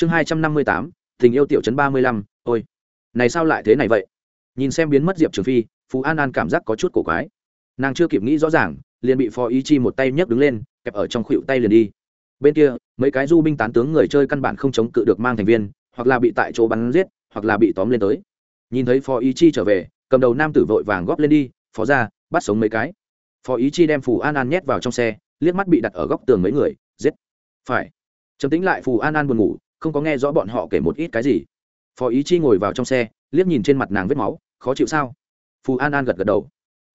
chương hai trăm năm mươi tám, tình yêu tiểu chấn ba mươi lăm, ôi, này sao lại thế này vậy? Nhìn xem biến mất diệp trường phi, phú an an cảm giác có chút cổ quái. Nàng chưa kịp nghĩ rõ ràng, liền bị phó ý chi một tay nhấc đứng lên, kẹp ở trong khuỵu tay liền đi. Bên kia, mấy cái du binh tán tướng người chơi căn bản không chống cự được mang thành viên, hoặc là bị tại chỗ bắn giết, hoặc là bị tóm lên tới. Nhìn thấy phó ý chi trở về, cầm đầu nam tử vội vàng góp lên đi, phó ra bắt sống mấy cái. Phó ý chi đem phù an an nhét vào trong xe, liếc mắt bị đặt ở góc tường mấy người, giết. Phải. Trầm tính lại phù an an buồn ngủ không có nghe rõ bọn họ kể một ít cái gì. Phó ý chi ngồi vào trong xe, liếc nhìn trên mặt nàng vết máu, khó chịu sao? Phù an an gật gật đầu.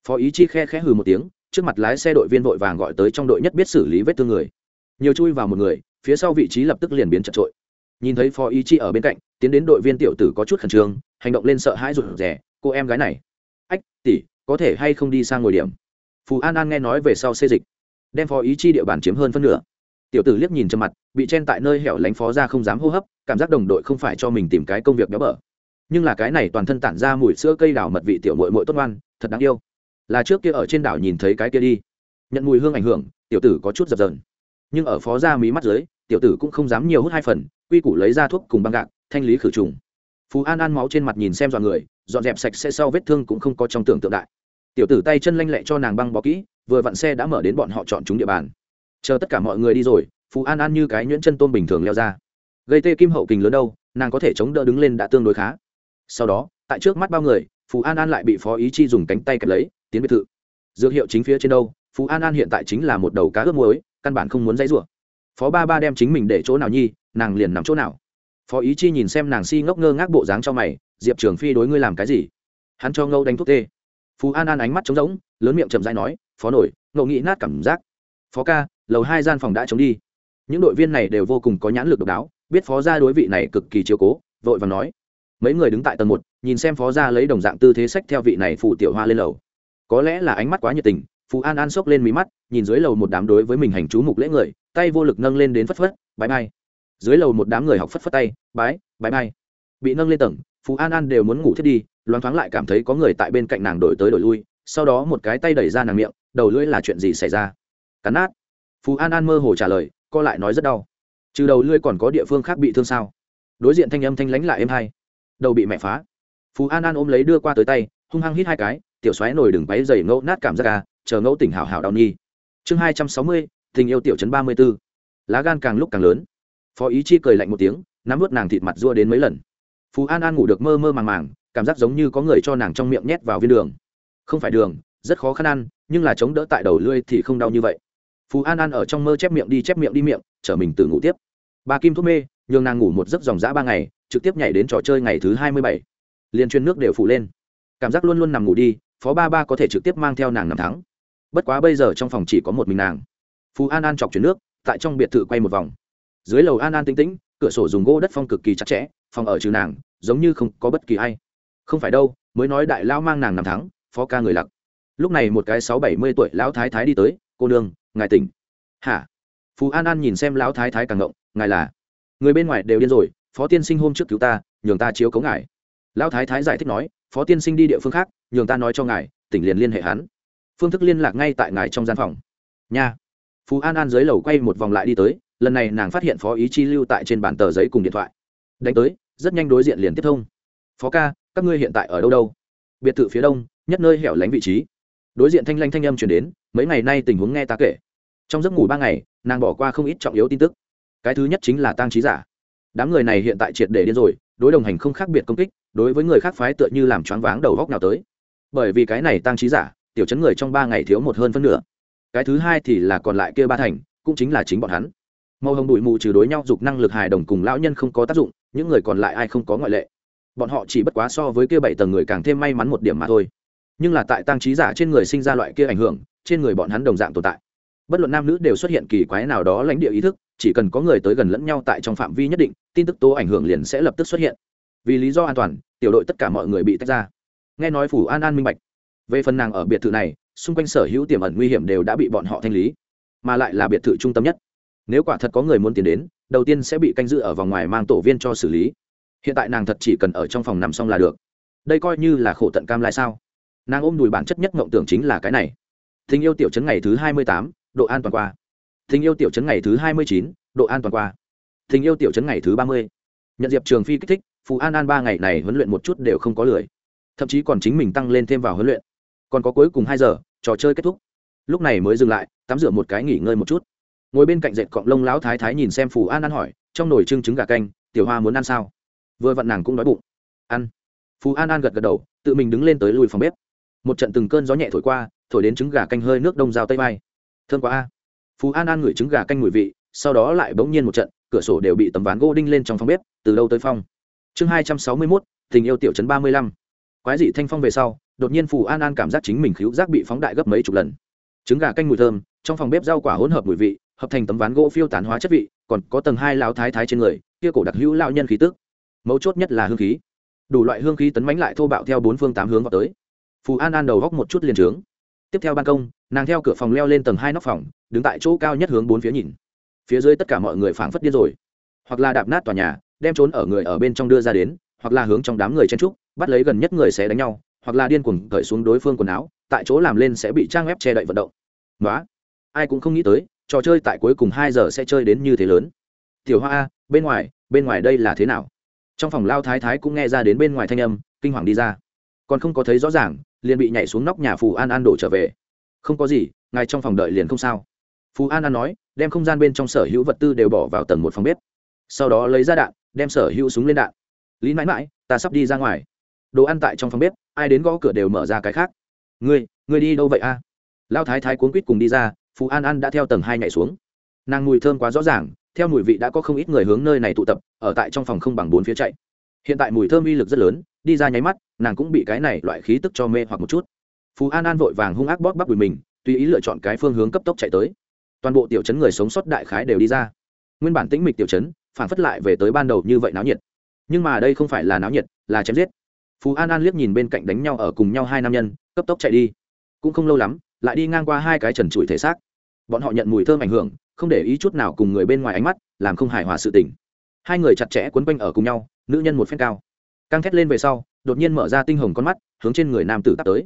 Phó ý chi khe khẽ hừ một tiếng, trước mặt lái xe đội viên vội vàng gọi tới trong đội nhất biết xử lý vết thương người. Nhiều chui vào một người, phía sau vị trí lập tức liền biến chật trội. Nhìn thấy phó ý chi ở bên cạnh, tiến đến đội viên tiểu tử có chút khẩn trương, hành động lên sợ hãi rụt rè, cô em gái này. Ách, tỷ, có thể hay không đi sang ngồi điểm? Phù an an nghe nói về sau xê dịch, đem phó ý chi địa bàn chiếm hơn phân nửa tiểu tử liếc nhìn trên mặt, bị chen tại nơi hẻo lánh phó ra không dám hô hấp, cảm giác đồng đội không phải cho mình tìm cái công việc béo bở. Nhưng là cái này toàn thân tản ra mùi sữa cây đào mật vị tiểu mội mội tốt ngoan, thật đáng yêu. Là trước kia ở trên đảo nhìn thấy cái kia đi. Nhận mùi hương ảnh hưởng, tiểu tử có chút dập dờn. Nhưng ở phó gia mí mắt dưới, tiểu tử cũng không dám nhiều hút hai phần, quy củ lấy ra thuốc cùng băng gạc, thanh lý khử trùng. Phú an an máu trên mặt nhìn xem dọn người, dọn dẹp sạch sẽ sau vết thương cũng không có trong tưởng tượng đại. Tiểu tử tay chân lanh lẹ cho nàng băng bó kỹ, vừa vặn xe đã mở đến bọn họ chọn chúng địa bàn chờ tất cả mọi người đi rồi phú an an như cái nhuyễn chân tôm bình thường leo ra. Gây tê kim hậu kình lớn đâu, nàng có thể chống đỡ đứng lên đã tương đối khá. Sau đó, tại trước mắt bao người phú an an lại bị phó ý chi dùng cánh tay kẹp lấy, tiến biệt thự. Dược hiệu chính phía trên đâu phú an an hiện tại chính là một đầu cá ướp muối, căn bản không muốn dãy rủa. Phó ba ba đem chính mình để chỗ nào nhi, nàng liền nằm chỗ nào. Phó ý chi nhìn xem nàng si ngốc ngơ ngác bộ dáng cho mày, diệp trường phi đối ngươi làm cái gì? Hắn cho ngâu đánh thuốc tê. Phú an an ánh mắt trống rỗng, lớn miệng chậm dãi nói, phó nổi ngậu nghĩ nát cảm giác. Phó ca lầu hai gian phòng đã chống đi. Những đội viên này đều vô cùng có nhãn lực độc đáo, biết phó gia đối vị này cực kỳ chiếu cố, vội và nói. Mấy người đứng tại tầng một, nhìn xem phó gia lấy đồng dạng tư thế sách theo vị này phụ tiểu hoa lên lầu. Có lẽ là ánh mắt quá nhiệt tình phú an an xốc lên mí mắt, nhìn dưới lầu một đám đối với mình hành chú mục lễ người, tay vô lực nâng lên đến phất phất bãi bay dưới lầu một đám người học phất phất tay, bái bãi bay bị nâng lên tầng phú an an đều muốn ngủ thiết đi, loáng thoáng lại cảm thấy có người tại bên cạnh nàng đổi tới đổi lui, sau đó một cái tay đẩy ra nàng miệng, đầu lưỡi là chuyện gì xảy ra? Cắn nát phú an an mơ hồ trả lời, co lại nói rất đau. Trừ đầu lưỡi còn có địa phương khác bị thương sao? Đối diện thanh âm thanh lánh lại êm hai đầu bị mẹ phá. Phú an an ôm lấy đưa qua tới tay, hung hăng hít hai cái, tiểu xoáy nổi đừng váy dày ngẫu nát cảm giác gà chờ ngẫu tỉnh hảo hảo đau nhi. Chương hai trăm sáu mươi, tình yêu tiểu chấn ba mươi b ố lá gan càng lúc càng lớn. Phó ý chi cười lạnh một tiếng, nắm vớt nàng thịt mặt dua đến mấy lần. Phú an an ngủ được mơ mơ màng màng, cảm giác giống như có người cho nàng trong miệng nhét vào viên đường. Không phải đường, rất khó khăn ăn, nhưng là chống đỡ tại đầu lưỡi thì không đau như vậy phú an an ở trong mơ chép miệng đi chép miệng đi miệng, chở mình từ ngủ tiếp. Bà kim thuốc mê, nhường nàng ngủ một giấc dòng dã ba ngày, trực tiếp nhảy đến trò chơi ngày thứ hai mươi bảy. Liền chuyên nước đều phủ lên. Cảm giác luôn luôn nằm ngủ đi, phó ba ba có thể trực tiếp mang theo nàng nằm thắng. Bất quá bây giờ trong phòng chỉ có một mình nàng. Phú an an chọc chuyển nước, tại trong biệt thự quay một vòng. Dưới lầu an an tĩnh tĩnh, cửa sổ dùng gỗ đất phong cực kỳ chặt chẽ, phòng ở trừ nàng, giống như không có bất kỳ ai. Không phải đâu, mới nói đại lao mang nàng nằm thắng, phó ca người lặc. Lúc này một cái sáu bảy mươi tuổi lão thái thái đi tới, cô nương ngài tỉnh. Hả? Phú an an nhìn xem lão thái thái càng ngộng, ngài là? Người bên ngoài đều điên rồi, phó tiên sinh hôm trước cứu ta, nhường ta chiếu cấu ngài. Lão thái thái giải thích nói, phó tiên sinh đi địa phương khác, nhường ta nói cho ngài, tỉnh liền liên hệ hắn. Phương thức liên lạc ngay tại ngài trong gian phòng. Nha. Phú an an dưới lầu quay một vòng lại đi tới, lần này nàng phát hiện phó ý chi lưu tại trên bản tờ giấy cùng điện thoại. Đánh tới, rất nhanh đối diện liền tiếp thông. Phó ca, các ngươi hiện tại ở đâu đâu? Biệt thự phía đông, nhất nơi hẻo lánh vị trí đối diện thanh lanh thanh âm chuyển đến, mấy ngày nay tình huống nghe ta kể. Trong giấc ngủ ba ngày, nàng bỏ qua không ít trọng yếu tin tức. Cái thứ nhất chính là tăng trí giả. Đám người này hiện tại triệt để điên rồi, đối đồng hành không khác biệt công kích, đối với người khác phái tựa như làm choáng váng đầu góc nào tới. Bởi vì cái này tăng trí giả, tiểu chấn người trong ba ngày thiếu một hơn phân nửa. Cái thứ hai thì là còn lại kia ba thành, cũng chính là chính bọn hắn. Màu hồng bụi mù trừ đối nhau dục năng lực hài đồng cùng lão nhân không có tác dụng, những người còn lại ai không có ngoại lệ. Bọn họ chỉ bất quá so với kia bảy tầng người càng thêm may mắn một điểm mà thôi nhưng là tại tăng trí giả trên người sinh ra loại kia ảnh hưởng, trên người bọn hắn đồng dạng tồn tại. Bất luận nam nữ đều xuất hiện kỳ quái nào đó lãnh địa ý thức, chỉ cần có người tới gần lẫn nhau tại trong phạm vi nhất định, tin tức tố ảnh hưởng liền sẽ lập tức xuất hiện. Vì lý do an toàn, tiểu đội tất cả mọi người bị tách ra. Nghe nói phủ an an minh bạch. Về phần nàng ở biệt thự này, xung quanh sở hữu tiềm ẩn nguy hiểm đều đã bị bọn họ thanh lý, mà lại là biệt thự trung tâm nhất. Nếu quả thật có người muốn tiến đến, đầu tiên sẽ bị canh giữ ở vòng ngoài mang tổ viên cho xử lý. Hiện tại nàng thật chỉ cần ở trong phòng nằm xong là được. Đây coi như là khổ tận cam lai sao? Nàng ôm đùi bản chất nhất mộng tưởng chính là cái này. Tình yêu tiểu chấn ngày thứ hai mươi tám, độ an toàn qua. Tình yêu tiểu chấn ngày thứ hai mươi chín, độ an toàn qua. Tình yêu tiểu chấn ngày thứ ba mươi. Nhận diệp trường phi kích thích, phù an an ba ngày này huấn luyện một chút đều không có lười. Thậm chí còn chính mình tăng lên thêm vào huấn luyện. Còn có cuối cùng hai giờ, trò chơi kết thúc. Lúc này mới dừng lại, tắm rửa một cái nghỉ ngơi một chút. Ngồi bên cạnh dệt cọng lông lão thái thái nhìn xem phù an an hỏi, trong nồi trưng trứng gà canh, tiểu hoa muốn ăn sao? Vừa vặn nàng cũng đói bụng. Ăn. Phù an an gật gật đầu, tự mình đứng lên tới lùi phòng bếp một trận từng cơn gió nhẹ thổi qua, thổi đến trứng gà canh hơi nước đông rào tây vai. Thương quá a. Phú an an ngửi trứng gà canh mùi vị, sau đó lại bỗng nhiên một trận, cửa sổ đều bị tấm ván gỗ đinh lên trong phòng bếp, từ đâu tới phong. Chương hai trăm sáu mươi mốt, tình yêu tiểu chấn ba mươi lăm. Quái dị thanh phong về sau, đột nhiên phù an an cảm giác chính mình khíu giác bị phóng đại gấp mấy chục lần. Trứng gà canh mùi thơm, trong phòng bếp rau quả hỗn hợp mùi vị, hợp thành tấm ván gỗ phiêu tán hóa chất vị, còn có tầng hai lao thái thái trên người, kia cổ đặc hữu lao nhân khí tức. Mấu chốt nhất là hương khí. Đủ loại hương khí tấn mánh lại thô bạo theo bốn phương tám hướng vào tới phù an an đầu góc một chút liền trướng. Tiếp theo ban công, nàng theo cửa phòng leo lên tầng hai nóc phòng, đứng tại chỗ cao nhất hướng bốn phía nhìn. Phía dưới tất cả mọi người phảng phất điên rồi. Hoặc là đạp nát tòa nhà, đem trốn ở người ở bên trong đưa ra đến, hoặc là hướng trong đám người chen trúc bắt lấy gần nhất người sẽ đánh nhau, hoặc là điên cuồng cởi xuống đối phương quần áo, tại chỗ làm lên sẽ bị trang web che đậy vận động. Nói ai cũng không nghĩ tới, trò chơi tại cuối cùng hai giờ sẽ chơi đến như thế lớn. Tiểu hoa a, bên ngoài bên ngoài đây là thế nào? Trong phòng lao thái thái cũng nghe ra đến bên ngoài thanh âm, kinh hoàng đi ra còn không có thấy rõ ràng, liền bị nhảy xuống nóc nhà phù an an đổ trở về. Không có gì, ngài trong phòng đợi liền không sao. Phù an an nói, đem không gian bên trong sở hữu vật tư đều bỏ vào tầng một phòng bếp. Sau đó lấy ra đạn, đem sở hữu súng lên đạn. Lý mãi mãi, ta sắp đi ra ngoài. Đồ ăn tại trong phòng bếp, ai đến gõ cửa đều mở ra cái khác. Ngươi ngươi đi đâu vậy a? À? lao thái thái cuốn quýt cùng đi ra phú an an đã theo tầng hai nhảy xuống. Nàng mùi thơm quá rõ ràng, theo mùi vị đã có không ít người hướng nơi này tụ tập, ở tại trong phòng không bằng bốn phía chạy hiện tại mùi thơm uy lực rất lớn, đi ra nháy mắt, nàng cũng bị cái này loại khí tức cho mê hoặc một chút. Phú an an vội vàng hung ác bóp bắp đùi mình, tùy ý lựa chọn cái phương hướng cấp tốc chạy tới. Toàn bộ tiểu chấn người sống sót đại khái đều đi ra. Nguyên bản tĩnh mịch tiểu chấn phản phất lại về tới ban đầu như vậy náo nhiệt. Nhưng mà đây không phải là náo nhiệt, là chém giết. Phú an an liếc nhìn bên cạnh đánh nhau ở cùng nhau hai nam nhân, cấp tốc chạy đi. Cũng không lâu lắm, lại đi ngang qua hai cái trần trụi thể xác. Bọn họ nhận mùi thơm ảnh hưởng, không để ý chút nào cùng người bên ngoài ánh mắt, làm không hài hòa sự tình hai người chặt chẽ quấn quanh ở cùng nhau, nữ nhân một phen cao. Căng thét lên về sau, đột nhiên mở ra tinh hồng con mắt, hướng trên người nam tử tắt tới.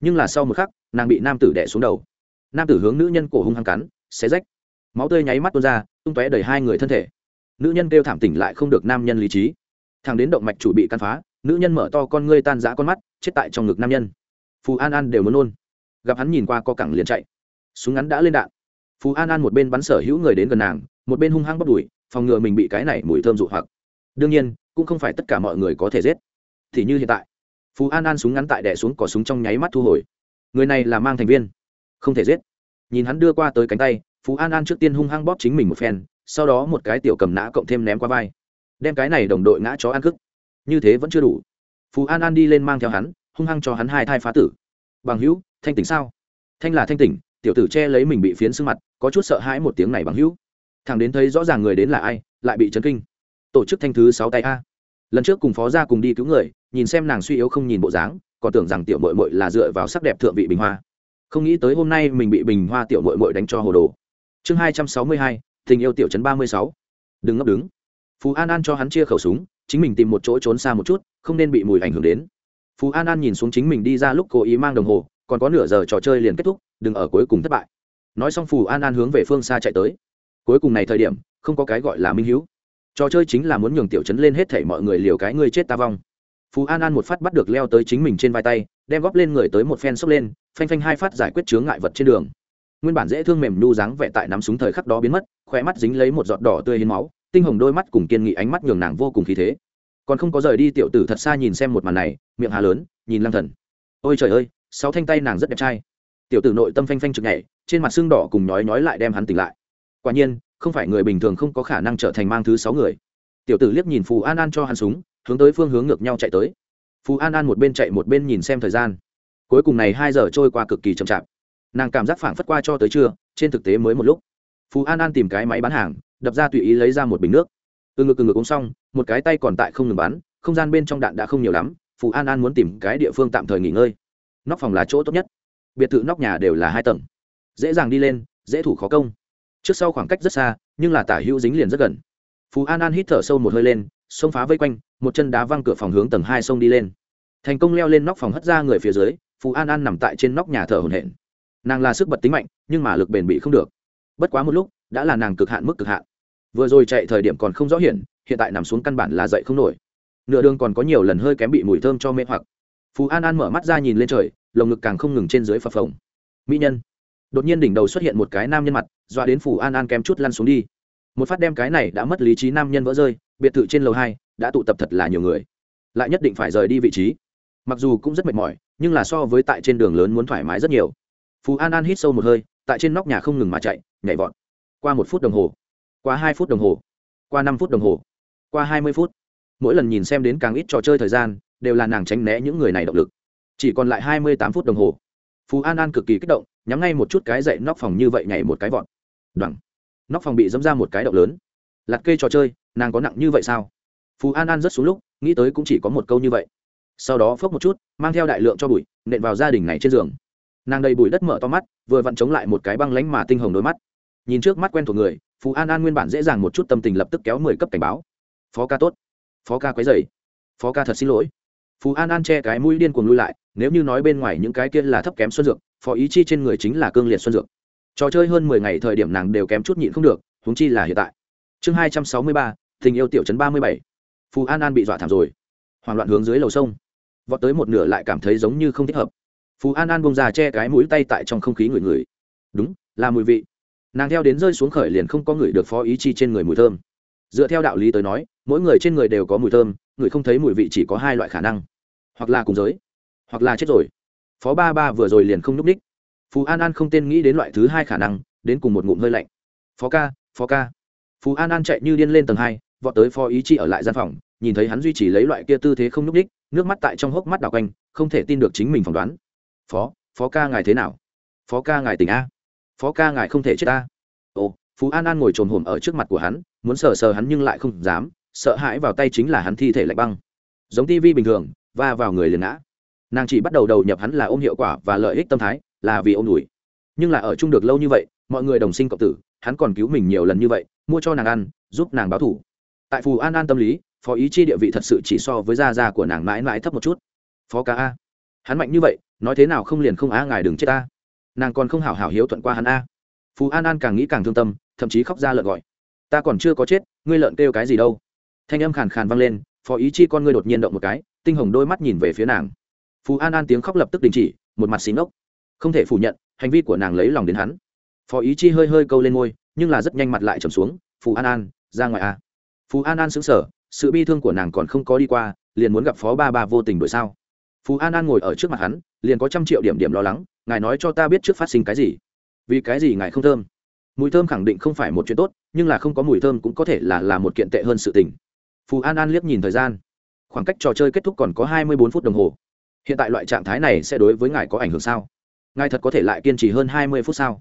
Nhưng là sau một khắc, nàng bị nam tử đẻ xuống đầu. Nam tử hướng nữ nhân cổ hung hăng cắn, xé rách. Máu tươi nháy mắt tuôn ra, tung tóe đầy hai người thân thể. Nữ nhân kêu thảm tỉnh lại không được nam nhân lý trí. Thằng đến động mạch chủ bị căn phá, nữ nhân mở to con ngươi tan rã con mắt, chết tại trong ngực nam nhân. Phù an an đều muốn nôn. Gặp hắn nhìn qua co cẳng liền chạy. Súng ngắn đã lên đạn. Phù an an một bên bắn sở hữu người đến gần nàng, một bên hung hăng bóc đùi phòng ngừa mình bị cái này mùi thơm dụ hoặc. Đương nhiên, cũng không phải tất cả mọi người có thể giết. Thì như hiện tại phú an an súng ngắn tại đẻ xuống cỏ súng trong nháy mắt thu hồi. Người này là mang thành viên. Không thể giết. Nhìn hắn đưa qua tới cánh tay phú an an trước tiên hung hăng bóp chính mình một phen, sau đó một cái tiểu cầm nã cộng thêm ném qua vai. Đem cái này đồng đội ngã chó ăn cức như thế vẫn chưa đủ. Phú an an đi lên mang theo hắn, hung hăng cho hắn hai thai phá tử. Bằng hữu, thanh tỉnh sao? Thanh là thanh tỉnh, tiểu tử che lấy mình bị phiến sưng mặt, có chút sợ hãi một tiếng này bằng hữu thằng đến thấy rõ ràng người đến là ai, lại bị chấn kinh. Tổ chức thanh thứ sáu tay a. Lần trước cùng phó gia cùng đi cứu người, nhìn xem nàng suy yếu không nhìn bộ dáng, còn tưởng rằng tiểu mội mội là dựa vào sắc đẹp thượng vị bình hoa. Không nghĩ tới hôm nay mình bị bình hoa tiểu mội mội đánh cho hồ đồ. Chương hai trăm sáu mươi hai, tình yêu tiểu chấn ba mươi sáu. Đừng ngấp đứng. Phú an an cho hắn chia khẩu súng, chính mình tìm một chỗ trốn xa một chút, không nên bị mùi ảnh hưởng đến. Phú an an nhìn xuống chính mình đi ra lúc cố ý mang đồng hồ, còn có nửa giờ trò chơi liền kết thúc, đừng ở cuối cùng thất bại. Nói xong phù an an hướng về phương xa chạy tới cuối cùng này thời điểm, không có cái gọi là minh hữu trò chơi chính là muốn nhường tiểu chấn lên hết thảy mọi người liều cái ngươi chết ta vong. Phú an an một phát bắt được leo tới chính mình trên vai tay, đem góp lên người tới một phen xốc lên, phanh phanh hai phát giải quyết chướng ngại vật trên đường. Nguyên bản dễ thương mềm nhu dáng vẻ tại nắm súng thời khắc đó biến mất khỏe mắt dính lấy một giọt đỏ tươi hiến máu, tinh hồng đôi mắt cùng kiên nghị ánh mắt nhường nàng vô cùng khí thế. Còn không có rời đi tiểu tử thật xa nhìn xem một màn này, miệng hà lớn, nhìn lăng thần. Ôi trời ơi, sáu thanh tay nàng rất đẹp trai. Tiểu tử nội tâm phanh phanh trực nhảy, trên mặt xương đỏ cùng nhói nhói lại đem hắn tỉnh lại quả nhiên không phải người bình thường không có khả năng trở thành mang thứ sáu người. Tiểu tử liếc nhìn phù an an cho hắn súng hướng tới phương hướng ngược nhau chạy tới. Phù an an một bên chạy một bên nhìn xem thời gian. Cuối cùng này hai giờ trôi qua cực kỳ chậm chạp. Nàng cảm giác phảng phất qua cho tới trưa trên thực tế mới một lúc. Phù an an tìm cái máy bán hàng đập ra tùy ý lấy ra một bình nước. Từ ngực từ ngực uống xong một cái tay còn tại không ngừng bán, không gian bên trong đạn đã không nhiều lắm phù an an muốn tìm cái địa phương tạm thời nghỉ ngơi. Nóc phòng là chỗ tốt nhất. Biệt thự nóc nhà đều là hai tầng. Dễ dàng đi lên dễ thủ khó công trước sau khoảng cách rất xa, nhưng là tả hữu dính liền rất gần. Phú an an hít thở sâu một hơi lên, xông phá vây quanh, một chân đá văng cửa phòng hướng tầng hai sông đi lên. Thành công leo lên nóc phòng hất ra người phía dưới, phú an an nằm tại trên nóc nhà thở hồn hển. Nàng là sức bật tính mạnh, nhưng mà lực bền bị không được. Bất quá một lúc, đã là nàng cực hạn mức cực hạn. Vừa rồi chạy thời điểm còn không rõ hiển, hiện tại nằm xuống căn bản là dậy không nổi. Nửa đường còn có nhiều lần hơi kém bị mùi thơm cho mê hoặc. Phú an an mở mắt ra nhìn lên trời, lồng ngực càng không ngừng trên dưới phập phồng. Mỹ nhân. Đột nhiên đỉnh đầu xuất hiện một cái nam nhân mặt dọa đến phủ an an kém chút lăn xuống đi. Một phát đem cái này đã mất lý trí nam nhân vỡ rơi, biệt thự trên lầu hai, đã tụ tập thật là nhiều người. Lại nhất định phải rời đi vị trí. Mặc dù cũng rất mệt mỏi, nhưng là so với tại trên đường lớn muốn thoải mái rất nhiều. Phú an an hít sâu một hơi, tại trên nóc nhà không ngừng mà chạy, nhảy vọt. Qua một phút đồng hồ, qua hai phút đồng hồ, qua năm phút đồng hồ, qua hai mươi phút. Mỗi lần nhìn xem đến càng ít trò chơi thời gian, đều là nàng tránh né những người này động lực. Chỉ còn lại hai mươi tám phút đồng hồ. Phú an an cực kỳ kích động, nhắm ngay một chút cái dậy nóc phòng như vậy nhảy một cái vọt đoẳng nóc phòng bị dẫm ra một cái động lớn. Lặt kê trò chơi, nàng có nặng như vậy sao? Phú an an rất xuống lúc, nghĩ tới cũng chỉ có một câu như vậy. Sau đó phốc một chút, mang theo đại lượng cho bụi, nện vào gia đình này trên giường. Nàng đầy bụi đất mở to mắt, vừa vặn chống lại một cái băng lánh mà tinh hồng đôi mắt. Nhìn trước mắt quen thuộc người phú an an nguyên bản dễ dàng một chút tâm tình lập tức kéo mười cấp cảnh báo. Phó ca tốt. Phó ca quấy dày phó ca thật xin lỗi. Phú an an che cái mũi điên cuồng lui lại, nếu như nói bên ngoài những cái kia là thấp kém xuân dược, phó ý chi trên người chính là cương liệt xuân dược trò chơi hơn mười ngày thời điểm nàng đều kém chút nhịn không được, huống chi là hiện tại. Chương hai trăm sáu mươi ba, tình yêu tiểu chấn ba mươi bảy. Phù an an bị dọa thảm rồi. Hoảng loạn hướng dưới lầu sông. Vọt tới một nửa lại cảm thấy giống như không thích hợp. Phù an an bông ra che cái mũi tay tại trong không khí người người đúng, là mùi vị. Nàng theo đến rơi xuống khởi liền không có người được phó ý chi trên người mùi thơm. Dựa theo đạo lý tới nói, mỗi người trên người đều có mùi thơm, người không thấy mùi vị chỉ có hai loại khả năng. Hoặc là cùng giới, hoặc là chết rồi. Phó ba ba vừa rồi liền không n ú ních phú an an không tên nghĩ đến loại thứ hai khả năng, đến cùng một ngụm hơi lạnh. Phó ca phó ca. Phú an an chạy như điên lên tầng hai, vọt tới phó ý chi ở lại gian phòng, nhìn thấy hắn duy trì lấy loại kia tư thế không n ú c ních nước mắt tại trong hốc mắt đào quanh, không thể tin được chính mình phỏng đoán. Phó phó ca ngài thế nào? Phó ca ngài tỉnh a? Phó ca ngài không thể chết a? ồ, phú an an ngồi trồm hồm ở trước mặt của hắn, muốn sờ sờ hắn nhưng lại không dám, sợ hãi vào tay chính là hắn thi thể lạnh băng. Giống tivi bình thường, va vào người liền ngã. Nàng chỉ bắt đầu đầu nhập hắn là ôm hiệu quả và lợi ích tâm thái là vì ông đùi. Nhưng là ở chung được lâu như vậy, mọi người đồng sinh cộng tử, hắn còn cứu mình nhiều lần như vậy, mua cho nàng ăn, giúp nàng báo thủ. Tại phù an an tâm lý, phó ý chi địa vị thật sự chỉ so với gia gia của nàng mãi mãi thấp một chút. Phó ca a. Hắn mạnh như vậy, nói thế nào không liền không á, ngài đừng chết ta. Nàng còn không hảo hảo hiếu thuận qua hắn a. Phú an an càng nghĩ càng thương tâm, thậm chí khóc ra lợn gọi. Ta còn chưa có chết, ngươi lợn kêu cái gì đâu. Thanh âm khàn khàn vang lên, phó ý chi con ngươi đột nhiên động một cái, tinh hồng đôi mắt nhìn về phía nàng. Phú an an tiếng khóc lập tức đình chỉ, một mặt xí ngốc không thể phủ nhận, hành vi của nàng lấy lòng đến hắn. Phó ý chi hơi hơi câu lên môi, nhưng là rất nhanh mặt lại trầm xuống phú an an, ra ngoài a à. phú an an xứng sở sự bi thương của nàng còn không có đi qua, liền muốn gặp phó ba ba vô tình đổi sao. Phú an an ngồi ở trước mặt hắn, liền có trăm triệu điểm điểm lo lắng, ngài nói cho ta biết trước phát sinh cái gì. Vì cái gì ngài không thơm? Mùi thơm khẳng định không phải một chuyện tốt, nhưng là không có mùi thơm cũng có thể là là một kiện tệ hơn sự tình. Phù an an liếc nhìn thời gian. Khoảng cách trò chơi kết thúc còn có hai mươi bốn phút đồng hồ. Hiện tại loại trạng thái này sẽ đối với ngài có ảnh hưởng sao? Ngài thật có thể lại kiên trì hơn hai mươi phút sao?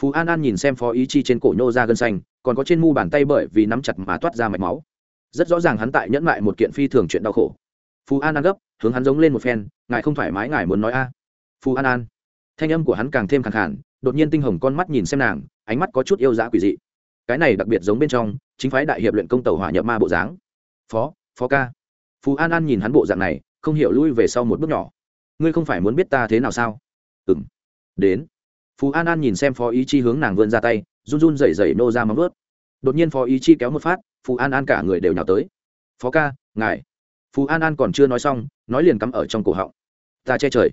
Phú an an nhìn xem phó ý chi trên cổ nhô ra gân xanh, còn có trên mu bàn tay bởi vì nắm chặt mà toát ra mạch máu. Rất rõ ràng hắn tại nhẫn lại một kiện phi thường chuyện đau khổ. Phú an an gấp, hướng hắn giống lên một phen, ngài không thoải mái, ngài muốn nói a? Phú an an, thanh âm của hắn càng thêm khẳng khản đột nhiên tinh hồng con mắt nhìn xem nàng, ánh mắt có chút yêu dã quỷ dị. Cái này đặc biệt giống bên trong, chính phái đại hiệp luyện công tàu hỏa nhập ma bộ dáng. Phó phó ca. Phú an an nhìn hắn bộ dạng này, không hiểu lui về sau một bước nhỏ. Ngươi không phải muốn biết ta thế nào sao? Ừ đến. Phú an an nhìn xem phó ý chi hướng nàng vươn ra tay, run run rẩy rẩy nô ra móng ướt đột nhiên phó ý chi kéo một phát, phú an an cả người đều nhào tới. Phó ca, ngài. Phú an an còn chưa nói xong, nói liền cắm ở trong cổ họng. Ta che trời.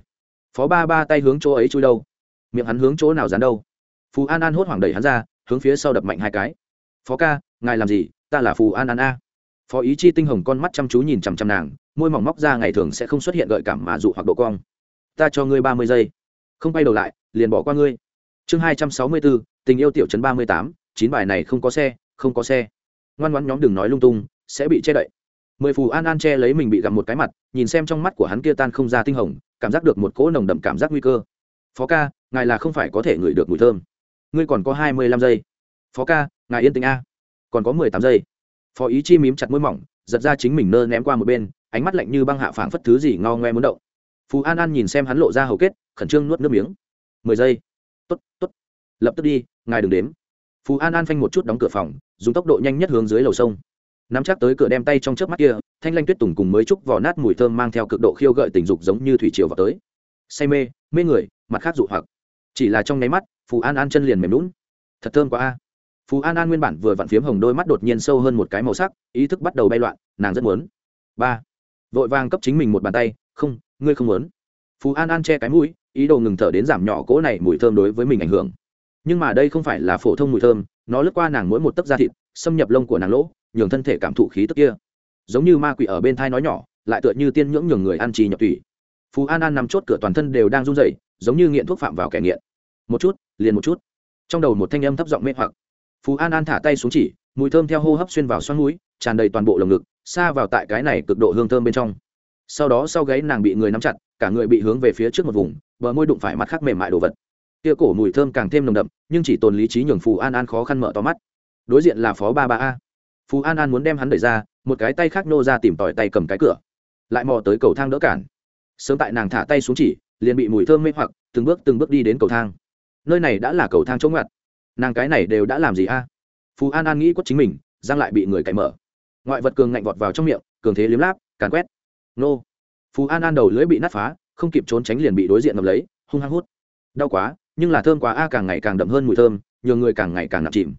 Phó ba ba tay hướng chỗ ấy chui đâu? Miệng hắn hướng chỗ nào dán đâu? Phú an an hốt hoảng đẩy hắn ra, hướng phía sau đập mạnh hai cái. Phó ca, ngài làm gì? Ta là phù an an a. Phó ý chi tinh hồng con mắt chăm chú nhìn chằm chằm nàng, môi mỏng móc ra ngày thường sẽ không xuất hiện gợi cảm mà dụ hoặc độ cong. Ta cho ngươi ba mươi giây không bay đầu lại, liền bỏ qua ngươi. Chương hai trăm sáu mươi bốn, tình yêu tiểu chấn ba mươi tám, chín bài này không có xe, không có xe. Ngoan ngoãn nhóm đừng nói lung tung, sẽ bị che đậy. Mười phù an an che lấy mình bị gặm một cái mặt, nhìn xem trong mắt của hắn kia tan không ra tinh hồng, cảm giác được một cỗ nồng đậm cảm giác nguy cơ. Phó ca, ngài là không phải có thể ngửi được mùi thơm. Ngươi còn có hai mươi lăm giây. Phó ca, ngài yên tĩnh a. Còn có mười tám giây. Phó ý chi mím chặt môi mỏng, giật ra chính mình nơ ném qua một bên, ánh mắt lạnh như băng hạ phảng phất thứ gì ngao ngoe muốn động. Phù an an nhìn xem hắn lộ ra hầu kết khẩn trương nuốt nước miếng. Mười giây. T ố t t ố t lập tức đi, ngài đừng đếm. Phú an an phanh một chút đóng cửa phòng, dùng tốc độ nhanh nhất hướng dưới lầu sông. Nắm chắc tới cửa đem tay trong trước mắt kia, thanh lanh tuyết tùng cùng mới trúc vỏ nát mùi thơm mang theo cực độ khiêu gợi tình dục giống như thủy triều vào tới. Say mê mê người, mặt khác dụ hoặc. Chỉ là trong nháy mắt, phù an an chân liền mềm lún thật thơm quá a. Phú an an nguyên bản vừa vặn phiếm hồng đôi mắt đột nhiên sâu hơn một cái màu sắc, ý thức bắt đầu bay loạn, nàng rất muốn. Ba. Vội vàng cấp chính mình một bàn tay, không, ngươi không muốn phú an an che cái mũi, ý đồ ngừng thở đến giảm nhỏ cỗ này mùi thơm đối với mình ảnh hưởng. Nhưng mà đây không phải là phổ thông mùi thơm, nó lướt qua nàng mỗi một tấc da thịt, xâm nhập lông của nàng lỗ, nhường thân thể cảm thụ khí tức kia. Giống như ma quỷ ở bên thai nói nhỏ, lại tựa như tiên nhưỡng nhường người ăn trì nhập tủy. Phú an an nằm chốt cửa toàn thân đều đang run rẩy, giống như nghiện thuốc phạm vào kẻ nghiện. Một chút, liền một chút. Trong đầu một thanh âm thấp giọng mê hoặc. Phú an an thả tay xuống chỉ, mùi thơm theo hô hấp xuyên vào xoắn mũi, tràn đầy toàn bộ lồng ngực, xa vào tại cái này cực độ hương thơm bên trong sau đó sau gáy nàng bị người nắm chặt, cả người bị hướng về phía trước một vùng, bờ môi đụng phải mặt khác mềm mại đồ vật. Kia cổ mùi thơm càng thêm nồng đậm, nhưng chỉ tồn lý trí nhường phù an an khó khăn mở to mắt. Đối diện là phó ba ba a. Phù an an muốn đem hắn đẩy ra, một cái tay khác nô ra tìm tòi tay cầm cái cửa. Lại mò tới cầu thang đỡ cản. Sớm tại nàng thả tay xuống chỉ, liền bị mùi thơm mê hoặc, từng bước từng bước đi đến cầu thang. Nơi này đã là cầu thang chống ngặt. Nàng cái này đều đã làm gì a? Phù an an nghĩ quất chính mình giang lại bị người cậy mở. Ngoại vật cường ngạnh vọt vào trong miệng, cường thế liếm láp, càn quét nô. Phù an an đầu lưỡi bị nát phá, không kịp trốn tránh liền bị đối diện ngầm lấy, hung hăng hút. Đau quá, nhưng là thơm quá, a càng ngày càng đậm hơn mùi thơm nhiều người càng ngày càng nặng chìm.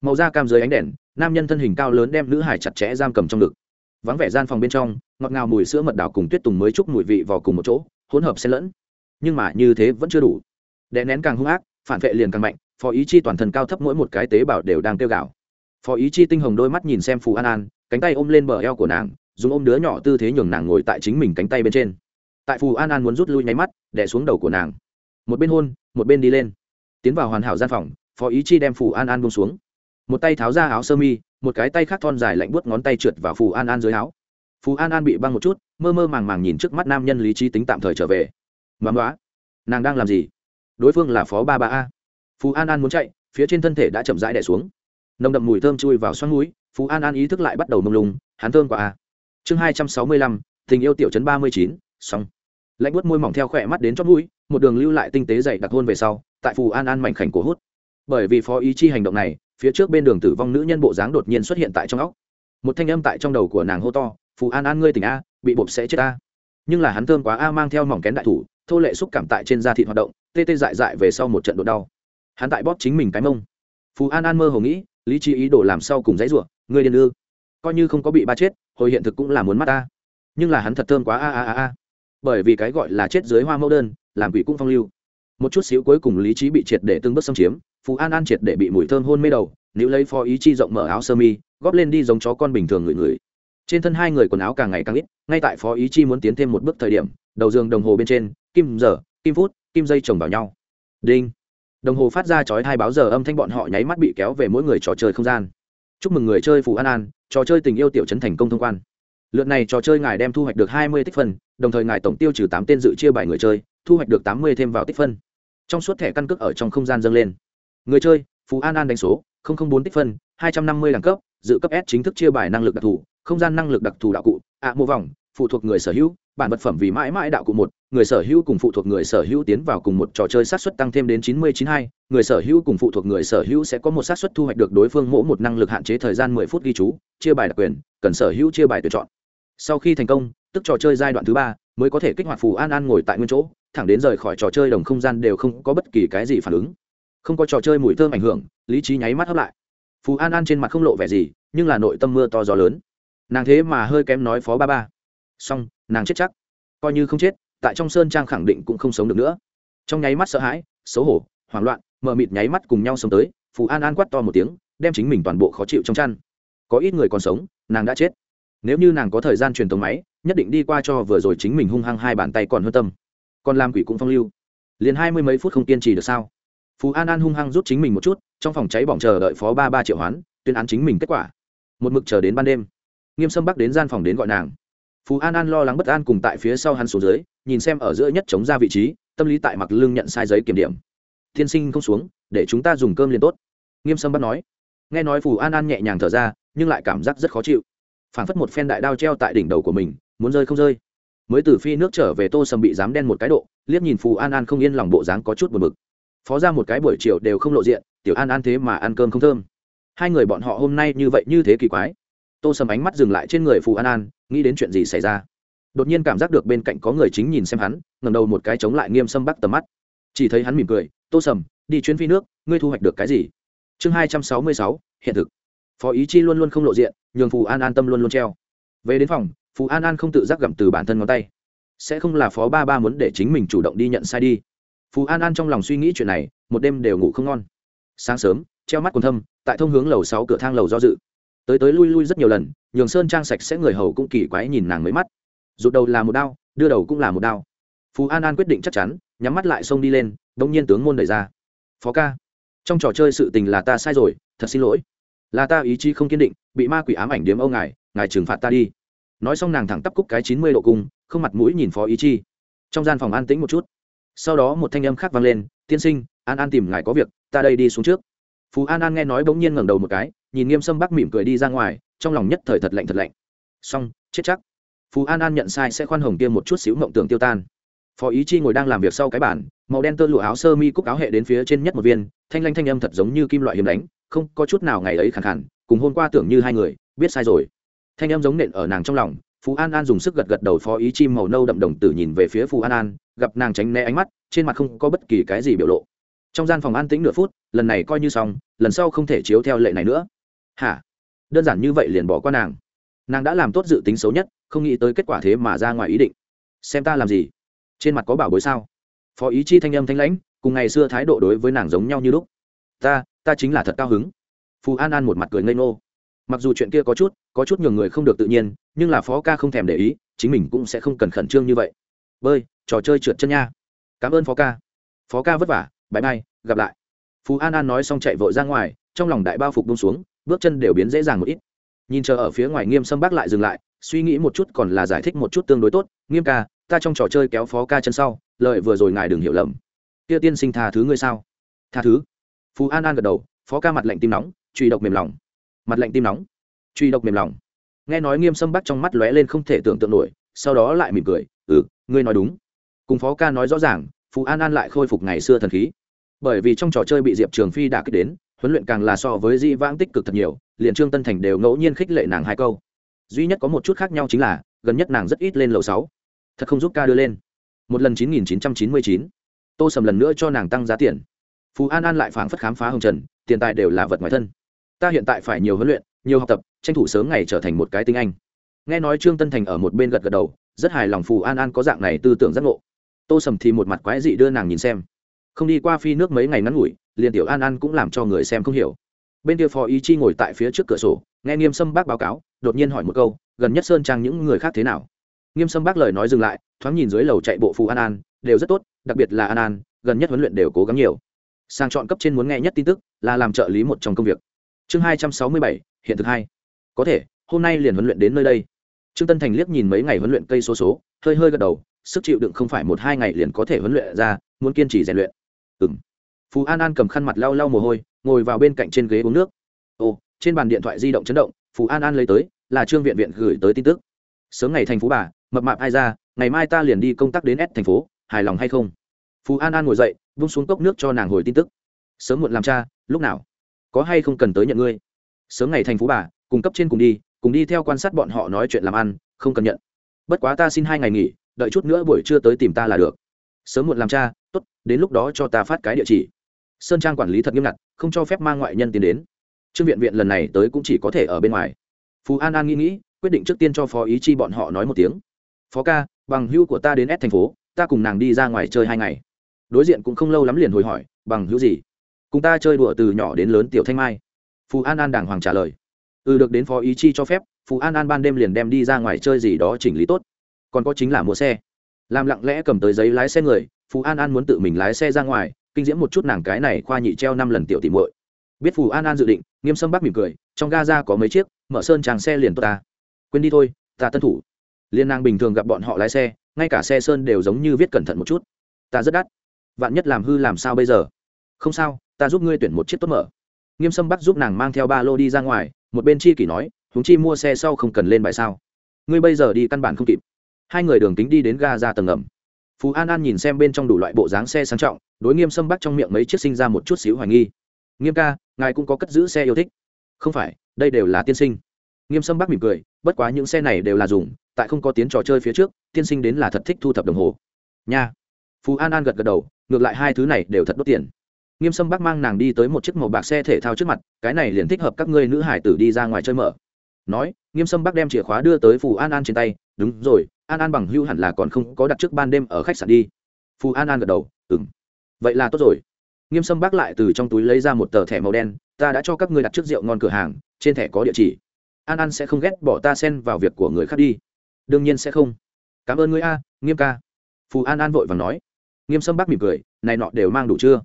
Màu da cam dưới ánh đèn, nam nhân thân hình cao lớn đem nữ hải chặt chẽ giam cầm trong ngực. Vắng vẻ gian phòng bên trong, ngọt ngào mùi sữa mật đào cùng tuyết tùng mới chúc mùi vị vào cùng một chỗ, hỗn hợp xen lẫn. Nhưng mà như thế vẫn chưa đủ. Đè nén càng hung ác, phản vệ liền càng mạnh, phó ý chi toàn thân cao thấp mỗi một cái tế bào đều đang tiêu gạo phó ý chi tinh hồng đôi mắt nhìn xem phù an an, cánh tay ôm lên bờ eo của nàng dùng ôm đứa nhỏ tư thế nhường nàng ngồi tại chính mình cánh tay bên trên. Tại phù an an muốn rút lui nháy mắt đẻ xuống đầu của nàng. Một bên hôn, một bên đi lên. Tiến vào hoàn hảo gian phòng, phó ý chi đem phù an an bông xuống. Một tay tháo ra áo sơ mi, một cái tay khác thon dài lạnh buốt ngón tay trượt vào phù an an dưới áo. Phù an an bị băng một chút, mơ mơ màng màng nhìn trước mắt nam nhân lý trí tính tạm thời trở về. Mắm đoá nàng đang làm gì? Đối phương là phó ba ba a. Phù an an muốn chạy, phía trên thân thể đã chậm rãi đẻ xuống. Nồng đậm mùi thơm chui vào xoắn núi phú an an ý thức lại bắt đầu mông lung, hắn thơm quá a chương hai trăm sáu mươi lăm, tình yêu tiểu chấn ba mươi chín, xong. Lạnh bớt môi mỏng theo khỏe mắt đến chót mũi, một đường lưu lại tinh tế dày đặc hôn về sau, tại phù an an mảnh khảnh cổ hút. Bởi vì phó ý chi hành động này, phía trước bên đường tử vong nữ nhân bộ dáng đột nhiên xuất hiện tại trong óc. Một thanh âm tại trong đầu của nàng hô to, phù an an ngươi tỉnh a, bị bộp sẽ chết a nhưng là hắn thơm quá a mang theo mỏng kén đại thủ thô lệ xúc cảm tại trên da thịt hoạt động, tê tê dại dại về sau một trận đột đau. Hắn tại bóp chính mình cái mông. Phù an an mơ hồ nghĩ, lý trí ý đồ làm sau cùng dãy ruộng người điên ư? Coi như không có bị ba chết hồi hiện thực cũng là muốn mắt ta. Nhưng là hắn thật thơm quá, a a a a. Bởi vì cái gọi là chết dưới hoa mẫu đơn, làm quỷ cũng phong lưu. Một chút xíu cuối cùng lý trí bị triệt để từng bước xâm chiếm phú an an triệt để bị mùi thơm hôn mê đầu nếu lấy phó ý chi rộng mở áo sơ mi, góp lên đi giống chó con bình thường người người trên thân hai người quần áo càng ngày càng ít, ngay tại phó ý chi muốn tiến thêm một bước thời điểm, đầu giường đồng hồ bên trên, kim giờ, kim phút, kim dây chồng vào nhau. Đinh. Đồng hồ phát ra chói hai báo giờ âm thanh bọn họ nháy mắt bị kéo về mỗi người trò chơi không gian chúc mừng người chơi phù an an, trò chơi tình yêu tiểu chấn thành công thông quan. Lượt này trò chơi ngài đem thu hoạch được hai mươi tích phân, đồng thời ngài tổng tiêu trừ tám tên dự chia bài người chơi, thu hoạch được tám mươi thêm vào tích phân. Trong suốt thẻ căn cước ở trong không gian dâng lên. Người chơi phú an an đánh số bốn tích phân, hai trăm năm mươi đẳng cấp, dự cấp s chính thức chia bài năng lực đặc thù, không gian năng lực đặc thù đạo cụ, ạ mô vòng phụ thuộc người sở hữu, bản vật phẩm vì mãi mãi đạo cụ một, người sở hữu cùng phụ thuộc người sở hữu tiến vào cùng một trò chơi sát xuất tăng thêm đến chín mươi chín hai, người sở hữu cùng phụ thuộc người sở hữu sẽ có một sát xuất thu hoạch được đối phương mỗi một năng lực hạn chế thời gian mười phút ghi chú, chia bài đặc quyền, cần sở hữu chia bài tuyển chọn. Sau khi thành công, tức trò chơi giai đoạn thứ ba mới có thể kích hoạt phù an an ngồi tại nguyên chỗ, thẳng đến rời khỏi trò chơi đồng không gian đều không có bất kỳ cái gì phản ứng. Không có trò chơi mùi thơm ảnh hưởng, lý trí nháy mắt hấp lại. Phù an an trên mặt không lộ vẻ gì, nhưng là nội tâm mưa to gió lớn. Nàng thế mà hơi kém nói phó ba ba xong, nàng chết chắc. Coi như không chết, tại trong sơn trang khẳng định cũng không sống được nữa. Trong nháy mắt sợ hãi, xấu hổ, hoảng loạn, mờ mịt nháy mắt cùng nhau sống tới, phù an an quát to một tiếng, đem chính mình toàn bộ khó chịu trong chăn. Có ít người còn sống, nàng đã chết. Nếu như nàng có thời gian truyền tống máy, nhất định đi qua cho vừa rồi chính mình hung hăng hai bàn tay còn hơn tâm. Còn làm quỷ cũng phong lưu. Liền hai mươi mấy phút không kiên trì được sao? Phú an an hung hăng rút chính mình một chút, trong phòng cháy bỏng chờ đợi phó ba ba triệu hoán, tuyên án chính mình kết quả. Một mực chờ đến ban đêm. Nghiêm sâm bắc đến gian phòng đến gọi nàng phú an an lo lắng bất an cùng tại phía sau hắn xuống dưới, nhìn xem ở giữa nhất chống ra vị trí, tâm lý tại mặc lương nhận sai giấy kiểm điểm. Tiên sinh không xuống, để chúng ta dùng cơm liền tốt. Nghiêm sâm bắt nói. Nghe nói phù an an nhẹ nhàng thở ra, nhưng lại cảm giác rất khó chịu. Phảng phất một phen đại đao treo tại đỉnh đầu của mình, muốn rơi không rơi. Mới từ phi nước trở về tô sầm bị dám đen một cái độ, liếc nhìn phù an an không yên lòng bộ dáng có chút buồn bực. Phó ra một cái buổi chiều đều không lộ diện, tiểu an an thế mà ăn cơm không thơm. Hai người bọn họ hôm nay như vậy như thế kỳ quái tô sầm ánh mắt dừng lại trên người phù an an, nghĩ đến chuyện gì xảy ra. Đột nhiên cảm giác được bên cạnh có người chính nhìn xem hắn ngầm đầu một cái chống lại nghiêm sâm bắc tầm mắt. Chỉ thấy hắn mỉm cười, tô sầm, đi chuyến phi nước, ngươi thu hoạch được cái gì? Chương hai trăm sáu mươi sáu, hiện thực. Phó ý chi luôn luôn không lộ diện, nhường phù an an tâm luôn luôn treo. Về đến phòng, phù an an không tự giác gặm từ bản thân ngón tay. Sẽ không là phó ba ba muốn để chính mình chủ động đi nhận sai đi. Phù an an trong lòng suy nghĩ chuyện này, một đêm đều ngủ không ngon. Sáng sớm, treo mắt còn thâm, tại thông hướng lầu sáu cửa thang lầu do dự tới tới lui lui rất nhiều lần, nhường sơn trang sạch sẽ người hầu cũng kỳ quái nhìn nàng mấy mắt. Rụt đầu là một đao, đưa đầu cũng là một đao. Phú an an quyết định chắc chắn, nhắm mắt lại xông đi lên đông nhiên tướng môn đẩy ra. Phó ca, trong trò chơi sự tình là ta sai rồi, thật xin lỗi. Là ta ý chí không kiên định, bị ma quỷ ám ảnh điếm âu ngài ngài trừng phạt ta đi. Nói xong nàng thẳng tắp cúc cái chín mươi độ cung, không mặt mũi nhìn phó ý chi. Trong gian phòng an tĩnh một chút. Sau đó một thanh âm khác vang lên, tiên sinh, an an tìm ngài có việc, ta đây đi xuống trước. Phú an an nghe nói bỗng nhiên ngẩng đầu một cái nhìn nghiêm sâm bắc mỉm cười đi ra ngoài, trong lòng nhất thời thật lạnh thật lạnh. Xong, chết chắc. Phú an an nhận sai sẽ khoan hồng kia một chút xíu mộng tưởng tiêu tan. Phó ý chi ngồi đang làm việc sau cái bản màu đen tơ lụa áo sơ mi cúc áo hệ đến phía trên nhất một viên, thanh lanh thanh âm thật giống như kim loại hiếm đánh, không có chút nào ngày ấy khẳng khẳng cùng hôm qua tưởng như hai người, biết sai rồi. Thanh âm giống nện ở nàng trong lòng, phú an an dùng sức gật gật đầu, phó ý chi màu nâu đậm đồng tử nhìn về phía phú an an, gặp nàng tránh né ánh mắt, trên mặt không có bất kỳ cái gì biểu lộ. Trong gian phòng an tĩnh nửa phút, lần này coi như xong, lần sau không thể chiếu theo lệ này nữa hả? Đơn giản như vậy liền bỏ qua nàng. Nàng đã làm tốt dự tính xấu nhất, không nghĩ tới kết quả thế mà ra ngoài ý định. Xem ta làm gì? Trên mặt có bảo bối sao? Phó ý chi thanh âm thanh lãnh, cùng ngày xưa thái độ đối với nàng giống nhau như lúc. Ta ta chính là thật cao hứng. Phù an an một mặt cười ngây ngô. Mặc dù chuyện kia có chút có chút nhường người không được tự nhiên, nhưng là phó ca không thèm để ý, chính mình cũng sẽ không cần khẩn trương như vậy. Bơi, trò chơi trượt chân nha. Cảm ơn phó ca. Phó ca vất vả bãi mai gặp lại. Phú an an nói xong chạy vội ra ngoài, trong lòng đại bao phục bông xuống bước chân đều biến dễ dàng một ít. Nhìn chờ ở phía ngoài nghiêm sâm bác lại dừng lại, suy nghĩ một chút còn là giải thích một chút tương đối tốt, nghiêm ca, ta trong trò chơi kéo phó ca chân sau lợi vừa rồi ngài đừng hiểu lầm. Kia tiên sinh tha thứ ngươi sao? Tha thứ. Phú an an gật đầu, phó ca mặt lạnh tim nóng, truy độc mềm lòng. Mặt lạnh tim nóng, truy độc mềm lòng. Nghe nói nghiêm sâm bắc trong mắt lóe lên không thể tưởng tượng nổi, sau đó lại mỉm cười ừ ngươi nói đúng. Cùng phó ca nói rõ ràng phú an an lại khôi phục ngày xưa thần khí bởi vì trong trò chơi bị diệp trường phi đã kích đến, huấn luyện càng là so với di vãng tích cực thật nhiều, liền trương tân thành đều ngẫu nhiên khích lệ nàng hai câu. Duy nhất có một chút khác nhau chính là, gần nhất nàng rất ít lên lầu sáu. Thật không giúp ca đưa lên. Một lần chín nghìn chín trăm chín mươi chín. Tô sầm lần nữa cho nàng tăng giá tiền. Phú an an lại phảng phất khám phá hồng trần, tiền tài đều là vật ngoài thân. Ta hiện tại phải nhiều huấn luyện, nhiều học tập, tranh thủ sớm ngày trở thành một cái tinh anh. Nghe nói trương tân thành ở một bên gật gật đầu, rất hài lòng phù an an có dạng này tư tưởng giác ngộ. Tô sầm thì một mặt quái dị đưa nàng nhìn xem không đi qua phi nước mấy ngày ngắn ngủi, liền tiểu an an cũng làm cho người xem không hiểu. Bên kia phó ý chi ngồi tại phía trước cửa sổ, nghe nghiêm sâm bác báo cáo, đột nhiên hỏi một câu, gần nhất sơn trang những người khác thế nào? Nghiêm sâm bác lời nói dừng lại, thoáng nhìn dưới lầu chạy bộ phù an an, đều rất tốt, đặc biệt là an an, gần nhất huấn luyện đều cố gắng nhiều. Sang chọn cấp trên muốn nghe nhất tin tức, là làm trợ lý một trong công việc. Chương hai trăm sáu mươi bảy, hiện thực hai. Có thể, hôm nay liền huấn luyện đến nơi đây. Trương tân thành liếc nhìn mấy ngày huấn luyện cây số số, hơi hơi gật đầu, sức chịu đựng không phải một hai ngày liền có thể huấn luyện ra, muốn kiên trì rèn luyện ừ m phú an an cầm khăn mặt lau lau mồ hôi, ngồi vào bên cạnh trên ghế uống nước. Ồ, trên bàn điện thoại di động chấn động phú an an lấy tới, là trương viện viện gửi tới tin tức. Sớm ngày thành phố bà, mập mạp ai ra, ngày mai ta liền đi công tác đến s thành phố, hài lòng hay không? Phú an an ngồi dậy, vung xuống cốc nước cho nàng hồi tin tức. Sớm muộn làm cha, lúc nào? Có hay không cần tới nhận ngươi? Sớm ngày thành phố bà, cùng cấp trên cùng đi cùng đi theo quan sát bọn họ nói chuyện làm ăn, không cần nhận. Bất quá ta xin hai ngày nghỉ, đợi chút nữa buổi trưa tới tìm ta là được. Sớm muộn làm cha đến lúc đó cho ta phát cái địa chỉ. Sơn trang quản lý thật nghiêm ngặt, không cho phép mang ngoại nhân tiến đến. Trương viện viện lần này tới cũng chỉ có thể ở bên ngoài. Phú an an nghĩ nghĩ, quyết định trước tiên cho phó ý chi bọn họ nói một tiếng. Phó ca, bằng hữu của ta đến s thành phố, ta cùng nàng đi ra ngoài chơi hai ngày. Đối diện cũng không lâu lắm liền hồi hỏi, bằng hữu gì? Cùng ta chơi đùa từ nhỏ đến lớn tiểu thanh mai. Phú an an đàng hoàng trả lời. Ừ được đến phó ý chi cho phép phú an an ban đêm liền đem đi ra ngoài chơi gì đó chỉnh lý tốt. Còn có chính là mua xe. Làm lặng lẽ cầm tới giấy lái xe người phú an an muốn tự mình lái xe ra ngoài, kinh diễm một chút nàng cái này khoa nhị treo năm lần tiểu tìm muội. Biết phù an an dự định, nghiêm sâm bắc mỉm cười, trong ga ra có mấy chiếc, mở sơn tràng xe liền tốt ta. Quên đi thôi, ta tân thủ. Liên nàng bình thường gặp bọn họ lái xe, ngay cả xe sơn đều giống như viết cẩn thận một chút. Ta rất đắt. Vạn nhất làm hư làm sao bây giờ? Không sao, ta giúp ngươi tuyển một chiếc tốt mở. Nghiêm sâm bắc giúp nàng mang theo ba lô đi ra ngoài, một bên chi kỷ nói chúng chi mua xe sau không cần lên bài sao? Ngươi bây giờ đi căn bản không kịp. Hai người đường kính đi đến ga ra tầng ngầm phú an an nhìn xem bên trong đủ loại bộ dáng xe sang trọng, đối nghiêm sâm bắc trong miệng mấy chiếc sinh ra một chút xíu hoài nghi. Nghiêm ca, ngài cũng có cất giữ xe yêu thích. Không phải, đây đều là tiên sinh. Nghiêm sâm bắc mỉm cười, bất quá những xe này đều là dùng, tại không có tiến trò chơi phía trước, tiên sinh đến là thật thích thu thập đồng hồ. Nha. Phú an an gật gật đầu, ngược lại hai thứ này đều thật đốt tiền. Nghiêm sâm bắc mang nàng đi tới một chiếc màu bạc xe thể thao trước mặt, cái này liền thích hợp các ngươi nữ hải tử đi ra ngoài chơi mở. Nói, nghiêm sâm bắc đem chìa khóa đưa tới phù an an trên tay, đúng rồi an an bằng hưu hẳn là còn không có đặt trước ban đêm ở khách sạn đi. Phù an an gật đầu ừng vậy là tốt rồi. Nghiêm sâm bác lại từ trong túi lấy ra một tờ thẻ màu đen, ta đã cho các ngươi đặt trước rượu ngon cửa hàng, trên thẻ có địa chỉ. An an sẽ không ghét bỏ ta xen vào việc của người khác đi. Đương nhiên sẽ không. Cảm ơn ngươi a, nghiêm ca. Phù an an vội và nói. Nghiêm sâm bác mỉm cười, này nọ đều mang đủ chưa?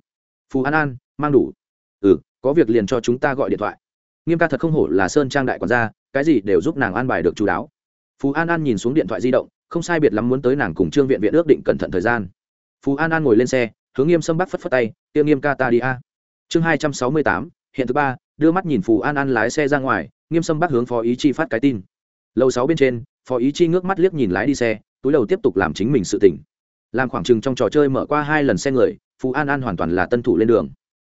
Phù an an, mang đủ. Ừ có việc liền cho chúng ta gọi điện thoại. Nghiêm ca thật không hổ là sơn trang đại quản gia, cái gì đều giúp nàng an bài được chú đáo phú an an nhìn xuống điện thoại di động, không sai biệt lắm muốn tới nàng cùng trương viện viện ước định cẩn thận thời gian. Phú an an ngồi lên xe, hướng nghiêm sâm bắc phất phất tay, tiêu nghiêm ca ta đi a. Chương hai trăm sáu mươi tám, hiện thứ ba, đưa mắt nhìn phù an an lái xe ra ngoài, nghiêm sâm bắc hướng phó ý chi phát cái tin. Lầu sáu bên trên, phó ý chi ngước mắt liếc nhìn lái đi xe, túi đầu tiếp tục làm chính mình sự tỉnh làm khoảng trừng trong trò chơi mở qua hai lần xe người, phú an an hoàn toàn là tân thủ lên đường.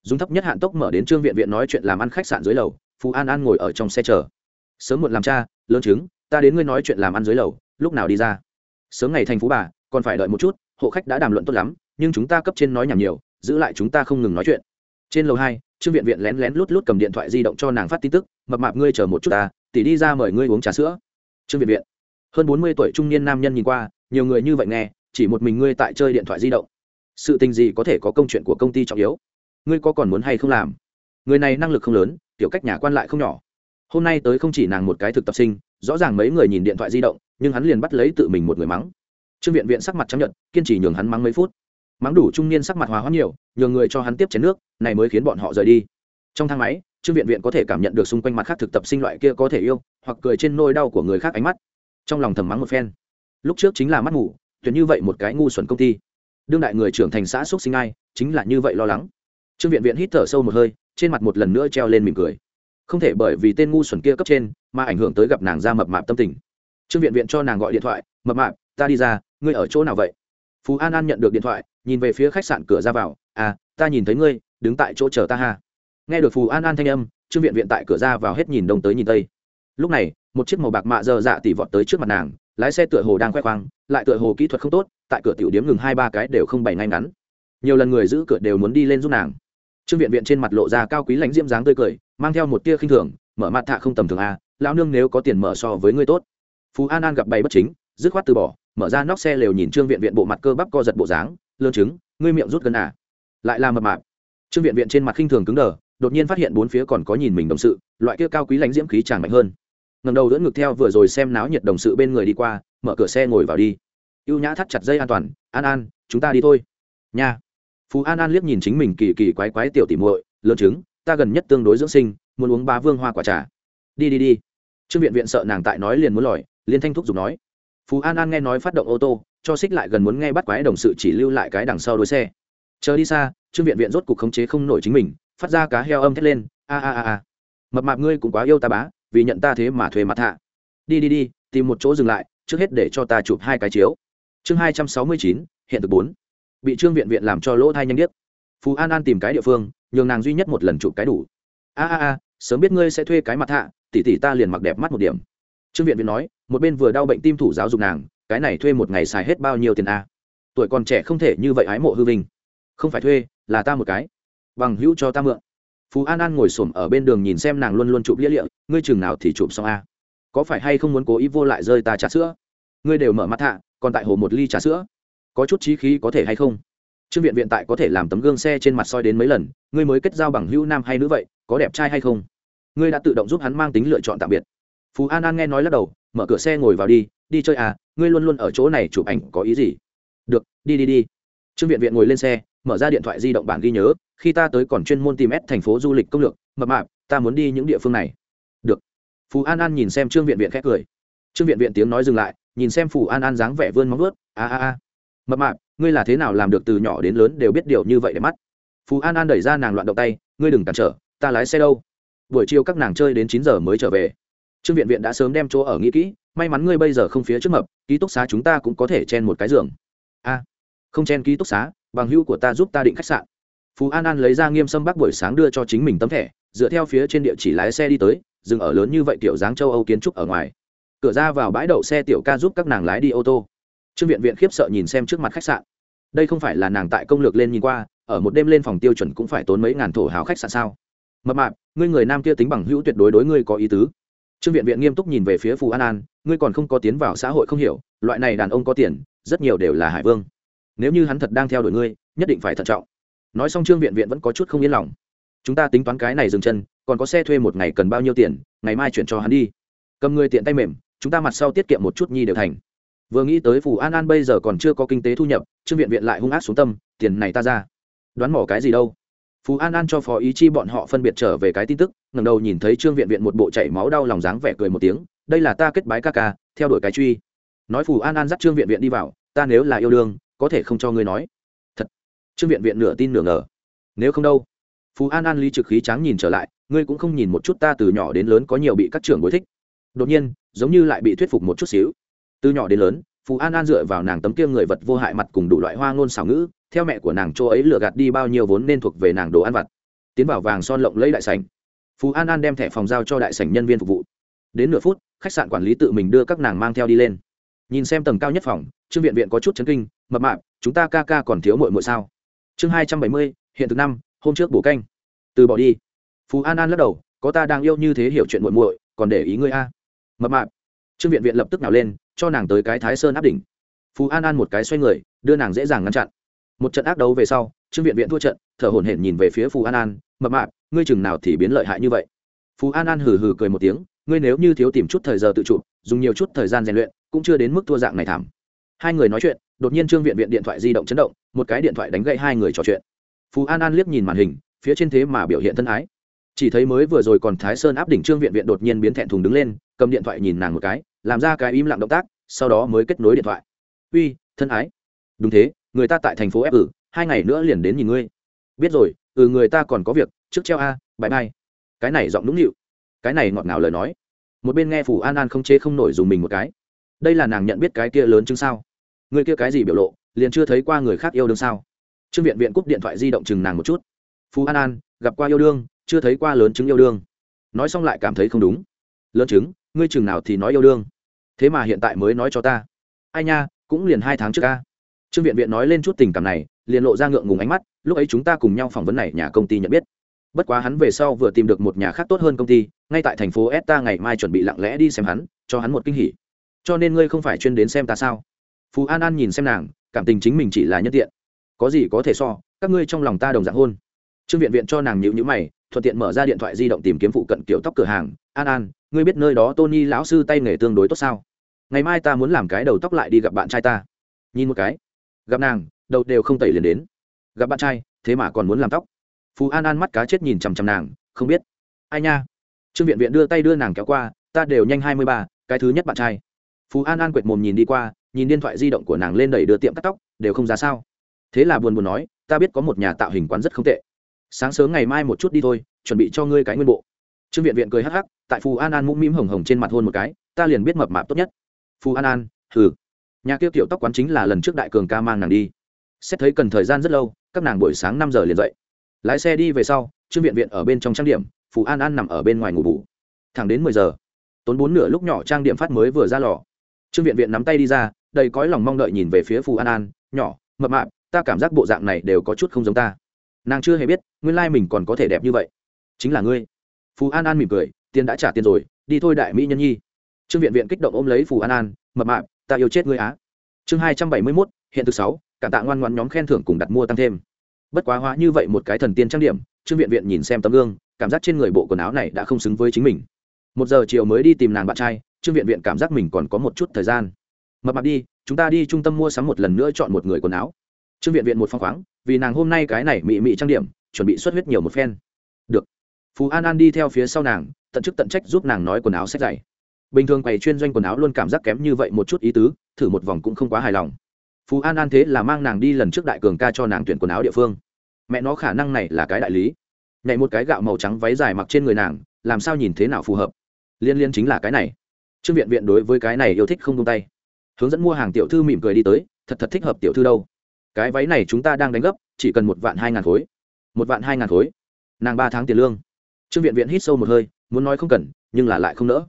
Dùng thấp nhất hạn tốc mở đến trương viện viện nói chuyện làm ăn khách sạn dưới lầu, phú an an ngồi ở trong xe chờ. Sớm muộn làm cha, lớn chứng ta đến ngươi nói chuyện làm ăn dưới lầu, lúc nào đi ra? Sớm ngày thành phố bà, còn phải đợi một chút, hộ khách đã đàm luận tốt lắm, nhưng chúng ta cấp trên nói nhảm nhiều, giữ lại chúng ta không ngừng nói chuyện. Trên lầu hai, trương viện viện lén lén lút lút cầm điện thoại di động cho nàng phát tin tức, mập mạp ngươi chờ một chút ta tỉ đi ra mời ngươi uống trà sữa. Trương viện viện. Hơn bốn mươi tuổi trung niên nam nhân nhìn qua, nhiều người như vậy nghe, chỉ một mình ngươi tại chơi điện thoại di động. Sự tình gì có thể có công chuyện của công ty trọng yếu? Ngươi có còn muốn hay không làm? Người này năng lực không lớn, tiểu cách nhà quan lại không nhỏ. Hôm nay tới không chỉ nàng một cái thực tập sinh rõ ràng mấy người nhìn điện thoại di động, nhưng hắn liền bắt lấy tự mình một người mắng. Trương viện viện sắc mặt chấp nhận kiên trì nhường hắn mắng mấy phút. Mắng đủ trung niên sắc mặt hòa hoãn nhiều, nhường người cho hắn tiếp chén nước, này mới khiến bọn họ rời đi. Trong thang máy, trương viện viện có thể cảm nhận được xung quanh mặt khác thực tập sinh loại kia có thể yêu, hoặc cười trên nôi đau của người khác ánh mắt. Trong lòng thầm mắng một phen. Lúc trước chính là mắt ngủ tuyệt như vậy một cái ngu xuẩn công ty. Đương đại người trưởng thành xã xúc sinh ai, chính là như vậy lo lắng. Trương viện viện hít thở sâu một hơi, trên mặt một lần nữa treo lên mỉm cười không thể bởi vì tên ngu xuẩn kia cấp trên mà ảnh hưởng tới gặp nàng ra mập mạp tâm tình. Trương viện viện cho nàng gọi điện thoại, mập mạp, ta đi ra, ngươi ở chỗ nào vậy? Phú an an nhận được điện thoại, nhìn về phía khách sạn cửa ra vào à ta nhìn thấy ngươi, đứng tại chỗ chờ ta ha. Nghe được phù an an thanh âm, trương viện viện tại cửa ra vào hết nhìn đông tới nhìn tây. Lúc này, một chiếc màu bạc mạ dơ dạ tỉ vọt tới trước mặt nàng, lái xe tựa hồ đang khoe khoang, lại tựa hồ kỹ thuật không tốt, tại cửa tiểu điếm ngừng hai ba cái đều không bày ngay ngắn. Nhiều lần người giữ cửa đều muốn đi lên giúp nàng. Trương viện viện trên mặt lộ ra cao quý lãnh diễm dáng tươi cười mang theo một tia khinh thường, mở mặt thạ không tầm thường a, lão nương nếu có tiền mở so với ngươi tốt. Phú an an gặp bày bất chính, dứt khoát từ bỏ, mở ra nóc xe lều nhìn trương viện viện bộ mặt cơ bắp co giật bộ dáng lơ chứng ngươi miệng rút gần à. Lại là mập mạp. Trương viện viện trên mặt khinh thường cứng đờ, đột nhiên phát hiện bốn phía còn có nhìn mình đồng sự, loại kia cao quý lãnh diễm khí tràn mạnh hơn. Ngầm đầu đỡ ngực theo vừa rồi xem náo nhiệt đồng sự bên người đi qua, mở cửa xe ngồi vào đi. Ưu nhã thắt chặt dây an toàn, an an, chúng ta đi thôi. Nha. Phú an an liếc nhìn chính mình kỳ kỳ quái quái tiểu tỉ muội lớn chứng ta gần nhất tương đối dưỡng sinh, muốn uống ba vương hoa quả trà. Đi đi đi. Trương viện viện sợ nàng tại nói liền muốn lòi, liên thanh thúc giục nói. Phú an an nghe nói phát động ô tô, cho xích lại gần muốn nghe bắt quái đồng sự chỉ lưu lại cái đằng sau đuôi xe. Chờ đi xa, trương viện viện rốt cục khống chế không nổi chính mình, phát ra cá heo âm thét lên, a a a a. Mập mạp ngươi cũng quá yêu ta bá, vì nhận ta thế mà thuê mặt hạ. Đi đi đi, tìm một chỗ dừng lại, trước hết để cho ta chụp hai cái chiếu. Chương hai trăm sáu mươi chín, hiện thực bốn. Bị trương viện viện làm cho lỗ thai nhanh điếc. Phú an an tìm cái địa phương nhường nàng duy nhất một lần chụp cái đủ. A a a, sớm biết ngươi sẽ thuê cái mặt hạ, tỷ tỷ ta liền mặc đẹp mắt một điểm. Trương viện viện nói, một bên vừa đau bệnh tim thủ giáo dục nàng, cái này thuê một ngày xài hết bao nhiêu tiền a? Tuổi còn trẻ không thể như vậy ái mộ hư vinh. Không phải thuê, là ta một cái. Bằng hữu cho ta mượn. Phú an an ngồi s ổ m ở bên đường nhìn xem nàng luôn luôn chụp lia lịa, ngươi chừng nào thì chụp xong a? Có phải hay không muốn cố ý vô lại rơi ta trà sữa? Ngươi đều mở mắt hạ, còn tại hồ một ly trà sữa. Có chút trí khí có thể hay không? Trương viện viện tại có thể làm tấm gương xe trên mặt soi đến mấy lần, ngươi mới kết giao bằng hữu nam hay nữ vậy, có đẹp trai hay không? Ngươi đã tự động giúp hắn mang tính lựa chọn tạm biệt. Phú an an nghe nói lắc đầu, mở cửa xe ngồi vào đi đi chơi à ngươi luôn luôn ở chỗ này chụp ảnh có ý gì? Được, đi đi đi. Trương viện viện ngồi lên xe, mở ra điện thoại di động bản ghi nhớ, khi ta tới còn chuyên môn tìm ép thành phố du lịch công lược, mập mạp, ta muốn đi những địa phương này. Được. Phú an an nhìn xem trương viện viện khét cười. Trương viện viện tiếng nói dừng lại, nhìn xem phù an an dáng vẻ vươn móng vớt a a a. Mập mạp ngươi là thế nào làm được từ nhỏ đến lớn đều biết điều như vậy để mắt. Phú an an đẩy ra nàng loạn động tay, ngươi đừng cản trở, ta lái xe đâu. Buổi chiều các nàng chơi đến chín giờ mới trở về. Trương viện viện đã sớm đem chỗ ở nghĩ kỹ, may mắn ngươi bây giờ không phía trước mập, ký túc xá chúng ta cũng có thể chen một cái giường. A, không chen ký túc xá, bằng hưu của ta giúp ta định khách sạn. Phú an an lấy ra nghiêm sâm bắc buổi sáng đưa cho chính mình tấm thẻ, dựa theo phía trên địa chỉ lái xe đi tới, dừng ở lớn như vậy tiểu dáng châu âu kiến trúc ở ngoài. Cửa ra vào bãi đậu xe tiểu ca giúp các nàng lái đi ô tô. Trương viện viện khiếp sợ nhìn xem trước mặt khách sạn đây không phải là nàng tại công lược lên nhìn qua, ở một đêm lên phòng tiêu chuẩn cũng phải tốn mấy ngàn thổ hào khách sạn sao? Mập mạp, ngươi người nam kia tính bằng hữu tuyệt đối đối ngươi có ý tứ. Trương viện viện nghiêm túc nhìn về phía phù an an, ngươi còn không có tiến vào xã hội không hiểu, loại này đàn ông có tiền, rất nhiều đều là hải vương. Nếu như hắn thật đang theo đuổi ngươi, nhất định phải thận trọng. Nói xong trương viện viện vẫn có chút không yên lòng. Chúng ta tính toán cái này dừng chân, còn có xe thuê một ngày cần bao nhiêu tiền, ngày mai chuyển cho hắn đi. Cầm người tiện tay mềm, chúng ta mặt sau tiết kiệm một chút nhi đều thành vừa nghĩ tới phù an an bây giờ còn chưa có kinh tế thu nhập, trương viện viện lại hung ác xuống tâm, tiền này ta ra. Đoán mỏ cái gì đâu? Phú an an cho phó ý chi bọn họ phân biệt trở về cái tin tức ngầm đầu nhìn thấy trương viện viện một bộ chảy máu đau lòng dáng vẻ cười một tiếng, đây là ta kết bái ca ca, theo đuổi cái truy. Nói phù an an dắt trương viện viện đi vào, ta nếu là yêu đương, có thể không cho ngươi nói. Thật. Trương viện viện nửa tin nửa ngờ. Nếu không đâu. Phú an an ly trực khí tráng nhìn trở lại, ngươi cũng không nhìn một chút ta từ nhỏ đến lớn có nhiều bị các trưởng bối thích. Đột nhiên, giống như lại bị thuyết phục một chút xíu từ nhỏ đến lớn, phù an an dựa vào nàng tấm kia người vật vô hại mặt cùng đủ loại hoa ngôn xảo ngữ, theo mẹ của nàng chỗ ấy lừa gạt đi bao nhiêu vốn nên thuộc về nàng đồ ăn vặt. Tiến vào vàng son lộng lấy đại sảnh, phù an an đem thẻ phòng giao cho đại sảnh nhân viên phục vụ. Đến nửa phút, khách sạn quản lý tự mình đưa các nàng mang theo đi lên. Nhìn xem tầng cao nhất phòng, trương viện viện có chút chấn kinh, mập mạp, chúng ta ca ca còn thiếu mội mội sao? Chương hai trăm bảy mươi, hiện thực năm, hôm trước bổ canh. Từ bỏ đi. Phú an an lắc đầu, có ta đang yêu như thế hiểu chuyện muội muội, còn để ý ngươi a. Mập mạp. Trương viện viện lập tức nào lên cho nàng tới cái thái sơn áp đỉnh. Phú an an một cái xoay người, đưa nàng dễ dàng ngăn chặn. Một trận ác đấu về sau, trương viện viện thua trận, thở hổn hển nhìn về phía phú an an, mập mạp, ngươi chừng nào thì biến lợi hại như vậy? Phú an an hừ hừ cười một tiếng, ngươi nếu như thiếu tìm chút thời giờ tự chụp dùng nhiều chút thời gian rèn luyện, cũng chưa đến mức thua dạng này thảm. Hai người nói chuyện, đột nhiên trương viện viện điện thoại di động chấn động, một cái điện thoại đánh gậy hai người trò chuyện. Phú an an liếc nhìn màn hình, phía trên thế mà biểu hiện thân ái. Chỉ thấy mới vừa rồi còn thái sơn áp đỉnh trương viện viện đột nhiên biến thẹn thùng đứng lên, cầm điện thoại nhìn nàng một cái làm ra cái im lặng động tác, sau đó mới kết nối điện thoại. Uy, thân ái. Đúng thế, người ta tại thành phố ép ử ừ, hai ngày nữa liền đến nhìn ngươi. Biết rồi ừ người ta còn có việc, trước treo a bãi bay cái này giọng nũng nịu, cái này ngọt ngào lời nói. Một bên nghe phủ an an không chế không nổi dùng mình một cái. Đây là nàng nhận biết cái kia lớn chứng sao? Người kia cái gì biểu lộ, liền chưa thấy qua người khác yêu đương sao? Trương viện viện cúp điện thoại di động chừng nàng một chút. Phú an an, gặp qua yêu đương, chưa thấy qua lớn chứng yêu đương. Nói xong lại cảm thấy không đúng. Lớn chứng? Ngươi chừng nào thì nói yêu đương. Thế mà hiện tại mới nói cho ta. Ai nha, cũng liền hai tháng trước ca. Trương viện viện nói lên chút tình cảm này, liền lộ ra ngượng ngùng ánh mắt, lúc ấy chúng ta cùng nhau phỏng vấn này nhà công ty nhận biết. Bất quá hắn về sau vừa tìm được một nhà khác tốt hơn công ty, ngay tại thành phố s ta ngày mai chuẩn bị lặng lẽ đi xem hắn, cho hắn một kinh hỉ. Cho nên ngươi không phải chuyên đến xem ta sao? Phú an an nhìn xem nàng, cảm tình chính mình chỉ là nhân tiện. Có gì có thể so, các ngươi trong lòng ta đồng dạng hôn. Trương viện viện cho nàng nhịu nhữ mày thuận tiện mở ra điện thoại di động tìm kiếm phụ cận kiểu tóc cửa hàng. An an, ngươi biết nơi đó tony lão sư tay nghề tương đối tốt sao? Ngày mai ta muốn làm cái đầu tóc lại đi gặp bạn trai ta. Nhìn một cái. Gặp nàng, đầu đều không tẩy liền đến. Gặp bạn trai, thế mà còn muốn làm tóc. Phú an an mắt cá chết nhìn chằm chằm nàng, không biết. Ai nha? Trương viện viện đưa tay đưa nàng kéo qua, ta đều nhanh hai mươi ba, cái thứ nhất bạn trai. Phú an an quệt mồm nhìn đi qua, nhìn điện thoại di động của nàng lên đẩy đưa tiệm cắt tóc, đều không ra sao. Thế là buồn buồn nói, ta biết có một nhà tạo hình quán rất không tệ sáng sớm ngày mai một chút đi thôi, chuẩn bị cho ngươi cái nguyên bộ. Trương viện viện cười hắc hắc, tại phù an an mũm mĩm hồng hồng trên mặt hôn một cái, ta liền biết mập mạp tốt nhất. Phù an an, hừ. Nhà kia kiểu tóc quán chính là lần trước đại cường ca mang nàng đi. Xét thấy cần thời gian rất lâu, các nàng buổi sáng năm giờ liền dậy. Lái xe đi về sau, trương viện viện ở bên trong trang điểm, phù an an nằm ở bên ngoài ngủ bù. Thẳng đến mười giờ, tốn bốn nửa lúc nhỏ trang điểm phát mới vừa ra lò. Trương viện viện nắm tay đi ra, đầy cõi lòng mong đợi nhìn về phía phù an an, nhỏ, mập mạp, ta cảm giác bộ dạng này đều có chút không giống ta nàng chưa hề biết, nguyên lai mình còn có thể đẹp như vậy. Chính là ngươi. Phù an an mỉm cười, tiền đã trả tiền rồi, đi thôi đại mỹ nhân nhi. Trương viện viện kích động ôm lấy phù an an, mập mạp, ta yêu chết ngươi á. Chương hai trăm bảy mươi mốt, hiện thực sáu cả tạ ngoan ngoan nhóm khen thưởng cùng đặt mua tăng thêm. Bất quá hóa như vậy một cái thần tiên trang điểm, trương viện viện nhìn xem tấm gương, cảm giác trên người bộ quần áo này đã không xứng với chính mình. Một giờ chiều mới đi tìm nàng bạn trai, trương viện viện cảm giác mình còn có một chút thời gian. Mập mạp đi, chúng ta đi trung tâm mua sắm một lần nữa chọn một người quần áo trương viện viện một phong khoáng, vì nàng hôm nay cái này mị mị trang điểm, chuẩn bị xuất huyết nhiều một phen. Được. Phú an an đi theo phía sau nàng, tận chức tận trách giúp nàng nói quần áo sách dày. Bình thường quầy chuyên doanh quần áo luôn cảm giác kém như vậy một chút ý tứ, thử một vòng cũng không quá hài lòng. Phú an an thế là mang nàng đi lần trước đại cường ca cho nàng tuyển quần áo địa phương. Mẹ nó khả năng này là cái đại lý. Nhảy một cái gạo màu trắng váy dài mặc trên người nàng, làm sao nhìn thế nào phù hợp? Liên liên chính là cái này. Trương viện viện đối với cái này yêu thích không tung tay. Hướng dẫn mua hàng tiểu thư mỉm cười đi tới, thật thật thích hợp tiểu thư đâu cái váy này chúng ta đang đánh gấp, chỉ cần một vạn hai ngàn khối. Một vạn hai ngàn khối. Nàng ba tháng tiền lương. Trương viện viện hít sâu một hơi, muốn nói không cần, nhưng là lại không nỡ.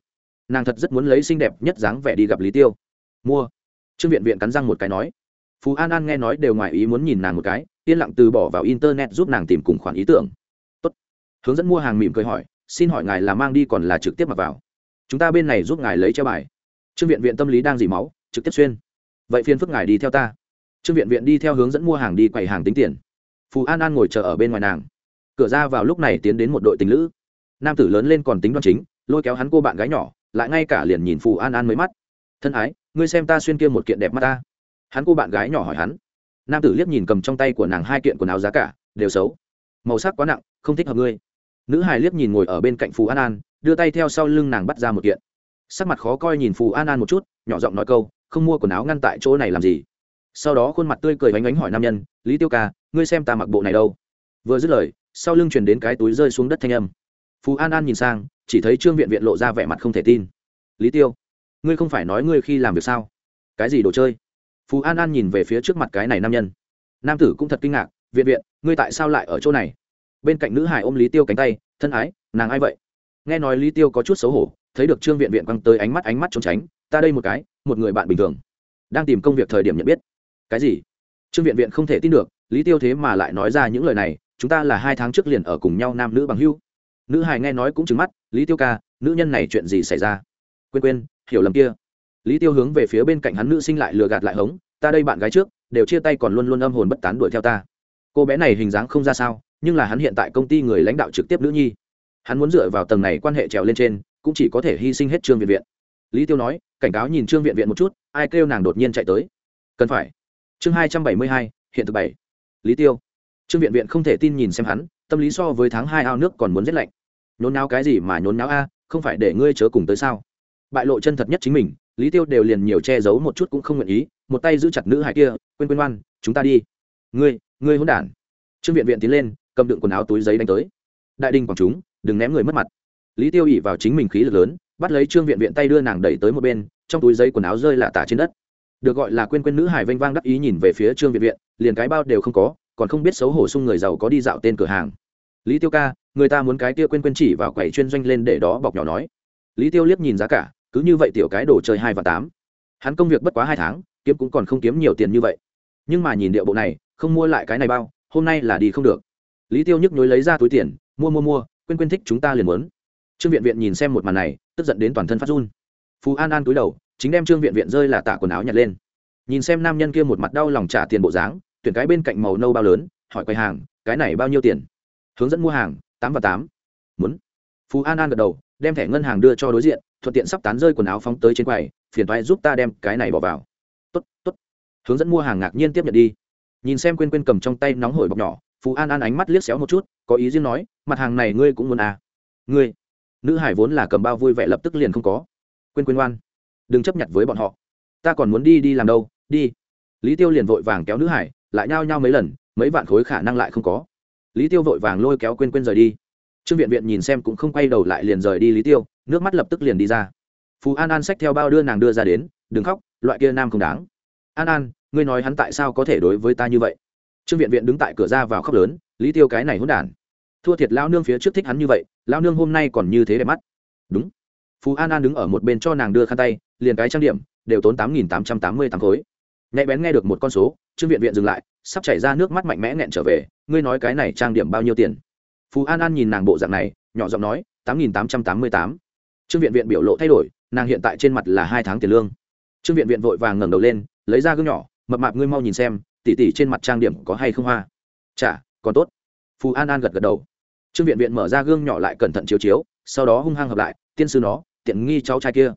Nàng thật rất muốn lấy xinh đẹp nhất dáng vẻ đi gặp lý tiêu. Mua. Trương viện viện cắn răng một cái nói. Phú an an nghe nói đều ngoài ý muốn nhìn nàng một cái, yên lặng từ bỏ vào internet giúp nàng tìm cùng khoản ý tưởng. Tốt. hướng dẫn mua hàng mỉm cười hỏi, xin hỏi ngài là mang đi còn là trực tiếp mặc vào? Chúng ta bên này giúp ngài lấy treo bài. Trương viện viện tâm lý đang dỉ máu, trực tiếp xuyên. Vậy phiên phức ngài đi theo ta trương viện viện đi theo hướng dẫn mua hàng đi quầy hàng tính tiền. Phù an an ngồi chờ ở bên ngoài nàng. Cửa ra vào lúc này tiến đến một đội tình lữ. Nam tử lớn lên còn tính đoan chính, lôi kéo hắn cô bạn gái nhỏ, lại ngay cả liền nhìn phù an an mới mắt. Thân ái, ngươi xem ta xuyên kia một kiện đẹp mắt ta. Hắn cô bạn gái nhỏ hỏi hắn. Nam tử liếc nhìn cầm trong tay của nàng hai kiện quần áo giá cả, đều xấu. Màu sắc quá nặng, không thích hợp ngươi. Nữ hài liếc nhìn ngồi ở bên cạnh phù an an, đưa tay theo sau lưng nàng bắt ra một kiện. Sắc mặt khó coi nhìn phù an an một chút, nhỏ giọng nói câu, không mua quần áo ngăn tại chỗ này làm gì? Sau đó khuôn mặt tươi cười bánh bánh hỏi nam nhân, lý tiêu ca, ngươi xem ta mặc bộ này đâu? Vừa dứt lời, sau lưng truyền đến cái túi rơi xuống đất thanh âm. Phú an an nhìn sang, chỉ thấy trương viện viện lộ ra vẻ mặt không thể tin. Lý tiêu, ngươi không phải nói ngươi khi làm việc sao? Cái gì đồ chơi? Phú an an nhìn về phía trước mặt cái này nam nhân. Nam tử cũng thật kinh ngạc, viện viện, ngươi tại sao lại ở chỗ này? Bên cạnh nữ hải ôm lý tiêu cánh tay, thân ái, nàng ai vậy? Nghe nói lý tiêu có chút xấu hổ, thấy được trương viện viện quăng tới ánh mắt ánh mắt trốn tránh, ta đây một cái, một người bạn bình thường, đang tìm công việc thời điểm nhận biết cái gì? Trương viện viện không thể tin được, lý tiêu thế mà lại nói ra những lời này, chúng ta là hai tháng trước liền ở cùng nhau nam nữ bằng hưu nữ hài nghe nói cũng trứng mắt, lý tiêu ca, nữ nhân này chuyện gì xảy ra? Quên quên, hiểu lầm kia. Lý tiêu hướng về phía bên cạnh hắn nữ sinh lại lừa gạt lại hống, ta đây bạn gái trước, đều chia tay còn luôn luôn âm hồn bất tán đuổi theo ta. Cô bé này hình dáng không ra sao, nhưng là hắn hiện tại công ty người lãnh đạo trực tiếp nữ nhi. Hắn muốn dựa vào tầng này quan hệ trèo lên trên, cũng chỉ có thể hy sinh hết trương viện viện. Lý tiêu nói, cảnh cáo nhìn trương viện viện một chút, ai kêu nàng đột nhiên chạy tới? Cần phải chương hai trăm bảy mươi hai, hiện thực bảy. Lý tiêu. Trương viện viện không thể tin nhìn xem hắn, tâm lý so với tháng hai ao nước còn muốn rét lạnh. Nhốn náo cái gì mà nhốn náo a, không phải để ngươi chớ cùng tới sao? Bại lộ chân thật nhất chính mình, lý tiêu đều liền nhiều che giấu một chút cũng không nguyện ý, một tay giữ chặt nữ hải kia, quên quên oan, chúng ta đi. Ngươi ngươi hôn đản. Trương viện viện tiến lên, cầm đựng quần áo túi giấy đánh tới. Đại đình quảng chúng, đừng ném người mất mặt. Lý tiêu ỉ vào chính mình khí lực lớn, bắt lấy trương viện viện tay đưa nàng đẩy tới một bên, trong túi giấy quần áo rơi lạ tả trên đất được gọi là quên quên nữ hải vênh vang đắc ý nhìn về phía trương viện viện, liền cái bao đều không có, còn không biết xấu hổ sung người giàu có đi dạo tên cửa hàng. Lý tiêu ca, người ta muốn cái kia quên quên chỉ vào quầy chuyên doanh lên để đó bọc nhỏ nói. Lý tiêu liếc nhìn giá cả, cứ như vậy tiểu cái đồ chơi hai và tám. Hắn công việc bất quá hai tháng, kiếm cũng còn không kiếm nhiều tiền như vậy. Nhưng mà nhìn điệu bộ này, không mua lại cái này bao, hôm nay là đi không được. Lý tiêu nhức nhối lấy ra túi tiền, mua mua mua, quên quên thích chúng ta liền muốn. Trương viện viện nhìn xem một màn này, tức giận đến toàn thân phát run. Phú an an túi đầu chính đem trương viện viện rơi là tạ quần áo nhặt lên. Nhìn xem nam nhân kia một mặt đau lòng trả tiền bộ dáng, tuyển cái bên cạnh màu nâu bao lớn, hỏi quầy hàng, cái này bao nhiêu tiền? Hướng dẫn mua hàng, tám và tám. Muốn. Phú an an gật đầu, đem thẻ ngân hàng đưa cho đối diện, thuận tiện sắp tán rơi quần áo phóng tới trên quầy, phiền toái giúp ta đem cái này bỏ vào. Tốt tốt. Hướng dẫn mua hàng ngạc nhiên tiếp nhận đi. Nhìn xem quên quên cầm trong tay nóng hổi bọc nhỏ, phú an an ánh mắt liếc xéo một chút, có ý riêng nói, mặt hàng này ngươi cũng muốn à? Ngươi. Nữ hải vốn là cầm bao vui vẻ lập tức liền không có. Quên quên ngoan đừng chấp nhận với bọn họ. Ta còn muốn đi đi làm đâu, đi. Lý tiêu liền vội vàng kéo nữ hải, lại nhao nhao mấy lần, mấy vạn khối khả năng lại không có. Lý tiêu vội vàng lôi kéo quên quên rời đi. Trương viện viện nhìn xem cũng không quay đầu lại liền rời đi lý tiêu, nước mắt lập tức liền đi ra. Phú an an xách theo bao đưa nàng đưa ra đến, đừng khóc, loại kia nam không đáng. An an, ngươi nói hắn tại sao có thể đối với ta như vậy? Trương viện viện đứng tại cửa ra vào khóc lớn, lý tiêu cái này hỗn đản. Thua thiệt lao nương phía trước thích hắn như vậy lao nương hôm nay còn như thế đẹp mắt. Đúng phú an an đứng ở một bên cho nàng đưa khăn tay, liền cái trang điểm, đều tốn tám nghìn tám trăm tám mươi tám khối. Nhạy bén nghe được một con số, trương viện viện dừng lại, sắp chảy ra nước mắt mạnh mẽ nghẹn trở về, ngươi nói cái này trang điểm bao nhiêu tiền? Phú an an nhìn nàng bộ dạng này, nhỏ giọng nói, tám nghìn tám trăm tám mươi tám. Trương viện viện biểu lộ thay đổi, nàng hiện tại trên mặt là hai tháng tiền lương. Trương viện viện vội vàng ngẩng đầu lên, lấy ra gương nhỏ, mập mạp, ngươi mau nhìn xem tỉ tỉ trên mặt trang điểm có hay không hoa? Chả, còn tốt. Phú an an gật gật đầu. Trương viện viện mở ra gương nhỏ lại cẩn thận chiếu chiếu, sau đó hung hăng hợp lại, tiên sư nó tiện nghi cháu trai kia.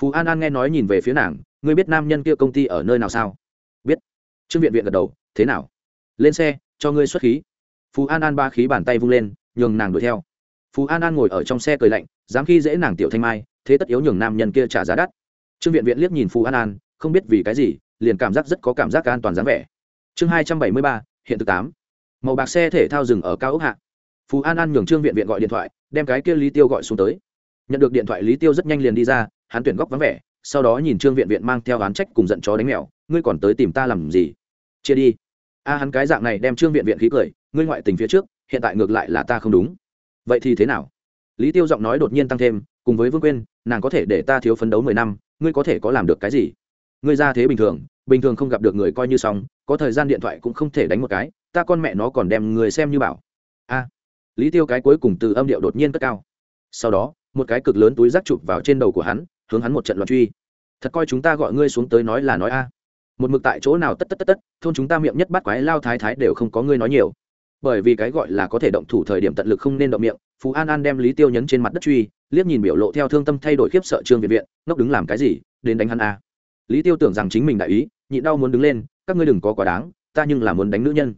Phú an an nghe nói nhìn về phía nàng, ngươi biết nam nhân kia công ty ở nơi nào sao? Biết. Trương viện viện gật đầu, thế nào? Lên xe, cho ngươi xuất khí. Phú an an ba khí bàn tay vung lên, nhường nàng đuổi theo. Phú an an ngồi ở trong xe cười lạnh, dám khi dễ nàng tiểu thanh mai, thế tất yếu nhường nam nhân kia trả giá đắt. Trương viện viện liếc nhìn phú an an, không biết vì cái gì, liền cảm giác rất có cảm giác an toàn dáng vẻ. Chương hai trăm bảy mươi ba, hiện thực tám. Màu bạc xe thể thao dừng ở cao ốc hạ. Phú an an nhường trương viện viện gọi điện thoại, đem cái kia lý tiêu gọi xuống tới nhận được điện thoại lý tiêu rất nhanh liền đi ra, hắn tuyển góc vắng vẻ, sau đó nhìn trương viện viện mang theo án trách cùng giận chó đánh mèo, ngươi còn tới tìm ta làm gì? Chia đi. A hắn cái dạng này đem trương viện viện khí cười, ngươi ngoại tình phía trước, hiện tại ngược lại là ta không đúng. Vậy thì thế nào? Lý tiêu giọng nói đột nhiên tăng thêm, cùng với vương quyên, nàng có thể để ta thiếu phấn đấu mười năm, ngươi có thể có làm được cái gì? Ngươi ra thế bình thường bình thường không gặp được người coi như xong, có thời gian điện thoại cũng không thể đánh một cái, ta con mẹ nó còn đem người xem như bảo. A. Lý tiêu cái cuối cùng từ âm điệu đột nhiên cất cao. Sau đó một cái cực lớn túi rác chụp vào trên đầu của hắn, hướng hắn một trận loạn truy. Thật coi chúng ta gọi ngươi xuống tới nói là nói a. Một mực tại chỗ nào tất tất tất tất, thôn chúng ta miệng nhất bắt quái lao thái thái đều không có ngươi nói nhiều. Bởi vì cái gọi là có thể động thủ thời điểm tận lực không nên động miệng, phú an an đem lý tiêu nhấn trên mặt đất truy, liếc nhìn biểu lộ theo thương tâm thay đổi khiếp sợ trương viện viện, ngốc đứng làm cái gì, đến đánh hắn a. Lý tiêu tưởng rằng chính mình đại ý, nhịn đau muốn đứng lên, các ngươi đừng có quá đáng, ta nhưng là muốn đánh nữ nhân.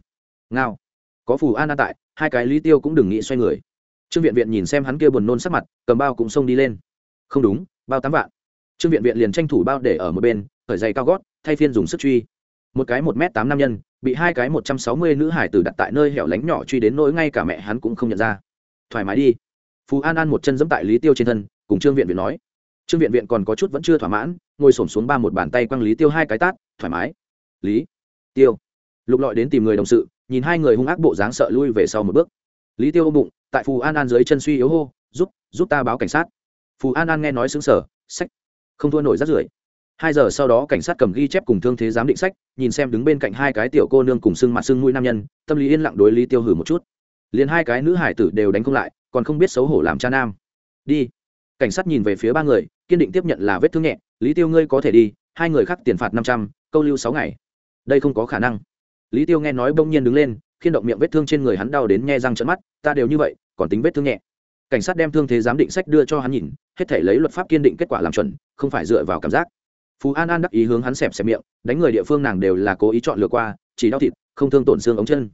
Ngao. Có phù an an tại, hai cái lý tiêu cũng đừng nghĩ xoay người trương viện viện nhìn xem hắn kia buồn nôn sắc mặt, cầm bao cũng xông đi lên. Không đúng, bao tám vạn. Trương viện viện liền tranh thủ bao để ở một bên khởi dày cao gót, thay phiên dùng sức truy. Một cái một m tám nam nhân, bị hai cái một trăm sáu mươi nữ hải tử đặt tại nơi hẻo lánh nhỏ truy đến nỗi ngay cả mẹ hắn cũng không nhận ra. Thoải mái đi. Phú an an một chân dẫm tại lý tiêu trên thân, cùng trương viện viện nói. Trương viện viện còn có chút vẫn chưa thỏa mãn, ngồi s ổ m xuống ba một bàn tay quăng lý tiêu hai cái tát, thoải mái. Lý tiêu. Lục lọi đến tìm người đồng sự, nhìn hai người hung ác bộ dáng sợ lui về sau một bước. Lý tiêu ôm bụng tại phù an an dưới chân suy yếu hô, giúp giúp ta báo cảnh sát. Phù an an nghe nói xứng sở sách, không thua nổi rắt rưởi. Hai giờ sau đó cảnh sát cầm ghi chép cùng thương thế giám định sách, nhìn xem đứng bên cạnh hai cái tiểu cô nương cùng sưng mặt sưng mũi nam nhân, tâm lý yên lặng đối lý tiêu hử một chút. Liền hai cái nữ hải tử đều đánh không lại, còn không biết xấu hổ làm cha nam. Đi. Cảnh sát nhìn về phía ba người, kiên định tiếp nhận là vết thương nhẹ, lý tiêu ngươi có thể đi, hai người khác tiền phạt năm trăm, câu lưu sáu ngày. Đây không có khả năng. Lý tiêu nghe nói bỗng nhiên đứng lên khiên động miệng vết thương trên người hắn đau đến nghe răng trợn mắt, ta đều như vậy, còn tính vết thương nhẹ. Cảnh sát đem thương thế giám định sách đưa cho hắn nhìn, hết thể lấy luật pháp kiên định kết quả làm chuẩn, không phải dựa vào cảm giác. Phú an an đắc ý hướng hắn xẹp xẹp miệng, đánh người địa phương nàng đều là cố ý chọn lựa qua, chỉ đau thịt, không thương tổn xương ống chân.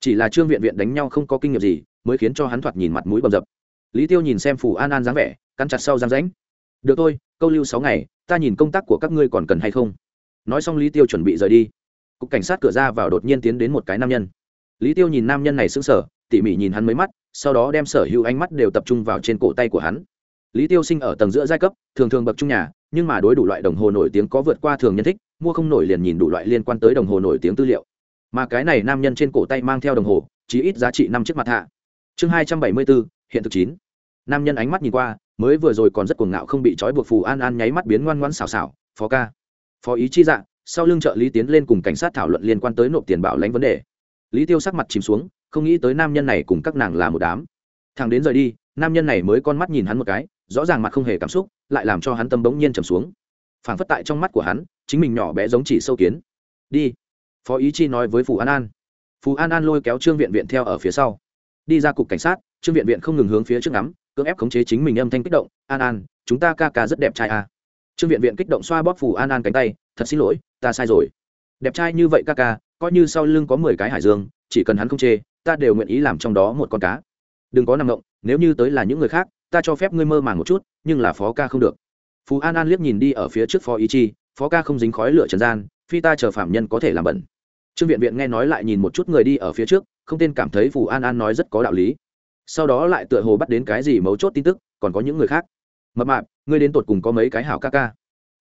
Chỉ là trương viện viện đánh nhau không có kinh nghiệm gì, mới khiến cho hắn thoạt nhìn mặt mũi bầm dập. Lý tiêu nhìn xem phù an an dáng vẻ căn chặt sau răng ránh được thôi, câu lưu sáu ngày, ta nhìn công tác của các ngươi còn cần hay không? Nói xong lý tiêu chuẩn bị rời đi. Cục cảnh sát cửa ra vào đột nhiên tiến đến một cái nam nhân lý tiêu nhìn nam nhân này sững sờ, tỉ mỉ nhìn hắn mấy mắt, sau đó đem sở hữu ánh mắt đều tập trung vào trên cổ tay của hắn. Lý tiêu sinh ở tầng giữa giai cấp, thường thường bậc trung nhà, nhưng mà đối đủ loại đồng hồ nổi tiếng có vượt qua thường nhân thích, mua không nổi liền nhìn đủ loại liên quan tới đồng hồ nổi tiếng tư liệu. Mà cái này nam nhân trên cổ tay mang theo đồng hồ chỉ ít giá trị năm chiếc mặt hạ chương hai trăm bảy mươi bốn, hiện thực chín. Nam nhân ánh mắt nhìn qua, mới vừa rồi còn rất cuồng ngạo không bị trói buộc phù an an nháy mắt biến ngoan ngoãn xào xào phó ca. Phó ý chi dạng sau lưng trợ lý tiến lên cùng cảnh sát thảo luận liên quan tới nộp tiền bảo lãnh vấn đề lý tiêu sắc mặt chìm xuống, không nghĩ tới nam nhân này cùng các nàng là một đám. Thằng đến rời đi, nam nhân này mới con mắt nhìn hắn một cái, rõ ràng mặt không hề cảm xúc, lại làm cho hắn tâm bỗng nhiên trầm xuống. Phảng phất tại trong mắt của hắn, chính mình nhỏ bé giống chỉ sâu kiến. Đi. Phó ý chi nói với phù an an. Phù an an lôi kéo trương viện viện theo ở phía sau. Đi ra cục cảnh sát, trương viện viện không ngừng hướng phía trước ngắm, cưỡng ép khống chế chính mình âm thanh kích động. An an, chúng ta ca ca rất đẹp trai à. trương viện viện kích động xoa bóp phù an an cánh tay. Thật xin lỗi, ta sai rồi. Đẹp trai như vậy ca ca coi như sau lưng có mười cái hải dương, chỉ cần hắn không chê, ta đều nguyện ý làm trong đó một con cá. Đừng có nằm ngộng nếu như tới là những người khác, ta cho phép ngươi mơ màng một chút, nhưng là phó ca không được. Phú an an liếc nhìn đi ở phía trước phó ý chi, phó ca không dính khói lửa trần gian, phi ta chờ phạm nhân có thể làm bẩn. Trương viện viện nghe nói lại nhìn một chút người đi ở phía trước, không tên cảm thấy phù an an nói rất có đạo lý. Sau đó lại tựa hồ bắt đến cái gì mấu chốt tin tức, còn có những người khác. Mập mạp, ngươi đến tột cùng có mấy cái hảo ca ca?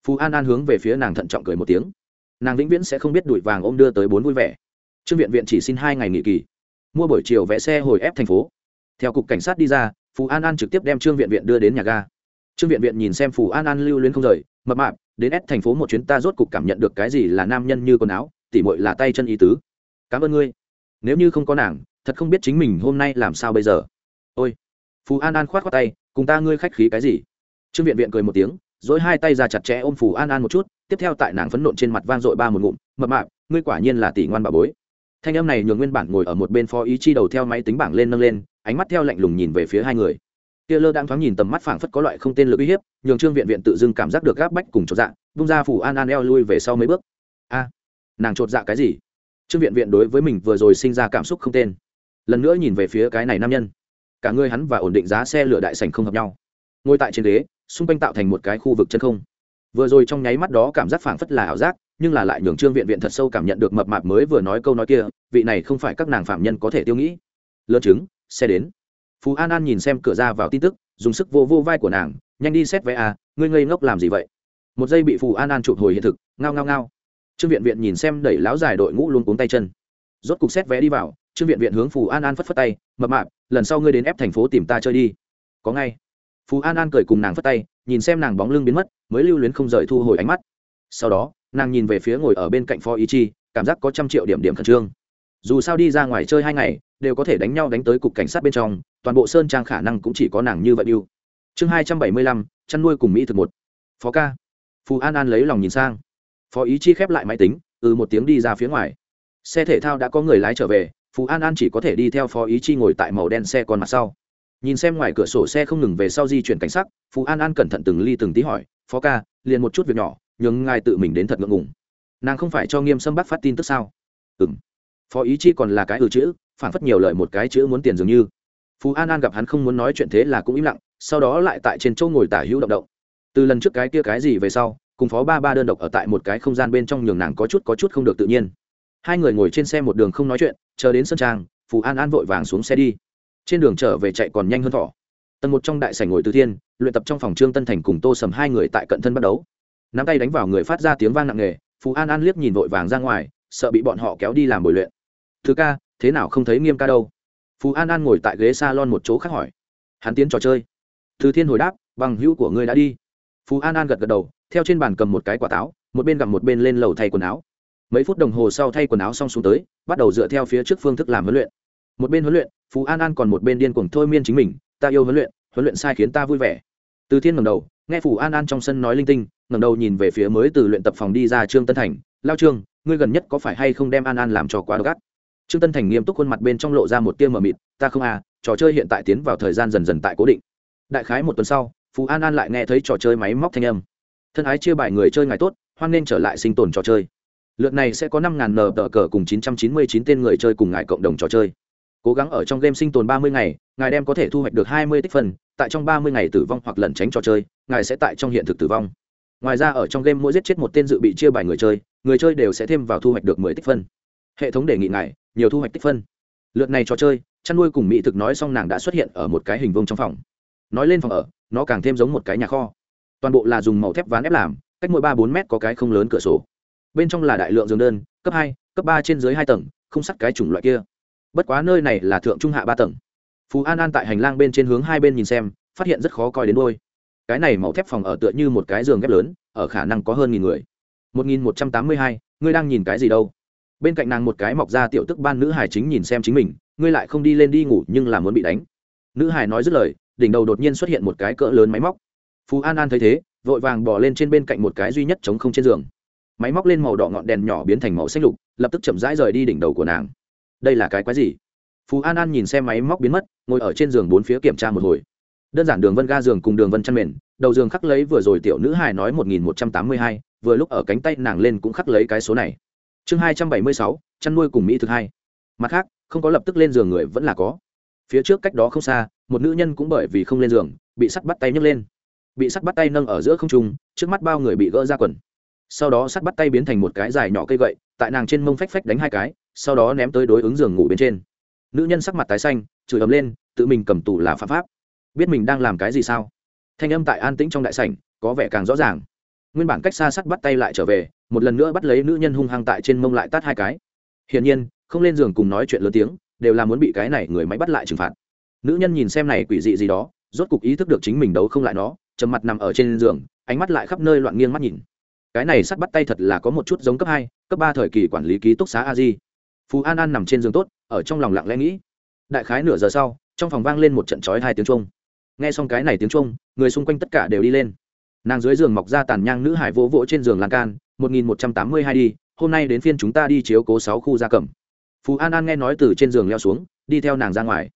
Phù an an hướng về phía nàng thận trọng cười một tiếng nàng vĩnh viễn sẽ không biết đuổi vàng ôm đưa tới bốn vui vẻ. Trương viện viện chỉ xin hai ngày nghỉ kỳ. Mua buổi chiều vẽ xe hồi ép thành phố. Theo cục cảnh sát đi ra, phù an an trực tiếp đem trương viện viện đưa đến nhà ga. Trương viện viện nhìn xem phù an an lưu luyến không rời, mập mạp, đến ép thành phố một chuyến ta rốt cục cảm nhận được cái gì là nam nhân như quần áo, tỉ mội là tay chân ý tứ. Cảm ơn ngươi. Nếu như không có nàng, thật không biết chính mình hôm nay làm sao bây giờ. Ôi. Phù an an khoát khoát tay, cùng ta ngươi khách khí cái gì? Trương viện viện cười một tiếng dối hai tay ra chặt chẽ ôm phù an an một chút, tiếp theo tại nàng phấn nộn trên mặt vang dội ba một ngụm, mập mạp, ngươi quả nhiên là tỷ ngoan bà bối. Thanh âm này nhường nguyên bản ngồi ở một bên phó ý chi đầu theo máy tính bảng lên nâng lên, ánh mắt theo lạnh lùng nhìn về phía hai người. Kia lơ đang thoáng nhìn tầm mắt phảng phất có loại không tên lực uy hiếp, nhường trương viện viện tự dưng cảm giác được gáp bách cùng chột dạ bung ra phủ an an eo lui về sau mấy bước. A, nàng chột dạ cái gì? Trương viện viện đối với mình vừa rồi sinh ra cảm xúc không tên. Lần nữa nhìn về phía cái này nam nhân. Cả người hắn và ổn định giá xe lửa đại sành không hợp nhau ngồi tại trên ghế, xung quanh tạo thành một cái khu vực chân không. Vừa rồi trong nháy mắt đó cảm giác phảng phất là ảo giác, nhưng là lại nhường trương viện viện thật sâu cảm nhận được mập mạp mới vừa nói câu nói kia, vị này không phải các nàng phạm nhân có thể tiêu nghĩ. Lơ chứng xe đến. Phú an an nhìn xem cửa ra vào tin tức, dùng sức vô vô vai của nàng, nhanh đi xét vé à ngươi ngây ngốc làm gì vậy? Một giây bị phù an an chụp hồi hiện thực, ngao ngao ngao. Trương viện viện nhìn xem đẩy láo dài đội ngũ luôn cuống tay chân. Rốt cục xét vé đi vào, trương viện viện hướng phù an an phất phất tay, mập mạp, lần sau ngươi đến ép thành phố tìm ta chơi đi. Có ngay phù an an cười cùng nàng phất tay, nhìn xem nàng bóng lưng biến mất, mới lưu luyến không rời thu hồi ánh mắt. Sau đó, nàng nhìn về phía ngồi ở bên cạnh phó ý chi, cảm giác có trăm triệu điểm điểm khẩn trương. Dù sao đi ra ngoài chơi hai ngày, đều có thể đánh nhau đánh tới cục cảnh sát bên trong, toàn bộ sơn trang khả năng cũng chỉ có nàng như vậy yêu. Chương hai trăm bảy mươi lăm, chăn nuôi cùng mỹ thực một. Phó ca. Phù an an lấy lòng nhìn sang. Phó ý chi khép lại máy tính từ một tiếng đi ra phía ngoài. Xe thể thao đã có người lái trở về phù an an chỉ có thể đi theo phó ý chi ngồi tại màu đen xe còn mặt sau nhìn xem ngoài cửa sổ xe không ngừng về sau di chuyển cảnh sắc, Phú an an cẩn thận từng ly từng tí hỏi, phó ca, liền một chút việc nhỏ nhưng ngài tự mình đến thật ngượng ngùng. Nàng không phải cho nghiêm sâm bắc phát tin tức sao? Ừ m phó ý chi còn là cái ừ chữ, phản phất nhiều lời một cái chữ muốn tiền dường như. Phú an an gặp hắn không muốn nói chuyện thế là cũng im lặng, sau đó lại tại trên chỗ ngồi tả hữu động động. Từ lần trước cái kia cái gì về sau, cùng phó ba ba đơn độc ở tại một cái không gian bên trong nhường nàng có chút có chút không được tự nhiên. Hai người ngồi trên xe một đường không nói chuyện, chờ đến sân trang, Phú an an vội vàng xuống xe đi trên đường trở về chạy còn nhanh hơn thỏ tầng một trong đại sảnh ngồi từ thiên, luyện tập trong phòng trương tân thành cùng tô sầm hai người tại cận thân bắt đấu. Nắm tay đánh vào người phát ra tiếng vang nặng nề phù an an liếc nhìn vội vàng ra ngoài, sợ bị bọn họ kéo đi làm bồi luyện. Thứ ca, thế nào không thấy nghiêm ca đâu? Phù an an ngồi tại ghế s a lon một chỗ khác hỏi. Hắn tiến trò chơi. Từ thiên hồi đáp, bằng hữu của ngươi đã đi. Phù an an gật gật đầu, theo trên bàn cầm một cái quả táo, một bên gặp một bên lên lầu thay quần áo. Mấy phút đồng hồ sau thay quần áo xong xuống tới, bắt đầu dựa theo phía trước phương thức làm huấn luyện một bên huấn luyện, phú an an còn một bên điên cuồng thôi miên chính mình, ta yêu huấn luyện huấn luyện sai khiến ta vui vẻ. Từ thiên ngầm đầu, nghe phủ an an trong sân nói linh tinh ngầm đầu nhìn về phía mới từ luyện tập phòng đi ra trương tân thành, lao trương, ngươi gần nhất có phải hay không đem an an làm cho quá gắt trương tân thành nghiêm túc khuôn mặt bên trong lộ ra một tiêm mờ mịt, ta không à trò chơi hiện tại tiến vào thời gian dần dần tại cố định. Đại khái một tuần sau, phú an an lại nghe thấy trò chơi máy móc thanh âm. Thân ái chia bài người chơi ngày tốt, hoan nên trở lại sinh tồn trò chơi. Lượt này sẽ có năm ngàn nờ tờ cờ cùng chín trăm chín mươi chín tên người chơi cùng ngài cộng đồng trò chơi cố gắng ở trong game sinh tồn ba mươi ngày, ngài đem có thể thu hoạch được hai mươi tích phân, tại trong ba mươi ngày tử vong hoặc lẩn tránh trò chơi, ngài sẽ tại trong hiện thực tử vong. Ngoài ra ở trong game mỗi giết chết một tên dự bị chia bài người chơi người chơi đều sẽ thêm vào thu hoạch được mười tích phân. Hệ thống đề nghị ngài, nhiều thu hoạch tích phân. Lượt này trò chơi, chăn nuôi cùng mỹ thực nói xong nàng đã xuất hiện ở một cái hình vông trong phòng. Nói lên phòng ở, nó càng thêm giống một cái nhà kho. Toàn bộ là dùng màu thép ván ép làm, cách mỗi ba bốn mét có cái không lớn cửa sổ. Bên trong là đại lượng giường đơn, cấp hai, cấp ba trên dưới hai tầng, không sắt cái chủng loại kia bất quá nơi này là thượng trung hạ ba tầng. Phú an an tại hành lang bên trên hướng hai bên nhìn xem, phát hiện rất khó coi đến đôi. Cái này màu thép phòng ở tựa như một cái giường ghép lớn, ở khả năng có hơn nghìn người. Một nghìn một trăm tám mươi hai, ngươi đang nhìn cái gì đâu? Bên cạnh nàng một cái mọc ra tiểu tức ban nữ hải chính nhìn xem chính mình, ngươi lại không đi lên đi ngủ nhưng là muốn bị đánh. Nữ hải nói dứt lời, đỉnh đầu đột nhiên xuất hiện một cái cỡ lớn máy móc. Phú an an thấy thế, vội vàng bỏ lên trên bên cạnh một cái duy nhất chống không trên giường. Máy móc lên màu đỏ ngọn đèn nhỏ biến thành màu xanh lục, lập tức chậm rãi rời đi đỉnh đầu của nàng đây là cái quái gì? Phú an an nhìn xe máy móc biến mất, ngồi ở trên giường bốn phía kiểm tra một hồi. Đơn giản đường vân ga giường cùng đường vân chăn mền, đầu giường khắc lấy vừa rồi tiểu nữ hài nói một nghìn một trăm tám mươi hai, vừa lúc ở cánh tay nàng lên cũng khắc lấy cái số này. Chương hai trăm bảy mươi sáu, chăn nuôi cùng mỹ thực hai. Mặt khác, không có lập tức lên giường người vẫn là có. Phía trước cách đó không xa, một nữ nhân cũng bởi vì không lên giường, bị sắt bắt tay nhấc lên. Bị sắt bắt tay nâng ở giữa không trung, trước mắt bao người bị gỡ ra quần. Sau đó sắt bắt tay biến thành một cái dài nhỏ cây gậy, tại nàng trên mông phách phách đánh hai cái sau đó ném tới đối ứng giường ngủ bên trên. Nữ nhân sắc mặt tái xanh, chửi ấm lên, tự mình cầm tù là phạm pháp. Biết mình đang làm cái gì sao? Thanh âm tại an tĩnh trong đại sảnh, có vẻ càng rõ ràng. Nguyên bản cách xa sắt bắt tay lại trở về, một lần nữa bắt lấy nữ nhân hung hăng tại trên mông lại tát hai cái. Hiển nhiên, không lên giường cùng nói chuyện lớn tiếng, đều là muốn bị cái này người máy bắt lại trừng phạt. Nữ nhân nhìn xem này quỷ dị gì đó, rốt cục ý thức được chính mình đấu không lại nó, trầm mặt nằm ở trên giường, ánh mắt lại khắp nơi loạn nghiêng mắt nhìn. Cái này sắt bắt tay thật là có một chút giống cấp hai, cấp ba thời kỳ quản lý ký túc xá a di phú an an nằm trên giường tốt, ở trong lòng lặng lẽ nghĩ. Đại khái nửa giờ sau, trong phòng vang lên một trận trói hai tiếng trung nghe xong cái này tiếng trung người xung quanh tất cả đều đi lên. Nàng dưới giường mọc ra tàn nhang nữ hải vỗ vỗ trên giường lan can, một nghìn một trăm tám mươi hai đi, hôm nay đến phiên chúng ta đi chiếu cố sáu khu gia cầm. Phú an an nghe nói từ trên giường leo xuống, đi theo nàng ra ngoài.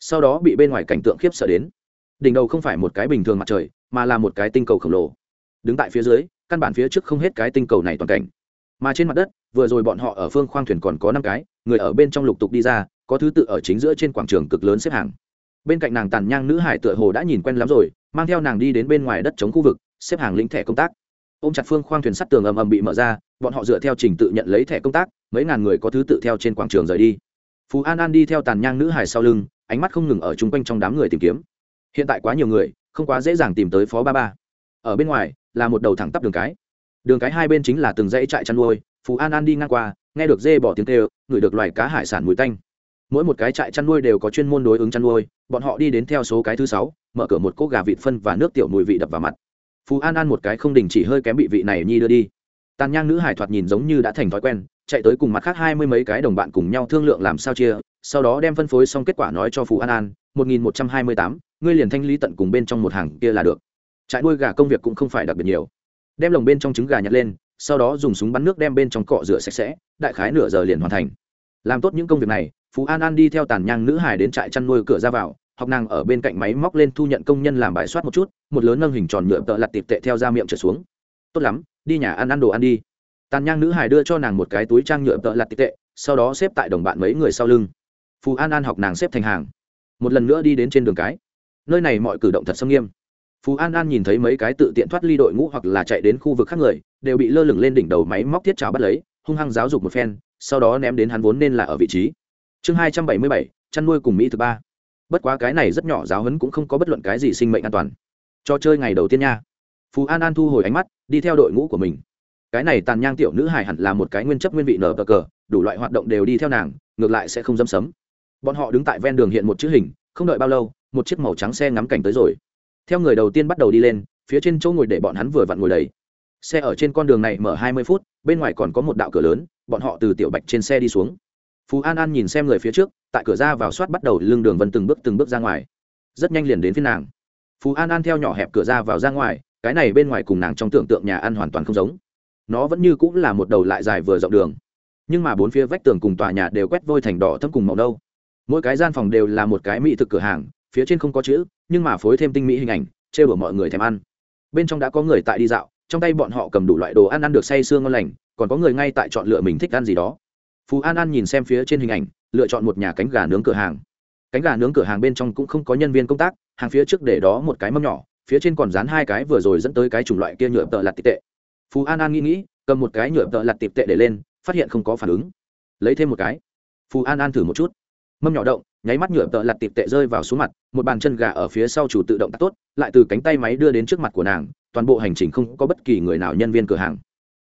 Sau đó bị bên ngoài cảnh tượng khiếp sợ đến. Đỉnh đầu không phải một cái bình thường mặt trời, mà là một cái tinh cầu khổng lồ. Đứng tại phía dưới, căn bản phía trước không hết cái tinh cầu này toàn cảnh. Mà trên mặt đất vừa rồi bọn họ ở phương khoang thuyền còn có năm cái, người ở bên trong lục tục đi ra, có thứ tự ở chính giữa trên quảng trường cực lớn xếp hàng. Bên cạnh nàng tàn nhang nữ hải tựa hồ đã nhìn quen lắm rồi, mang theo nàng đi đến bên ngoài đất chống khu vực, xếp hàng lĩnh thẻ công tác. Ô m chặt phương khoang thuyền sắt tường ầm ầm bị mở ra, bọn họ dựa theo trình tự nhận lấy thẻ công tác, mấy ngàn người có thứ tự theo trên quảng trường rời đi. Phú an an đi theo tàn nhang nữ hải sau lưng, ánh mắt không ngừng ở chung quanh trong đám người tìm kiếm. Hiện tại quá nhiều người, không quá dễ dàng tìm tới phó ba ba. Ở bên ngoài, là một đầu thẳng tắp đường cái. Đường cái hai bên chính là từng dãy trại chăn nuôi phú an an đi ngang qua, nghe được dê bỏ tiếng kêu, ngửi được loài cá hải sản mùi tanh. Mỗi một cái trại chăn nuôi đều có chuyên môn đối ứng chăn nuôi, bọn họ đi đến theo số cái thứ sáu, mở cửa một cỗ gà vịt phân và nước tiểu mùi vị đập vào mặt. Phú an an một cái không đình chỉ hơi kém bị vị này nhi đưa đi. Tàn nhang nữ hải thoạt nhìn giống như đã thành thói quen, chạy tới cùng mặt khác hai mươi mấy cái đồng bạn cùng nhau thương lượng làm sao chia, sau đó đem phân phối xong kết quả nói cho phù an an, một nghìn một trăm hai mươi tám, ngươi liền thanh lý tận cùng bên trong một hàng kia là được. Trại nuôi gà công việc cũng không phải đặc biệt nhiều. Đem lồng bên trong trứng gà nhặt lên sau đó dùng súng bắn nước đem bên trong cọ rửa sạch sẽ, đại khái nửa giờ liền hoàn thành. Làm tốt những công việc này, phú an an đi theo tàn nhang nữ hải đến trại chăn nuôi cửa ra vào, học nàng ở bên cạnh máy móc lên thu nhận công nhân làm bài soát một chút, một lớn nâng hình tròn nhựa tợ lặt tịp tệ theo ra miệng trở xuống. Tốt lắm, đi nhà ăn ăn đồ ăn đi. Tàn nhang nữ hải đưa cho nàng một cái túi trang nhựa tợ lặt tịp tệ, sau đó xếp tại đồng bạn mấy người sau lưng. Phú an an học nàng xếp thành hàng. Một lần nữa đi đến trên đường cái. Nơi này mọi cử động thật xâm nghiêm. Phú an an nhìn thấy mấy cái tự tiện thoát ly đội ngũ hoặc là chạy đến khu vực khác người đều bị lơ lửng lên đỉnh đầu máy móc thiết trào bắt lấy, hung hăng giáo dục một phen, sau đó ném đến hắn vốn nên là ở vị trí. Chương hai trăm bảy mươi bảy, chăn nuôi cùng mỹ thứ ba. Bất quá cái này rất nhỏ, giáo hấn cũng không có bất luận cái gì sinh mệnh an toàn. Cho chơi ngày đầu tiên nha. Phú an an thu hồi ánh mắt, đi theo đội ngũ của mình. Cái này tàn nhang tiểu nữ hài hẳn là một cái nguyên chấp nguyên vị nở bờ cờ, đủ loại hoạt động đều đi theo nàng, ngược lại sẽ không dâm sấm. Bọn họ đứng tại ven đường hiện một chữ hình, không đợi bao lâu, một chiếc màu trắng xe ngắm cảnh tới rồi. Theo người đầu tiên bắt đầu đi lên, phía trên chỗ ngồi để bọn hắn vừa vặn ngồi đầy xe ở trên con đường này mở hai mươi phút, bên ngoài còn có một đạo cửa lớn, bọn họ từ tiểu bạch trên xe đi xuống. Phú an an nhìn xem người phía trước, tại cửa ra vào soát bắt đầu lưng đường vân từng bước từng bước ra ngoài. Rất nhanh liền đến phía nàng. Phú an an theo nhỏ hẹp cửa ra vào ra ngoài, cái này bên ngoài cùng nàng trong tưởng tượng nhà ăn hoàn toàn không giống. Nó vẫn như cũng là một đầu lại dài vừa rộng đường. Nhưng mà bốn phía vách tường cùng tòa nhà đều quét vôi thành đỏ thâm cùng màu đâu mỗi cái gian phòng đều là một cái mỹ thực cửa hàng, phía trên không có chữ, nhưng mà phối thêm tinh mỹ hình ảnh, trêu đùa mọi người thèm ăn. Bên trong đã có người tại đi dạo trong tay bọn họ cầm đủ loại đồ ăn ăn được say sương ngon lành, còn có người ngay tại chọn lựa mình thích ăn gì đó. Phú an an nhìn xem phía trên hình ảnh, lựa chọn một nhà cánh gà nướng cửa hàng. Cánh gà nướng cửa hàng bên trong cũng không có nhân viên công tác, hàng phía trước để đó một cái mâm nhỏ, phía trên còn dán hai cái vừa rồi dẫn tới cái chủng loại kia nhựa tợ lặt tịp tệ. Phú an an nghĩ nghĩ, cầm một cái nhựa tợ lặt tịp tệ để lên, phát hiện không có phản ứng. Lấy thêm một cái. Phú an an thử một chút. Mâm nhỏ động, nháy mắt nhựa tợ lặt tịp tệ rơi vào xuống mặt, một bàn chân gà ở phía sau chủ tự động tắt tốt, lại từ cánh tay máy đưa đến trước mặt của nàng toàn bộ hành trình không có bất kỳ người nào nhân viên cửa hàng.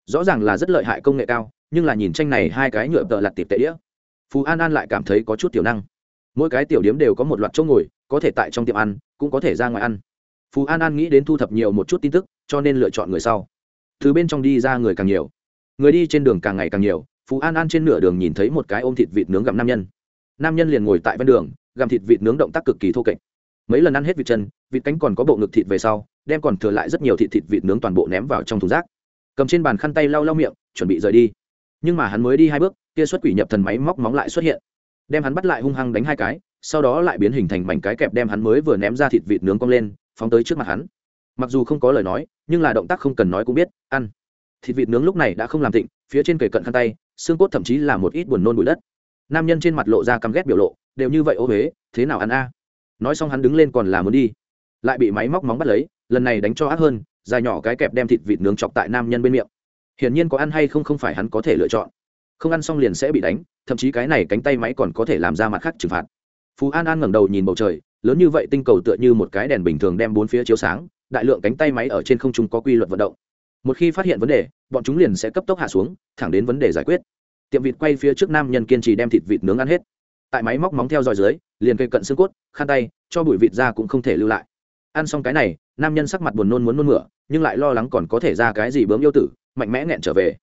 Rõ ràng là rất lợi hại công nghệ cao, nhưng là nhìn tranh này hai cái nhựa tợ lặt tiệp tệ đĩa. Phú an an lại cảm thấy có chút tiểu năng. Mỗi cái tiểu điếm đều có một loạt chỗ ngồi, có thể tại trong tiệm ăn, cũng có thể ra ngoài ăn. Phú an an nghĩ đến thu thập nhiều một chút tin tức, cho nên lựa chọn người sau. Từ bên trong đi ra người càng nhiều, người đi trên đường càng ngày càng nhiều phú an an trên nửa đường nhìn thấy một cái ôm thịt vịt nướng gặm nam nhân. Nam nhân liền ngồi tại ven đường, gặm thịt vịt nướng động tác cực kỳ thô kệch mấy lần ăn hết vịt chân vịt cánh còn có bộ ngực thịt về sau đem còn thừa lại rất nhiều thịt thịt vịt nướng toàn bộ ném vào trong thùng rác. Cầm trên bàn khăn tay lau lau miệng chuẩn bị rời đi. Nhưng mà hắn mới đi hai bước kia xuất quỷ nhập thần máy móc móng lại xuất hiện. Đem hắn bắt lại hung hăng đánh hai cái sau đó lại biến hình thành mảnh cái kẹp đem hắn mới vừa ném ra thịt vịt nướng cong lên phóng tới trước mặt hắn. Mặc dù không có lời nói nhưng là động tác không cần nói cũng biết ăn. Thịt vịt nướng lúc này đã không làm thịnh, phía trên kề cận khăn tay xương cốt thậm chí là một ít buồn nôn bụi đất. Nam nhân trên mặt lộ ra căm ghét biểu lộ đều như vậy ô huế thế nào ăn a? Nói xong hắn đứng lên còn là muốn đi. Lại bị máy móc móng bắt lấy, lần này đánh cho ác hơn, dài nhỏ cái kẹp đem thịt vịt nướng chọc tại nam nhân bên miệng. Hiển nhiên có ăn hay không không phải hắn có thể lựa chọn. Không ăn xong liền sẽ bị đánh, thậm chí cái này cánh tay máy còn có thể làm ra mặt khác trừng phạt. Phú an an ngẩng đầu nhìn bầu trời, lớn như vậy tinh cầu tựa như một cái đèn bình thường đem bốn phía chiếu sáng, đại lượng cánh tay máy ở trên không trung có quy luật vận động. Một khi phát hiện vấn đề, bọn chúng liền sẽ cấp tốc hạ xuống, thẳng đến vấn đề giải quyết. Tiệm vịt quay phía trước nam nhân kiên trì đem thịt vịt nướng ăn hết tại máy móc móng theo dòi dưới, liền cây cận xương cốt, khăn tay, cho bụi vịt ra cũng không thể lưu lại. Ăn xong cái này, nam nhân sắc mặt buồn nôn muốn nôn mửa, nhưng lại lo lắng còn có thể ra cái gì bướm yêu tử, mạnh mẽ nghẹn trở về.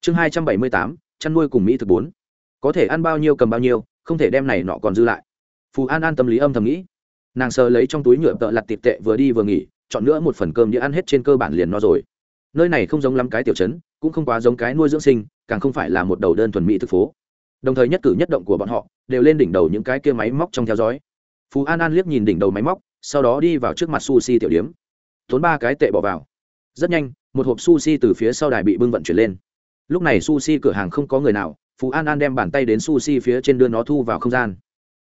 Chương hai trăm bảy mươi tám, chăn nuôi cùng mỹ thực bốn. Có thể ăn bao nhiêu cầm bao nhiêu, không thể đem này nọ còn dư lại. Phù an an tâm lý âm thầm nghĩ. Nàng sờ lấy trong túi nhựa tợ lặt tịp tệ vừa đi vừa nghỉ, chọn nữa một phần cơm đĩa ăn hết trên cơ bản liền no rồi. Nơi này không giống lắm cái tiểu chấn cũng không quá giống cái nuôi dưỡng sinh, càng không phải là một đầu đơn thuần mỹ thực phố đồng thời nhất cử nhất động của bọn họ đều lên đỉnh đầu những cái kia máy móc trong theo dõi. Phú an an liếc nhìn đỉnh đầu máy móc, sau đó đi vào trước mặt sushi tiểu điếm. Tốn ba cái tệ bỏ vào. Rất nhanh, một hộp sushi từ phía sau đài bị bưng vận chuyển lên. Lúc này sushi cửa hàng không có người nào, phú an an đem bàn tay đến sushi phía trên đưa nó thu vào không gian.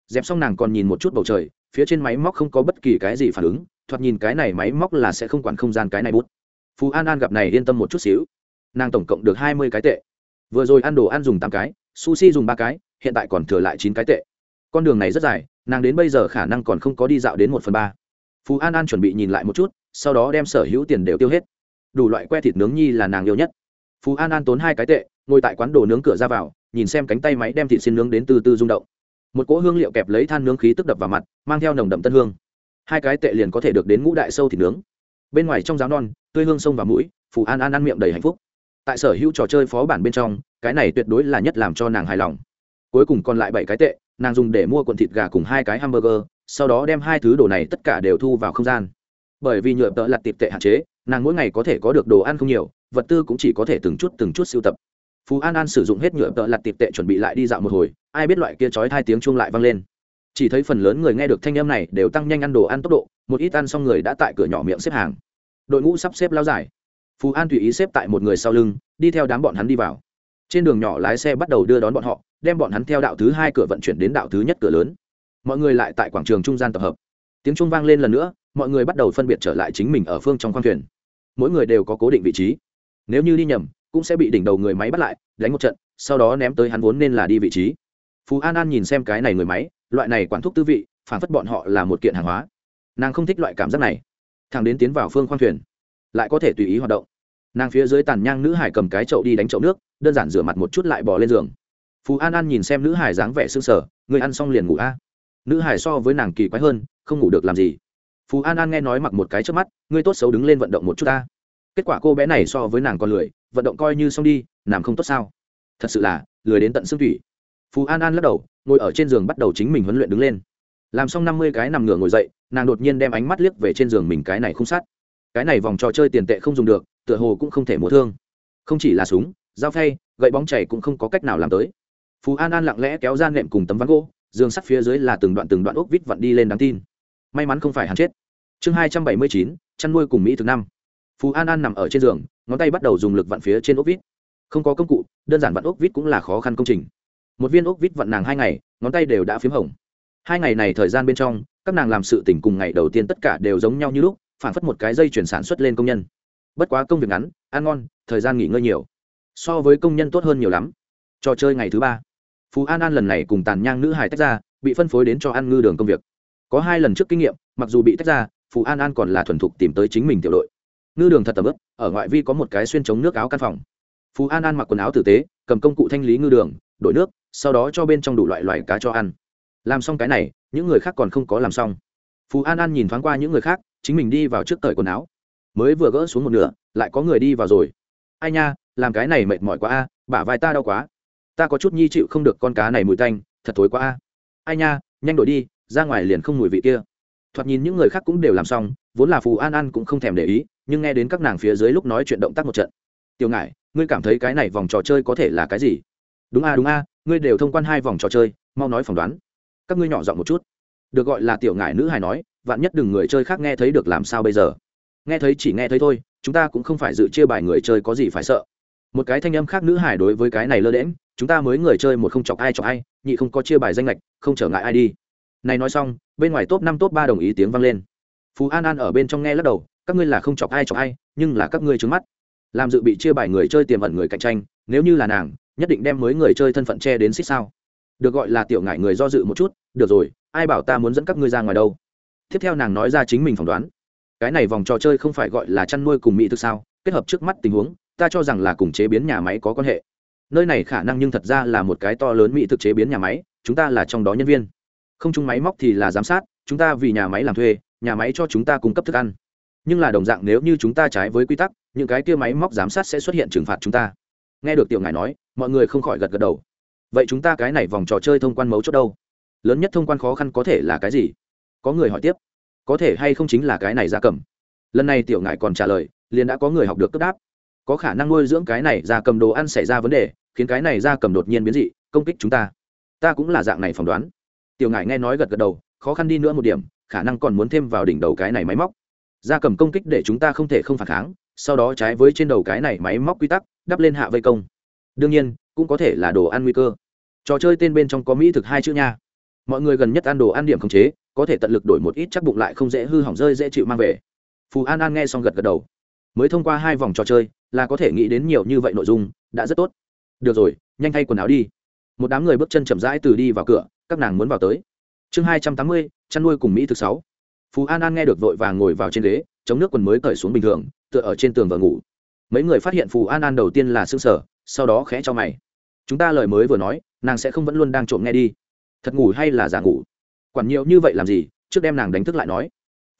Dẹp xong nàng còn nhìn một chút bầu trời, phía trên máy móc không có bất kỳ cái gì phản ứng, thoạt nhìn cái này máy móc là sẽ không quản không gian cái này bút. Phú an an gặp này yên tâm một chút xíu. Nàng tổng cộng được hai mươi cái tệ. Vừa rồi ăn đồ ăn dùng tám cái sushi dùng ba cái, hiện tại còn thừa lại chín cái tệ. Con đường này rất dài, nàng đến bây giờ khả năng còn không có đi dạo đến một phần ba. Phú an an chuẩn bị nhìn lại một chút, sau đó đem sở hữu tiền đều tiêu hết. Đủ loại que thịt nướng nhi là nàng yêu nhất. Phú an an tốn hai cái tệ, ngồi tại quán đồ nướng cửa ra vào, nhìn xem cánh tay máy đem thịt xin nướng đến từ từ rung động. Một cỗ hương liệu kẹp lấy than nướng khí tức đập vào mặt, mang theo nồng đậm tân hương. Hai cái tệ liền có thể được đến ngũ đại sâu thịt nướng. Bên ngoài trong giáo non, tươi hương sông và mũi phù an an ăn miệng đầy hạnh phúc tại sở hữu trò chơi phó bản bên trong, cái này tuyệt đối là nhất làm cho nàng hài lòng. Cuối cùng còn lại bảy cái tệ, nàng dùng để mua quần thịt gà cùng hai cái hamburger, sau đó đem hai thứ đồ này tất cả đều thu vào không gian. Bởi vì nhựa tợ lặt tịp tệ hạn chế, nàng mỗi ngày có thể có được đồ ăn không nhiều, vật tư cũng chỉ có thể từng chút từng chút sưu tập. Phú an an sử dụng hết nhựa tợ lặt tịp tệ chuẩn bị lại đi dạo một hồi, ai biết loại kia trói hai tiếng chuông lại vang lên. Chỉ thấy phần lớn người nghe được thanh âm này đều tăng nhanh ăn đồ ăn tốc độ, một ít ăn xong người đã tại cửa nhỏ miệng xếp hàng. Đội ngũ sắp xếp lao dài phú an tùy ý xếp tại một người sau lưng, đi theo đám bọn hắn đi vào. Trên đường nhỏ lái xe bắt đầu đưa đón bọn họ, đem bọn hắn theo đạo thứ hai cửa vận chuyển đến đạo thứ nhất cửa lớn. Mọi người lại tại quảng trường trung gian tập hợp. Tiếng trung vang lên lần nữa, mọi người bắt đầu phân biệt trở lại chính mình ở phương trong khoang thuyền. Mỗi người đều có cố định vị trí. Nếu như đi nhầm, cũng sẽ bị đỉnh đầu người máy bắt lại, đánh một trận, sau đó ném tới hắn vốn nên là đi vị trí. Phú an an nhìn xem cái này người máy, loại này quản thúc tư vị phản phất bọn họ là một kiện hàng hóa. Nàng không thích loại cảm giác này. Thằng đến tiến vào phương khoang thuyền lại có thể tùy ý hoạt động. Nàng phía dưới tàn nhang nữ hải cầm cái chậu đi đánh chậu nước, đơn giản rửa mặt một chút lại bỏ lên giường. Phú an an nhìn xem nữ hải dáng vẻ s ư ơ n g sở người ăn xong liền ngủ a. Nữ hải so với nàng kỳ quái hơn, không ngủ được làm gì. Phú an an nghe nói mặc một cái trước mắt ngươi tốt xấu đứng lên vận động một chút ta kết quả cô bé này so với nàng còn lười, vận động coi như xong đi làm không tốt sao? Thật sự là, lười đến tận xương thủy phú an an lắc đầu, ngồi ở trên giường bắt đầu chính mình huấn luyện đứng lên. Làm xong năm mươi cái nằm ngửa ngồi dậy, nàng đột nhiên đem ánh mắt liếc về trên giường mình cái này không sát cái này vòng trò chơi tiền tệ không dùng được, tựa hồ cũng không thể mua thương. Không chỉ là súng, dao phay, gậy bóng chảy cũng không có cách nào làm tới. Phú an an lặng lẽ kéo ra nệm cùng tấm ván gỗ giường sắt phía dưới là từng đoạn từng đoạn ốc vít vặn đi lên đáng tin. May mắn không phải hắn chết. Chương hai trăm bảy mươi chín, chăn nuôi cùng mỹ thực năm. Phú an an nằm ở trên giường, ngón tay bắt đầu dùng lực vặn phía trên ốc vít. Không có công cụ, đơn giản vặn ốc vít cũng là khó khăn công trình. Một viên ốc vít vặn nàng hai ngày, ngón tay đều đã p h í m hỏng hai ngày này thời gian bên trong, các nàng làm sự tỉnh cùng ngày đầu tiên tất cả đều giống nhau như lúc phản phất một cái dây chuyển sản xuất lên công nhân. Bất quá công việc ngắn, ăn ngon, thời gian nghỉ ngơi nhiều. So với công nhân tốt hơn nhiều lắm. Trò chơi ngày thứ ba. Phú an an lần này cùng tàn nhang nữ hải tách ra, bị phân phối đến cho ăn ngư đường công việc. Có hai lần trước kinh nghiệm, mặc dù bị tách ra, phú an an còn là thuần thục tìm tới chính mình tiểu đội. Ngư đường thật tầm ướp, ở ngoại vi có một cái xuyên chống nước áo căn phòng. Phú an an mặc quần áo tử tế, cầm công cụ thanh lý ngư đường, đổi nước, sau đó cho bên trong đủ loại loại cá cho ăn. Làm xong cái này, những người khác còn không có làm xong. Phú an an nhìn thoáng qua những người khác chính mình đi vào trước cởi quần áo. Mới vừa gỡ xuống một nửa, lại có người đi vào rồi. Ai nha, làm cái này mệt mỏi quá a, bả vai ta đau quá. Ta có chút nhi chịu không được con cá này mùi tanh, thật thối quá a. Ai nha, nhanh đổi đi, ra ngoài liền không mùi vị kia. Thoạt nhìn những người khác cũng đều làm xong, vốn là phù an an cũng không thèm để ý, nhưng nghe đến các nàng phía dưới lúc nói chuyện động tác một trận. Tiểu ngại ngươi cảm thấy cái này vòng trò chơi có thể là cái gì? Đúng a đúng a, ngươi đều thông quan hai vòng trò chơi, mau nói phỏng đoán. Các ngươi nhỏ giọng một chút. Được gọi là tiểu ngại nữ hài nói vạn nhất đừng người chơi khác nghe thấy được làm sao bây giờ. Nghe thấy chỉ nghe thấy thôi, chúng ta cũng không phải dự chia bài người chơi có gì phải sợ. Một cái thanh âm khác nữ hải đối với cái này lơ đễm chúng ta mới người chơi một không chọc ai chọc ai, nhị không có chia bài danh lệch, không trở ngại ai đi. Này nói xong, bên ngoài top năm top ba đồng ý tiếng vang lên. Phú an an ở bên trong nghe lắc đầu, các ngươi là không chọc ai chọc ai, nhưng là các ngươi trứng mắt. Làm dự bị chia bài người chơi tiềm ẩn người cạnh tranh, nếu như là nàng, nhất định đem mới người chơi thân phận che đến xích sao. Được gọi là tiểu ngại người do dự một chút, được rồi, ai bảo ta muốn dẫn các ngươi ra ngoài đâu? Tiếp theo nàng nói ra chính mình phỏng đoán. Cái này vòng trò chơi không phải gọi là chăn nuôi cùng mỹ thực sao? Kết hợp trước mắt tình huống, ta cho rằng là cùng chế biến nhà máy có quan hệ. Nơi này khả năng nhưng thật ra là một cái to lớn mỹ thực chế biến nhà máy, chúng ta là trong đó nhân viên. Không chung máy móc thì là giám sát, chúng ta vì nhà máy làm thuê, nhà máy cho chúng ta cung cấp thức ăn. Nhưng là đồng dạng nếu như chúng ta trái với quy tắc, những cái kia máy móc giám sát sẽ xuất hiện trừng phạt chúng ta. Nghe được tiểu ngài nói, mọi người không khỏi gật gật đầu. Vậy chúng ta cái này vòng trò chơi thông quan mấu chốt đâu? Lớn nhất thông quan khó khăn có thể là cái gì? Có người hỏi tiếp. Có thể hay không chính là cái này gia cầm? Lần này tiểu ngài còn trả lời, liền đã có người học được cấp đáp. Có khả năng nuôi dưỡng cái này gia cầm đồ ăn xảy ra vấn đề, khiến cái này gia cầm đột nhiên biến dị, công kích chúng ta. Ta cũng là dạng này phỏng đoán. Tiểu ngải nghe nói gật gật đầu, khó khăn đi nữa một điểm, khả năng còn muốn thêm vào đỉnh đầu cái này máy móc. Gia cầm công kích để chúng ta không thể không phản kháng, sau đó trái với trên đầu cái này máy móc quy tắc, đắp lên hạ vây công. Đương nhiên, cũng có thể là đồ ăn nguy cơ. Trò chơi tên bên trong có mỹ thực hai chữ nha. Mọi người gần nhất ăn đồ ăn điểm khống chế có thể tận lực đổi một ít chắc bụng lại không dễ hư hỏng rơi dễ chịu mang về. Phù an an nghe xong gật gật đầu. Mới thông qua hai vòng trò chơi, là có thể nghĩ đến nhiều như vậy nội dung, đã rất tốt. Được rồi, nhanh thay quần áo đi. Một đám người bước chân chậm rãi từ đi vào cửa, các nàng muốn vào tới. Chương hai trăm tám mươi, chăn nuôi cùng mỹ thực sáu. Phú an an nghe được vội vàng ngồi vào trên ghế, chống nước quần mới cởi xuống bình thường, tựa ở trên tường và ngủ. Mấy người phát hiện phù an an đầu tiên là s ư ơ n g sở sau đó khẽ cho mày. Chúng ta lời mới vừa nói, nàng sẽ không vẫn luôn đang trộm nghe đi. Thật ngủ hay là giả ngủ? Quản nhiều như vậy làm gì, trước đem nàng đánh thức lại nói.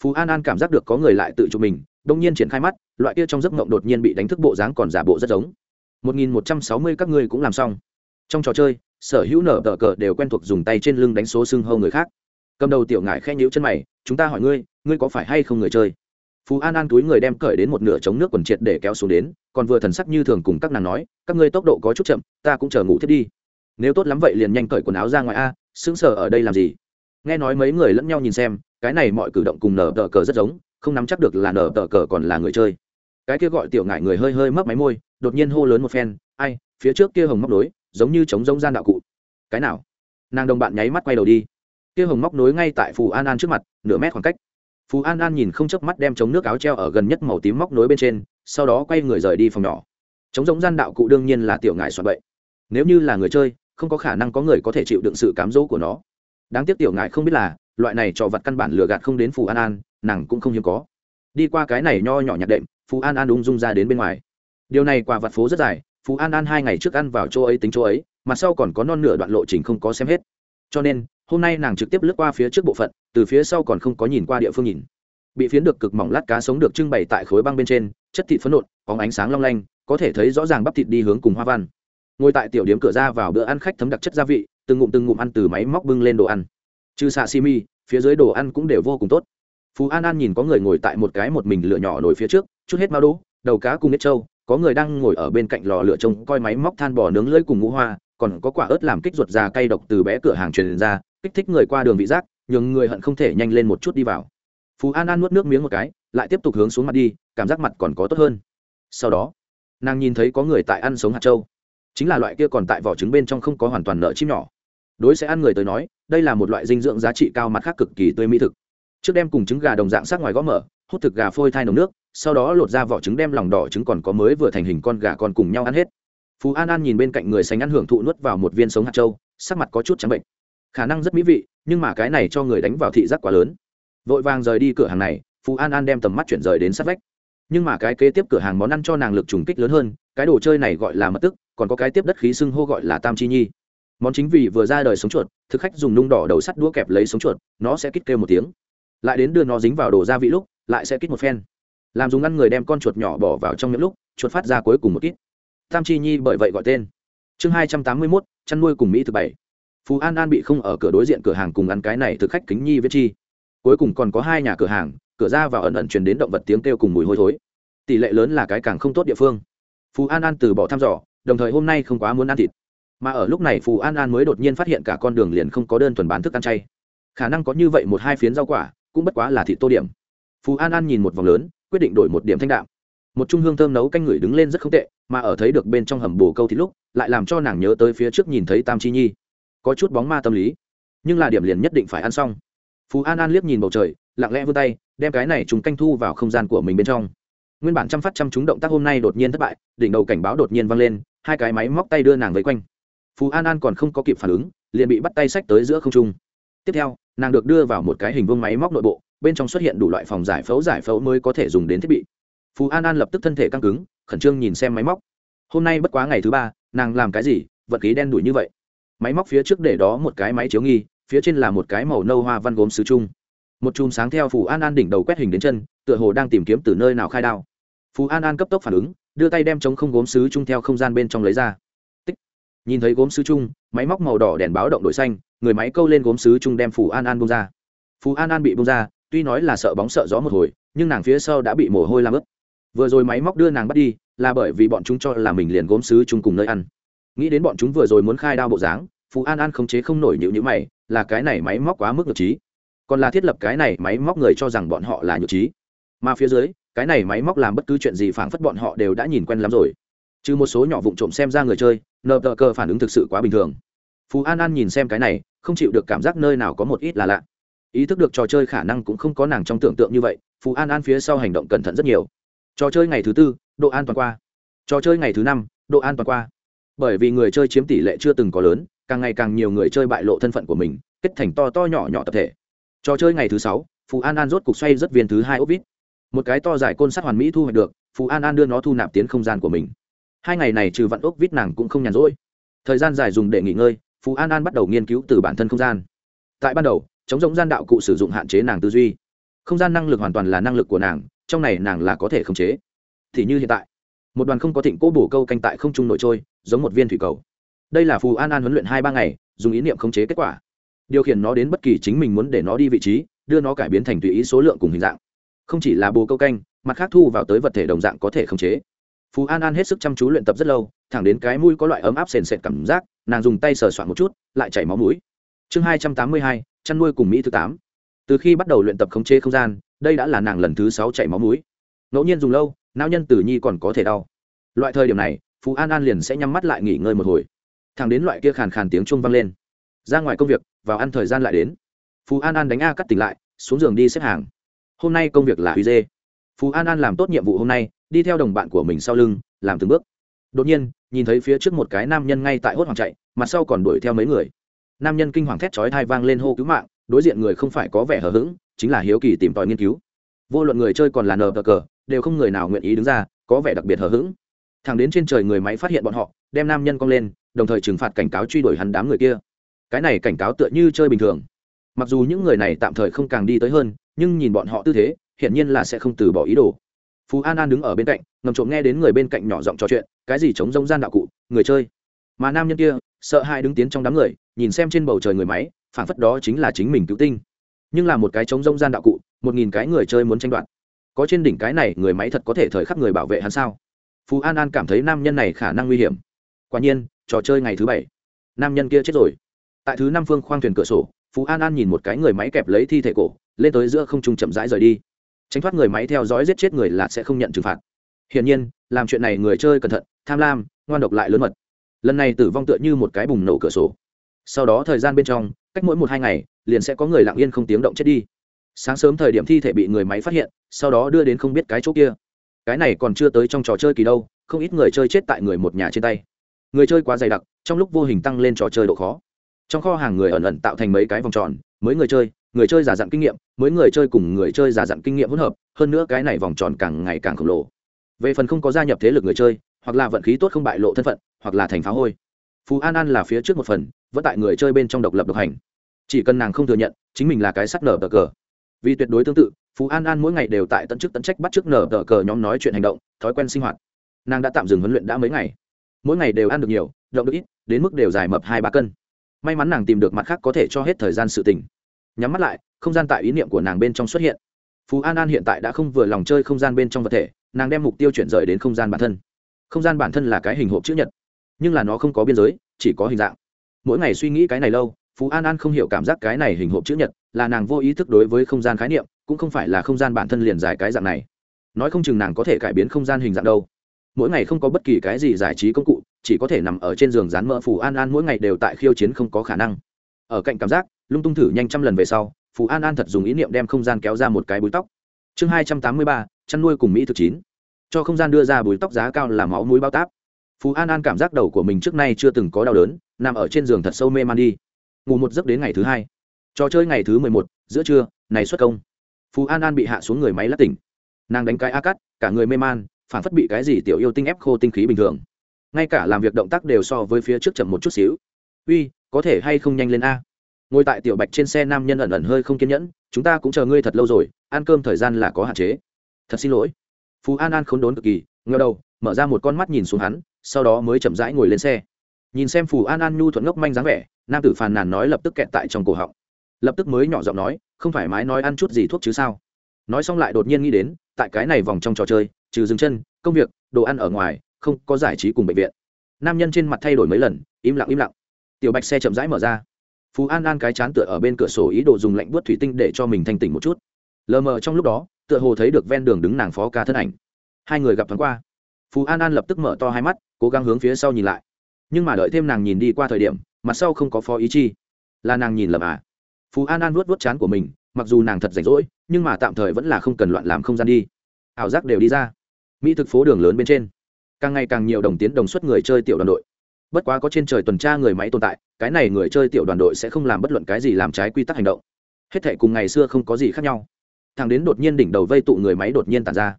Phú an an cảm giác được có người lại tự chụp mình, đông nhiên triển khai mắt, loại kia trong giấc mộng đột nhiên bị đánh thức bộ dáng còn giả bộ rất giống. 1160 các ngươi cũng làm xong. Trong trò chơi, sở hữu nở tờ cờ đều quen thuộc dùng tay trên lưng đánh số xưng hâu người khác. Cầm đầu tiểu ngải khe nhíu chân mày, chúng ta hỏi ngươi ngươi có phải hay không người chơi? Phú an an túi người đem cởi đến một nửa chống nước quần triệt để kéo xuống đến, còn vừa thần sắc như thường cùng các nàng nói, các ngươi tốc độ có chút chậm, ta cũng chờ ngủ thiết đi. Nếu tốt lắm vậy liền nhanh cởi quần áo ra ngoài a, sững sờ ở đây làm gì? Nghe nói mấy người lẫn nhau nhìn xem, cái này mọi cử động cùng nở tờ cờ rất giống, không nắm chắc được là nở tờ cờ còn là người chơi. Cái kia gọi tiểu ngải người hơi hơi mấp máy môi, đột nhiên hô lớn một phen, ai, phía trước kia hồng móc nối, giống như chống giống gian đạo cụ. Cái nào? Nàng đồng bạn nháy mắt quay đầu đi. Kia hồng móc nối ngay tại phù an an trước mặt, nửa mét khoảng cách. Phù an an nhìn không chớp mắt đem chống nước áo treo ở gần nhất màu tím móc nối bên trên, sau đó quay người rời đi phòng nhỏ. Chống giống gian đạo cụ đương nhiên là tiểu ngải soạn bậy. Nếu như là người chơi, không có khả năng có người có thể chịu đựng sự cám dỗ của nó đáng tiếc tiểu ngại không biết là, loại này trò vật căn bản lừa gạt không đến phù an an, nàng cũng không hiếm có. Đi qua cái này nho nhỏ nhạt đệm, phù an an ung dung ra đến bên ngoài. Điều này quả vật phố rất dài phú an an hai ngày trước ăn vào chỗ ấy tính chỗ ấy, mà sau còn có non nửa đoạn lộ trình không có xem hết. Cho nên, hôm nay nàng trực tiếp lướt qua phía trước bộ phận, từ phía sau còn không có nhìn qua địa phương nhìn. Bị phiến được cực mỏng lát cá sống được trưng bày tại khối băng bên trên, chất thịt phấn nộn có ánh sáng long lanh, có thể thấy rõ ràng bắp thịt đi hướng cùng hoa văn. Ngồi tại tiểu điếm cửa ra vào bữa ăn khách thấm đặc chất gia vị từng ngụm từng ngụm ăn từ máy móc bưng lên đồ ăn. Trừ xạ simi phía dưới đồ ăn cũng đều vô cùng tốt. Phú an an nhìn có người ngồi tại một cái một mình lửa nhỏ nổi phía trước, chút hết mao đỗ, đầu cá cùng nết trâu, có người đang ngồi ở bên cạnh lò lửa trông coi máy móc than bò nướng lưỡi cùng ngũ hoa, còn có quả ớt làm kích ruột già cay độc từ bé cửa hàng truyền ra, kích thích người qua đường vị giác, nhường người hận không thể nhanh lên một chút đi vào. Phú an an nuốt nước miếng một cái, lại tiếp tục hướng xuống mặt đi, cảm giác mặt còn có tốt hơn. Sau đó, nàng nhìn thấy có người tại ăn sống hạt trâu. Chính là loại kia còn tại vỏ trứng bên trong không có hoàn toàn nợ chim nhỏ đối sẽ ăn người tới nói, đây là một loại dinh dưỡng giá trị cao mặt khác cực kỳ tươi mỹ thực. Trước đem cùng trứng gà đồng dạng sắc ngoài gõ mở, hút thực gà phôi thai nồng nước, sau đó lột ra vỏ trứng đem lòng đỏ trứng còn có mới vừa thành hình con gà còn cùng nhau ăn hết. Phú an an nhìn bên cạnh người sành ăn hưởng thụ nuốt vào một viên sống hạt trâu sắc mặt có chút trắng bệnh. Khả năng rất mỹ vị, nhưng mà cái này cho người đánh vào thị giác quá lớn. Vội vàng rời đi cửa hàng này, phú an an đem tầm mắt chuyển rời đến sát vách. Nhưng mà cái kế tiếp cửa hàng món ăn cho nàng lực trùng kích lớn hơn, cái đồ chơi này gọi là mất tức, còn có cái tiếp đất khí xưng hô gọi là tam chi nhi món chính vì vừa ra đời sống chuột, thực khách dùng nung đỏ đầu sắt đũa kẹp lấy sống chuột, nó sẽ kích kêu một tiếng. Lại đến đưa nó dính vào đồ gia vị lúc, lại sẽ kích một phen. Làm dùng ngăn người đem con chuột nhỏ bỏ vào trong những lúc, chuột phát ra cuối cùng một kít. tam chi nhi bởi vậy gọi tên. Chương hai trăm tám mươi mốt, chăn nuôi cùng mỹ thứ bảy. Phú an an bị không ở cửa đối diện cửa hàng cùng ăn cái này thực khách kính nhi viết chi. Cuối cùng còn có hai nhà cửa hàng, cửa ra và ẩn ẩn truyền đến động vật tiếng kêu cùng mùi hôi thối. Tỷ lệ lớn là cái càng không tốt địa phương. Phú an an từ bỏ thăm dò, đồng thời hôm nay không quá muốn ăn thịt mà ở lúc này phù an an mới đột nhiên phát hiện cả con đường liền không có đơn thuần bán thức ăn chay. Khả năng có như vậy một hai phiến rau quả, cũng bất quá là thị tô điểm. Phù an an nhìn một vòng lớn, quyết định đổi một điểm thanh đạm. Một trung hương thơm nấu canh ngửi đứng lên rất không tệ, mà ở thấy được bên trong hầm bồ câu thịt lúc, lại làm cho nàng nhớ tới phía trước nhìn thấy tam chi nhi. Có chút bóng ma tâm lý. Nhưng là điểm liền nhất định phải ăn xong. Phú an an liếc nhìn bầu trời, lặng lẽ vươn tay, đem cái này chúng canh thu vào không gian của mình bên trong. Nguyên bản chăm phát chăm chúng động tác hôm nay đột nhiên thất bại, đỉnh đầu cảnh báo đột nhiên văng lên, hai cái máy móc tay đưa nàng vây quanh. Phù an an còn không có kịp phản ứng, liền bị bắt tay sách tới giữa không trung. Tiếp theo, nàng được đưa vào một cái hình vương máy móc nội bộ, bên trong xuất hiện đủ loại phòng giải phẫu giải phẫu mới có thể dùng đến thiết bị. Phù an an lập tức thân thể căng cứng, khẩn trương nhìn xem máy móc. Hôm nay bất quá ngày thứ ba, nàng làm cái gì, vật khí đen đủi như vậy. Máy móc phía trước để đó một cái máy chiếu nghi, phía trên là một cái màu nâu hoa văn gốm sứ chung. Một chùm sáng theo phù an an đỉnh đầu quét hình đến chân, tựa hồ đang tìm kiếm từ nơi nào khai đao. Phù an an cấp tốc phản ứng, đưa tay đem chống không gốm sứ chung theo không gian bên trong lấy ra nhìn thấy gốm sứ chung, máy móc màu đỏ đèn báo động đổi xanh, người máy câu lên gốm sứ chung đem phù an an bông ra. Phù an an bị bông ra, tuy nói là sợ bóng sợ gió một hồi, nhưng nàng phía sau đã bị mồ hôi làm ướt. Vừa rồi máy móc đưa nàng bắt đi, là bởi vì bọn chúng cho là mình liền gốm sứ chung cùng nơi ăn. Nghĩ đến bọn chúng vừa rồi muốn khai đao bộ dáng phú an an không chế không nổi nhịu nhữ mày, là cái này máy móc quá mức nhược trí. Còn là thiết lập cái này máy móc người cho rằng bọn họ là nhược trí. Mà phía dưới, cái này máy móc làm bất cứ chuyện gì phảng phất bọn họ đều đã nhìn quen lắm rồi. Trừ một số nhỏ vụn trộm xem ra người chơi nợ tờ cờ phản ứng thực sự quá bình thường. Phú an an nhìn xem cái này, không chịu được cảm giác nơi nào có một ít là lạ. Ý thức được trò chơi khả năng cũng không có nàng trong tưởng tượng như vậy phú an an phía sau hành động cẩn thận rất nhiều. Trò chơi ngày thứ tư, độ an toàn qua. Trò chơi ngày thứ năm, độ an toàn qua. Bởi vì người chơi chiếm tỷ lệ chưa từng có lớn, càng ngày càng nhiều người chơi bại lộ thân phận của mình, kết thành to to nhỏ nhỏ tập thể. Trò chơi ngày thứ sáu phú an an rốt cục xoay rất viên thứ hai ốc vít. Một cái to dài côn sắt hoàn mỹ thu hoạch được phú an an đưa nó thu nạp tiến không gian của mình hai ngày này trừ vặn ốc vít nàng cũng không nhàn rỗi. Thời gian dài dùng để nghỉ ngơi, phú an an bắt đầu nghiên cứu từ bản thân không gian. Tại ban đầu, chống giống gian đạo cụ sử dụng hạn chế nàng tư duy. Không gian năng lực hoàn toàn là năng lực của nàng, trong này nàng là có thể khống chế. Thì như hiện tại, một đoàn không có thịnh cố bổ câu canh tại không trung nổi trôi, giống một viên thủy cầu. Đây là phù an an huấn luyện hai ba ngày, dùng ý niệm khống chế kết quả. Điều khiển nó đến bất kỳ chính mình muốn để nó đi vị trí, đưa nó cải biến thành tùy ý số lượng cùng hình dạng. Không chỉ là bồ câu canh, mặt khác thu vào tới vật thể đồng dạng có thể khống chế phú an an hết sức chăm chú luyện tập rất lâu, thẳng đến cái mũi có loại ấm áp sền sệt cảm giác, nàng dùng tay sờ soạn một chút, lại chảy máu mũi. Chương hai trăm tám mươi hai, chăn nuôi cùng mỹ thứ tám. Từ khi bắt đầu luyện tập khống chế không gian, đây đã là nàng lần thứ sáu chảy máu mũi. Ngẫu nhiên dùng lâu, não nhân tử nhi còn có thể đau. Loại thời điểm này, phú an an liền sẽ nhắm mắt lại nghỉ ngơi một hồi. Thẳng đến loại kia khàn khàn tiếng chuông vang lên. Ra ngoài công việc, vào ăn thời gian lại đến. Phú an an đánh a cắt tỉnh lại, xuống giường đi xếp hàng. Hôm nay công việc là huy dê. Phú an an làm tốt nhiệm vụ hôm nay đi theo đồng bạn của mình sau lưng, làm từng bước. Đột nhiên, nhìn thấy phía trước một cái nam nhân ngay tại hốt hoảng chạy, mặt sau còn đuổi theo mấy người. Nam nhân kinh hoàng thét chói thai vang lên hô cứu mạng, đối diện người không phải có vẻ hờ hững, chính là hiếu kỳ tìm tòi nghiên cứu. Vô luận người chơi còn là nờ cờ, đều không người nào nguyện ý đứng ra, có vẻ đặc biệt hờ hững. Thẳng đến trên trời người máy phát hiện bọn họ, đem nam nhân cong lên, đồng thời trừng phạt cảnh cáo truy đuổi hắn đám người kia. Cái này cảnh cáo tựa như chơi bình thường. Mặc dù những người này tạm thời không càng đi tới hơn, nhưng nhìn bọn họ tư thế, hiển nhiên là sẽ không từ bỏ ý đồ phú an an đứng ở bên cạnh ngầm trộm nghe đến người bên cạnh nhỏ giọng trò chuyện cái gì chống rông gian đạo cụ người chơi mà nam nhân kia sợ hai đứng tiến trong đám người nhìn xem trên bầu trời người máy phản phất đó chính là chính mình cứu tinh nhưng là một cái chống rông gian đạo cụ một nghìn cái người chơi muốn tranh đoạt có trên đỉnh cái này người máy thật có thể thời khắc người bảo vệ hắn sao phú an an cảm thấy nam nhân này khả năng nguy hiểm quả nhiên trò chơi ngày thứ bảy nam nhân kia chết rồi tại thứ năm phương khoang thuyền cửa sổ phú an an nhìn một cái người máy kẹp lấy thi thể cổ lên tới giữa không trung chậm rãi rời đi tránh thoát người máy theo dõi giết chết người là sẽ không nhận trừng phạt. Hiển nhiên, làm chuyện này người chơi cẩn thận, tham lam, ngoan độc lại lớn mật. Lần này tử vong tựa như một cái bùng nổ cửa sổ. Sau đó thời gian bên trong, cách mỗi một hai ngày, liền sẽ có người lặng yên không tiếng động chết đi. Sáng sớm thời điểm thi thể bị người máy phát hiện, sau đó đưa đến không biết cái chỗ kia. Cái này còn chưa tới trong trò chơi kỳ đâu, không ít người chơi chết tại người một nhà trên tay. Người chơi quá dày đặc, trong lúc vô hình tăng lên trò chơi độ khó. Trong kho hàng người ẩn ẩn tạo thành mấy cái vòng tròn, mới người chơi người chơi giả dặn kinh nghiệm, mới người chơi cùng người chơi giả dặn kinh nghiệm hỗn hợp, hơn nữa cái này vòng tròn càng ngày càng khổng lồ. Về phần không có gia nhập thế lực người chơi, hoặc là vận khí tốt không bại lộ thân phận, hoặc là thành phá hôi. Phú an an là phía trước một phần, vẫn tại người chơi bên trong độc lập độc hành. Chỉ cần nàng không thừa nhận, chính mình là cái sắt nở tờ cờ. Vì tuyệt đối tương tự, phú an an mỗi ngày đều tại tận chức tận trách bắt trước nở tờ cờ nhóm nói chuyện hành động, thói quen sinh hoạt. Nàng đã tạm dừng huấn luyện đã mấy ngày. Mỗi ngày đều ăn được nhiều, động được ít, đến mức đều dài mập hai ba cân. May mắn nàng tìm được mặt khác có thể cho hết thời gian sự tình nhắm mắt lại, không gian tại ý niệm của nàng bên trong xuất hiện. Phú an an hiện tại đã không vừa lòng chơi không gian bên trong vật thể, nàng đem mục tiêu chuyển rời đến không gian bản thân. Không gian bản thân là cái hình hộp chữ nhật, nhưng là nó không có biên giới, chỉ có hình dạng. Mỗi ngày suy nghĩ cái này lâu phú an an không hiểu cảm giác cái này hình hộp chữ nhật là nàng vô ý thức đối với không gian khái niệm, cũng không phải là không gian bản thân liền dài cái dạng này. Nói không chừng nàng có thể cải biến không gian hình dạng đâu. Mỗi ngày không có bất kỳ cái gì giải trí công cụ, chỉ có thể nằm ở trên giường dán mỡ phù an an mỗi ngày đều tại khiêu chiến không có khả năng. Ở cạnh cảm giác lung tung thử nhanh trăm lần về sau Phú an an thật dùng ý niệm đem không gian kéo ra một cái búi tóc. Chương hai trăm tám mươi ba, chăn nuôi cùng mỹ thực chín. Cho không gian đưa ra búi tóc giá cao làm máu mũi bao táp. Phú an an cảm giác đầu của mình trước nay chưa từng có đau đớn, nằm ở trên giường thật sâu mê man đi. Ngủ một giấc đến ngày thứ hai. Trò chơi ngày thứ mười một, giữa trưa, này xuất công. Phú an an bị hạ xuống người máy lát tỉnh. Nàng đánh cái a cắt cả người mê man, phản phất bị cái gì tiểu yêu tinh ép khô tinh khí bình thường. Ngay cả làm việc động tác đều so với phía trước chậm một chút xíu. Uy, có thể hay không nhanh lên a? Ngồi tại tiểu bạch trên xe nam nhân ẩn ẩn hơi không kiên nhẫn, chúng ta cũng chờ ngươi thật lâu rồi, ăn cơm thời gian là có hạn chế. Thật xin lỗi. Phú an an khốn đốn cực kỳ ngheo đầu, mở ra một con mắt nhìn xuống hắn, sau đó mới chậm rãi ngồi lên xe. Nhìn xem phù an an nhu thuận ngốc manh dáng vẻ, nam tử phàn nàn nói lập tức kẹt tại trong cổ họng. Lập tức mới nhỏ giọng nói, không thoải mái nói ăn chút gì thuốc chứ sao? Nói xong lại đột nhiên nghĩ đến, tại cái này vòng trong trò chơi, trừ dừng chân, công việc, đồ ăn ở ngoài, không có giải trí cùng bệnh viện. Nam nhân trên mặt thay đổi mấy lần, im lặng im lặng. Tiểu bạch xe chậm rãi mở ra phú an an cái chán tựa ở bên cửa sổ ý đồ dùng lạnh buốt thủy tinh để cho mình thanh tỉnh một chút. Lờ mờ trong lúc đó, tựa hồ thấy được ven đường đứng nàng phó ca thân ảnh. Hai người gặp thoáng qua. Phú an an lập tức mở to hai mắt, cố gắng hướng phía sau nhìn lại. Nhưng mà đợi thêm nàng nhìn đi qua thời điểm mặt sau không có phó ý chi. Là nàng nhìn lầm à? Phú an an vuốt vuốt chán của mình, mặc dù nàng thật rảnh rỗi, nhưng mà tạm thời vẫn là không cần loạn làm không gian đi. Ảo giác đều đi ra. Mỹ thực phố đường lớn bên trên. Càng ngày càng nhiều đồng tiến đồng xuất người chơi tiểu đoàn đội bất quá có trên trời tuần tra người máy tồn tại, cái này người chơi tiểu đoàn đội sẽ không làm bất luận cái gì làm trái quy tắc hành động. Hết thệ cùng ngày xưa không có gì khác nhau. Thằng đến đột nhiên đỉnh đầu vây tụ người máy đột nhiên tàn ra.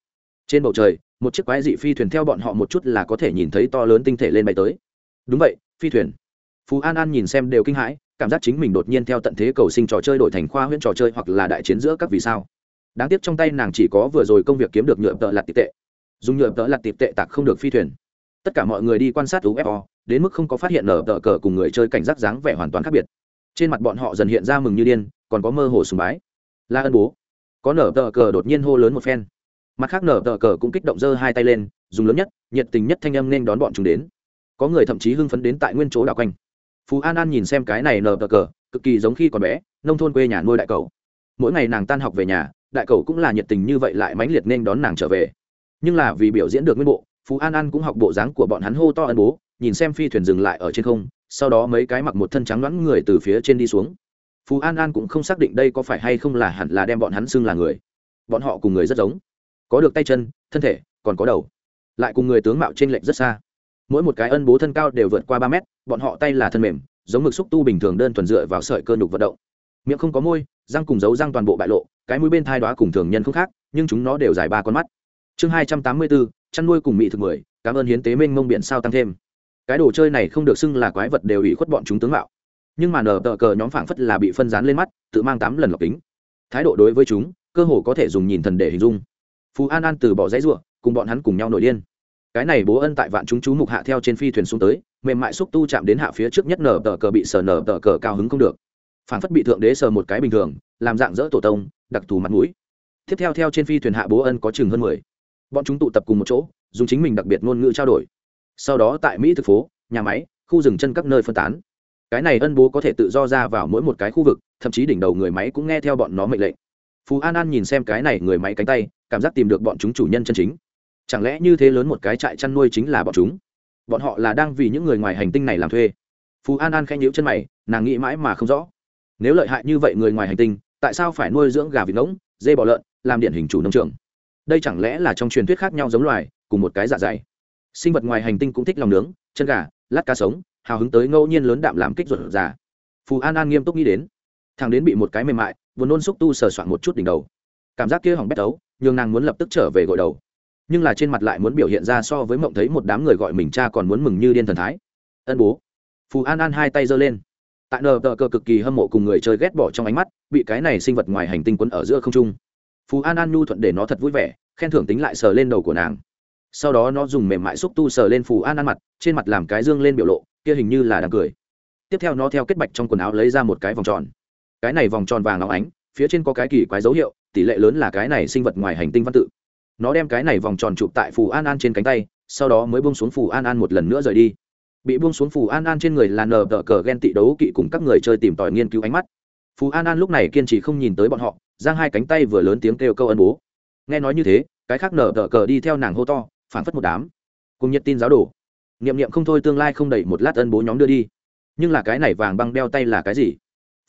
Trên bầu trời, một chiếc quái dị phi thuyền theo bọn họ một chút là có thể nhìn thấy to lớn tinh thể lên bay tới. Đúng vậy, phi thuyền. Phú an an nhìn xem đều kinh hãi, cảm giác chính mình đột nhiên theo tận thế cầu sinh trò chơi đổi thành khoa huyễn trò chơi hoặc là đại chiến giữa các vì sao. Đáng tiếc trong tay nàng chỉ có vừa rồi công việc kiếm được nhựa tợ lặt tệ. Dùng nhựa tợ lặt tịp tệ tạc không được phi thuyền. Tất cả mọi người đi quan sát ufo đến mức không có phát hiện nở tờ cờ cùng người chơi cảnh giác dáng vẻ hoàn toàn khác biệt. Trên mặt bọn họ dần hiện ra mừng như điên, còn có mơ hồ sùng bái. La ân bố. Có nở tờ cờ đột nhiên hô lớn một phen. Mặt khác nở tờ cờ cũng kích động giơ hai tay lên, dùng lớn nhất, nhiệt tình nhất thanh âm nên đón bọn chúng đến. Có người thậm chí hưng phấn đến tại nguyên chỗ đảo quanh. Phú an an nhìn xem cái này nở tờ cờ, cực kỳ giống khi còn bé, nông thôn quê nhà nuôi đại cầu mỗi ngày nàng tan học về nhà, đại cầu cũng là nhiệt tình như vậy lại mãnh liệt nên đón nàng trở về. Nhưng là vì biểu diễn được nguyên bộ, phú an an cũng học bộ dáng của bọn hắn hô to ân bố nhìn xem phi thuyền dừng lại ở trên không, sau đó mấy cái mặc một thân trắng đoán người từ phía trên đi xuống. Phú an an cũng không xác định đây có phải hay không là hẳn là đem bọn hắn xưng là người. Bọn họ cùng người rất giống. Có được tay chân, thân thể, còn có đầu. Lại cùng người tướng mạo t r ê n lệch rất xa. Mỗi một cái ân bố thân cao đều vượt qua ba mét, bọn họ tay là thân mềm, giống mực xúc tu bình thường đơn thuần dựa vào sợi cơ đục vận động. Miệng không có môi, răng cùng dấu răng toàn bộ bại lộ, cái mũi bên thai đoá cùng thường nhân không khác, nhưng chúng nó đều dài ba con mắt. Chương hai trăm tám mươi bốn, chăn nuôi cùng mỹ thực mười, cảm ơn hiến tế minh mông biển sao tăng thêm cái đồ chơi này không được xưng là quái vật đều ủy khuất bọn chúng tướng mạo. Nhưng mà nở tờ cờ nhóm phảng phất là bị phân rán lên mắt, tự mang tám lần lọc kính. Thái độ đối với chúng, cơ hồ có thể dùng nhìn thần để hình dung. Phú an an từ bỏ dãy ruộng cùng bọn hắn cùng nhau nổi điên. Cái này bố ân tại vạn chúng chú mục hạ theo trên phi thuyền xuống tới, mềm mại xúc tu chạm đến hạ phía trước nhất nở tờ cờ bị sờ nở tờ cờ cao hứng không được. Phảng phất bị thượng đế sờ một cái bình thường, làm dạng dỡ tổ tông, đặc thù mặt mũi. Tiếp theo theo trên phi thuyền hạ bố ân có chừng hơn mười. Bọn chúng tụ tập cùng một chỗ, dùng chính mình đặc biệt ngôn ngữ trao đổi sau đó tại mỹ thực phố, nhà máy, khu rừng chân các nơi phân tán. Cái này ân bố có thể tự do ra vào mỗi một cái khu vực, thậm chí đỉnh đầu người máy cũng nghe theo bọn nó mệnh lệnh. Phú an an nhìn xem cái này người máy cánh tay, cảm giác tìm được bọn chúng chủ nhân chân chính. Chẳng lẽ như thế lớn một cái trại chăn nuôi chính là bọn chúng? Bọn họ là đang vì những người ngoài hành tinh này làm thuê. Phú an an khẽ nhíu chân mày, nàng nghĩ mãi mà không rõ. Nếu lợi hại như vậy người ngoài hành tinh, tại sao phải nuôi dưỡng gà vịt ngỗng, dê bò lợn, làm điển hình chủ nông trường? Đây chẳng lẽ là trong truyền thuyết khác nhau giống loài, cùng một cái dạ dày? Sinh vật ngoài hành tinh cũng thích lòng nướng, chân gà, lát cá sống, hào hứng tới ngẫu nhiên lớn đạm làm kích ruột già. Phù an an nghiêm túc nghĩ đến. Thằng đến bị một cái mềm mại vừa nôn xúc tu sờ soạn một chút đỉnh đầu. Cảm giác kia hỏng bét ấu nhường nàng muốn lập tức trở về gội đầu. Nhưng là trên mặt lại muốn biểu hiện ra so với mộng thấy một đám người gọi mình cha còn muốn mừng như điên thần thái. Ân bố. Phù an an hai tay giơ lên. Tại nờ tờ cờ cực kỳ hâm mộ cùng người chơi ghét bỏ trong ánh mắt, bị cái này sinh vật ngoài hành tinh quấn ở giữa không trung. Phù an an nhu thuận để nó thật vui vẻ, khen thưởng tính lại sờ lên đầu của nàng sau đó nó dùng mềm mại xúc tu sờ lên phù an an mặt, trên mặt làm cái dương lên biểu lộ, kia hình như là đang cười. Tiếp theo nó theo kết bạch trong quần áo lấy ra một cái vòng tròn. Cái này vòng tròn vàng óng ánh, phía trên có cái kỳ quái dấu hiệu, tỷ lệ lớn là cái này sinh vật ngoài hành tinh văn tự. Nó đem cái này vòng tròn chụp tại phù an an trên cánh tay, sau đó mới buông xuống phù an an một lần nữa rời đi. Bị buông xuống phù an an trên người là nờ tờ cờ ghen tị đấu kỵ cùng các người chơi tìm tòi nghiên cứu ánh mắt. Phù an an lúc này kiên trì không nhìn tới bọn họ, giang hai cánh tay vừa lớn tiếng kêu câu ân bố. Nghe nói như thế, cái khác nở tờ cờ đi theo nàng hô to phản phất một đám, cùng nhiệt tin giáo đồ. Niệm niệm không thôi tương lai không đẩy một lát ân bố nhóm đưa đi. Nhưng là cái này vàng băng đeo tay là cái gì?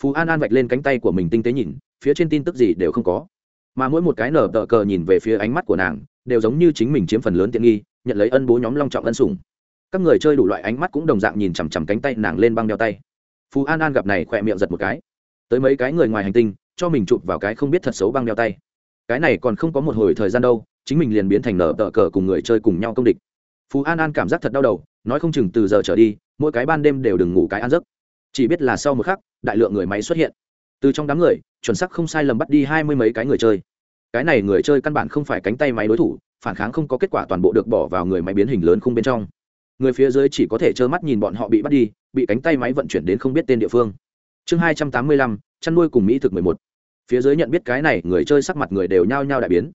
Phú an an vạch lên cánh tay của mình tinh tế nhìn, phía trên tin tức gì đều không có. Mà mỗi một cái nở tờ cờ nhìn về phía ánh mắt của nàng, đều giống như chính mình chiếm phần lớn tiện nghi, nhận lấy ân bố nhóm long trọng ân sủng. Các người chơi đủ loại ánh mắt cũng đồng dạng nhìn chằm chằm cánh tay nàng lên băng đeo tay. Phú an an gặp này khỏe miệng giật một cái. Tới mấy cái người ngoài hành tinh, cho mình chụp vào cái không biết thật xấu băng đeo tay. Cái này còn không có một hồi thời gian đâu chính mình liền biến thành nở tờ cờ cùng người chơi cùng nhau công địch. Phú an an cảm giác thật đau đầu, nói không chừng từ giờ trở đi, mỗi cái ban đêm đều đừng ngủ cái ăn giấc. Chỉ biết là sau một khắc, đại lượng người máy xuất hiện. Từ trong đám người, chuẩn sắc không sai lầm bắt đi hai mươi mấy cái người chơi. Cái này người chơi căn bản không phải cánh tay máy đối thủ, phản kháng không có kết quả toàn bộ được bỏ vào người máy biến hình lớn khung bên trong. Người phía dưới chỉ có thể trơ mắt nhìn bọn họ bị bắt đi, bị cánh tay máy vận chuyển đến không biết tên địa phương. Chương hai trăm tám mươi lăm, chăn nuôi cùng mỹ thực mười một. Phía dưới nhận biết cái này, người chơi sắc mặt người đều nhao nhao đại biến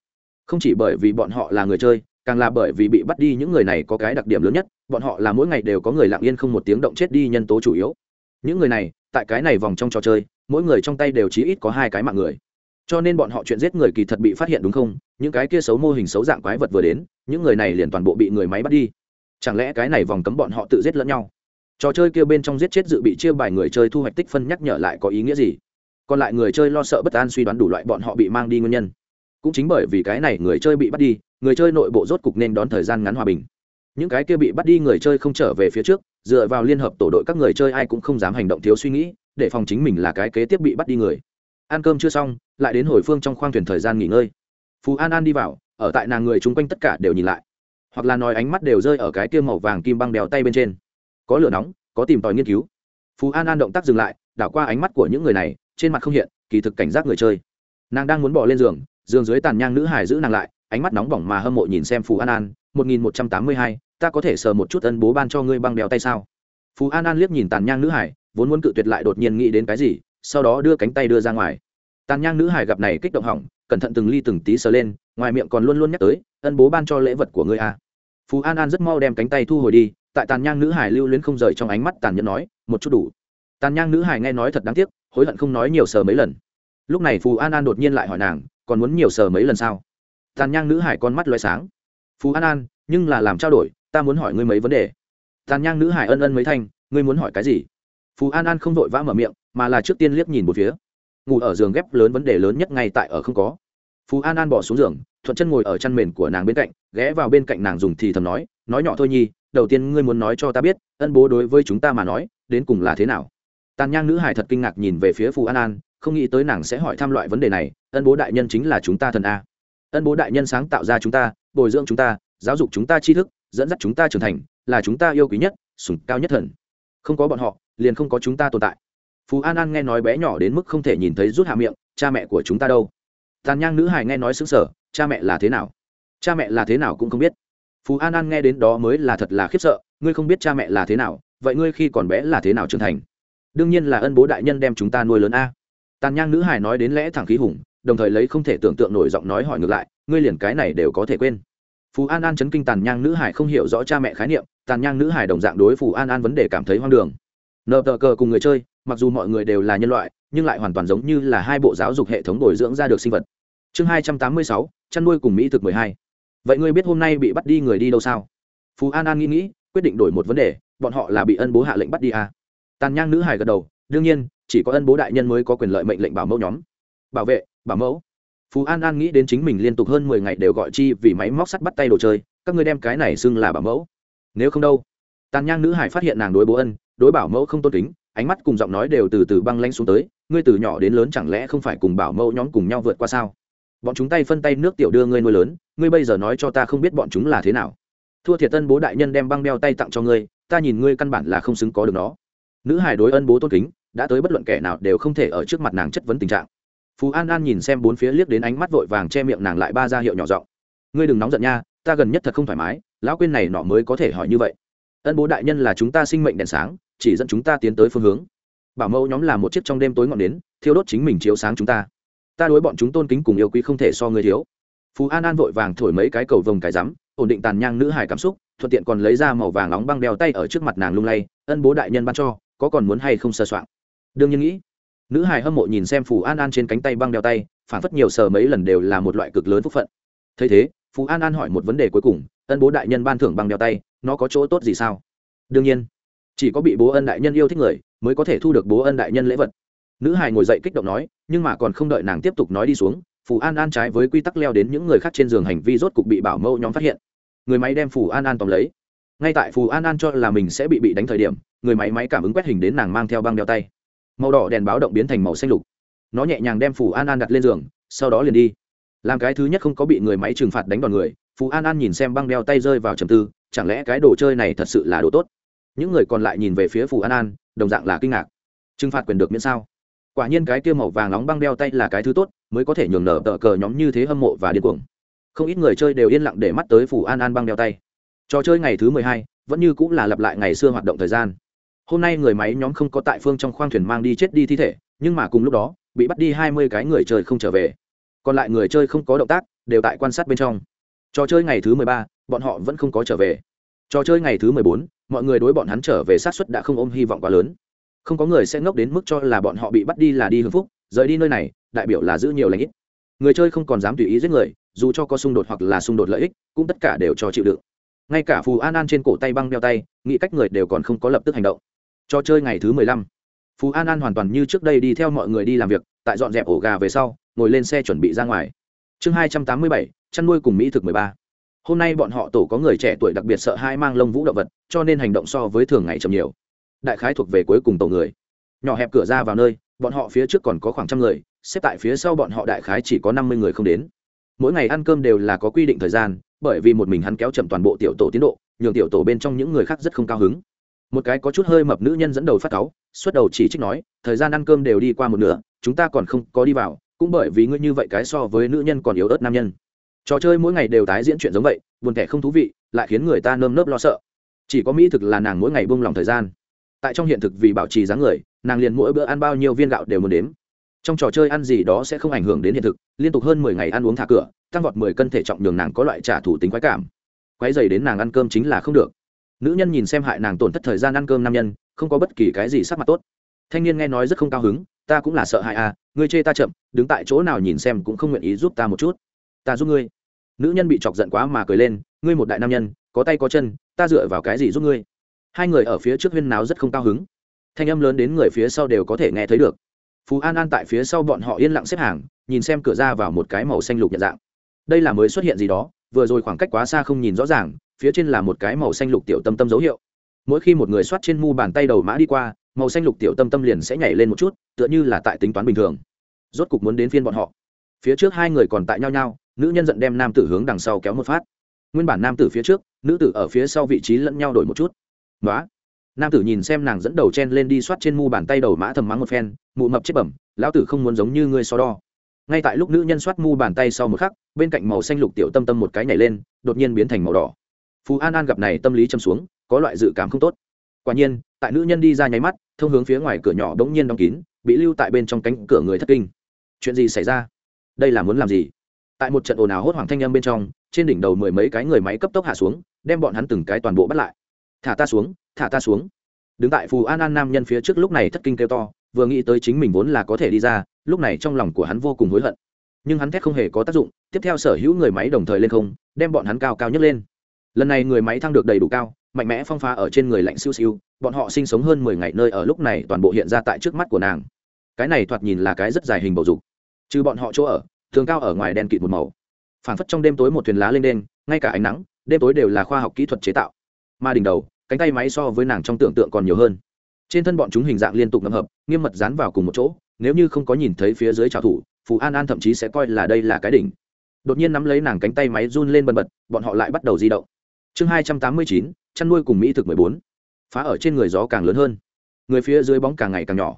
không chỉ bởi vì bọn họ là người chơi, càng là bởi vì bị bắt đi những người này có cái đặc điểm lớn nhất, bọn họ là mỗi ngày đều có người lặng yên không một tiếng động chết đi nhân tố chủ yếu. Những người này, tại cái này vòng trong trò chơi, mỗi người trong tay đều chí ít có hai cái mạng người. Cho nên bọn họ chuyện giết người kỳ thật bị phát hiện đúng không? Những cái kia xấu mô hình xấu dạng quái vật vừa đến, những người này liền toàn bộ bị người máy bắt đi. Chẳng lẽ cái này vòng cấm bọn họ tự giết lẫn nhau? Trò chơi kia bên trong giết chết dự bị chia bài người chơi thu hoạch tích phân nhắc nhở lại có ý nghĩa gì? Còn lại người chơi lo sợ bất an suy đoán đủ loại bọn họ bị mang đi nguyên nhân cũng chính bởi vì cái này người chơi bị bắt đi, người chơi nội bộ rốt cục nên đón thời gian ngắn hòa bình. Những cái kia bị bắt đi người chơi không trở về phía trước, dựa vào liên hợp tổ đội các người chơi ai cũng không dám hành động thiếu suy nghĩ, để phòng chính mình là cái kế tiếp bị bắt đi người. Ăn cơm chưa xong, lại đến hồi phương trong khoang thuyền thời gian nghỉ ngơi. Phú an an đi vào, ở tại nàng người chung quanh tất cả đều nhìn lại. Hoặc là nói ánh mắt đều rơi ở cái kia màu vàng kim băng đèo tay bên trên. Có lửa nóng, có tìm tòi nghiên cứu. Phú an an động tác dừng lại, đảo qua ánh mắt của những người này, trên mặt không hiện, kỳ thực cảnh giác người chơi. Nàng đang muốn bỏ lên giường giường dưới tàn nhang nữ hải giữ nàng lại, ánh mắt nóng bỏng mà hâm mộ nhìn xem phù an an, một nghìn một trăm tám mươi hai, ta có thể sờ một chút ân bố ban cho ngươi băng đeo tay sao? Phù an an liếc nhìn tàn nhang nữ hải vốn muốn cự tuyệt lại đột nhiên nghĩ đến cái gì, sau đó đưa cánh tay đưa ra ngoài. Tàn nhang nữ hải gặp này kích động hỏng, cẩn thận từng ly từng tí sờ lên, ngoài miệng còn luôn luôn nhắc tới, ân bố ban cho lễ vật của ngươi à. phú an an rất mau đem cánh tay thu hồi đi, tại tàn nhang nữ hải lưu luyến không rời trong ánh mắt tàn nhẫn nói, một chút đủ. Tàn nhang nữ hải nghe nói thật đáng tiếc, hối hận không nói nhiều sờ mấy lần. Lúc này phù an an đột nhiên lại hỏi nàng còn muốn nhiều sờ mấy lần sao? Tàn nhang nữ hải con mắt loay sáng. Phú an an, nhưng là làm trao đổi, ta muốn hỏi ngươi mấy vấn đề. Tàn nhang nữ hải ân ân mấy thanh, ngươi muốn hỏi cái gì? Phú an an không vội vã mở miệng, mà là trước tiên liếc nhìn một phía. Ngủ ở giường ghép lớn vấn đề lớn nhất ngay tại ở không có. Phú an an bỏ xuống giường, thuận chân ngồi ở chăn mền của nàng bên cạnh, ghé vào bên cạnh nàng dùng thì thầm nói nói nhỏ thôi nhi, đầu tiên ngươi muốn nói cho ta biết, ân bố đối với chúng ta mà nói, đến cùng là thế nào? Tàn nhang nữ hải thật kinh ngạc nhìn về phía phù an an không nghĩ tới nàng sẽ hỏi thăm loại vấn đề này, ân bố đại nhân chính là chúng ta thần a. Ân bố đại nhân sáng tạo ra chúng ta, bồi dưỡng chúng ta, giáo dục chúng ta tri thức, dẫn dắt chúng ta trưởng thành, là chúng ta yêu quý nhất, sủng cao nhất thần. Không có bọn họ, liền không có chúng ta tồn tại. Phú an an nghe nói bé nhỏ đến mức không thể nhìn thấy rút hạ miệng, cha mẹ của chúng ta đâu? Tàn nhang nữ hài nghe nói xứng sở cha mẹ là thế nào? Cha mẹ là thế nào cũng không biết. Phú an an nghe đến đó mới là thật là khiếp sợ, ngươi không biết cha mẹ là thế nào, vậy ngươi khi còn bé là thế nào trưởng thành? Đương nhiên là ân bố đại nhân đem chúng ta nuôi lớn a tàn nhang nữ hải nói đến lẽ thẳng khí hùng, đồng thời lấy không thể tưởng tượng nổi giọng nói hỏi ngược lại, ngươi liền cái này đều có thể quên. Phú an an chấn kinh tàn nhang nữ hải không hiểu rõ cha mẹ khái niệm, tàn nhang nữ hải đồng dạng đối phù an an vấn đề cảm thấy hoang đường. Nợ tờ cờ cùng người chơi, mặc dù mọi người đều là nhân loại, nhưng lại hoàn toàn giống như là hai bộ giáo dục hệ thống bồi dưỡng ra được sinh vật. Chương hai trăm tám mươi sáu, chăn nuôi cùng mỹ thực mười hai. Vậy ngươi biết hôm nay bị bắt đi người đi đâu sao? Phú an an nghĩ nghĩ, quyết định đổi một vấn đề, bọn họ là bị ân bố hạ lệnh bắt đi à. tàn nhang nữ hải gật đầu, đương nhiên chỉ có ân bố đại nhân mới có quyền lợi mệnh lệnh bảo mẫu nhóm. Bảo vệ, bảo mẫu. Phú an an nghĩ đến chính mình liên tục hơn mười ngày đều gọi chi vì máy móc sắt bắt tay đồ chơi, các ngươi đem cái này xưng là bảo mẫu. Nếu không đâu, tàn nhang nữ hải phát hiện nàng đối bố ân, đối bảo mẫu không tôn kính, ánh mắt cùng giọng nói đều từ từ băng lanh xuống tới, ngươi từ nhỏ đến lớn chẳng lẽ không phải cùng bảo mẫu nhóm cùng nhau vượt qua sao? Bọn chúng tay phân tay nước tiểu đưa ngươi nuôi lớn, ngươi bây giờ nói cho ta không biết bọn chúng là thế nào. Thua thiệt tân bố đại nhân đem băng đeo tay tặng cho ngươi, ta nhìn ngươi căn bản là không xứng có được nó. Nữ hải đối ân bố tôn kính đã tới bất luận kẻ nào đều không thể ở trước mặt nàng chất vấn tình trạng. Phú an an nhìn xem bốn phía liếc đến ánh mắt vội vàng che miệng nàng lại ba ra hiệu nhỏ giọng. Ngươi đừng nóng giận nha, ta gần nhất thật không thoải mái, lão quên này nọ mới có thể hỏi như vậy. Ân bố đại nhân là chúng ta sinh mệnh đèn sáng, chỉ dẫn chúng ta tiến tới phương hướng. Bảo mẫu nhóm là một chiếc trong đêm tối ngọn nến, thiêu đốt chính mình chiếu sáng chúng ta. Ta đối bọn chúng tôn kính cùng yêu quý không thể so người thiếu. Phú an an vội vàng thổi mấy cái cầu vồng cái rắm, ổn định tàn nhang nữ hài cảm xúc, thuận tiện còn lấy ra màu vàng nóng băng đeo tay ở trước mặt nàng lung lay. Ân bố đại nhân ban cho, có còn muốn hay không sơ soạn? Đương nhiên nghĩ, nữ hài hâm mộ nhìn xem phù an an trên cánh tay băng đeo tay, phản phất nhiều sờ mấy lần đều là một loại cực lớn phúc phận. Thấy thế, phù an an hỏi một vấn đề cuối cùng, ân bố đại nhân ban thưởng băng đeo tay, nó có chỗ tốt gì sao? Đương nhiên, chỉ có bị bố ân đại nhân yêu thích người, mới có thể thu được bố ân đại nhân lễ vật. Nữ hài ngồi dậy kích động nói, nhưng mà còn không đợi nàng tiếp tục nói đi xuống, phù an an trái với quy tắc leo đến những người khác trên giường hành vi rốt cục bị bảo mẫu nhóm phát hiện. Người máy đem phù an an tóm lấy. Ngay tại phù an an cho là mình sẽ bị bị đánh thời điểm, người máy máy cảm ứng quét hình đến nàng mang theo băng đeo tay màu đỏ đèn báo động biến thành màu xanh lục. Nó nhẹ nhàng đem phù an an đặt lên giường, sau đó liền đi. Làm cái thứ nhất không có bị người máy trừng phạt đánh đòn người, phù an an nhìn xem băng đeo tay rơi vào trầm tư, chẳng lẽ cái đồ chơi này thật sự là đồ tốt? Những người còn lại nhìn về phía phù an an, đồng dạng là kinh ngạc. Trừng phạt quyền được miễn sao? Quả nhiên cái kia màu vàng nóng băng đeo tay là cái thứ tốt, mới có thể nhường nở tờ cờ nhóm như thế hâm mộ và điên cuồng. Không ít người chơi đều yên lặng để mắt tới phù an an băng đeo tay. Trò chơi ngày thứ mười hai, vẫn như cũng là lặp lại ngày xưa hoạt động thời gian hôm nay người máy nhóm không có tại phương trong khoang thuyền mang đi chết đi thi thể, nhưng mà cùng lúc đó, bị bắt đi hai mươi cái người chơi không trở về. Còn lại người chơi không có động tác, đều tại quan sát bên trong. Trò chơi ngày thứ mười ba, bọn họ vẫn không có trở về. Trò chơi ngày thứ mười bốn, mọi người đối bọn hắn trở về sát xuất đã không ôm hy vọng quá lớn. Không có người sẽ ngốc đến mức cho là bọn họ bị bắt đi là đi hưng phúc, rời đi nơi này, đại biểu là giữ nhiều lãnh ít. Người chơi không còn dám tùy ý giết người, dù cho có xung đột hoặc là xung đột lợi ích, cũng tất cả đều cho chịu đựng. Ngay cả phù an an trên cổ tay băng đeo tay, nghĩ cách người đều còn không có lập tức hành động trò chơi ngày thứ mười lăm. Phú an an hoàn toàn như trước đây đi theo mọi người đi làm việc, tại dọn dẹp ổ gà về sau, ngồi lên xe chuẩn bị ra ngoài. Chương hai trăm tám mươi bảy, chăn nuôi cùng mỹ thực mười ba. Hôm nay bọn họ tổ có người trẻ tuổi đặc biệt sợ hai mang lông vũ động vật, cho nên hành động so với thường ngày chậm nhiều. Đại khái thuộc về cuối cùng tổ người. Nhỏ hẹp cửa ra vào nơi, bọn họ phía trước còn có khoảng trăm người, xếp tại phía sau bọn họ đại khái chỉ có năm mươi người không đến. Mỗi ngày ăn cơm đều là có quy định thời gian, bởi vì một mình hắn kéo chậm toàn bộ tiểu tổ tiến độ, nhường tiểu tổ bên trong những người khác rất không cao hứng một cái có chút hơi mập nữ nhân dẫn đầu phát cáu xuất đầu chỉ trích nói, thời gian ăn cơm đều đi qua một nửa, chúng ta còn không có đi vào, cũng bởi vì ngươi như vậy cái so với nữ nhân còn yếu ớt nam nhân. Trò chơi mỗi ngày đều tái diễn chuyện giống vậy, buồn thẻ không thú vị, lại khiến người ta nơm nớp lo sợ. Chỉ có mỹ thực là nàng mỗi ngày buông lòng thời gian. Tại trong hiện thực vì bảo trì dáng người, nàng liền mỗi bữa ăn bao nhiêu viên gạo đều muốn đếm. Trong trò chơi ăn gì đó sẽ không ảnh hưởng đến hiện thực, liên tục hơn mười ngày ăn uống thả cửa, tăng vọt mười cân thể trọng nhường nàng có loại trả thủ tính quái cảm. Quái dày đến nàng ăn cơm chính là không được nữ nhân nhìn xem hại nàng tổn thất thời gian ăn cơm nam nhân, không có bất kỳ cái gì sắc mặt tốt. Thanh niên nghe nói rất không cao hứng, ta cũng là sợ hại à ngươi chê ta chậm, đứng tại chỗ nào nhìn xem cũng không nguyện ý giúp ta một chút. Ta giúp ngươi. Nữ nhân bị chọc giận quá mà cười lên, ngươi một đại nam nhân, có tay có chân, ta dựa vào cái gì giúp ngươi? Hai người ở phía trước huyên náo rất không cao hứng. Thanh âm lớn đến người phía sau đều có thể nghe thấy được. Phú an an tại phía sau bọn họ yên lặng xếp hàng, nhìn xem cửa ra vào một cái màu xanh lục nhận dạng. Đây là mới xuất hiện gì đó, vừa rồi khoảng cách quá xa không nhìn rõ ràng phía trên là một cái màu xanh lục tiểu tâm tâm dấu hiệu. Mỗi khi một người soát trên mu bàn tay đầu mã đi qua, màu xanh lục tiểu tâm tâm liền sẽ nhảy lên một chút, tựa như là tại tính toán bình thường. Rốt cục muốn đến phiên bọn họ. Phía trước hai người còn tại nhau nhau nữ nhân giận đem nam tử hướng đằng sau kéo một phát. Nguyên bản nam tử phía trước, nữ tử ở phía sau vị trí lẫn nhau đổi một chút. Nói nam tử nhìn xem nàng dẫn đầu chen lên đi soát trên mu bàn tay đầu mã thầm mắng một phen, mụ mập chết bẩm, lão tử không muốn giống như ngươi so đo. Ngay tại lúc nữ nhân soát mu bàn tay sau một khắc, bên cạnh màu xanh lục tiểu tâm tâm một cái nhảy lên, đột nhiên biến thành màu đỏ phú an an gặp này tâm lý châm xuống, có loại dự cảm không tốt. Quả nhiên, tại nữ nhân đi ra nháy mắt, thông hướng phía ngoài cửa nhỏ bỗng nhiên đóng kín, bị lưu tại bên trong cánh cửa người thất kinh. Chuyện gì xảy ra? Đây là muốn làm gì? Tại một trận ồn ào hốt hoảng thanh â m bên trong, trên đỉnh đầu mười mấy cái người máy cấp tốc hạ xuống, đem bọn hắn từng cái toàn bộ bắt lại. Thả ta xuống, thả ta xuống. Đứng tại phù an an nam nhân phía trước lúc này thất kinh kêu to, vừa nghĩ tới chính mình vốn là có thể đi ra, lúc này trong lòng của hắn vô cùng hối hận. Nhưng hắn thét không hề có tác dụng, tiếp theo sở hữu người máy đồng thời lên không, đem bọn hắn cao cao nhất lên lần này người máy thăng được đầy đủ cao, mạnh mẽ phong phá ở trên người lạnh siêu siêu, bọn họ sinh sống hơn mười ngày nơi ở lúc này toàn bộ hiện ra tại trước mắt của nàng. Cái này thoạt nhìn là cái rất dài hình bầu dục. Trừ bọn họ chỗ ở thường cao ở ngoài đen kịt một màu. Phản phất trong đêm tối một thuyền lá lên đen, ngay cả ánh nắng, đêm tối đều là khoa học kỹ thuật chế tạo. Mà đỉnh đầu, cánh tay máy so với nàng trong tưởng tượng còn nhiều hơn. Trên thân bọn chúng hình dạng liên tục ngầm hợp, nghiêm mật dán vào cùng một chỗ, nếu như không có nhìn thấy phía dưới trào thủ, phù an an thậm chí sẽ coi là đây là cái đỉnh. Đột nhiên nắm lấy nàng cánh tay máy run lên bần bật, bọn họ lại bắt đầu di động chương hai trăm tám mươi chín, chăn nuôi cùng mỹ thực mười bốn. Phá ở trên người gió càng lớn hơn. Người phía dưới bóng càng ngày càng nhỏ.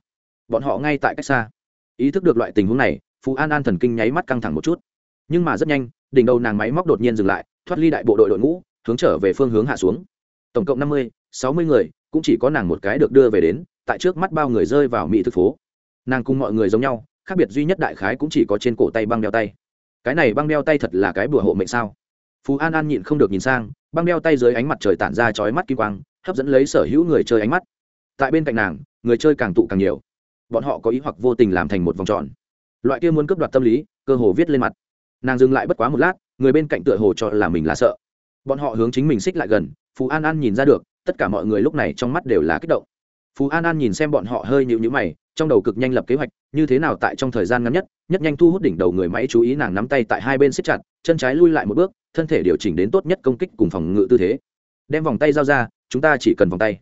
Bọn họ ngay tại cách xa. Ý thức được loại tình huống này, phú an an thần kinh nháy mắt căng thẳng một chút. Nhưng mà rất nhanh, đỉnh đầu nàng máy móc đột nhiên dừng lại, thoát ly đại bộ đội đội ngũ, hướng trở về phương hướng hạ xuống. Tổng cộng năm mươi, sáu mươi người, cũng chỉ có nàng một cái được đưa về đến, tại trước mắt bao người rơi vào mỹ thực phố. Nàng cùng mọi người giống nhau, khác biệt duy nhất đại khái cũng chỉ có trên cổ tay băng đeo tay. Cái này băng đeo tay thật là cái bùa hộ mệnh sao? Phú an an nhịn không được nhìn sang băng đeo tay dưới ánh mặt trời tản ra chói mắt kim quang, hấp dẫn lấy sở hữu người chơi ánh mắt. Tại bên cạnh nàng, người chơi càng tụ càng nhiều. Bọn họ có ý hoặc vô tình làm thành một vòng tròn. Loại kia muốn cướp đoạt tâm lý, cơ hồ viết lên mặt. Nàng dừng lại bất quá một lát, người bên cạnh tựa hồ cho là mình là sợ. Bọn họ hướng chính mình xích lại gần phú an an nhìn ra được, tất cả mọi người lúc này trong mắt đều là kích động. Phú an an nhìn xem bọn họ hơi nhịu nhữ mày trong đầu cực nhanh lập kế hoạch, như thế nào tại trong thời gian ngắn nhất nhất nhanh thu hút đỉnh đầu người máy chú ý nàng nắm tay tại hai bên xếp chặt, chân trái lui lại một bước, thân thể điều chỉnh đến tốt nhất công kích cùng phòng ngự tư thế. Đem vòng tay giao ra, chúng ta chỉ cần vòng tay.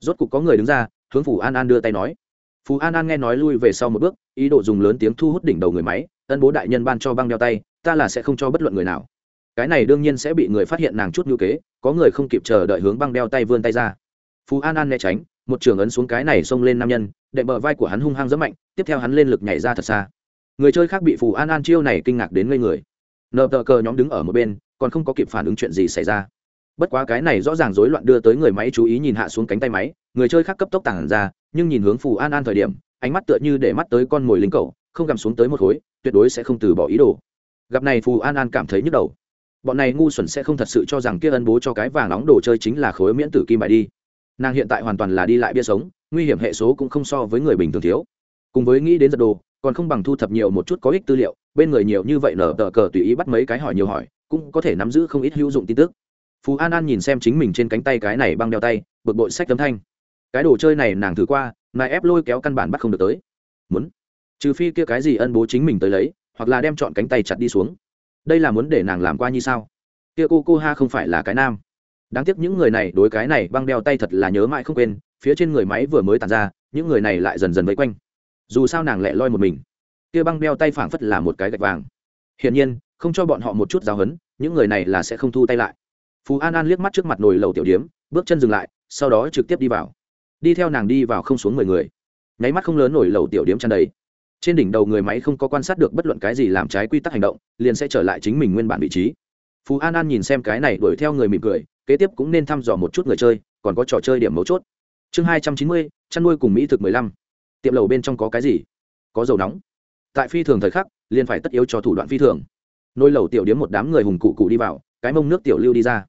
Rốt cục có người đứng ra, hướng phủ an an đưa tay nói. Phú an an nghe nói lui về sau một bước, ý đồ dùng lớn tiếng thu hút đỉnh đầu người máy, ân bố đại nhân ban cho băng đeo tay, ta là sẽ không cho bất luận người nào. Cái này đương nhiên sẽ bị người phát hiện nàng chút ngữ kế, có người không kịp chờ đợi hướng băng đeo tay vươn tay ra. Phú an an né tránh một trường ấn xuống cái này xông lên nam nhân, đệm bờ vai của hắn hung hăng rất mạnh, tiếp theo hắn lên lực nhảy ra thật xa. Người chơi khác bị phù an an chiêu này kinh ngạc đến ngây người. Nợ tờ cờ nhóm đứng ở một bên, còn không có kịp phản ứng chuyện gì xảy ra. Bất quá cái này rõ ràng rối loạn đưa tới người máy chú ý nhìn hạ xuống cánh tay máy, người chơi khác cấp tốc tản ra, nhưng nhìn hướng phù an an thời điểm, ánh mắt tựa như để mắt tới con mồi lính cầu, không gầm xuống tới một khối, tuyệt đối sẽ không từ bỏ ý đồ. Gặp này phù an an cảm thấy nhức đầu. Bọn này ngu xuẩn sẽ không thật sự cho rằng kia ân bố cho cái vàng nóng đồ chơi chính là khối miễn tử kim bài đi nàng hiện tại hoàn toàn là đi lại bia sống, nguy hiểm hệ số cũng không so với người bình thường thiếu. Cùng với nghĩ đến giật đồ, còn không bằng thu thập nhiều một chút có ích tư liệu, bên người nhiều như vậy nở tờ cờ tùy ý bắt mấy cái hỏi nhiều hỏi, cũng có thể nắm giữ không ít hữu dụng tin tức. Phú an an nhìn xem chính mình trên cánh tay cái này băng đeo tay, bực bội sách tấm thanh. Cái đồ chơi này nàng thử qua, nài ép lôi kéo căn bản bắt không được tới. Muốn? Trừ phi kia cái gì ân bố chính mình tới lấy, hoặc là đem chọn cánh tay chặt đi xuống. Đây là muốn để nàng làm qua như sao? Kia cô cô ha không phải là cái nam đáng tiếc những người này đối cái này băng đeo tay thật là nhớ mãi không quên, phía trên người máy vừa mới tàn ra, những người này lại dần dần vây quanh. Dù sao nàng lẹ loi một mình. Kia băng đeo tay phảng phất là một cái gạch vàng. Hiển nhiên, không cho bọn họ một chút giáo hấn, những người này là sẽ không thu tay lại. Phú an an liếc mắt trước mặt nồi lầu tiểu điếm, bước chân dừng lại, sau đó trực tiếp đi vào. Đi theo nàng đi vào không xuống mười người. Nháy mắt không lớn nổi lầu tiểu điếm chăn đầy. Trên đỉnh đầu người máy không có quan sát được bất luận cái gì làm trái quy tắc hành động, liền sẽ trở lại chính mình nguyên bản vị trí. Phú an an nhìn xem cái này đuổi theo người mỉm cười kế tiếp cũng nên thăm dò một chút người chơi, còn có trò chơi điểm mấu chốt. Chương hai trăm chín mươi, chăn nuôi cùng mỹ thực mười lăm. Tiệm lầu bên trong có cái gì? Có dầu nóng. Tại phi thường thời khắc, liền phải tất yếu cho thủ đoạn phi thường. Nôi lầu tiểu điếm một đám người hùng cụ cụ đi vào, cái mông nước tiểu lưu đi ra.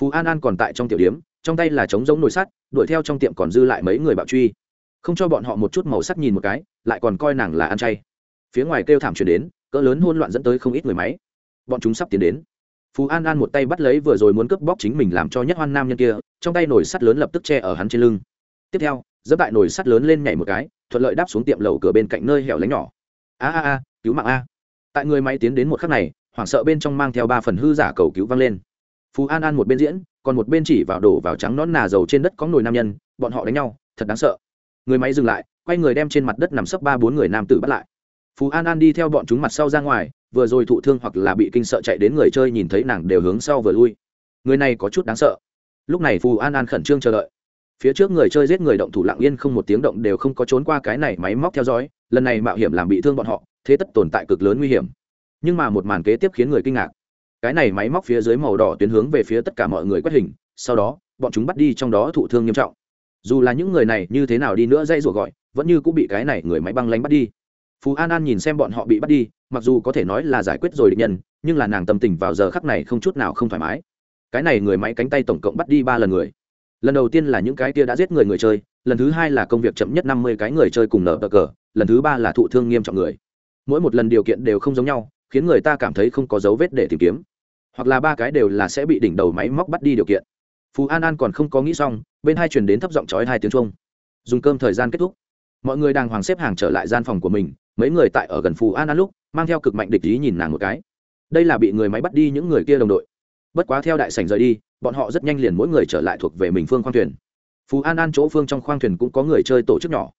Phú an an còn tại trong tiểu điếm, trong tay là trống giống nồi sắt, đuổi theo trong tiệm còn dư lại mấy người bạo truy. Không cho bọn họ một chút màu sắc nhìn một cái, lại còn coi nàng là ăn chay. Phía ngoài kêu thảm chuyển đến, cỡ lớn hôn loạn dẫn tới không ít người máy. Bọn chúng sắp tiến đến phú an an một tay bắt lấy vừa rồi muốn cướp bóc chính mình làm cho nhất hoan nam nhân kia, trong tay nồi sắt lớn lập tức che ở hắn trên lưng. Tiếp theo dẫm đại nồi sắt lớn lên nhảy một cái, thuận lợi đáp xuống tiệm lầu cửa bên cạnh nơi hẻo lánh nhỏ. A a a, cứu mạng a. Tại người máy tiến đến một khắc này, hoảng sợ bên trong mang theo ba phần hư giả cầu cứu vang lên. Phú an an một bên diễn, còn một bên chỉ vào đổ vào trắng nón nà dầu trên đất có nồi nam nhân, bọn họ đánh nhau, thật đáng sợ. Người máy dừng lại, quay người đem trên mặt đất nằm sấp ba bốn người nam tử bắt lại phú an an đi theo bọn chúng mặt sau ra ngoài, vừa rồi thụ thương hoặc là bị kinh sợ chạy đến người chơi nhìn thấy nàng đều hướng sau vừa lui. Người này có chút đáng sợ. Lúc này phù an an khẩn trương chờ đợi. Phía trước người chơi giết người động thủ lặng yên không một tiếng động đều không có trốn qua cái này máy móc theo dõi, lần này mạo hiểm làm bị thương bọn họ, thế tất tồn tại cực lớn nguy hiểm. Nhưng mà một màn kế tiếp khiến người kinh ngạc. Cái này máy móc phía dưới màu đỏ tuyến hướng về phía tất cả mọi người quét hình, sau đó, bọn chúng bắt đi trong đó thụ thương nghiêm trọng. Dù là những người này như thế nào đi nữa dây rủa gọi, vẫn như cũng bị cái này người máy băng lánh bắt đi phú an an nhìn xem bọn họ bị bắt đi, mặc dù có thể nói là giải quyết rồi định nhân, nhưng là nàng tâm tình vào giờ khắc này không chút nào không thoải mái. Cái này người máy cánh tay tổng cộng bắt đi ba lần người. Lần đầu tiên là những cái kia đã giết người người chơi, lần thứ hai là công việc chậm nhất năm mươi cái người chơi cùng nở bờ cờ, lần thứ ba là thụ thương nghiêm trọng người. Mỗi một lần điều kiện đều không giống nhau, khiến người ta cảm thấy không có dấu vết để tìm kiếm. Hoặc là ba cái đều là sẽ bị đỉnh đầu máy móc bắt đi điều kiện. Phú an an còn không có nghĩ xong, bên hai chuyển đến thấp giọng trói hai tiếng chuông. dùng cơm thời gian kết thúc. Mọi người đang hoàng xếp hàng trở lại gian phòng của mình mấy người tại ở gần phù an an lúc, mang theo cực mạnh địch ý nhìn nàng một cái. Đây là bị người máy bắt đi những người kia đồng đội. Bất quá theo đại sảnh rời đi, bọn họ rất nhanh liền mỗi người trở lại thuộc về mình phương khoang thuyền. Phú an an chỗ phương trong khoang thuyền cũng có người chơi tổ chức nhỏ.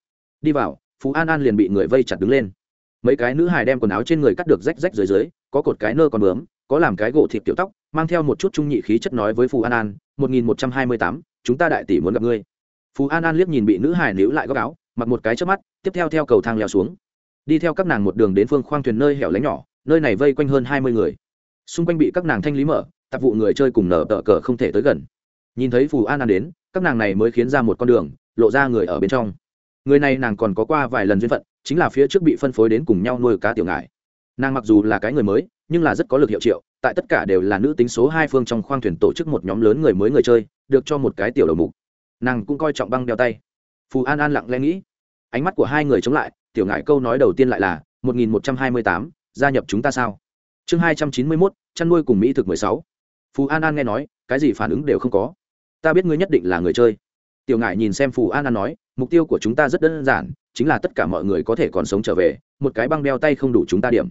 Đi vào phú an an liền bị người vây chặt đứng lên. Mấy cái nữ hài đem quần áo trên người cắt được rách rách dưới dưới, có cột cái nơ còn bướm, có làm cái gỗ thịt tiểu tóc, mang theo một chút trung nhị khí chất nói với Phú an an, một nghìn một trăm hai mươi tám, chúng ta đại tỷ muốn gặp ngươi. Phú an an liếc nhìn bị nữ hài níu lại góc áo, mặc một cái trước mắt, tiếp theo theo cầu thang leo xuống đi theo các nàng một đường đến phương khoang thuyền nơi hẻo lánh nhỏ, nơi này vây quanh hơn hai mươi người. Xung quanh bị các nàng thanh lý mở, tạp vụ người chơi cùng nở tờ cờ không thể tới gần. Nhìn thấy phù an an đến, các nàng này mới khiến ra một con đường, lộ ra người ở bên trong. Người này nàng còn có qua vài lần duyên phận, chính là phía trước bị phân phối đến cùng nhau nuôi cá tiểu ngải. Nàng mặc dù là cái người mới, nhưng là rất có lực hiệu triệu, tại tất cả đều là nữ tính số hai phương trong khoang thuyền tổ chức một nhóm lớn người mới người chơi, được cho một cái tiểu đầu mục. Nàng cũng coi trọng băng đeo tay. Phù an an lặng lẽ nghĩ. Ánh mắt của hai người chống lại tiểu ngại câu nói đầu tiên lại là, một nghìn một trăm hai mươi tám, gia nhập chúng ta sao? Chương hai trăm chín mươi mốt, chăn nuôi cùng mỹ thực mười sáu. Phù an an nghe nói, cái gì phản ứng đều không có. Ta biết ngươi nhất định là người chơi. Tiểu ngải nhìn xem phù an an nói, mục tiêu của chúng ta rất đơn giản, chính là tất cả mọi người có thể còn sống trở về, một cái băng đeo tay không đủ chúng ta điểm.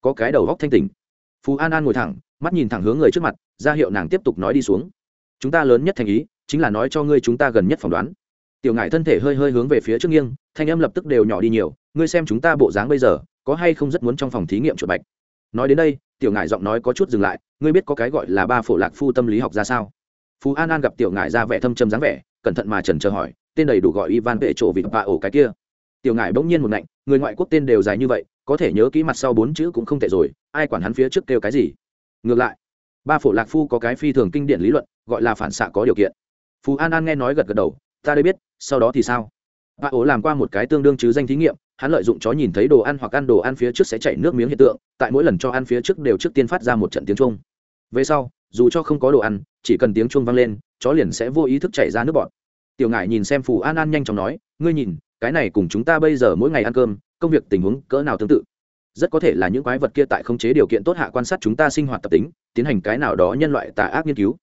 Có cái đầu góc thanh tỉnh. phù an an ngồi thẳng, mắt nhìn thẳng hướng người trước mặt, ra hiệu nàng tiếp tục nói đi xuống. Chúng ta lớn nhất thành ý, chính là nói cho ngươi chúng ta gần nhất phỏng đoán tiểu ngải thân thể hơi hơi hướng về phía trước nghiêng, thanh âm lập tức đều nhỏ đi nhiều, ngươi xem chúng ta bộ dáng bây giờ, có hay không rất muốn trong phòng thí nghiệm chuột bạch? Nói đến đây, tiểu ngải giọng nói có chút dừng lại, ngươi biết có cái gọi là ba phổ lạc phu tâm lý học ra sao? Phú an an gặp tiểu ngải ra vẻ thâm trầm dáng vẻ, cẩn thận mà trần chờ hỏi, tên đầy đủ gọi ivan vệ trộ vịt bà ổ cái kia. Tiểu ngải bỗng nhiên một ngạnh, người ngoại quốc tên đều dài như vậy, có thể nhớ kỹ mặt sau bốn chữ cũng không tệ rồi, ai quản hắn phía trước kêu cái gì? Ngược lại, ba phổ lạc phu có cái phi thường kinh điển lý luận, gọi là phản xạ có điều kiện. Phú an an nghe nói gật gật đầu ta đây biết, sau đó thì sao? Bà ổ làm qua một cái tương đương chứ danh thí nghiệm, hắn lợi dụng chó nhìn thấy đồ ăn hoặc ăn đồ ăn phía trước sẽ chảy nước miếng hiện tượng, tại mỗi lần cho ăn phía trước đều trước tiên phát ra một trận tiếng chuông. Về sau, dù cho không có đồ ăn, chỉ cần tiếng chuông vang lên, chó liền sẽ vô ý thức chảy ra nước bọt. Tiểu ngải nhìn xem phù an an nhanh chóng nói, ngươi nhìn, cái này cùng chúng ta bây giờ mỗi ngày ăn cơm, công việc tình huống cỡ nào tương tự? Rất có thể là những quái vật kia tại khống chế điều kiện tốt hạ quan sát chúng ta sinh hoạt tập tính, tiến hành cái nào đó nhân loại tà ác nghiên cứu.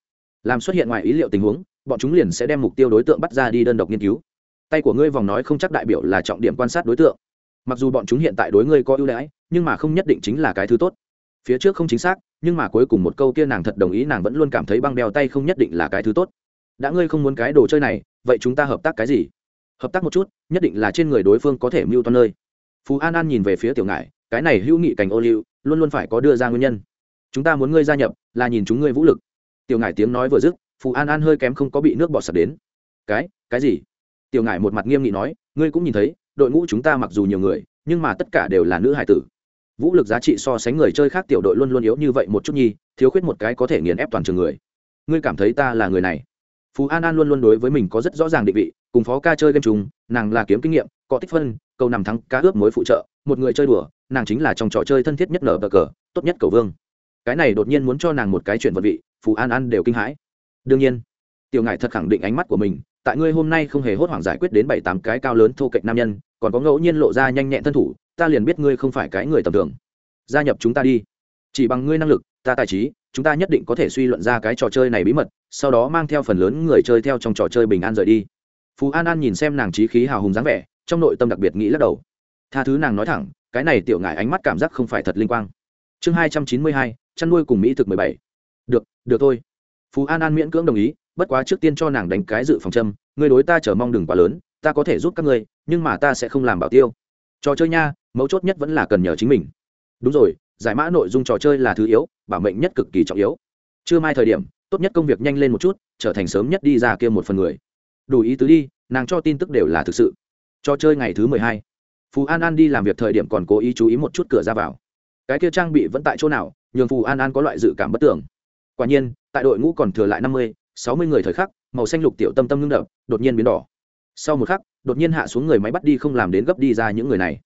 Làm xuất hiện ngoài ý liệu tình huống bọn chúng liền sẽ đem mục tiêu đối tượng bắt ra đi đơn độc nghiên cứu. Tay của ngươi vòng nói không chắc đại biểu là trọng điểm quan sát đối tượng. Mặc dù bọn chúng hiện tại đối ngươi có ưu đãi, nhưng mà không nhất định chính là cái thứ tốt. Phía trước không chính xác, nhưng mà cuối cùng một câu kia nàng thật đồng ý, nàng vẫn luôn cảm thấy băng đeo tay không nhất định là cái thứ tốt. Đã ngươi không muốn cái đồ chơi này, vậy chúng ta hợp tác cái gì? Hợp tác một chút, nhất định là trên người đối phương có thể mưu toan nơi. Phú an an nhìn về phía tiểu ngải, cái này hữu nghị cảnh ô liu, luôn luôn phải có đưa ra nguyên nhân. Chúng ta muốn ngươi gia nhập, là nhìn chúng ngươi vũ lực. Tiểu ngải tiếng nói vừa dứt phù an an hơi kém không có bị nước bọt sạt đến. Cái cái gì? Tiểu ngải một mặt nghiêm nghị nói, ngươi cũng nhìn thấy, đội ngũ chúng ta mặc dù nhiều người, nhưng mà tất cả đều là nữ hải tử. Vũ lực giá trị so sánh người chơi khác tiểu đội luôn luôn yếu như vậy một chút nhi, thiếu khuyết một cái có thể nghiền ép toàn trường người. Ngươi cảm thấy ta là người này? Phú an an luôn luôn đối với mình có rất rõ ràng định vị, cùng phó ca chơi game chúng nàng là kiếm kinh nghiệm, có tích phân, cầu nằm thắng cá ướp mối phụ trợ, một người chơi đùa, nàng chính là trong trò chơi thân thiết nhất nở bờ cờ, tốt nhất cầu vương. Cái này đột nhiên muốn cho nàng một cái chuyện vật vị, phù an an đều kinh hãi đương nhiên, tiểu ngại thật khẳng định ánh mắt của mình, tại ngươi hôm nay không hề hốt hoảng giải quyết đến bảy tám cái cao lớn thô cạnh nam nhân, còn có ngẫu nhiên lộ ra nhanh nhẹn thân thủ, ta liền biết ngươi không phải cái người tầm thường. Gia nhập chúng ta đi. Chỉ bằng ngươi năng lực, ta tài trí, chúng ta nhất định có thể suy luận ra cái trò chơi này bí mật, sau đó mang theo phần lớn người chơi theo trong trò chơi bình an rời đi. Phú an an nhìn xem nàng trí khí hào hùng dáng vẻ, trong nội tâm đặc biệt nghĩ lắc đầu. Tha thứ nàng nói thẳng, cái này tiểu ngại ánh mắt cảm giác không phải thật linh quang. Chương hai trăm chín mươi hai, chăn nuôi cùng mỹ thực mười bảy. Được được thôi phú an an miễn cưỡng đồng ý, bất quá trước tiên cho nàng đánh cái dự phòng châm Người đối ta chờ mong đừng quá lớn, ta có thể giúp các ngươi, nhưng mà ta sẽ không làm bảo tiêu. Trò chơi nha, mấu chốt nhất vẫn là cần nhờ chính mình. Đúng rồi, giải mã nội dung trò chơi là thứ yếu, bảo mệnh nhất cực kỳ trọng yếu. Chưa mai thời điểm, tốt nhất công việc nhanh lên một chút, trở thành sớm nhất đi ra kia một phần người. Đủ ý tứ đi, nàng cho tin tức đều là thực sự. Trò chơi ngày thứ mười hai. Phù an an đi làm việc thời điểm còn cố ý chú ý một chút cửa ra vào. Cái kia trang bị vẫn tại chỗ nào, nhường phù an an có loại dự cảm bất tưởng. Quả nhiên tại đội ngũ còn thừa lại năm mươi, sáu mươi người thời khắc, màu xanh lục tiểu tâm tâm ngưng đập, đột nhiên biến đỏ. Sau một khắc, đột nhiên hạ xuống người máy bắt đi không làm đến gấp đi ra những người này.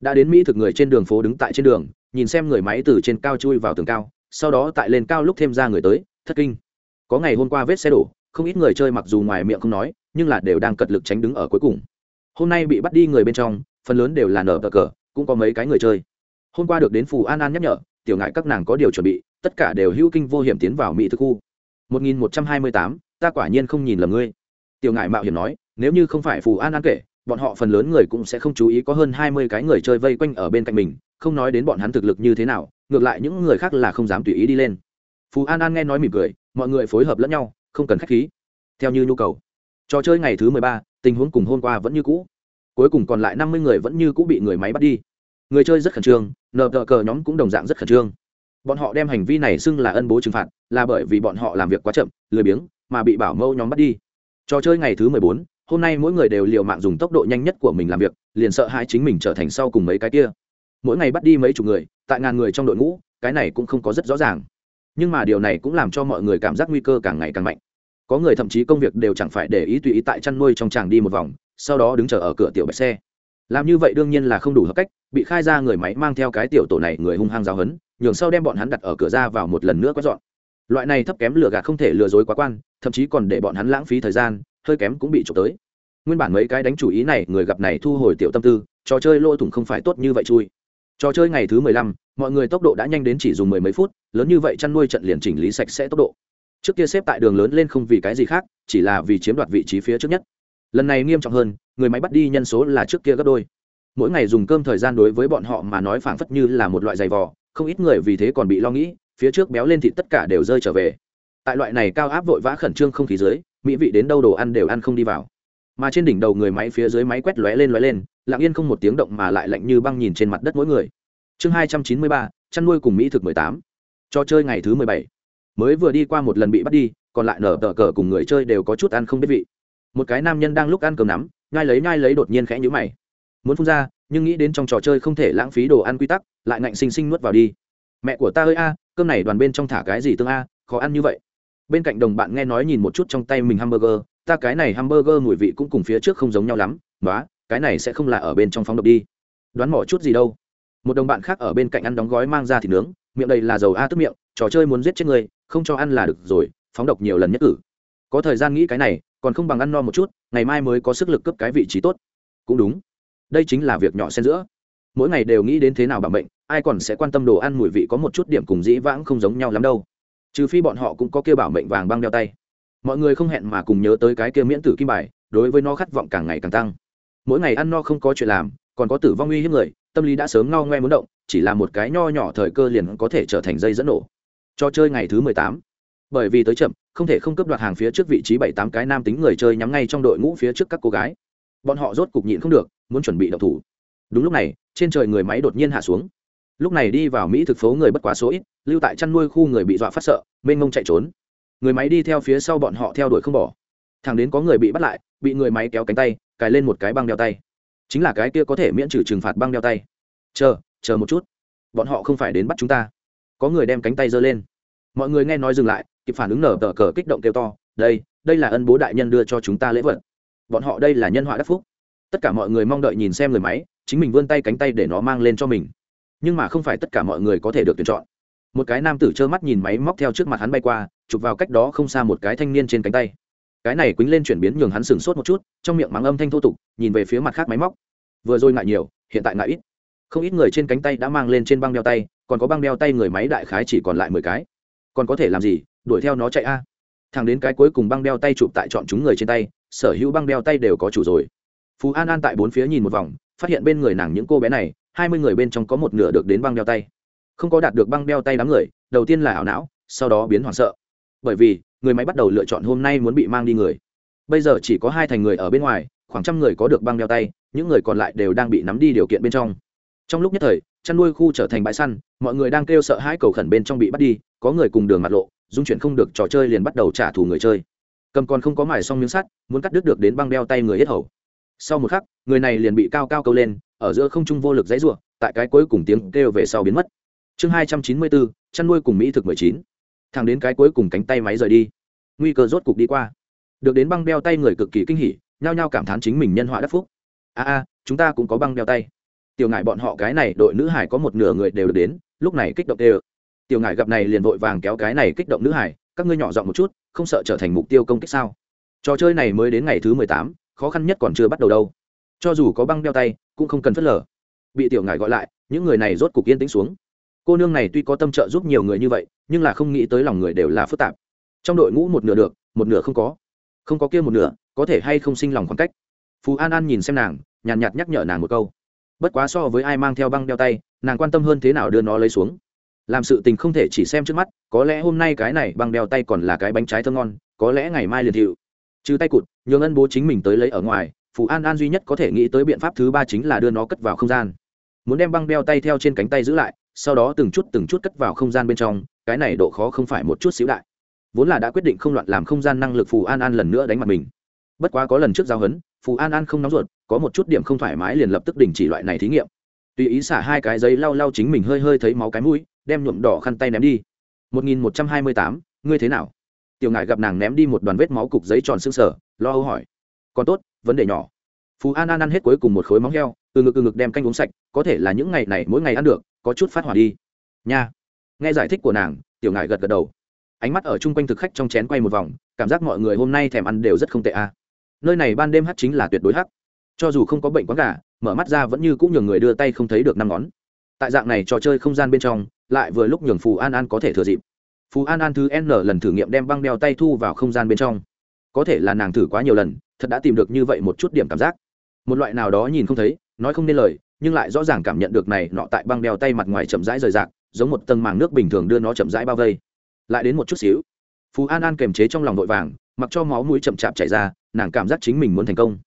Đã đến mỹ thực người trên đường phố đứng tại trên đường, nhìn xem người máy từ trên cao chui vào tường cao, sau đó tại lên cao lúc thêm ra người tới, thất kinh. Có ngày hôm qua vết xe đổ, không ít người chơi mặc dù ngoài miệng không nói, nhưng là đều đang cật lực tránh đứng ở cuối cùng. Hôm nay bị bắt đi người bên trong, phần lớn đều là nở cờ cờ, cũng có mấy cái người chơi. Hôm qua được đến phù an an nhắc nhở, tiểu ngại các nàng có điều chuẩn bị tất cả đều hữu kinh vô hiểm tiến vào mỹ thực khu. 1128, ta quả nhiên không nhìn lầm ngươi. Tiểu ngại mạo hiểm nói nếu như không phải phù an an kể bọn họ phần lớn người cũng sẽ không chú ý có hơn hai mươi cái người chơi vây quanh ở bên cạnh mình không nói đến bọn hắn thực lực như thế nào ngược lại những người khác là không dám tùy ý đi lên. Phù an an nghe nói mỉm cười mọi người phối hợp lẫn nhau không cần k h á c h khí. Theo như nhu cầu. Trò chơi ngày thứ mười ba tình huống cùng hôm qua vẫn như cũ. Cuối cùng còn lại năm mươi người vẫn như cũ bị người máy bắt đi. Người chơi rất khẩn trương nờ cờ nhóm cũng đồng dạng rất khẩn trương bọn họ đem hành vi này xưng là ân bố trừng phạt, là bởi vì bọn họ làm việc quá chậm, lười biếng, mà bị bảo mẫu nhóm bắt đi. Trò chơi ngày thứ mười bốn, hôm nay mỗi người đều liều mạng dùng tốc độ nhanh nhất của mình làm việc, liền sợ hai chính mình trở thành sau cùng mấy cái kia. Mỗi ngày bắt đi mấy chục người, tại ngàn người trong đội ngũ, cái này cũng không có rất rõ ràng. Nhưng mà điều này cũng làm cho mọi người cảm giác nguy cơ càng ngày càng mạnh. Có người thậm chí công việc đều chẳng phải để ý tùy ý tại chăn nuôi trong tràng đi một vòng, sau đó đứng chờ ở cửa tiểu bạch xe. Làm như vậy đương nhiên là không đủ hợp cách, bị khai ra người máy mang theo cái tiểu tổ này người hung hăng giáo hấn nhường sau đem bọn hắn đặt ở cửa ra vào một lần nữa quét dọn. Loại này thấp kém lừa gạt không thể lừa dối quá quan, thậm chí còn để bọn hắn lãng phí thời gian, hơi kém cũng bị trộm tới. Nguyên bản mấy cái đánh chủ ý này, người gặp này thu hồi tiểu tâm tư, trò chơi lỗ thủng không phải tốt như vậy chui. Trò chơi ngày thứ mười lăm, mọi người tốc độ đã nhanh đến chỉ dùng mười mấy phút, lớn như vậy chăn nuôi trận liền chỉnh lý sạch sẽ tốc độ. Trước kia xếp tại đường lớn lên không vì cái gì khác, chỉ là vì chiếm đoạt vị trí phía trước nhất. Lần này nghiêm trọng hơn, người máy bắt đi nhân số là trước kia gấp đôi. Mỗi ngày dùng cơm thời gian đối với bọn họ mà nói phảng phất như là một loại giày vò không ít người vì thế còn bị lo nghĩ, phía trước béo lên thịt tất cả đều rơi trở về. Tại loại này cao áp vội vã khẩn trương không khí dưới, mỹ vị đến đâu đồ ăn đều ăn không đi vào. Mà trên đỉnh đầu người máy phía dưới máy quét lóe lên lóe lên, lặng yên không một tiếng động mà lại lạnh như băng nhìn trên mặt đất mỗi người. Chương hai trăm chín mươi ba, chăn nuôi cùng mỹ thực mười tám. Cho chơi ngày thứ mười bảy. Mới vừa đi qua một lần bị bắt đi, còn lại nở tờ cờ cùng người chơi đều có chút ăn không biết vị. Một cái nam nhân đang lúc ăn cơm nắm, nhai lấy nhai lấy đột nhiên khẽ nhữ mày muốn phun ra, nhưng nghĩ đến trong trò chơi không thể lãng phí đồ ăn quy tắc, lại ngạnh xinh xinh nuốt vào đi. Mẹ của ta ơi a, cơm này đoàn bên trong thả cái gì tương a, khó ăn như vậy. Bên cạnh đồng bạn nghe nói nhìn một chút trong tay mình hamburger, ta cái này hamburger mùi vị cũng cùng phía trước không giống nhau lắm nói cái này sẽ không là ở bên trong phóng độc đi. Đoán mỏ chút gì đâu. Một đồng bạn khác ở bên cạnh ăn đóng gói mang ra thịt nướng, miệng đầy là dầu a tức miệng, trò chơi muốn giết chết người, không cho ăn là được rồi, phóng độc nhiều lần nhất cử. Có thời gian nghĩ cái này, còn không bằng ăn no một chút, ngày mai mới có sức lực cấp cái vị trí tốt. Cũng đúng đây chính là việc nhỏ xen giữa. Mỗi ngày đều nghĩ đến thế nào bằng bệnh ai còn sẽ quan tâm đồ ăn mùi vị có một chút điểm cùng dĩ vãng không giống nhau lắm đâu. Trừ phi bọn họ cũng có kêu bảo mệnh vàng băng đeo tay. Mọi người không hẹn mà cùng nhớ tới cái kia miễn tử kim bài, đối với nó khát vọng càng ngày càng tăng. Mỗi ngày ăn no không có chuyện làm, còn có tử vong uy hiếp người, tâm lý đã sớm ngao ngoe muốn động, chỉ là một cái nho nhỏ thời cơ liền có thể trở thành dây dẫn nổ. Cho chơi ngày thứ mười tám. Bởi vì tới chậm, không thể không cấp đoạt hàng phía trước vị trí bảy tám cái nam tính người chơi nhắm ngay trong đội ngũ phía trước các cô gái. Bọn họ rốt cục nhịn không được muốn chuẩn bị đậu thủ. Đúng lúc này, trên trời người máy đột nhiên hạ xuống. Lúc này đi vào mỹ thực phố người bất quá số ít, lưu tại chăn nuôi khu người bị dọa phát sợ, mênh mông chạy trốn. Người máy đi theo phía sau bọn họ theo đuổi không bỏ. Thằng đến có người bị bắt lại, bị người máy kéo cánh tay, cài lên một cái băng đeo tay. Chính là cái kia có thể miễn trừ trừng phạt băng đeo tay. Chờ chờ một chút. Bọn họ không phải đến bắt chúng ta. Có người đem cánh tay giơ lên. Mọi người nghe nói dừng lại, kịp phản ứng nở tờ cờ kích động kêu to, đây đây là ân bố đại nhân đưa cho chúng ta lễ vật. Bọn họ đây là nhân họa đắc phúc tất cả mọi người mong đợi nhìn xem người máy, chính mình vươn tay cánh tay để nó mang lên cho mình. Nhưng mà không phải tất cả mọi người có thể được tuyển chọn. Một cái nam tử trơ mắt nhìn máy móc theo trước mặt hắn bay qua, chụp vào cách đó không xa một cái thanh niên trên cánh tay. Cái này quýnh lên chuyển biến nhường hắn sừng sốt một chút, trong miệng mắng âm thanh thô tục, nhìn về phía mặt khác máy móc. Vừa rồi ngại nhiều, hiện tại ngại ít. Không ít người trên cánh tay đã mang lên trên băng đeo tay, còn có băng đeo tay người máy đại khái chỉ còn lại mười cái. Còn có thể làm gì? Đuổi theo nó chạy a. À. thằng đến cái cuối cùng băng đeo tay chụp tại chọn chúng người trên tay, sở hữu băng đeo tay đều có chủ rồi phú an an tại bốn phía nhìn một vòng, phát hiện bên người nàng những cô bé này, hai mươi người bên trong có một nửa được đến băng đeo tay. Không có đạt được băng đeo tay đám người, đầu tiên là ảo não, sau đó biến hoảng sợ. Bởi vì, người máy bắt đầu lựa chọn hôm nay muốn bị mang đi người. Bây giờ chỉ có hai thành người ở bên ngoài, khoảng trăm người có được băng đeo tay, những người còn lại đều đang bị nắm đi điều kiện bên trong. Trong lúc nhất thời, chăn nuôi khu trở thành bãi săn, mọi người đang kêu sợ hãi cầu khẩn bên trong bị bắt đi, có người cùng đường mặt lộ, dung chuyển không được trò chơi liền bắt đầu trả thù người chơi. Cầm còn không có mài xong miếng sắt, muốn cắt đứt được đến băng đeo tay người hết hầu sau một khắc, người này liền bị cao cao câu lên, ở giữa không trung vô lực dãy ruộng tại cái cuối cùng tiếng kêu về sau biến mất. Chương hai trăm chín mươi bốn, chăn nuôi cùng mỹ thực mười chín. Thẳng đến cái cuối cùng cánh tay máy rời đi. Nguy cơ rốt cục đi qua. Được đến băng đeo tay người cực kỳ kinh hỉ, nhao nhao cảm thán chính mình nhân họa đắc phúc. A a, chúng ta cũng có băng đeo tay. Tiểu ngại bọn họ cái này, đội nữ hải có một nửa người đều được đến, lúc này kích động đều. Tiểu ngại gặp này liền vội vàng kéo cái này kích động nữ hải, các ngươi nhỏ giọng một chút, không sợ trở thành mục tiêu công kích sao? Trò chơi này mới đến ngày thứ mười tám khó khăn nhất còn chưa bắt đầu đâu. Cho dù có băng đeo tay cũng không cần phớt lờ. Bị tiểu ngài gọi lại những người này rốt cục yên tĩnh xuống. Cô nương này tuy có tâm trợ giúp nhiều người như vậy nhưng là không nghĩ tới lòng người đều là phức tạp. Trong đội ngũ một nửa được một nửa không có. Không có kia một nửa có thể hay không sinh lòng khoảng cách? Phú an an nhìn xem nàng nhàn nhạt, nhạt nhắc nhở nàng một câu. Bất quá so với ai mang theo băng đeo tay nàng quan tâm hơn thế nào đưa nó lấy xuống. Làm sự tình không thể chỉ xem trước mắt có lẽ hôm nay cái này băng đeo tay còn là cái bánh trái thơm ngon có lẽ ngày mai liền thiệu trừ tay cụt, nhường ân bố chính mình tới lấy ở ngoài, phù an an duy nhất có thể nghĩ tới biện pháp thứ ba chính là đưa nó cất vào không gian. Muốn đem băng đeo tay theo trên cánh tay giữ lại, sau đó từng chút từng chút cất vào không gian bên trong, cái này độ khó không phải một chút xíu đại. Vốn là đã quyết định không loạn làm không gian năng lực phù an an lần nữa đánh mặt mình. Bất quá có lần trước giao hấn, phù an an không nóng ruột, có một chút điểm không thoải mái liền lập tức đình chỉ loại này thí nghiệm. Tùy ý xả hai cái giấy lau lau chính mình hơi hơi thấy máu cái mũi, đem nhuộm đỏ khăn tay ném đi. Một nghìn một trăm hai mươi tám, ngươi thế nào? Tiểu ngài gặp nàng ném đi một đoàn vết máu cục giấy tròn xương sở, lo âu hỏi. Còn tốt, vấn đề nhỏ. Phú an an ăn hết cuối cùng một khối móng heo, từ ngực từ ngực đem canh uống sạch, có thể là những ngày này mỗi ngày ăn được, có chút phát hỏa đi. Nha. Nghe giải thích của nàng, tiểu ngài gật gật đầu. Ánh mắt ở chung quanh thực khách trong chén quay một vòng, cảm giác mọi người hôm nay thèm ăn đều rất không tệ a. À. nơi này ban đêm hắt chính là tuyệt đối hắc cho dù không có bệnh quán gà, mở mắt ra vẫn như cũng nhường người đưa tay không thấy được năm ngón. Tại dạng này trò chơi không gian bên trong, lại vừa lúc nhường phù an an có thể thừa dịp. Phú an an thứ n lần thử nghiệm đem băng đeo tay thu vào không gian bên trong. Có thể là nàng thử quá nhiều lần, thật đã tìm được như vậy một chút điểm cảm giác. Một loại nào đó nhìn không thấy, nói không nên lời, nhưng lại rõ ràng cảm nhận được này nọ tại băng đeo tay mặt ngoài chậm rãi rời rạc, giống một tầng màng nước bình thường đưa nó chậm rãi bao vây. Lại đến một chút xíu, phú an an kềm chế trong lòng vội vàng, mặc cho máu mũi chậm chạp chảy ra, nàng cảm giác chính mình muốn thành công.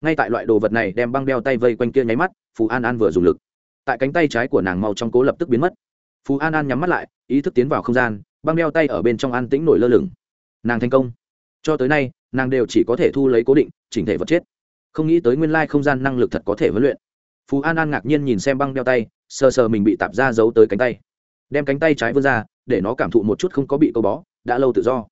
Ngay tại loại đồ vật này đem băng đeo tay vây quanh kia nháy mắt, phú an an vừa dùng lực. Tại cánh tay trái của nàng mau trong cố lập tức biến mất. Phú an an nhắm mắt lại, ý thức tiến vào không gian băng đeo tay ở bên trong an tĩnh nổi lơ lửng. Nàng thành công. Cho tới nay, nàng đều chỉ có thể thu lấy cố định, chỉnh thể vật chết. Không nghĩ tới nguyên lai không gian năng lực thật có thể huấn luyện. Phú an an ngạc nhiên nhìn xem băng đeo tay, sờ sờ mình bị tạp ra giấu tới cánh tay. Đem cánh tay trái vươn ra, để nó cảm thụ một chút không có bị câu bó, đã lâu tự do.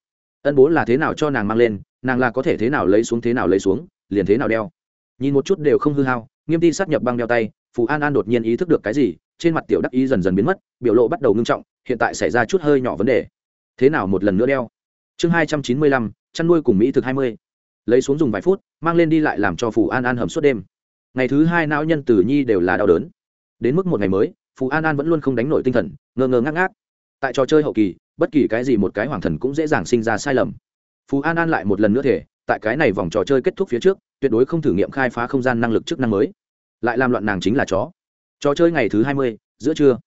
Ân bố là thế nào cho nàng mang lên, nàng là có thể thế nào lấy xuống thế nào lấy xuống, liền thế nào đeo. Nhìn một chút đều không hư hao, nghiêm ti sát nhập băng đeo tay, phú an an đột nhiên ý thức được cái gì, trên mặt tiểu đắc ý dần dần biến mất, biểu lộ bắt đầu ngưng trọng hiện tại xảy ra chút hơi nhỏ vấn đề. Thế nào một lần nữa đeo? Chương hai trăm chín mươi lăm, chăn nuôi cùng mỹ thực hai mươi. Lấy xuống dùng vài phút, mang lên đi lại làm cho phù an an hầm suốt đêm. Ngày thứ hai não nhân tử nhi đều là đau đớn. Đến mức một ngày mới, phù an an vẫn luôn không đánh nổi tinh thần, ngơ ngơ ngác ngác. Tại trò chơi hậu kỳ, bất kỳ cái gì một cái hoàng thần cũng dễ dàng sinh ra sai lầm. Phù an an lại một lần nữa thể, tại cái này vòng trò chơi kết thúc phía trước, tuyệt đối không thử nghiệm khai phá không gian năng lực chức năng mới. Lại làm loạn nàng chính là chó. Trò chơi ngày thứ hai mươi, giữa trưa.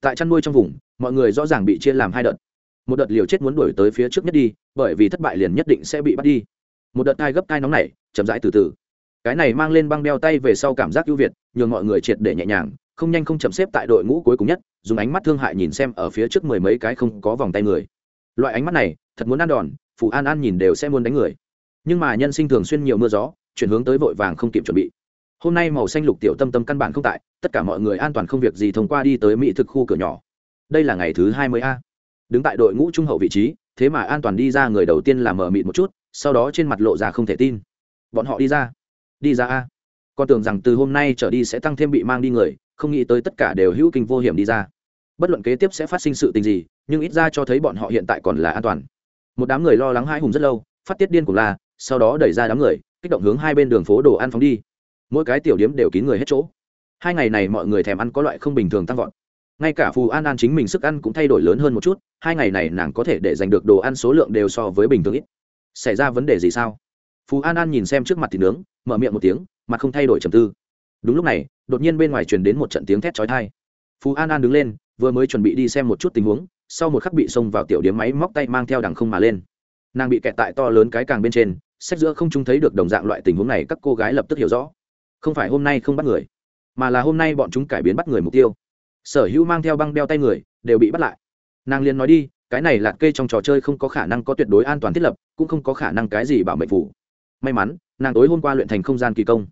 Tại chăn nuôi trong vùng mọi người rõ ràng bị chia làm hai đợt. Một đợt liều chết muốn đuổi tới phía trước nhất đi, bởi vì thất bại liền nhất định sẽ bị bắt đi. Một đợt tai gấp tai nóng này chậm rãi từ từ. Cái này mang lên băng đeo tay về sau cảm giác ưu việt, nhường mọi người triệt để nhẹ nhàng, không nhanh không chậm xếp tại đội ngũ cuối cùng nhất, dùng ánh mắt thương hại nhìn xem ở phía trước mười mấy cái không có vòng tay người. Loại ánh mắt này, thật muốn ăn đòn phụ an an nhìn đều sẽ muốn đánh người. Nhưng mà nhân sinh thường xuyên nhiều mưa gió, chuyển hướng tới vội vàng không kịp chuẩn bị. Hôm nay màu xanh lục tiểu tâm tâm căn bản không tại, tất cả mọi người an toàn không việc gì thông qua đi tới mỹ thực khu cửa nhỏ đây là ngày thứ hai mươi a. Đứng tại đội ngũ trung hậu vị trí, thế mà an toàn đi ra người đầu tiên là mở mịt một chút, sau đó trên mặt lộ ra không thể tin. Bọn họ đi ra. Đi ra a. Con tưởng rằng từ hôm nay trở đi sẽ tăng thêm bị mang đi người, không nghĩ tới tất cả đều hữu kinh vô hiểm đi ra. Bất luận kế tiếp sẽ phát sinh sự tình gì, nhưng ít ra cho thấy bọn họ hiện tại còn là an toàn. Một đám người lo lắng hai hùng rất lâu, phát tiết điên cùng la sau đó đẩy ra đám người, kích động hướng hai bên đường phố đồ ăn phóng đi. Mỗi cái tiểu điếm đều kín người hết chỗ. Hai ngày này mọi người thèm ăn có loại không bình thường tăng vọt ngay cả phù an an chính mình sức ăn cũng thay đổi lớn hơn một chút, hai ngày này nàng có thể để giành được đồ ăn số lượng đều so với bình thường ít. Xảy ra vấn đề gì sao? Phù an an nhìn xem trước mặt thịt nướng, mở miệng một tiếng mà không thay đổi trầm tư. Đúng lúc này, đột nhiên bên ngoài truyền đến một trận tiếng thét chói tai. Phù an an đứng lên, vừa mới chuẩn bị đi xem một chút tình huống, sau một khắc bị xông vào tiểu điếm máy móc tay mang theo đằng không mà lên. Nàng bị kẹt tại to lớn cái càng bên trên, sách giữa không chúng thấy được đồng dạng loại tình huống này, các cô gái lập tức hiểu rõ. Không phải hôm nay không bắt người, mà là hôm nay bọn chúng cải biến bắt người mục tiêu sở hữu mang theo băng đeo tay người, đều bị bắt lại. Nàng liền nói đi, cái này lạt kê trong trò chơi không có khả năng có tuyệt đối an toàn thiết lập, cũng không có khả năng cái gì bảo mệnh phủ may mắn, nàng tối hôm qua luyện thành không gian kỳ công.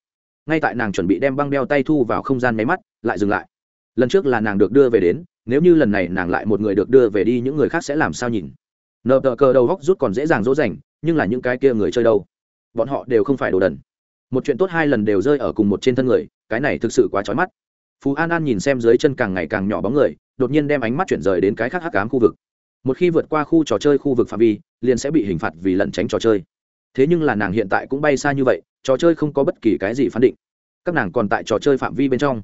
Ngay tại nàng chuẩn bị đem băng đeo tay thu vào không gian máy mắt, lại dừng lại. Lần trước là nàng được đưa về đến, nếu như lần này nàng lại một người được đưa về đi, những người khác sẽ làm sao nhìn? Nợ tờ cờ đầu góc rút còn dễ dàng dỗ dành, nhưng là những cái kia người chơi đâu? Bọn họ đều không phải đồ đần. Một chuyện tốt hai lần đều rơi ở cùng một trên thân người, cái này thực sự quá trói mắt phú an an nhìn xem dưới chân càng ngày càng nhỏ bóng người, đột nhiên đem ánh mắt chuyển rời đến cái khác hắc cám khu vực. Một khi vượt qua khu trò chơi khu vực phạm vi, liền sẽ bị hình phạt vì lẩn tránh trò chơi. Thế nhưng là nàng hiện tại cũng bay xa như vậy, trò chơi không có bất kỳ cái gì phán định. Các nàng còn tại trò chơi phạm vi bên trong.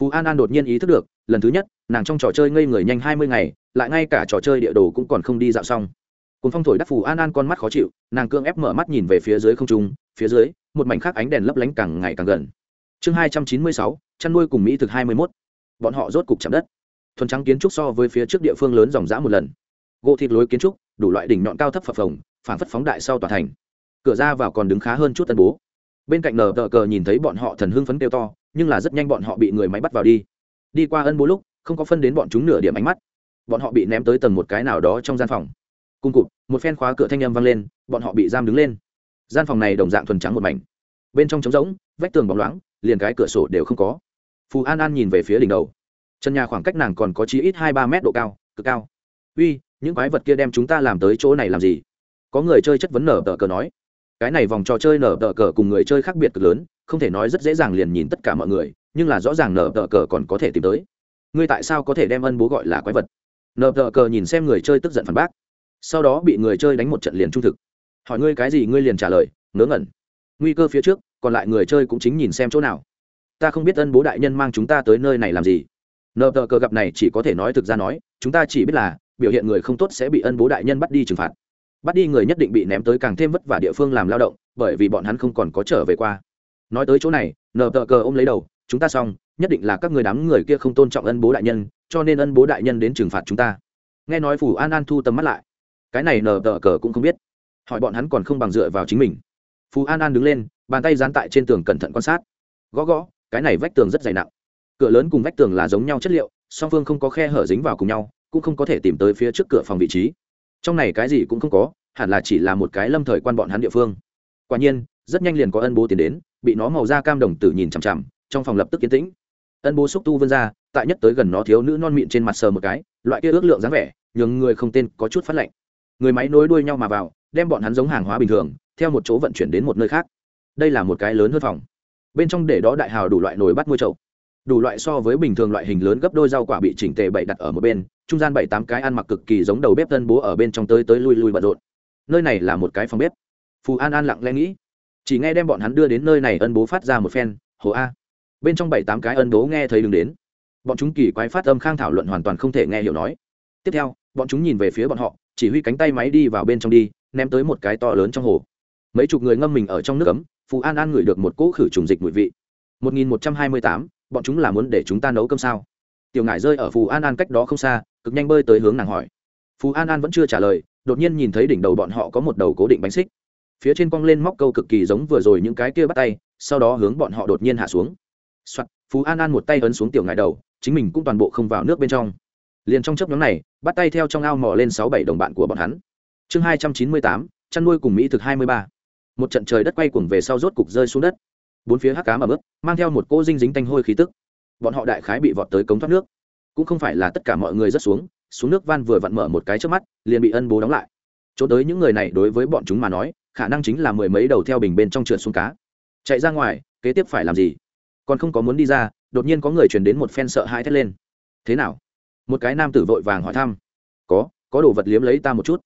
Phú an an đột nhiên ý thức được, lần thứ nhất, nàng trong trò chơi ngây người nhanh hai mươi ngày, lại ngay cả trò chơi địa đồ cũng còn không đi dạo xong. Cùng phong thổi đắc phù an an con mắt khó chịu, nàng cương ép mở mắt nhìn về phía dưới không trung, phía dưới, một mảnh khác ánh đèn lấp lánh càng ngày càng gần chương hai trăm chín mươi sáu, chăn nuôi cùng mỹ thực hai mươi mốt. Bọn họ rốt cục chạm đất. Thuần trắng kiến trúc so với phía trước địa phương lớn dòng dã một lần. Gỗ thịt lối kiến trúc, đủ loại đỉnh nhọn cao thấp phập phồng phản phất phóng đại sau tòa thành. Cửa ra vào còn đứng khá hơn chút tân bố. Bên cạnh nờ tờ cờ nhìn thấy bọn họ thần hưng phấn kêu to, nhưng là rất nhanh bọn họ bị người máy bắt vào đi. Đi qua ân bố lúc, không có phân đến bọn chúng nửa điểm ánh mắt. Bọn họ bị ném tới tầng một cái nào đó trong gian phòng. Cung cụt, một phen khóa cửa thanh â m vang lên, bọn họ bị giam đứng lên. Gian phòng này đồng dạng thuần trắng một mảnh. Bên trong trống rỗng, vách tường bóng loáng liền cái cửa sổ đều không có. Phù an an nhìn về phía đỉnh đầu. Chân nhà khoảng cách nàng còn có chí ít hai ba mét độ cao, cực cao. Uy, những quái vật kia đem chúng ta làm tới chỗ này làm gì? Có người chơi chất vấn nở tờ cờ nói. Cái này vòng trò chơi nở tờ cờ cùng người chơi khác biệt cực lớn, không thể nói rất dễ dàng liền nhìn tất cả mọi người, nhưng là rõ ràng nở tờ cờ còn có thể tìm tới. Ngươi tại sao có thể đem ân bố gọi là quái vật? Nở tờ cờ nhìn xem người chơi tức giận phản bác. Sau đó bị người chơi đánh một trận liền trung thực. Hỏi ngươi cái gì ngươi liền trả lời, ngớ ngẩn. Nguy cơ phía trước còn lại người chơi cũng chính nhìn xem chỗ nào. Ta không biết ân bố đại nhân mang chúng ta tới nơi này làm gì. Nợ tờ cờ gặp này chỉ có thể nói thực ra nói, chúng ta chỉ biết là, biểu hiện người không tốt sẽ bị ân bố đại nhân bắt đi trừng phạt. Bắt đi người nhất định bị ném tới càng thêm vất vả địa phương làm lao động, bởi vì bọn hắn không còn có trở về qua. Nói tới chỗ này nợ tờ cờ ôm lấy đầu, chúng ta xong, nhất định là các người đám người kia không tôn trọng ân bố đại nhân, cho nên ân bố đại nhân đến trừng phạt chúng ta. Nghe nói phủ an an thu tầm mắt lại. Cái này nờ tờ cờ cũng không biết. Hỏi bọn hắn còn không bằng dựa vào chính mình phú an an đứng lên, bàn tay dán tại trên tường cẩn thận quan sát. Gõ gõ, cái này vách tường rất dày nặng. Cửa lớn cùng vách tường là giống nhau chất liệu, song phương không có khe hở dính vào cùng nhau, cũng không có thể tìm tới phía trước cửa phòng vị trí. Trong này cái gì cũng không có, hẳn là chỉ là một cái lâm thời quan bọn hắn địa phương. Quả nhiên, rất nhanh liền có ân bố tiến đến, bị nó màu da cam đồng tử nhìn chằm chằm, trong phòng lập tức yên tĩnh. Ân bố xúc tu vươn ra, tại nhất tới gần nó thiếu nữ non mịn trên mặt sờ một cái, loại kia ước lượng dáng vẻ, nhường người không tên có chút phát lạnh người máy nối đuôi nhau mà vào, đem bọn hắn giống hàng hóa bình thường theo một chỗ vận chuyển đến một nơi khác. Đây là một cái lớn hơn phòng. Bên trong để đó đại hào đủ loại nồi bắt môi trậu đủ loại so với bình thường loại hình lớn gấp đôi rau quả bị chỉnh tề bậy đặt ở một bên, trung gian bảy tám cái ăn mặc cực kỳ giống đầu bếp tân bố ở bên trong tới tới lui lui bận rộn. Nơi này là một cái phòng bếp. Phù an an lặng lẽ nghĩ, chỉ nghe đem bọn hắn đưa đến nơi này ân bố phát ra một phen, hồ a. Bên trong bảy tám cái ân bố nghe thấy đứng đến. Bọn chúng kỳ quái phát âm khang thảo luận hoàn toàn không thể nghe hiểu nói. Tiếp theo, bọn chúng nhìn về phía bọn họ, chỉ huy cánh tay máy đi vào bên trong đi, ném tới một cái to lớn trong hồ mấy chục người ngâm mình ở trong nước cấm phù an an ngửi được một cỗ khử trùng dịch mùi vị. 1128, bọn chúng là muốn để chúng ta nấu cơm sao? Tiểu ngải rơi ở phù an an cách đó không xa cực nhanh bơi tới hướng nàng hỏi. Phù an an vẫn chưa trả lời đột nhiên nhìn thấy đỉnh đầu bọn họ có một đầu cố định bánh xích. Phía trên cong lên móc câu cực kỳ giống vừa rồi những cái kia bắt tay sau đó hướng bọn họ đột nhiên hạ xuống. Soạt, phú an an một tay ấn xuống tiểu ngải đầu chính mình cũng toàn bộ không vào nước bên trong. Liền trong chấp nhóm này bắt tay theo trong ao mò lên sáu bảy đồng bạn của bọn hắn. Chương hai trăm chín mươi tám chăn nuôi cùng mỹ thực hai mươi ba một trận trời đất quay cuồng về sau rốt cục rơi xuống đất. Bốn phía hắc cám ẩm ướt, mang theo một cô dinh dính tanh hôi khí tức. Bọn họ đại khái bị vọt tới cống thoát nước. Cũng không phải là tất cả mọi người rất xuống xuống nước van vừa vặn mở một cái trước mắt, liền bị ân bố đóng lại. Chỗ tới những người này đối với bọn chúng mà nói, khả năng chính là mười mấy đầu theo bình bên trong trượt xuống cá. Chạy ra ngoài, kế tiếp phải làm gì? Còn không có muốn đi ra, đột nhiên có người chuyển đến một phen sợ hãi thét lên. Thế nào? Một cái nam tử vội vàng hỏi thăm. Có có đồ vật liếm lấy ta một chút.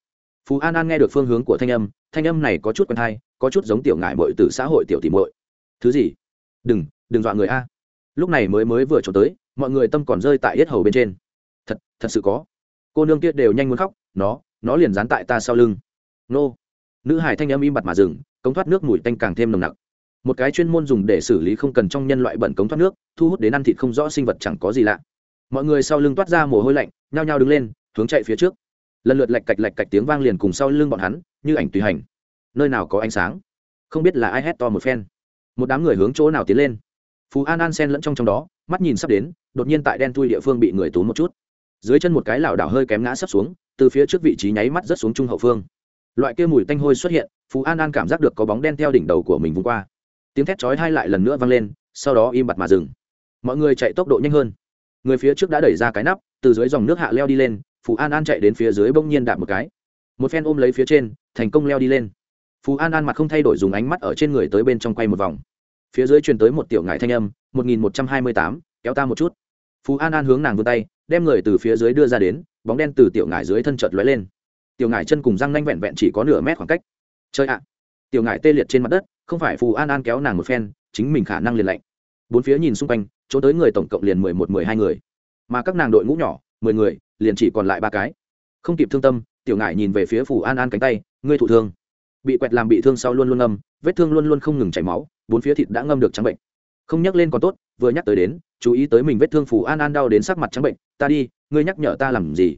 Phú an an nghe được phương hướng của thanh âm thanh âm này có chút quen thai có chút giống tiểu ngại mội từ xã hội tiểu tìm mội thứ gì? Đừng đừng dọa người a. Lúc này mới mới vừa trốn tới, mọi người tâm còn rơi tại yết hầu bên trên. Thật thật sự có. Cô nương kia đều nhanh muốn khóc, nó nó liền dán tại ta sau lưng. Nô. Nữ hải thanh âm im bặt mà dừng, cống thoát nước mùi tanh càng thêm nồng nặc. Một cái chuyên môn dùng để xử lý không cần trong nhân loại bẩn cống thoát nước, thu hút đến ăn thịt không rõ sinh vật chẳng có gì lạ. Mọi người sau lưng toát ra mồ hôi lạnh, nhao nhao đứng lên, hướng chạy phía trước. Lần lượt lạch cạch lạch cạch tiếng vang liền cùng sau lưng bọn hắn, như ảnh tùy hành nơi nào có ánh sáng. Không biết là ai hét to một phen. Một đám người hướng chỗ nào tiến lên. Phú an an sen lẫn trong trong đó, mắt nhìn sắp đến, đột nhiên tại đen thui địa phương bị người tốn một chút. Dưới chân một cái lảo đảo hơi kém ngã sắp xuống, từ phía trước vị trí nháy mắt rất xuống trung hậu phương. Loại kia mùi tanh hôi xuất hiện, phú an an cảm giác được có bóng đen theo đỉnh đầu của mình vung qua. Tiếng thét chói hai lại lần nữa vang lên, sau đó im bặt mà dừng. Mọi người chạy tốc độ nhanh hơn. Người phía trước đã đẩy ra cái nắp, từ dưới dòng nước hạ leo đi lên, phú an an chạy đến phía dưới bỗng nhiên đạp một cái. Một phen ôm lấy phía trên, thành công leo đi lên phú an an mặt không thay đổi dùng ánh mắt ở trên người tới bên trong quay một vòng phía dưới truyền tới một tiểu ngải thanh âm một nghìn một trăm hai mươi tám kéo ta một chút phú an an hướng nàng vươn tay đem người từ phía dưới đưa ra đến bóng đen từ tiểu ngải dưới thân chợt lóe lên tiểu ngải chân cùng răng nanh vẹn vẹn chỉ có nửa mét khoảng cách chơi ạ tiểu ngải tê liệt trên mặt đất không phải phù an an kéo nàng một phen chính mình khả năng liền lạnh bốn phía nhìn xung quanh chỗ tới người tổng cộng liền mười một mười hai người mà các nàng đội ngũ nhỏ mười người liền chỉ còn lại ba cái không kịp thương tâm tiểu ngải nhìn về phía phù an an cánh tay ngươi thụ thương bị quẹt làm bị thương sau luôn luôn ngâm, vết thương luôn luôn không ngừng chảy máu, bốn phía thịt đã ngâm được trắng bệnh. Không nhắc lên còn tốt, vừa nhắc tới đến, chú ý tới mình vết thương phù an an đau đến sắc mặt trắng bệnh, ta đi, ngươi nhắc nhở ta làm gì?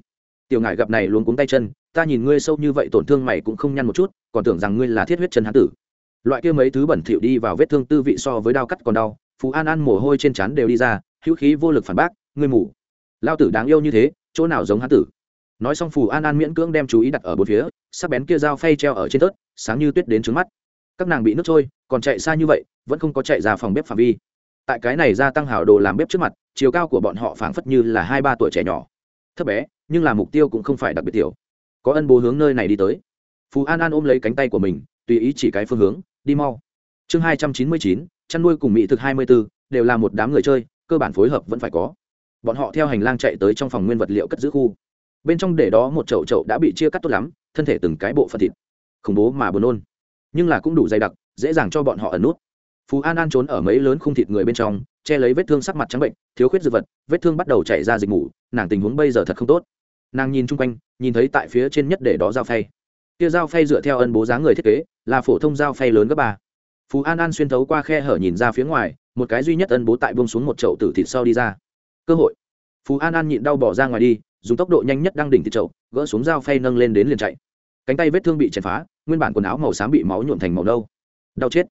Tiểu ngải gặp này luôn cuống tay chân, ta nhìn ngươi sâu như vậy tổn thương mày cũng không nhăn một chút, còn tưởng rằng ngươi là thiết huyết chân hán tử. Loại kia mấy thứ bẩn thỉu đi vào vết thương tư vị so với đau cắt còn đau phú an an mồ hôi trên trán đều đi ra, hữu khí vô lực phản bác, ngươi mù. Lao tử đáng yêu như thế, chỗ nào giống hán tử? Nói xong phù an an miễn cưỡng đem chú ý đặt ở bốn phía sắc bén kia dao phay treo ở trên tớt, sáng như tuyết đến trứng mắt. Các nàng bị nước trôi, còn chạy xa như vậy, vẫn không có chạy ra phòng bếp phạm vi. Tại cái này gia tăng hảo đồ làm bếp trước mặt, chiều cao của bọn họ phảng phất như là hai ba tuổi trẻ nhỏ. Thấp bé, nhưng là mục tiêu cũng không phải đặc biệt tiểu. Có ân bố hướng nơi này đi tới. Phú an an ôm lấy cánh tay của mình, tùy ý chỉ cái phương hướng, đi mau. Chương hai trăm chín mươi chín, chăn nuôi cùng mỹ thực hai mươi b ố đều là một đám người chơi, cơ bản phối hợp vẫn phải có. Bọn họ theo hành lang chạy tới trong phòng nguyên vật liệu cất giữ khu bên trong để đó một chậu chậu đã bị chia cắt tốt lắm, thân thể từng cái bộ phận thịt. Khủng bố mà buồn nôn. Nhưng là cũng đủ dày đặc, dễ dàng cho bọn họ ẩn nút. Phú an an trốn ở mấy lớn khung thịt người bên trong, che lấy vết thương sắc mặt trắng bệnh, thiếu khuyết dư vật, vết thương bắt đầu chảy ra dịch mủ, nàng tình huống bây giờ thật không tốt. Nàng nhìn chung quanh, nhìn thấy tại phía trên nhất để đó dao phay. Kia dao phay dựa theo ân bố dáng người thiết kế, là phổ thông dao phay lớn gấp ba. Phú an an xuyên thấu qua khe hở nhìn ra phía ngoài, một cái duy nhất ân bố tại bông xuống một chậu tử thịt sau đi ra. Cơ hội. Phú an an nhịn đau bỏ ra ngoài đi dùng tốc độ nhanh nhất đang đỉnh thịt trậu gỡ xuống dao phay nâng lên đến liền chạy. Cánh tay vết thương bị chèn phá nguyên bản quần áo màu xám bị máu nhuộm thành màu nâu. Đau chết.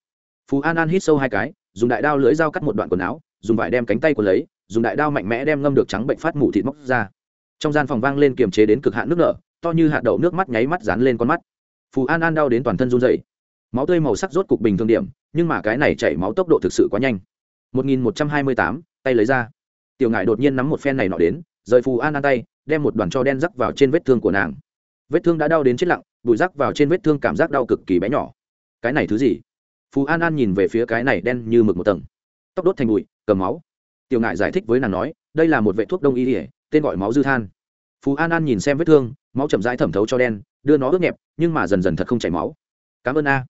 Phú an an hít sâu hai cái dùng đại đao lưỡi dao cắt một đoạn quần áo dùng vải đem cánh tay của lấy dùng đại đao mạnh mẽ đem ngâm được trắng bệnh phát mù thịt móc ra. Trong gian phòng vang lên kiềm chế đến cực hạn nước nở to như hạt đậu nước mắt nháy mắt dán lên con mắt. Phù an an đau đến toàn thân run dày máu tươi màu sắc rốt cục bình thường điểm nhưng mà cái này chảy máu tốc độ thực sự quá nhanh. 1128, tay lấy ra. Tiểu ngải đột nhiên nắm một phen này nọ đến rời phù an an tay đem một đoàn cho đen rắc vào trên vết thương của nàng. Vết thương đã đau đến chết lặng, bụi rắc vào trên vết thương cảm giác đau cực kỳ bé nhỏ. Cái này thứ gì? Phù an an nhìn về phía cái này đen như mực một tầng. Tóc đốt thành bụi, cầm máu. Tiểu ngại giải thích với nàng nói, đây là một vệ thuốc đông y ỉa tên gọi máu dư than. Phú an an nhìn xem vết thương, máu chậm rãi thẩm thấu cho đen, đưa nó ướt nhẹp, nhưng mà dần dần thật không chảy máu. Cảm ơn a.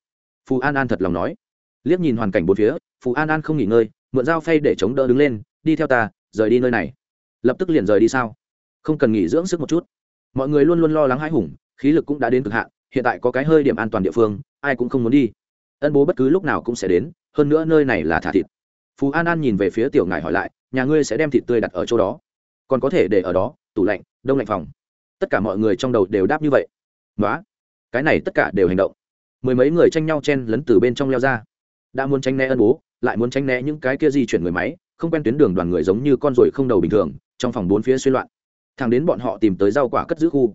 Phú an an thật lòng nói. Liếc nhìn hoàn cảnh bốn phía phú an an không nghỉ ngơi, mượn dao phay để chống đỡ đứng lên, đi theo ta, rời đi nơi này. Lập tức liền rời đi sao? Không cần nghỉ dưỡng sức một chút. Mọi người luôn luôn lo lắng hãi hùng, khí lực cũng đã đến cực hạn, hiện tại có cái hơi điểm an toàn địa phương, ai cũng không muốn đi. Ân bố bất cứ lúc nào cũng sẽ đến, hơn nữa nơi này là thả thịt. Phú an an nhìn về phía tiểu ngài hỏi lại, nhà ngươi sẽ đem thịt tươi đặt ở chỗ đó? Còn có thể để ở đó, tủ lạnh, đông lạnh phòng. Tất cả mọi người trong đầu đều đáp như vậy. Nói cái này tất cả đều hành động. Mười mấy người tranh nhau chen lấn từ bên trong leo ra. Đã muốn tránh né ân bố, lại muốn tránh né những cái kia di chuyển người máy, không quen tuyến đường đoàn người giống như con ruồi không đầu bình thường, trong phòng bốn phía suy loạn thẳng đến bọn họ tìm tới rau quả cất giữ khu.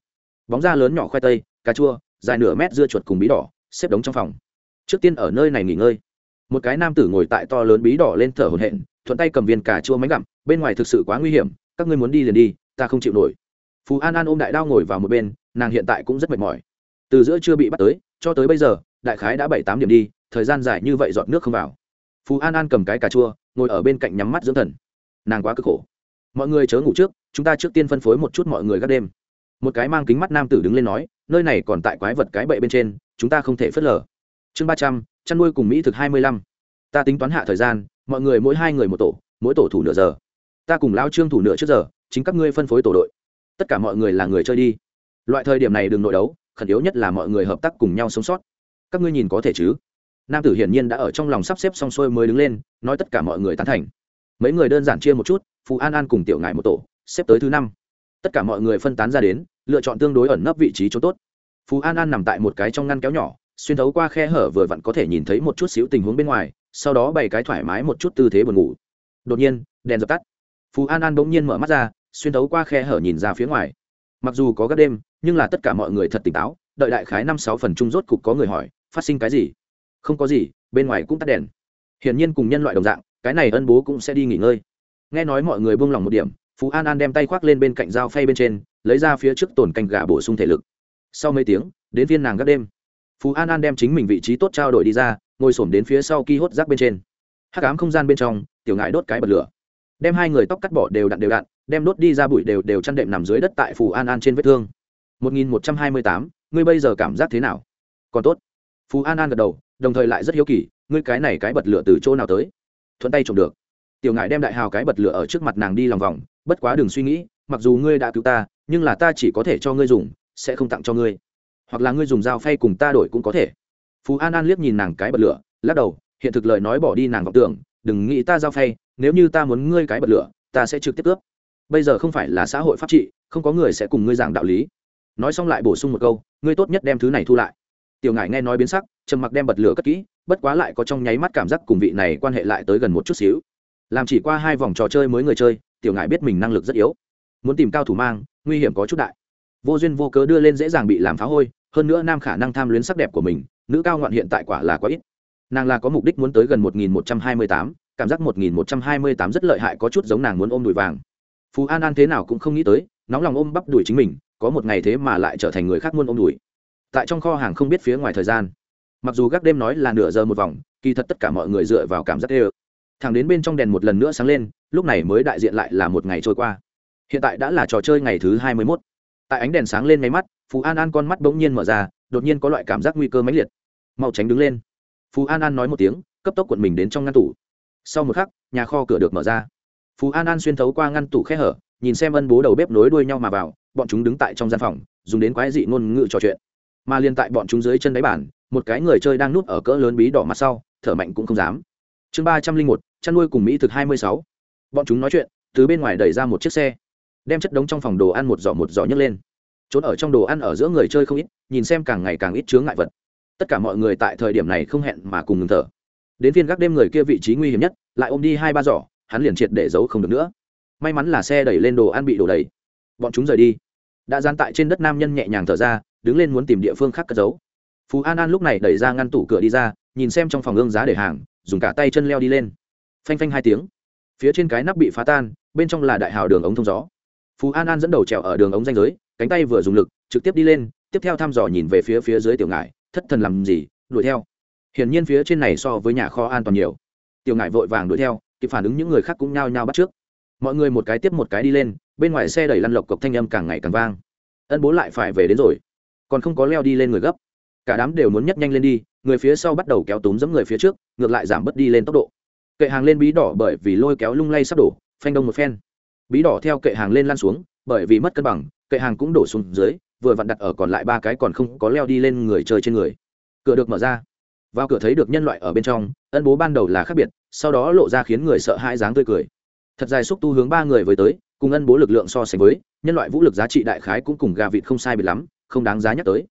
Bóng da lớn nhỏ khoai tây, cà chua, dài nửa mét dưa chuột cùng bí đỏ, xếp đống trong phòng. Trước tiên ở nơi này nghỉ ngơi. Một cái nam tử ngồi tại to lớn bí đỏ lên thở hổn hển, thuận tay cầm viên cà chua máy gặm, bên ngoài thực sự quá nguy hiểm, các ngươi muốn đi liền đi, ta không chịu nổi. Phú an an ôm đại đao ngồi vào một bên, nàng hiện tại cũng rất mệt mỏi. Từ giữa chưa bị bắt tới, cho tới bây giờ, đại khái đã bảy tám điểm đi, thời gian dài như vậy dọn nước không vào. Phú an an cầm cái cà chua, ngồi ở bên cạnh nhắm mắt dưỡng thần. Nàng quá cực khổ mọi người chớ ngủ trước, chúng ta trước tiên phân phối một chút mọi người gác đêm. Một cái mang kính mắt nam tử đứng lên nói, nơi này còn tại quái vật cái bậy bên trên, chúng ta không thể phớt lờ. Chương ba trăm, chăn nuôi cùng mỹ thực hai mươi lăm. Ta tính toán hạ thời gian, mọi người mỗi hai người một tổ, mỗi tổ thủ nửa giờ. Ta cùng lao trương thủ nửa trước giờ, chính các ngươi phân phối tổ đội. Tất cả mọi người là người chơi đi. Loại thời điểm này đừng nội đấu, khẩn yếu nhất là mọi người hợp tác cùng nhau sống sót. Các ngươi nhìn có thể chứ? Nam tử hiển nhiên đã ở trong lòng sắp xếp xong xuôi mới đứng lên, nói tất cả mọi người tán thành. Mấy người đơn giản chia một chút phú an an cùng tiểu ngài một tổ, xếp tới thứ năm. Tất cả mọi người phân tán ra đến, lựa chọn tương đối ẩn nấp vị trí chỗ tốt. Phú an an nằm tại một cái trong ngăn kéo nhỏ, xuyên thấu qua khe hở vừa vặn có thể nhìn thấy một chút xíu tình huống bên ngoài, sau đó bày cái thoải mái một chút tư thế buồn ngủ. Đột nhiên, đèn dập tắt. Phú an an bỗng nhiên mở mắt ra, xuyên thấu qua khe hở nhìn ra phía ngoài. Mặc dù có các đêm, nhưng là tất cả mọi người thật tỉnh táo, đợi đại khái năm sáu phần chung rốt cục có người hỏi, phát sinh cái gì? Không có gì, bên ngoài cũng tắt đèn. Hiển nhiên cùng nhân loại đồng dạng, cái này ân bố cũng sẽ đi nghỉ ngơi nghe nói mọi người buông lỏng một điểm phú an an đem tay khoác lên bên cạnh dao phay bên trên lấy ra phía trước tồn canh gà bổ sung thể lực. Sau mấy tiếng đến viên nàng gác đêm. Phú an an đem chính mình vị trí tốt trao đổi đi ra ngồi s đến phía sau ki hốt rác bên trên. Hắc ám không gian bên trong tiểu ngại đốt cái bật lửa. Đem hai người tóc cắt bỏ đều đặn đều đặn đem đốt đi ra bụi đều đều chăn đệm nằm dưới đất tại phù an an trên vết thương. 1128, ngươi bây giờ cảm giác thế nào? Còn tốt. Phù an an gật đầu đồng thời lại rất hiếu kỳ ngươi cái này cái bật lửa từ chỗ nào tới? Thuận tay trộm được tiểu ngại đem đại hào cái bật lửa ở trước mặt nàng đi lòng vòng, bất quá đừng suy nghĩ, mặc dù ngươi đã cứu ta, nhưng là ta chỉ có thể cho ngươi dùng, sẽ không tặng cho ngươi. Hoặc là ngươi dùng dao phay cùng ta đổi cũng có thể. Phú an an liếc nhìn nàng cái bật lửa, lắc đầu, hiện thực lời nói bỏ đi nàng vọng tưởng, đừng nghĩ ta dao phay, nếu như ta muốn ngươi cái bật lửa, ta sẽ trực tiếp cướp. Bây giờ không phải là xã hội pháp trị, không có người sẽ cùng ngươi giảng đạo lý. Nói xong lại bổ sung một câu, ngươi tốt nhất đem thứ này thu lại. Tiểu ngải nghe nói biến sắc, trầm mặc đem bật lửa cất kỹ, bất quá lại có trong nháy mắt cảm giác cùng vị này quan hệ lại tới gần một chút xíu làm chỉ qua hai vòng trò chơi mới người chơi, tiểu ngải biết mình năng lực rất yếu. Muốn tìm cao thủ mang, nguy hiểm có chút đại. Vô duyên vô cớ đưa lên dễ dàng bị làm phá hôi, hơn nữa nam khả năng tham luyến sắc đẹp của mình, nữ cao ngoạn hiện tại quả là quá ít. Nàng là có mục đích muốn tới gần một nghìn một trăm hai mươi tám, cảm giác một nghìn một trăm hai mươi tám rất lợi hại có chút giống nàng muốn ôm đùi vàng. Phú an an thế nào cũng không nghĩ tới, nóng lòng ôm bắp đùi chính mình, có một ngày thế mà lại trở thành người khác muốn ôm đùi. Tại trong kho hàng không biết phía ngoài thời gian. Mặc dù gác đêm nói là nửa giờ một vòng, kỳ thật tất cả mọi người dựa vào cảm giác đê ơ thẳng đến bên trong đèn một lần nữa sáng lên, lúc này mới đại diện lại là một ngày trôi qua. Hiện tại đã là trò chơi ngày thứ hai mươi mốt. Tại ánh đèn sáng lên máy mắt phú an an con mắt bỗng nhiên mở ra, đột nhiên có loại cảm giác nguy cơ mãnh liệt. Mau tránh đứng lên. Phú an an nói một tiếng, cấp tốc quận mình đến trong ngăn tủ. Sau một khắc, nhà kho cửa được mở ra. Phú an an xuyên thấu qua ngăn tủ khe hở, nhìn xem ân bố đầu bếp nối đuôi nhau mà vào, bọn chúng đứng tại trong gian phòng, dùng đến quái dị ngôn ngữ trò chuyện. Mà liên tại bọn chúng dưới chân đáy bản một cái người chơi đang núp ở cỡ lớn bí đỏ mặt sau, thở mạnh cũng không dám chương ba trăm linh một, chăn nuôi cùng mỹ thực hai mươi sáu. Bọn chúng nói chuyện, từ bên ngoài đẩy ra một chiếc xe, đem chất đống trong phòng đồ ăn một giỏ một giỏ nhấc lên. Trốn ở trong đồ ăn ở giữa người chơi không ít, nhìn xem càng ngày càng ít chướng ngại vật. Tất cả mọi người tại thời điểm này không hẹn mà cùng ngừng thở. Đến phiên gác đêm người kia vị trí nguy hiểm nhất, lại ôm đi hai ba giỏ, hắn liền triệt để giấu không được nữa. May mắn là xe đẩy lên đồ ăn bị đổ đầy. Bọn chúng rời đi. Đã gian tại trên đất nam nhân nhẹ nhàng thở ra, đứng lên muốn tìm địa phương khác cất giấu. Phú an an lúc này đẩy ra ngăn tủ cửa đi ra, nhìn xem trong phòng ương giá để hàng dùng cả tay chân leo đi lên. Phanh phanh hai tiếng. Phía trên cái nắp bị phá tan, bên trong là đại hào đường ống thông gió. Phú an an dẫn đầu trèo ở đường ống danh giới, cánh tay vừa dùng lực, trực tiếp đi lên, tiếp theo thăm dò nhìn về phía phía dưới tiểu ngải, thất thần làm gì, đuổi theo. Hiển nhiên phía trên này so với nhà kho an toàn nhiều. Tiểu ngải vội vàng đuổi theo, kịp phản ứng những người khác cũng nhao nhao bắt trước. Mọi người một cái tiếp một cái đi lên, bên ngoài xe đẩy lăn lộc cộc thanh âm càng ngày càng vang. Ân bố lại phải về đến rồi. Còn không có leo đi lên người gấp. Cả đám đều muốn nhất nhanh lên đi người phía sau bắt đầu kéo túm giẫm người phía trước, ngược lại giảm bớt đi lên tốc độ. Kệ hàng lên bí đỏ bởi vì lôi kéo lung lay sắp đổ, phanh đông một phen. Bí đỏ theo kệ hàng lên lan xuống, bởi vì mất cân bằng, kệ hàng cũng đổ xuống dưới, vừa vặn đặt ở còn lại ba cái còn không có leo đi lên người chơi trên người. Cửa được mở ra. Vào cửa thấy được nhân loại ở bên trong, ân bố ban đầu là khác biệt, sau đó lộ ra khiến người sợ hãi dáng tươi cười. Thật dài xúc tu hướng ba người với tới, cùng ân bố lực lượng so sánh với, nhân loại vũ lực giá trị đại khái cũng cùng gà vịt không sai biệt lắm, không đáng giá nhắc tới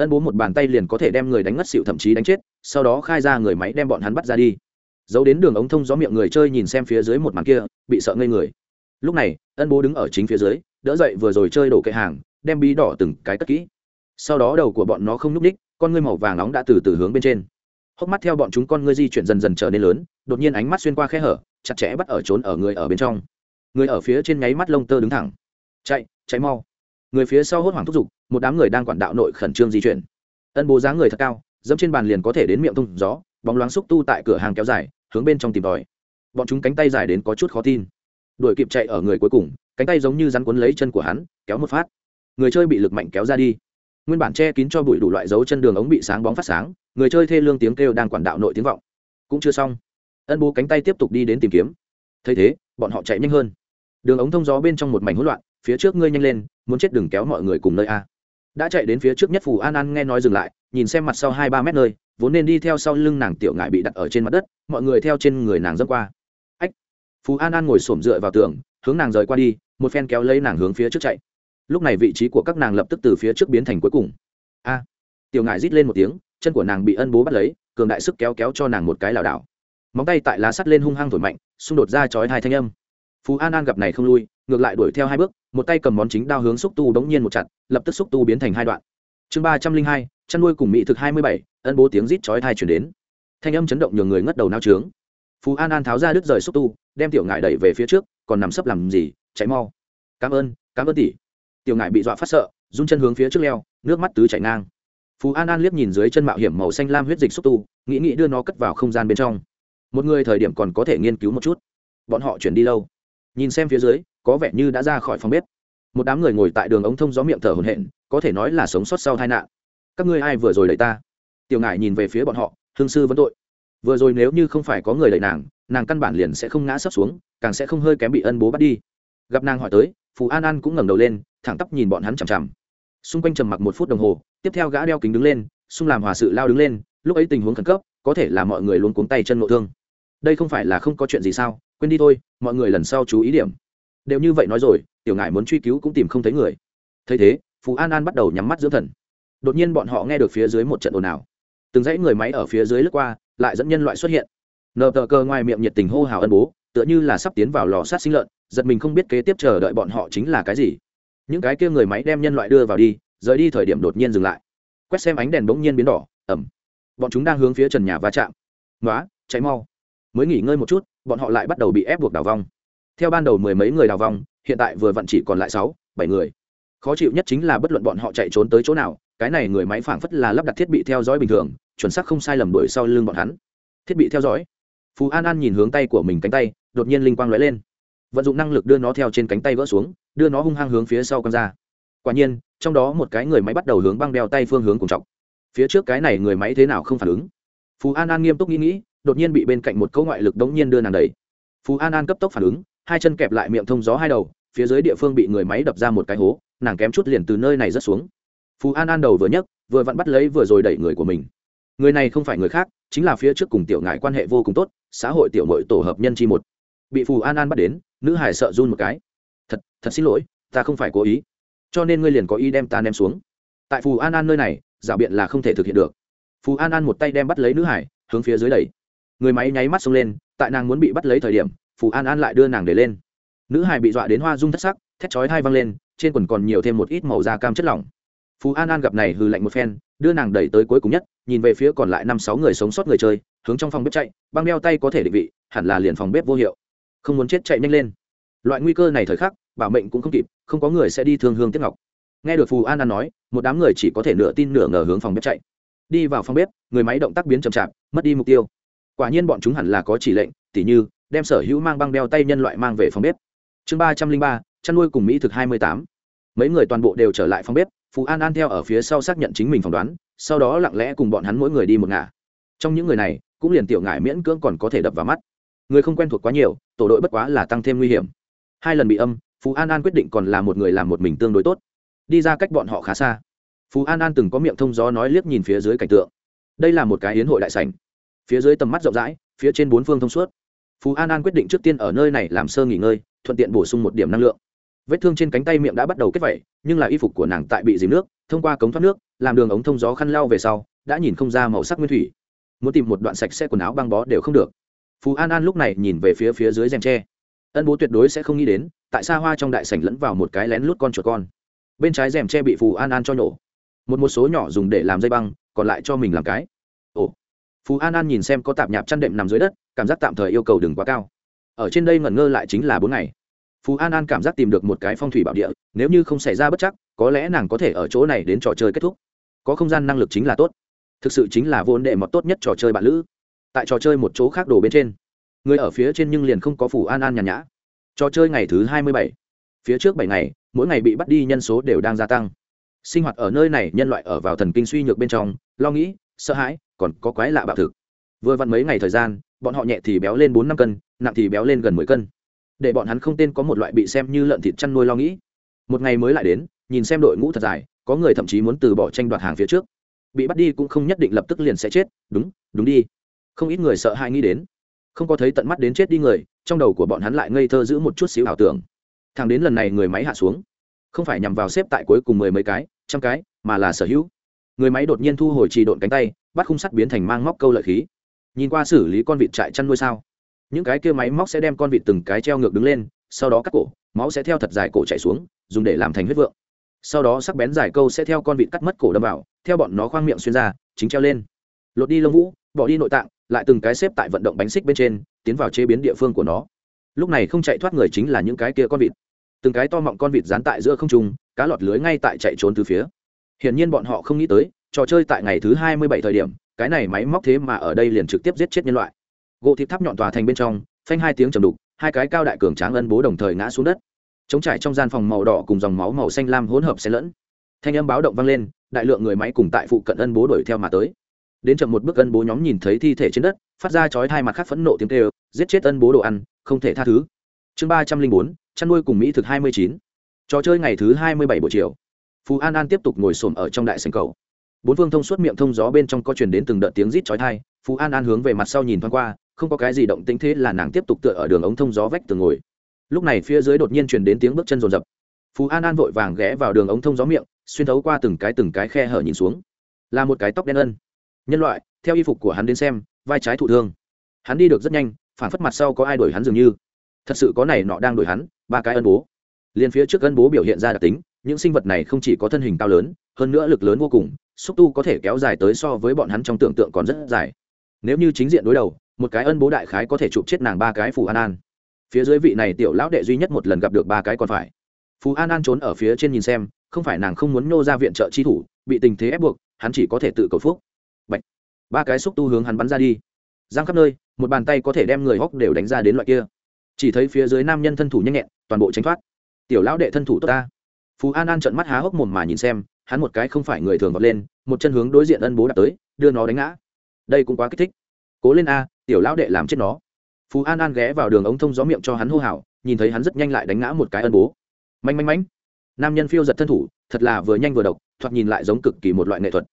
ân bố một bàn tay liền có thể đem người đánh ngất xịu thậm chí đánh chết, sau đó khai ra người máy đem bọn hắn bắt ra đi. Giấu đến đường ống thông gió miệng người chơi nhìn xem phía dưới một màn kia, bị sợ ngây người. Lúc này, ân bố đứng ở chính phía dưới, đỡ dậy vừa rồi chơi đổ cây hàng, đem bí đỏ từng cái cất kỹ. Sau đó đầu của bọn nó không nhúc ních con ngươi màu vàng nóng đã từ từ hướng bên trên. Hốc mắt theo bọn chúng con ngươi di chuyển dần dần trở nên lớn, đột nhiên ánh mắt xuyên qua khe hở, chặt chẽ bắt ở trốn ở người ở bên trong. Người ở phía trên nháy mắt lông tơ đứng thẳng. Chạy chạy mau người phía sau hốt hoảng thúc giục, một đám người đang quản đạo nội khẩn trương di chuyển. Ân bố dáng người thật cao, dẫm trên bàn liền có thể đến miệng tung gió, bóng loáng xúc tu tại cửa hàng kéo dài, hướng bên trong tìm tòi. Bọn chúng cánh tay dài đến có chút khó tin. Đuổi kịp chạy ở người cuối cùng, cánh tay giống như rắn cuốn lấy chân của hắn, kéo một phát. Người chơi bị lực mạnh kéo ra đi. Nguyên bản che kín cho bụi đủ loại dấu chân đường ống bị sáng bóng phát sáng, người chơi thê lương tiếng kêu đang quản đạo nội tiếng vọng. Cũng chưa xong. Ân bố cánh tay tiếp tục đi đến tìm kiếm. Thấy thế, bọn họ chạy nhanh hơn. Đường ống thông gió bên trong một mảnh hỗn loạn, phía trước ngươi nhanh lên muốn chết đừng kéo mọi người cùng nơi a. Đã chạy đến phía trước nhất phù an an nghe nói dừng lại, nhìn xem mặt sau hai ba mét nơi, vốn nên đi theo sau lưng nàng tiểu ngại bị đặt ở trên mặt đất, mọi người theo trên người nàng dâng qua. Ách! Phù an an ngồi xổm dựa vào tường, hướng nàng rời qua đi, một phen kéo lấy nàng hướng phía trước chạy. Lúc này vị trí của các nàng lập tức từ phía trước biến thành cuối cùng. A! Tiểu ngại rít lên một tiếng, chân của nàng bị ân bố bắt lấy, cường đại sức kéo kéo cho nàng một cái lảo đảo. Móng tay tại lá sắt lên hung hăng thổi mạnh, xung đột ra chói hai thanh âm. Phú an an gặp này không lui, ngược lại đuổi theo hai bước một tay cầm món chính đao hướng xúc tu đống nhiên một chặt, lập tức xúc tu biến thành hai đoạn. Chương ba trăm linh hai, chăn nuôi cùng mỹ thực hai mươi bảy, ân bố tiếng rít chói thai chuyển đến. Thanh âm chấn động nhường người ngất đầu nao trướng. Phú an an tháo ra đứt rời xúc tu, đem tiểu ngại đẩy về phía trước, còn nằm sấp làm gì cháy mau. Cảm ơn cảm ơn tỷ. Tiểu ngại bị dọa phát sợ, run chân hướng phía trước leo, nước mắt tứ chảy ngang. Phú an an liếc nhìn dưới chân mạo hiểm màu xanh lam huyết dịch xúc tu, nghĩ nghĩ đưa nó cất vào không gian bên trong. Một người thời điểm còn có thể nghiên cứu một chút. Bọn họ chuyển đi lâu. Nhìn xem phía dưới có vẻ như đã ra khỏi phòng bếp. Một đám người ngồi tại đường ống thông gió miệng thở hồn hện có thể nói là sống sót sau tai nạn. Các ngươi ai vừa rồi đẩy ta? Tiểu ngải nhìn về phía bọn họ, hương sư vẫn tội. Vừa rồi nếu như không phải có người đẩy nàng nàng căn bản liền sẽ không ngã sấp xuống, càng sẽ không hơi kém bị ân bố bắt đi. Gặp nàng hỏi tới, phù an an cũng ngẩng đầu lên, thẳng tắp nhìn bọn hắn chằm chằm. Xung quanh trầm mặc một phút đồng hồ, tiếp theo gã đeo kính đứng lên, xung làm hòa sự lao đứng lên, lúc ấy tình huống khẩn cấp, có thể là mọi người luôn cuống tay chân nội thương. Đây không phải là không có chuyện gì sao? Quên đi thôi, mọi người lần sau chú ý điểm đều như vậy nói rồi, tiểu ngài muốn truy cứu cũng tìm không thấy người. Thấy thế phú an an bắt đầu nhắm mắt dưỡng thần. Đột nhiên bọn họ nghe được phía dưới một trận ồn ào. Từng dãy người máy ở phía dưới lướt qua, lại dẫn nhân loại xuất hiện. Nờ tờ cơ ngoài miệng nhiệt tình hô hào ân bố, tựa như là sắp tiến vào lò sát sinh lợn, giật mình không biết kế tiếp chờ đợi bọn họ chính là cái gì. Những cái kia người máy đem nhân loại đưa vào đi, rời đi thời điểm đột nhiên dừng lại. Quét xem ánh đèn bỗng nhiên biến đỏ ẩm bọn chúng đang hướng phía trần nhà va chạm. Nói cháy mau. Mới nghỉ ngơi một chút, bọn họ lại bắt đầu bị ép buộc đào vong theo ban đầu mười mấy người đào vòng, hiện tại vừa vặn chỉ còn lại sáu bảy người. Khó chịu nhất chính là bất luận bọn họ chạy trốn tới chỗ nào cái này người máy phảng phất là lắp đặt thiết bị theo dõi bình thường chuẩn xác không sai lầm đuổi sau lưng bọn hắn. Thiết bị theo dõi. Phú an an nhìn hướng tay của mình cánh tay đột nhiên linh quang lóe lên. Vận dụng năng lực đưa nó theo trên cánh tay vỡ xuống đưa nó hung hăng hướng phía sau con ra. Quả nhiên trong đó một cái người máy bắt đầu hướng băng đeo tay phương hướng cùng trọng phía trước cái này người máy thế nào không phản ứng? Phú an an nghiêm túc nghĩ nghĩ đột nhiên bị bên cạnh một câu ngoại lực đống nhiên đưa nàng đẩy. Phú an an cấp tốc phản ứng hai chân kẹp lại miệng thông gió hai đầu, phía dưới địa phương bị người máy đập ra một cái hố, nàng kém chút liền từ nơi này rớt xuống. Phú an an đầu vừa nhấc, vừa vặn bắt lấy vừa rồi đẩy người của mình. Người này không phải người khác, chính là phía trước cùng tiểu ngại quan hệ vô cùng tốt, xã hội tiểu mội tổ hợp nhân chi một. Bị phù an an bắt đến, nữ hải sợ run một cái. Thật thật xin lỗi, ta không phải cố ý. Cho nên ngươi liền có ý đem ta ném xuống. Tại phù an an nơi này giả biện là không thể thực hiện được. Phù an an một tay đem bắt lấy nữ hải hướng phía dưới đẩy. Người máy nháy mắt xông lên, tại nàng muốn bị bắt lấy thời điểm phù an an lại đưa nàng để lên. Nữ hải bị dọa đến hoa rung thất sắc, thét chói hai văng lên, trên quần còn nhiều thêm một ít màu da cam chất lỏng. Phù an an gặp này hừ lạnh một phen, đưa nàng đẩy tới cuối cùng nhất, nhìn về phía còn lại năm sáu người sống sót người chơi, hướng trong phòng bếp chạy, băng đeo tay có thể định vị, hẳn là liền phòng bếp vô hiệu. Không muốn chết chạy nhanh lên. Loại nguy cơ này thời khắc, bảo mệnh cũng không kịp, không có người sẽ đi thương hương tiếp ngọc. Nghe được phù an an nói, một đám người chỉ có thể nửa tin nửa ngờ hướng phòng bếp chạy. Đi vào phòng bếp, người máy động tác biến chậm chạp, mất đi mục tiêu. Quả nhiên bọn chúng hẳn là có chỉ lệnh, tỉ như đem sở hữu mang băng đeo tay nhân loại mang về phòng bếp. Chương ba trăm linh ba, chăn nuôi cùng mỹ thực hai mươi tám. Mấy người toàn bộ đều trở lại phòng bếp phú an an theo ở phía sau xác nhận chính mình phỏng đoán, sau đó lặng lẽ cùng bọn hắn mỗi người đi một ngả. Trong những người này, cũng liền tiểu ngại miễn cưỡng còn có thể đập vào mắt. Người không quen thuộc quá nhiều, tổ đội bất quá là tăng thêm nguy hiểm. Hai lần bị âm phú an an quyết định còn là một người làm một mình tương đối tốt. Đi ra cách bọn họ khá xa. Phú an an từng có miệng thông gió nói liếc nhìn phía dưới cảnh tượng. Đây là một cái hiến hội đại sảnh. Phía dưới tầm mắt rộng rãi, phía trên bốn phương thông suốt phú an an quyết định trước tiên ở nơi này làm sơ nghỉ ngơi, thuận tiện bổ sung một điểm năng lượng. Vết thương trên cánh tay miệng đã bắt đầu kết vẩy nhưng là y phục của nàng tại bị dìm nước, thông qua cống thoát nước, làm đường ống thông gió khăn lau về sau, đã nhìn không ra màu sắc nguyên thủy. Muốn tìm một đoạn sạch sẽ quần áo băng bó đều không được. Phú an an lúc này nhìn về phía phía dưới rèm tre. Ân bố tuyệt đối sẽ không nghĩ đến, tại xa hoa trong đại sảnh lẫn vào một cái lén lút con chuột con. Bên trái rèm tre bị phù an an cho nhổ. Một một số nhỏ dùng để làm dây băng, còn lại cho mình làm cái phú an an nhìn xem có tạp nhạp chăn đệm nằm dưới đất, cảm giác tạm thời yêu cầu đừng quá cao. Ở trên đây ngẩn ngơ lại chính là bốn ngày. Phú an an cảm giác tìm được một cái phong thủy bảo địa, nếu như không xảy ra bất chắc, có lẽ nàng có thể ở chỗ này đến trò chơi kết thúc. Có không gian năng lực chính là tốt. Thực sự chính là vốn đệ mọt tốt nhất trò chơi bạn lữ. Tại trò chơi một chỗ khác đồ bên trên, người ở phía trên nhưng liền không có phủ an an nhàn nhã. Trò chơi ngày thứ hai mươi bảy. Phía trước bảy ngày, mỗi ngày bị bắt đi nhân số đều đang gia tăng. Sinh hoạt ở nơi này, nhân loại ở vào thần kinh suy nhược bên trong, lo nghĩ, sợ hãi còn có quái lạ bạo thực. Vừa vặn mấy ngày thời gian, bọn họ nhẹ thì béo lên bốn năm cân, nặng thì béo lên gần mười cân. Để bọn hắn không tên có một loại bị xem như lợn thịt chăn nuôi lo nghĩ. Một ngày mới lại đến, nhìn xem đội ngũ thật dài, có người thậm chí muốn từ bỏ tranh đoạt hàng phía trước. Bị bắt đi cũng không nhất định lập tức liền sẽ chết, đúng đúng đi. Không ít người sợ hãi nghĩ đến. Không có thấy tận mắt đến chết đi người, trong đầu của bọn hắn lại ngây thơ giữ một chút xíu ảo tưởng. Thằng đến lần này người máy hạ xuống. Không phải nhằm vào xếp tại cuối cùng mười mấy cái, trăm cái, mà là sở hữu người máy đột nhiên thu hồi trì độn cánh tay, bắt khung sắt biến thành mang móc câu lợi khí. Nhìn qua xử lý con vịt trại chăn nuôi sao? Những cái kia máy móc sẽ đem con vịt từng cái treo ngược đứng lên, sau đó cắt cổ, máu sẽ theo thật dài cổ chạy xuống, dùng để làm thành huyết vượng. Sau đó sắc bén dài câu sẽ theo con vịt cắt mất cổ đâm vào, theo bọn nó khoang miệng xuyên ra, chính treo lên. Lột đi lông vũ, bỏ đi nội tạng, lại từng cái xếp tại vận động bánh xích bên trên, tiến vào chế biến địa phương của nó. Lúc này không chạy thoát người chính là những cái kia con vịt. Từng cái to mọng con vịt dán tại giữa không trung, cá lọt lưới ngay tại chạy trốn từ phía hiển nhiên bọn họ không nghĩ tới, trò chơi tại ngày thứ hai mươi bảy thời điểm, cái này máy móc thế mà ở đây liền trực tiếp giết chết nhân loại. Gỗ thịt tháp nhọn tòa thành bên trong, phanh hai tiếng trầm đục, hai cái cao đại cường tráng ân bố đồng thời ngã xuống đất. Chống trải trong gian phòng màu đỏ cùng dòng máu màu xanh lam hỗn hợp xen lẫn. Thanh âm báo động vang lên, đại lượng người máy cùng tại phụ cận ân bố đuổi theo mà tới. Đến chậm một bước ân bố nhóm nhìn thấy thi thể trên đất, phát ra chói hai mặt khác phẫn nộ tiếng kêu, giết chết ân bố đồ ăn, không thể tha thứ. Chương ba trăm linh bốn, chăn nuôi cùng mỹ thực hai mươi chín. Trò chơi ngày thứ hai mươi bảy buổi chiều phú an an tiếp tục ngồi xổm ở trong đại sành cầu. Bốn phương thông suốt miệng thông gió bên trong có chuyển đến từng đợt tiếng rít chói thai phú an an hướng về mặt sau nhìn thoáng qua, không có cái gì động tĩnh thế là nàng tiếp tục tựa ở đường ống thông gió vách tường ngồi. Lúc này phía dưới đột nhiên chuyển đến tiếng bước chân rồn rập. Phú an an vội vàng ghé vào đường ống thông gió miệng, xuyên thấu qua từng cái từng cái khe hở nhìn xuống. Là một cái tóc đen ân. Nhân loại, theo y phục của hắn đến xem, vai trái thụ thương. Hắn đi được rất nhanh, phản phất mặt sau có ai đuổi hắn dường như. Thật sự có này nọ đang đuổi hắn, ba cái ân bố. Liền phía trước ân bố biểu hiện ra đặc tính những sinh vật này không chỉ có thân hình cao lớn, hơn nữa lực lớn vô cùng, xúc tu có thể kéo dài tới so với bọn hắn trong tưởng tượng còn rất dài. Nếu như chính diện đối đầu, một cái ân bố đại khái có thể chụp chết nàng ba cái phù an an. Phía dưới vị này tiểu lão đệ duy nhất một lần gặp được ba cái còn phải. Phù an an trốn ở phía trên nhìn xem, không phải nàng không muốn nô ra viện trợ chi thủ, bị tình thế ép buộc, hắn chỉ có thể tự cầu phúc. Bạch. ba cái xúc tu hướng hắn bắn ra đi. Giang khắp nơi, một bàn tay có thể đem người hóc đều đánh ra đến loại kia. Chỉ thấy phía dưới nam nhân thân thủ nhanh nhẹn, toàn bộ tránh thoát. Tiểu lão đệ thân thủ tốt ta phú an an trận mắt há hốc mồm mà nhìn xem, hắn một cái không phải người thường vọt lên, một chân hướng đối diện ân bố đạp tới, đưa nó đánh ngã. Đây cũng quá kích thích. Cố lên a, tiểu lão đệ làm chết nó. Phú an an ghé vào đường ống thông gió miệng cho hắn hô hào, nhìn thấy hắn rất nhanh lại đánh ngã một cái ân bố. Manh manh manh. Nam nhân phiêu giật thân thủ, thật là vừa nhanh vừa độc, thoạt nhìn lại giống cực kỳ một loại nghệ thuật.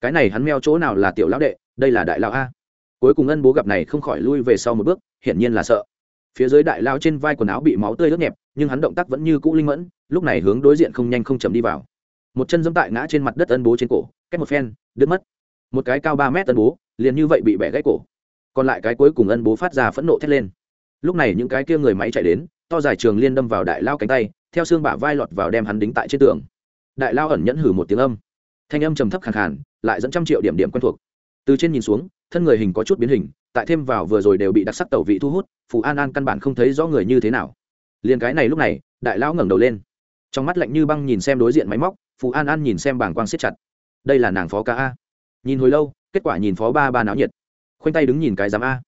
Cái này hắn meo chỗ nào là tiểu lão đệ, đây là đại lão a. Cuối cùng ân bố gặp này không khỏi lui về sau một bước, hiển nhiên là sợ. Phía dưới đại lao trên vai quần áo bị máu tươi ướt nhẹp, nhưng hắn động tác vẫn như cũ linh mẫn lúc này hướng đối diện không nhanh không chậm đi vào. Một chân dẫm tại ngã trên mặt đất ân bố trên cổ, cách một phen, đứt mất. Một cái cao ba mét ân bố, liền như vậy bị bẻ gãy cổ. Còn lại cái cuối cùng ân bố phát ra phẫn nộ thét lên. Lúc này những cái kia người máy chạy đến, to dài trường liên đâm vào đại lao cánh tay, theo xương bả vai lọt vào đem hắn đính tại trên tường. Đại lao ẩn nhẫn hử một tiếng âm. Thanh âm trầm thấp khàn khàn, lại dẫn trăm triệu điểm điểm quen thuộc. Từ trên nhìn xuống, thân người hình có chút biến hình, tại thêm vào vừa rồi đều bị đặc sắc tẩu vị thu hút, phù an an căn bản không thấy rõ người như thế nào. Liền cái này lúc này, đại lão ngẩng đầu lên trong mắt lạnh như băng nhìn xem đối diện máy móc, phù an an nhìn xem bảng quang siết chặt. Đây là nàng phó ca a. Nhìn hồi lâu, kết quả nhìn phó ba ba náo nhiệt. Khoanh tay đứng nhìn cái giám a.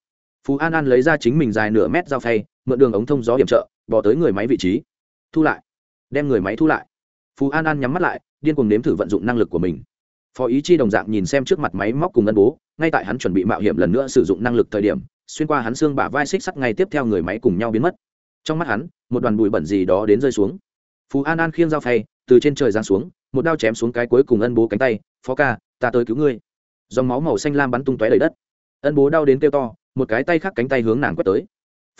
Phù an an lấy ra chính mình dài nửa mét dao phay, mượn đường ống thông gió hiểm trợ, bỏ tới người máy vị trí. Thu lại. Đem người máy thu lại. Phù an an nhắm mắt lại, điên cuồng nếm thử vận dụng năng lực của mình. Phó ý chi đồng dạng nhìn xem trước mặt máy móc cùng ngân bố, ngay tại hắn chuẩn bị mạo hiểm lần nữa sử dụng năng lực thời điểm, xuyên qua hắn xương bả vai xích sắt ngay tiếp theo người máy cùng nhau biến mất. Trong mắt hắn, một đoàn bụi bẩn gì đó đến rơi xuống phú an an khiêng dao phay, từ trên trời giáng xuống, một đao chém xuống cái cuối cùng ân bố cánh tay, phó ca, ta tới cứu ngươi. Dòng máu màu xanh lam bắn tung tóe đầy đất. Ân bố đau đến kêu to, một cái tay khác cánh tay hướng nàng quét tới.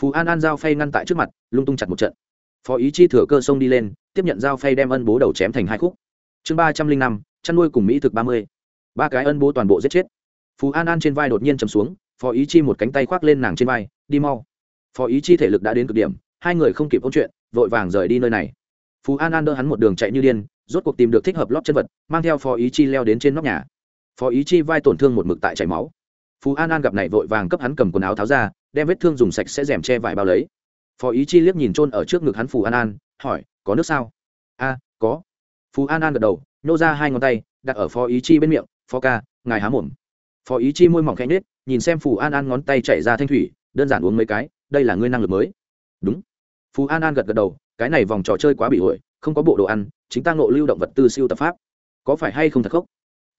Phú an an dao phay ngăn tại trước mặt, lung tung chặt một trận. Phó ý chi thừa cơ sông đi lên, tiếp nhận dao phay đem ân bố đầu chém thành hai khúc. Chương ba trăm linh năm, chăn nuôi cùng mỹ thực ba mươi. Ba cái ân bố toàn bộ giết chết. Phú an an trên vai đột nhiên chầm xuống, phó ý chi một cánh tay khoác lên nàng trên vai, đi mau. Phó ý chi thể lực đã đến cực điểm, hai người không kịp ôn chuyện, vội vàng rời đi nơi này phú an an đỡ hắn một đường chạy như điên, rốt cuộc tìm được thích hợp lót chân vật, mang theo phó ý chi leo đến trên nóc nhà. Phó ý chi vai tổn thương một mực tại chảy máu. Phú an an gặp này vội vàng cấp hắn cầm quần áo tháo ra, đem vết thương dùng sạch sẽ rèm che vải bao lấy. Phó ý chi liếc nhìn trôn ở trước ngực hắn phù an an, hỏi, có nước sao? A, có. Phú an an gật đầu, nhô ra hai ngón tay, đặt ở phó ý chi bên miệng, phó ca, ngài há mồm. Phó ý chi môi mỏng khẽ nhết nhìn xem phù an an ngón tay chạy ra thanh thủy, đơn giản uống mấy cái, đây là ngươi năng lực mới. Đúng. Phú an an gật gật đầu cái này vòng trò chơi quá bị ổi, không có bộ đồ ăn, chính ta ngộ lưu động vật tư siêu tập pháp. Có phải hay không thật khốc?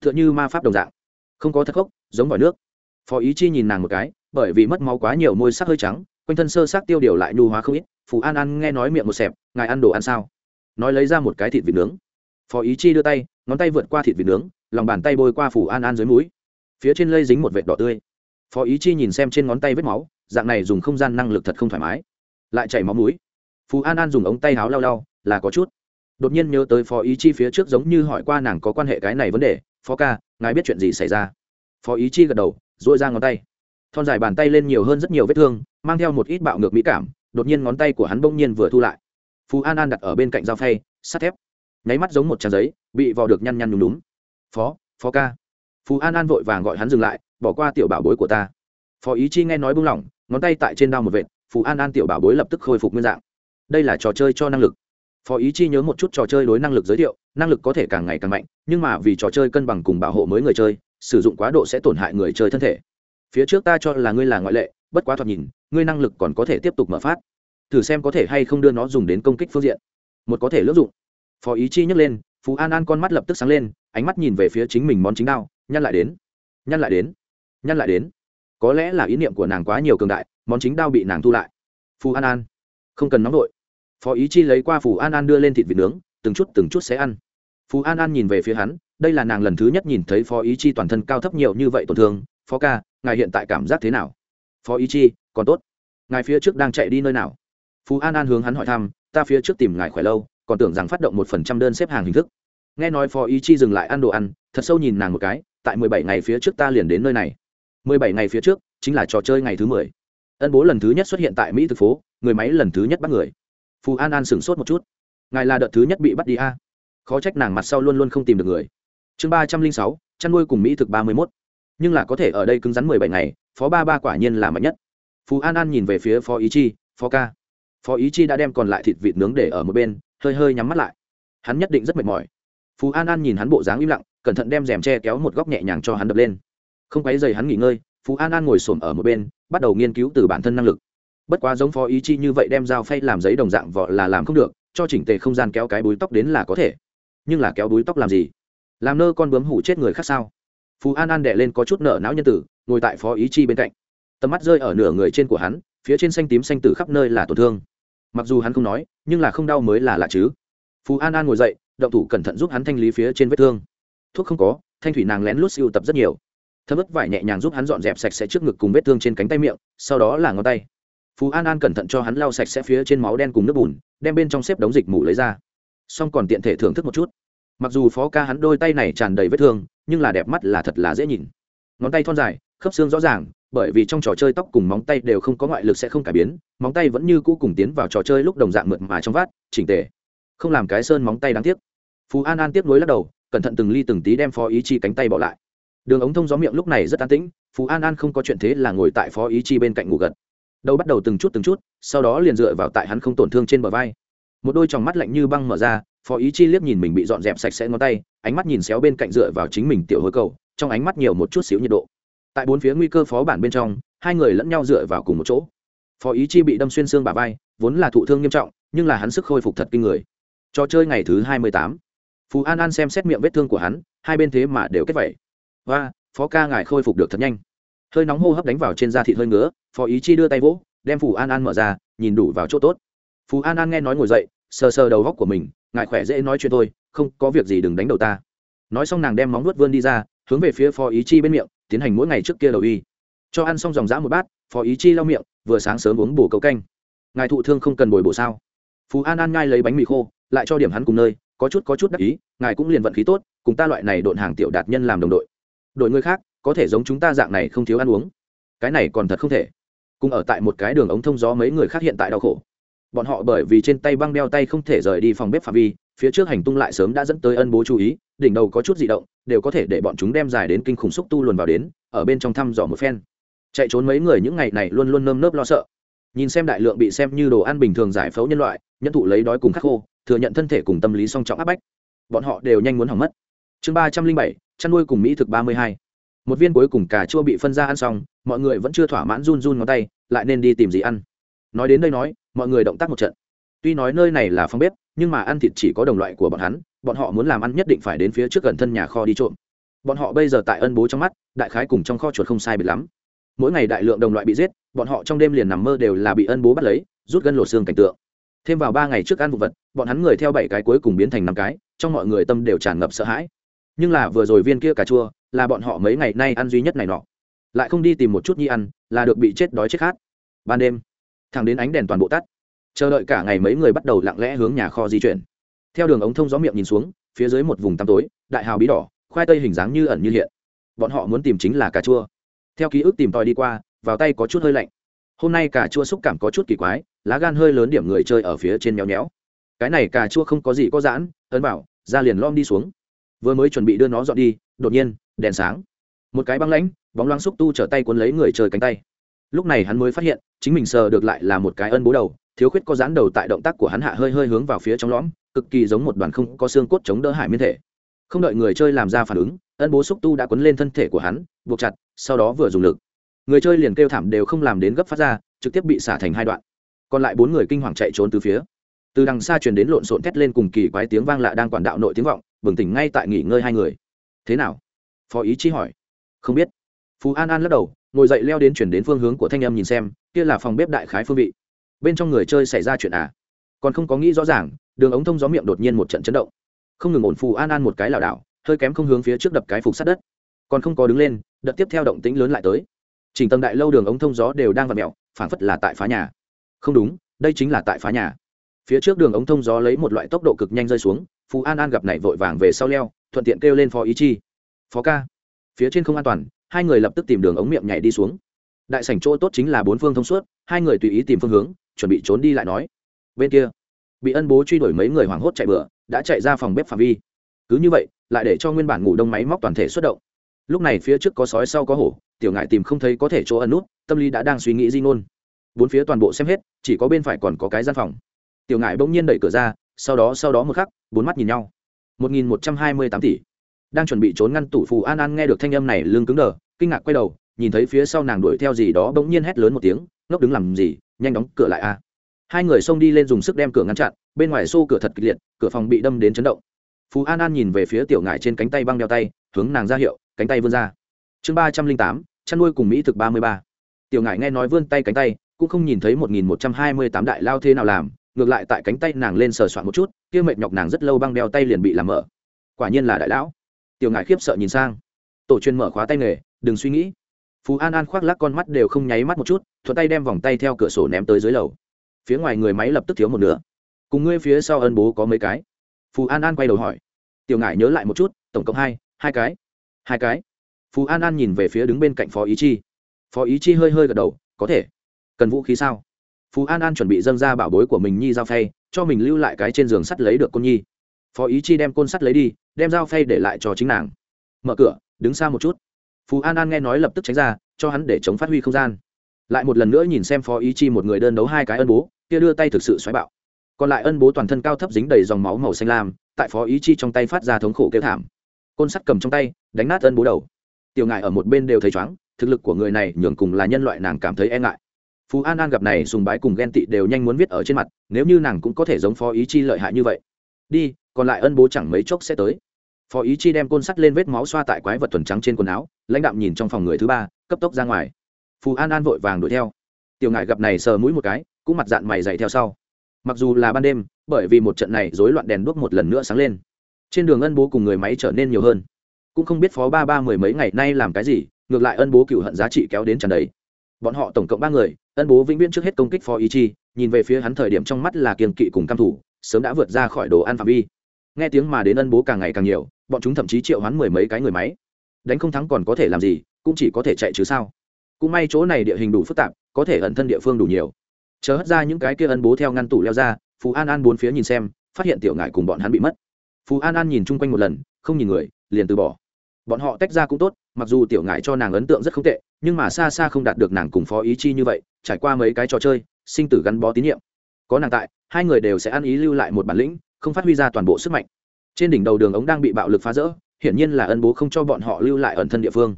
T h ư ợ n h ư ma pháp đồng dạng. Không có thật khốc, giống vòi nước. Phó ý chi nhìn nàng một cái, bởi vì mất máu quá nhiều môi sắc hơi trắng, quanh thân sơ sắc tiêu điều lại nhu hóa không ít, phù an an nghe nói miệng một xẹp, ngài ăn đồ ăn sao? Nói lấy ra một cái thịt vịt nướng. Phó ý chi đưa tay, ngón tay vượt qua thịt vịt nướng, lòng bàn tay bôi qua phủ an an dưới mũi. Phía trên lây dính một vệt đỏ tươi. Phó ý chi nhìn xem trên ngón tay vết máu, dạng này dùng không gian năng lực thật không thoải mái. Lại chảy máu mũi phú an an dùng ống tay háo lau lau, là có chút. Đột nhiên nhớ tới phó ý chi phía trước giống như hỏi qua nàng có quan hệ cái này vấn đề, phó ca, ngài biết chuyện gì xảy ra? Phó ý chi gật đầu dội ra ngón tay. Thon dài bàn tay lên nhiều hơn rất nhiều vết thương, mang theo một ít bạo ngược mỹ cảm, đột nhiên ngón tay của hắn bỗng nhiên vừa thu lại. Phú an an đặt ở bên cạnh dao phay, sắt thép. Nháy mắt giống một trang giấy, bị vò được nhăn nhăn nhúng đúng phó phó ca. Phú an an vội vàng gọi hắn dừng lại, bỏ qua tiểu bảo bối của ta. Phó ý chi nghe nói buông lỏng, ngón tay tại trên đao một vệt, phú an an tiểu bảo bối lập tức khôi phục nguyên dạng đây là trò chơi cho năng lực. Phó ý chi nhớ một chút trò chơi đối năng lực giới thiệu, năng lực có thể càng ngày càng mạnh, nhưng mà vì trò chơi cân bằng cùng bảo hộ mới người chơi, sử dụng quá độ sẽ tổn hại người chơi thân thể. Phía trước ta cho là ngươi là ngoại lệ, bất quá thoạt nhìn, ngươi năng lực còn có thể tiếp tục mở phát. Thử xem có thể hay không đưa nó dùng đến công kích phương diện. Một có thể lưỡng dụng. Phó ý chi nhấc lên, phú an an con mắt lập tức sáng lên, ánh mắt nhìn về phía chính mình món chính đao, nhăn lại đến. Nhăn lại đến. Nhăn lại đến. Có lẽ là ý niệm của nàng quá nhiều cường đại, món chính đao bị nàng thu lại. Phú an an, không cần nóng đội phó ý chi lấy qua phù an an đưa lên thịt vịt nướng, từng chút từng chút sẽ ăn. Phù an an nhìn về phía hắn, đây là nàng lần thứ nhất nhìn thấy phó ý chi toàn thân cao thấp nhiều như vậy tổn thương. Phó ca, ngài hiện tại cảm giác thế nào? Phó ý chi, còn tốt. Ngài phía trước đang chạy đi nơi nào? Phú an an hướng hắn hỏi thăm, ta phía trước tìm ngài khỏe lâu, còn tưởng rằng phát động một phần trăm đơn xếp hàng hình thức. Nghe nói phó ý chi dừng lại ăn đồ ăn, thật sâu nhìn nàng một cái, tại mười bảy ngày phía trước ta liền đến nơi này. Mười bảy ngày phía trước, chính là trò chơi ngày thứ mười. Ân bố lần thứ nhất xuất hiện tại mỹ thực phố, người máy lần thứ nhất bắt người phù an an sửng sốt một chút. Ngài là đợt thứ nhất bị bắt đi a? Khó trách nàng mặt sau luôn luôn không tìm được người. Chương ba trăm linh sáu, chăn nuôi cùng mỹ thực ba mươi mốt. Nhưng là có thể ở đây cứng rắn mười bảy ngày, phó ba ba quả nhiên là mạnh nhất. Phù an an nhìn về phía phó ý chi, phó ca. Phó ý chi đã đem còn lại thịt vịt nướng để ở một bên, hơi hơi nhắm mắt lại. Hắn nhất định rất mệt mỏi. Phú an an nhìn hắn bộ dáng im lặng, cẩn thận đem rèm tre kéo một góc nhẹ nhàng cho hắn đập lên. Không quấy dày hắn nghỉ ngơi phú an an ngồi s ổ m ở một bên, bắt đầu nghiên cứu từ bản thân năng lực bất quá giống phó ý chi như vậy đem dao phay làm giấy đồng dạng vỏ là làm không được, cho chỉnh tề không gian kéo cái búi tóc đến là có thể. Nhưng là kéo búi tóc làm gì? Làm nơ con bướm hủ chết người khác sao? Phú an an đệ lên có chút nợ não nhân tử, ngồi tại phó ý chi bên cạnh. Tầm mắt rơi ở nửa người trên của hắn, phía trên xanh tím xanh tử khắp nơi là tổn thương. Mặc dù hắn không nói, nhưng là không đau mới là lạ chứ. Phú an an ngồi dậy, động thủ cẩn thận giúp hắn thanh lý phía trên vết thương. Thuốc không có, thanh thủy nàng lén lút siêu tập rất nhiều. Thấm ức vải nhẹ nhàng giúp hắn dọn dẹp sạch sẽ trước ngực cùng vết thương trên cánh tay miệng, sau đó là ngón tay phú an an cẩn thận cho hắn lau sạch sẽ phía trên máu đen cùng nước bùn đem bên trong xếp đống dịch mủ lấy ra xong còn tiện thể thưởng thức một chút mặc dù phó ca hắn đôi tay này tràn đầy vết thương nhưng là đẹp mắt là thật là dễ nhìn ngón tay thon dài khớp xương rõ ràng bởi vì trong trò chơi tóc cùng móng tay đều không có ngoại lực sẽ không cải biến móng tay vẫn như cũ cùng tiến vào trò chơi lúc đồng dạng mượt mà trong vát chỉnh tề không làm cái sơn móng tay đáng tiếc phú an an tiếp nối lắc đầu cẩn thận từng ly từng tí đem phó ý chi cánh tay bỏ lại đường ống thông gió miệng lúc này rất an tĩnh phú an an không có chuyện thế là ngồi tại phó ý chi bên cạnh ngủ gật đầu bắt đầu từng chút từng chút, sau đó liền dựa vào tại hắn không tổn thương trên bờ vai. Một đôi tròng mắt lạnh như băng mở ra, phó ý chi liếc nhìn mình bị dọn dẹp sạch sẽ ngón tay, ánh mắt nhìn xéo bên cạnh dựa vào chính mình tiểu hối cầu, trong ánh mắt nhiều một chút xíu nhiệt độ. Tại bốn phía nguy cơ phó bản bên trong, hai người lẫn nhau dựa vào cùng một chỗ. Phó ý chi bị đâm xuyên xương bà vai, vốn là thụ thương nghiêm trọng, nhưng là hắn sức khôi phục thật kinh người. Trò chơi ngày thứ hai mươi tám. Phú an an xem xét miệng vết thương của hắn, hai bên thế mà đều kết vẩy và phó ca ngài khôi phục được thật nhanh hơi nóng hô hấp đánh vào trên da thịt hơi ngứa, phó ý chi đưa tay vỗ, đem phù an an mở ra, nhìn đủ vào chỗ tốt. Phù an an nghe nói ngồi dậy, sờ sờ đầu góc của mình, ngài khỏe dễ nói chuyện thôi, không có việc gì đừng đánh đầu ta. Nói xong nàng đem móng nuốt vươn đi ra, hướng về phía phó ý chi bên miệng, tiến hành mỗi ngày trước kia đầu y. Cho ăn xong dòng dã một bát, phó ý chi lau miệng, vừa sáng sớm uống bổ cấu canh. Ngài thụ thương không cần bồi bổ sao? Phú an an ngai lấy bánh mì khô, lại cho điểm hắn cùng nơi, có chút có chút đắc ý, ngài cũng liền vận khí tốt, cùng ta loại này độn hàng tiểu đạt nhân làm đồng đội. Đội người khác có thể giống chúng ta dạng này không thiếu ăn uống. Cái này còn thật không thể. Cùng ở tại một cái đường ống thông gió mấy người khác hiện tại đau khổ. Bọn họ bởi vì trên tay băng đeo tay không thể rời đi phòng bếp phạm vi, phía trước hành tung lại sớm đã dẫn tới ân bố chú ý, đỉnh đầu có chút di động, đều có thể để bọn chúng đem dài đến kinh khủng xúc tu luồn vào đến, ở bên trong thăm dò một phen. Chạy trốn mấy người những ngày này luôn luôn nơm nớp lo sợ. Nhìn xem đại lượng bị xem như đồ ăn bình thường giải phẫu nhân loại nhân thụ lấy đói cùng khắc khô, thừa nhận thân thể cùng tâm lý song trọng áp bách, bọn họ đều nhanh muốn hỏng mất. Chương ba trăm linh bảy, chăn nuôi cùng mỹ thực ba mươi hai một viên cuối cùng cà chua bị phân ra ăn xong, mọi người vẫn chưa thỏa mãn run run ngón tay, lại nên đi tìm gì ăn. Nói đến đây nói, mọi người động tác một trận. Tuy nói nơi này là phòng bếp, nhưng mà ăn thịt chỉ có đồng loại của bọn hắn, bọn họ muốn làm ăn nhất định phải đến phía trước gần thân nhà kho đi trộm. Bọn họ bây giờ tại ân bố trong mắt, đại khái cùng trong kho chuột không sai biệt lắm. Mỗi ngày đại lượng đồng loại bị giết, bọn họ trong đêm liền nằm mơ đều là bị ân bố bắt lấy, rút gân lột xương cảnh tượng. Thêm vào ba ngày trước ăn vụ vật, bọn hắn người theo bảy cái cuối cùng biến thành năm cái, trong mọi người tâm đều tràn ngập sợ hãi. Nhưng là vừa rồi viên kia cà chua là bọn họ mấy ngày nay ăn duy nhất này nọ. Lại không đi tìm một chút nhi ăn, là được bị chết đói chết khát. Ban đêm, thẳng đến ánh đèn toàn bộ tắt, chờ đợi cả ngày mấy người bắt đầu lặng lẽ hướng nhà kho di chuyển. Theo đường ống thông gió miệng nhìn xuống, phía dưới một vùng tăm tối, đại hào bí đỏ, khoai tây hình dáng như ẩn như hiện. Bọn họ muốn tìm chính là cà chua. Theo ký ức tìm tòi đi qua, vào tay có chút hơi lạnh. Hôm nay cà chua xúc cảm có chút kỳ quái, lá gan hơi lớn điểm người chơi ở phía trên nhéo nhéo cái này cà chua không có gì có giãn, ấn bảo, ra liền lom đi xuống. Vừa mới chuẩn bị đưa nó dọn đi, đột nhiên đèn sáng. Một cái băng lãnh, bóng loáng xúc tu trở tay cuốn lấy người chơi cánh tay. Lúc này hắn mới phát hiện, chính mình sờ được lại là một cái ân bố đầu, thiếu khuyết có dán đầu tại động tác của hắn hạ hơi hơi hướng vào phía trong lõm, cực kỳ giống một đoàn không có xương cốt chống đỡ hải miên thể. Không đợi người chơi làm ra phản ứng, ân bố xúc tu đã quấn lên thân thể của hắn, buộc chặt, sau đó vừa dùng lực. Người chơi liền kêu thảm đều không làm đến gấp phát ra, trực tiếp bị xả thành hai đoạn. Còn lại bốn người kinh hoàng chạy trốn từ phía. Từ đằng xa truyền đến lộn xộn thét lên cùng kỳ quái tiếng vang lạ đang quản đạo nội tiếng vọng, bừng tỉnh ngay tại nghỉ ngơi hai người. Thế nào? Phó ý chi hỏi. Không biết. Phú an an lắc đầu, ngồi dậy leo đến chuyển đến phương hướng của thanh em nhìn xem, kia là phòng bếp đại khái phương vị. Bên trong người chơi xảy ra chuyện à? Còn không có nghĩ rõ ràng, đường ống thông gió miệng đột nhiên một trận chấn động. Không ngừng ổn phù an an một cái lảo đảo, hơi kém không hướng phía trước đập cái phục sát đất. Còn không có đứng lên, đợt tiếp theo động tĩnh lớn lại tới. Chỉnh tầng đại lâu đường ống thông gió đều đang vặt mẹo phản phất là tại phá nhà. Không đúng, đây chính là tại phá nhà. Phía trước đường ống thông gió lấy một loại tốc độ cực nhanh rơi xuống phú an an gặp này vội vàng về sau leo, thuận tiện kêu lên phó ý chi phó ca. Phía trên không an toàn, hai người lập tức tìm đường ống miệng nhảy đi xuống. Đại sảnh chỗ tốt chính là bốn phương thông suốt, hai người tùy ý tìm phương hướng, chuẩn bị trốn đi lại nói. Bên kia, bị ân bố truy đuổi mấy người hoảng hốt chạy bựa đã chạy ra phòng bếp phạm vi. Cứ như vậy, lại để cho nguyên bản ngủ đông máy móc toàn thể xuất động. Lúc này phía trước có sói sau có hổ, tiểu ngại tìm không thấy có thể chỗ ẩn nút, tâm lý đã đang suy nghĩ di ngôn. Bốn phía toàn bộ xem hết, chỉ có bên phải còn có cái gian phòng. Tiểu ngại bỗng nhiên đẩy cửa ra, sau đó sau đó một khắc, bốn mắt nhìn nhau. Một nghìn một trăm hai mươi tám tỷ đang chuẩn bị trốn ngăn tủ phù an an nghe được thanh âm này lưng cứng đờ, kinh ngạc quay đầu, nhìn thấy phía sau nàng đuổi theo gì đó bỗng nhiên hét lớn một tiếng, ngốc đứng làm gì? Nhanh đóng cửa lại a. Hai người xông đi lên dùng sức đem cửa ngăn chặn, bên ngoài xô cửa thật kịch liệt, cửa phòng bị đâm đến chấn động. Phú an an nhìn về phía tiểu ngải trên cánh tay băng đeo tay, hướng nàng ra hiệu, cánh tay vươn ra. Chương ba trăm linh tám, chăn nuôi cùng mỹ thực ba mươi ba. Tiểu ngải nghe nói vươn tay cánh tay, cũng không nhìn thấy một nghìn một trăm hai mươi tám đại lao thế nào làm, ngược lại tại cánh tay nàng lên sờ soạn một chút, kia mệt nhọc nàng rất lâu băng đeo tay liền bị làm mở. Quả nhiên là đại lão tiểu ngải khiếp sợ nhìn sang. Tổ chuyên mở khóa tay nghề, đừng suy nghĩ. Phú an an khoác lắc con mắt đều không nháy mắt một chút, thuận tay đem vòng tay theo cửa sổ ném tới dưới lầu. Phía ngoài người máy lập tức thiếu một nửa. Cùng ngươi phía sau ân bố có mấy cái? Phú an an quay đầu hỏi. Tiểu ngải nhớ lại một chút, tổng cộng hai hai cái. Hai cái. Phú an an nhìn về phía đứng bên cạnh phó ý chi. Phó ý chi hơi hơi gật đầu, có thể. Cần vũ khí sao? Phú an an chuẩn bị dâng ra bảo bối của mình nhi giao phay, cho mình lưu lại cái trên giường sắt lấy được côn nhi phó ý chi đem côn sắt lấy đi, đem dao phay để lại cho chính nàng. Mở cửa, đứng xa một chút. Phú an an nghe nói lập tức tránh ra, cho hắn để chống phát huy không gian. Lại một lần nữa nhìn xem phó ý chi một người đơn đấu hai cái ân bố, kia đưa tay thực sự xoáy bạo. Còn lại ân bố toàn thân cao thấp dính đầy dòng máu màu xanh lam, tại phó ý chi trong tay phát ra thống khổ kêu thảm. Côn sắt cầm trong tay, đánh nát ân bố đầu. Tiểu ngại ở một bên đều thấy chóng thực lực của người này nhường cùng là nhân loại nàng cảm thấy e ngại. Phú an an gặp này sùng bái cùng ghen tị đều nhanh muốn viết ở trên mặt, nếu như nàng cũng có thể giống phó ý chi lợi hại như vậy. Đi còn lại ân bố chẳng mấy chốc sẽ tới. Phó ý chi đem côn sắt lên vết máu xoa tại quái vật thuần trắng trên quần áo, lãnh đạm nhìn trong phòng người thứ ba, cấp tốc ra ngoài. Phù an an vội vàng đuổi theo. Tiểu ngại gặp này sờ mũi một cái, cũng mặt dạng mày dậy theo sau. Mặc dù là ban đêm, bởi vì một trận này rối loạn đèn đuốc một lần nữa sáng lên, trên đường ân bố cùng người máy trở nên nhiều hơn. Cũng không biết phó ba ba mười mấy ngày nay làm cái gì, ngược lại ân bố cựu hận giá trị kéo đến tràn đầy. Bọn họ tổng cộng ba người, ân bố vĩnh viễn trước hết công kích phó ý chi, nhìn về phía hắn thời điểm trong mắt là kiềm kỵ cùng căm thủ, sớm đã vượt ra khỏi đồ ăn phạm vi nghe tiếng mà đến ân bố càng ngày càng nhiều, bọn chúng thậm chí triệu hoán mười mấy cái người máy. Đánh không thắng còn có thể làm gì, cũng chỉ có thể chạy chứ sao. Cũng may chỗ này địa hình đủ phức tạp, có thể ẩn thân địa phương đủ nhiều. Chờ hất ra những cái kia ân bố theo ngăn tủ leo ra phú an an bốn phía nhìn xem, phát hiện tiểu ngải cùng bọn hắn bị mất. Phú an an nhìn chung quanh một lần, không nhìn người, liền từ bỏ. Bọn họ tách ra cũng tốt, mặc dù tiểu ngải cho nàng ấn tượng rất không tệ, nhưng mà xa xa không đạt được nàng cùng phó ý chi như vậy, trải qua mấy cái trò chơi, sinh tử gắn bó tín nhiệm. Có nàng tại, hai người đều sẽ ăn ý lưu lại một bản lĩnh không phát huy ra toàn bộ sức mạnh. Trên đỉnh đầu đường ống đang bị bạo lực phá rỡ, hiển nhiên là ân bố không cho bọn họ lưu lại ẩn thân địa phương.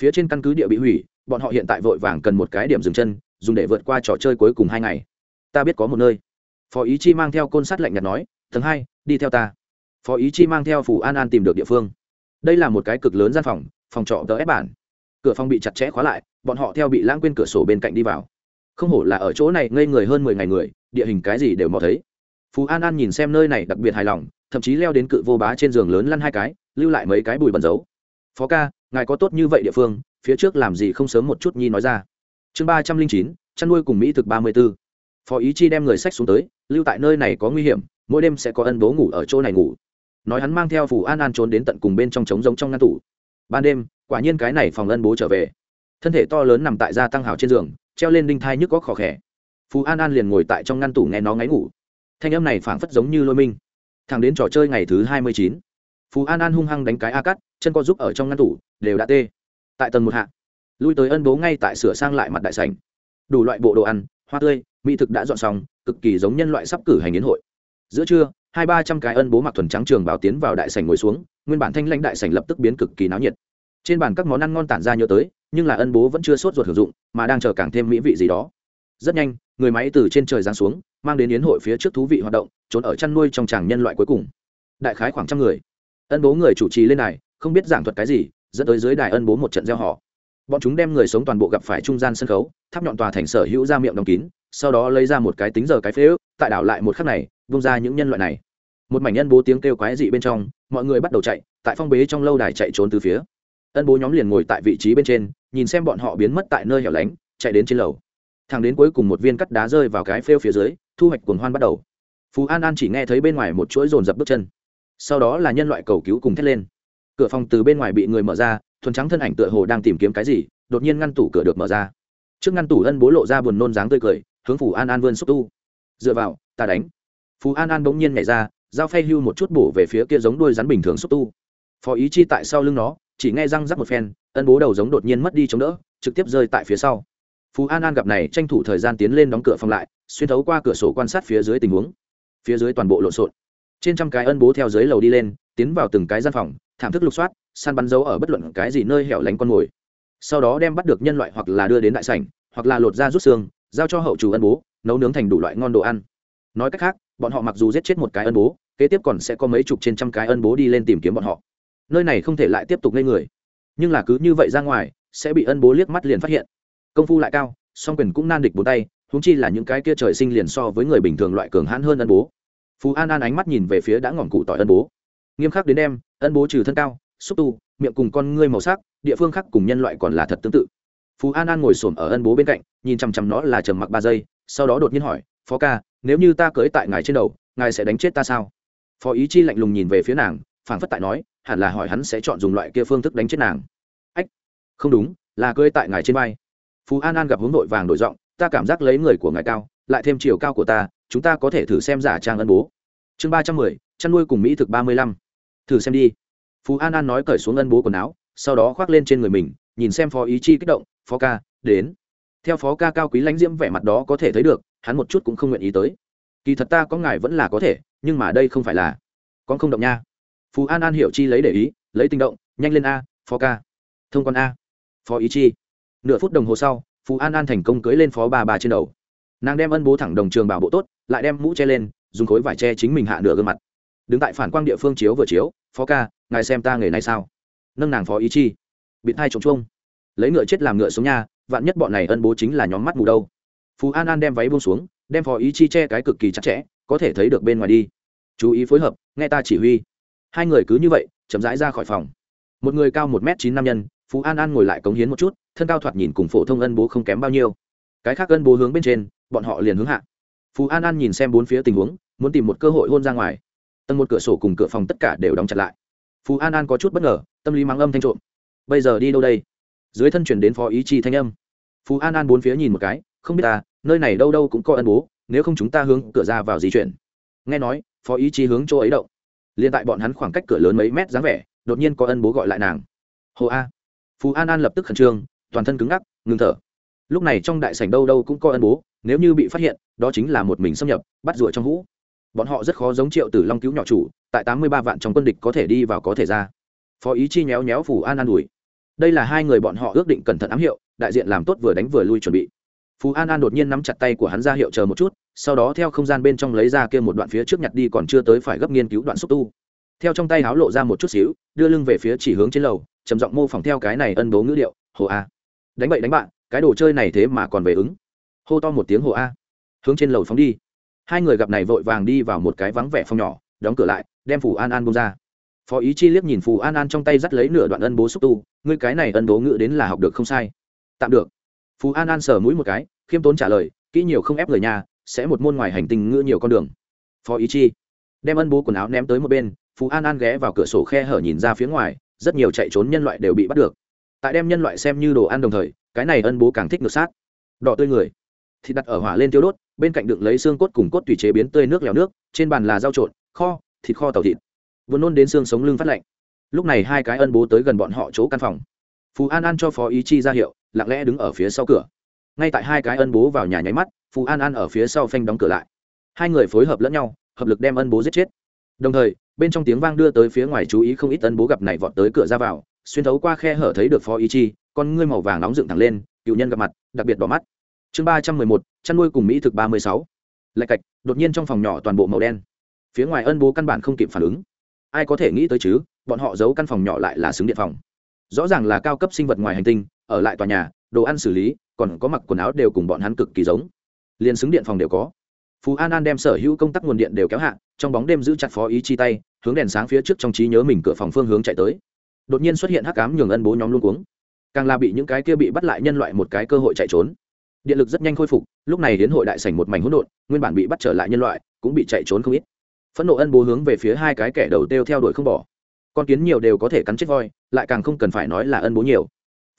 Phía trên căn cứ địa bị hủy, bọn họ hiện tại vội vàng cần một cái điểm dừng chân, dùng để vượt qua trò chơi cuối cùng hai ngày. Ta biết có một nơi. Phó ý chi mang theo côn sắt lạnh nhạt nói, tầng hai, đi theo ta. Phó ý chi mang theo phủ an an tìm được địa phương. Đây là một cái cực lớn gian phòng phòng trọ tờ ép bản. Cửa phòng bị chặt chẽ khóa lại, bọn họ theo bị lãng quên cửa sổ bên cạnh đi vào. Không hổ là ở chỗ này ngây người hơn mười ngày người, địa hình cái gì đều mò thấy phú an an nhìn xem nơi này đặc biệt hài lòng, thậm chí leo đến cự vô bá trên giường lớn lăn hai cái, lưu lại mấy cái bùi bẩn dấu phó ca, ngài có tốt như vậy địa phương, phía trước làm gì không sớm một chút nhi nói ra. Chương ba trăm linh chín, chăn nuôi cùng mỹ thực ba mươi b ố phó ý chi đem người sách xuống tới, lưu tại nơi này có nguy hiểm, mỗi đêm sẽ có ân bố ngủ ở chỗ này ngủ. Nói hắn mang theo Phù an an trốn đến tận cùng bên trong trống giống trong ngăn tủ. Ban đêm, quả nhiên cái này phòng ân bố trở về. Thân thể to lớn nằm tại gia tăng hào trên giường, treo lên đinh thai nhức góc khó khẽ Phù an an liền ngồi tại trong ngăn tủ nghe nó ngáy ngủ thanh âm này phảng phất giống như lôi minh. Thẳng đến trò chơi ngày thứ hai mươi chín, phú an an hung hăng đánh cái a cắt chân co giúp ở trong ngăn tủ, đều đã tê. Tại tầng một hạ, lui tới ân bố ngay tại sửa sang lại mặt đại sành đủ loại bộ đồ ăn, hoa tươi, mỹ thực đã dọn xong, cực kỳ giống nhân loại sắp cử hành yến hội. Giữa trưa, hai ba trăm cái ân bố mặc thuần trắng trường bảo tiến vào đại sảnh ngồi xuống, nguyên bản thanh lãnh đại sảnh lập tức biến cực kỳ náo nhiệt. Trên bàn các món ăn ngon tản ra nhớ tới, nhưng là ân bố vẫn chưa sốt ruột hưởng dụng, mà đang chờ càng thêm mỹ vị gì đó. Rất nhanh, người máy từ trên trời giáng xuống mang đến yến hội phía trước thú vị hoạt động, trốn ở chăn nuôi trong tràng nhân loại cuối cùng. Đại khái khoảng trăm người. Ân bố người chủ trì lên này, không biết giảng thuật cái gì, dẫn tới dưới đài ân bố một trận gieo họ. Bọn chúng đem người sống toàn bộ gặp phải trung gian sân khấu tháp nhọn tòa thành sở hữu ra miệng đóng kín, sau đó lấy ra một cái tính giờ cái phế ước, tại đảo lại một khắc này, vung ra những nhân loại này. Một mảnh nhân bố tiếng kêu quái dị bên trong, mọi người bắt đầu chạy, tại phong bế trong lâu đài chạy trốn từ phía. Ân bố nhóm liền ngồi tại vị trí bên trên, nhìn xem bọn họ biến mất tại nơi hẻo lánh, chạy đến trên lầu thằng đến cuối cùng một viên cắt đá rơi vào cái phêu phía dưới, thu hoạch cuồng hoan bắt đầu. Phú an an chỉ nghe thấy bên ngoài một chuỗi rồn rập bước chân. Sau đó là nhân loại cầu cứu cùng thét lên. Cửa phòng từ bên ngoài bị người mở ra, thuần trắng thân ảnh tựa hồ đang tìm kiếm cái gì, đột nhiên ngăn tủ cửa được mở ra. Trước ngăn tủ ân bố lộ ra buồn nôn dáng tươi cười, hướng phủ an an vươn xúc tu. Dựa vào, ta đánh. Phú an an bỗng nhiên nhảy ra dao phay hưu một chút bổ về phía kia giống đuôi rắn bình thường xúc tu. Phó ý chi tại sau lưng nó, chỉ nghe răng rắc một phen, ân bố đầu giống đột nhiên mất đi chống đỡ, trực tiếp rơi tại phía sau phú an an gặp này tranh thủ thời gian tiến lên đóng cửa phòng lại, xuyên thấu qua cửa sổ quan sát phía dưới tình huống. Phía dưới toàn bộ lộn xộn. Trên trăm cái ân bố theo dưới lầu đi lên, tiến vào từng cái gian phòng, thảm thức lục soát, săn bắn dấu ở bất luận cái gì nơi hẻo lánh con mồi. Sau đó đem bắt được nhân loại hoặc là đưa đến đại sảnh, hoặc là lột ra rút xương, giao cho hậu chủ ân bố, nấu nướng thành đủ loại ngon đồ ăn. Nói cách khác, bọn họ mặc dù giết chết một cái ân bố, kế tiếp còn sẽ có mấy chục trên trăm cái ân bố đi lên tìm kiếm bọn họ. Nơi này không thể lại tiếp tục ngây người. Nhưng là cứ như vậy ra ngoài, sẽ bị ân bố liếc mắt liền phát hiện công phu lại cao, song quyền cũng nan địch bốn tay húng chi là những cái kia trời sinh liền so với người bình thường loại cường hãn hơn ân bố. Phú an an ánh mắt nhìn về phía đã ngỏm cụ tỏi ân bố. Nghiêm khắc đến đem ân bố trừ thân cao, xúc tu, miệng cùng con ngươi màu sắc, địa phương khác cùng nhân loại còn là thật tương tự. Phú an an ngồi s ổ m ở ân bố bên cạnh, nhìn chằm chằm nó là trầm mặc ba giây, sau đó đột nhiên hỏi, phó ca, nếu như ta cưới tại ngài trên đầu, ngài sẽ đánh chết ta sao? Phó ý chi lạnh lùng nhìn về phía nàng phản phất tại nói, hẳn là hỏi hắn sẽ chọn dùng loại kia phương thức đánh chết nàng. Ách, không đúng, là cưới tại ngài trên vai phú an an gặp hướng nội vàng đổi giọng, ta cảm giác lấy người của ngài cao, lại thêm chiều cao của ta, chúng ta có thể thử xem giả trang ân bố. Chương ba trăm mười, chăn nuôi cùng mỹ thực ba mươi lăm. Thử xem đi. Phú an an nói cởi xuống ân bố quần áo, sau đó khoác lên trên người mình, nhìn xem phó ý chi kích động, phó ca, đến. Theo phó ca cao quý lãnh diễm vẻ mặt đó có thể thấy được, hắn một chút cũng không nguyện ý tới. Kỳ thật ta có ngài vẫn là có thể, nhưng mà đây không phải là con không động nha. Phú an an hiểu chi lấy để ý, lấy tinh động, nhanh lên a, phó ca. Thông con a, phó ý chi nửa phút đồng hồ sau, phú an an thành công cưới lên phó bà bà trên đầu. Nàng đem ân bố thẳng đồng trường bảo bộ tốt, lại đem mũ che lên, dùng khối vải che chính mình hạ nửa gương mặt. Đứng tại phản quang địa phương chiếu vừa chiếu, phó ca, ngài xem ta nghề này sao? Nâng nàng phó ý chi. Bịt hai trống chuông. Lấy ngựa chết làm ngựa xuống nha, vạn nhất bọn này ân bố chính là nhóm mắt mù đâu. Phú an an đem váy buông xuống, đem phó ý chi che cái cực kỳ chặt chẽ, có thể thấy được bên ngoài đi. Chú ý phối hợp, nghe ta chỉ huy. Hai người cứ như vậy, chậm rãi ra khỏi phòng. Một người cao một m chín năm nhân, phú an an ngồi lại cống hiến một chút thân cao thoạt nhìn cùng phổ thông ân bố không kém bao nhiêu. Cái khác ân bố hướng bên trên, bọn họ liền hướng hạ. Phú an an nhìn xem bốn phía tình huống, muốn tìm một cơ hội hôn ra ngoài. Tầng một cửa sổ cùng cửa phòng tất cả đều đóng chặt lại. Phú an an có chút bất ngờ, tâm lý mắng âm thanh trộm. Bây giờ đi đâu đây? Dưới thân chuyển đến phó ý chi thanh âm. Phú an an bốn phía nhìn một cái, không biết ta nơi này đâu đâu cũng có ân bố, nếu không chúng ta hướng cửa ra vào di chuyển. Nghe nói, phó ý chi hướng chỗ ấy động. Liền tại bọn hắn khoảng cách cửa lớn mấy mét dáng vẻ, đột nhiên có ân bố gọi lại nàng. Hồ a. Phú an an lập tức khẩn trương toàn thân cứng ngắc, ngừng thở. Lúc này trong đại sảnh đâu đâu cũng có ân bố, nếu như bị phát hiện, đó chính là một mình xâm nhập, bắt rủa trong hũ bọn họ rất khó giống triệu tử long cứu nhỏ chủ, tại tám mươi ba vạn trong quân địch có thể đi vào có thể ra. Phó ý chi nhéo nhéo phù an an ủi. Đây là hai người bọn họ ước định cẩn thận ám hiệu, đại diện làm tốt vừa đánh vừa lui chuẩn bị. Phù an an đột nhiên nắm chặt tay của hắn ra hiệu chờ một chút, sau đó theo không gian bên trong lấy ra kia một đoạn phía trước nhặt đi còn chưa tới phải gấp nghiên cứu đoạn xúc tu. Theo trong tay háo lộ ra một chút xíu, đưa lưng về phía chỉ hướng trên lầu, trầm giọng mô phỏng theo cái này ân bố ngữ điệu, hồ a đánh bậy đánh bạn cái đồ chơi này thế mà còn về ứng. Hô to một tiếng hồ a. Hướng trên lầu phóng đi. Hai người gặp này vội vàng đi vào một cái vắng vẻ phòng nhỏ, đóng cửa lại, đem phù an an bông ra. Phó ý chi liếc nhìn phù an an trong tay dắt lấy nửa đoạn ân bố xúc tu, ngươi cái này ân bố ngự đến là học được không sai. Tạm được. Phù an an sờ mũi một cái, khiêm tốn trả lời, kỹ nhiều không ép người nhà, sẽ một môn ngoài hành tinh ngữ nhiều con đường. Phó ý chi đem ân bố quần áo ném tới một bên phú an an ghé vào cửa sổ khe hở nhìn ra phía ngoài, rất nhiều chạy trốn nhân loại đều bị bắt được tại đem nhân loại xem như đồ ăn đồng thời, cái này ân bố càng thích ngược sát. Đỏ tươi người. Thịt đặt ở hỏa lên tiêu đốt, bên cạnh đựng lấy xương cốt cùng cốt tùy chế biến tươi nước lèo nước, trên bàn là rau trộn, kho, thịt kho tàu thịt. Vừa nôn đến xương sống lưng phát lạnh. Lúc này hai cái ân bố tới gần bọn họ chỗ căn phòng. Phú an an cho phó ý chi ra hiệu, lặng lẽ đứng ở phía sau cửa. Ngay tại hai cái ân bố vào nhà nháy mắt phú an an ở phía sau phanh đóng cửa lại. Hai người phối hợp lẫn nhau, hợp lực đem ân bố giết chết. Đồng thời, bên trong tiếng vang đưa tới phía ngoài chú ý không ít ân bố gặp này vọt tới cửa ra vào xuyên thấu qua khe hở thấy được phó ý chi, con ngươi màu vàng nóng dựng thẳng lên, cựu nhân gặp mặt, đặc biệt đỏ mắt. Chương ba trăm mười một, chăn nuôi cùng mỹ thực ba mươi sáu. Lạch cạch, đột nhiên trong phòng nhỏ toàn bộ màu đen. Phía ngoài ân bố căn bản không kịp phản ứng. Ai có thể nghĩ tới chứ, bọn họ giấu căn phòng nhỏ lại là xứng điện phòng. Rõ ràng là cao cấp sinh vật ngoài hành tinh, ở lại tòa nhà, đồ ăn xử lý, còn có mặc quần áo đều cùng bọn hắn cực kỳ giống. Liền xứng điện phòng đều có. Phú an an đem sở hữu công tắc nguồn điện đều kéo hạ, trong bóng đêm giữ chặt phó ý chi tay, hướng đèn sáng phía trước trong trí nhớ mình cửa phòng phương hướng chạy tới đột nhiên xuất hiện hắc cám nhường ân bố nhóm luôn cuống. Càng là bị những cái kia bị bắt lại nhân loại một cái cơ hội chạy trốn. Điện lực rất nhanh khôi phục, lúc này đến hội đại sảnh một mảnh hỗn độn, nguyên bản bị bắt trở lại nhân loại, cũng bị chạy trốn không ít. Phẫn nộ ân bố hướng về phía hai cái kẻ đầu têu theo đuổi không bỏ. Con kiến nhiều đều có thể cắn chết voi, lại càng không cần phải nói là ân bố nhiều.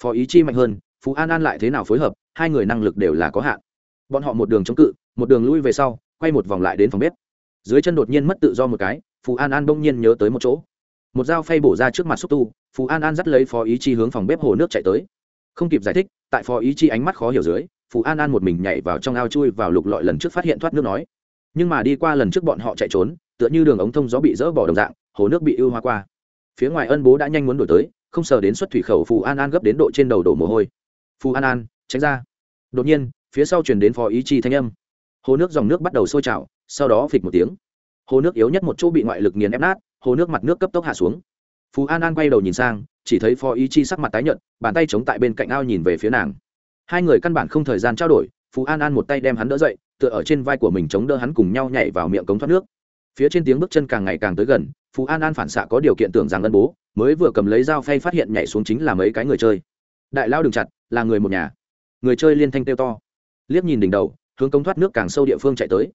Phó ý chi mạnh hơn, phú an an lại thế nào phối hợp, hai người năng lực đều là có hạn. Bọn họ một đường chống cự, một đường lui về sau, quay một vòng lại đến phòng bếp. Dưới chân đột nhiên mất tự do một cái, phú an an bỗng nhiên nhớ tới một chỗ một dao phay bổ ra trước mặt xúc tu phú an an dắt lấy phó ý chi hướng phòng bếp hồ nước chạy tới. Không kịp giải thích, tại phó ý chi ánh mắt khó hiểu dưới phú an an một mình nhảy vào trong ao chui vào lục lọi lần trước phát hiện thoát nước nói. Nhưng mà đi qua lần trước bọn họ chạy trốn, tựa như đường ống thông gió bị dỡ bỏ đồng dạng, hồ nước bị ưu hoa qua. Phía ngoài ân bố đã nhanh muốn đổi tới, không sờ đến xuất thủy khẩu phù an an gấp đến độ trên đầu đổ mồ hôi. Phù an an, tránh ra. Đột nhiên, phía sau chuyển đến phó ý chi thanh âm. Hồ nước dòng nước bắt đầu sôi trào, sau đó phịch một tiếng. Hồ nước yếu nhất một chỗ bị ngoại lực nghiền ép nát hồ nước mặt nước cấp tốc hạ xuống. Phú an an quay đầu nhìn sang, chỉ thấy phó ý chi sắc mặt tái nhợt, bàn tay chống tại bên cạnh ao nhìn về phía nàng. Hai người căn bản không thời gian trao đổi phú an an một tay đem hắn đỡ dậy, tựa ở trên vai của mình chống đỡ hắn cùng nhau nhảy vào miệng cống thoát nước. Phía trên tiếng bước chân càng ngày càng tới gần phú an an phản xạ có điều kiện tưởng rằng ân bố, mới vừa cầm lấy dao phay phát hiện nhảy xuống chính là mấy cái người chơi. Đại lao đừng chặt, là người một nhà. Người chơi liên thanh kêu to. Liếc nhìn đỉnh đầu, hướng cống thoát nước càng sâu địa phương chạy tới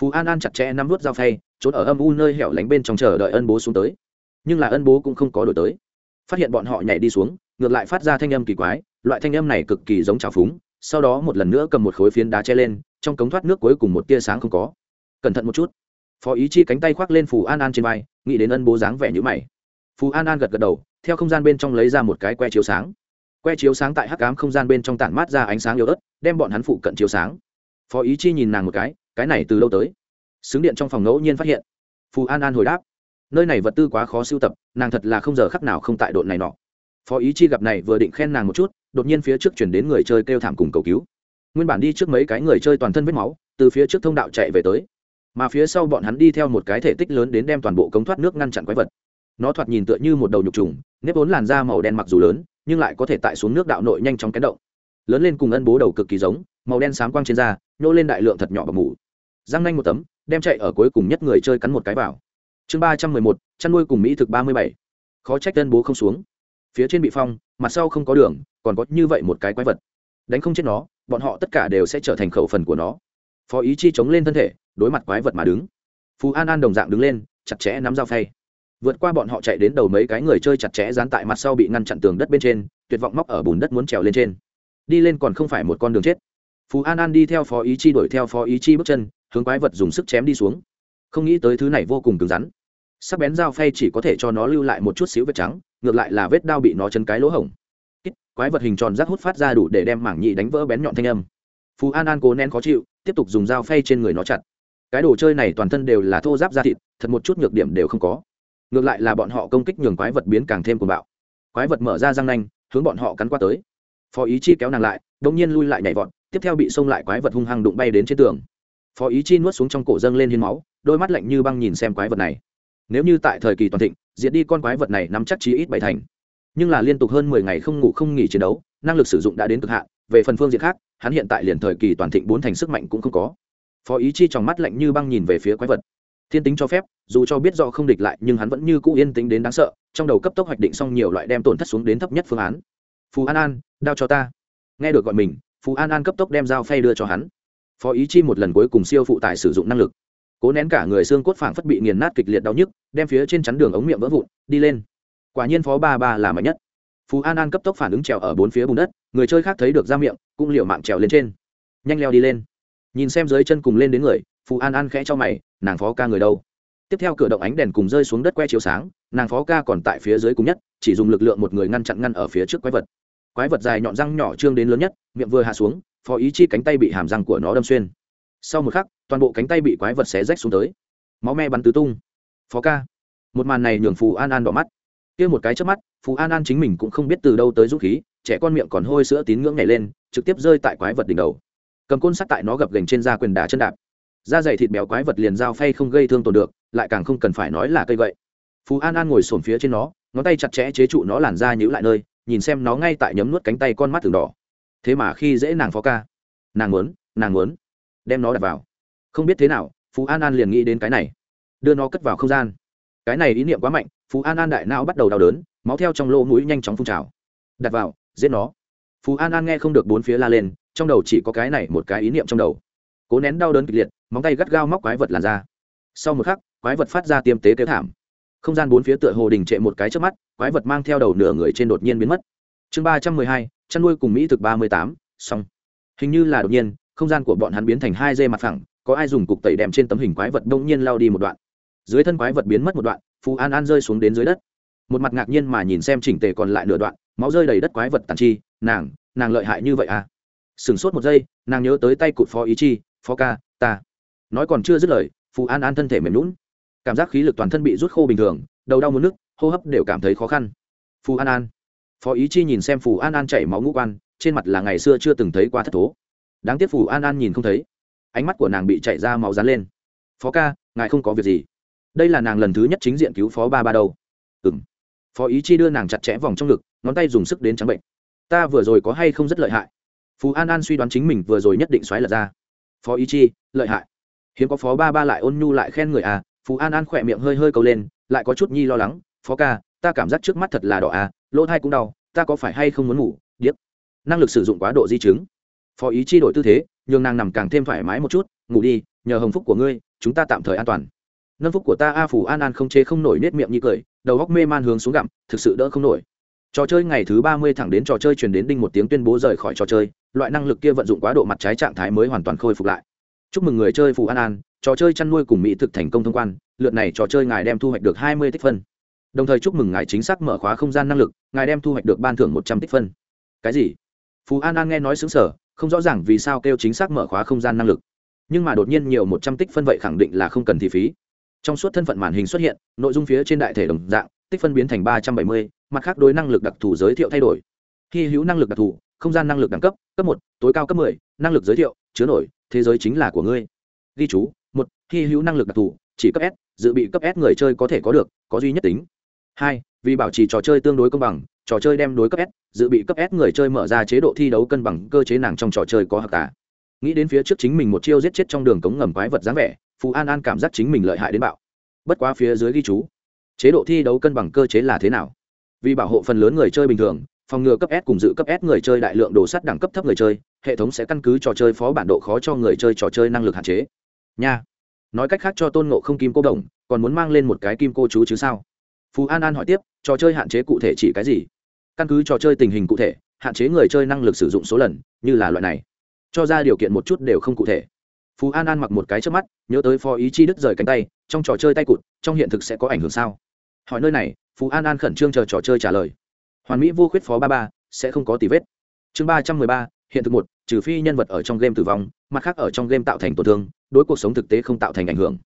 phú an an chặt chẽ nắm vút dao phay, trốn ở âm u nơi hẻo lánh bên trong chờ đợi ân bố xuống tới. Nhưng là ân bố cũng không có đổi tới. Phát hiện bọn họ nhảy đi xuống, ngược lại phát ra thanh âm kỳ quái, loại thanh âm này cực kỳ giống trào phúng, sau đó một lần nữa cầm một khối phiến đá che lên, trong cống thoát nước cuối cùng một tia sáng không có. Cẩn thận một chút. Phó ý chi cánh tay khoác lên phù an an trên vai, nghĩ đến ân bố dáng vẻ nhữ mày. Phù an an gật gật đầu, theo không gian bên trong lấy ra một cái que chiếu sáng. Que chiếu sáng tại hắc cám không gian bên trong tản mát ra ánh sáng yếu ớt, đem bọn hắn phụ cận chiếu sáng. Phó ý chi nhìn nàng một cái cái này từ lâu tới. Xứng điện trong phòng ngẫu nhiên phát hiện. Phù an an hồi đáp, nơi này vật tư quá khó sưu tập, nàng thật là không giờ khắc nào không tại độn này nọ. Phó ý chi gặp này vừa định khen nàng một chút, đột nhiên phía trước chuyển đến người chơi kêu thảm cùng cầu cứu. Nguyên bản đi trước mấy cái người chơi toàn thân vết máu, từ phía trước thông đạo chạy về tới. Mà phía sau bọn hắn đi theo một cái thể tích lớn đến đem toàn bộ cống thoát nước ngăn chặn quái vật. Nó thoạt nhìn tựa như một đầu nhục trùng, nếp vốn làn da màu đen mặc dù lớn, nhưng lại có thể tại xuống nước đạo nội nhanh chóng kén động. Lớn lên cùng ân bố đầu cực kỳ giống, màu đen sáng quang trên da, nhô lên đại lượng thật nhỏ bọc mủ răng nanh một tấm, đem chạy ở cuối cùng nhất người chơi cắn một cái vào. Chương ba trăm mười một, chăn nuôi cùng mỹ thực ba mươi bảy. Khó trách tân bố không xuống. Phía trên bị phong, mặt sau không có đường, còn có như vậy một cái quái vật. Đánh không chết nó, bọn họ tất cả đều sẽ trở thành khẩu phần của nó. Phó ý chi chống lên thân thể, đối mặt quái vật mà đứng. Phú an an đồng dạng đứng lên, chặt chẽ nắm dao phay. Vượt qua bọn họ chạy đến đầu mấy cái người chơi chặt chẽ dán tại mặt sau bị ngăn chặn tường đất bên trên, tuyệt vọng móc ở bùn đất muốn trèo lên trên. Đi lên còn không phải một con đường chết. Phú an an đi theo phó ý chi đuổi theo phó ý chi bước chân hướng quái vật dùng sức chém đi xuống. Không nghĩ tới thứ này vô cùng cứng rắn. Sắc bén dao phay chỉ có thể cho nó lưu lại một chút xíu vết trắng, ngược lại là vết đao bị nó chân cái lỗ hổng. Quái vật hình tròn rác hút phát ra đủ để đem mảng nhị đánh vỡ bén nhọn thanh âm. Phú an an cố nén khó chịu, tiếp tục dùng dao phay trên người nó chặt. Cái đồ chơi này toàn thân đều là thô giáp da thịt, thật một chút nhược điểm đều không có. Ngược lại là bọn họ công kích nhường quái vật biến càng thêm cuồng bạo. Quái vật mở ra răng nanh, hướng bọn họ cắn qua tới. Phó ý chi kéo nàng lại đông nhiên lui lại nhảy vọt, tiếp theo bị xông lại quái vật hung hăng đụng bay đến trên tường phó ý chi nuốt xuống trong cổ dâng lên hiến máu, đôi mắt lạnh như băng nhìn xem quái vật này. Nếu như tại thời kỳ toàn thịnh, diệt đi con quái vật này nắm chắc chí ít bảy thành. Nhưng là liên tục hơn mười ngày không ngủ không nghỉ chiến đấu, năng lực sử dụng đã đến cực hạn, về phần phương diện khác, hắn hiện tại liền thời kỳ toàn thịnh bốn thành sức mạnh cũng không có. Phó ý chi trong mắt lạnh như băng nhìn về phía quái vật. Thiên tính cho phép, dù cho biết do không địch lại, nhưng hắn vẫn như cũ yên tính đến đáng sợ, trong đầu cấp tốc hoạch định xong nhiều loại đem tổn thất xuống đến thấp nhất phương án. Phú an an, đao cho ta. Nghe được gọi mình phú an an cấp tốc đem dao phay đưa cho hắn phó ý chi một lần cuối cùng siêu phụ tải sử dụng năng lực. Cố nén cả người xương cốt phảng phất bị nghiền nát kịch liệt đau nhức, đem phía trên chắn đường ống miệng vỡ vụn, đi lên. Quả nhiên phó ba ba là mạnh nhất. Phú an an cấp tốc phản ứng trèo ở bốn phía bùn đất, người chơi khác thấy được ra miệng, cũng liệu mạng trèo lên trên. Nhanh leo đi lên. Nhìn xem dưới chân cùng lên đến người, phú an an khẽ cho mày, nàng phó ca người đâu? Tiếp theo cửa động ánh đèn cùng rơi xuống đất que chiếu sáng, nàng phó ca còn tại phía dưới cùng nhất, chỉ dùng lực lượng một người ngăn chặn ngăn ở phía trước quái vật. Quái vật dài nhọn răng nhỏ trương đến lớn nhất, miệng vừa hạ xuống phó ý chi cánh tay bị hàm răng của nó đâm xuyên. Sau một khắc, toàn bộ cánh tay bị quái vật xé rách xuống tới. Máu me bắn tứ tung. Phó ca. Một màn này nhường phù an an đỏ mắt. Kia một cái trước mắt, phù an an chính mình cũng không biết từ đâu tới dũng khí, trẻ con miệng còn hôi sữa tín ngưỡng nhảy lên, trực tiếp rơi tại quái vật đỉnh đầu. Cầm côn sắt tại nó gập gành trên da quyền đá chân đạp. Da dày thịt béo quái vật liền dao phay không gây thương tổn được, lại càng không cần phải nói là cây vậy phú an an ngồi sồn phía trên nó, ngón tay chặt chẽ chế trụ nó làn ra nhữ lại nơi, nhìn xem nó ngay tại nhấm nuốt cánh tay con mắt thường đỏ thế mà khi dễ nàng phó ca. Nàng muốn nàng muốn. Đem nó đặt vào. Không biết thế nào, phú an an liền nghĩ đến cái này. Đưa nó cất vào không gian. Cái này ý niệm quá mạnh, phú an an đại não bắt đầu đau đớn, máu theo trong lỗ mũi nhanh chóng phun trào. Đặt vào, giết nó. Phú an an nghe không được bốn phía la lên, trong đầu chỉ có cái này một cái ý niệm trong đầu. Cố nén đau đớn kịch liệt, móng tay gắt gao móc quái vật làn ra. Sau một khắc, quái vật phát ra tiêm tế kêu thảm. Không gian bốn phía tựa hồ đình trệ một cái trước mắt, quái vật mang theo đầu nửa người trên đột nhiên biến mất chương ba trăm mười hai, chăn nuôi cùng mỹ thực ba mươi tám, xong. Hình như là đột nhiên, không gian của bọn hắn biến thành hai dê mặt phẳng, có ai dùng cục tẩy đệm trên tấm hình quái vật đông nhiên lao đi một đoạn. Dưới thân quái vật biến mất một đoạn phù an an rơi xuống đến dưới đất. Một mặt ngạc nhiên mà nhìn xem chỉnh tề còn lại nửa đoạn, máu rơi đầy đất quái vật tàn chi, nàng nàng lợi hại như vậy à? Sửng sốt một giây, nàng nhớ tới tay cụt phó ý chi, phó ca, ta. Nói còn chưa dứt lời phù an an thân thể mềm lún cảm giác khí lực toàn thân bị rút khô bình thường, đầu đau muốn nước hô hấp đều cảm thấy khó khăn. Phù an an phó ý chi nhìn xem phù an an chảy máu ngũ quan, trên mặt là ngày xưa chưa từng thấy qua thất thố. Đáng tiếc phù an an nhìn không thấy. Ánh mắt của nàng bị chạy ra máu dán lên. Phó ca, ngài không có việc gì. Đây là nàng lần thứ nhất chính diện cứu phó ba ba đâu. Ừ m phó ý chi đưa nàng chặt chẽ vòng trong ngực, ngón tay dùng sức đến trắng bệnh. Ta vừa rồi có hay không rất lợi hại? Phú an an suy đoán chính mình vừa rồi nhất định xoáy lật ra. Phó ý chi, lợi hại. Hiếm có phó ba ba lại ôn nhu lại khen người à. Phú an an khỏe miệng hơi hơi cầu lên, lại có chút nhi lo lắng. Phó ca, ta cảm giác trước mắt thật là đỏ à lỗ thai cũng đau, ta có phải hay không muốn ngủ? Điếc. Năng lực sử dụng quá độ di chứng. Phó ý chi đổi tư thế, nhường nàng nằm càng thêm thoải mái một chút. Ngủ đi, nhờ hồng phúc của ngươi, chúng ta tạm thời an toàn. Nâng phúc của ta a phủ an an không chế không nổi nết miệng như cười, đầu góc mê man hướng xuống gặm, thực sự đỡ không nổi. Trò chơi ngày thứ ba mươi thẳng đến trò chơi truyền đến đinh một tiếng tuyên bố rời khỏi trò chơi, loại năng lực kia vận dụng quá độ mặt trái trạng thái mới hoàn toàn khôi phục lại. Chúc mừng người chơi phù an an, trò chơi chăn nuôi cùng mỹ thực thành công thông quan, lượt này trò chơi ngài đem thu hoạch được hai mươi tích phân. Đồng thời chúc mừng ngài chính xác mở khóa không gian năng lực ngài đem thu hoạch được ban thưởng một trăm tích phân. Cái gì? Phú an an nghe nói xứng sở không rõ ràng vì sao kêu chính xác mở khóa không gian năng lực. Nhưng mà đột nhiên nhiều một trăm tích phân vậy khẳng định là không cần thì phí. Trong suốt thân phận màn hình xuất hiện, nội dung phía trên đại thể đồng dạng, tích phân biến thành ba trăm bảy mươi, mặt khác đối năng lực đặc thù giới thiệu thay đổi. Khi hữu năng lực đặc thù, không gian năng lực đẳng cấp cấp một, tối cao cấp mười, năng lực giới thiệu, chứa nổi, thế giới chính là của ngươi. Ghi chú, một khi hữu năng lực đặc thù, chỉ cấp s, dự bị cấp s người chơi có thể có được, có duy nhất tính hai, vì bảo trì trò chơi tương đối công bằng, trò chơi đem đối cấp s, dự bị cấp s người chơi mở ra chế độ thi đấu cân bằng cơ chế nàng trong trò chơi có hạc tả nghĩ đến phía trước chính mình một chiêu giết chết trong đường cống ngầm quái vật dáng vẻ phú an an cảm giác chính mình lợi hại đến bạo. Bất quá phía dưới ghi chú, chế độ thi đấu cân bằng cơ chế là thế nào? Vì bảo hộ phần lớn người chơi bình thường, phòng ngừa cấp s cùng dự cấp s người chơi đại lượng đồ sắt đẳng cấp thấp người chơi, hệ thống sẽ căn cứ trò chơi phó bản độ khó cho người chơi trò chơi năng lực hạn chế. Nha. Nói cách khác cho tôn ngộ không kim cô đồng, còn muốn mang lên một cái kim cô chú chứ sao? Phú an an hỏi tiếp, trò chơi hạn chế cụ thể chỉ cái gì? Căn cứ trò chơi tình hình cụ thể, hạn chế người chơi năng lực sử dụng số lần, như là loại này. Cho ra điều kiện một chút đều không cụ thể. Phú an an mặc một cái trước mắt, nhớ tới phó ý chi đứt rời cánh tay, trong trò chơi tay cụt, trong hiện thực sẽ có ảnh hưởng sao? Hỏi nơi này, phú an an khẩn trương chờ trò chơi trả lời. Hoàn mỹ vô khuyết phó ba ba, sẽ không có tỷ vết. Chương ba trăm mười ba, hiện thực một, trừ phi nhân vật ở trong game tử vong, mặt khác ở trong game tạo thành tổn thương, đối cuộc sống thực tế không tạo thành ảnh hưởng.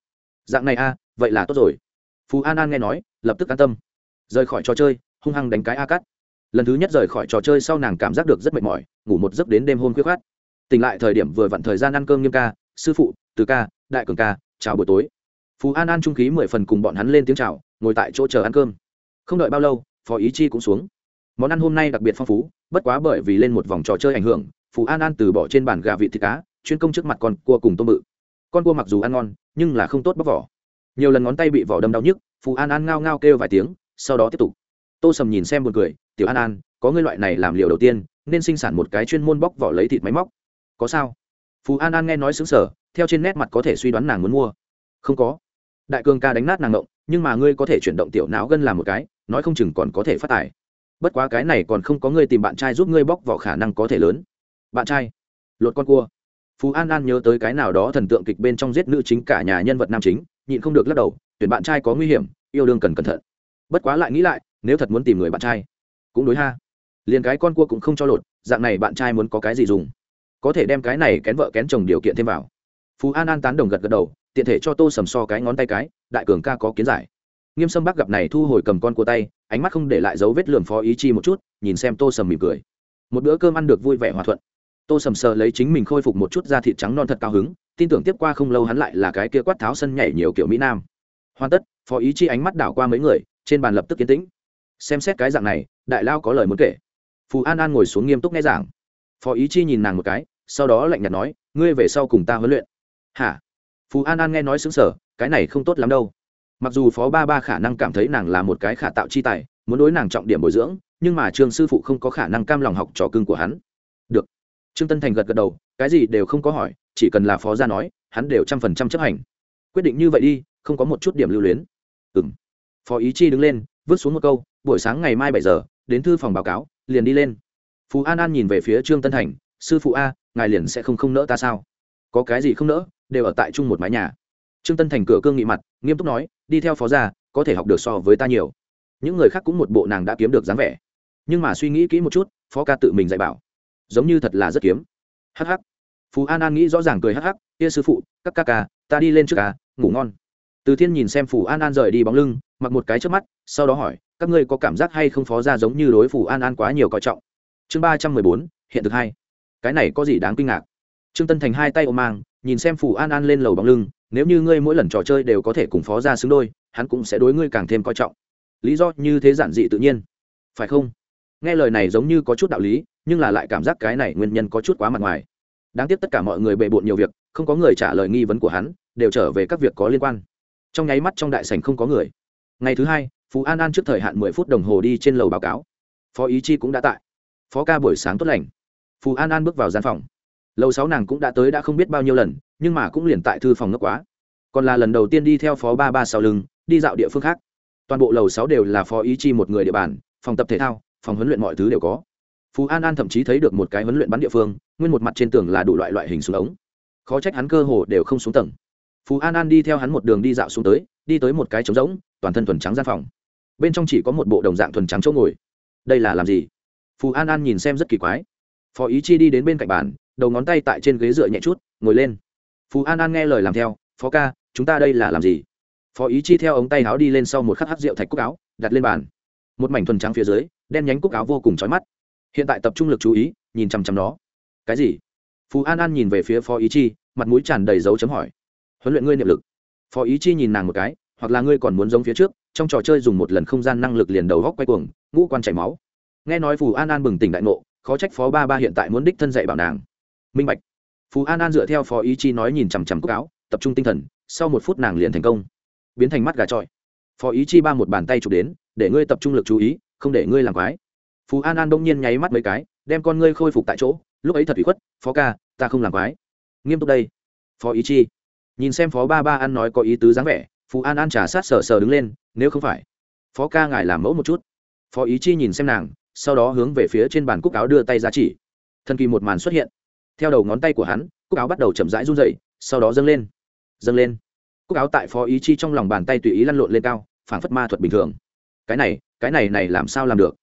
Dạng này a, vậy là tốt rồi. Phú an an nghe nói lập tức an tâm. Rời khỏi trò chơi, hung hăng đánh cái a cắt lần thứ nhất rời khỏi trò chơi sau nàng cảm giác được rất mệt mỏi, ngủ một giấc đến đêm hôm khuya khát tỉnh lại thời điểm vừa vặn thời gian ăn cơm nghiêm ca, sư phụ, từ ca, đại cường ca, chào buổi tối. Phú an an trung khí mười phần cùng bọn hắn lên tiếng chào, ngồi tại chỗ chờ ăn cơm. Không đợi bao lâu, phó ý chi cũng xuống. Món ăn hôm nay đặc biệt phong phú, bất quá bởi vì lên một vòng trò chơi ảnh hưởng, phú an an từ bỏ trên bàn gà vị thịt cá, chuyên công trước mặt con cua cùng tôm bự. Con cua mặc dù ăn ngon, nhưng là không tốt bóc vỏ. Nhiều lần ngón tay bị vỏ đâm đau nhức Phù an an ngao ngao kêu vài tiếng, sau đó tiếp tục. Tô sầm nhìn xem một cười, tiểu an an, có ngươi loại này làm liều đầu tiên, nên sinh sản một cái chuyên môn bóc vỏ lấy thịt máy móc. Có sao? Phù an an nghe nói xứng sở theo trên nét mặt có thể suy đoán nàng muốn mua. Không có. Đại cường ca đánh nát nàng ngộng, nhưng mà ngươi có thể chuyển động tiểu não gân làm một cái, nói không chừng còn có thể phát tài. Bất quá cái này còn không có ngươi tìm bạn trai giúp ngươi bóc vỏ khả năng có thể lớn. Bạn trai? Lột con cua. Phú an an nhớ tới cái nào đó thần tượng kịch bên trong giết nữ chính cả nhà nhân vật nam chính, nhịn không được lắc đầu tuyển bạn trai có nguy hiểm, yêu đương cần cẩn thận. Bất quá lại nghĩ lại, nếu thật muốn tìm người bạn trai, cũng đối ha. Liền cái con cua cũng không cho lột, dạng này bạn trai muốn có cái gì dùng? Có thể đem cái này kén vợ kén chồng điều kiện thêm vào. Phú an an tán đồng gật gật đầu, tiện thể cho tô sầm so cái ngón tay cái, đại cường ca có kiến giải. Nghiêm sâm bác gặp này thu hồi cầm con của tay, ánh mắt không để lại dấu vết lườm phó ý chi một chút, nhìn xem tô sầm mỉm cười. Một bữa cơm ăn được vui vẻ hòa thuận. Tô sầm sờ lấy chính mình khôi phục một chút da thịt trắng non thật cao hứng, tin tưởng tiếp qua không lâu hắn lại là cái kia quát tháo sân nhảy nhiều kiểu mỹ nam hoàn tất, phó ý chi ánh mắt đảo qua mấy người, trên bàn lập tức yên tĩnh. Xem xét cái dạng này, đại lao có lời muốn kể. Phù an an ngồi xuống nghiêm túc nghe giảng. Phó ý chi nhìn nàng một cái, sau đó lạnh nhạt nói, ngươi về sau cùng ta huấn luyện. Hả? Phù an an nghe nói xứng sở cái này không tốt lắm đâu. Mặc dù phó ba ba khả năng cảm thấy nàng là một cái khả tạo chi tài, muốn đối nàng trọng điểm bồi dưỡng, nhưng mà trương sư phụ không có khả năng cam lòng học trò cưng của hắn. Được. Trương tân thành gật gật đầu, cái gì đều không có hỏi, chỉ cần là phó gia nói, hắn đều trăm phần trăm chấp hành. Quyết định như vậy đi không có một chút điểm lưu luyến. Ừ m phó ý chi đứng lên, vứt xuống một câu, buổi sáng ngày mai bảy giờ, đến thư phòng báo cáo, liền đi lên. Phú an an nhìn về phía trương tân thành, sư phụ a, ngài liền sẽ không không nỡ ta sao? Có cái gì không nỡ, đều ở tại chung một mái nhà. Trương tân thành cửa cương nghị mặt, nghiêm túc nói, đi theo phó gia, có thể học được so với ta nhiều. Những người khác cũng một bộ nàng đã kiếm được dáng vẻ. Nhưng mà suy nghĩ kỹ một chút, phó ca tự mình dạy bảo. Giống như thật là rất kiếm. Hh phú an an nghĩ rõ ràng cười hh kia sư phụ, các ca ca, ta đi lên trước ca ngủ ngon từ thiên nhìn xem phù an an rời đi bóng lưng, mặc một cái trước mắt, sau đó hỏi, các ngươi có cảm giác hay không phó ra giống như đối phù an an quá nhiều coi trọng? Chương ba trăm mười bốn, hiện thực hai. Cái này có gì đáng kinh ngạc? Trương tân thành hai tay ôm mang, nhìn xem phù an an lên lầu bóng lưng, nếu như ngươi mỗi lần trò chơi đều có thể cùng phó ra xứng đôi, hắn cũng sẽ đối ngươi càng thêm coi trọng. Lý do như thế giản dị tự nhiên. Phải không? Nghe lời này giống như có chút đạo lý, nhưng là lại cảm giác cái này nguyên nhân có chút quá mặt ngoài. Đáng tiếc tất cả mọi người bề bộn nhiều việc, không có người trả lời nghi vấn của hắn, đều trở về các việc có liên quan trong nháy mắt trong đại sảnh không có người. Ngày thứ hai, phú an an trước thời hạn mười phút đồng hồ đi trên lầu báo cáo. Phó ý chi cũng đã tại. Phó ca buổi sáng tốt lành. Phú an an bước vào gian phòng. Lầu sáu nàng cũng đã tới đã không biết bao nhiêu lần, nhưng mà cũng liền tại thư phòng ngốc quá. Còn là lần đầu tiên đi theo phó ba ba sau lưng, đi dạo địa phương khác. Toàn bộ lầu sáu đều là phó ý chi một người địa bàn, phòng tập thể thao, phòng huấn luyện mọi thứ đều có. Phú an an thậm chí thấy được một cái huấn luyện bắn địa phương, nguyên một mặt trên tường là đủ loại loại hình xuống ống. Khó trách hắn cơ hồ đều không xuống tầng phú an an đi theo hắn một đường đi dạo xuống tới, đi tới một cái trống rỗng, toàn thân thuần trắng gian phòng. Bên trong chỉ có một bộ đồng dạng thuần trắng chỗ ngồi. Đây là làm gì? Phú an an nhìn xem rất kỳ quái. Phó ý chi đi đến bên cạnh bàn, đầu ngón tay tại trên ghế dựa nhẹ chút, ngồi lên. Phú an an nghe lời làm theo, phó ca, chúng ta đây là làm gì? Phó ý chi theo ống tay áo đi lên sau một khắc hát rượu thạch cúc áo, đặt lên bàn. Một mảnh thuần trắng phía dưới, đen nhánh cúc áo vô cùng chói mắt. Hiện tại tập trung lực chú ý, nhìn chằm chằm nó. Cái gì? Phú an an nhìn về phía phó ý chi, mặt mũi tràn đầy dấu chấm hỏi huấn luyện ngươi niệm lực. Phó ý chi nhìn nàng một cái, hoặc là ngươi còn muốn giống phía trước, trong trò chơi dùng một lần không gian năng lực liền đầu góc quay cuồng, ngũ quan chảy máu. Nghe nói phù an an bừng tỉnh đại ngộ, khó trách phó ba ba hiện tại muốn đích thân dạy bảo nàng. Minh bạch. Phù an an dựa theo phó ý chi nói nhìn chằm chằm cúc áo, tập trung tinh thần, sau một phút nàng liền thành công. Biến thành mắt gà trọi. Phó ý chi ba một bàn tay chụp đến, để ngươi tập trung lực chú ý, không để ngươi làm quái. Phú an an đông nhiên nháy mắt mấy cái, đem con ngươi khôi phục tại chỗ, lúc ấy thật bị khuất, phó ca, ta không làm quái. Nghiêm túc đây. Phó ý chi nhìn xem phó ba ba ăn nói có ý tứ dáng vẻ phú an an trả sát sờ sờ đứng lên, nếu không phải, phó ca ngài làm mẫu một chút. Phó ý chi nhìn xem nàng, sau đó hướng về phía trên bàn cúc áo đưa tay ra chỉ thần kỳ một màn xuất hiện. Theo đầu ngón tay của hắn, cúc áo bắt đầu chậm rãi run dậy sau đó dâng lên dâng lên. Cúc áo tại phó ý chi trong lòng bàn tay tùy ý lăn lộn lên cao, phảng phất ma thuật bình thường. Cái này cái này này làm sao làm được?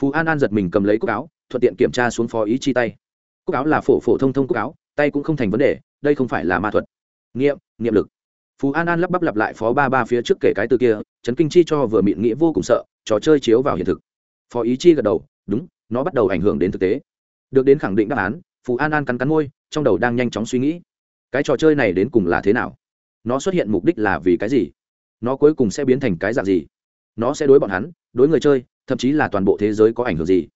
Phú an an giật mình cầm lấy cúc áo, thuận tiện kiểm tra xuống phó ý chi tay. Cúc áo là phổ phổ thông thông cúc áo, tay cũng không thành vấn đề, đây không phải là ma thuật nghiệm nghiệm lực. Phú an an lắp bắp lặp lại phó ba ba phía trước kể cái từ kia trấn kinh chi cho vừa mịn nghĩa vô cùng sợ, trò chơi chiếu vào hiện thực. Phó ý chi gật đầu, đúng, nó bắt đầu ảnh hưởng đến thực tế. Được đến khẳng định đáp án, phú an an cắn cắn môi, trong đầu đang nhanh chóng suy nghĩ. Cái trò chơi này đến cùng là thế nào? Nó xuất hiện mục đích là vì cái gì? Nó cuối cùng sẽ biến thành cái dạng gì? Nó sẽ đối bọn hắn, đối người chơi, thậm chí là toàn bộ thế giới có ảnh hưởng gì?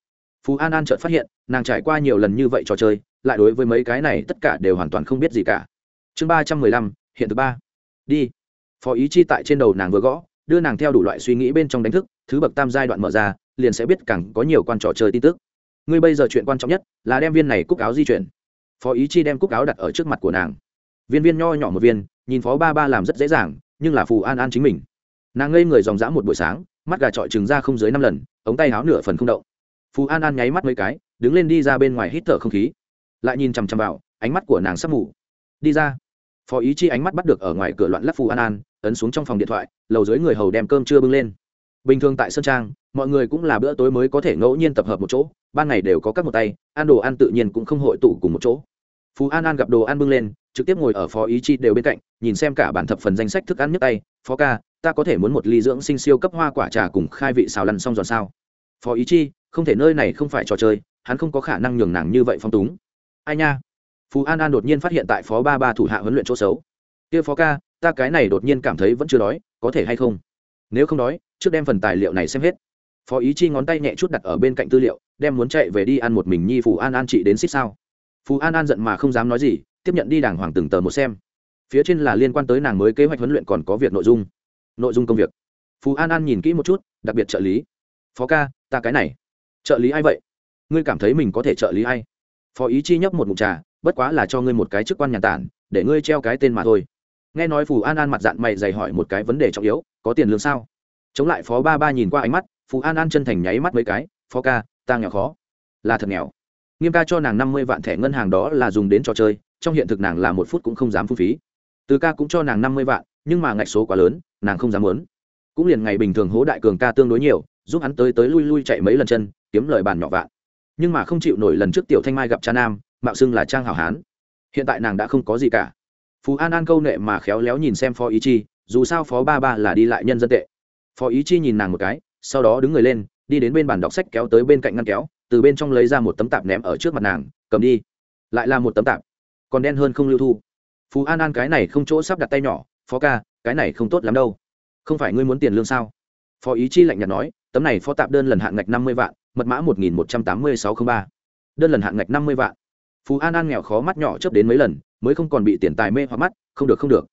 Phú an an chợt phát hiện, nàng trải qua nhiều lần như vậy trò chơi, lại đối với mấy cái này tất cả đều hoàn toàn không biết gì cả chương ba trăm mười lăm, hiện thứ ba. Đi. Phó ý chi tại trên đầu nàng vừa gõ, đưa nàng theo đủ loại suy nghĩ bên trong đánh thức, thứ bậc tam giai đoạn mở ra, liền sẽ biết càng có nhiều quan trò chơi tin tức. Ngươi bây giờ chuyện quan trọng nhất là đem viên này cúc áo di chuyển. Phó ý chi đem cúc áo đặt ở trước mặt của nàng. Viên viên nho nhỏ một viên, nhìn phó ba ba làm rất dễ dàng, nhưng là phù an an chính mình. Nàng ngây người dòng dã một buổi sáng, mắt gà trọi trừng ra không dưới năm lần, ống tay áo nửa phần không động. Phù an an nháy mắt mấy cái, đứng lên đi ra bên ngoài hít thở không khí. Lại nhìn chằm chằm vào, ánh mắt của nàng sắp mù. Đi ra phó ý chi ánh mắt bắt được ở ngoài cửa loạn lắc phù an an, ấn xuống trong phòng điện thoại, lầu dưới người hầu đem cơm chưa bưng lên. Bình thường tại sơn trang, mọi người cũng là bữa tối mới có thể ngẫu nhiên tập hợp một chỗ, ban ngày đều có các một tay, ăn đồ ăn tự nhiên cũng không hội tụ cùng một chỗ. Phú an an gặp đồ ăn bưng lên, trực tiếp ngồi ở phó ý chi đều bên cạnh, nhìn xem cả bản thập phần danh sách thức ăn nhấc tay, phó ca, ta có thể muốn một ly dưỡng sinh siêu cấp hoa quả trà cùng khai vị xào lăn xong giòn sao? Phó ý chi, không thể, nơi này không phải trò chơi, hắn không có khả năng nhường nàng như vậy phong túng. Ai nha phú an an đột nhiên phát hiện tại phó ba ba thủ hạ huấn luyện chỗ xấu. Kia phó ca, ta cái này đột nhiên cảm thấy vẫn chưa đói, có thể hay không? Nếu không đói, trước đem phần tài liệu này xem hết. Phó ý chi ngón tay nhẹ chút đặt ở bên cạnh tư liệu, đem muốn chạy về đi ăn một mình nhi phù an an chị đến xích sao. Phù an an giận mà không dám nói gì, tiếp nhận đi đàng hoàng từng tờ một xem. Phía trên là liên quan tới nàng mới kế hoạch huấn luyện còn có việc nội dung. Nội dung công việc. Phù an an nhìn kỹ một chút, đặc biệt trợ lý. Phó ca, ta cái này. Trợ lý ai vậy? Ngươi cảm thấy mình có thể trợ lý ai? Phó ý chi nhấp một mụn trà bất quá là cho ngươi một cái chức quan nhàn tản, để ngươi treo cái tên mà thôi. Nghe nói phù an an mặt dạng mày dày hỏi một cái vấn đề trọng yếu, có tiền lương sao? Chống lại phó ba ba nhìn qua ánh mắt, phù an an chân thành nháy mắt mấy cái, phó ca, ta nghèo khó, là thật nghèo. Nghiêm ca cho nàng năm mươi vạn thẻ ngân hàng đó là dùng đến trò chơi, trong hiện thực nàng là một phút cũng không dám phung phí. Từ ca cũng cho nàng năm mươi vạn, nhưng mà ngạch số quá lớn, nàng không dám muốn. Cũng liền ngày bình thường hố đại cường ca tương đối nhiều, giúp hắn tới tới lui lui chạy mấy lần chân, kiếm lời bàn nhỏ vạn. Nhưng mà không chịu nổi lần trước tiểu thanh mai gặp cha nam mạo xưng là trang hảo hán. Hiện tại nàng đã không có gì cả. Phú an an câu nệ mà khéo léo nhìn xem phó ý chi, dù sao phó ba ba là đi lại nhân dân tệ. Phó ý chi nhìn nàng một cái, sau đó đứng người lên, đi đến bên bàn đọc sách kéo tới bên cạnh ngăn kéo, từ bên trong lấy ra một tấm tạp ném ở trước mặt nàng, cầm đi. Lại là một tấm tạp, còn đen hơn không lưu thu. Phú an an cái này không chỗ sắp đặt tay nhỏ, phó ca, cái này không tốt lắm đâu. Không phải ngươi muốn tiền lương sao? Phó ý chi lạnh nhạt nói, tấm này phó tạp đơn lần hạn ngạch năm mươi vạn, mật mã một nghìn một trăm tám mươi sáu t r ă n h ba. Đơn lần hạn ngạch năm mươi vạn phú an an nghèo khó mắt nhỏ chớp đến mấy lần, mới không còn bị tiền tài mê hoặc mắt, không được không được.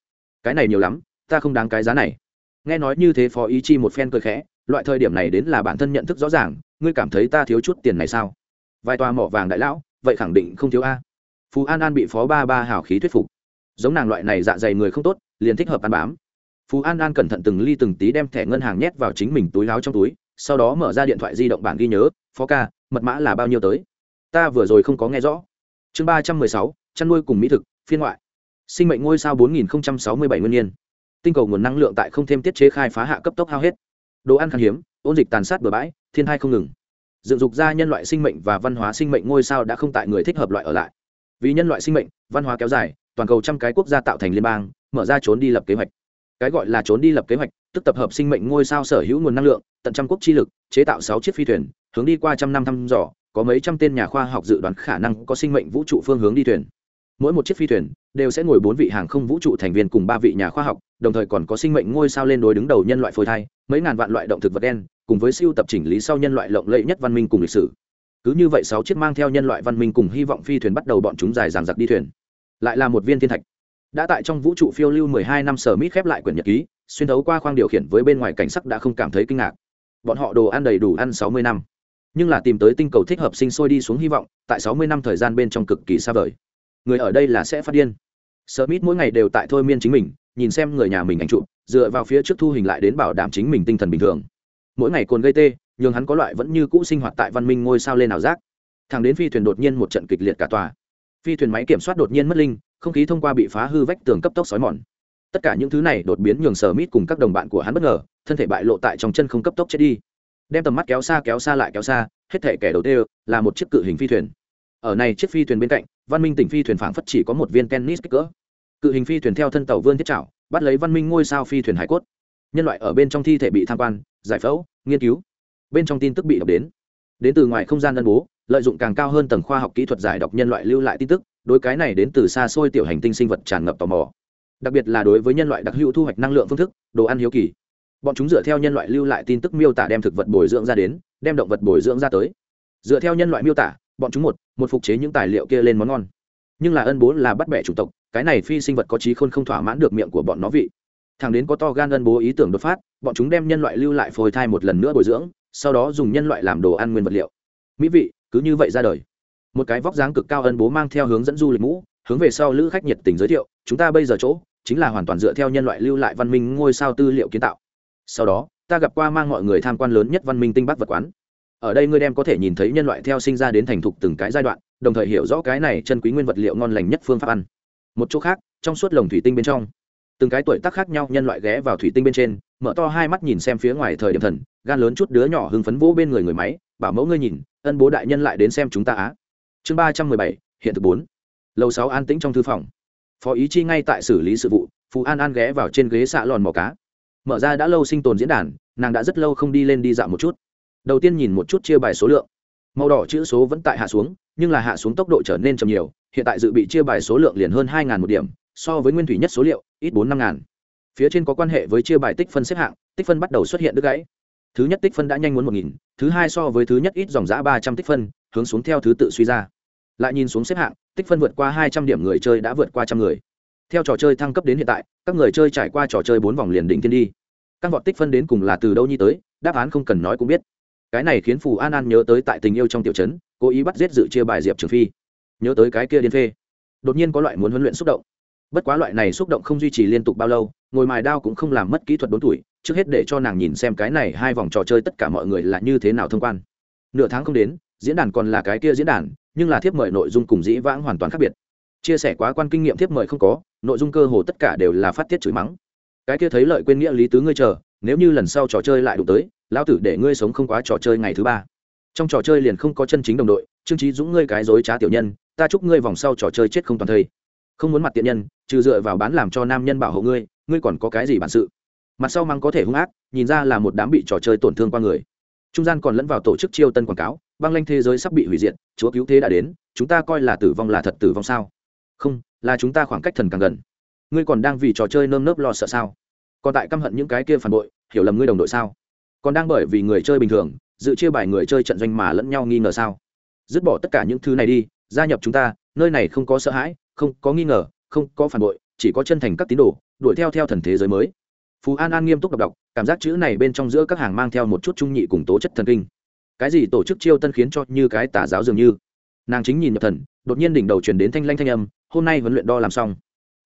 Cái này nhiều lắm, ta không đáng cái giá này. Nghe nói như thế phó ý chi một phen cười khẽ, loại thời điểm này đến là bản thân nhận thức rõ ràng, ngươi cảm thấy ta thiếu chút tiền này sao? Vài tòa mỏ vàng đại lão, vậy khẳng định không thiếu a. Phú an an bị phó ba ba hào khí thuyết phục. Giống nàng loại này dạ dày người không tốt, liền thích hợp ăn bám. Phú an an cẩn thận từng ly từng tí đem thẻ ngân hàng nhét vào chính mình túi láo trong túi, sau đó mở ra điện thoại di động bản ghi nhớ, phó ca, mật mã là bao nhiêu tới? Ta vừa rồi không có nghe rõ chương ba trăm mười sáu, chăn nuôi cùng mỹ thực, phiên ngoại. Sinh mệnh ngôi sao bốn nghìn sáu mươi bảy nguyên nhiên. Tinh cầu nguồn năng lượng tại không thêm tiết chế khai phá hạ cấp tốc hao hết. Đồ ăn khan hiếm, ôn dịch tàn sát bừa bãi, thiên thai không ngừng. Dựng dục ra nhân loại sinh mệnh và văn hóa sinh mệnh ngôi sao đã không tại người thích hợp loại ở lại. Vì nhân loại sinh mệnh, văn hóa kéo dài, toàn cầu trăm cái quốc gia tạo thành liên bang, mở ra trốn đi lập kế hoạch. Cái gọi là trốn đi lập kế hoạch, tức tập hợp sinh mệnh ngôi sao sở hữu nguồn năng lượng, tận trăm quốc chi lực, chế tạo sáu chiếc phi thuyền, hướng đi qua trăm năm thăm dò có mấy trăm tên nhà khoa học dự đoán khả năng có sinh mệnh vũ trụ phương hướng đi thuyền. Mỗi một chiếc phi thuyền đều sẽ ngồi bốn vị hàng không vũ trụ thành viên cùng ba vị nhà khoa học, đồng thời còn có sinh mệnh ngôi sao lên đối đứng đầu nhân loại phôi thai, mấy ngàn vạn loại động thực vật đen, cùng với siêu tập chỉnh lý sau nhân loại lộng lẫy nhất văn minh cùng lịch sử. Cứ như vậy sáu chiếc mang theo nhân loại văn minh cùng hy vọng phi thuyền bắt đầu bọn chúng dài dàng giặc đi thuyền. Lại là một viên thiên thạch. Đã tại trong vũ trụ phiêu lưu mười hai năm sở mít khép lại quyển nhật ký, xuyên thấu qua khoang điều khiển với bên ngoài cảnh sắc đã không cảm thấy kinh ngạc. Bọn họ đồ ăn đầy đủ ăn sáu mươi năm nhưng là tìm tới tinh cầu thích hợp sinh sôi đi xuống hy vọng, tại sáu mươi năm thời gian bên trong cực kỳ xa vời. Người ở đây là sẽ phát điên. Sở mít mỗi ngày đều tại thôi miên chính mình, nhìn xem người nhà mình ảnh trụ dựa vào phía trước thu hình lại đến bảo đảm chính mình tinh thần bình thường. Mỗi ngày cồn gây tê nhưng hắn có loại vẫn như cũ sinh hoạt tại văn minh ngôi sao lên nào rác thằng đến phi thuyền đột nhiên một trận kịch liệt cả tòa. Phi thuyền máy kiểm soát đột nhiên mất linh, không khí thông qua bị phá hư vách tường cấp tốc xói mòn. Tất cả những thứ này đột biến nhường sở mít cùng các đồng bạn của hắn bất ngờ, thân thể bại lộ tại trong chân không cấp tốc chết đi đem tầm mắt kéo xa kéo xa lại kéo xa, hết thể kẻ đầu tiên là một chiếc cự hình phi thuyền. Ở này chiếc phi thuyền bên cạnh, văn minh tỉnh phi thuyền phảng phất chỉ có một viên tennis kích cỡ. Cự hình phi thuyền theo thân tàu vươn thiết trảo bắt lấy văn minh ngôi sao phi thuyền hải cốt. Nhân loại ở bên trong thi thể bị tham quan, giải phẫu, nghiên cứu. Bên trong tin tức bị đọc đến. Đến từ ngoài không gian đơn bố, lợi dụng càng cao hơn tầng khoa học kỹ thuật giải đọc nhân loại lưu lại tin tức, đối cái này đến từ xa xôi tiểu hành tinh sinh vật tràn ngập tò mò. Đặc biệt là đối với nhân loại đặc hữu thu hoạch năng lượng phương thức, đồ ăn hiếu kỳ bọn chúng dựa theo nhân loại lưu lại tin tức miêu tả đem thực vật bồi dưỡng ra đến, đem động vật bồi dưỡng ra tới. Dựa theo nhân loại miêu tả, bọn chúng một một phục chế những tài liệu kia lên món ngon. Nhưng là ân bố là bắt bẻ chủng tộc, cái này phi sinh vật có trí khôn không thỏa mãn được miệng của bọn nó vị. Thằng đến có to gan ân bố ý tưởng đột phát, bọn chúng đem nhân loại lưu lại phôi thai một lần nữa bồi dưỡng, sau đó dùng nhân loại làm đồ ăn nguyên vật liệu. Mỹ vị, cứ như vậy ra đời. Một cái vóc dáng cực cao ân bố mang theo hướng dẫn du lịch mũ, hướng về sau lữ khách nhiệt tình giới thiệu, chúng ta bây giờ chỗ, chính là hoàn toàn dựa theo nhân loại lưu lại văn minh ngôi sao tư liệu kiến tạo sau đó, ta gặp qua mang mọi người tham quan lớn nhất văn minh tinh bắc vật quán. Ở đây ngươi đem có thể nhìn thấy nhân loại theo sinh ra đến thành thục từng cái giai đoạn, đồng thời hiểu rõ cái này chân quý nguyên vật liệu ngon lành nhất phương pháp ăn. Một chỗ khác, trong suốt lồng thủy tinh bên trong, từng cái tuổi tác khác nhau nhân loại ghé vào thủy tinh bên trên, mở to hai mắt nhìn xem phía ngoài thời điểm thần, gan lớn chút đứa nhỏ hưng phấn vỗ bên người người máy, bảo mẫu ngươi nhìn, ân bố đại nhân lại đến xem chúng ta á. Chương ba trăm mười bảy, hiện thực bốn. Lầu sáu an tĩnh trong thư phòng. Phó ý chi ngay tại xử lý sự vụ phú an an ghé vào trên ghế xạ lòn mò cá mở ra đã lâu sinh tồn diễn đàn, nàng đã rất lâu không đi lên đi dạo một chút. Đầu tiên nhìn một chút chia bài số lượng. Màu đỏ chữ số vẫn tại hạ xuống, nhưng là hạ xuống tốc độ trở nên chậm nhiều, hiện tại dự bị chia bài số lượng liền hơn hai một điểm, so với nguyên thủy nhất số liệu, ít bốn năm ngàn. Phía trên có quan hệ với chia bài tích phân xếp hạng, tích phân bắt đầu xuất hiện đứt gãy. Thứ nhất tích phân đã nhanh muốn một nghìn, thứ hai so với thứ nhất ít dòng giã ba trăm tích phân, hướng xuống theo thứ tự suy ra. Lại nhìn xuống xếp hạng, tích phân vượt qua hai trăm điểm người chơi đã vượt qua trăm người theo trò chơi thăng cấp đến hiện tại, các người chơi trải qua trò chơi bốn vòng liền đỉnh thiên đi. Các vọt tích phân đến cùng là từ đâu nhi tới, đáp án không cần nói cũng biết. Cái này khiến phù an an nhớ tới tại tình yêu trong tiểu trấn, cố ý bắt giết dự chia bài diệp trường phi. Nhớ tới cái kia điên phê. Đột nhiên có loại muốn huấn luyện xúc động. Bất quá loại này xúc động không duy trì liên tục bao lâu, ngồi mài đao cũng không làm mất kỹ thuật đốn tuổi, trước hết để cho nàng nhìn xem cái này hai vòng trò chơi tất cả mọi người là như thế nào thông quan. Nửa tháng không đến, diễn đàn còn là cái kia diễn đàn, nhưng là thiếp mời nội dung cùng dĩ vãng hoàn toàn khác biệt. Chia sẻ quá quan kinh nghiệm thiếp mời không có nội dung cơ hồ tất cả đều là phát tiết chửi mắng. Cái kia thấy lợi quên nghĩa lý tứ ngươi chờ, nếu như lần sau trò chơi lại đụng tới, lão tử để ngươi sống không quá trò chơi ngày thứ ba. Trong trò chơi liền không có chân chính đồng đội, trương trí dũng ngươi cái dối trá tiểu nhân, ta chúc ngươi vòng sau trò chơi chết không toàn thây. Không muốn mặt tiện nhân, trừ dựa vào bán làm cho nam nhân bảo hộ ngươi ngươi còn có cái gì bản sự? Mặt sau măng có thể hung ác, nhìn ra là một đám bị trò chơi tổn thương qua người. Trung gian còn lẫn vào tổ chức chiêu tân quảng cáo, băng lanh thế giới sắp bị hủy diệt, chúa cứu thế đã đến, chúng ta coi là tử vong là thật tử vong sao? Không là chúng ta khoảng cách thần càng gần. Ngươi còn đang vì trò chơi nơm nớp lo sợ sao? Còn tại căm hận những cái kia phản bội, hiểu lầm ngươi đồng đội sao? Còn đang bởi vì người chơi bình thường, dự chia bài người chơi trận doanh mà lẫn nhau nghi ngờ sao? Dứt bỏ tất cả những thứ này đi, gia nhập chúng ta, nơi này không có sợ hãi, không có nghi ngờ, không có phản bội, chỉ có chân thành các tín đồ, đuổi theo theo thần thế giới mới. Phú an an nghiêm túc đọc đọc, cảm giác chữ này bên trong giữa các hàng mang theo một chút trung nhị cùng tố chất thần kinh. Cái gì tổ chức chiêu tân khiến cho như cái tà giáo dường như? Nàng chính nhìn nhập thần, đột nhiên đỉnh đầu truyền đến thanh lanh thanh âm hôm nay huấn luyện đo làm xong.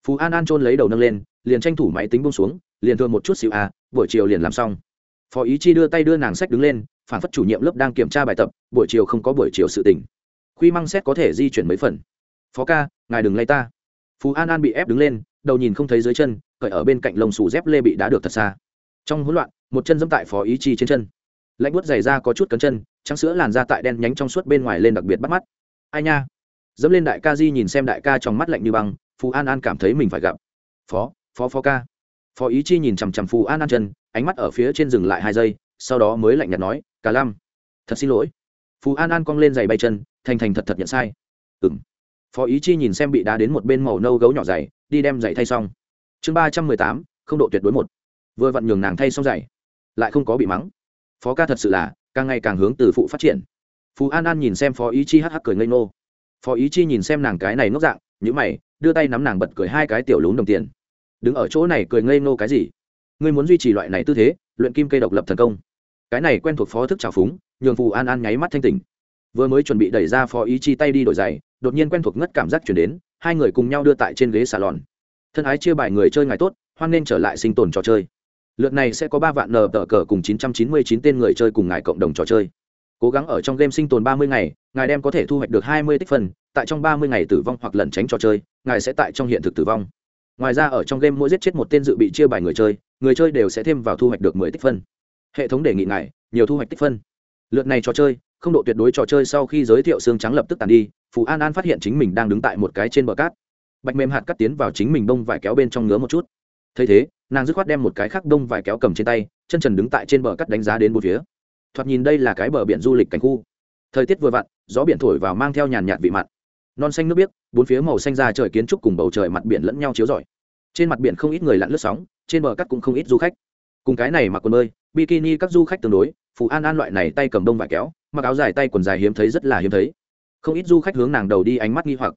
Phú an an trôn lấy đầu nâng lên, liền tranh thủ máy tính bông xuống, liền thường một chút xịu à buổi chiều liền làm xong. Phó ý chi đưa tay đưa nàng sách đứng lên, phản phất chủ nhiệm lớp đang kiểm tra bài tập, buổi chiều không có buổi chiều sự tỉnh khuy măng xét có thể di chuyển mấy phần. Phó ca, ngài đừng lay ta. Phú an an bị ép đứng lên, đầu nhìn không thấy dưới chân, cởi ở bên cạnh lồng xù dép lê bị đá được thật xa. Trong hỗn loạn, một chân dẫm tại phó ý chi trên chân. Lạnh buốt dày ra có chút cấn chân, trắng sữa làn da tại đen nhánh trong suốt bên ngoài lên đặc biệt bắt mắt. Ai nha dẫm lên đại ca di nhìn xem đại ca trong mắt lạnh như băng phú an an cảm thấy mình phải gặp. Phó phó phó ca. Phó ý chi nhìn chằm chằm phù an an chân, ánh mắt ở phía trên dừng lại hai giây, sau đó mới lạnh nhạt nói cả lam thật xin lỗi. Phù an an cong lên giày bay chân, thành thành thật thật nhận sai. Ừ m phó ý chi nhìn xem bị đá đến một bên màu nâu gấu nhỏ giày, đi đem giày thay xong. Chương ba trăm mười tám, không độ tuyệt đối một. Vừa vặn nhường nàng thay xong giày, lại không có bị mắng. Phó ca thật sự là, càng ngày càng hướng từ phụ phát triển. Phú an an nhìn xem phó ý chi hh cười ngây ngô phó ý chi nhìn xem nàng cái này ngốc dạng nhữ mày, đưa tay nắm nàng bật cười hai cái tiểu lún đồng tiền. Đứng ở chỗ này cười ngây ngô cái gì? Ngươi muốn duy trì loại này tư thế, luyện kim cây độc lập thần công. Cái này quen thuộc phó thức trào phúng, nhường phù an an nháy mắt thanh tỉnh. Vừa mới chuẩn bị đẩy ra phó ý chi tay đi đổi giày, đột nhiên quen thuộc ngất cảm giác chuyển đến, hai người cùng nhau đưa tại trên ghế xà lòn thân ái chia bài người chơi ngày tốt, hoan nên trở lại sinh tồn trò chơi. Lượt này sẽ có ba vạn nờ tờ cờ cùng chín trăm chín mươi chín tên người chơi cùng ngài cộng đồng trò chơi cố gắng ở trong game sinh tồn ba mươi ngày, ngài đem có thể thu hoạch được hai mươi tích phân, tại trong ba mươi ngày tử vong hoặc lẩn tránh trò chơi, ngài sẽ tại trong hiện thực tử vong. Ngoài ra ở trong game mỗi giết chết một tên dự bị chia bài người chơi người chơi đều sẽ thêm vào thu hoạch được mười tích phân. Hệ thống đề nghị ngài, nhiều thu hoạch tích phân. Lượt này trò chơi, không độ tuyệt đối trò chơi sau khi giới thiệu xương trắng lập tức tàn đi, phù an an phát hiện chính mình đang đứng tại một cái trên bờ cát. Bạch mềm hạt cắt tiến vào chính mình bông vải kéo bên trong ngứa một chút. Thấy thế, nàng dứt khoát đem một cái khác bông vải kéo cầm trên tay, chân trần đứng tại trên bờ cát đánh giá đến một phía thoạt nhìn đây là cái bờ biển du lịch cảnh khu. Thời tiết vừa vặn, gió biển thổi vào mang theo nhàn nhạt vị mặn. Non xanh nước biếc, bốn phía màu xanh ra trời kiến trúc cùng bầu trời mặt biển lẫn nhau chiếu rọi. Trên mặt biển không ít người lặn lướt sóng, trên bờ cát cũng không ít du khách. Cùng cái này mặc quần bơi, bikini các du khách tương đối, phù an an loại này tay cầm đông vải kéo, mặc áo dài tay quần dài hiếm thấy rất là hiếm thấy. Không ít du khách hướng nàng đầu đi ánh mắt nghi hoặc.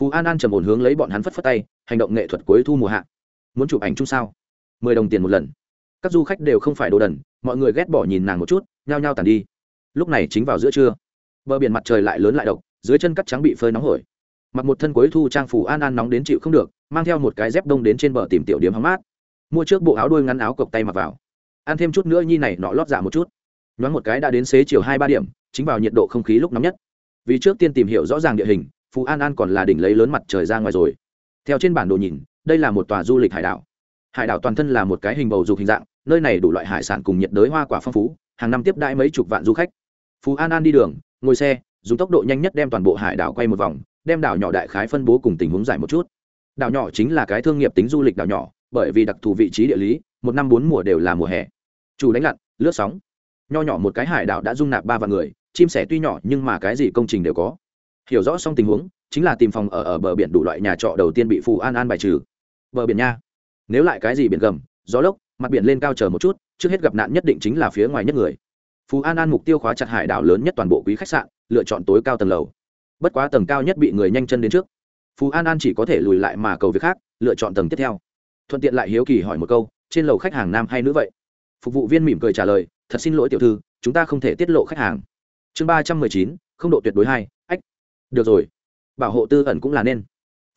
Phù an an trầm ổn hướng lấy bọn hắn phất phất tay, hành động nghệ thuật cuối thu mùa hạ. Muốn chụp ảnh chung sao? Mười đồng tiền một lần các du khách đều không phải đồ đần, mọi người ghét bỏ nhìn nàng một chút, nhao nhao tàn đi. Lúc này chính vào giữa trưa, bờ biển mặt trời lại lớn lại độc, dưới chân cắt trắng bị phơi nóng hổi. Mặc một thân cuối thu trang phủ an an nóng đến chịu không được, mang theo một cái dép đông đến trên bờ tìm tiểu điểm hóng mát. Mua trước bộ áo đôi ngắn áo cộc tay mặc vào. Ăn thêm chút nữa nhi này nọ lót giả một chút. Nhoáng một cái đã đến xế chiều hai ba điểm, chính vào nhiệt độ không khí lúc nóng nhất. Vì trước tiên tìm hiểu rõ ràng địa hình, phú an an còn là đỉnh lấy lớn mặt trời ra ngoài rồi. Theo trên bản đồ nhìn, đây là một tòa du lịch hải đảo hải đảo toàn thân là một cái hình bầu dục hình dạng, nơi này đủ loại hải sản cùng nhiệt đới hoa quả phong phú, hàng năm tiếp đãi mấy chục vạn du khách. Phú an an đi đường, ngồi xe, dùng tốc độ nhanh nhất đem toàn bộ hải đảo quay một vòng, đem đảo nhỏ đại khái phân bố cùng tình huống giải một chút. Đảo nhỏ chính là cái thương nghiệp tính du lịch đảo nhỏ, bởi vì đặc thù vị trí địa lý, một năm bốn mùa đều là mùa hè. Chủ đánh lặn, lướt sóng. Nho nhỏ một cái hải đảo đã dung nạp ba vạn người, chim sẻ tuy nhỏ nhưng mà cái gì công trình đều có. Hiểu rõ xong tình huống, chính là tìm phòng ở ở bờ biển đủ loại nhà trọ đầu tiên bị phù an an bài trừ. Bờ biển nha nếu lại cái gì biển gầm, gió lốc, mặt biển lên cao chờ một chút, trước hết gặp nạn nhất định chính là phía ngoài nhất người. Phú an an mục tiêu khóa chặt hải đảo lớn nhất toàn bộ quý khách sạn, lựa chọn tối cao tầng lầu. Bất quá tầng cao nhất bị người nhanh chân đến trước. Phú an an chỉ có thể lùi lại mà cầu việc khác, lựa chọn tầng tiếp theo. Thuận tiện lại hiếu kỳ hỏi một câu, trên lầu khách hàng nam hay nữ vậy? Phục vụ viên mỉm cười trả lời, thật xin lỗi tiểu thư, chúng ta không thể tiết lộ khách hàng. Chương ba trăm mười chín, không độ tuyệt đối hai, ách. Được rồi. Bảo hộ tư ẩn cũng là nên.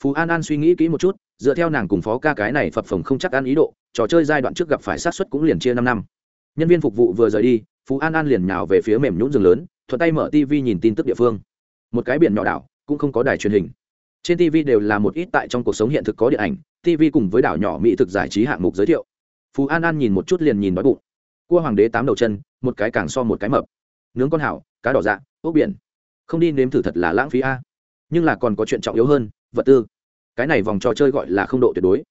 Phú an an suy nghĩ kỹ một chút dựa theo nàng cùng phó ca cái này phập phồng không chắc ăn ý độ, trò chơi giai đoạn trước gặp phải sát xuất cũng liền chia năm năm. Nhân viên phục vụ vừa rời đi, phú an an liền nhào về phía mềm nhũng rừng lớn, thuận tay mở tv nhìn tin tức địa phương. Một cái biển nhỏ đảo, cũng không có đài truyền hình. Trên tv đều là một ít tại trong cuộc sống hiện thực có điện ảnh tv cùng với đảo nhỏ mỹ thực giải trí hạng mục giới thiệu. Phú an an nhìn một chút liền nhìn đói bụng. Cua hoàng đế tám đầu chân, một cái càng so một cái mập. Nướng con hảo, cá đỏ dạ ốc biển. Không đi nếm thử thật là lãng phí a. Nhưng là còn có chuyện trọng yếu hơn, vật tư cái này vòng trò chơi gọi là không độ tuyệt đối.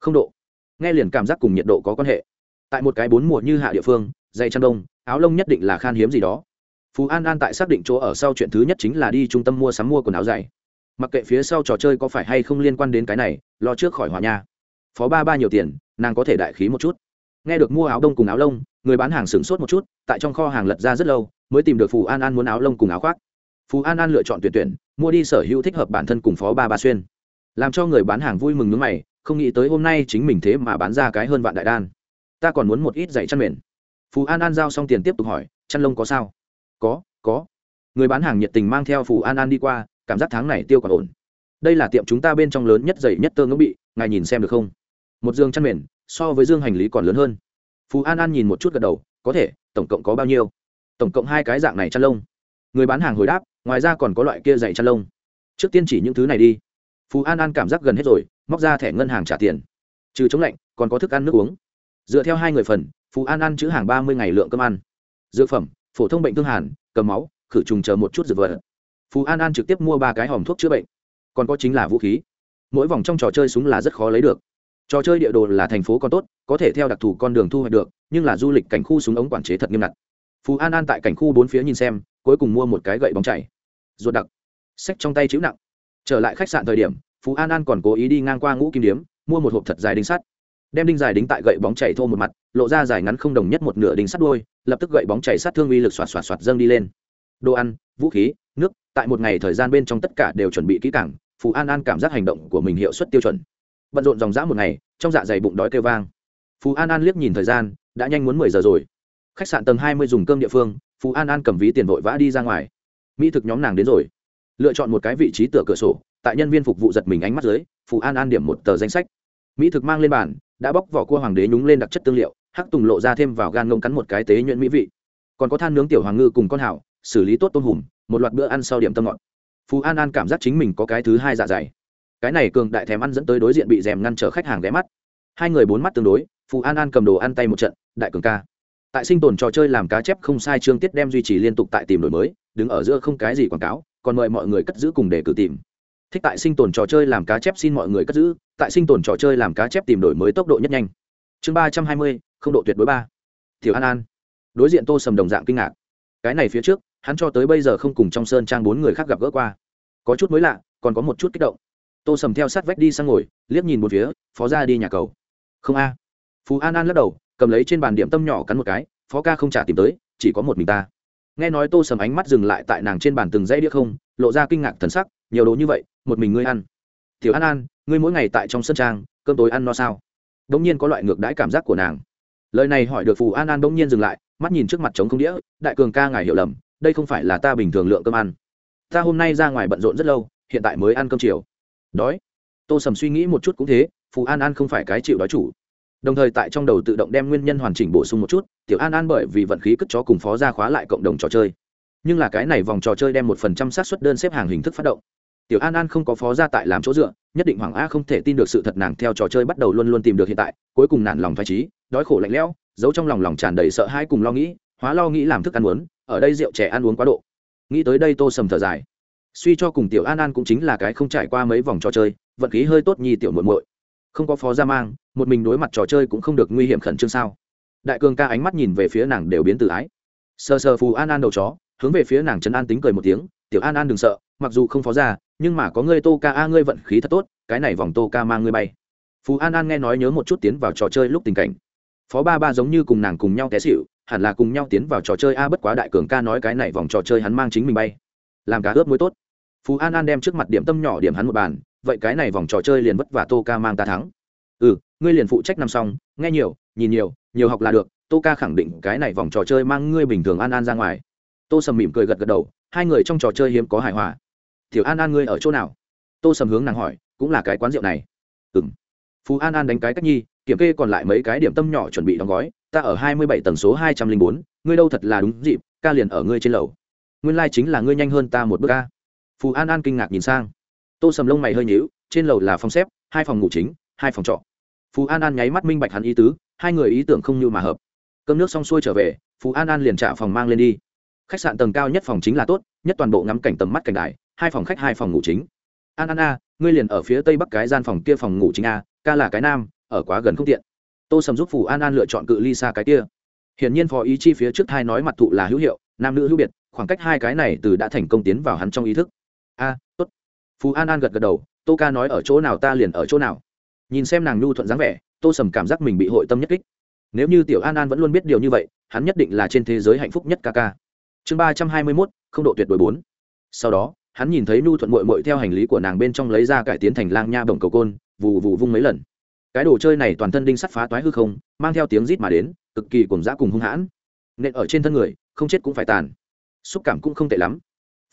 Không độ. Nghe liền cảm giác cùng nhiệt độ có quan hệ. Tại một cái bốn mùa như hạ địa phương, dây chăn đông, áo lông nhất định là khan hiếm gì đó. Phú an an tại xác định chỗ ở sau chuyện thứ nhất chính là đi trung tâm mua sắm mua quần áo dày. Mặc kệ phía sau trò chơi có phải hay không liên quan đến cái này, lo trước khỏi hòa nha. Phó ba ba nhiều tiền, nàng có thể đại khí một chút. Nghe được mua áo đông cùng áo lông, người bán hàng sửng sốt một chút, tại trong kho hàng lật ra rất lâu, mới tìm được phù an an muốn áo lông cùng áo khoác. Phù an an lựa chọn tuyển tuyển, mua đi sở hữu thích hợp bản thân cùng phó ba ba xuyên làm cho người bán hàng vui mừng nước mày, không nghĩ tới hôm nay chính mình thế mà bán ra cái hơn vạn đại đan. Ta còn muốn một ít giày chăn mền. Phù an an giao xong tiền tiếp tục hỏi, chăn lông có sao? Có có. Người bán hàng nhiệt tình mang theo phù an an đi qua, cảm giác tháng này tiêu còn ổn. Đây là tiệm chúng ta bên trong lớn nhất dày nhất tơ ngưỡng bị, ngài nhìn xem được không? Một dương chăn mền, so với dương hành lý còn lớn hơn. Phú an an nhìn một chút gật đầu, có thể, tổng cộng có bao nhiêu? Tổng cộng hai cái dạng này chăn lông. Người bán hàng hồi đáp, ngoài ra còn có loại kia dày chăn lông. Trước tiên chỉ những thứ này đi phú an an cảm giác gần hết rồi, móc ra thẻ ngân hàng trả tiền. Trừ chống lạnh, còn có thức ăn nước uống. Dựa theo hai người phần, phú an an chữ hàng ba mươi ngày lượng cơm ăn. Dược phẩm, phổ thông bệnh thương hàn, cầm máu, khử trùng chờ một chút dược vật. Phú an an trực tiếp mua ba cái hòm thuốc chữa bệnh. Còn có chính là vũ khí. Mỗi vòng trong trò chơi súng là rất khó lấy được. Trò chơi địa đồ là thành phố còn tốt, có thể theo đặc thù con đường thu hoạch được, nhưng là du lịch cảnh khu súng ống quản chế thật nghiêm ngặt. Phú an an tại cảnh khu bốn phía nhìn xem, cuối cùng mua một cái gậy bóng chảy. Ruột đặc. Sách trong tay chữ nặng trở lại khách sạn thời điểm, phú an an còn cố ý đi ngang qua ngũ kim điếm, mua một hộp thật dài đinh sắt. Đem đinh dài đính tại gậy bóng chảy thô một mặt, lộ ra dài ngắn không đồng nhất một nửa đinh sắt đôi lập tức gậy bóng chảy sát thương uy lực xoạt xoạt xoạt dâng đi lên. Đồ ăn, vũ khí, nước, tại một ngày thời gian bên trong tất cả đều chuẩn bị kỹ càng, phú an an cảm giác hành động của mình hiệu suất tiêu chuẩn. Bận rộn dòng dã một ngày, trong dạ dày bụng đói kêu vang. Phú an an liếc nhìn thời gian, đã nhanh muốn mười giờ rồi. Khách sạn tầng hai mươi dùng cơm địa phương, phú an an cầm ví tiền vội vã đi ra ngoài. Mỹ thực nhóm nàng đến rồi lựa chọn một cái vị trí tựa cửa sổ, tại nhân viên phục vụ giật mình ánh mắt dưới phụ an an điểm một tờ danh sách. Mỹ thực mang lên bàn, đã bóc vỏ cua hoàng đế nhúng lên đặc chất tương liệu, hắc tùng lộ ra thêm vào gan ngông cắn một cái tế nhuyễn mỹ vị. Còn có than nướng tiểu hoàng ngư cùng con hảo, xử lý tốt tôm hùm, một loạt bữa ăn sau điểm tâm ngọt. Phú an an cảm giác chính mình có cái thứ hai dạ dày. Cái này cường đại thèm ăn dẫn tới đối diện bị rèm ngăn trở khách hàng ghé mắt. Hai người bốn mắt tương đối, phù an an cầm đồ ăn tay một trận, đại cường ca. Tại sinh tồn trò chơi làm cá chép không sai trương tiết đem duy trì liên tục tại tìm đổi mới, đứng ở giữa không cái gì quảng cáo còn mời mọi người cất giữ cùng để cử tìm. Thích tại sinh tồn trò chơi làm cá chép xin mọi người cất giữ, tại sinh tồn trò chơi làm cá chép tìm đổi mới tốc độ nhất nhanh. Chương ba trăm hai mươi, không độ tuyệt đối ba. Thiểu an an. Đối diện tô sầm đồng dạng kinh ngạc. Cái này phía trước, hắn cho tới bây giờ không cùng trong sơn trang bốn người khác gặp gỡ qua. Có chút mới lạ, còn có một chút kích động. Tô sầm theo sát vách đi sang ngồi, liếc nhìn một phía, phó ra đi nhà cầu. Không a. Phú an an lắc đầu, cầm lấy trên bàn điểm tâm nhỏ cắn một cái, phó ca không trả tìm tới, chỉ có một mình ta nghe nói tô sầm ánh mắt dừng lại tại nàng trên bàn từng dãy đĩa không, lộ ra kinh ngạc thần sắc, nhiều đồ như vậy, một mình ngươi ăn. Tiểu an an, ngươi mỗi ngày tại trong sân trang, cơm tối ăn no sao? Đ ỗ n g nhiên có loại ngược đãi cảm giác của nàng. Lời này hỏi được phù an an đ ỗ n g nhiên dừng lại, mắt nhìn trước mặt trống không đĩa, đại cường ca ngài hiểu lầm, đây không phải là ta bình thường lượng cơm ăn. Ta hôm nay ra ngoài bận rộn rất lâu, hiện tại mới ăn cơm chiều. Đói. Tô sầm suy nghĩ một chút cũng thế, phù an an không phải cái chịu đói chủ đồng thời tại trong đầu tự động đem nguyên nhân hoàn chỉnh bổ sung một chút, tiểu an an bởi vì vận khí cất chó cùng phó ra khóa lại cộng đồng trò chơi. Nhưng là cái này vòng trò chơi đem một phần trăm xác suất đơn xếp hàng hình thức phát động. Tiểu an an không có phó ra tại làm chỗ dựa, nhất định hoàng a không thể tin được sự thật nàng theo trò chơi bắt đầu luôn luôn tìm được hiện tại, cuối cùng nản lòng thoải trí đói khổ lạnh lẽo, giấu trong lòng lòng tràn đầy sợ hãi cùng lo nghĩ, hóa lo nghĩ làm thức ăn uống, ở đây rượu trẻ ăn uống quá độ. Nghĩ tới đây tô sầm thở dài. Suy cho cùng tiểu an an cũng chính là cái không trải qua mấy vòng trò chơi, vận khí hơi tốt nhi tiểu muội muội không có phó gia mang, một mình đối mặt trò chơi cũng không được nguy hiểm khẩn trương sao? Đại cường ca ánh mắt nhìn về phía nàng đều biến từ ái. Sờ sờ phù an an đầu chó, hướng về phía nàng trấn an tính cười một tiếng, tiểu an an đừng sợ, mặc dù không phó ra nhưng mà có ngươi tô ca a, ngươi vận khí thật tốt, cái này vòng tô ca mang ngươi bay. Phù an an nghe nói nhớ một chút tiến vào trò chơi lúc tình cảnh. Phó ba ba giống như cùng nàng cùng nhau té xịu hẳn là cùng nhau tiến vào trò chơi a bất quá đại cường ca nói cái này vòng trò chơi hắn mang chính mình bay. Làm cá ướp mới tốt. Phú an an đem trước mặt điểm tâm nhỏ điểm hắn một bàn vậy cái này vòng trò chơi liền vất vả tô ca mang ta thắng. Ừ ngươi liền phụ trách năm xong, nghe nhiều, nhìn nhiều nhiều học là được tô ca khẳng định cái này vòng trò chơi mang ngươi bình thường an an ra ngoài. Tô sầm mỉm cười gật gật đầu, hai người trong trò chơi hiếm có hài hòa. Thiểu an an ngươi ở chỗ nào? Tô sầm hướng nàng hỏi, cũng là cái quán rượu này. Ừ m phú an an đánh cái cách nhi, kiểm kê còn lại mấy cái điểm tâm nhỏ chuẩn bị đóng gói, ta ở hai mươi bảy tầng số hai trăm linh bốn, ngươi đâu thật là đúng dịp, ca liền ở ngươi trên lầu. Nguyên lai、like、chính là ngươi nhanh hơn ta một bước ca. Phú an an kinh ngạc nhìn sang tô sầm lông mày hơi nhíu, trên lầu là phòng xếp, hai phòng ngủ chính, hai phòng trọ. Phú an an nháy mắt minh bạch hắn ý tứ, hai người ý tưởng không như mà hợp. Cơm nước xong xuôi trở về, phú an an liền trả phòng mang lên đi. Khách sạn tầng cao nhất phòng chính là tốt, nhất toàn bộ ngắm cảnh tầm mắt cảnh đại hai phòng khách, hai phòng ngủ chính. An an a, ngươi liền ở phía tây bắc cái gian phòng kia phòng ngủ chính a, ca là cái nam, ở quá gần không tiện. Tô sầm giúp Phù an an lựa chọn cự ly xa cái kia. Hiển nhiên phó ý chi phía trước hai nói mặt thụ là hữu hiệu, nam nữ hữu biệt, khoảng cách hai cái này từ đã thành công tiến vào hắn trong ý thức phú an an gật gật đầu, tô ca nói ở chỗ nào ta liền ở chỗ nào. Nhìn xem nàng nhu thuận dáng vẻ, tô sầm cảm giác mình bị hội tâm nhất kích. Nếu như tiểu an an vẫn luôn biết điều như vậy, hắn nhất định là trên thế giới hạnh phúc nhất ca ca. Chương ba trăm hai mươi mốt, không độ tuyệt đối bốn. Sau đó, hắn nhìn thấy nhu thuận mội mội theo hành lý của nàng bên trong lấy ra cải tiến thành lang nha bồng cầu côn, vù vù vung mấy lần. Cái đồ chơi này toàn thân đinh sắt phá toái hư không, mang theo tiếng rít mà đến, cực kỳ cùng dã cùng hung hãn. Nện ở trên thân người, không chết cũng phải tàn. Xúc cảm cũng không tệ lắm.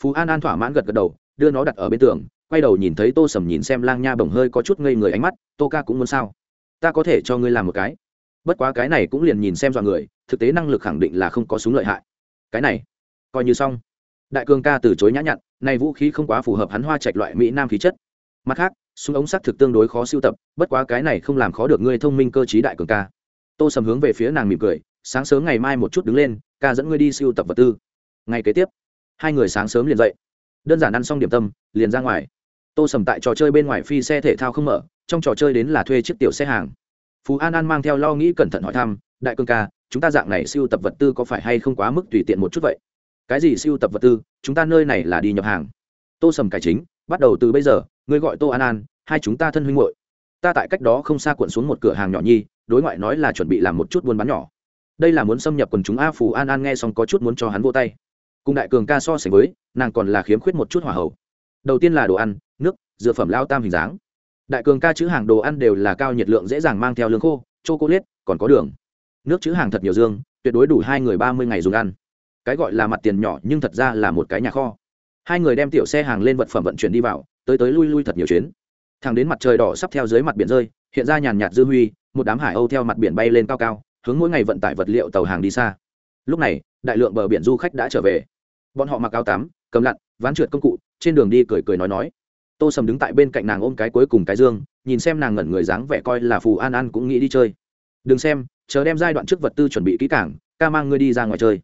Phú an an thỏa mãn gật gật đầu, đưa nó đặt ở bên tường quay đầu nhìn thấy tô sầm nhìn xem lang nha bồng hơi có chút ngây người ánh mắt, tô ca cũng muốn sao? Ta có thể cho ngươi làm một cái. Bất quá cái này cũng liền nhìn xem dọa người, thực tế năng lực khẳng định là không có súng lợi hại. Cái này, coi như xong. Đại cường ca từ chối nhã nhặn, này vũ khí không quá phù hợp hắn hoa trạch loại mỹ nam khí chất. Mặt khác, súng ống sắc thực tương đối khó siêu tập, bất quá cái này không làm khó được ngươi thông minh cơ t đại cường ca. Tô sầm hướng về phía nàng mỉm cười, sáng sớm ngày mai một chút đứng lên, ca dẫn ngươi đi siêu tập vật tư. Ngày kế tiếp, hai người sáng sớm liền dậy. Đơn giản ăn xong điểm tâm, liền ra ngoài tô sầm tại trò chơi bên ngoài phi xe thể thao không mở, trong trò chơi đến là thuê chiếc tiểu xe hàng. Phú an an mang theo lo nghĩ cẩn thận hỏi thăm, đại cương ca, chúng ta dạng này siêu tập vật tư có phải hay không quá mức tùy tiện một chút vậy? Cái gì siêu tập vật tư? Chúng ta nơi này là đi nhập hàng. Tô sầm cải chính, bắt đầu từ bây giờ, ngươi gọi tô an an, hai chúng ta thân huynh hội ta tại cách đó không xa cuộn xuống một cửa hàng nhỏ nhi, đối ngoại nói là chuẩn bị làm một chút buôn bán nhỏ. Đây là muốn xâm nhập quần chúng a phù an an nghe xong có chút muốn cho hắn vô tay. Cùng đại cường ca so sánh với, nàng còn là khiếm khuyết một chút hỏa hậu đầu tiên là đồ ăn, nước, dược phẩm lao tam hình dáng. Đại cường ca chữ hàng đồ ăn đều là cao nhiệt lượng dễ dàng mang theo lương khô, chocolate, còn có đường. Nước chữ hàng thật nhiều dương, tuyệt đối đủ hai người ba mươi ngày dùng ăn. Cái gọi là mặt tiền nhỏ nhưng thật ra là một cái nhà kho. Hai người đem tiểu xe hàng lên vật phẩm vận chuyển đi vào, tới tới lui lui thật nhiều chuyến. Thằng đến mặt trời đỏ sắp theo dưới mặt biển rơi, hiện ra nhàn nhạt dư huy, một đám hải âu theo mặt biển bay lên cao cao, hướng mỗi ngày vận tải vật liệu tàu hàng đi xa. Lúc này, đại lượng bờ biển du khách đã trở về. Bọn họ mặc áo tắm, cầm lặn ván trượt công cụ, trên đường đi cười cười nói nói. Tô sầm đứng tại bên cạnh nàng ôm cái cuối cùng cái dương, nhìn xem nàng ngẩn người dáng vẻ coi là phù an an cũng nghĩ đi chơi. Đừng xem, chờ đem giai đoạn trước vật tư chuẩn bị kỹ cảng ca mang ngươi đi ra ngoài chơi.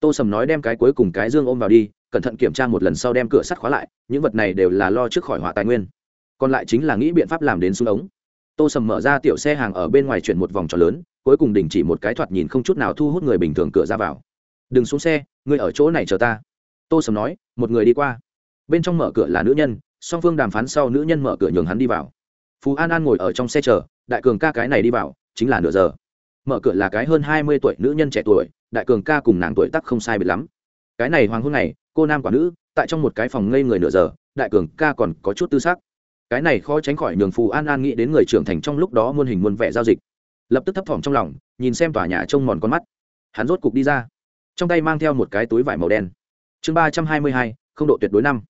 Tô sầm nói đem cái cuối cùng cái dương ôm vào đi, cẩn thận kiểm tra một lần sau đem cửa sắt khóa lại, những vật này đều là lo trước khỏi hỏa tài nguyên. Còn lại chính là nghĩ biện pháp làm đến xuống ống. Tô sầm mở ra tiểu xe hàng ở bên ngoài chuyển một vòng tròn lớn, cuối cùng đình chỉ một cái thoạt nhìn không chút nào thu hút người bình thường cửa ra vào. Đừng xuống xe, ngươi ở chỗ này chờ ta tô sầm nói, một người đi qua. Bên trong mở cửa là nữ nhân, song phương đàm phán sau nữ nhân mở cửa nhường hắn đi vào. Phú an an ngồi ở trong xe chờ, đại cường ca cái này đi vào, chính là nửa giờ. Mở cửa là cái hơn hai mươi tuổi nữ nhân trẻ tuổi, đại cường ca cùng nàng tuổi tắc không sai biệt lắm. Cái này hoàng hôn này cô nam quả nữ, tại trong một cái phòng ngây người nửa giờ, đại cường ca còn có chút tư xác cái này khó tránh khỏi nhường phù an an nghĩ đến người trưởng thành trong lúc đó muôn hình muôn vẻ giao dịch. Lập tức thấp thỏm trong lòng, nhìn xem tòa nhà trông mòn con mắt. Hắn rốt cục đi ra. Trong tay mang theo một cái túi vải màu đen chương ba trăm hai mươi hai, không độ tuyệt đối năm.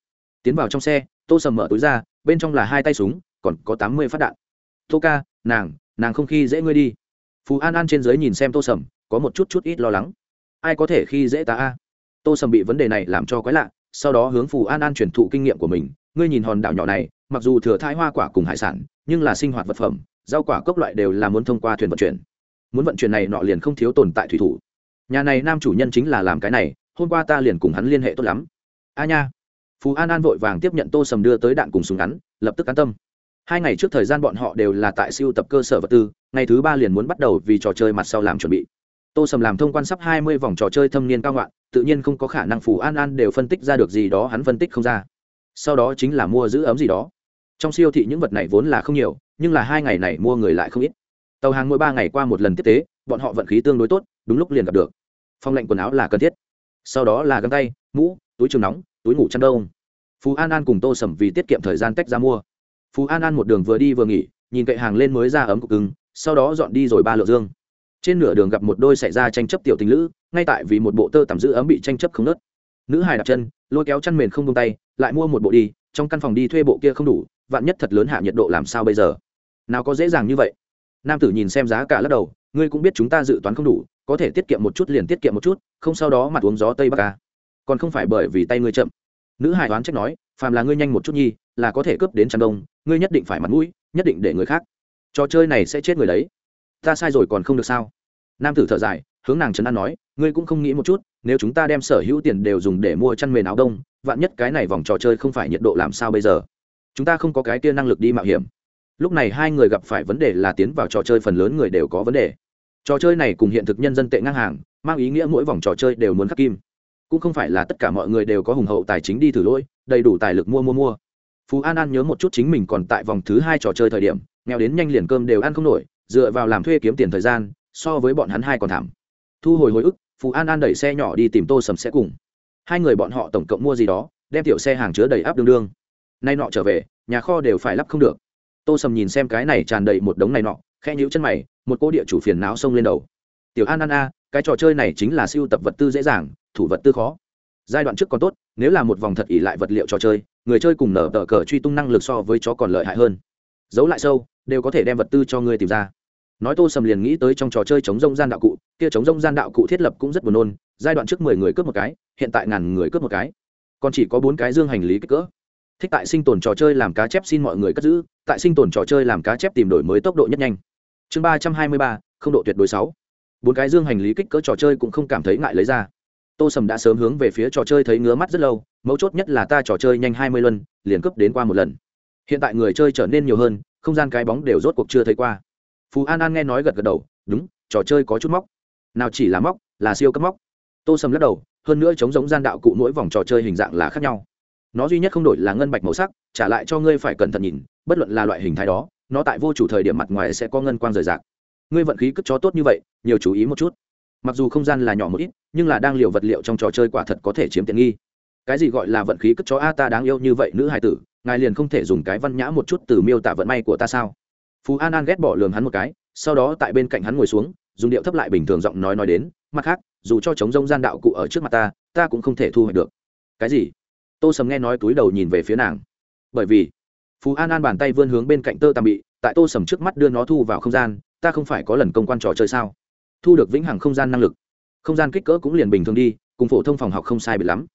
Tiến vào trong xe, tô sầm mở túi ra, bên trong là hai tay súng, còn có tám mươi phát đạn. Tô ca, nàng nàng không khi dễ ngươi đi. Phú an an trên dưới nhìn xem tô sầm, có một chút chút ít lo lắng. Ai có thể khi dễ ta a? Tô sầm bị vấn đề này làm cho quái lạ, sau đó hướng phù an an truyền thụ kinh nghiệm của mình. Ngươi nhìn hòn đảo nhỏ này, mặc dù thừa thai hoa quả cùng hải sản, nhưng là sinh hoạt vật phẩm, rau quả cốc loại đều là muốn thông qua thuyền vận chuyển. Muốn vận chuyển này nọ liền không thiếu tồn tại thủy thủ. Nhà này nam chủ nhân chính là làm cái này hôm qua ta liền cùng hắn liên hệ tốt lắm. A nha. Phú an an vội vàng tiếp nhận tô sầm đưa tới đạn cùng súng ngắn, lập tức an tâm. Hai ngày trước thời gian bọn họ đều là tại siêu tập cơ sở vật tư, ngày thứ ba liền muốn bắt đầu vì trò chơi mặt sau làm chuẩn bị. Tô sầm làm thông quan sắp hai mươi vòng trò chơi thâm niên cao ngoạn tự nhiên không có khả năng phù an an đều phân tích ra được gì đó hắn phân tích không ra. Sau đó chính là mua giữ ấm gì đó. Trong siêu thị những vật này vốn là không nhiều, nhưng là hai ngày này mua người lại không ít. Tàu hàng mỗi ba ngày qua một lần tiếp tế, bọn họ vận khí tương đối tốt, đúng lúc liền gặp được. Phong lệnh quần áo là cần thiết sau đó là găng tay, mũ, túi trường nóng, túi ngủ chăn đông. Phú an an cùng tô sầm vì tiết kiệm thời gian tách ra mua. Phú an an một đường vừa đi vừa nghỉ, nhìn cậy hàng lên mới ra ấm cục cứng, sau đó dọn đi rồi ba lượng dương. Trên nửa đường gặp một đôi xảy ra tranh chấp tiểu tình lữ, ngay tại vì một bộ tơ tằm giữ ấm bị tranh chấp không nớt. Nữ hài đặt chân, lôi kéo chăn mền không tung tay, lại mua một bộ đi, trong căn phòng đi thuê bộ kia không đủ, vạn nhất thật lớn hạ nhiệt độ làm sao bây giờ? Nào có dễ dàng như vậy. Nam tử nhìn xem giá cả lắc đầu, ngươi cũng biết chúng ta dự toán không đủ có thể tiết kiệm một chút liền tiết kiệm một chút, không sau đó mặt uống gió tây bắc ca. Còn không phải bởi vì tay ngươi chậm. Nữ hài đoán trách nói, phàm là ngươi nhanh một chút nhi, là có thể cướp đến tràn đông ngươi nhất định phải mặt mũi, nhất định để người khác. Trò chơi này sẽ chết người đấy. Ta sai rồi còn không được sao? Nam tử thở dài, hướng nàng trấn an nói, ngươi cũng không nghĩ một chút, nếu chúng ta đem sở hữu tiền đều dùng để mua chăn mền áo đông, vạn nhất cái này vòng trò chơi không phải nhiệt độ làm sao bây giờ? Chúng ta không có cái kia năng lực đi mạo hiểm. Lúc này hai người gặp phải vấn đề là tiến vào trò chơi phần lớn người đều có vấn đề trò chơi này cùng hiện thực nhân dân tệ ngang hàng, mang ý nghĩa mỗi vòng trò chơi đều muốn khắc kim. Cũng không phải là tất cả mọi người đều có hùng hậu tài chính đi thử lỗi, đầy đủ tài lực mua mua mua. Phú an an nhớ một chút chính mình còn tại vòng thứ hai trò chơi thời điểm, nghèo đến nhanh liền cơm đều ăn không nổi, dựa vào làm thuê kiếm tiền thời gian, so với bọn hắn hai còn thảm. Thu hồi hồi ức, phú an an đẩy xe nhỏ đi tìm tô sầm sẽ cùng. Hai người bọn họ tổng cộng mua gì đó, đem tiểu xe hàng chứa đầy áp đương đương. Nay nọ trở về, nhà kho đều phải lắp không được. Tô sầm nhìn xem cái này tràn đầy một đống này nọ khe nhũ chân mày, một cô địa chủ phiền não xông lên đầu. Tiểu an an a, cái trò chơi này chính là siêu tập vật tư dễ dàng, thủ vật tư khó. Giai đoạn trước còn tốt, nếu là một vòng thật ỉ lại vật liệu trò chơi, người chơi cùng nở tờ cờ truy tung năng lực so với chó còn lợi hại hơn. Giấu lại sâu, đều có thể đem vật tư cho ngươi tìm ra. Nói tô sầm liền nghĩ tới trong trò chơi chống rông gian đạo cụ, kia chống rông gian đạo cụ thiết lập cũng rất buồn nôn, giai đoạn trước mười người cướp một cái, hiện tại ngàn người cướp một cái. Còn chỉ có bốn cái dương hành lý kích cỡ. Thích tại sinh tồn trò chơi làm cá chép xin mọi người cất giữ, tại sinh tồn trò chơi làm cá chép tìm đổi mới tốc độ nhất nhanh chương ba trăm hai mươi ba, không độ tuyệt đối sáu. Bốn cái dương hành lý kích cỡ trò chơi cũng không cảm thấy ngại lấy ra. Tô sầm đã sớm hướng về phía trò chơi thấy ngứa mắt rất lâu, mấu chốt nhất là ta trò chơi nhanh hai mươi lần liền cấp đến qua một lần. Hiện tại người chơi trở nên nhiều hơn, không gian cái bóng đều rốt cuộc chưa thấy qua. Phú an an nghe nói gật gật đầu, đúng, trò chơi có chút móc. Nào chỉ là móc, là siêu cấp móc. Tô sầm lắc đầu, hơn nữa chống giống gian đạo cụ mỗi vòng trò chơi hình dạng là khác nhau. Nó duy nhất không đổi là ngân bạch màu sắc, trả lại cho ngươi phải cẩn thận nhìn, bất luận là loại hình thái đó nó tại vô chủ thời điểm mặt ngoài sẽ có ngân quang rời rạc. Ngươi vận khí cất chó tốt như vậy, nhiều chú ý một chút. Mặc dù không gian là nhỏ một ít, nhưng là đang liều vật liệu trong trò chơi quả thật có thể chiếm tiện nghi. Cái gì gọi là vận khí cất chó a ta đáng yêu như vậy nữ hải tử, ngài liền không thể dùng cái văn nhã một chút từ miêu tả vận may của ta sao? Phú an an ghét bỏ lường hắn một cái, sau đó tại bên cạnh hắn ngồi xuống, dùng điệu thấp lại bình thường giọng nói nói đến, mặt khác, dù cho chống rông gian đạo cụ ở trước mặt ta ta cũng không thể thu hoạch được. Cái gì? Tô sầm nghe nói túi đầu nhìn về phía nàng. Bởi vì phú an an bàn tay vươn hướng bên cạnh tơ tàm bị, tại tô sầm trước mắt đưa nó thu vào không gian, ta không phải có lần công quan trò chơi sao? Thu được vĩnh hằng không gian năng lực. Không gian kích cỡ cũng liền bình thường đi, cùng phổ thông phòng học không sai bị lắm.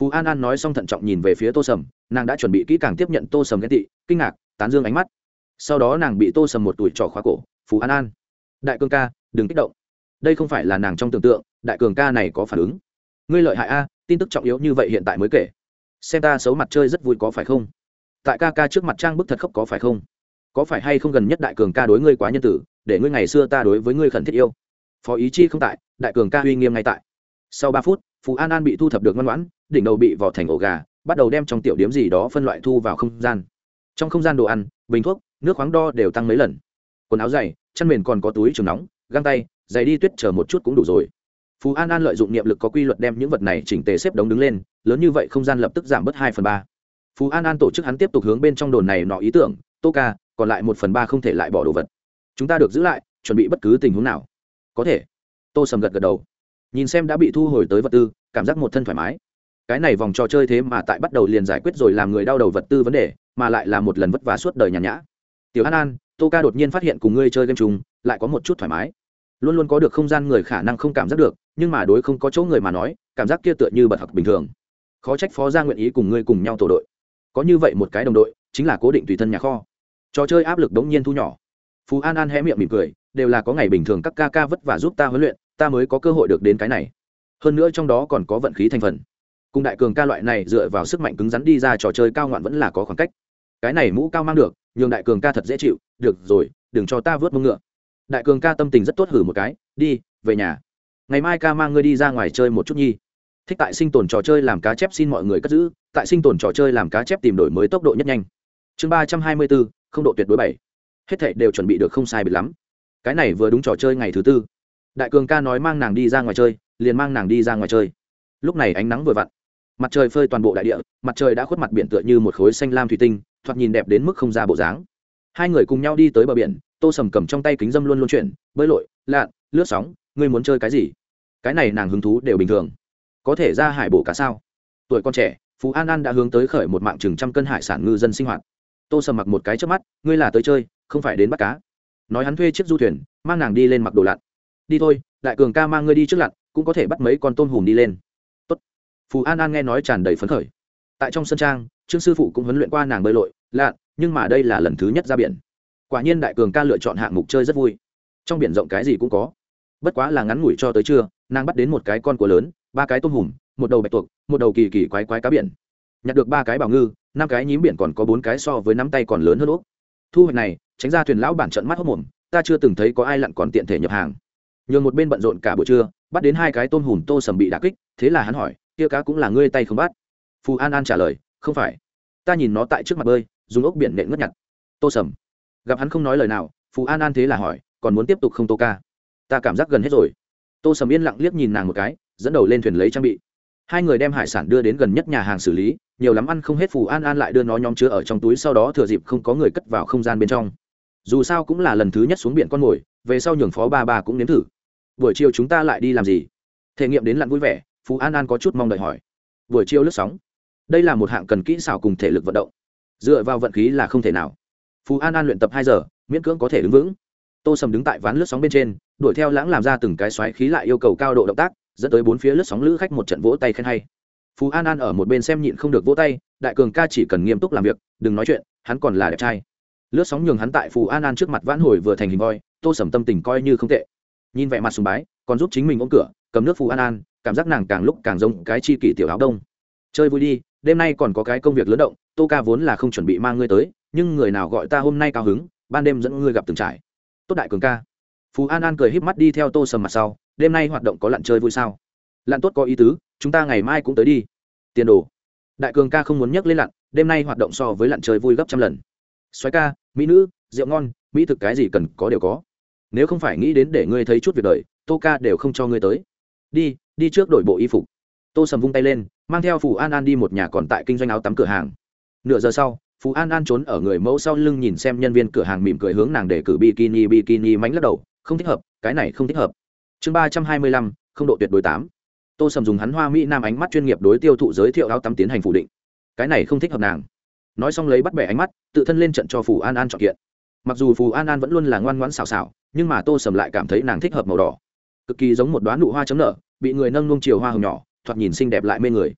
Phú an an nói xong thận trọng nhìn về phía tô sầm, nàng đã chuẩn bị kỹ càng tiếp nhận tô sầm ghen tị, kinh ngạc, tán dương ánh mắt. Sau đó nàng bị tô sầm một tuổi trỏ khóa cổ, phú an an, đại cường ca, đừng kích động. Đây không phải là nàng trong tưởng tượng, đại cường ca này có phản ứng. Ngươi lợi hại a, tin tức trọng yếu như vậy hiện tại mới kể. Xem ta xấu mặt chơi rất vui có phải không? Tại ca ca trước mặt trang bức thật khóc có phải không? Có phải hay không gần nhất đại cường ca đối ngươi quá nhân tử, để ngươi ngày xưa ta đối với ngươi khẩn thiết yêu? Phó ý chi không tại, đại cường ca uy nghiêm ngay tại. Sau ba phút phú an an bị thu thập được ngoan ngoãn, đỉnh đầu bị vỏ thành ổ gà, bắt đầu đem trong tiểu điếm gì đó phân loại thu vào không gian. Trong không gian đồ ăn, bình thuốc, nước khoáng đo đều tăng mấy lần. Quần áo dày chăn mền còn có túi trường nóng, găng tay, giày đi tuyết chờ một chút cũng đủ rồi. Phú an an lợi dụng niệm lực có quy luật đem những vật này chỉnh tề xếp đống đứng lên, lớn như vậy không gian lập tức giảm bớt hai phần ba phú an an tổ chức hắn tiếp tục hướng bên trong đồn này nọ ý tưởng, tô ca, còn lại một phần ba không thể lại bỏ đồ vật. Chúng ta được giữ lại, chuẩn bị bất cứ tình huống nào. Có thể. Tô sầm gật gật đầu. Nhìn xem đã bị thu hồi tới vật tư, cảm giác một thân thoải mái. Cái này vòng trò chơi thế mà tại bắt đầu liền giải quyết rồi làm người đau đầu vật tư vấn đề, mà lại là một lần vất vả suốt đời nhàn nhã. Tiểu an an, tô ca đột nhiên phát hiện cùng ngươi chơi game chung, lại có một chút thoải mái. Luôn luôn có được không gian người khả năng không cảm giác được, nhưng mà đối không có chỗ người mà nói, cảm giác kia tựa như bật học bình thường. Khó trách phó gia nguyện ý cùng ngươi cùng nhau tổ đội có như vậy một cái đồng đội, chính là cố định tùy thân nhà kho. Trò chơi áp lực đống nhiên thu nhỏ. Phú an an hé miệng mỉm cười, đều là có ngày bình thường các ca ca vất vả giúp ta huấn luyện, ta mới có cơ hội được đến cái này. Hơn nữa trong đó còn có vận khí thành phần. Cùng đại cường ca loại này dựa vào sức mạnh cứng rắn đi ra trò chơi cao ngoạn vẫn là có khoảng cách. Cái này mũ cao mang được, nhường đại cường ca thật dễ chịu, được rồi, đừng cho ta vớt mông ngựa. Đại cường ca tâm tình rất tốt hử một cái, đi, về nhà. Ngày mai ca mang ngươi đi ra ngoài chơi một chút nhi thích tại sinh tồn trò chơi làm cá chép xin mọi người cất giữ, tại sinh tồn trò chơi làm cá chép tìm đổi mới tốc độ nhất nhanh. Chương ba trăm hai mươi bốn, không độ tuyệt đối bảy. Hết thệ đều chuẩn bị được không sai biệt lắm. Cái này vừa đúng trò chơi ngày thứ tư. Đại cường ca nói mang nàng đi ra ngoài chơi, liền mang nàng đi ra ngoài chơi. Lúc này ánh nắng vừa vặn. Mặt trời phơi toàn bộ đại địa, mặt trời đã khuất mặt biển tựa như một khối xanh lam thủy tinh, thoạt nhìn đẹp đến mức không ra bộ dáng. Hai người cùng nhau đi tới bờ biển, tô sầm cầm trong tay kính dâm luôn luôn chuyển, bơi lội lạn lướt sóng, ngươi muốn chơi cái gì? Cái này nàng hứng thú đều bình thường có thể ra hải bổ cả sao? Tuổi con trẻ, phú an an đã hướng tới khởi một mạng chừng trăm cân hải sản ngư dân sinh hoạt. Tô sầm mặc một cái trước mắt, ngươi là tới chơi, không phải đến bắt cá. Nói hắn thuê chiếc du thuyền, mang nàng đi lên mặc đồ lặn. Đi thôi, đại cường ca mang ngươi đi trước lặn, cũng có thể bắt mấy con tôm hùm đi lên. Tốt. phù an an nghe nói tràn đầy phấn khởi. Tại trong sân trang, trương sư phụ cũng huấn luyện qua nàng bơi lội, lặn, nhưng mà đây là lần thứ nhất ra biển. Quả nhiên đại cường ca lựa chọn hạng mục chơi rất vui. Trong biển rộng cái gì cũng có. Bất quá là ngắn ngủi cho tới trưa, nàng bắt đến một cái con của lớn ba cái tôm hùm, một đầu bạch tuộc, một đầu kỳ kỳ quái quái cá biển. Nhặt được ba cái bảo ngư, năm cái nhím biển còn có bốn cái so với nắm tay còn lớn hơn úc thu hoạch này, tránh ra thuyền lão bản trận mắt hốc mồm, ta chưa từng thấy có ai lặn còn tiện thể nhập hàng. Nhường một bên bận rộn cả buổi trưa, bắt đến hai cái tôm hùm tô sầm bị đà kích, thế là hắn hỏi, kia cá cũng là ngươi tay không bắt? Phù an an trả lời, không phải. Ta nhìn nó tại trước mặt bơi, dùng ốc biển nện ngất nhặt. Tô sầm. Gặp hắn không nói lời nào, phù an an thế là hỏi, còn muốn tiếp tục không tô ca? Ta cảm giác gần hết rồi. Tô sầm yên lặng liếc nhìn nàng một cái dẫn đầu lên thuyền lấy trang bị. Hai người đem hải sản đưa đến gần nhất nhà hàng xử lý, nhiều lắm ăn không hết phù an an lại đưa nó nhóm chứa ở trong túi, sau đó thừa dịp không có người cất vào không gian bên trong. Dù sao cũng là lần thứ nhất xuống biển con mồi, về sau nhường phó ba ba cũng nếm thử. Buổi chiều chúng ta lại đi làm gì? Thể nghiệm đến lặn vui vẻ phú an an có chút mong đợi hỏi. Buổi chiều lướt sóng. Đây là một hạng cần kỹ xảo cùng thể lực vận động. Dựa vào vận khí là không thể nào. Phú an an luyện tập hai giờ, miễn cưỡng có thể đứng vững. Tô sầm đứng tại ván lướt sóng bên trên, đuổi theo lãng làm ra từng cái xoáy khí lại yêu cầu cao độ động tác dẫn tới bốn phía lướt sóng lữ khách một trận vỗ tay khen hay. Phú an an ở một bên xem nhịn không được vỗ tay, đại cường ca chỉ cần nghiêm túc làm việc, đừng nói chuyện, hắn còn là đẹp trai. Lướt sóng nhường hắn tại phù an an trước mặt vãn hồi vừa thành hình voi, tô sầm tâm tình coi như không tệ. Nhìn vẻ mặt sùng bái, còn giúp chính mình ôm cửa, cầm nước phù an an, cảm giác nàng càng lúc càng giống cái chi kỷ tiểu áo đông. Chơi vui đi, đêm nay còn có cái công việc lớn động, tô ca vốn là không chuẩn bị mang ngươi tới, nhưng người nào gọi ta hôm nay cao hứng, ban đêm dẫn ngươi gặp từng trải. Tốt đại cường ca. Phú an an cười híp mắt đi theo tô sầm mặt sau đêm nay hoạt động có lặn chơi vui sao? Lặn tốt có ý tứ, chúng ta ngày mai cũng tới đi. Tiền đồ. Đại cường ca không muốn nhắc lên lặn, đêm nay hoạt động so với lặn chơi vui gấp trăm lần. Xoáy ca, mỹ nữ, rượu ngon, mỹ thực cái gì cần có đều có. Nếu không phải nghĩ đến để ngươi thấy chút việc đời, tô ca đều không cho ngươi tới. Đi đi trước đổi bộ y phục. Tô sầm vung tay lên, mang theo phù an an đi một nhà còn tại kinh doanh áo tắm cửa hàng. Nửa giờ sau phú an an trốn ở người mẫu sau lưng nhìn xem nhân viên cửa hàng mỉm cười hướng nàng để cử bikini bikini mánh lắc đầu, không thích hợp, cái này không thích hợp chương ba trăm hai mươi lăm, không độ tuyệt đối tám. Tô sầm dùng hắn hoa mỹ nam ánh mắt chuyên nghiệp đối tiêu thụ giới thiệu áo tắm tiến hành phủ định. Cái này không thích hợp nàng. Nói xong lấy bắt bẻ ánh mắt, tự thân lên trận cho phù an an chọn kiện. Mặc dù phù an an vẫn luôn là ngoan ngoãn xào xào nhưng mà tô sầm lại cảm thấy nàng thích hợp màu đỏ. Cực kỳ giống một đoán nụ hoa chấm nở, bị người nâng nung chiều hoa hồng nhỏ, thoạt nhìn xinh đẹp lại mê người.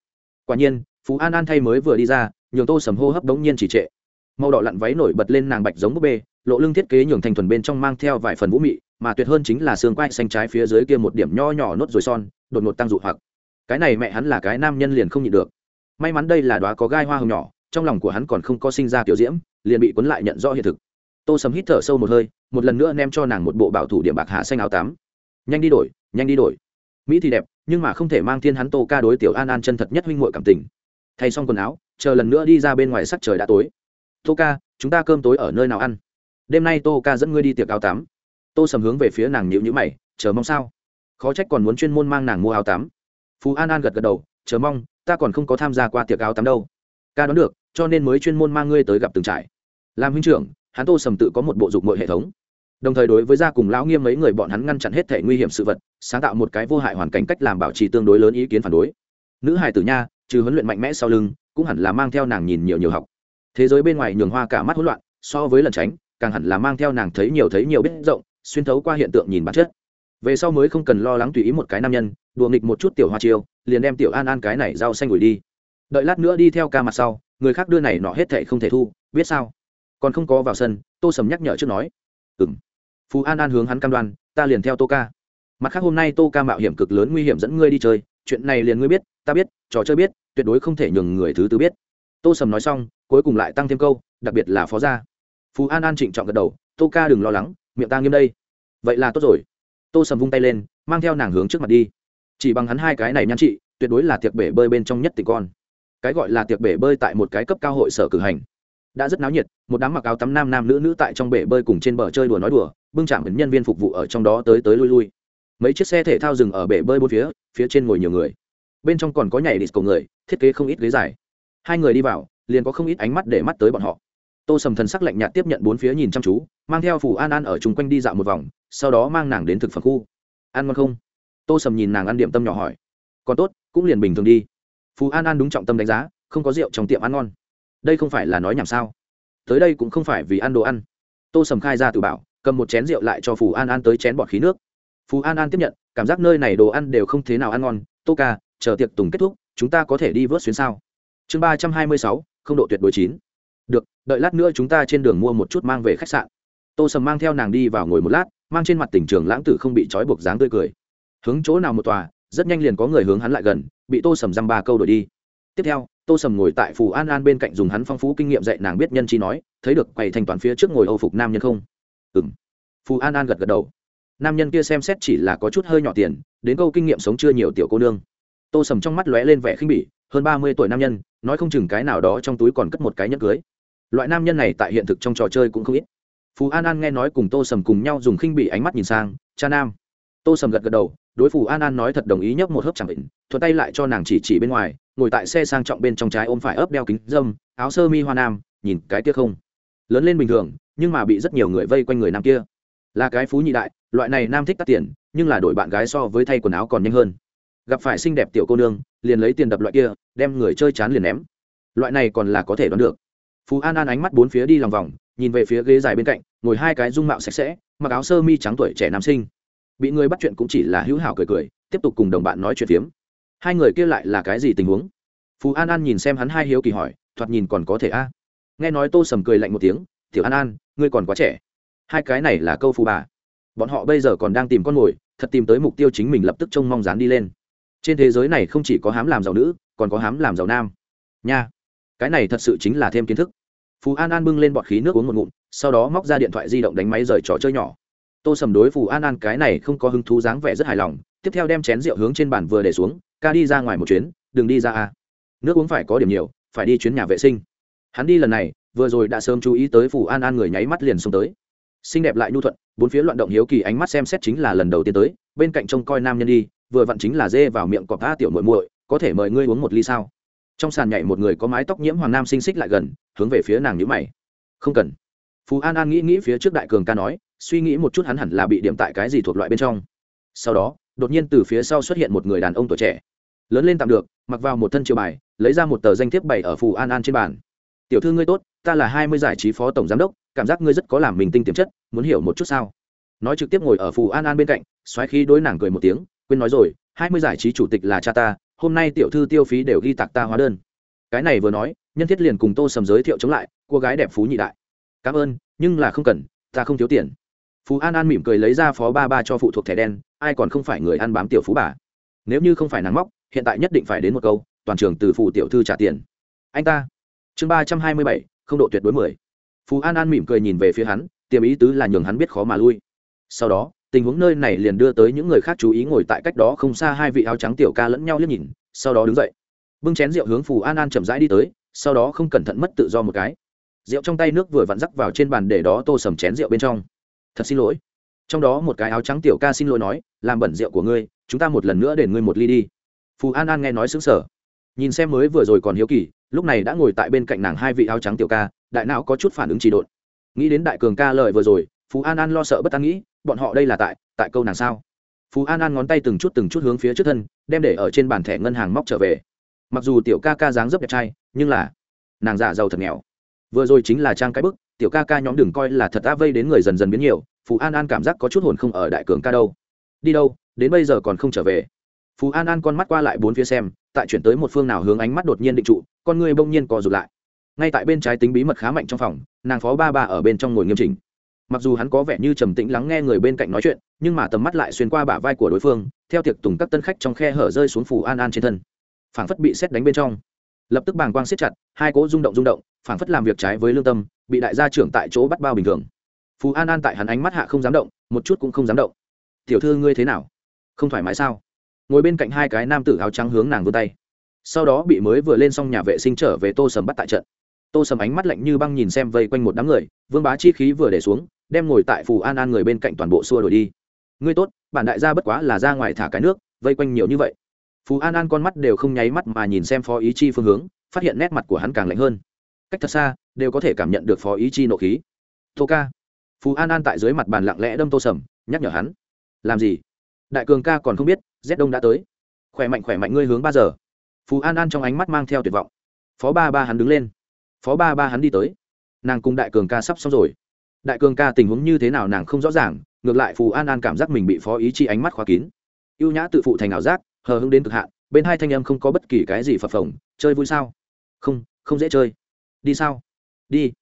Quả nhiên phú an an thay mới vừa đi ra, nhường tô sầm hô hấp đống nhiên chỉ trệ. Màu đỏ lặn váy nổi bật lên nàng bạch giống búp bê lộ lưng thiết kế nhường thanh thuần bên trong mang theo vài phần vũ mị, mà tuyệt hơn chính là xương quai xanh trái phía dưới kia một điểm nho nhỏ nốt rồi son, đột ngột tăng dụ hoặc. Cái này mẹ hắn là cái nam nhân liền không nhịn được. May mắn đây là đoá có gai hoa hồng nhỏ, trong lòng của hắn còn không có sinh ra kiểu diễm, liền bị cuốn lại nhận rõ hiện thực. Tô sầm hít thở sâu một hơi, một lần nữa ném cho nàng một bộ bảo thủ điểm bạc hạ xanh áo tám nhanh đi đổi, nhanh đi đổi. Mỹ thì đẹp, nhưng mà không thể mang thiên hắn tô ca đối tiểu an an chân thật nhất huynh muội cảm tình. Thay xong quần áo, chờ lần nữa đi ra bên ngoài sắc trời đã tối. Tô ca, chúng ta cơm tối ở nơi nào ăn? Đêm nay tô ca dẫn ngươi đi tiệc áo tắm. Tô sầm hướng về phía nàng nhịu nhữ mày, chờ mong sao? Khó trách còn muốn chuyên môn mang nàng mua áo tắm. Phú an an gật gật đầu, chờ mong, ta còn không có tham gia qua tiệc áo tắm đâu. Ca đoán được, cho nên mới chuyên môn mang ngươi tới gặp từng trải làm huynh trưởng, hắn tô sầm tự có một bộ dục mọi hệ thống. Đồng thời đối với gia cùng lão nghiêm mấy người bọn hắn ngăn chặn hết thể nguy hiểm sự vật, sáng tạo một cái vô hại hoàn cảnh cách làm bảo trì tương đối lớn ý kiến phản đối. Nữ hài tử nha, trừ huấn luyện mạnh mẽ sau lưng, cũng hẳn là mang theo nàng nhìn nhiều nhiều học. Thế giới bên ngoài nhường hoa cả mắt hỗn loạn, so với lần tránh càng hẳn là mang theo nàng thấy nhiều thấy nhiều biết rộng, xuyên thấu qua hiện tượng nhìn bản chất. Về sau mới không cần lo lắng tùy ý một cái nam nhân, đùa nghịch một chút tiểu hoa chiêu, liền đem tiểu an an cái này rau xanh ủi đi. Đợi lát nữa đi theo ca mặt sau, người khác đưa này nọ hết thệ không thể thu, biết sao? Còn không có vào sân, tô sầm nhắc nhở trước nói. Ừ m phú an an hướng hắn cam đoan, ta liền theo tô ca. Mặt khác hôm nay tô ca mạo hiểm cực lớn nguy hiểm dẫn ngươi đi chơi, chuyện này liền ngươi biết, ta biết, trò chơi biết, tuyệt đối không thể nhường người thứ tư biết. Tô sầm nói xong, cuối cùng lại tăng thêm câu, đặc biệt là phó gia phú an an trịnh trọng gật đầu, tô ca đừng lo lắng, miệng ta nghiêm đây. Vậy là tốt rồi. Tô sầm vung tay lên, mang theo nàng hướng trước mặt đi. Chỉ bằng hắn hai cái này nhan trị, tuyệt đối là tiệc bể bơi bên trong nhất tỷ con. Cái gọi là tiệc bể bơi tại một cái cấp cao hội sở cử hành. Đã rất náo nhiệt, một đám mặc áo tắm nam nam nữ nữ tại trong bể bơi cùng trên bờ chơi đùa nói đùa, bưng chạm nhân viên phục vụ ở trong đó tới tới lui lui. Mấy chiếc xe thể thao dừng ở bể bơi bốn phía phía trên ngồi nhiều người. Bên trong còn có nhảy disco người, thiết kế không ít ghế dài. Hai người đi vào, liền có không ít ánh mắt để mắt tới bọn họ tô sầm thần sắc lạnh nhạt tiếp nhận bốn phía nhìn chăm chú, mang theo phủ an an ở chung quanh đi dạo một vòng, sau đó mang nàng đến thực phẩm khu. Ăn ngon không? Tô sầm nhìn nàng ăn điểm tâm nhỏ hỏi. Còn tốt, cũng liền bình thường đi. Phú an an đúng trọng tâm đánh giá, không có rượu trong tiệm ăn ngon. Đây không phải là nói nhảm sao? Tới đây cũng không phải vì ăn đồ ăn. Tô sầm khai ra tự bảo, cầm một chén rượu lại cho phù an an tới chén bọt khí nước. Phú an an tiếp nhận, cảm giác nơi này đồ ăn đều không thế nào ăn ngon. Tô ca, chờ tiệc tùng kết thúc, chúng ta có thể đi vớt xuyến sao? Chương ba trăm hai mươi sáu, không độ tuyệt đối chín đợi lát nữa chúng ta trên đường mua một chút mang về khách sạn. Tô sầm mang theo nàng đi vào ngồi một lát, mang trên mặt tỉnh trường lãng tử không bị trói buộc dáng tươi cười. Hướng chỗ nào một tòa, rất nhanh liền có người hướng hắn lại gần, bị tô sầm dăm ba câu đổi đi. Tiếp theo, tô sầm ngồi tại phù an an bên cạnh dùng hắn phong phú kinh nghiệm dạy nàng biết nhân chi nói, thấy được quầy thanh toán phía trước ngồi âu phục nam nhân không? Ừ m phù an an gật gật đầu. Nam nhân kia xem xét chỉ là có chút hơi nhỏ tiền, đến câu kinh nghiệm sống chưa nhiều tiểu cô nương. Tô sầm trong mắt lóe lên vẻ khinh bỉ, hơn ba mươi tuổi nam nhân, nói không chừng cái nào đó trong túi còn cất một cái nhẫn cưới loại nam nhân này tại hiện thực trong trò chơi cũng không ít. Phù an an nghe nói cùng tô sầm cùng nhau dùng khinh bỉ ánh mắt nhìn sang, cha nam. Tô sầm gật gật đầu, đối phù an an nói thật đồng ý nhấp một hớp chẳng định thuật tay lại cho nàng chỉ chỉ bên ngoài, ngồi tại xe sang trọng bên trong trái ôm phải ấp đeo kính dâm, áo sơ mi hoa nam, nhìn cái kia không. Lớn lên bình thường, nhưng mà bị rất nhiều người vây quanh người nam kia. Là cái phú nhị đại, loại này nam thích tắt tiền, nhưng là đổi bạn gái so với thay quần áo còn nhanh hơn. Gặp phải xinh đẹp tiểu cô nương, liền lấy tiền đập loại kia, đem người chơi chán liền ném. Loại này còn là có thể đoán được phú an an ánh mắt bốn phía đi lòng vòng, nhìn về phía ghế dài bên cạnh, ngồi hai cái dung mạo sạch sẽ, mặc áo sơ mi trắng tuổi trẻ nam sinh. Bị người bắt chuyện cũng chỉ là hữu hảo cười cười, tiếp tục cùng đồng bạn nói chuyện phiếm. Hai người kia lại là cái gì tình huống? Phú an an nhìn xem hắn hai hiếu kỳ hỏi, thoạt nhìn còn có thể a? Nghe nói tô sầm cười lạnh một tiếng, tiểu an an, ngươi còn quá trẻ. Hai cái này là câu phù bà. Bọn họ bây giờ còn đang tìm con mồi, thật tìm tới mục tiêu chính mình lập tức trông mong dán đi lên. Trên thế giới này không chỉ có hám làm giàu nữ, còn có hám làm giàu nam. Nha cái này thật sự chính là thêm kiến thức. Phú an an bưng lên bọt khí nước uống một ngụm, sau đó móc ra điện thoại di động đánh máy rời trò chơi nhỏ. Tô sầm đối phù an an cái này không có hứng thú dáng vẻ rất hài lòng, tiếp theo đem chén rượu hướng trên bàn vừa để xuống, ca đi ra ngoài một chuyến, đừng đi ra a. Nước uống phải có điểm nhiều, phải đi chuyến nhà vệ sinh. Hắn đi lần này, vừa rồi đã sớm chú ý tới phù an an người nháy mắt liền xông tới. Xinh đẹp lại nhu thuận, bốn phía loạn động hiếu kỳ ánh mắt xem xét chính là lần đầu tiên tới, bên cạnh trông coi nam nhân đi, vừa vặn chính là dê vào miệng cọp tha tiểu muội muội, có thể mời ngươi uống một ly sao? Trong sàn nhảy một người có mái tóc nhiễm hoàng nam sinh xích lại gần, hướng về phía nàng nhữ mày. Không cần. Phú an an nghĩ nghĩ phía trước đại cường ca nói, suy nghĩ một chút hắn hẳn là bị điểm tại cái gì thuộc loại bên trong. Sau đó, đột nhiên từ phía sau xuất hiện một người đàn ông tuổi trẻ. Lớn lên tạm được, mặc vào một thân chiều bài, lấy ra một tờ danh thiếp bày ở phù an an trên bàn. Tiểu thư ngươi tốt, ta là hai mươi giải trí phó tổng giám đốc, cảm giác ngươi rất có làm mình tinh tiềm chất, muốn hiểu một chút sao? Nói trực tiếp ngồi ở phù an an bên cạnh, xoáy khi đối nàng cười một tiếng, quên nói rồi, hai mươi giải trí chủ tịch là cha ta hôm nay tiểu thư tiêu phí đều ghi tạc ta hóa đơn. Cái này vừa nói, nhân thiết liền cùng tô sầm giới thiệu chống lại, cô gái đẹp phú nhị đại. Cảm ơn, nhưng là không cần, ta không thiếu tiền. Phú an an mỉm cười lấy ra phó ba ba cho phụ thuộc thẻ đen, ai còn không phải người ăn bám tiểu phú bà. Nếu như không phải nắng móc, hiện tại nhất định phải đến một câu, toàn trường từ phụ tiểu thư trả tiền. Anh ta. Chương ba trăm hai mươi bảy, không độ tuyệt đối mười. Phú an an mỉm cười nhìn về phía hắn, tiềm ý tứ là nhường hắn biết khó mà lui. Sau đó tình huống nơi này liền đưa tới những người khác chú ý ngồi tại cách đó không xa hai vị áo trắng tiểu ca lẫn nhau liếc nhìn, sau đó đứng dậy. Bưng chén rượu hướng phù an an chậm rãi đi tới, sau đó không cẩn thận mất tự do một cái. Rượu trong tay nước vừa vặn rắc vào trên bàn để đó tô sầm chén rượu bên trong. Thật xin lỗi. Trong đó một cái áo trắng tiểu ca xin lỗi nói, làm bẩn rượu của ngươi, chúng ta một lần nữa để ngươi một ly đi. Phù an an nghe nói xứng sở nhìn xem mới vừa rồi còn hiếu kỳ, lúc này đã ngồi tại bên cạnh nàng hai vị áo trắng tiểu ca, đại não có chút phản ứng trì độn. Nghĩ đến đại cường ca lời vừa rồi phú an an lo sợ bất an nghĩ bọn họ đây là tại tại câu nàng sao? Phú an an ngón tay từng chút từng chút hướng phía trước thân, đem để ở trên bàn thẻ ngân hàng móc trở về. Mặc dù tiểu ca ca dáng dấp đẹp trai, nhưng là nàng giả giàu thật nghèo. Vừa rồi chính là trang cái bức, tiểu ca ca nhóm đừng coi là thật đã vây đến người dần dần biến nhiều, phú an an cảm giác có chút hồn không ở đại cường ca đâu. Đi đâu, đến bây giờ còn không trở về. Phú an an con mắt qua lại bốn phía xem, tại chuyển tới một phương nào hướng ánh mắt đột nhiên định trụ, con người bỗng nhiên co rụt lại. Ngay tại bên trái tính bí mật khá mạnh trong phòng, nàng phó ba ba ở bên trong ngồi nghiêm chỉnh mặc dù hắn có vẻ như trầm tĩnh lắng nghe người bên cạnh nói chuyện, nhưng mà tầm mắt lại xuyên qua bả vai của đối phương, theo tiệc tùng các tân khách trong khe hở rơi xuống phù an an trên thân. Phảng phất bị xét đánh bên trong. Lập tức bàng quang siết chặt, hai cỗ rung động rung động, phảng phất làm việc trái với lương tâm, bị đại gia trưởng tại chỗ bắt bao bình thường. Phù an an tại hắn ánh mắt hạ không dám động, một chút cũng không dám động. Tiểu thư ngươi thế nào? Không thoải mái sao? Ngồi bên cạnh hai cái nam tử áo trắng hướng nàng vươn tay. Sau đó bị mới vừa lên xong nhà vệ sinh trở về tô sầm bắt tại trận. Tô sầm ánh mắt lạnh như băng nhìn xem vây quanh một đám người, vương bá chi khí vừa để xuống đem ngồi tại phù an an người bên cạnh toàn bộ xua đổi đi. Ngươi tốt, bản đại gia bất quá là ra ngoài thả cái nước, vây quanh nhiều như vậy. Phù an an con mắt đều không nháy mắt mà nhìn xem phó ý chi phương hướng, phát hiện nét mặt của hắn càng lạnh hơn. Cách thật xa, đều có thể cảm nhận được phó ý chi nộ khí. Tô ca. Phù an an tại dưới mặt bàn lặng lẽ đâm tô sầm, nhắc nhở hắn. Làm gì? Đại cường ca còn không biết rét đông đã tới. Khỏe mạnh khỏe mạnh ngươi hướng ba giờ. Phù an an trong ánh mắt mang theo tuyệt vọng. Phó ba ba hắn đứng lên. Phó ba ba hắn đi tới. Nàng cùng đại cường ca sắp xong rồi đại cường ca tình huống như thế nào nàng không rõ ràng, ngược lại phù an an cảm giác mình bị phó ý chi ánh mắt khóa kín. Y ê u nhã tự phụ thành ảo giác, hờ hưng đến cực hạn, bên hai thanh em không có bất kỳ cái gì phập phồng, chơi vui sao? Không không dễ chơi. Đi sao? Đi.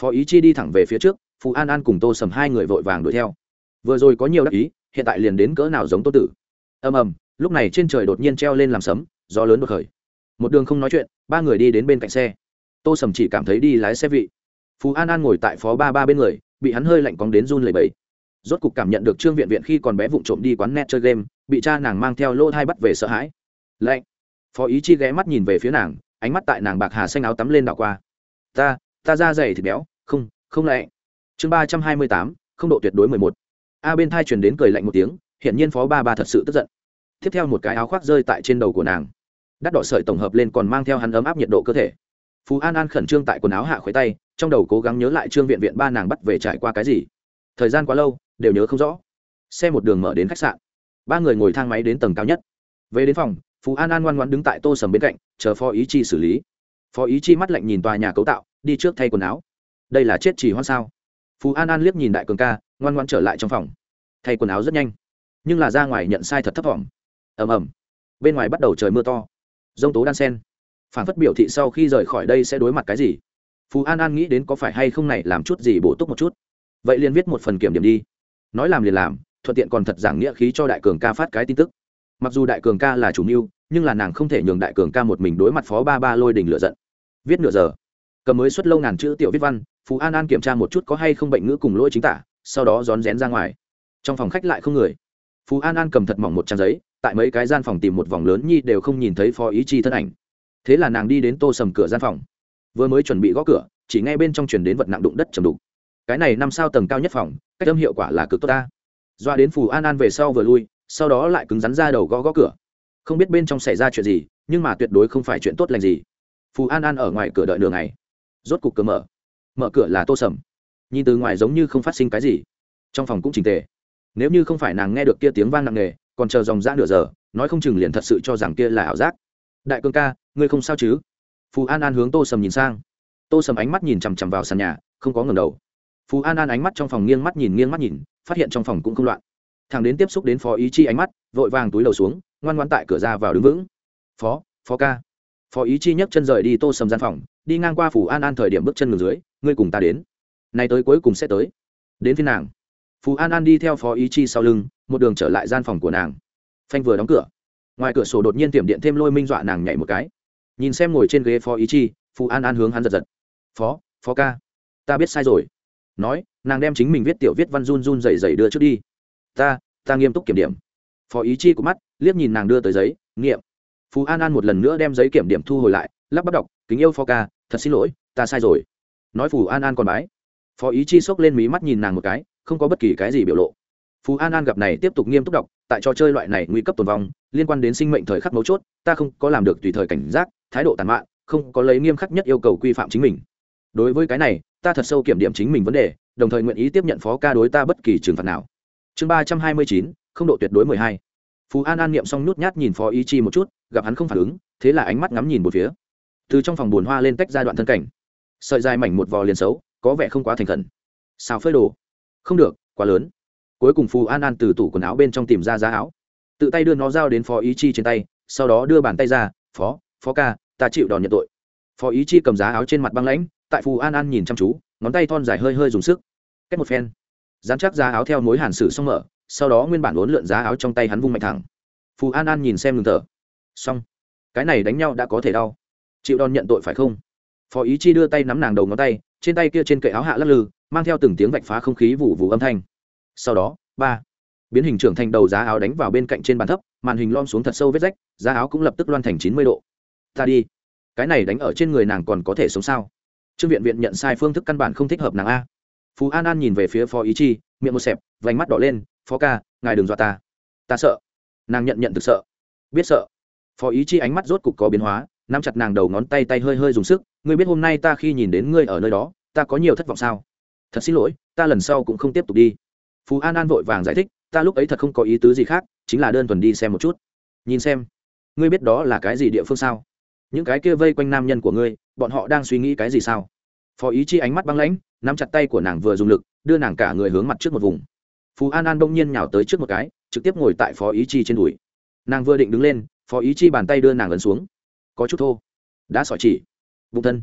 Phó ý chi đi thẳng về phía trước, phù an an cùng tô sầm hai người vội vàng đuổi theo. Vừa rồi có nhiều đắc ý, hiện tại liền đến cỡ nào giống tô tử. Ầm ầm, lúc này trên trời đột nhiên treo lên làm sấm, gió lớn đột khởi. Một đường không nói chuyện, ba người đi đến bên cạnh xe. Tô sầm chỉ cảm thấy đi lái xe vị. Phú an an ngồi tại phó ba ba bên người bị hắn hơi lạnh cóng đến run lẩy bẩy. Rốt cục cảm nhận được trương viện viện khi còn bé vụng trộm đi quán net chơi game, bị cha nàng mang theo lỗ thai bắt về sợ hãi. Lạnh. Phó ý chi ghé mắt nhìn về phía nàng, ánh mắt tại nàng bạc hà xanh áo tắm lên đảo qua. Ta ta da dày thịt béo, không không lạnh. Chương ba trăm hai mươi tám, không độ tuyệt đối mười một. A bên thai truyền đến cười lạnh một tiếng, hiển nhiên phó ba ba thật sự tức giận. Tiếp theo một cái áo khoác rơi tại trên đầu của nàng. Đắt đỏ sợi tổng hợp lên còn mang theo hắn ấm áp nhiệt độ cơ thể. Phú an an khẩn trương tại quần áo hạ khuấy tay trong đầu cố gắng nhớ lại trương viện viện ba nàng bắt về trải qua cái gì. Thời gian quá lâu, đều nhớ không rõ. Xe một đường mở đến khách sạn. Ba người ngồi thang máy đến tầng cao nhất. Về đến phòng, phú an an ngoan ngoan đứng tại tô sầm bên cạnh, chờ phó ý chi xử lý. Phó ý chi mắt lạnh nhìn tòa nhà cấu tạo, đi trước thay quần áo. Đây là chết chỉ hoan sao? Phú an an liếc nhìn đại cường ca, ngoan ngoan trở lại trong phòng. Thay quần áo rất nhanh, nhưng là ra ngoài nhận sai thật thấp thỏm. Ầm ầm. Bên ngoài bắt đầu trời mưa to. Dông tố đan sen. Phản phất biểu thị sau khi rời khỏi đây sẽ đối mặt cái gì phú an an nghĩ đến có phải hay không này làm chút gì bổ túc một chút. Vậy liền viết một phần kiểm điểm đi. Nói làm liền làm, thuận tiện còn thật giảng nghĩa khí cho đại cường ca phát cái tin tức. Mặc dù đại cường ca là chủ mưu, nhưng là nàng không thể nhường đại cường ca một mình đối mặt phó ba ba lôi đình lựa giận. Viết nửa giờ. Cầm mới xuất lâu ngàn chữ tiểu viết văn, phú an an kiểm tra một chút có hay không bệnh ngữ cùng lỗi chính tả, sau đó rón rén ra ngoài. Trong phòng khách lại không người. Phú an an cầm thật mỏng một trang giấy, tại mấy cái gian phòng tìm một vòng lớn nhi đều không nhìn thấy phó ý chi thân ảnh. Thế là nàng đi đến tô sầm cửa gian phòng vừa mới chuẩn bị gõ cửa, chỉ ngay bên trong chuyển đến vật nặng đụng đất chầm đục. Cái này năm sao tầng cao nhất phòng, cách âm hiệu quả là cực tốt ta. Doa đến phù an an về sau vừa lui, sau đó lại cứng rắn ra đầu gõ gõ cửa. Không biết bên trong xảy ra chuyện gì, nhưng mà tuyệt đối không phải chuyện tốt lành gì. Phù an an ở ngoài cửa đợi đường này rốt cục cửa mở. Mở cửa là tô sầm. Nhìn từ ngoài giống như không phát sinh cái gì. Trong phòng cũng trình tề. Nếu như không phải nàng nghe được kia tiếng vang nặng nề, còn chờ dòng ra nửa giờ, nói không chừng liền thật sự cho rằng kia là ảo giác. Đại cương ca, ngươi không sao chứ? Phù an an hướng tô sầm nhìn sang. Tô sầm ánh mắt nhìn chằm chằm vào sàn nhà, không có ngầm đầu. Phù an an ánh mắt trong phòng nghiêng mắt nhìn nghiêng mắt nhìn, phát hiện trong phòng cũng không loạn. Thằng đến tiếp xúc đến phó ý chi ánh mắt, vội vàng túi đầu xuống, ngoan ngoan tại cửa ra vào đứng vững. Phó phó ca. Phó ý chi nhấc chân rời đi tô sầm gian phòng, đi ngang qua phủ an an thời điểm bước chân ngược dưới, ngươi cùng ta đến. Nay tới cuối cùng sẽ tới. Đến phiên nàng. Phú an an đi theo phó ý chi sau lưng, một đường trở lại gian phòng của nàng. Phanh vừa đóng cửa. Ngoài cửa sổ đột nhiên tiệm điện thêm lôi minh dọa nàng nhảy một cái nhìn xem ngồi trên ghế phó ý chi, phù an an hướng hắn giật giật. Phó phó ca, ta biết sai rồi. Nói, nàng đem chính mình viết tiểu viết văn run run dày dày đưa trước đi. Ta ta nghiêm túc kiểm điểm. Phó ý chi của mắt, liếc nhìn nàng đưa tới giấy, nghiệm. Phú an an một lần nữa đem giấy kiểm điểm thu hồi lại, lắp bắp đọc, kính yêu phó ca, thật xin lỗi, ta sai rồi. Nói phù an an còn bái. Phó ý chi xốc lên mí mắt nhìn nàng một cái, không có bất kỳ cái gì biểu lộ. Phú an an gặp này tiếp tục nghiêm túc đọc, tại trò chơi loại này nguy cấp tồn vong liên quan đến sinh mệnh thời khắc mấu chốt, ta không có làm được tùy thời cảnh giác, thái độ tàn mạn, không có lấy nghiêm khắc nhất yêu cầu quy phạm chính mình. Đối với cái này, ta thật sâu kiểm điểm chính mình vấn đề, đồng thời nguyện ý tiếp nhận phó ca đối ta bất kỳ trừng phạt nào. Chương ba trăm hai mươi chín, không độ tuyệt đối mười hai. Phú an an niệm xong nhút nhát nhìn phó ý chi một chút, gặp hắn không phản ứng, thế là ánh mắt ngắm nhìn một phía. Từ trong phòng buồn hoa lên tách ra đoạn thân cảnh. Sợi dài mảnh một vò liền xấu, có vẻ không quá thành khẩn. Xào phơi đồ. Không được, quá lớn. Cuối cùng phù an an từ tủ quần áo bên trong tìm ra giá áo tự tay đưa nó giao đến phó ý chi trên tay, sau đó đưa bàn tay ra, phó phó ca, ta chịu đòn nhận tội. Phó ý chi cầm giá áo trên mặt băng lãnh, tại phù an an nhìn chăm chú, ngón tay thon dài hơi hơi dùng sức. Cách một phen. Dán chắc giá áo theo mối hàn sử xong mở, sau đó nguyên bản uốn lượn giá áo trong tay hắn vung mạnh thẳng. Phù an an nhìn xem ngừng thở. Xong. Cái này đánh nhau đã có thể đau. Chịu đòn nhận tội phải không? Phó ý chi đưa tay nắm nàng đầu ngón tay, trên tay kia trên cậy áo hạ lắc lư, mang theo từng tiếng vạch phá không khí vụ vụ âm thanh. Sau đó, ba biến hình trưởng thành đầu giá áo đánh vào bên cạnh trên bàn thấp, màn hình lom xuống thật sâu vết rách, giá áo cũng lập tức loan thành chín mươi độ. Ta đi. Cái này đánh ở trên người nàng còn có thể sống sao? Trương viện viện nhận sai phương thức căn bản không thích hợp nàng a. Phú an an nhìn về phía phó ý chi, miệng một xẹp, vành mắt đỏ lên, phó ca, ngài đừng dọa ta. Ta sợ. Nàng nhận nhận thực sợ. Biết sợ. Phó ý chi ánh mắt rốt cục có biến hóa, nắm chặt nàng đầu ngón tay tay hơi hơi dùng sức, ngươi biết hôm nay ta khi nhìn đến ngươi ở nơi đó, ta có nhiều thất vọng sao? Thật xin lỗi, ta lần sau cũng không tiếp tục đi. Phú an an vội vàng giải thích ta lúc ấy thật không có ý tứ gì khác, chính là đơn thuần đi xem một chút. Nhìn xem, ngươi biết đó là cái gì địa phương sao? Những cái kia vây quanh nam nhân của ngươi, bọn họ đang suy nghĩ cái gì sao? Phó ý chi ánh mắt băng lãnh, nắm chặt tay của nàng vừa dùng lực, đưa nàng cả người hướng mặt trước một vùng. Phú an an đông nhiên nhào tới trước một cái, trực tiếp ngồi tại phó ý chi trên đùi. Nàng vừa định đứng lên, phó ý chi bàn tay đưa nàng ấn xuống. Có chút thô. Đã sỏi chỉ. Bụng thân.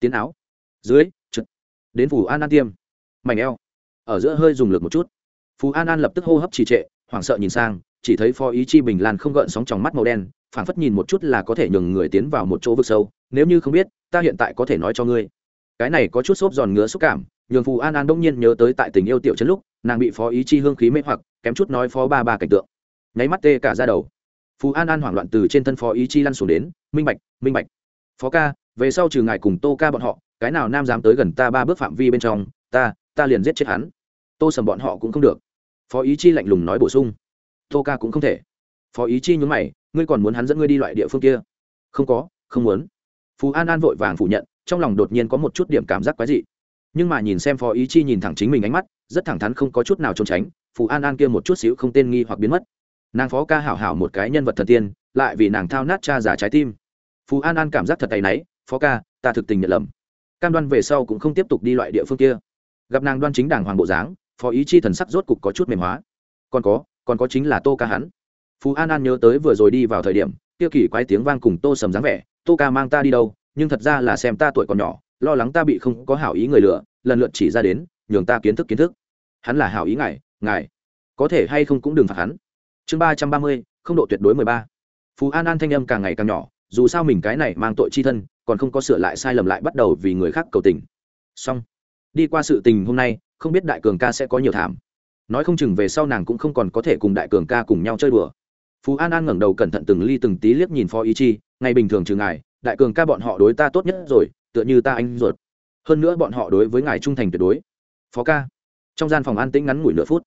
Tiến áo. Dưới trực đến phủ an an tiêm. Mảnh eo. Ở giữa hơi dùng lực một chút phú an an lập tức hô hấp trì trệ, hoảng sợ nhìn sang, chỉ thấy phó ý chi bình lan không gợn sóng trong mắt màu đen, phảng phất nhìn một chút là có thể nhường người tiến vào một chỗ vực sâu, nếu như không biết, ta hiện tại có thể nói cho ngươi. Cái này có chút xốp giòn ngứa xúc cảm, nhường phù an an đông nhiên nhớ tới tại tình yêu tiểu trấn lúc, nàng bị phó ý chi hương khí mê hoặc, kém chút nói phó ba ba cảnh tượng. Nháy mắt tê cả ra đầu. Phù an an hoảng loạn từ trên thân phó ý chi lăn xuống đến, minh bạch minh bạch, phó ca, về sau trừ ngài cùng tô ca bọn họ, cái nào nam dám tới gần ta ba bước phạm vi bên trong, ta ta liền giết chết hắn. Tô sầm bọn họ cũng không được phó ý chi lạnh lùng nói bổ sung. Tô ca cũng không thể. Phó ý chi nhún mày, ngươi còn muốn hắn dẫn ngươi đi loại địa phương kia? Không có, không muốn. Phú an an vội vàng phủ nhận, trong lòng đột nhiên có một chút điểm cảm giác quái dị. Nhưng mà nhìn xem phó ý chi nhìn thẳng chính mình ánh mắt, rất thẳng thắn không có chút nào trốn tránh phú an an kia một chút xíu không tên nghi hoặc biến mất. Nàng phó ca hảo hảo một cái nhân vật thần tiên, lại vì nàng thao nát cha giả trái tim. Phú an an cảm giác thật tay náy, phó ca, ta thực tình nhận lầm. Cam đoan về sau cũng không tiếp tục đi loại địa phương kia. Gặp nàng đoan chính đảng hoàng bộ dáng phó ý chi thần sắc rốt cục có chút mềm hóa. Còn có còn có chính là tô ca hắn. Phú an an nhớ tới vừa rồi đi vào thời điểm tiêu kỳ quái tiếng vang cùng tô sầm dáng vẻ, tô ca mang ta đi đâu, nhưng thật ra là xem ta tuổi còn nhỏ, lo lắng ta bị không có hảo ý người lựa lần lượt chỉ ra đến, nhường ta kiến thức kiến thức. Hắn là hảo ý ngài ngài có thể hay không cũng đừng phạt hắn. Chương ba trăm ba mươi, không độ tuyệt đối mười ba. Phú an an thanh âm càng ngày càng nhỏ, dù sao mình cái này mang tội chi thân, còn không có sửa lại sai lầm lại bắt đầu vì người khác cầu tình. Xong đi qua sự tình hôm nay, không biết đại cường ca sẽ có nhiều thảm. Nói không chừng về sau nàng cũng không còn có thể cùng đại cường ca cùng nhau chơi đùa. Phú an an ngẩng đầu cẩn thận từng ly từng tí liếc nhìn phó ý chi, ngày bình thường trừ ngài, đại cường ca bọn họ đối ta tốt nhất rồi, tựa như ta anh ruột. Hơn nữa bọn họ đối với ngài trung thành tuyệt đối. Phó ca. Trong gian phòng an tĩnh ngắn ngủi nửa phút.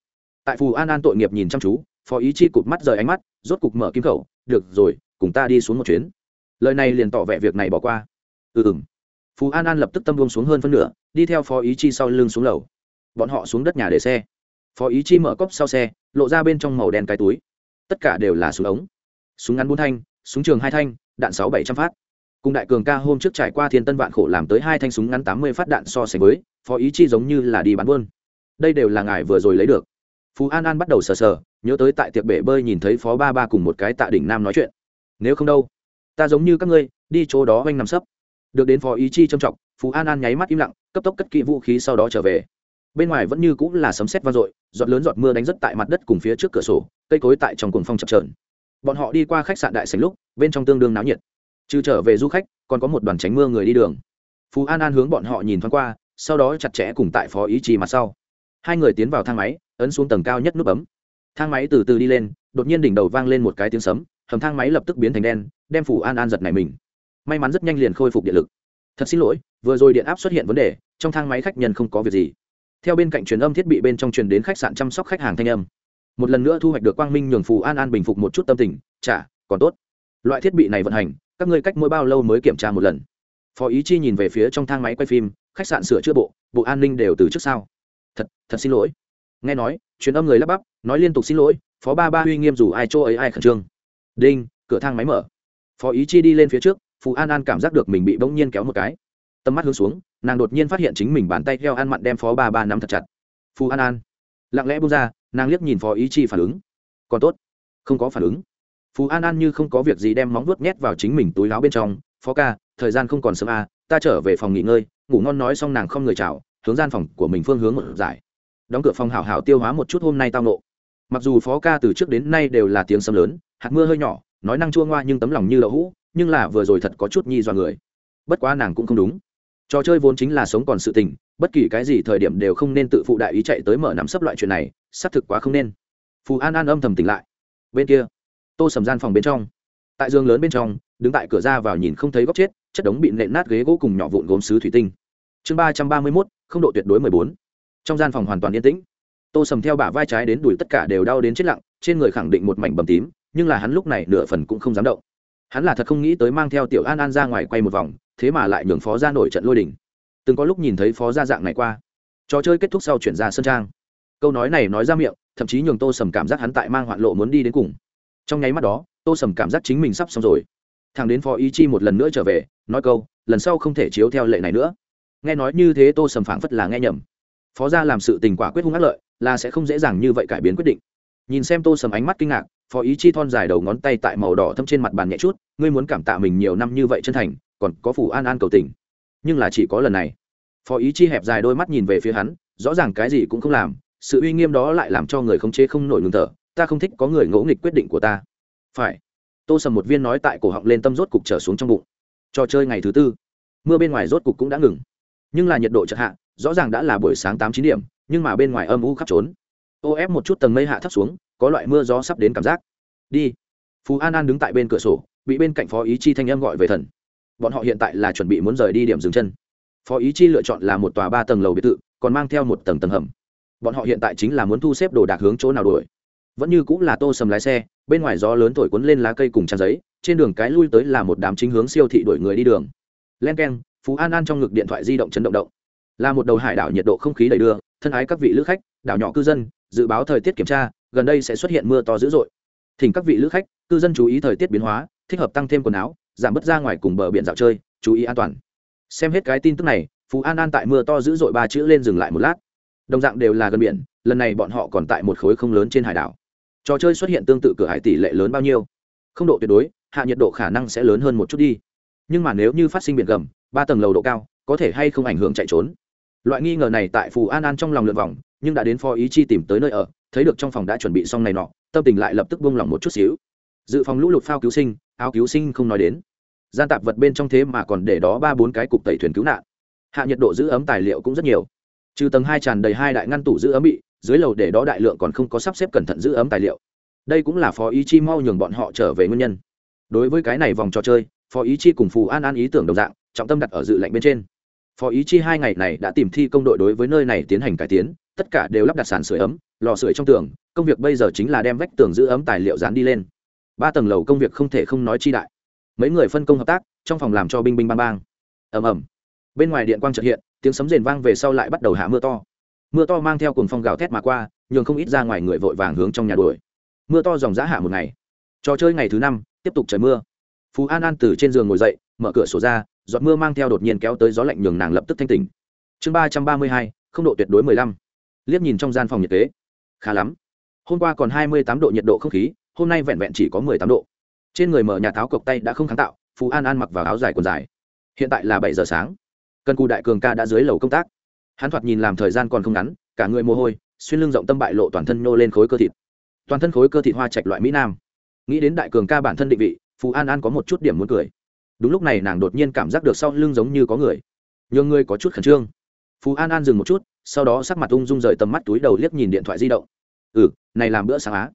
Tại phù an an tội nghiệp nhìn chăm chú, phó ý chi cụt mắt rời ánh mắt, rốt cục mở kim khẩu, được rồi, cùng ta đi xuống một chuyến. Lời này liền tỏ vẻ việc này bỏ qua. Ừ ừng phú an an lập tức tâm buông xuống hơn phân nửa, đi theo phó ý chi sau lưng xuống lầu. Bọn họ xuống đất nhà để xe. Phó ý chi mở cốc sau xe, lộ ra bên trong màu đen cái túi. Tất cả đều là súng ống. Súng ngắn bốn thanh, súng trường hai thanh, đạn sáu bảy trăm phát. Cùng đại cường ca hôm trước trải qua thiên tân vạn khổ làm tới hai thanh súng ngắn tám mươi phát đạn so sánh với, phó ý chi giống như là đi bán buôn. Đây đều là ngài vừa rồi lấy được. Phú an an bắt đầu sờ sờ, nhớ tới tại tiệc bể bơi nhìn thấy phó ba ba cùng một cái tạ đỉnh nam nói chuyện. Nếu không đâu, ta giống như các ngươi, đi chỗ đó oanh nằm sấp được đến phó ý chi trầm trọng, phú an an nháy mắt im lặng, cấp tốc cất kỹ vũ khí sau đó trở về. Bên ngoài vẫn như cũng là sấm sét vang dội, giọt lớn giọt mưa đánh rất tại mặt đất cùng phía trước cửa sổ, cây cối tại trong cuồng phong chập trờn bọn họ đi qua khách sạn đại sành lúc, bên trong tương đương náo nhiệt. Trừ trở về du khách, còn có một đoàn tránh mưa người đi đường. Phú an an hướng bọn họ nhìn thoáng qua, sau đó chặt chẽ cùng tại phó ý chi mặt sau. Hai người tiến vào thang máy, ấn xuống tầng cao nhất nút bấm. Thang máy từ từ đi lên, đột nhiên đỉnh đầu vang lên một cái tiếng sấm, hầm thang máy lập tức biến thành đen, đem phủ an an giật này mình may mắn rất nhanh liền khôi phục điện lực. Thật xin lỗi, vừa rồi điện áp xuất hiện vấn đề, trong thang máy khách nhân không có việc gì. Theo bên cạnh truyền âm thiết bị bên trong truyền đến khách sạn chăm sóc khách hàng thanh âm. Một lần nữa thu hoạch được quang minh nhường phù an an bình phục một chút tâm tình chả còn tốt. Loại thiết bị này vận hành, các ngươi cách mỗi bao lâu mới kiểm tra một lần? Phó ý chi nhìn về phía trong thang máy quay phim, khách sạn sửa chữa bộ bộ an ninh đều từ trước sau thật thật xin lỗi. Nghe nói, truyền âm người lắp bắp, nói liên tục xin lỗi, phó ba ba uy nghiêm dù ai chỗ ấy ai khẩn trương. Đinh, cửa thang máy mở. Phó ý chi đi lên phía trước phù an an cảm giác được mình bị bỗng nhiên kéo một cái. Tầm mắt hướng xuống, nàng đột nhiên phát hiện chính mình bàn tay theo ăn mặn đem phó ba ba nắm thật chặt. Phù an an. Lặng lẽ bung ra, nàng liếc nhìn phó ý chi phản ứng. Còn tốt. Không có phản ứng. Phù an an như không có việc gì đem móng vuốt nhét vào chính mình túi láo bên trong. Phó ca, thời gian không còn sớm à ta trở về phòng nghỉ ngơi. Ngủ ngon nói xong nàng không người chào, hướng gian phòng của mình phương hướng một giải. Đóng cửa phòng hảo hảo tiêu hóa một chút hôm nay tao nộ mặc dù phó ca từ trước đến nay đều là tiếng sấm lớn, hạt mưa hơi nhỏ, nói năng chua ngoa nhưng tấm lòng như đậu hũ nhưng là vừa rồi thật có chút nhi dọa người. Bất quá nàng cũng không đúng. Trò chơi vốn chính là sống còn sự tình, bất kỳ cái gì thời điểm đều không nên tự phụ đại ý chạy tới mở nắm sấp loại chuyện này, xác thực quá không nên. Phù an an âm thầm tỉnh lại. Bên kia, tô sầm gian phòng bên trong. Tại giường lớn bên trong, đứng tại cửa ra vào nhìn không thấy góc chết, chất đống bị nện nát ghế gỗ cùng nhỏ vụn gốm sứ thủy tinh. Chương ba trăm ba mươi mốt, không độ tuyệt đối mười bốn. Trong gian phòng hoàn toàn yên tĩnh. Tô sầm theo bả vai trái đến đùi tất cả đều đau đến chết lặng, trên người khẳng định một mảnh bầm tím, nhưng là hắn lúc này nửa phần cũng không dám động hắn là thật không nghĩ tới mang theo tiểu an an ra ngoài quay một vòng, thế mà lại nhường phó ra nổi trận lôi đình. Từng có lúc nhìn thấy phó ra dạng này qua. Trò chơi kết thúc sau chuyển ra sân trang. Câu nói này nói ra miệng, thậm chí nhường tô sầm cảm giác hắn tại mang hoạn lộ muốn đi đến cùng. Trong nháy mắt đó, tô sầm cảm giác chính mình sắp xong rồi. Thằng đến phó ý chi một lần nữa trở về, nói câu, lần sau không thể chiếu theo lệ này nữa. Nghe nói như thế tô sầm phảng phất là nghe nhầm. Phó gia làm sự tình quả quyết hung ác lợi, là sẽ không dễ dàng như vậy cải biến quyết định. Nhìn xem tô sầm ánh mắt kinh ngạc phó ý chi thon dài đầu ngón tay tại màu đỏ thâm trên mặt bàn nhẹ chút, ngươi muốn cảm tạ mình nhiều năm như vậy chân thành, còn có phủ an an cầu tình. Nhưng là chỉ có lần này. Phó ý chi hẹp dài đôi mắt nhìn về phía hắn, rõ ràng cái gì cũng không làm, sự uy nghiêm đó lại làm cho người không chế không nổi ngừng thở, ta không thích có người ngỗ nghịch quyết định của ta. Phải. Tô sầm một viên nói tại cổ họng lên tâm rốt cục trở xuống trong bụng. Trò chơi ngày thứ tư. Mưa bên ngoài rốt cục cũng đã ngừng. Nhưng là nhiệt độ chợt hạ, rõ ràng đã là buổi sáng tám chín điểm, nhưng mà bên ngoài âm u khắp trốn. Ô ép một chút tầng mây hạ thấp xuống có loại mưa gió sắp đến cảm giác. Đi. Phú an an đứng tại bên cửa sổ, bị bên cạnh phó ý chi thanh âm gọi về thần. Bọn họ hiện tại là chuẩn bị muốn rời đi điểm dừng chân. Phó ý chi lựa chọn là một tòa ba tầng lầu biệt thự, còn mang theo một tầng tầng hầm. Bọn họ hiện tại chính là muốn thu xếp đồ đạc hướng chỗ nào đuổi. Vẫn như cũng là tô sầm lái xe, bên ngoài gió lớn thổi cuốn lên lá cây cùng trang giấy, trên đường cái lui tới là một đám chính hướng siêu thị đuổi người đi đường. Len k e n phú an an trong ngực điện thoại di động chấn động động. Là một đầu hải đảo nhiệt độ không khí đầy đưa, thân ái các vị lữ khách, đảo nhỏ cư dân dự báo thời tiết kiểm tra, gần đây sẽ xuất hiện mưa to dữ dội. Thỉnh các vị lữ khách, cư dân chú ý thời tiết biến hóa, thích hợp tăng thêm quần áo, giảm bớt ra ngoài cùng bờ biển dạo chơi, chú ý an toàn. Xem hết cái tin tức này, phú an an tại mưa to dữ dội ba chữ lên dừng lại một lát. Đồng dạng đều là gần biển, lần này bọn họ còn tại một khối không lớn trên hải đảo. Trò chơi xuất hiện tương tự cửa hải tỷ lệ lớn bao nhiêu? Không độ tuyệt đối, hạ nhiệt độ khả năng sẽ lớn hơn một chút đi. Nhưng mà nếu như phát sinh biển gầm, ba tầng lầu độ cao, có thể hay không ảnh hưởng chạy trốn? Loại nghi ngờ này tại phù an an trong lòng lượt vòng nhưng đã đến phó ý chi tìm tới nơi ở, thấy được trong phòng đã chuẩn bị xong này nọ, tâm tình lại lập tức buông lỏng một chút xíu. Dự phòng lũ lụt phao cứu sinh, áo cứu sinh không nói đến. Gian tạp vật bên trong thế mà còn để đó ba bốn cái cục tẩy thuyền cứu nạn. Hạ nhiệt độ giữ ấm tài liệu cũng rất nhiều. Trừ tầng hai tràn đầy hai đại ngăn tủ giữ ấm bị, dưới lầu để đó đại lượng còn không có sắp xếp cẩn thận giữ ấm tài liệu. Đây cũng là phó ý chi mau nhường bọn họ trở về nguyên nhân. Đối với cái này vòng trò chơi, phó ý chi cùng phù an an ý tưởng đồng dạng, trọng tâm đặt ở dự lệnh bên trên phó ý chi hai ngày này đã tìm thi công đội đối với nơi này tiến hành cải tiến, tất cả đều lắp đặt sàn sửa ấm, lò sưởi trong tường, công việc bây giờ chính là đem vách tường giữ ấm tài liệu dán đi lên. Ba tầng lầu công việc không thể không nói chi đại. Mấy người phân công hợp tác, trong phòng làm cho binh binh bang bang. Ầm ầm. Bên ngoài điện quang trật hiện, tiếng sấm rền vang về sau lại bắt đầu hạ mưa to. Mưa to mang theo cùng phong gào thét mà qua, nhường không ít ra ngoài người vội vàng hướng trong nhà đuổi. Mưa to dòng giã hạ một ngày. Trò chơi ngày thứ năm, tiếp tục trời mưa. Phú an an từ trên giường ngồi dậy, mở cửa sổ ra giọt mưa mang theo đột nhiên kéo tới gió lạnh nhường nàng lập tức thanh tỉnh. Chương ba trăm ba mươi hai, không độ tuyệt đối mười lăm. Liếc nhìn trong gian phòng nhiệt kế khá lắm. Hôm qua còn hai mươi tám độ nhiệt độ không khí, hôm nay vẹn vẹn chỉ có mười tám độ. Trên người mở nhà tháo cộc tay đã không kháng tạo phú an an mặc vào áo dài quần dài. Hiện tại là bảy giờ sáng. Cần cù đại cường ca đã dưới lầu công tác. Hắn thoạt nhìn làm thời gian còn không ngắn, cả người mồ hôi, xuyên lưng rộng tâm bại lộ toàn thân nhô lên khối cơ thịt. Toàn thân khối cơ thịt hoa trạch loại mỹ nam. Nghĩ đến đại cường ca bản thân định vị phú an an có một chút điểm muốn cười đúng lúc này nàng đột nhiên cảm giác được sau lưng giống như có người. Nhường người có chút khẩn trương. Phú an an dừng một chút, sau đó sắc mặt ung dung rời tầm mắt túi đầu liếc nhìn điện thoại di động. Ừ này làm bữa sáng á.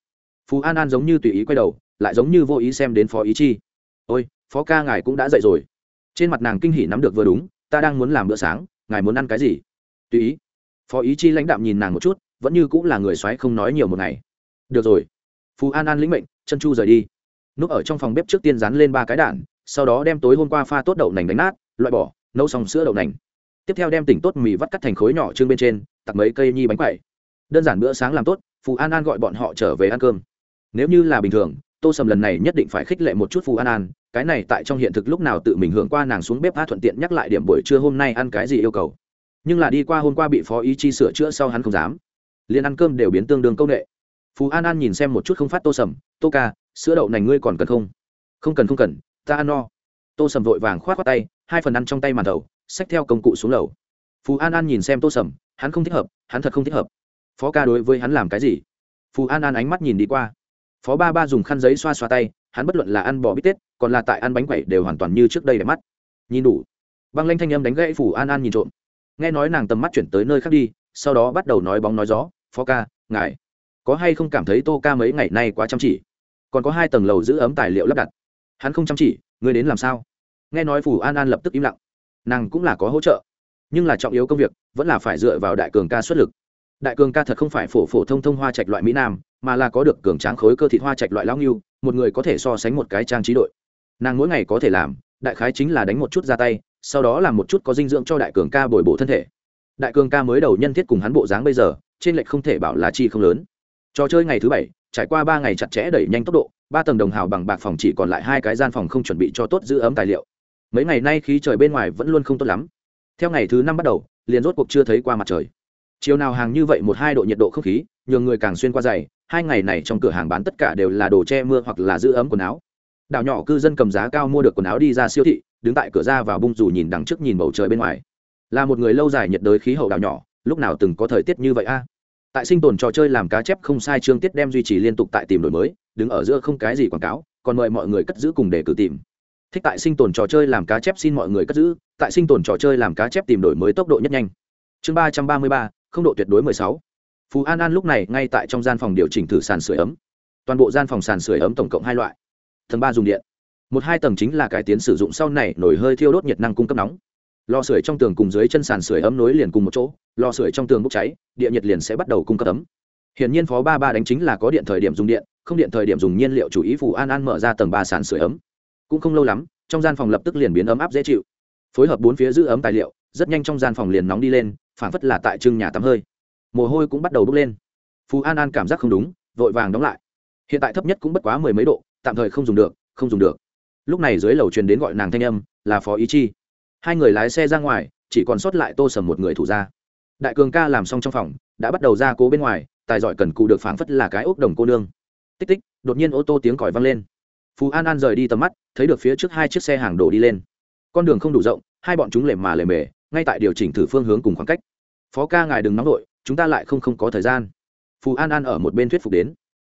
Phú an an giống như tùy ý quay đầu, lại giống như vô ý xem đến phó ý chi. Ôi, phó ca ngài cũng đã dậy rồi. Trên mặt nàng kinh hỉ nắm được vừa đúng, ta đang muốn làm bữa sáng, ngài muốn ăn cái gì? Tùy ý. Phó ý chi lãnh đạm nhìn nàng một chút, vẫn như cũng là người xoáy không nói nhiều một ngày. Được rồi. Phú an an lĩnh mệnh, chân chu rời đi. Núp ở trong phòng bếp trước tiên dán lên ba cái đạn sau đó đem tối hôm qua pha tốt đậu nành đánh nát, loại bỏ, nấu xong sữa đậu nành. Tiếp theo đem tỉnh tốt mì vắt cắt thành khối nhỏ trương bên trên, tặc mấy cây nhi bánh quẩy. Đơn giản bữa sáng làm tốt, phù an an gọi bọn họ trở về ăn cơm. Nếu như là bình thường, tô sầm lần này nhất định phải khích lệ một chút phù an an, cái này tại trong hiện thực lúc nào tự mình hưởng qua nàng xuống bếp a thuận tiện nhắc lại điểm buổi trưa hôm nay ăn cái gì yêu cầu. Nhưng là đi qua hôm qua bị phó ý chi sửa chữa sau hắn không dám. Liền ăn cơm đều biến tương đương công nghệ. Phù an an nhìn xem một chút không phát tô sầm, tô ca, sữa đậu nành ngươi còn cần không? Không cần không cần ta ăn no. Tô sầm vội vàng k h o á t khoác tay, hai phần ăn trong tay màn đầu, xách theo công cụ xuống lầu. Phù an an nhìn xem tô sầm, hắn không thích hợp, hắn thật không thích hợp. Phó ca đối với hắn làm cái gì? Phù an an ánh mắt nhìn đi qua. Phó ba ba dùng khăn giấy xoa xoa tay, hắn bất luận là ăn bò bít tết, còn là tại ăn bánh quẩy đều hoàn toàn như trước đây đẹp mắt. Nhìn đủ. Băng lanh thanh âm đánh gãy phù an an nhìn trộm. Nghe nói nàng tầm mắt chuyển tới nơi khác đi, sau đó bắt đầu nói bóng nói gió, phó ca, ngài có hay không cảm thấy tô ca mấy ngày nay quá chăm chỉ? Còn có hai tầng lầu giữ ấm tài liệu lắp đặt hắn không chăm chỉ, ngươi đến làm sao? Nghe nói phù an an lập tức im lặng. Nàng cũng là có hỗ trợ, nhưng là trọng yếu công việc vẫn là phải dựa vào đại cường ca xuất lực. Đại cường ca thật không phải phổ phổ thông thông hoa trạch loại mỹ nam, mà là có được cường tráng khối cơ thịt hoa trạch loại lao nghiêu một người có thể so sánh một cái trang trí đội. Nàng mỗi ngày có thể làm, đại khái chính là đánh một chút ra tay, sau đó làm một chút có dinh dưỡng cho đại cường ca bồi bổ thân thể. Đại cường ca mới đầu nhân thiết cùng hắn bộ dáng bây giờ, trên lệch không thể bảo là chi không lớn. Trò chơi ngày thứ bảy, trải qua ba ngày chặt chẽ đẩy nhanh tốc độ ba tầng đồng hào bằng bạc phòng chỉ còn lại hai cái gian phòng không chuẩn bị cho tốt giữ ấm tài liệu. Mấy ngày nay khí trời bên ngoài vẫn luôn không tốt lắm. Theo ngày thứ năm bắt đầu, liền rốt cuộc chưa thấy qua mặt trời. Chiều nào hàng như vậy một hai độ nhiệt độ không khí, nhường người càng xuyên qua dày, hai ngày này trong cửa hàng bán tất cả đều là đồ che mưa hoặc là giữ ấm quần áo. Đảo nhỏ cư dân cầm giá cao mua được quần áo đi ra siêu thị, đứng tại cửa ra vào bung dù nhìn đằng trước nhìn bầu trời bên ngoài. Là một người lâu dài nhiệt đới khí hậu đảo nhỏ, lúc nào từng có thời tiết như vậy a? Tại sinh tồn trò chơi làm cá chép không sai chương tiết đem duy trì liên tục tại tìm đổi mới, đứng ở giữa không cái gì quảng cáo, còn mời mọi người cất giữ cùng để cử tìm. Thích tại sinh tồn trò chơi làm cá chép xin mọi người cất giữ, tại sinh tồn trò chơi làm cá chép tìm đổi mới tốc độ nhất nhanh. Chương ba trăm ba mươi ba, không độ tuyệt đối mười sáu. Phú an an lúc này ngay tại trong gian phòng điều chỉnh thử sàn sửa ấm. Toàn bộ gian phòng sàn sửa ấm tổng cộng hai loại. Tầng ba dùng điện. Một hai tầng chính là cải tiến sử dụng sau này nổi hơi thiêu đốt nhiệt năng cung cấp nóng lò sưởi trong tường cùng dưới chân sàn sưởi ấm nối liền cùng một chỗ, lò sưởi trong tường bốc cháy, địa nhiệt liền sẽ bắt đầu cung cấp ấm. Hiển nhiên phó ba ba đánh chính là có điện thời điểm dùng điện, không điện thời điểm dùng nhiên liệu chủ ý phủ an an mở ra tầng ba sàn sưởi ấm. Cũng không lâu lắm, trong gian phòng lập tức liền biến ấm áp dễ chịu. Phối hợp bốn phía giữ ấm tài liệu, rất nhanh trong gian phòng liền nóng đi lên, phảng phất là tại trưng nhà tắm hơi. Mồ hôi cũng bắt đầu bốc lên. Phú an an cảm giác không đúng, vội vàng đóng lại. Hiện tại thấp nhất cũng bất quá mười mấy độ, tạm thời không dùng được, không dùng được. Lúc này dưới lầu truyền đến gọi nàng thanh âm, là phó ý chi hai người lái xe ra ngoài, chỉ còn sót lại tô sầm một người thủ ra. Đại cường ca làm xong trong phòng, đã bắt đầu ra cố bên ngoài, tài giỏi cần cụ được phảng phất là cái ốc đồng cô nương. Tích tích, đột nhiên ô tô tiếng còi vang lên. Phú an an rời đi tầm mắt, thấy được phía trước hai chiếc xe hàng đổ đi lên. Con đường không đủ rộng, hai bọn chúng lề mà lề mề, ngay tại điều chỉnh thử phương hướng cùng khoảng cách. Phó ca ngài đừng nóng vội, chúng ta lại không không có thời gian. Phú an an ở một bên thuyết phục đến.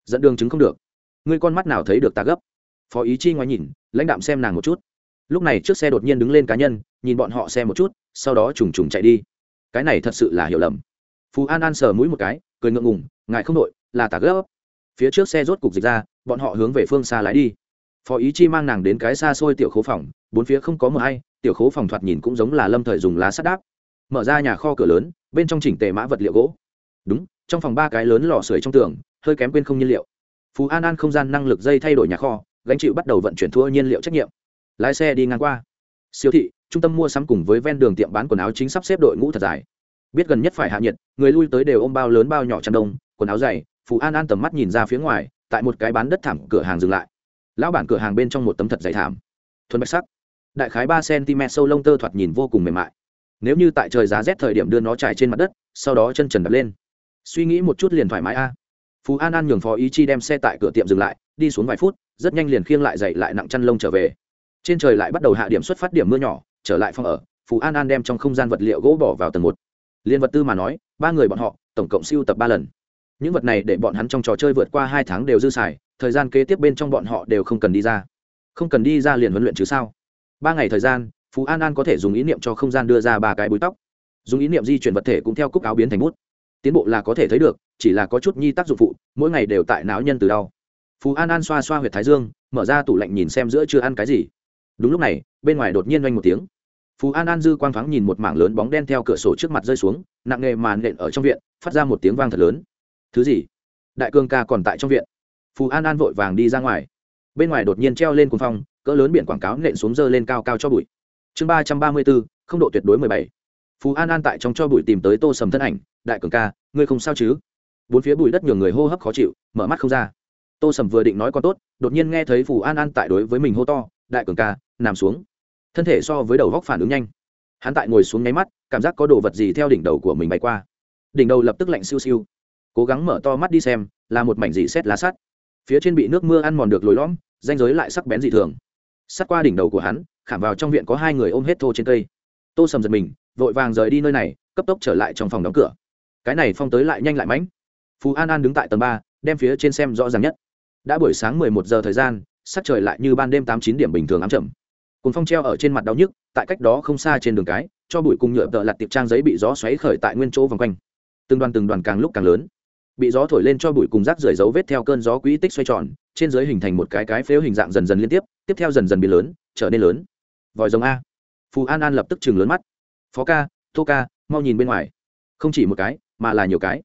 Dẫn đường chứng không được. Ngươi con mắt nào thấy được ta gấp? Phó ý chi ngoài nhìn, lãnh đạm xem nàng một chút lúc này trước xe đột nhiên đứng lên cá nhân, nhìn bọn họ xe một chút, sau đó trùng trùng chạy đi. Cái này thật sự là hiểu lầm. Phú an an sờ mũi một cái, cười ngượng ngùng ngại không đội, là tả gấp. Phía trước xe rốt cục dịch ra, bọn họ hướng về phương xa lái đi. Phó ý chi mang nàng đến cái xa xôi tiểu khố phòng, bốn phía không có mờ hay, tiểu khố phòng thoạt nhìn cũng giống là lâm thời dùng lá sắt đáp. Mở ra nhà kho cửa lớn, bên trong chỉnh tề mã vật liệu gỗ. Đúng, trong phòng ba cái lớn lò sưởi trong tường, hơi kém quên không nhiên liệu. Phú an an không gian năng lực dây thay đổi nhà kho, gánh chịu bắt đầu vận chuyển thua nhiên liệu trách nhiệm lái xe đi ngang qua. Siêu thị, trung tâm mua sắm cùng với ven đường tiệm bán quần áo chính sắp xếp đội ngũ thật dài. Biết gần nhất phải hạ nhiệt, người lui tới đều ôm bao lớn bao nhỏ chăn đông, quần áo dày phú an an tầm mắt nhìn ra phía ngoài, tại một cái bán đất thảm cửa hàng dừng lại. Lão bản cửa hàng bên trong một tấm thật dày thảm. Thuần bạch sắc. Đại khái ba cm sâu lông tơ thoạt nhìn vô cùng mềm mại. Nếu như tại trời giá rét thời điểm đưa nó trải trên mặt đất, sau đó chân trần đập lên. Suy nghĩ một chút liền thoải mái a. Phú an an nhường phó ý chi đem xe tại cửa tiệm dừng lại, đi xuống vài phút, rất nhanh liền khiêng lại dậy lại nặng chăn lông trở về trên trời lại bắt đầu hạ điểm xuất phát điểm mưa nhỏ, trở lại phòng ở phú an an đem trong không gian vật liệu gỗ bỏ vào tầng một. Liên vật tư mà nói, ba người bọn họ, tổng cộng siêu tập ba lần. Những vật này để bọn hắn trong trò chơi vượt qua hai tháng đều dư xài, thời gian kế tiếp bên trong bọn họ đều không cần đi ra. Không cần đi ra liền huấn luyện chứ sao? Ba ngày thời gian phú an an có thể dùng ý niệm cho không gian đưa ra ba cái búi tóc. Dùng ý niệm di chuyển vật thể cũng theo cúc áo biến thành bút. Tiến bộ là có thể thấy được, chỉ là có chút nhi tác dụng phụ, mỗi ngày đều tại não nhân từ đau. Phú an an xoa xoa h u y ệ t thái dương, mở ra tủ lạnh nhìn xem giữa chưa ăn cái gì đúng lúc này, bên ngoài đột nhiên oanh một tiếng. Phú an an dư quang thoáng nhìn một mảng lớn bóng đen theo cửa sổ trước mặt rơi xuống, nặng nghề màn nện ở trong viện, phát ra một tiếng vang thật lớn. Thứ gì? Đại cương ca còn tại trong viện. Phú an an vội vàng đi ra ngoài. Bên ngoài đột nhiên treo lên cuồng phong, cỡ lớn biển quảng cáo nện xuống dơ lên cao cao cho bụi. Chương ba trăm ba mươi bốn, không độ tuyệt đối mười bảy. Phú an an tại trong cho bụi tìm tới tô sầm thân ảnh, đại cường ca, ngươi không sao chứ? Bốn phía bụi đất nhường người hô hấp khó chịu, mở mắt không ra. Tô sầm vừa định nói con tốt, đột nhiên nghe thấy phù an an tại đối với mình hô to đại cường ca, nằm xuống. Thân thể so với đầu góc phản ứng nhanh. Hắn tại ngồi xuống nháy mắt, cảm giác có đồ vật gì theo đỉnh đầu của mình bay qua. Đỉnh đầu lập tức lạnh siêu siêu. Cố gắng mở to mắt đi xem, là một mảnh dị xét lá sắt. Phía trên bị nước mưa ăn mòn được lồi lõm, danh giới lại sắc bén dị thường. Sắt qua đỉnh đầu của hắn, khảm vào trong viện có hai người ôm hết thô trên cây. Tô sầm giật mình, vội vàng rời đi nơi này, cấp tốc trở lại trong phòng đóng cửa. Cái này phong tới lại nhanh lại mãnh. Phú an an đứng tại tầng ba, đem phía trên xem rõ ràng nhất. Đã buổi sáng mười một giờ thời gian sắc trời lại như ban đêm tám chín điểm bình thường ám chậm cồn phong treo ở trên mặt đau nhức, tại cách đó không xa trên đường cái, cho bụi cùng nhựa tợ lặt tiệp trang giấy bị gió xoáy khởi tại nguyên chỗ vòng quanh. Từng đoàn từng đoàn càng lúc càng lớn. Bị gió thổi lên cho bụi cùng rác rưởi dấu vết theo cơn gió quỹ tích xoay tròn, trên dưới hình thành một cái cái phếu hình dạng dần dần liên tiếp tiếp theo dần dần biến lớn, trở nên lớn. Vòi rồng a. Phù an an lập tức chừng lớn mắt. Phó ca, tô ca, mau nhìn bên ngoài. Không chỉ một cái, mà là nhiều cái.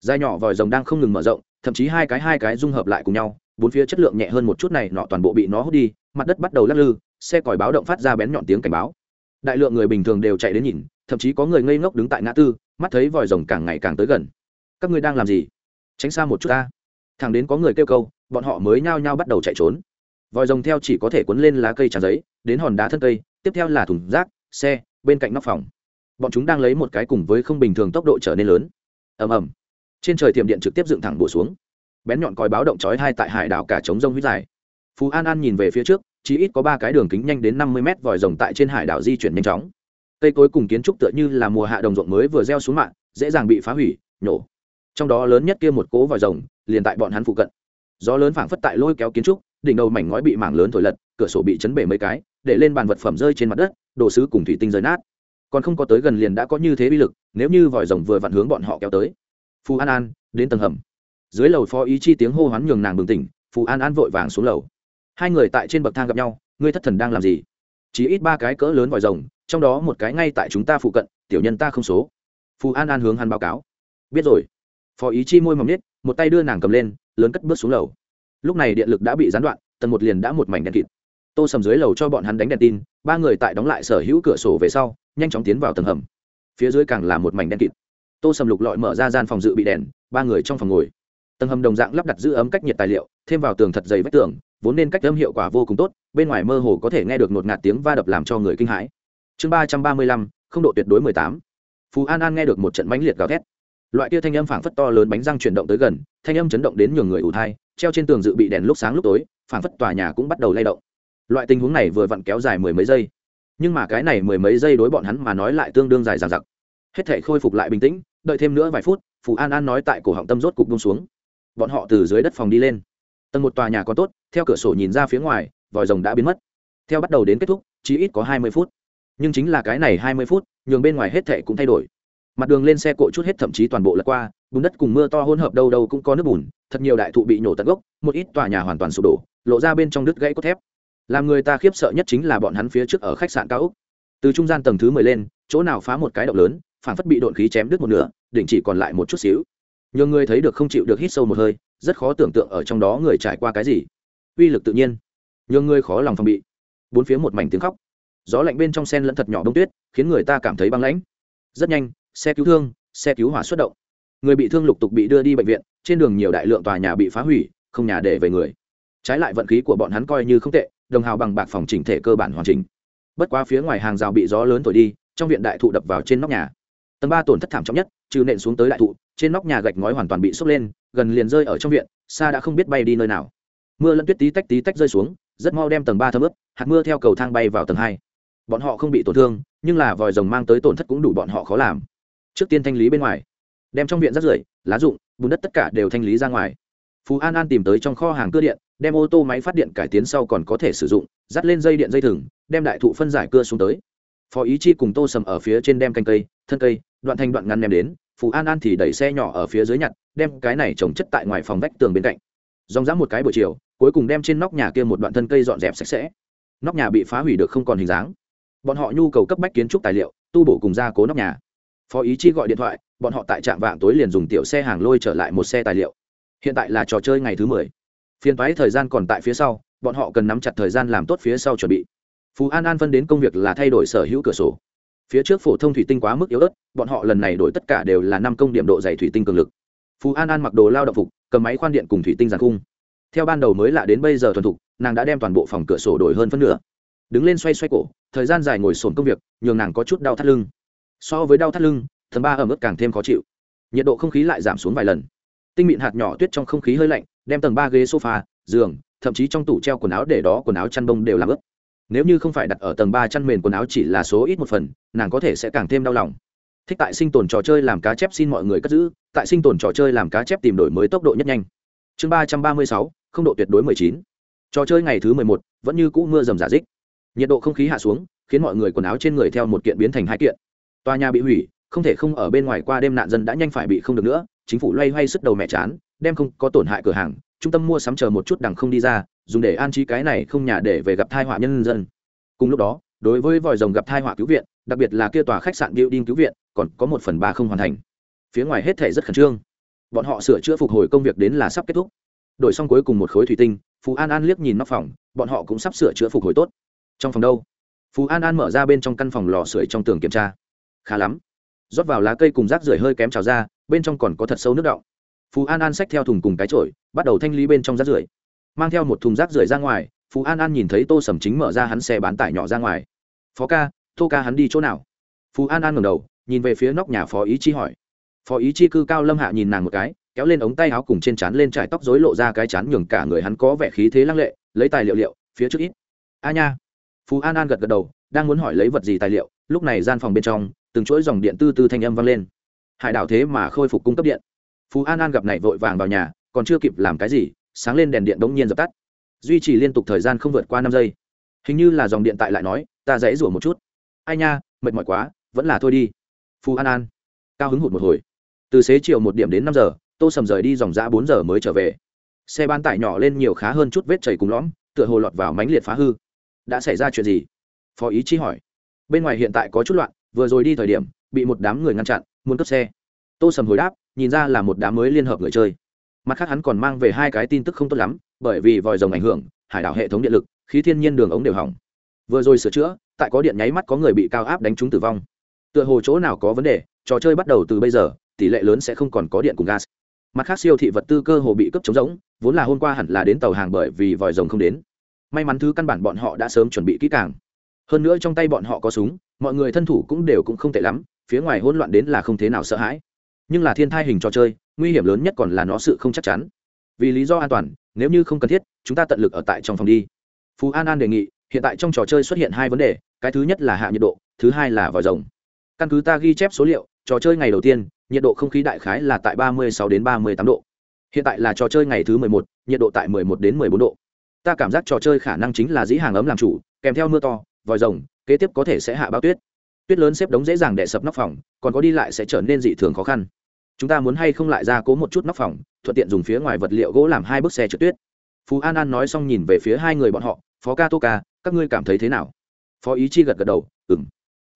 Dài nhỏ vòi rồng đang không ngừng mở rộng, thậm chí hai cái hai cái dung hợp lại cùng nhau bốn phía chất lượng nhẹ hơn một chút này, nọ toàn bộ bị nó hút đi, mặt đất bắt đầu lắc lư, xe còi báo động phát ra bén nhọn tiếng cảnh báo. Đại lượng người bình thường đều chạy đến nhìn, thậm chí có người ngây ngốc đứng tại ngã tư, mắt thấy vòi rồng càng ngày càng tới gần. Các ngươi đang làm gì? Tránh xa một chút ta. Thằng đến có người kêu câu, bọn họ mới nhao nhao bắt đầu chạy trốn. Vòi rồng theo chỉ có thể cuốn lên lá cây tràn giấy, đến hòn đá thân cây, tiếp theo là thùng rác, xe, bên cạnh nóc phòng. Bọn chúng đang lấy một cái cùng với không bình thường tốc độ trở nên lớn. Ầm ầm. Trên trời tiệm điện trực tiếp dựng thẳng bổ xuống bén nhọn còi báo động chói hai tại hải đảo cả trống rông huyết dài. Phú an an nhìn về phía trước, chỉ ít có ba cái đường kính nhanh đến năm mươi mét vòi rồng tại trên hải đảo di chuyển nhanh chóng. Cây cối cùng kiến trúc tựa như là mùa hạ đồng ruộng mới vừa gieo xuống mạng, dễ dàng bị phá hủy, nhổ. Trong đó lớn nhất kia một cố vòi rồng, liền tại bọn hắn phụ cận. Gió lớn phảng phất tại lôi kéo kiến trúc, đỉnh đầu mảnh ngói bị mảng lớn thổi lật, cửa sổ bị chấn bể mấy cái, để lên bàn vật phẩm rơi trên mặt đất, đồ sứ cùng thủy tinh rơi nát. Còn không có tới gần liền đã có như thế uy lực, nếu như vòi rồng vừa vặn hướng bọn họ kéo tới. Phù an an, đến tầng hầm dưới lầu phó ý chi tiếng hô hoán nhường nàng bừng tỉnh, phù an an vội vàng xuống lầu. Hai người tại trên bậc thang gặp nhau, ngươi thất thần đang làm gì? Chỉ ít ba cái cỡ lớn vòi rồng, trong đó một cái ngay tại chúng ta phụ cận, tiểu nhân ta không số. Phù an an hướng hắn báo cáo. Biết rồi. Phó ý chi môi mỏng nít một tay đưa nàng cầm lên, lớn cất bước xuống lầu. Lúc này điện lực đã bị gián đoạn, tầng một liền đã một mảnh đèn kịt. Tô sầm dưới lầu cho bọn hắn đánh đèn tin, ba người tại đóng lại sở hữu cửa sổ về sau, nhanh chóng tiến vào tầng hầm. Phía dưới càng là một mảnh đen kịt. Tô sầm lục lọi mở ra gian phòng dự bị đèn, ba người trong phòng ngồi tầng hầm đồng dạng lắp đặt giữ ấm cách nhiệt tài liệu, thêm vào tường thật dày vách tường, vốn nên cách âm hiệu quả vô cùng tốt, bên ngoài mơ hồ có thể nghe được một ngạt tiếng va đập làm cho người kinh hãi. Chương ba trăm ba mươi lăm, không độ tuyệt đối mười tám. Phú an an nghe được một trận mãnh liệt gào thét. Loại kia thanh âm phảng phất to lớn bánh răng chuyển động tới gần, thanh âm chấn động đến nhường người ủ thai, treo trên tường dự bị đèn lúc sáng lúc tối, phảng phất tòa nhà cũng bắt đầu lay động. Loại tình huống này vừa vặn kéo dài mười mấy giây. Nhưng mà cái này mười mấy giây đối bọn hắn mà nói lại tương đương dài dằng dặc. Hết thể khôi phục lại bình tĩnh, đợi thêm nữa vài phút, phù an an nói tại cổ họng tâm rốt cục bông xuống bọn họ từ dưới đất phòng đi lên. Tầng một tòa nhà có tốt, theo cửa sổ nhìn ra phía ngoài, vòi rồng đã biến mất. Theo bắt đầu đến kết thúc, chỉ ít có hai mươi phút. Nhưng chính là cái này hai mươi phút, nhường bên ngoài hết thệ cũng thay đổi. Mặt đường lên xe cộ chút hết thậm chí toàn bộ lật qua, bùn đất cùng mưa to hỗn hợp đâu đâu cũng có nước bùn, thật nhiều đại thụ bị nổ tận gốc, một ít tòa nhà hoàn toàn sụp đổ, lộ ra bên trong đứt gãy cốt thép. Làm người ta khiếp sợ nhất chính là bọn hắn phía trước ở khách sạn cao úc. Từ trung gian tầng thứ mười lên, chỗ nào phá một cái động lớn, phản phất bị đột khí chém đứt một nửa, đỉnh chỉ còn lại một chút xíu nhiều người thấy được không chịu được hít sâu một hơi, rất khó tưởng tượng ở trong đó người trải qua cái gì. Uy lực tự nhiên. Nhiều người khó lòng phòng bị. Bốn phía một mảnh tiếng khóc. Gió lạnh bên trong sen lẫn thật nhỏ bông tuyết, khiến người ta cảm thấy băng lãnh. Rất nhanh, xe cứu thương, xe cứu hỏa xuất động. Người bị thương lục tục bị đưa đi bệnh viện, trên đường nhiều đại lượng tòa nhà bị phá hủy, không nhà để về người. Trái lại vận khí của bọn hắn coi như không tệ, đồng hào bằng bạc phòng chỉnh thể cơ bản hoàn chỉnh. Bất quá phía ngoài hàng rào bị gió lớn thổi đi, trong viện đại thụ đập vào trên nóc nhà. Tầng ba tổn thất thảm trọng nhất, trừ nện xuống tới đại thụ trên nóc nhà gạch ngói hoàn toàn bị sốc lên, gần liền rơi ở trong viện xa đã không biết bay đi nơi nào. Mưa lẫn tuyết tí tách tí tách rơi xuống, rất mau đem tầng ba thấm ướt, hạt mưa theo cầu thang bay vào tầng hai. Bọn họ không bị tổn thương, nhưng là vòi rồng mang tới tổn thất cũng đủ bọn họ khó làm. Trước tiên thanh lý bên ngoài, đem trong viện rác rưởi, lá rụng, bùn đất tất cả đều thanh lý ra ngoài. Phú an an tìm tới trong kho hàng cơ điện, đem ô tô máy phát điện cải tiến sau còn có thể sử dụng, dắt lên dây điện dây thừng, đem đại thụ phân giải cưa xuống tới. Phó ý chi cùng tô sầm ở phía trên đem canh cây, thân cây, đoạn thanh đoạn ngăn đem đến Phù an an thì đẩy xe nhỏ ở phía dưới nhặt, đem cái này trồng chất tại ngoài phòng vách tường bên cạnh. Dòng dã một cái buổi chiều, cuối cùng đem trên nóc nhà kia một đoạn thân cây dọn dẹp sạch sẽ. Nóc nhà bị phá hủy được không còn hình dáng. Bọn họ nhu cầu cấp bách kiến trúc tài liệu, tu bổ cùng gia cố nóc nhà. Phó ý chi gọi điện thoại, bọn họ tại trạm vạng tối liền dùng tiểu xe hàng lôi trở lại một xe tài liệu. Hiện tại là trò chơi ngày thứ mười. Phiên toái thời gian còn tại phía sau, bọn họ cần nắm chặt thời gian làm tốt phía sau chuẩn bị. Phú an an phân đến công việc là thay đổi sở hữu cửa sổ phía trước phổ thông thủy tinh quá mức yếu ớt, bọn họ lần này đổi tất cả đều là năm công điểm độ dày thủy tinh cường lực. Phú an an mặc đồ lao động phục, cầm máy khoan điện cùng thủy tinh giàn khung. Theo ban đầu mới lạ đến bây giờ thuần thục, nàng đã đem toàn bộ phòng cửa sổ đổi hơn phân nửa. Đứng lên xoay xoay cổ, thời gian dài ngồi sồn công việc, nhường nàng có chút đau thắt lưng. So với đau thắt lưng, thần ba ẩm ướt càng thêm khó chịu. Nhiệt độ không khí lại giảm xuống vài lần. Tinh mịn hạt nhỏ tuyết trong không khí hơi lạnh, đem tầng ba ghế sofa, giường, thậm chí trong tủ treo quần áo để đó quần áo chăn bông đều làm ướt nếu như không phải đặt ở tầng ba chăn mền quần áo chỉ là số ít một phần, nàng có thể sẽ càng thêm đau lòng. Thích tại sinh tồn trò chơi làm cá chép xin mọi người cất giữ, tại sinh tồn trò chơi làm cá chép tìm đổi mới tốc độ nhất nhanh. Chương ba trăm ba mươi sáu, không độ tuyệt đối mười chín. Trò chơi ngày thứ mười một, vẫn như cũ mưa rầm giả dích nhiệt độ không khí hạ xuống, khiến mọi người quần áo trên người theo một kiện biến thành hai kiện. Tòa nhà bị hủy, không thể không ở bên ngoài qua đêm nạn dân đã nhanh phải bị không được nữa, chính phủ loay hoay sức đầu mẹ chán, đem không có tổn hại cửa hàng trung tâm mua sắm chờ một chút đằng không đi ra, dùng để an trí cái này không nhà để về gặp thai họa nhân dân. Cùng lúc đó, đối với vòi rồng gặp thai họa cứu viện, đặc biệt là kia tòa khách sạn building cứu viện, còn có một phần ba không hoàn thành. Phía ngoài hết thể rất khẩn trương. Bọn họ sửa chữa phục hồi công việc đến là sắp kết thúc. Đổi xong cuối cùng một khối thủy tinh, phú an an liếc nhìn nóc phòng, bọn họ cũng sắp sửa chữa phục hồi tốt. Trong phòng đâu? Phú an an mở ra bên trong căn phòng lò sưởi trong tường kiểm tra. Khá lắm. Rót vào lá cây cùng rác rưởi hơi kém trào ra, bên trong còn có thật sâu nước động phú an an xách theo thùng cùng cái trội bắt đầu thanh lý bên trong rác rưởi. Mang theo một thùng rác rưởi ra ngoài, phú an an nhìn thấy tô sầm chính mở ra hắn xe bán tải nhỏ ra ngoài. Phó ca, tô ca hắn đi chỗ nào? Phú an an ngẩng đầu, nhìn về phía nóc nhà phó ý chi hỏi. Phó ý chi cư cao lâm hạ nhìn nàng một cái, kéo lên ống tay áo cùng trên trán lên trải tóc rối lộ ra cái chán nhường cả người hắn có vẻ khí thế lăng lệ, lấy tài liệu liệu, phía trước ít. A nha. Phú an an gật gật đầu, đang muốn hỏi lấy vật gì tài liệu, lúc này gian phòng bên trong, từng chuỗi dòng điện tư tư thanh âm vang lên. Hải đảo thế mà khôi phục cung cấp điện phú an an gặp này vội vàng vào nhà, còn chưa kịp làm cái gì, sáng lên đèn điện bỗng nhiên dập tắt. Duy trì liên tục thời gian không vượt qua năm giây. Hình như là dòng điện tại lại nói, ta dãy rủa một chút. Ai nha, mệt mỏi quá, vẫn là thôi đi. Phú an an, cao hứng hụt một hồi. Từ xế chiều một điểm đến năm giờ, tô sầm rời đi dòng g bốn giờ mới trở về. Xe bán tải nhỏ lên nhiều khá hơn chút vết chảy cùng lõm, tựa hồ lọt vào mánh liệt phá hư. Đã xảy ra chuyện gì? Phó ý chí hỏi. Bên ngoài hiện tại có chút loạn, vừa rồi đi thời điểm, bị một đám người ngăn chặn, muốn cướp xe. Tô sầm hồi đáp nhìn ra là một đám mới liên hợp người chơi. Mặt khác hắn còn mang về hai cái tin tức không tốt lắm, bởi vì vòi rồng ảnh hưởng, hải đảo hệ thống điện lực, khí thiên nhiên đường ống đều hỏng. Vừa rồi sửa chữa, tại có điện nháy mắt có người bị cao áp đánh trúng tử vong. Tựa hồ chỗ nào có vấn đề, trò chơi bắt đầu từ bây giờ, tỷ lệ lớn sẽ không còn có điện cùng gas. Mặt khác siêu thị vật tư cơ hồ bị cấp chống rỗng, vốn là hôm qua hẳn là đến tàu hàng bởi vì vòi rồng không đến. May mắn thứ căn bản bọn họ đã sớm chuẩn bị kỹ càng. Hơn nữa trong tay bọn họ có súng, mọi người thân thủ cũng đều cũng không tệ lắm, phía ngoài hỗn loạn đến là không thế nào sợ hãi nhưng là thiên thai hình trò chơi nguy hiểm lớn nhất còn là nó sự không chắc chắn. Vì lý do an toàn nếu như không cần thiết chúng ta tận lực ở tại trong phòng đi. Phú an an đề nghị hiện tại trong trò chơi xuất hiện hai vấn đề cái thứ nhất là hạ nhiệt độ thứ hai là vòi rồng. Căn cứ ta ghi chép số liệu trò chơi ngày đầu tiên nhiệt độ không khí đại khái là tại 36 đến 38 độ. Hiện tại là trò chơi ngày thứ 11, nhiệt độ tại 11 đến 14 độ. Ta cảm giác trò chơi khả năng chính là dĩ hàng ấm làm chủ kèm theo mưa to vòi rồng kế tiếp có thể sẽ hạ bao tuyết tuyết lớn xếp đống dễ dàng đè sập nóc phòng, còn có đi lại sẽ trở nên dị thường khó khăn. Chúng ta muốn hay không lại ra cố một chút nóc phòng, thuận tiện dùng phía ngoài vật liệu gỗ làm hai bức xe trượt tuyết. Phú an an nói xong nhìn về phía hai người bọn họ, phó ca, tô ca, các ngươi cảm thấy thế nào? Phó ý chi gật gật đầu ừng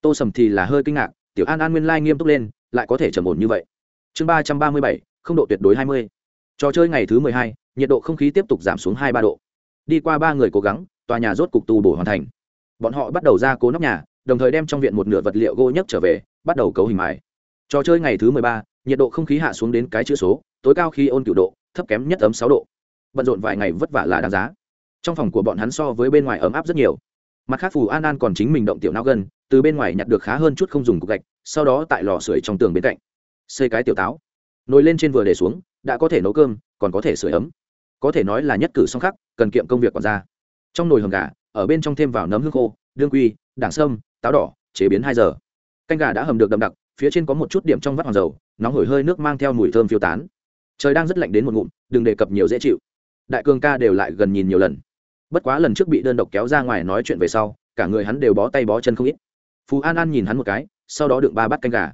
tô sầm thì là hơi kinh ngạc, tiểu an an nguyên lai nghiêm túc lên, lại có thể trầm ổn như vậy. Chương ba trăm ba mươi bảy, không độ tuyệt đối hai mươi. Trò chơi ngày thứ mười hai, nhiệt độ không khí tiếp tục giảm xuống hai ba độ. Đi qua ba người cố gắng, tòa nhà rốt cục tu bổ hoàn thành. Bọn họ bắt đầu ra cố nóc nhà đồng thời đem trong viện một nửa vật liệu gỗ nhất trở về, bắt đầu cấu hình mài. Trò chơi ngày thứ mười ba, nhiệt độ không khí hạ xuống đến cái chữ số, tối cao khi ôn cựu độ, thấp kém nhất ấm sáu độ. Bận rộn vài ngày vất vả là đáng giá. Trong phòng của bọn hắn so với bên ngoài ấm áp rất nhiều. Mặt khác phù an an còn chính mình động tiểu nao gân, từ bên ngoài nhặt được khá hơn chút không dùng cục gạch, sau đó tại lò sưởi trong tường bên cạnh. Xây cái tiểu táo. Nồi lên trên vừa để xuống, đã có thể nấu cơm, còn có thể sưởi ấm. Có thể nói là nhất cử song khắc, cần kiệm công việc còn ra. Trong nồi hầm gà, ở bên trong thêm vào nấm hương khô, đương quy, đảng sâm táo đỏ, chế biến hai giờ. Canh gà đã hầm được đậm đặc, phía trên có một chút điểm trong vắt hoàng dầu, nóng hổi hơi nước mang theo mùi thơm phiêu tán. Trời đang rất lạnh đến một ngụm, đừng đề cập nhiều dễ chịu. Đại cường ca đều lại gần nhìn nhiều lần. Bất quá lần trước bị đơn độc kéo ra ngoài nói chuyện về sau, cả người hắn đều bó tay bó chân không ít. Phú an an nhìn hắn một cái, sau đó đựng ba bát canh gà.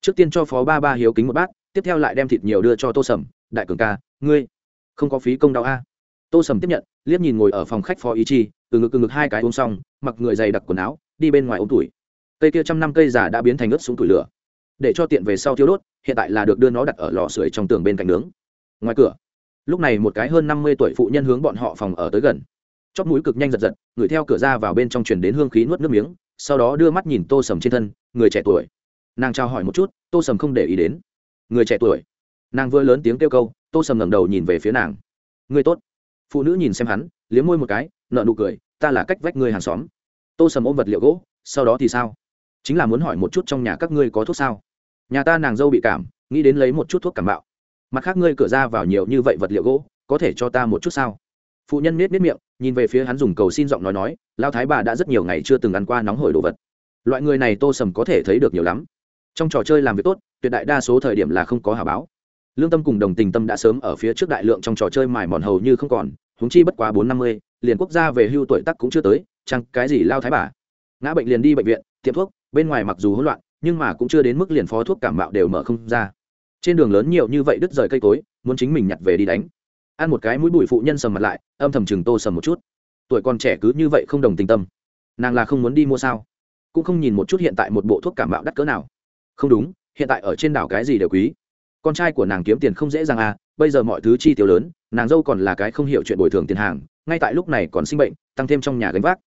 Trước tiên cho phó ba ba hiếu kính một bát, tiếp theo lại đem thịt nhiều đưa cho tô sầm. Đại cường ca, ngươi không có phí công đau a? Tô sầm tiếp nhận, liếc nhìn ngồi ở phòng khách phó ý chi, từ ngực từ ngực hai cái uống xong, mặc người dày đặc quần áo đi bên ngoài ống tuổi cây kia trăm năm cây già đã biến thành ướt xuống tủi lửa. Để cho tiện về sau thiếu đốt, hiện tại là được đưa nó đặt ở lò sưởi trong tường bên cạnh nướng. Ngoài cửa, lúc này một cái hơn năm mươi tuổi phụ nhân hướng bọn họ phòng ở tới gần. Chóp mũi cực nhanh giật giật ngửi theo cửa ra vào bên trong truyền đến hương khí nuốt nước miếng, sau đó đưa mắt nhìn tô sầm trên thân, người trẻ tuổi. Nàng trao hỏi một chút, tô sầm không để ý đến. Người trẻ tuổi. Nàng vừa lớn tiếng kêu câu, tô sầm ngẩng đầu nhìn về phía nàng. Người tốt. Phụ nữ nhìn xem hắn, liếm môi một cái nợ nụ cười, ta là cách vách người hàng xóm tô sầm ôm vật liệu gỗ, sau đó thì sao? Chính là muốn hỏi một chút trong nhà các ngươi có thuốc sao? Nhà ta nàng dâu bị cảm, nghĩ đến lấy một chút thuốc cảm bạo mặt khác ngươi cửa ra vào nhiều như vậy vật liệu gỗ, có thể cho ta một chút sao? Phụ nhân nết nết miệng, nhìn về phía hắn dùng cầu xin giọng nói nói lao thái bà đã rất nhiều ngày chưa từng ăn qua nóng hổi đồ vật. Loại người này tô sầm có thể thấy được nhiều lắm. Trong trò chơi làm việc tốt, tuyệt đại đa số thời điểm là không có hà báo. Lương tâm cùng đồng tình tâm đã sớm ở phía trước đại lượng trong trò chơi mài mòn hầu như không còn húng chi bất quá bốn năm mươi, liền quốc gia về hưu tuổi tắc cũng chưa tới chăng cái gì lao thái bà? Ngã bệnh liền đi bệnh viện, tiệm thuốc, bên ngoài mặc dù hỗn loạn, nhưng mà cũng chưa đến mức liền phó thuốc cảm mạo đều mở không ra. Trên đường lớn nhiều như vậy đứt rời cây cối, muốn chính mình nhặt về đi đánh. Ăn một cái mũi bụi phụ nhân sầm mặt lại, âm thầm chừng tô sầm một chút. Tuổi còn trẻ cứ như vậy không đồng tình tâm. Nàng là không muốn đi mua sao? Cũng không nhìn một chút hiện tại một bộ thuốc cảm mạo đắt cỡ nào. Không đúng, hiện tại ở trên đảo cái gì đều quý. Con trai của nàng kiếm tiền không dễ dàng à bây giờ mọi thứ chi tiêu lớn, nàng dâu còn là cái không hiểu chuyện bồi thường tiền hàng, ngay tại lúc này còn sinh bệnh, tăng thêm trong nhà gánh vác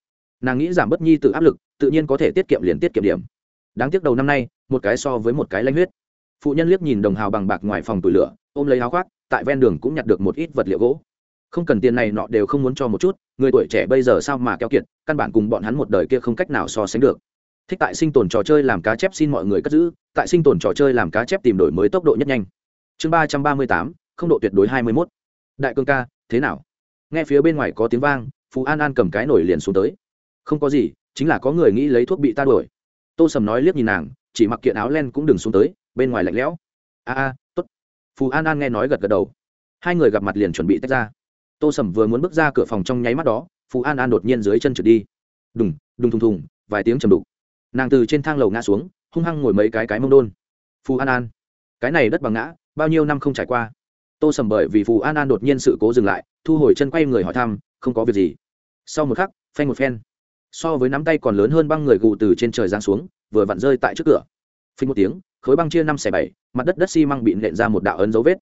nàng nghĩ giảm bớt nhi tự áp lực, tự nhiên có thể tiết kiệm liền tiết kiệm điểm. Đáng tiếc đầu năm nay, một cái so với một cái lanh huyết. Phụ nhân liếc nhìn đồng hào bằng bạc ngoài phòng tủi lửa, ôm lấy áo khoác, tại ven đường cũng nhặt được một ít vật liệu gỗ. Không cần tiền này nọ đều không muốn cho một chút, người tuổi trẻ bây giờ sao mà keo kiệt, căn bản cùng bọn hắn một đời kia không cách nào so sánh được. Thích tại sinh tồn trò chơi làm cá chép xin mọi người cất giữ, tại sinh tồn trò chơi làm cá chép tìm đổi mới tốc độ nhất nhanh. Chương ba trăm ba mươi tám, không độ tuyệt đối hai mươi mốt. Đại cương ca, thế nào? Nghe phía bên ngoài có tiếng vang phú an an cầm cái nổi liền xuống tới không có gì, chính là có người nghĩ lấy thuốc bị ta đuổi. Tô sầm nói liếc nhìn nàng, chỉ mặc kiện áo len cũng đừng xuống tới, bên ngoài lạnh lẽo. A a t ố t phù an an nghe nói gật gật đầu. Hai người gặp mặt liền chuẩn bị tách ra. Tô sầm vừa muốn bước ra cửa phòng trong nháy mắt đó, phù an an đột nhiên dưới chân trượt đi. Đùng đùng thùng thùng, vài tiếng chầm đục. Nàng từ trên thang lầu ngã xuống, hung hăng ngồi mấy cái cái mông đôn. Phù an an, cái này đất bằng ngã, bao nhiêu năm không trải qua? Tô sầm bởi vì phù an an đột nhiên sự cố dừng lại, thu hồi chân quay người hỏi thăm, không có việc gì. Sau một khắc, phanh một phen so với nắm tay còn lớn hơn băng người gù từ trên trời giáng xuống, vừa vặn rơi tại trước cửa. Phình một tiếng, khối băng chia năm xẻ bảy, mặt đất đất xi măng bị nện ra một đạo ấn dấu vết.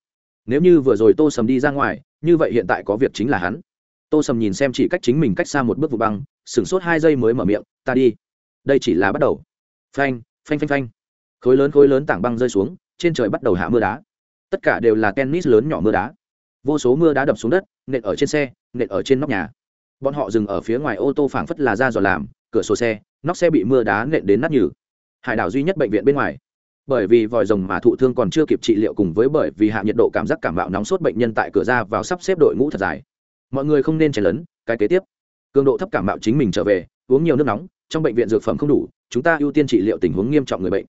Nếu như vừa rồi tô sầm đi ra ngoài, như vậy hiện tại có việc chính là hắn. Tô sầm nhìn xem chỉ cách chính mình cách xa một bước vụ băng, sửng sốt hai giây mới mở miệng, ta đi. Đây chỉ là bắt đầu. Phanh phanh phanh phanh. Khối lớn khối lớn tảng băng rơi xuống, trên trời bắt đầu hạ mưa đá. Tất cả đều là tennis lớn nhỏ mưa đá. Vô số mưa đá đập xuống đất, nện ở trên xe, nện ở trên nóc nhà bọn họ dừng ở phía ngoài ô tô phảng phất là ra dò làm, cửa sổ xe, nóc xe bị mưa đá nện đến nát nhừ. Hải đảo duy nhất bệnh viện bên ngoài. Bởi vì vòi rồng mà thụ thương còn chưa kịp trị liệu cùng với bởi vì hạ nhiệt độ cảm giác cảm bạo nóng sốt bệnh nhân tại cửa ra vào sắp xếp đội ngũ thật dài. Mọi người không nên chen lớn cái kế tiếp. Cường độ thấp cảm bạo chính mình trở về, uống nhiều nước nóng, trong bệnh viện dược phẩm không đủ, chúng ta ưu tiên trị liệu tình huống nghiêm trọng người bệnh.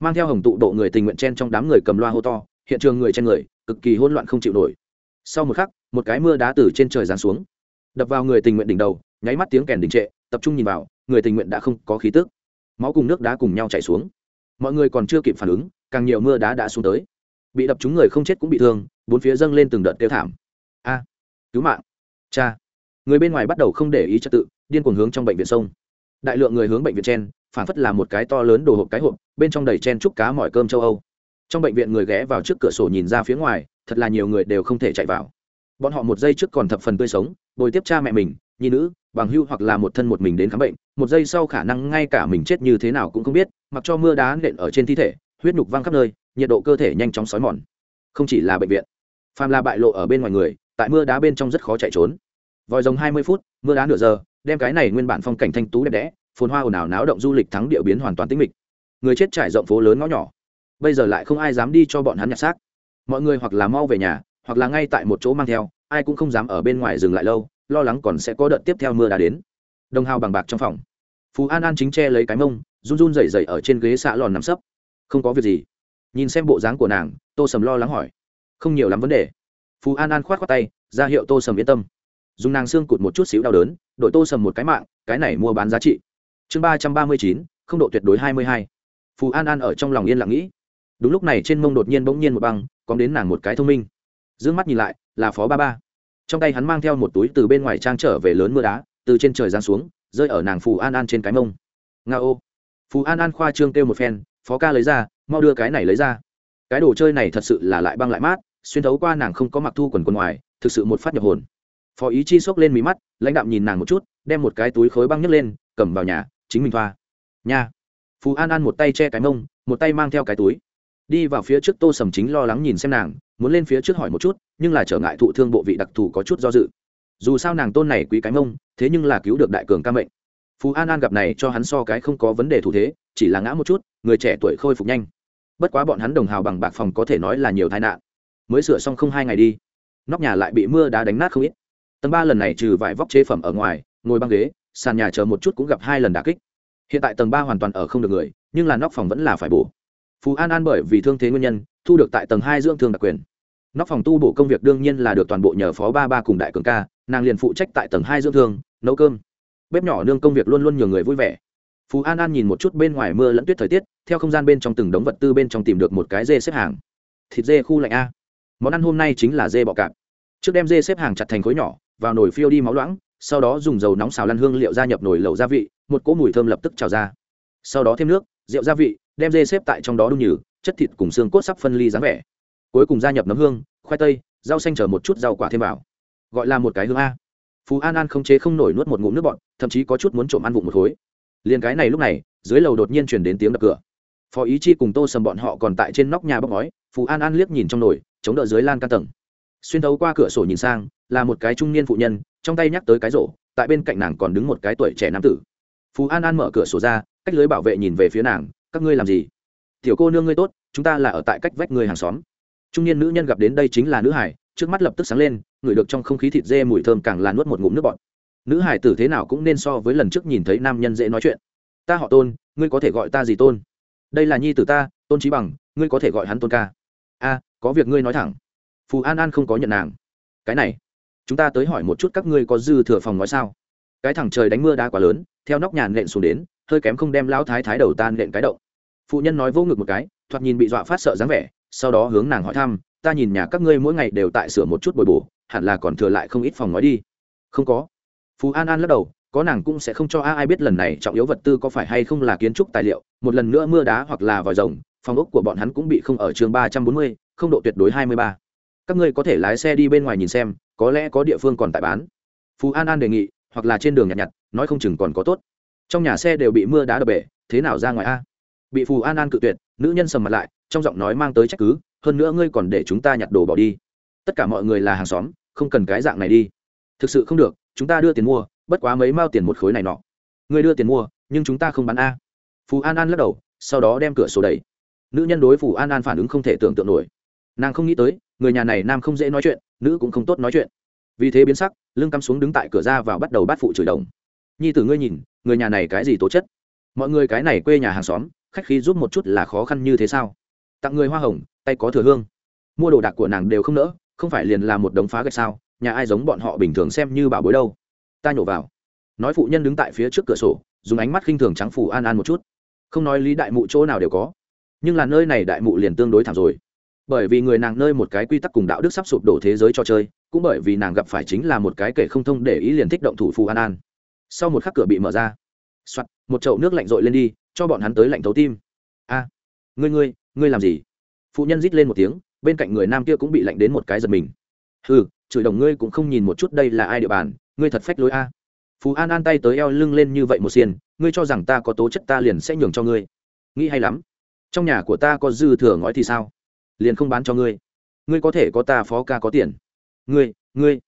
Mang theo hồng tụ độ người tình nguyện chen trong đám người cầm loa hô to, hiện trường người chen người, cực kỳ hỗn loạn không chịu nổi. Sau một khắc, một cái mưa đá từ trên trời giáng xuống đập vào người tình nguyện đỉnh đầu, nháy mắt tiếng kèn đình trệ, tập trung nhìn vào, người tình nguyện đã không có khí tức. Máu cùng nước đá cùng nhau chảy xuống. Mọi người còn chưa kịp phản ứng, càng nhiều mưa đá đã xuống tới. Bị đập trúng người không chết cũng bị thương, bốn phía dâng lên từng đợt kêu thảm. A, cứu mạng. Cha. Người bên ngoài bắt đầu không để ý trật tự, điên cuồng hướng trong bệnh viện sông. Đại lượng người hướng bệnh viện chen, phản phất là một cái to lớn đồ hộp cái hộp, bên trong đầy chen chúc cá mọi cơm châu âu. Trong bệnh viện người ghé vào trước cửa sổ nhìn ra phía ngoài, thật là nhiều người đều không thể chạy vào bọn họ một giây trước còn thập phần tươi sống, bồi tiếp cha mẹ mình, nhi nữ, bằng hưu hoặc là một thân một mình đến khám bệnh, một giây sau khả năng ngay cả mình chết như thế nào cũng không biết, mặc cho mưa đá nện ở trên thi thể, huyết nhục văng khắp nơi, nhiệt độ cơ thể nhanh chóng xói mòn. Không chỉ là bệnh viện, phàm là bại lộ ở bên ngoài người, tại mưa đá bên trong rất khó chạy trốn. Vòi rồng hai mươi phút, mưa đá nửa giờ, đem cái này nguyên bản phong cảnh thanh tú đẹp đẽ, phồn hoa ồn ào náo động du lịch thắng địa biến hoàn toàn tĩnh mịch. Người chết trải rộng phố lớn ngõ nhỏ. Bây giờ lại không ai dám đi cho bọn hắn nhặt xác. Mọi người hoặc là mau về nhà hoặc là ngay tại một chỗ mang theo, ai cũng không dám ở bên ngoài dừng lại lâu, lo lắng còn sẽ có đợt tiếp theo mưa đá đến. Đồng hào bằng bạc trong phòng. Phú an an chính che lấy cái mông, run run rẩy rẩy ở trên ghế xạ lòn nằm sấp. Không có việc gì. Nhìn xem bộ dáng của nàng, tô sầm lo lắng hỏi. Không nhiều lắm vấn đề. Phú an an khoát khoát tay, ra hiệu tô sầm yên tâm. Dùng nàng xương cụt một chút xíu đau đớn đội tô sầm một cái mạng, cái này mua bán giá trị. Chương ba trăm ba mươi chín, không độ tuyệt đối hai mươi hai. Phú an an ở trong lòng yên lặng nghĩ. Đúng lúc này trên mông đột nhiên bỗng nhiên một băng, có đến nàng một cái thông minh d ư ơ n g mắt nhìn lại, là phó ba ba. Trong tay hắn mang theo một túi từ bên ngoài trang trở về lớn mưa đá, từ trên trời giáng xuống, rơi ở nàng phù an an trên cái mông. Nga ô. Phù an an khoa trương kêu một phen, phó ca lấy ra, mau đưa cái này lấy ra. Cái đồ chơi này thật sự là lại băng lại mát, xuyên thấu qua nàng không có mặc thu quần quần ngoài, thực sự một phát nhập hồn. Phó ý chi xốc lên mí mắt, lãnh đạm nhìn nàng một chút, đem một cái túi khối băng nhấc lên, cầm vào nhà, chính mình thoa. Nha. Phú an an một tay che cái mông, một tay mang theo cái túi. Đi vào phía trước tô sầm chính lo lắng nhìn xem nàng muốn lên phía trước hỏi một chút, nhưng là trở ngại thụ thương bộ vị đặc thù có chút do dự. Dù sao nàng tôn này quý cái mông, thế nhưng là cứu được đại cường ca mệnh. Phú an an gặp này cho hắn so cái không có vấn đề thủ thế, chỉ là ngã một chút, người trẻ tuổi khôi phục nhanh. Bất quá bọn hắn đồng hào bằng bạc phòng có thể nói là nhiều tai nạn. Mới sửa xong không hai ngày đi, nóc nhà lại bị mưa đá đánh nát không ít. Tầng ba lần này trừ vài vóc chế phẩm ở ngoài, ngồi băng ghế, sàn nhà chờ một chút cũng gặp hai lần đà kích. Hiện tại tầng ba hoàn toàn ở không được người, nhưng là nóc phòng vẫn là phải bổ. Phú an an bởi vì thương thế nguyên nhân, thu được tại tầng hai dưỡng thương đặc quyền nóc phòng tu bổ công việc đương nhiên là được toàn bộ nhờ phó ba ba cùng đại cường ca, nàng liền phụ trách tại tầng hai dưỡng thương, nấu cơm. Bếp nhỏ nương công việc luôn luôn nhiều người vui vẻ. Phú an an nhìn một chút bên ngoài mưa lẫn tuyết thời tiết, theo không gian bên trong từng đống vật tư bên trong tìm được một cái dê xếp hàng. Thịt dê khu lạnh a. Món ăn hôm nay chính là dê bọ cạp. Trước đem dê xếp hàng chặt thành khối nhỏ, vào nồi phiêu đi máu loãng, sau đó dùng dầu nóng xào lăn hương liệu gia nhập nồi lẩu gia vị, một cỗ mùi thơm lập tức trào ra. Sau đó thêm nước, rượu gia vị, đem dê xếp tại trong đó đun nhừ, chất thịt cùng xương cốt sắp phân ly dáng vẻ cuối cùng gia nhập nấm hương, khoai tây, rau xanh chở một chút rau quả thêm vào. Gọi là một cái hương a. Phú an an không chế không nổi nuốt một ngụm nước bọn thậm chí có chút muốn trộm ăn vụng một khối. Liền cái này lúc này, dưới lầu đột nhiên chuyển đến tiếng đập cửa. Phó ý chi cùng tô sầm bọn họ còn tại trên nóc nhà bốc ngói, phú an an liếc nhìn trong nồi, chống đỡ dưới lan căn tầng. Xuyên thấu qua cửa sổ nhìn sang, là một cái trung niên phụ nhân, trong tay nhắc tới cái rổ, tại bên cạnh nàng còn đứng một cái tuổi trẻ nam tử. Phú an an mở cửa sổ ra, cách lưới bảo vệ nhìn về phía nàng, các ngươi làm gì? Tiểu cô nương ngươi tốt, chúng ta là ở tại cách vách người hàng xóm trung niên nữ nhân gặp đến đây chính là nữ hải, trước mắt lập tức sáng lên, ngửi được trong không khí thịt dê mùi thơm càng là nuốt một ngụm nước bọt. Nữ hải tử thế nào cũng nên so với lần trước nhìn thấy nam nhân dễ nói chuyện. Ta họ tôn, ngươi có thể gọi ta gì tôn? Đây là nhi tử ta, tôn trí bằng, ngươi có thể gọi hắn tôn ca. A, có việc ngươi nói thẳng. Phù an an không có nhận nàng. Cái này, chúng ta tới hỏi một chút các ngươi có dư thừa phòng nói sao? Cái thằng trời đánh mưa đá quá lớn, theo nóc nhà nện xuống đến, hơi kém không đem lão thái thái đầu tan nện cái động. Phụ nhân nói vô ngực một cái, thoạt nhìn bị dọa phát sợ dáng vẻ sau đó hướng nàng hỏi thăm, ta nhìn nhà các ngươi mỗi ngày đều tại sửa một chút bồi bổ, hẳn là còn thừa lại không ít phòng nói đi. Không có. Phú an an lắc đầu, có nàng cũng sẽ không cho ai biết lần này trọng yếu vật tư có phải hay không là kiến trúc tài liệu, một lần nữa mưa đá hoặc là vòi rồng, phòng ốc của bọn hắn cũng bị không ở chương ba trăm bốn mươi, không độ tuyệt đối hai mươi ba. Các ngươi có thể lái xe đi bên ngoài nhìn xem, có lẽ có địa phương còn tại bán. Phú an an đề nghị, hoặc là trên đường nhặt nhặt, nói không chừng còn có tốt. Trong nhà xe đều bị mưa đá đập bể, thế nào ra ngoài a? Bị phù an an cự tuyệt, nữ nhân sầm mặt lại trong giọng nói mang tới trách cứ, hơn nữa ngươi còn để chúng ta nhặt đồ bỏ đi. Tất cả mọi người là hàng xóm, không cần cái dạng này đi. Thực sự không được, chúng ta đưa tiền mua, bất quá mấy mao tiền một khối này nọ. Ngươi đưa tiền mua, nhưng chúng ta không bán a. Phú an an lắc đầu, sau đó đem cửa sổ đẩy. Nữ nhân đối phù an an phản ứng không thể tưởng tượng nổi. Nàng không nghĩ tới, người nhà này nam không dễ nói chuyện, nữ cũng không tốt nói chuyện. Vì thế biến sắc, lưng cắm xuống đứng tại cửa ra vào bắt đầu bắt phụ chửi đồng. Nhi tử ngươi nhìn, người nhà này cái gì tố chất? Mọi người cái này quê nhà hàng xóm, khách khí giúp một chút là khó khăn như thế sao? Tặng người hoa hồng, tay có thừa hương. Mua đồ đạc của nàng đều không nỡ, không phải liền là một đống phá gạch sao, nhà ai giống bọn họ bình thường xem như bảo bối đâu. Ta nhổ vào. Nói phụ nhân đứng tại phía trước cửa sổ, dùng ánh mắt khinh thường trắng phủ an an một chút. Không nói lý đại mụ chỗ nào đều có. Nhưng là nơi này đại mụ liền tương đối thảm rồi. Bởi vì người nàng nơi một cái quy tắc cùng đạo đức sắp sụp đổ thế giới cho chơi, cũng bởi vì nàng gặp phải chính là một cái kể không thông để ý liền thích động thủ phù an an. Sau một khắc cửa bị mở ra soặt một chậu nước lạnh rội lên đi, cho bọn hắn tới lạnh thấu tim. A, ngươi ngươi ngươi làm gì? Phụ nhân rít lên một tiếng, bên cạnh người nam kia cũng bị lạnh đến một cái giật mình. Ừ chửi đồng ngươi cũng không nhìn một chút đây là ai địa bàn, ngươi thật phách lối a. Phú an an tay tới eo lưng lên như vậy một xiên, ngươi cho rằng ta có tố chất ta liền sẽ nhường cho ngươi. Nghĩ hay lắm. Trong nhà của ta có dư thừa ngói thì sao? Liền không bán cho ngươi. Ngươi có thể có ta, phó ca có tiền. Ngươi ngươi.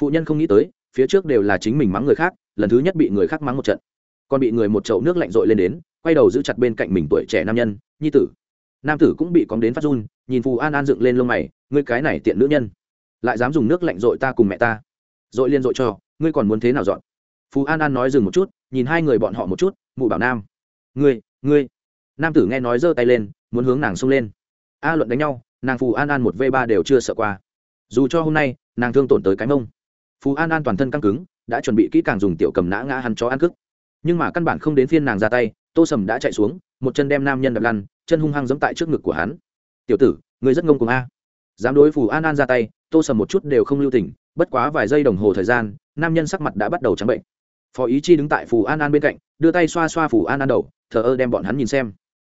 Phụ nhân không nghĩ tới, phía trước đều là chính mình mắng người khác, lần thứ nhất bị người khác mắng một trận. Còn bị người một chậu nước lạnh rội lên đến, quay đầu giữ chặt bên cạnh mình tuổi trẻ nam nhân, nhi tử nam tử cũng bị cóng đến phát run, nhìn phù an an dựng lên lông mày, ngươi cái này tiện nữ nhân, lại dám dùng nước lạnh dội ta cùng mẹ ta? Dội liên dội cho, ngươi còn muốn thế nào dọn? Phù an an nói dừng một chút, nhìn hai người bọn họ một chút, mụ bảo nam, ngươi ngươi. Nam tử nghe nói giơ tay lên, muốn hướng nàng xông lên. A luận đánh nhau, nàng phù an an một v ba đều chưa sợ qua. Dù cho hôm nay, nàng thương tổn tới cái mông. Phù an an toàn thân căng cứng, đã chuẩn bị kỹ càng dùng tiểu cầm nã ngã hắn chó ăn cức nhưng mà căn bản không đến phiên nàng ra tay, tô sầm đã chạy xuống một chân đem nam nhân đập lăn, chân hung hăng giẫm tại trước ngực của hắn. Tiểu tử người rất ngông cùng a. Dám đối phù an an ra tay, tô sầm một chút đều không lưu tình, bất quá vài giây đồng hồ thời gian, nam nhân sắc mặt đã bắt đầu trắng bệnh. Phó ý chi đứng tại phù an an bên cạnh, đưa tay xoa xoa phù an an đầu, thờ ơ đem bọn hắn nhìn xem.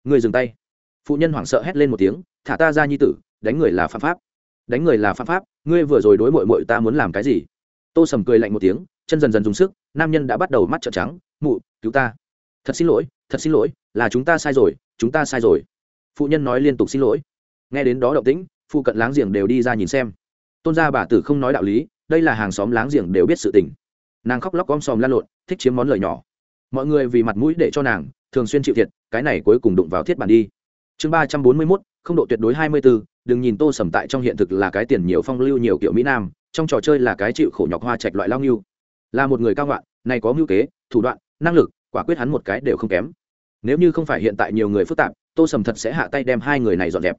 Người dừng tay. Phụ nhân hoảng sợ hét lên một tiếng, thả ta ra nhi tử, đánh người là phạm pháp. Đánh người là phạm pháp, ngươi vừa rồi đối mội mội ta muốn làm cái gì? Tô sầm cười lạnh một tiếng, chân dần dần dùng sức, nam nhân đã bắt đầu mắt trợn trắng, mụ, cứu ta thật xin lỗi, thật xin lỗi, là chúng ta sai rồi, chúng ta sai rồi. Phụ nhân nói liên tục xin lỗi. Nghe đến đó động tĩnh, phụ cận láng giềng đều đi ra nhìn xem. Tôn gia bà tử không nói đạo lý, đây là hàng xóm láng giềng đều biết sự tình. Nàng khóc lóc om sòm lan lộn, thích chiếm món lời nhỏ. Mọi người vì mặt mũi để cho nàng, thường xuyên chịu thiệt, cái này cuối cùng đụng vào thiết bản đi. Chương ba trăm bốn mươi mốt, không độ tuyệt đối hai mươi bốn, đừng nhìn tô sầm tại trong hiện thực là cái tiền nhiều phong lưu nhiều kiểu mỹ nam, trong trò chơi là cái chịu khổ nhọc hoa trạch loại lao nghiêu là một người cao ngoạn, này có ngưu kế, thủ đoạn, năng lực quả quyết hắn một cái đều không kém. Nếu như không phải hiện tại nhiều người phức tạp, tô sầm thật sẽ hạ tay đem hai người này dọn dẹp.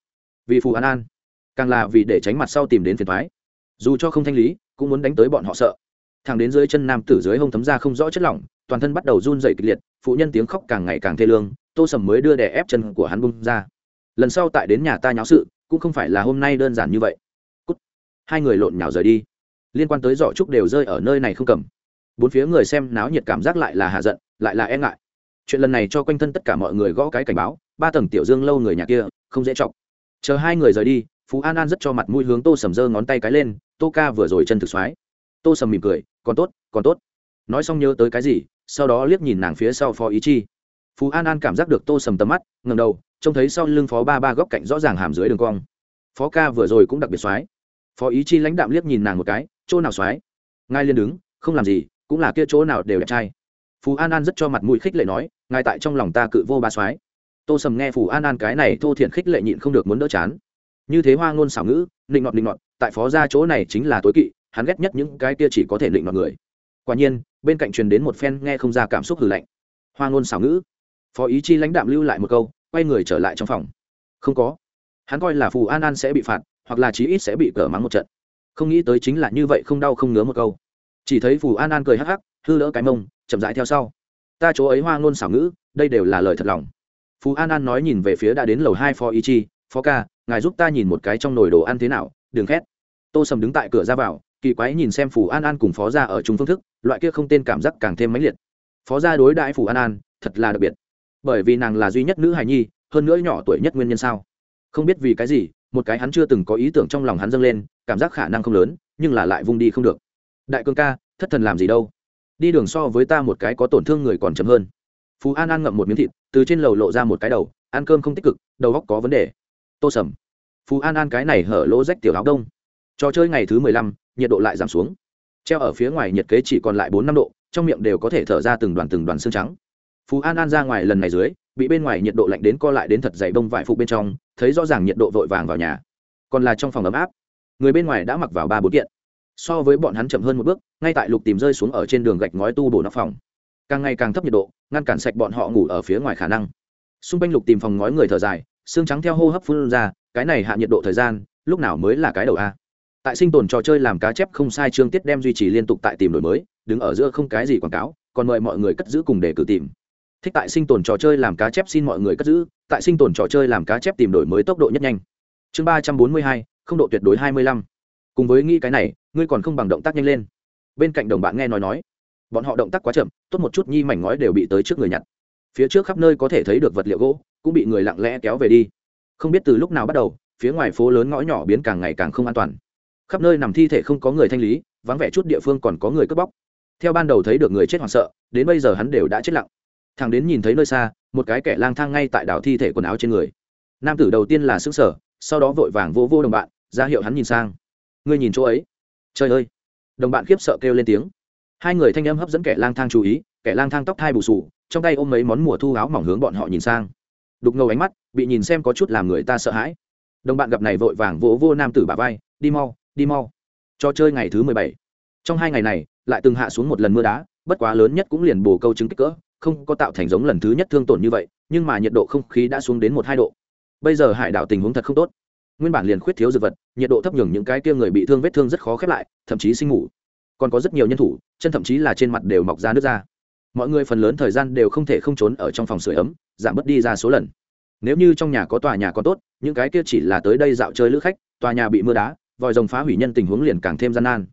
Vì phù an an, càng là vì để tránh mặt sau tìm đến phiền thoái dù cho không thanh lý, cũng muốn đánh tới bọn họ sợ. Thằng đến dưới chân nam tử dưới hông thấm ra không rõ chất lỏng, toàn thân bắt đầu run dày kịch liệt, phụ nhân tiếng khóc càng ngày càng thê lương, tô sầm mới đưa đè ép chân của hắn bung ra. Lần sau tại đến nhà ta nháo sự, cũng không phải là hôm nay đơn giản như vậy. Cút. hai người lộn nhào rời đi. Liên quan tới giỏ trúc đều rơi ở nơi này không cầm. Bốn phía người xem náo nhiệt cảm giác lại là hạ giận lại là e ngại. Chuyện lần này cho quanh thân tất cả mọi người gõ cái cảnh báo, ba tầng tiểu dương lâu người nhà kia, không dễ chọc. Chờ hai người rời đi, phú an an rất cho mặt mũi hướng tô sầm giơ ngón tay cái lên, tô ca vừa rồi chân thực xoái. Tô sầm mỉm cười, còn tốt còn tốt. Nói xong nhớ tới cái gì, sau đó liếc nhìn nàng phía sau phó ý chi. Phú an an cảm giác được tô sầm tầm mắt ngầm đầu, trông thấy sau lưng phó ba ba góc cạnh rõ ràng hàm dưới đường cong. Phó ca vừa rồi cũng đặc biệt xoái. Phó ý chi lãnh đạm liếc nhìn nàng một cái, chỗ nào xoái? Ngay liên đứng, không làm gì, cũng là kia chỗ nào đều đẹp trai phú an an rất cho mặt mũi khích lệ nói, ngài tại trong lòng ta cự vô ba soái. Tô sầm nghe phù an an cái này thô thiện khích lệ nhịn không được muốn đỡ chán. Như thế hoa ngôn xảo ngữ định ngọt định ngọt tại phó gia chỗ này chính là tối kỵ, hắn ghét nhất những cái kia chỉ có thể định ngọt người. Quả nhiên, bên cạnh truyền đến một phen nghe không ra cảm xúc hử lạnh. Hoa ngôn xảo ngữ. Phó ý chi lãnh đạm lưu lại một câu, quay người trở lại trong phòng. Không có. Hắn coi là phù an an sẽ bị phạt, hoặc là chí ít sẽ bị cờ mắng một trận. Không nghĩ tới chính là như vậy không đau không ngứa một câu. Chỉ thấy phù an an cười hắc hắc hư lỡ cái mông, chậm rãi theo sau. Ta chỗ ấy hoa ngôn xảo ngữ, đây đều là lời thật lòng. Phú an an nói nhìn về phía đã đến lầu hai phó ý chi, phó ca, ngài giúp ta nhìn một cái trong nồi đồ ăn thế nào, đừng khét. Tô sầm đứng tại cửa ra vào, kỳ quái nhìn xem phù an an cùng phó gia ở chung phương thức, loại kia không tên cảm giác càng thêm mãnh liệt. Phó gia đối đãi phù an an, thật là đặc biệt. Bởi vì nàng là duy nhất nữ hài nhi, hơn nữa nhỏ tuổi nhất nguyên nhân sao? Không biết vì cái gì, một cái hắn chưa từng có ý tưởng trong lòng hắn dâng lên, cảm giác khả năng không lớn, nhưng là lại vung đi không được. Đại cương ca, thất thần làm gì đâu? Đi đường so với ta một cái có tổn thương người còn chậm hơn. Phú an an ngậm một miếng thịt, từ trên lầu lộ ra một cái đầu, ăn cơm không tích cực, đầu góc có vấn đề. Tô sầm. Phú an an cái này hở lỗ rách tiểu áo đông. Trò chơi ngày thứ mười lăm, nhiệt độ lại giảm xuống. Treo ở phía ngoài nhiệt kế chỉ còn lại bốn năm độ, trong miệng đều có thể thở ra từng đoàn từng đoàn xương trắng. Phú an an ra ngoài lần này dưới, bị bên ngoài nhiệt độ lạnh đến co lại đến thật dày bông vải phục bên trong, thấy rõ ràng nhiệt độ vội vàng vào nhà. Còn là trong phòng ấm áp. Người bên ngoài đã mặc vào ba bốn kiện. So với bọn hắn chậm hơn một bước ngay tại lục tìm rơi xuống ở trên đường gạch ngói tu bổ nóc phòng. Càng ngày càng thấp nhiệt độ, ngăn cản sạch bọn họ ngủ ở phía ngoài khả năng. Xung quanh lục tìm phòng ngói người thở dài, xương trắng theo hô hấp phun ra, cái này hạ nhiệt độ thời gian, lúc nào mới là cái đầu a? Tại sinh tồn trò chơi làm cá chép không sai chương tiết đem duy trì liên tục tại tìm đổi mới, đứng ở giữa không cái gì quảng cáo, còn mời mọi người cất giữ cùng để cử tìm. Thích tại sinh tồn trò chơi làm cá chép xin mọi người cất giữ, tại sinh tồn trò chơi làm cá chép tìm đổi mới tốc độ nhất nhanh. Chương ba trăm bốn mươi hai, không độ tuyệt đối hai mươi lăm. Cùng với nghĩ cái này, ngươi còn không bằng động tác nhanh lên bên cạnh đồng bạn nghe nói nói, bọn họ động tác quá chậm, tốt một chút nhi mảnh ngói đều bị tới trước người nhặt. Phía trước khắp nơi có thể thấy được vật liệu gỗ, cũng bị người lặng lẽ kéo về đi. Không biết từ lúc nào bắt đầu, phía ngoài phố lớn ngõ nhỏ biến càng ngày càng không an toàn. Khắp nơi nằm thi thể không có người thanh lý, vắng vẻ chút địa phương còn có người cướp bóc. Theo ban đầu thấy được người chết hoảng sợ, đến bây giờ hắn đều đã chết lặng. Thằng đến nhìn thấy nơi xa, một cái kẻ lang thang ngay tại đảo thi thể quần áo trên người. Nam tử đầu tiên là xứng sở sau đó vội vàng vô vô đồng bạn, ra hiệu hắn nhìn sang. Ngươi nhìn chỗ ấy. Trời ơi! Đồng bạn khiếp sợ kêu lên tiếng. Hai người thanh âm hấp dẫn kẻ lang thang chú ý, kẻ lang thang tóc thai bù sù trong tay ôm mấy món mùa thu áo mỏng hướng bọn họ nhìn sang. Đục ngầu ánh mắt, bị nhìn xem có chút làm người ta sợ hãi. Đồng bạn gặp này vội vàng vỗ vô nam tử bà vai, đi mau đi mau. Cho chơi ngày thứ mười bảy. Trong hai ngày này, lại từng hạ xuống một lần mưa đá, bất quá lớn nhất cũng liền bồ câu chứng kích cỡ, không có tạo thành giống lần thứ nhất thương tổn như vậy, nhưng mà nhiệt độ không khí đã xuống đến một hai độ. Bây giờ hải đảo tình huống thật không tốt nguyên bản liền khuyết thiếu dược vật, nhiệt độ thấp nhường những cái kia người bị thương vết thương rất khó khép lại, thậm chí sinh ngủ. Còn có rất nhiều nhân thủ, chân thậm chí là trên mặt đều mọc ra nước ra. Mọi người phần lớn thời gian đều không thể không trốn ở trong phòng sửa ấm, giảm bớt đi ra số lần. Nếu như trong nhà có tòa nhà có tốt, những cái kia chỉ là tới đây dạo chơi lữ khách, tòa nhà bị mưa đá, vòi rồng phá hủy nhân tình huống liền càng thêm gian nan.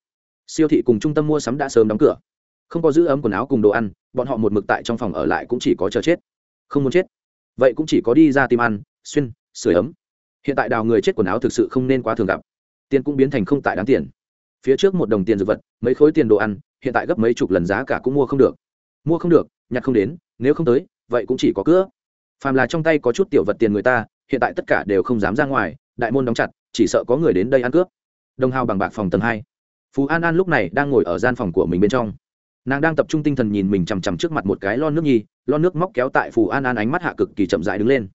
Siêu thị cùng trung tâm mua sắm đã sớm đóng cửa. Không có giữ ấm quần áo cùng đồ ăn, bọn họ một mực tại trong phòng ở lại cũng chỉ có chờ chết. Không muốn chết. Vậy cũng chỉ có đi ra tìm ăn, xuyên sửa ấm hiện tại đào người chết quần áo thực sự không nên quá thường gặp. Tiền cũng biến thành không tại đáng tiền. Phía trước một đồng tiền dược vật, mấy khối tiền đồ ăn, hiện tại gấp mấy chục lần giá cả cũng mua không được. Mua không được, nhặt không đến, nếu không tới, vậy cũng chỉ có cữa phàm là trong tay có chút tiểu vật tiền người ta, hiện tại tất cả đều không dám ra ngoài, đại môn đóng chặt, chỉ sợ có người đến đây ăn cướp. Đồng hào bằng bạc phòng tầng hai. Phú an an lúc này đang ngồi ở gian phòng của mình bên trong. Nàng đang tập trung tinh thần nhìn mình chằm chằm trước mặt một cái lon nước nhi, lon nước móc kéo tại phù an an ánh mắt hạ cực kỳ chậm dại đứng lên.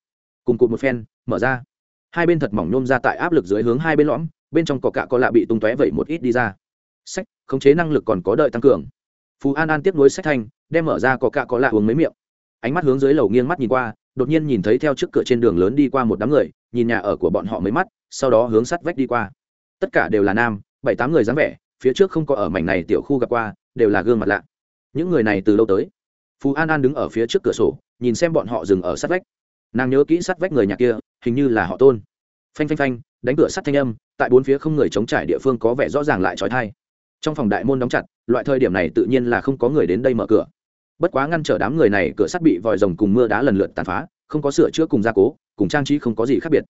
Cùng cụt một phen, mở ra hai bên thật mỏng nhôm ra tại áp lực dưới hướng hai bên lõm, bên trong cỏ cạ có lạ bị tung tóe vậy một ít đi ra. Sách, khống chế năng lực còn có đợi tăng cường. Phú an an tiếp nối sách thanh, đem mở ra cỏ cạ có lạ uống mấy miệng. Ánh mắt hướng dưới lầu nghiêng mắt nhìn qua, đột nhiên nhìn thấy theo trước cửa trên đường lớn đi qua một đám người, nhìn nhà ở của bọn họ mấy mắt, sau đó hướng sắt vách đi qua. Tất cả đều là nam, bảy tám người dáng vẻ, phía trước không có ở mảnh này tiểu khu gặp qua, đều là gương mặt lạ. Những người này từ lâu tới. Phú an an đứng ở phía trước cửa sổ, nhìn xem bọn họ dừng ở sát vách nàng nhớ kỹ sát vách người nhà kia, hình như là họ tôn. Phanh phanh phanh, đánh cửa sắt thanh âm, tại bốn phía không người chống trải địa phương có vẻ rõ ràng lại trói thai. Trong phòng đại môn đóng chặt, loại thời điểm này tự nhiên là không có người đến đây mở cửa. Bất quá ngăn trở đám người này, cửa sắt bị vòi rồng cùng mưa đá lần lượt tàn phá, không có sửa chữa cùng gia cố, cùng trang trí không có gì khác biệt.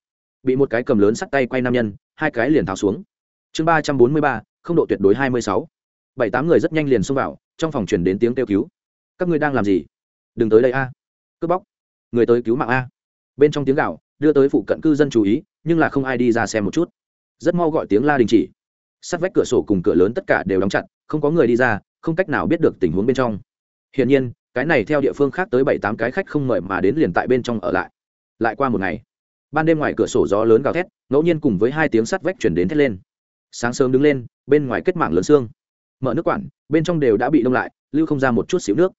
Bị một cái cầm lớn sắt tay quay nam nhân, hai cái liền tháo xuống. Chương ba trăm bốn mươi ba, không độ tuyệt đối hai mươi sáu. Bảy tám người rất nhanh liền xông vào, trong phòng chuyển đến tiếng kêu cứu. Các ngươi đang làm gì? Đừng tới đây a. Cướp bóc người tới cứu mạng a. Bên trong tiếng gạo đưa tới phụ cận cư dân chú ý, nhưng là không ai đi ra xem một chút. Rất mau gọi tiếng la đình chỉ. Sắt vách cửa sổ cùng cửa lớn tất cả đều đóng chặt, không có người đi ra, không cách nào biết được tình huống bên trong. Hiển nhiên, cái này theo địa phương khác tới bảy tám cái khách không mời mà đến liền tại bên trong ở lại. Lại qua một ngày, ban đêm ngoài cửa sổ gió lớn gào thét, ngẫu nhiên cùng với hai tiếng sắt vách chuyển đến thét lên. Sáng sớm đứng lên, bên ngoài kết mảng lớn xương. Mở nước quản, bên trong đều đã bị đông lại, lưu không ra một chút xíu nước.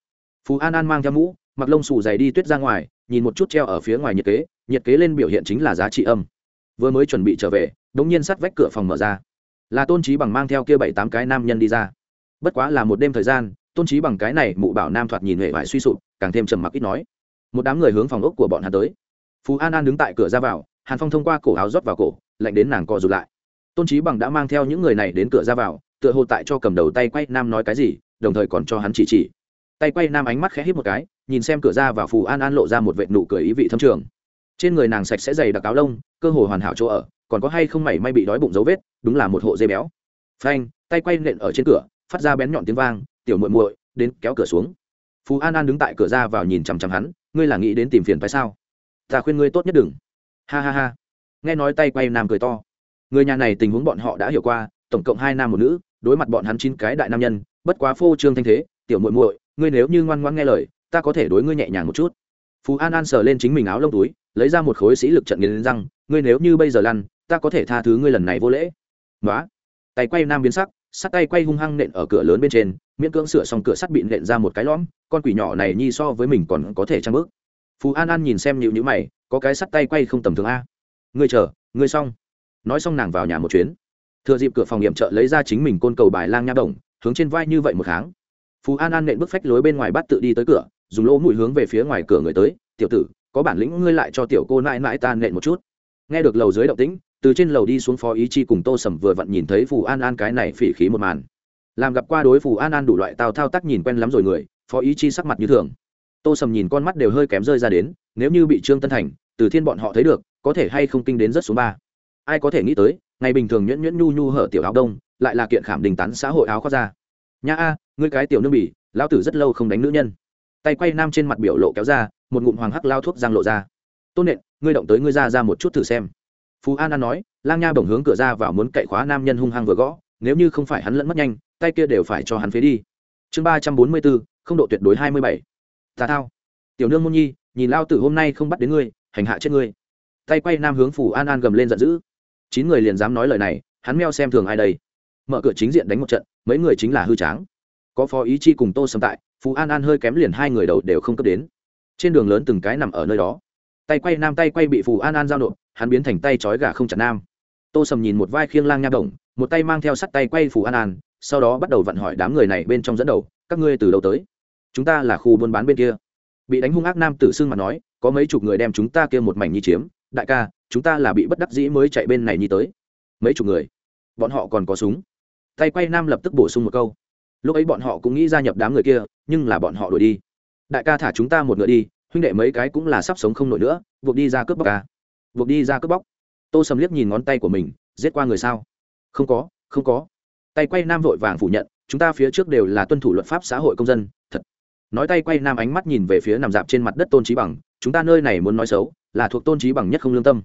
Phú an an mang theo mũ, mặc lông xù dày đi tuyết ra ngoài nhìn một chút treo ở phía ngoài nhiệt kế nhiệt kế lên biểu hiện chính là giá trị âm. Vừa mới chuẩn bị trở về, đống nhiên sắt vách cửa phòng mở ra. Là tôn trí bằng mang theo kia bảy tám cái nam nhân đi ra. Bất quá là một đêm thời gian, tôn trí bằng cái này mụ bảo nam thoạt nhìn hệ vải suy sụp, càng thêm trầm mặc ít nói. Một đám người hướng phòng ốc của bọn hắn tới. Phú an an đứng tại cửa ra vào, hàn phong thông qua cổ áo rót vào cổ, lạnh đến nàng co rụt lại. Tôn trí bằng đã mang theo những người này đến cửa ra vào, tựa hồ tại cho cầm đầu tay quay nam nói cái gì, đồng thời còn cho hắn chỉ chỉ tay quay nam ánh mắt khẽ hít một cái, nhìn xem cửa ra vào phù an an lộ ra một vệ nụ cười ý vị thâm trường. Trên người nàng sạch sẽ dày đặc áo lông, cơ hồ hoàn hảo chỗ ở, còn có hay không mảy may bị đói bụng dấu vết, đúng là một hộ dây béo. Phanh, tay quay nện ở trên cửa, phát ra bén nhọn tiếng vang, tiểu muội muội, đến kéo cửa xuống. Phú an an đứng tại cửa ra vào nhìn chằm chằm hắn, ngươi là nghĩ đến tìm phiền phải sao? Ta khuyên ngươi tốt nhất đừng. Ha ha ha. Nghe nói tay quay nam cười to. Người nhà này tình huống bọn họ đã hiểu qua, tổng cộng hai nam một nữ, đối mặt bọn hắn chín cái đại nam nhân, bất quá phô trương thanh thế tiểu muội muội, ngươi nếu như ngoan ngoãn nghe lời, ta có thể đối ngươi nhẹ nhàng một chút. Phú an an sờ lên chính mình áo lông túi, lấy ra một khối sĩ lực trận nghiến răng, ngươi nếu như bây giờ lăn, ta có thể tha thứ ngươi lần này vô lễ. Nói tay quay nam biến sắc, sắt tay quay hung hăng nện ở cửa lớn bên trên, miễn cưỡng sửa xong cửa sắt bị nện ra một cái lõm, con quỷ nhỏ này nhi so với mình còn có thể trang bước. Phú an an nhìn xem nhịu nhữ mày, có cái sắt tay quay không tầm thường a. Ngươi chờ, ngươi xong. Nói xong nàng vào nhà một chuyến. Thừa dịp cửa phòng nghiệm trợ lấy ra chính mình côn cầu bài lang nha đồng, hướng trên vai như vậy một tháng phú an an nện bước phách lối bên ngoài bắt tự đi tới cửa dùng lỗ mũi hướng về phía ngoài cửa người tới tiểu tử có bản lĩnh ngươi lại cho tiểu cô nãi nãi ta nện một chút nghe được lầu dưới động tĩnh từ trên lầu đi xuống phó ý chi cùng tô sầm vừa vặn nhìn thấy phù an an cái này phỉ khí một màn làm gặp qua đối phù an an đủ loại tào thao tác nhìn quen lắm rồi người phó ý chi sắc mặt như thường tô sầm nhìn con mắt đều hơi kém rơi ra đến nếu như bị trương tân thành từ thiên bọn họ thấy được có thể hay không kinh đến rất số ba ai có thể nghĩ tới ngày bình thường nhuyễn nhuyễn nhu nhu hở tiểu áo đông lại là kiện khảm đình tán xã hội áo khoác ra nha a ngươi cái tiểu nương bỉ, lão tử rất lâu không đánh nữ nhân. Tay quay nam trên mặt biểu lộ kéo ra, một ngụm hoàng hắc lao thuốc giang lộ ra. Tôn nện, ngươi động tới ngươi ra ra một chút thử xem. Phú an an nói, lang nha bổng hướng cửa ra vào muốn cậy khóa nam nhân hung hăng vừa gõ, nếu như không phải hắn lẫn mất nhanh, tay kia đều phải cho hắn phế đi. Chương ba trăm bốn mươi bốn, không độ tuyệt đối hai mươi bảy. Tà thao. Tiểu nương môn nhi, nhìn lao tử hôm nay không bắt đến ngươi, hành hạ chết ngươi. Tay quay nam hướng phủ an an gầm lên giận dữ. Chín người liền dám nói lời này, hắn meo xem thường ai đây. Mở cửa chính diện đánh một trận, mấy người chính là hư tráng có phó ý chi cùng tô sầm tại, phú an an hơi kém liền hai người đầu đều không cấp đến. Trên đường lớn từng cái nằm ở nơi đó. Tay quay nam tay quay bị phù an an giao nộp, hắn biến thành tay trói gà không chặt nam. Tô sầm nhìn một vai khiêng lang nha đồng, một tay mang theo sắt tay quay phù an an, sau đó bắt đầu vận hỏi đám người này bên trong dẫn đầu, các ngươi từ đâu tới? Chúng ta là khu buôn bán bên kia. Bị đánh hung ác nam tử xưng mà nói, có mấy chục người đem chúng ta kia một mảnh nhi chiếm, đại ca, chúng ta là bị bất đắc dĩ mới chạy bên này nhi tới. Mấy chục người? Bọn họ còn có súng? Tay quay nam lập tức bổ sung một câu lúc ấy bọn họ cũng nghĩ gia nhập đám người kia, nhưng là bọn họ đuổi đi. Đại ca thả chúng ta một ngựa đi, huynh đệ mấy cái cũng là sắp sống không nổi nữa, buộc đi ra cướp bóc ca. Buộc đi ra cướp bóc. Tô sầm liếc nhìn ngón tay của mình, giết qua người sao? Không có không có. Tay quay nam vội vàng phủ nhận, chúng ta phía trước đều là tuân thủ luật pháp xã hội công dân, thật. Nói tay quay nam ánh mắt nhìn về phía nằm dạp trên mặt đất tôn trí bằng, chúng ta nơi này muốn nói xấu, là thuộc tôn trí bằng nhất không lương tâm.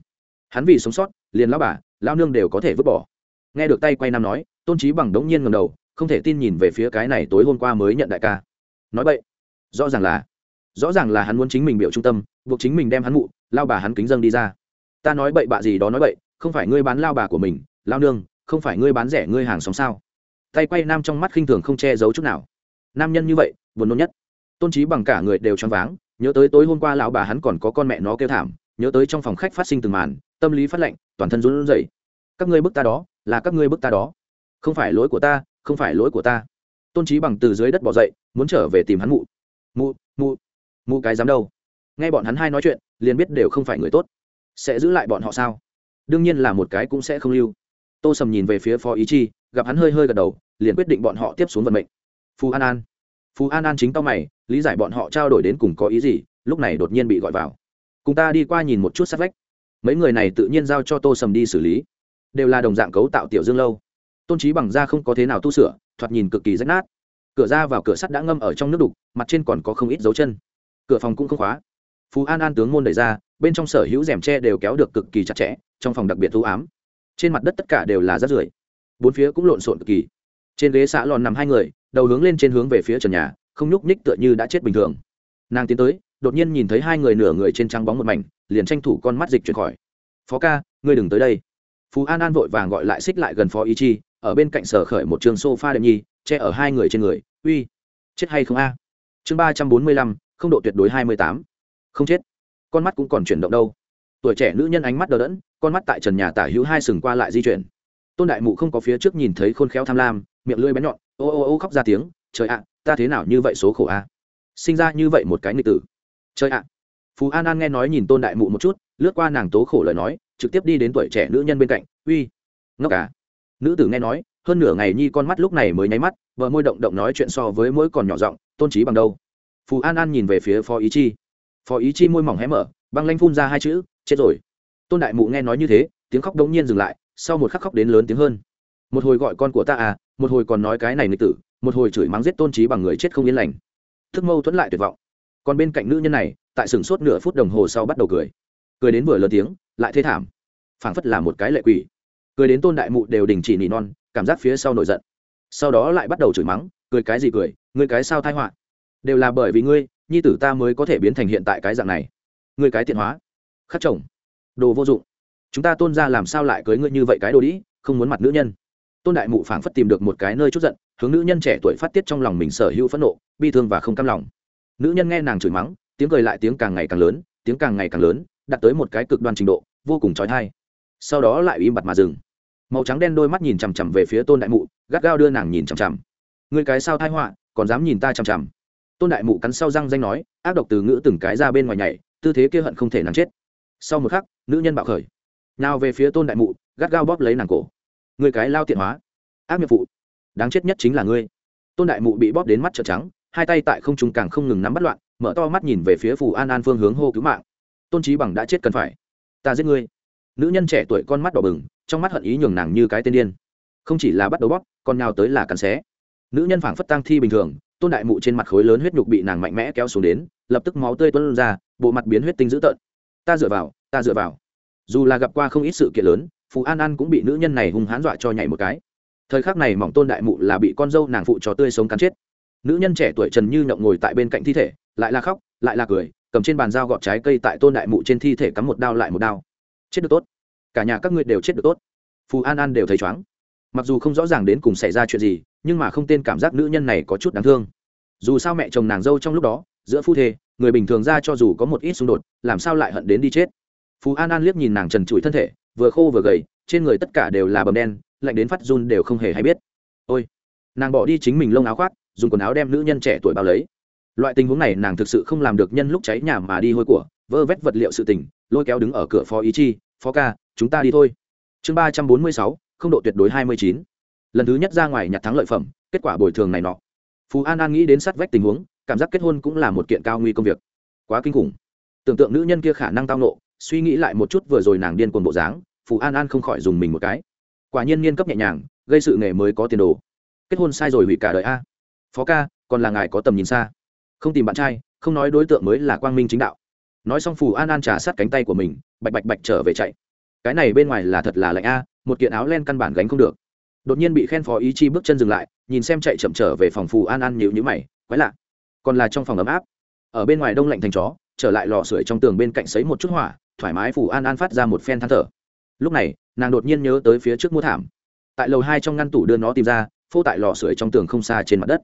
Hắn vì sống sót, liền lao bà lao nương đều có thể vứt bỏ. Nghe được tay quay nam nói, tôn trí bằng đống nhiên ngầm đầu không thể tin nhìn về phía cái này tối hôm qua mới nhận đại ca. Nói vậy, rõ ràng là, rõ ràng là hắn muốn chính mình biểu trung tâm, buộc chính mình đem hắn mụ, lao bà hắn kính dâng đi ra. Ta nói bậy bạ gì đó nói bậy, không phải ngươi bán lao bà của mình, lao nương, không phải ngươi bán rẻ ngươi hàng xóm sao? Tay quay nam trong mắt khinh thường không che giấu chút nào. Nam nhân như vậy, buồn nôn nhất. Tôn trí bằng cả người đều choáng váng, nhớ tới tối hôm qua lão bà hắn còn có con mẹ nó kêu thảm, nhớ tới trong phòng khách phát sinh từng màn, tâm lý phát lệnh, toàn thân run rẩy. Các ngươi bức ta đó, là các ngươi bức ta đó. Không phải lỗi của ta không phải lỗi của ta. Tôn trí bằng từ dưới đất bỏ dậy, muốn trở về tìm hắn mụ. Mụ mụ mụ cái dám đâu? Nghe bọn hắn hai nói chuyện, liền biết đều không phải người tốt. Sẽ giữ lại bọn họ sao? Đương nhiên là một cái cũng sẽ không lưu. Tô sầm nhìn về phía phó ý chi, gặp hắn hơi hơi gật đầu, liền quyết định bọn họ tiếp xuống vận mệnh. Phù an an. Phù an an chính tao mày, lý giải bọn họ trao đổi đến cùng có ý gì, lúc này đột nhiên bị gọi vào. Cùng ta đi qua nhìn một chút sát vách. Mấy người này tự nhiên giao cho tô sầm đi xử lý. Đều là đồng dạng cấu tạo tiểu dương lâu tôn trí bằng da không có thế nào tu sửa, thoạt nhìn cực kỳ rách nát. Cửa ra vào cửa sắt đã ngâm ở trong nước đục, mặt trên còn có không ít dấu chân. Cửa phòng cũng không khóa. Phú an an tướng môn đẩy ra, bên trong sở hữu rèm tre đều kéo được cực kỳ chặt chẽ, trong phòng đặc biệt thu ám. Trên mặt đất tất cả đều là rác rưởi. Bốn phía cũng lộn xộn cực kỳ. Trên ghế xã lòn nằm hai người, đầu hướng lên trên hướng về phía trần nhà, không nhúc nhích tựa như đã chết bình thường. Nàng tiến tới, đột nhiên nhìn thấy hai người nửa người trên trắng bóng một mảnh, liền tranh thủ con mắt dịch chuyển khỏi. Phó ca, ngươi đừng tới đây. Phú an an vội vàng gọi lại xích lại gần phó ý chi ở bên cạnh sở khởi một trường sofa đệm nhi, che ở hai người trên người, uy, chết hay không a? Chương ba trăm bốn mươi lăm, không độ tuyệt đối hai mươi tám. Không chết. Con mắt cũng còn chuyển động đâu. Tuổi trẻ nữ nhân ánh mắt đờ đẫn, con mắt tại trần nhà tả hữu hai sừng qua lại di chuyển. Tôn đại mụ không có phía trước nhìn thấy khôn khéo tham lam, miệng lưỡi bén nhọn, ô ô ô, khóc ra tiếng, trời ạ, ta thế nào như vậy số khổ a? Sinh ra như vậy một cái nghịch tử. Trời ạ. Phú an an nghe nói nhìn tôn đại mụ một chút, lướt qua nàng tố khổ lời nói, trực tiếp đi đến tuổi trẻ nữ nhân bên cạnh, uy, ngốc cả nữ tử nghe nói, hơn nửa ngày nhi con mắt lúc này mới nháy mắt, vợ môi động động nói chuyện so với mỗi còn nhỏ giọng, tôn trí bằng đâu? Phù an an nhìn về phía phó ý chi. Phó ý chi môi mỏng hé mở, băng lanh phun ra hai chữ, chết rồi. Tôn đại mụ nghe nói như thế, tiếng khóc đống nhiên dừng lại, sau một khắc khóc đến lớn tiếng hơn. Một hồi gọi con của ta à một hồi còn nói cái này nghịch tử, một hồi chửi mắng giết tôn trí bằng người chết không yên lành. Thức mâu thuẫn lại tuyệt vọng. Còn bên cạnh nữ nhân này, tại sừng sốt nửa phút đồng hồ sau bắt đầu cười. Cười đến vừa lớn tiếng, lại thế thảm. Phảng phất là một cái lệ quỷ cười đến tôn đại mụ đều đình chỉ nỉ non, cảm giác phía sau nổi giận. Sau đó lại bắt đầu chửi mắng, cười cái gì cười, ngươi cái sao thai họa? Đều là bởi vì ngươi, nhi tử ta mới có thể biến thành hiện tại cái dạng này. Ngươi cái tiện hóa. Khắc chồng. Đồ vô dụng. Chúng ta tôn ra làm sao lại cưới ngươi như vậy cái đồ đĩ, không muốn mặt nữ nhân. Tôn đại mụ phảng phất tìm được một cái nơi chút giận, hướng nữ nhân trẻ tuổi phát tiết trong lòng mình sở hữu phẫn nộ, bi thương và không cam lòng. Nữ nhân nghe nàng chửi mắng, tiếng cười lại tiếng càng ngày càng lớn, tiếng càng ngày càng lớn, đạt tới một cái cực đoan trình độ, vô cùng trói thai. Sau đó lại im bặt mà dừng màu trắng đen đôi mắt nhìn chằm chằm về phía tôn đại mụ, gắt gao đưa nàng nhìn chằm chằm. Người cái sao thai họa, còn dám nhìn ta chằm chằm? Tôn đại mụ cắn sau răng danh nói, ác độc từ ngữ từng cái ra bên ngoài nhảy, tư thế kia hận không thể nàng chết. Sau một khắc, nữ nhân bạo khởi. Nào về phía tôn đại mụ, gắt gao bóp lấy nàng cổ. Người cái lao tiện hóa. Ác miệng phụ. Đáng chết nhất chính là ngươi. Tôn đại mụ bị bóp đến mắt trợ trắng, hai tay tại không trung càng không ngừng nắm bắt loạn, mở to mắt nhìn về phía phù an an phương hướng hô cứu mạng. Tôn trí bằng đã chết cần phải. Ta giết ngươi nữ nhân trẻ tuổi con mắt đỏ bừng, trong mắt hận ý nhường nàng như cái tên điên. Không chỉ là bắt đầu bóp, còn nào tới là cắn xé. Nữ nhân phảng phất tăng thi bình thường, tôn đại mụ trên mặt khối lớn huyết nhục bị nàng mạnh mẽ kéo xuống đến, lập tức máu tươi tuôn ra, bộ mặt biến huyết tinh dữ tợn. Ta dựa vào, ta dựa vào. Dù là gặp qua không ít sự kiện lớn phú an an cũng bị nữ nhân này hung hãn dọa cho nhảy một cái. Thời khắc này mỏng tôn đại mụ là bị con dâu nàng phụ cho tươi sống cắn chết. Nữ nhân trẻ tuổi trần như nhộng ngồi tại bên cạnh thi thể, lại là khóc, lại là cười, cầm trên bàn dao gọt trái cây tại tôn đại mụ trên thi thể cắm một đao lại một đao chết được tốt. Cả nhà các ngươi đều chết được tốt. Phù an an đều thấy chóng mặc dù không rõ ràng đến cùng xảy ra chuyện gì, nhưng mà không tên cảm giác nữ nhân này có chút đáng thương. Dù sao mẹ chồng nàng dâu trong lúc đó, giữa phu thê, người bình thường ra cho dù có một ít xung đột, làm sao lại hận đến đi chết? Phú an an liếc nhìn nàng trần trụi thân thể, vừa khô vừa gầy, trên người tất cả đều là bầm đen, lạnh đến phát run đều không hề hay biết. Ôi! Nàng bỏ đi chính mình lông áo khoác, dùng quần áo đem nữ nhân trẻ tuổi bao lấy. Loại tình huống này nàng thực sự không làm được nhân lúc cháy nhà mà đi hôi của, vơ vét vật liệu sự tình lôi kéo đứng ở cửa phó ý chi, phó ca, chúng ta đi thôi. Chương ba trăm bốn mươi sáu, không độ tuyệt đối hai mươi chín. Lần thứ nhất ra ngoài nhặt thắng lợi phẩm, kết quả bồi thường này nọ. Phú an an nghĩ đến sát vách tình huống, cảm giác kết hôn cũng là một kiện cao nguy công việc. Quá kinh khủng. Tưởng tượng nữ nhân kia khả năng tao nộ suy nghĩ lại một chút vừa rồi nàng điên cuồng bộ dáng phú an an không khỏi dùng mình một cái. Quả nhiên niên cấp nhẹ nhàng, gây sự nghề mới có tiền đồ. Kết hôn sai rồi hủy cả đời a. Phó ca, còn là ngài có tầm nhìn xa. Không tìm bạn trai, không nói đối tượng mới là quang minh chính đạo nói xong phù an an trả sát cánh tay của mình, bạch bạch bạch trở về chạy. Cái này bên ngoài là thật là lạnh a, một kiện áo len căn bản gánh không được. Đột nhiên bị khen phó ý chi bước chân dừng lại, nhìn xem chạy chậm trở về phòng phù an an nhịu nhữ mày, quái lạ. Còn là trong phòng ấm áp. Ở bên ngoài đông lạnh thành chó, trở lại lò sưởi trong tường bên cạnh sấy một chút hỏa, thoải mái phù an an phát ra một phen than thở. Lúc này, nàng đột nhiên nhớ tới phía trước mua thảm. Tại lầu hai trong ngăn tủ đưa nó tìm ra, phô tại lò sưởi trong tường không xa trên mặt đất.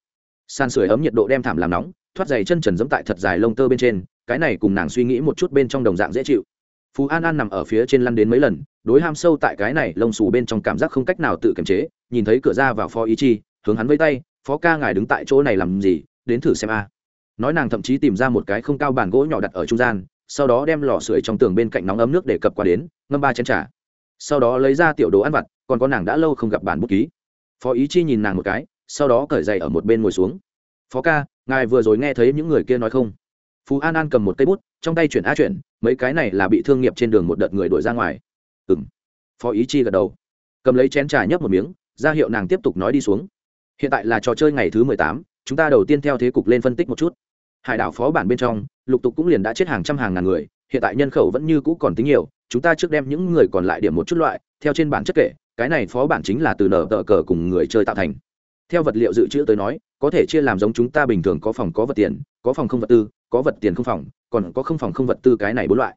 San sưởi ấm nhiệt độ đem thảm làm nóng, thoát giày chân trần dẫm tại thật dài lông tơ bên trên cái này cùng nàng suy nghĩ một chút bên trong đồng dạng dễ chịu. Phú an an nằm ở phía trên lăn đến mấy lần, đối ham sâu tại cái này lông xù bên trong cảm giác không cách nào tự kiềm chế, nhìn thấy cửa ra vào phó ý chi, hướng hắn với tay, phó ca ngài đứng tại chỗ này làm gì, đến thử xem a. Nói nàng thậm chí tìm ra một cái không cao bàn gỗ nhỏ đặt ở trung gian, sau đó đem lò sưởi trong tường bên cạnh nóng ấm nước để cập qua đến, ngâm ba chén trà. Sau đó lấy ra tiểu đồ ăn vặt, còn có nàng đã lâu không gặp bản bút ký. Phó ý chi nhìn nàng một cái, sau đó cởi giày ở một bên ngồi xuống. Phó ca, ngài vừa rồi nghe thấy những người kia nói không? Phú an an cầm một cây bút, trong tay chuyển a chuyển, mấy cái này là bị thương nghiệp trên đường một đợt người đuổi ra ngoài. Ừ m phó ý chi gật đầu. Cầm lấy chén trà nhấp một miếng, ra hiệu nàng tiếp tục nói đi xuống. Hiện tại là trò chơi ngày thứ mười tám, chúng ta đầu tiên theo thế cục lên phân tích một chút. Hải đảo phó bản bên trong, lục tục cũng liền đã chết hàng trăm hàng ngàn người, hiện tại nhân khẩu vẫn như cũ còn tính nhiều, chúng ta trước đem những người còn lại điểm một chút loại, theo trên bản chất kể, cái này phó bản chính là từ nở tờ cờ cùng người chơi tạo thành. Theo vật liệu dự trữ tới nói, có thể chia làm giống chúng ta bình thường có phòng có vật tiền, có phòng không vật tư có vật tiền không phòng, còn có không phòng không vật tư cái này bốn loại.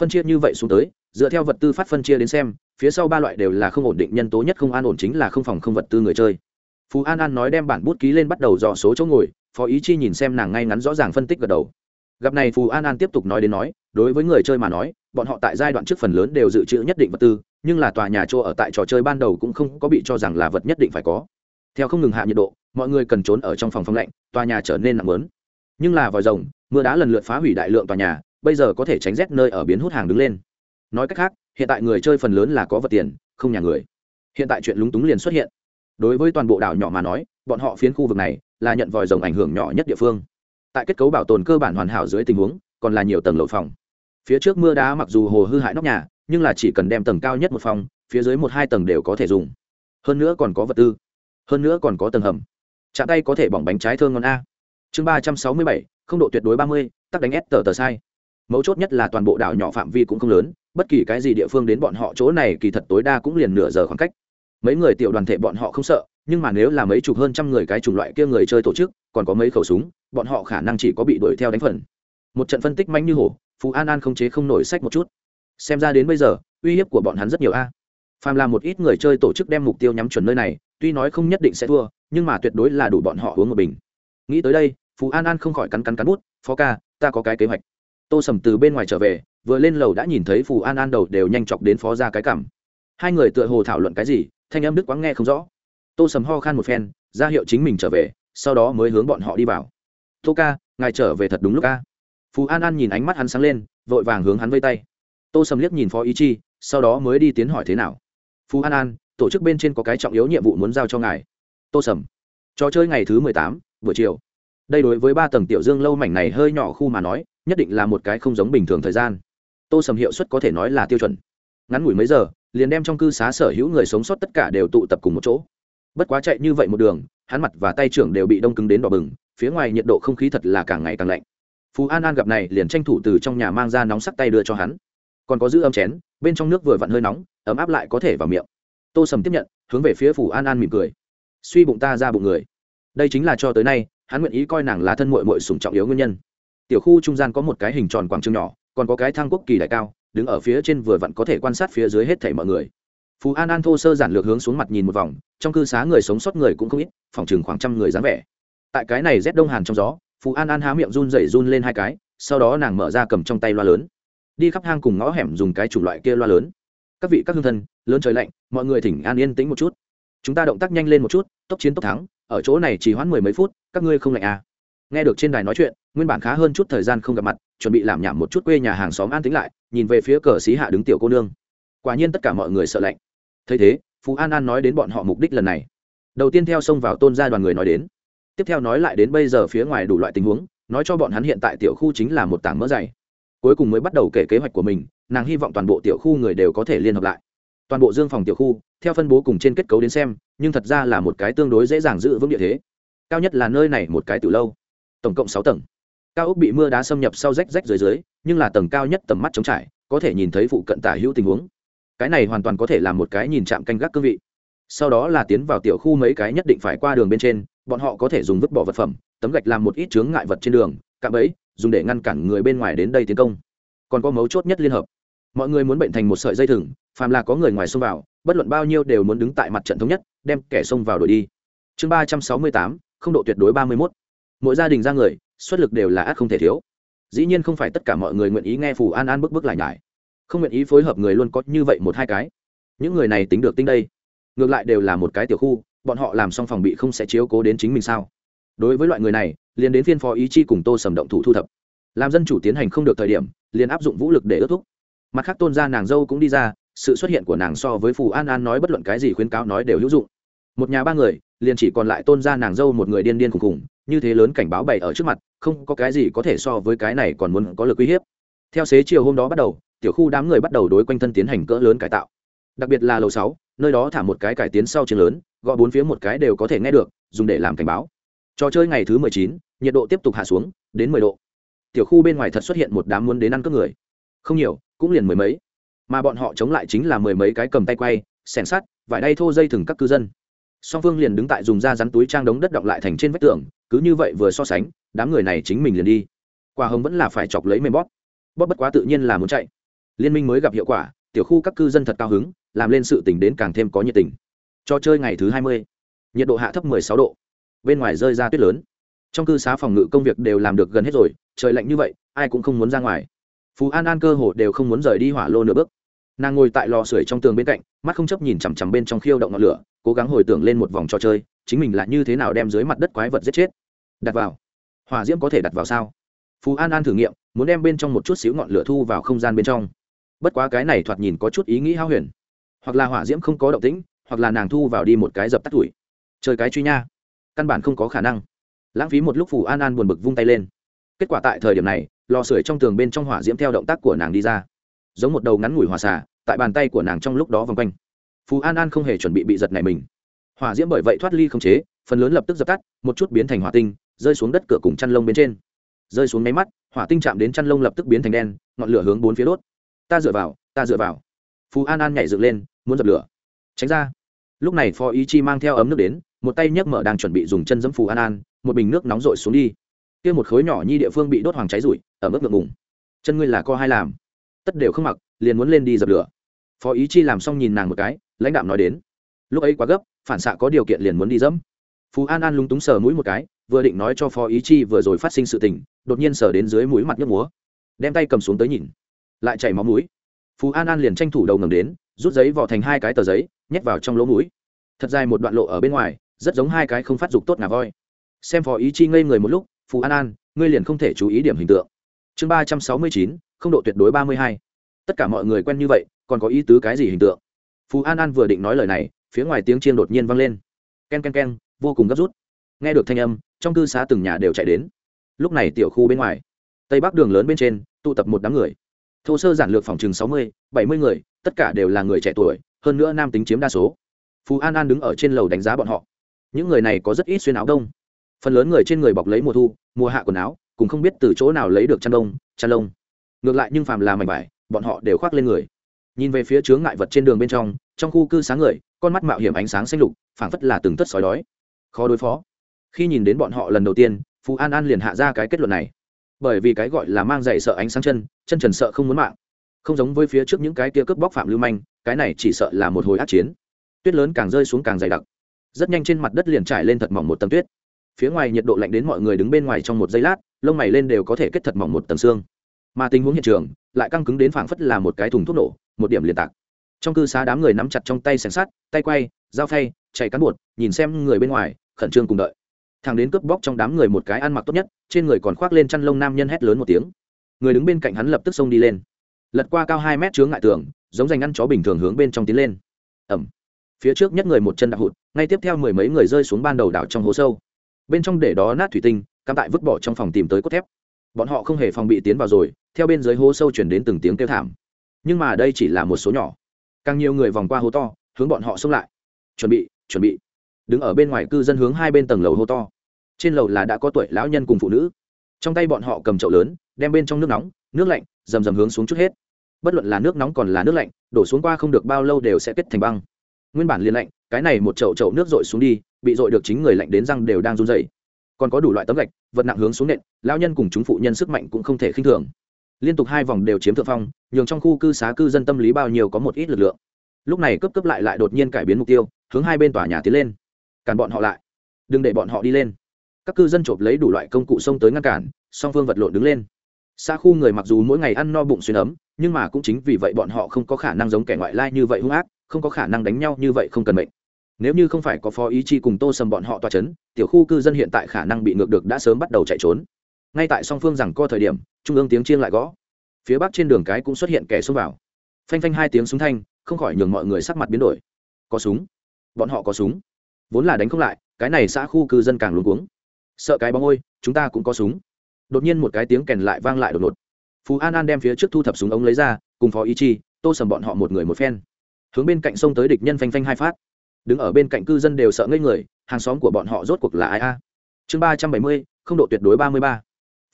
Phân chia như vậy xuống tới, dựa theo vật tư phát phân chia đến xem, phía sau ba loại đều là không ổn định nhân tố nhất không an ổn chính là không phòng không vật tư người chơi. Phú an an nói đem bản bút ký lên bắt đầu dò số chỗ ngồi, phó ý chi nhìn xem nàng ngay ngắn rõ ràng phân tích gật đầu. Gặp này phù an an tiếp tục nói đến nói, đối với người chơi mà nói, bọn họ tại giai đoạn trước phần lớn đều dự trữ nhất định vật tư, nhưng là tòa nhà chỗ ở tại trò chơi ban đầu cũng không có bị cho rằng là vật nhất định phải có. Theo không ngừng hạ nhiệt độ, mọi người cần trốn ở trong phòng phong lạnh, tòa nhà trở nên nặng lớn. Nhưng là vòi rồng mưa đá lần lượt phá hủy đại lượng tòa nhà, bây giờ có thể tránh rét nơi ở biến hút hàng đứng lên. Nói cách khác, hiện tại người chơi phần lớn là có vật tiền, không nhà người. Hiện tại chuyện lúng túng liền xuất hiện. Đối với toàn bộ đảo nhỏ mà nói, bọn họ phiến khu vực này là nhận vòi rồng ảnh hưởng nhỏ nhất địa phương. Tại kết cấu bảo tồn cơ bản hoàn hảo dưới tình huống, còn là nhiều tầng lầu phòng. Phía trước mưa đá mặc dù hồ hư hại nóc nhà, nhưng là chỉ cần đem tầng cao nhất một phòng, phía dưới một hai tầng đều có thể dùng. Hơn nữa còn có vật tư. Hơn nữa còn có tầng hầm. Chạm tay có thể bỏng bánh trái thơm ngon a. Chương ba trăm sáu mươi bảy không độ tuyệt đối ba mươi, tắc đánh ép tờ tờ sai. Mấu chốt nhất là toàn bộ đảo nhỏ phạm vi cũng không lớn, bất kỳ cái gì địa phương đến bọn họ chỗ này kỳ thật tối đa cũng liền nửa giờ khoảng cách. Mấy người tiểu đoàn thể bọn họ không sợ, nhưng mà nếu là mấy chục hơn trăm người cái chủng loại kia người chơi tổ chức, còn có mấy khẩu súng, bọn họ khả năng chỉ có bị đuổi theo đánh phần. Một trận phân tích manh như hổ, phú an an không chế không nổi sách một chút. Xem ra đến bây giờ, uy hiếp của bọn hắn rất nhiều a. Phàm là một ít người chơi tổ chức đem mục tiêu nhắm chuẩn nơi này, tuy nói không nhất định sẽ thua, nhưng mà tuyệt đối là đủ bọn họ uống một bình. Nghĩ tới đây phú an an không khỏi cắn cắn cắn bút, phó ca, ta có cái kế hoạch. Tô sầm từ bên ngoài trở về, vừa lên lầu đã nhìn thấy phù an an đầu đều nhanh chọc đến phó ra cái cảm. Hai người tựa hồ thảo luận cái gì, thanh âm đức quáng nghe không rõ. Tô sầm ho khan một phen, ra hiệu chính mình trở về, sau đó mới hướng bọn họ đi vào. Tô ca, ngài trở về thật đúng lúc ca phú an an nhìn ánh mắt hắn sáng lên, vội vàng hướng hắn vây tay. Tô sầm liếc nhìn phó ý chi, sau đó mới đi tiến hỏi thế nào. Phú an an, tổ chức bên trên có cái trọng yếu nhiệm vụ muốn giao cho ngài. Tô sầm, trò chơi ngày thứ mười tám, buổi chiều đây đối với ba tầng tiểu dương lâu mảnh này hơi nhỏ khu mà nói, nhất định là một cái không giống bình thường thời gian. Tô sầm hiệu suất có thể nói là tiêu chuẩn. Ngắn ngủi mấy giờ, liền đem trong cư xá sở hữu người sống sót tất cả đều tụ tập cùng một chỗ. Bất quá chạy như vậy một đường, hắn mặt và tay trưởng đều bị đông cứng đến đỏ bừng, phía ngoài nhiệt độ không khí thật là càng ngày càng lạnh. Phú an an gặp này liền tranh thủ từ trong nhà mang ra nóng sắc tay đưa cho hắn. Còn có giữ ấm chén, bên trong nước vừa vặn hơi nóng, ấm áp lại có thể vào miệng. Tô sầm tiếp nhận, hướng về phía phủ an an mỉm cười. Suy bụng ta ra bụng người. Đây chính là cho tới nay hắn nguyện ý coi nàng là thân mội mội sùng trọng yếu nguyên nhân. Tiểu khu trung gian có một cái hình tròn quảng trường nhỏ, còn có cái thang quốc kỳ đại cao, đứng ở phía trên vừa vặn có thể quan sát phía dưới hết thảy mọi người. Phú an an thô sơ giản lược hướng xuống mặt nhìn một vòng, trong cư xá người sống sót người cũng không ít, phòng chừng khoảng trăm người dáng vẻ. Tại cái này rét đông hàn trong gió, phú an an há miệng run rẩy run lên hai cái, sau đó nàng mở ra cầm trong tay loa lớn. Đi khắp hang cùng ngõ hẻm dùng cái chủng loại kia loa lớn. Các vị, các hương thân, lớn trời lạnh, mọi người thỉnh an yên tĩnh một chút chúng ta động tác nhanh lên một chút, tốc chiến tốc thắng, ở chỗ này chỉ hoãn mười mấy phút, các ngươi không lạnh à. Nghe được trên đài nói chuyện, nguyên bản khá hơn chút thời gian không gặp mặt, chuẩn bị làm nhảm một chút quê nhà hàng xóm an tính lại, nhìn về phía cờ xí hạ đứng tiểu cô nương. Quả nhiên tất cả mọi người sợ lạnh. Thấy thế, phú an an nói đến bọn họ mục đích lần này. Đầu tiên theo xông vào tôn gia đoàn người nói đến. Tiếp theo nói lại đến bây giờ phía ngoài đủ loại tình huống, nói cho bọn hắn hiện tại tiểu khu chính là một tảng mỡ dày. Cuối cùng mới bắt đầu kể kế hoạch của mình, nàng hy vọng toàn bộ tiểu khu người đều có thể liên hợp lại toàn bộ dương phòng tiểu khu, theo phân bố cùng trên kết cấu đến xem, nhưng thật ra là một cái tương đối dễ dàng giữ vững địa thế. Cao nhất là nơi này một cái từ lâu, tổng cộng sáu tầng. Cao ốc bị mưa đá xâm nhập sau rách rách dưới dưới, nhưng là tầng cao nhất tầm mắt trống trải, có thể nhìn thấy phụ cận tả hữu tình huống. Cái này hoàn toàn có thể là một cái nhìn chạm canh gác cương vị. Sau đó là tiến vào tiểu khu mấy cái nhất định phải qua đường bên trên, bọn họ có thể dùng vứt bỏ vật phẩm, tấm gạch làm một ít chướng ngại vật trên đường, cạm ấy dùng để ngăn cản người bên ngoài đến đây tiến công. Còn có mấu chốt nhất liên hợp. Mọi người muốn bệnh thành một sợi dây thừng phàm là có người ngoài xông vào, bất luận bao nhiêu đều muốn đứng tại mặt trận thống nhất, đem kẻ xông vào đuổi đi. Chương ba trăm sáu mươi tám, không độ tuyệt đối ba mươi mốt. Mỗi gia đình ra người, xuất lực đều là ác không thể thiếu. Dĩ nhiên không phải tất cả mọi người nguyện ý nghe phù an an bức bức lại nhải. Không nguyện ý phối hợp người luôn có như vậy một hai cái. Những người này tính được tính đây. Ngược lại đều là một cái tiểu khu, bọn họ làm xong phòng bị không sẽ chiếu cố đến chính mình sao? Đối với loại người này, liền đến phiên phó ý chi cùng tô sầm động thủ thu thập. Làm dân chủ tiến hành không được thời điểm, liền áp dụng vũ lực để ước thúc. Mặt khác tôn gia nàng dâu cũng đi ra sự xuất hiện của nàng so với phù an an nói bất luận cái gì khuyến cáo nói đều hữu dụng. Một nhà ba người, liền chỉ còn lại tôn ra nàng dâu một người điên điên khùng khùng, như thế lớn cảnh báo bày ở trước mặt, không có cái gì có thể so với cái này còn muốn có lực uy hiếp. Theo xế chiều hôm đó bắt đầu, tiểu khu đám người bắt đầu đối quanh thân tiến hành cỡ lớn cải tạo. Đặc biệt là lầu sáu, nơi đó thả một cái cải tiến sau trường lớn gọi bốn phía một cái đều có thể nghe được, dùng để làm cảnh báo. Trò chơi ngày thứ mười chín, nhiệt độ tiếp tục hạ xuống, đến mười độ. Tiểu khu bên ngoài thật xuất hiện một đám muốn đến ăn cướp người. Không nhiều, cũng liền mười mấy mà bọn họ chống lại chính là mười mấy cái cầm tay quay xẻng sắt, vải đay thô dây thừng các cư dân. Song phương liền đứng tại dùng da rắn túi trang đống đất động lại thành trên vách tường, cứ như vậy vừa so sánh, đám người này chính mình liền đi. Quả hồng vẫn là phải chọc lấy mềm bóp. Bóp bất quá tự nhiên là muốn chạy. Liên minh mới gặp hiệu quả, tiểu khu các cư dân thật cao hứng, làm lên sự tình đến càng thêm có nhiệt tình. Cho chơi ngày thứ hai mươi, nhiệt độ hạ thấp 16 độ. Bên ngoài rơi ra tuyết lớn. Trong cư xá phòng ngự công việc đều làm được gần hết rồi, trời lạnh như vậy, ai cũng không muốn ra ngoài phú an an cơ hồ đều không muốn rời đi hỏa lô nửa bước nàng ngồi tại lò sưởi trong tường bên cạnh mắt không chấp nhìn chằm chằm bên trong khiêu động ngọn lửa cố gắng hồi tưởng lên một vòng trò chơi chính mình là như thế nào đem dưới mặt đất quái vật giết chết đặt vào hỏa diễm có thể đặt vào sao phú an an thử nghiệm muốn đem bên trong một chút xíu ngọn lửa thu vào không gian bên trong bất quá cái này thoạt nhìn có chút ý nghĩ hao huyền hoặc là hỏa diễm không có động tĩnh hoặc là nàng thu vào đi một cái dập tắt tuổi chơi cái truy nha căn bản không có khả năng lãng phí một lúc phù an an buồn bực vung tay lên kết quả tại thời điểm này, lò sưởi trong tường bên trong hỏa diễm theo động tác của nàng đi ra. Giống một đầu ngắn ngủi hòa xả tại bàn tay của nàng trong lúc đó vòng quanh. Phú an an không hề chuẩn bị bị giật này mình. Hỏa diễm bởi vậy thoát ly không chế, phần lớn lập tức dập tắt, một chút biến thành hỏa tinh, rơi xuống đất cửa cùng chăn lông bên trên. Rơi xuống máy mắt, hỏa tinh chạm đến chăn lông lập tức biến thành đen, ngọn lửa hướng bốn phía đốt. Ta dựa vào, ta dựa vào. Phú an an nhảy dựng lên, muốn dập lửa. Tránh ra. Lúc này phó ý chi mang theo ấm nước đến, một tay nhấc mở đang chuẩn bị dùng chân dẫm phù an an, một bình nước nóng rội xuống đi kia một khối nhỏ nhi địa phương bị đốt hoàng cháy rụi, ở mức ngượng ngùng. Chân ngươi là co hai làm. Tất đều không mặc, liền muốn lên đi dập lửa. Phó ý chi làm xong nhìn nàng một cái, lãnh đạm nói đến. Lúc ấy quá gấp, phản xạ có điều kiện liền muốn đi dẫm. Phú an an lúng túng sờ mũi một cái, vừa định nói cho phó ý chi vừa rồi phát sinh sự tình, đột nhiên sờ đến dưới mũi mặt nhấp múa. Đem tay cầm xuống tới nhìn. Lại chảy máu mũi. Phú an an liền tranh thủ đầu ngầm đến, rút giấy vỏ thành hai cái tờ giấy, nhét vào trong lỗ mũi. Thật dài một đoạn lộ ở bên ngoài, rất giống hai cái không phát dục tốt ngà voi. Xem phó ý chi ngây người một lúc Phù an an, ngươi liền không thể chú ý điểm hình tượng. Chương ba trăm sáu mươi chín, không độ tuyệt đối ba mươi hai. Tất cả mọi người quen như vậy, còn có ý tứ cái gì hình tượng? Phù an an vừa định nói lời này, phía ngoài tiếng chiên đột nhiên vang lên. K e n k e n k e n vô cùng gấp rút. Nghe được thanh âm, trong cư xá từng nhà đều chạy đến. Lúc này tiểu khu bên ngoài, tây bắc đường lớn bên trên, tụ tập một đám người. Thô sơ giản lược phòng chừng sáu mươi, bảy mươi người, tất cả đều là người trẻ tuổi, hơn nữa nam tính chiếm đa số. Phú an an đứng ở trên lầu đánh giá bọn họ. Những người này có rất ít xuyên áo đông phần lớn người trên người bọc lấy mùa thu, mùa hạ quần áo, cũng không biết từ chỗ nào lấy được chăn đông chăn lông. Ngược lại nhưng phàm là mảnh vải, bọn họ đều khoác lên người. Nhìn về phía chướng ngại vật trên đường bên trong trong khu cư sáng người, con mắt mạo hiểm ánh sáng xanh lục, phảng phất là từng tất sói đói. Khó đối phó. Khi nhìn đến bọn họ lần đầu tiên phú an an liền hạ ra cái kết luận này. Bởi vì cái gọi là mang giày sợ ánh sáng chân chân trần sợ không muốn mạng. Không giống với phía trước những cái kia cướp bóc phạm lưu manh, cái này chỉ sợ là một hồi ác chiến. Tuyết lớn càng rơi xuống càng dày đặc. Rất nhanh trên mặt đất liền trải lên thật mỏng một tầng tuyết phía ngoài nhiệt độ lạnh đến mọi người đứng bên ngoài trong một giây lát, lông mày lên đều có thể kết thật mỏng một tầng xương. Mà tình huống hiện trường lại căng cứng đến phảng phất là một cái thùng thuốc nổ, một điểm liền tạc. Trong cư xá đám người nắm chặt trong tay sẻng sắt, tay quay, dao phay, chạy cán bột, nhìn xem người bên ngoài, khẩn trương cùng đợi. Thằng đến cướp bóc trong đám người một cái ăn mặc tốt nhất, trên người còn khoác lên chăn lông nam nhân hét lớn một tiếng. Người đứng bên cạnh hắn lập tức xông đi lên. Lật qua cao hai mét chướng ngại tường, giống dành ăn chó bình thường hướng bên trong tiến lên. Ẩm. Phía trước nhất người một chân đạp hụt, ngay tiếp theo mười mấy người rơi xuống ban đầu đảo trong hố sâu bên trong để đó nát thủy tinh, cắm tại vứt bỏ trong phòng tìm tới cốt thép. Bọn họ không hề phòng bị tiến vào rồi, theo bên dưới hố sâu chuyển đến từng tiếng kêu thảm. Nhưng mà đây chỉ là một số nhỏ. Càng nhiều người vòng qua hố to, hướng bọn họ xông lại. Chuẩn bị chuẩn bị. Đứng ở bên ngoài cư dân hướng hai bên tầng lầu hố to. Trên lầu là đã có tuổi lão nhân cùng phụ nữ. Trong tay bọn họ cầm chậu lớn, đem bên trong nước nóng, nước lạnh, rầm rầm hướng xuống chút hết. Bất luận là nước nóng còn là nước lạnh, đổ xuống qua không được bao lâu đều sẽ kết thành băng. Nguyên bản liền lạnh, cái này một chậu chậu nước dội xuống đi bị dội được chính người lạnh đến răng đều đang run rẩy, còn có đủ loại tấm gạch vật nặng hướng xuống nện lao nhân cùng chúng phụ nhân sức mạnh cũng không thể khinh thường. Liên tục hai vòng đều chiếm thượng phong nhường trong khu cư xá cư dân tâm lý bao nhiêu có một ít lực lượng. Lúc này cấp cấp lại lại đột nhiên cải biến mục tiêu hướng hai bên tòa nhà tiến lên. Cản bọn họ lại. Đừng để bọn họ đi lên. Các cư dân chộp lấy đủ loại công cụ xông tới ngăn cản song phương vật lộn đứng lên. Xa khu người mặc dù mỗi ngày ăn no bụng xuyên ấm nhưng mà cũng chính vì vậy bọn họ không có khả năng giống kẻ ngoại lai như vậy hung ác không có khả năng đánh nhau như vậy không cần mệnh nếu như không phải có phó ý chi cùng tô sầm bọn họ toa c h ấ n tiểu khu cư dân hiện tại khả năng bị ngược được đã sớm bắt đầu chạy trốn. Ngay tại song phương rằng co thời điểm, trung ương tiếng chiên lại gõ. Phía bắc trên đường cái cũng xuất hiện kẻ xông vào. Phanh phanh hai tiếng súng thanh, không khỏi nhường mọi người sắc mặt biến đổi. Có súng. Bọn họ có súng. Vốn là đánh không lại, cái này xã khu cư dân càng luống cuống. Sợ cái bóng ôi, chúng ta cũng có súng. Đột nhiên một cái tiếng kèn lại vang lại đột ngột. Phú an an đem phía trước thu thập súng ống lấy ra, cùng phó ý chi tô sầm bọn họ một người một phen. Hướng bên cạnh sông tới địch nhân phanh phanh hai phát đứng ở bên cạnh cư dân đều sợ ngây người, hàng xóm của bọn họ rốt cuộc là ai a? Chương ba trăm bảy mươi, không độ tuyệt đối ba mươi ba.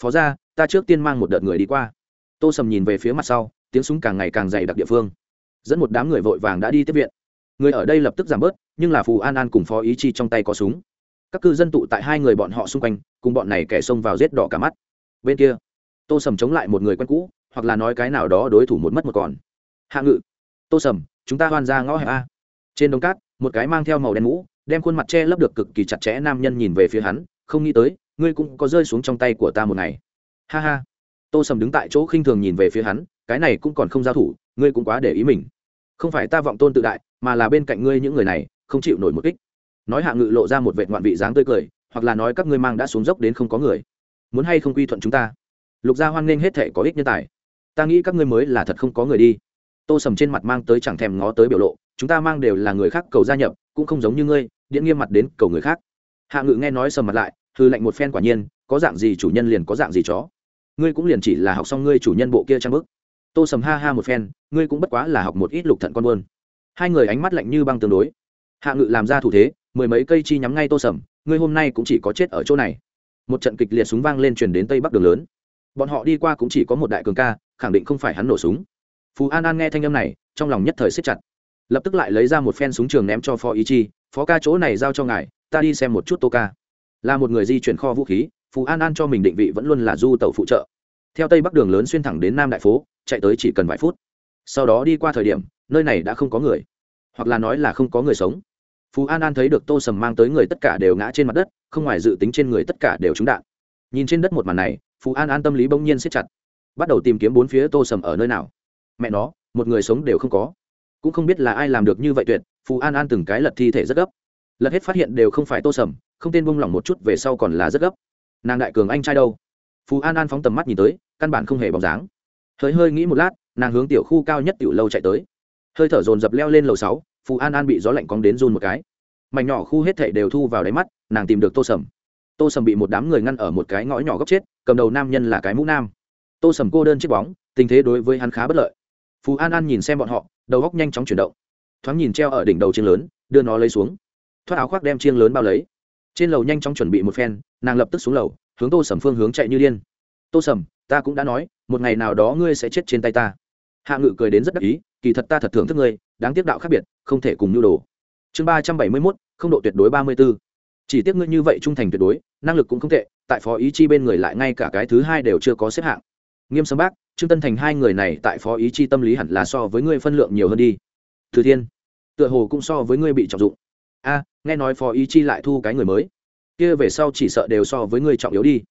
Phó ra ta trước tiên mang một đợt người đi qua. Tô sầm nhìn về phía mặt sau, tiếng súng càng ngày càng dày đặc địa phương. Dẫn một đám người vội vàng đã đi tiếp viện. Người ở đây lập tức giảm bớt, nhưng là phù an an cùng phó ý chi trong tay có súng. Các cư dân tụ tại hai người bọn họ xung quanh, cùng bọn này kẻ xông vào rết đỏ cả mắt. Bên kia, tô sầm chống lại một người quen cũ, hoặc là nói cái nào đó đối thủ một mất một còn. Hạ ngự. Tô sầm, chúng ta hoan ra ngõ hẹp a. Trên đống cát một cái mang theo màu đen mũ, đem khuôn mặt che lấp được cực kỳ chặt chẽ nam nhân nhìn về phía hắn, không nghĩ tới, ngươi cũng có rơi xuống trong tay của ta một ngày. Ha ha. Tô sầm đứng tại chỗ khinh thường nhìn về phía hắn, cái này cũng còn không giao thủ, ngươi cũng quá để ý mình. Không phải ta vọng tôn tự đại, mà là bên cạnh ngươi những người này, không chịu nổi một kích. Nói hạ ngự lộ ra một vệ ngoạn vị dáng tươi cười, hoặc là nói các ngươi mang đã xuống dốc đến không có người. Muốn hay không quy thuận chúng ta? Lục gia hoan nghênh hết thể có ích nhân tài. Ta nghĩ các ngươi mới là thật không có người đi. Tô sầm trên mặt mang tới chẳng thèm ngó tới biểu lộ chúng ta mang đều là người khác cầu gia nhập, cũng không giống như ngươi, điện nghiêm mặt đến cầu người khác. Hạ ngự nghe nói sầm mặt lại, hư lệnh một phen quả nhiên, có dạng gì chủ nhân liền có dạng gì chó. Ngươi cũng liền chỉ là học xong ngươi chủ nhân bộ kia trang bức. Tô sầm ha ha một phen, ngươi cũng bất quá là học một ít lục thận con buôn. Hai người ánh mắt lạnh như băng tương đối. Hạ ngự làm ra thủ thế, mười mấy cây chi nhắm ngay tô sầm, ngươi hôm nay cũng chỉ có chết ở chỗ này. Một trận kịch liệt súng vang lên truyền đến tây bắc đường lớn. Bọn họ đi qua cũng chỉ có một đại cường ca, khẳng định không phải hắn nổ súng. Phú an an nghe thanh âm này, trong lòng nhất thời siết chặt lập tức lại lấy ra một phen súng trường ném cho phó ý chi, phó ca chỗ này giao cho ngài, ta đi xem một chút tô ca. Là một người di chuyển kho vũ khí phú an an cho mình định vị vẫn luôn là du tàu phụ trợ. Theo tây bắc đường lớn xuyên thẳng đến nam đại phố, chạy tới chỉ cần vài phút. Sau đó đi qua thời điểm, nơi này đã không có người, hoặc là nói là không có người sống. Phú an an thấy được tô sầm mang tới người tất cả đều ngã trên mặt đất, không ngoài dự tính trên người tất cả đều trúng đạn. Nhìn trên đất một màn này phú an an tâm lý bỗng nhiên siết chặt, bắt đầu tìm kiếm bốn phía tô sầm ở nơi nào. Mẹ nó, một người sống đều không có cũng không biết là ai làm được như vậy tuyệt, Phù an an từng cái lật thi thể rất gấp. Lật hết phát hiện đều không phải tô sầm, không tên buông lỏng một chút về sau còn là rất gấp. Nàng đại cường anh trai đâu? Phù an an phóng tầm mắt nhìn tới, căn bản không hề bóng dáng. Hơi hơi nghĩ một lát, nàng hướng tiểu khu cao nhất tiểu lâu chạy tới. Hơi thở dồn dập leo lên lầu sáu, Phù an an bị gió lạnh cóng đến run một cái. Mảnh nhỏ khu hết thảy đều thu vào đáy mắt, nàng tìm được tô sầm. Tô sầm bị một đám người ngăn ở một cái ngõ nhỏ góc chết, cầm đầu nam nhân là cái mũ nam. Tô sầm cô đơn chiếc bóng, tình thế đối với hắn khá bất lợi. Phù an an nhìn xem bọn họ đầu góc nhanh chóng chuyển động. Thoáng nhìn treo ở đỉnh đầu chiêng lớn, đưa nó lấy xuống. Thoát áo khoác đem chiêng lớn bao lấy. Trên lầu nhanh chóng chuẩn bị một phen, nàng lập tức xuống lầu, hướng tô sầm phương hướng chạy như điên. Tô sầm, ta cũng đã nói, một ngày nào đó ngươi sẽ chết trên tay ta. Hạ ngự cười đến rất đắc ý, kỳ thật ta thật thưởng thức ngươi, đáng tiếc đạo khác biệt, không thể cùng nhu đồ. Chương ba trăm bảy mươi mốt, không độ tuyệt đối ba mươi b ố chỉ tiếc ngươi như vậy trung thành tuyệt đối, năng lực cũng không tệ, tại phó ý chi bên người lại ngay cả cái thứ hai đều chưa có xếp hạng nghiêm sâm bác, trương tân thành hai người này tại phó ý chi tâm lý hẳn là so với ngươi phân lượng nhiều hơn đi. Thừa thiên, tựa hồ cũng so với ngươi bị trọng dụng. A, nghe nói phó ý chi lại thu cái người mới. Kia về sau chỉ sợ đều so với ngươi trọng yếu đi.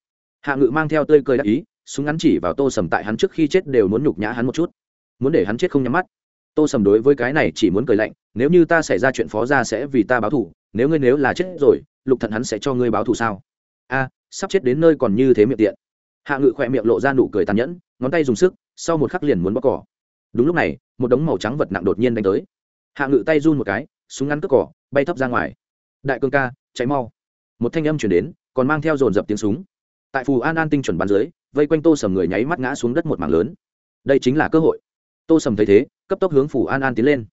Hạ ngự mang theo tươi cười đắc ý, súng ngắn chỉ vào tô sầm tại hắn trước khi chết đều muốn nhục nhã hắn một chút. Muốn để hắn chết không nhắm mắt. Tô sầm đối với cái này chỉ muốn cười lạnh, nếu như ta xảy ra chuyện phó ra sẽ vì ta báo thù, nếu ngươi nếu là chết rồi, lục thận hắn sẽ cho ngươi báo thù sao? A, sắp chết đến nơi còn như thế miệng tiện hạ ngự khỏe miệng lộ ra nụ cười tàn nhẫn, ngón tay dùng sức, sau một khắc liền muốn bóc cỏ. Đúng lúc này, một đống màu trắng vật nặng đột nhiên đánh tới. Hạ ngự tay run một cái, súng ngắn cất cỏ, bay thấp ra ngoài. Đại cương ca cháy mau. Một thanh âm chuyển đến, còn mang theo dồn dập tiếng súng. Tại phù an an tinh chuẩn bắn dưới, vây quanh tô sầm người nháy mắt ngã xuống đất một mảng lớn. Đây chính là cơ hội. Tô sầm thấy thế, cấp tốc hướng phù an an tiến lên.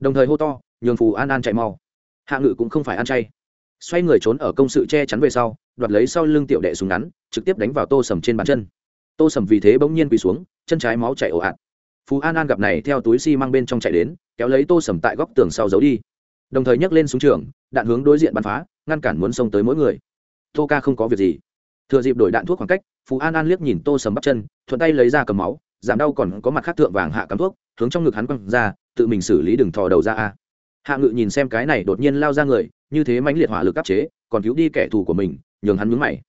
Đồng thời hô to, nhường phù an an chạy mau. Hạ ngự cũng không phải ăn chay xoay người trốn ở công sự che chắn về sau, đoạt lấy sau lưng tiểu đệ súng ngắn, trực tiếp đánh vào tô sầm trên bàn chân. Tô sầm vì thế bỗng nhiên quỳ xuống, chân trái máu chảy ồ ạt. Phú an an gặp này theo túi xi、si、mang bên trong chạy đến, kéo lấy tô sầm tại góc tường sau giấu đi. Đồng thời nhấc lên súng trường, đạn hướng đối diện bắn phá, ngăn cản muốn xông tới mỗi người. Tô ca không có việc gì. Thừa dịp đổi đạn thuốc khoảng cách, phú an an liếc nhìn tô sầm bắt chân, thuận tay lấy ra cầm máu, giảm đau còn có mặt khác thượng vàng hạ cắm thuốc, hướng trong ngực hắn quăng ra, tự mình xử lý đừng thò đầu ra a hạ ngự nhìn xem cái này đột nhiên lao ra người, như thế mãnh liệt hỏa lực áp chế, còn cứu đi kẻ thù của mình, nhường hắn mướn mày.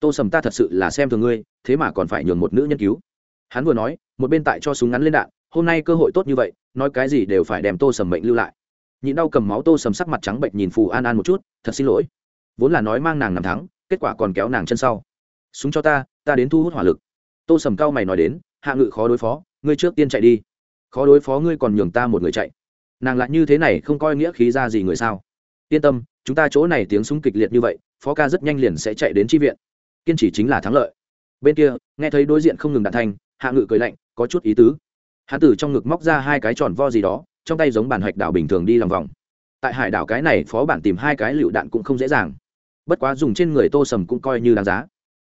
Tô sầm ta thật sự là xem thường ngươi, thế mà còn phải nhường một nữ nhân cứu. Hắn vừa nói, một bên tại cho súng ngắn lên đạn, hôm nay cơ hội tốt như vậy, nói cái gì đều phải đem tô sầm mệnh lưu lại. Nhịn đau cầm máu tô sầm sắc mặt trắng bệnh nhìn phù an an một chút, thật xin lỗi. Vốn là nói mang nàng nằm thắng, kết quả còn kéo nàng chân sau. Súng cho ta ta đến thu hút hỏa lực. Tô sầm cao mày nói đến, hạ ngự khó đối phó, ngươi trước tiên chạy đi. Khó đối phó ngươi còn nhường ta một người chạy nàng lại như thế này không coi nghĩa khí ra gì người sao? Yên tâm, chúng ta chỗ này tiếng súng kịch liệt như vậy, phó ca rất nhanh liền sẽ chạy đến tri viện. Kiên trì chính là thắng lợi. Bên kia, nghe thấy đối diện không ngừng đạn thanh, hạ ngự cười lạnh, có chút ý tứ. Hạ tử trong ngực móc ra hai cái tròn vo gì đó, trong tay giống bản hoạch đảo bình thường đi làm vòng. Tại hải đảo cái này, phó bản tìm hai cái lựu đạn cũng không dễ dàng. Bất quá dùng trên người tô sầm cũng coi như đáng giá.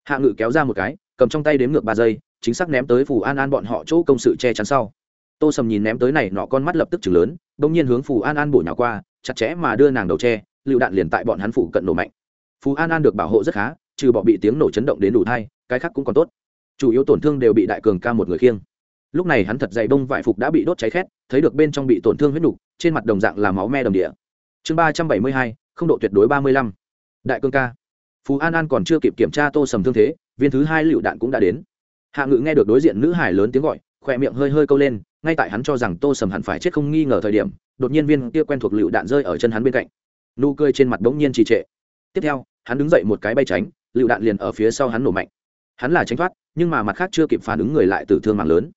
Hạ ngự kéo ra một cái, cầm trong tay đếm ngược ba giây, chính xác ném tới phù an an bọn họ chỗ công sự che chắn sau tô sầm nhìn ném tới này nọ con mắt lập tức chừng lớn đ ỗ n g nhiên hướng phù an an bổ nhỏ qua, chặt chẽ mà đưa nàng đầu tre lựu đạn liền tại bọn hắn phủ cận nổ mạnh. Phù an an được bảo hộ rất khá, trừ bỏ bị tiếng nổ chấn động đến đủ thai, cái khác cũng còn tốt. Chủ yếu tổn thương đều bị đại cường ca một người khiêng. Lúc này hắn thật dày đông vải phục đã bị đốt cháy khét, thấy được bên trong bị tổn thương huyết nục, trên mặt đồng dạng là máu me đồng địa. Chương ba trăm bảy mươi hai, không độ tuyệt đối ba mươi lăm. Đại cương ca. Phú an an còn chưa kịp kiểm tra tô sầm thương thế, viên thứ hai lựu đạn cũng đã đến. Hạ ngự nghe được đối diện nữ hải lớn tiếng gọi khỏe miệng hơi hơi câu lên, ngay tại hắn cho rằng tô sầm hẳn phải chết không nghi ngờ thời điểm, đột nhiên viên kia quen thuộc lựu đạn rơi ở chân hắn bên cạnh. Nụ cười trên mặt bỗng nhiên trì trệ. Tiếp theo, hắn đứng dậy một cái bay tránh, lựu đạn liền ở phía sau hắn nổ mạnh. Hắn là tránh thoát, nhưng mà mặt khác chưa kịp phản ứng người lại tử thương mạng lớn.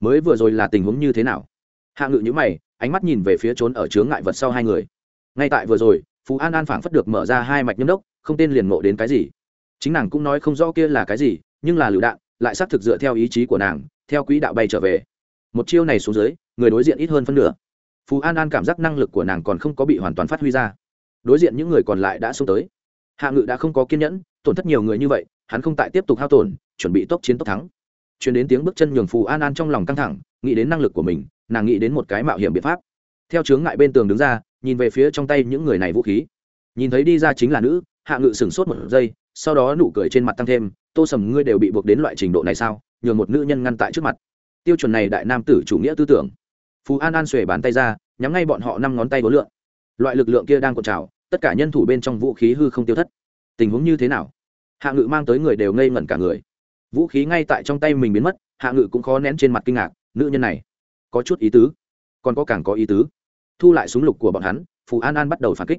Mới vừa rồi là tình huống như thế nào? Hạ ngự nhữ mày, ánh mắt nhìn về phía trốn ở chướng ngại vật sau hai người. Ngay tại vừa rồi, phú an an phảng phất được mở ra hai mạch nhâm đốc, không tên liền ngộ đến cái gì. Chính nàng cũng nói không rõ kia là cái gì, nhưng là lựu đạn, lại xác thực dựa theo ý chí của nàng theo quỹ đạo bay trở về. Một chiêu này xuống dưới, người đối diện ít hơn phân nửa. Phú an an cảm giác năng lực của nàng còn không có bị hoàn toàn phát huy ra. Đối diện những người còn lại đã xông tới. Hạ ngự đã không có kiên nhẫn, tổn thất nhiều người như vậy, hắn không tại tiếp tục hao tổn, chuẩn bị tốc chiến tốc thắng. Chuyển đến tiếng bước chân nhường phù an an trong lòng căng thẳng, nghĩ đến năng lực của mình, nàng nghĩ đến một cái mạo hiểm biện pháp. Theo chướng ngại bên tường đứng ra, nhìn về phía trong tay những người này vũ khí. Nhìn thấy đi ra chính là nữ, hạ ngự sửng sốt một giây, sau đó nụ cười trên mặt tăng thêm, tô sầm, ngươi đều bị buộc đến loại trình độ này sao? Nhường một nữ nhân ngăn tại trước mặt. Tiêu chuẩn này đại nam tử chủ nghĩa tư tưởng. Phú an an xuề bàn tay ra, nhắm ngay bọn họ năm ngón tay vốn lượn. Loại lực lượng kia đang cột trào, tất cả nhân thủ bên trong vũ khí hư không tiêu thất. Tình huống như thế nào? Hạ ngự mang tới người đều ngây ngẩn cả người. Vũ khí ngay tại trong tay mình biến mất, hạ ngự cũng khó nén trên mặt kinh ngạc, nữ nhân này, có chút ý tứ. Còn có càng có ý tứ. Thu lại súng lục của bọn hắn, phù an an bắt đầu phản kích.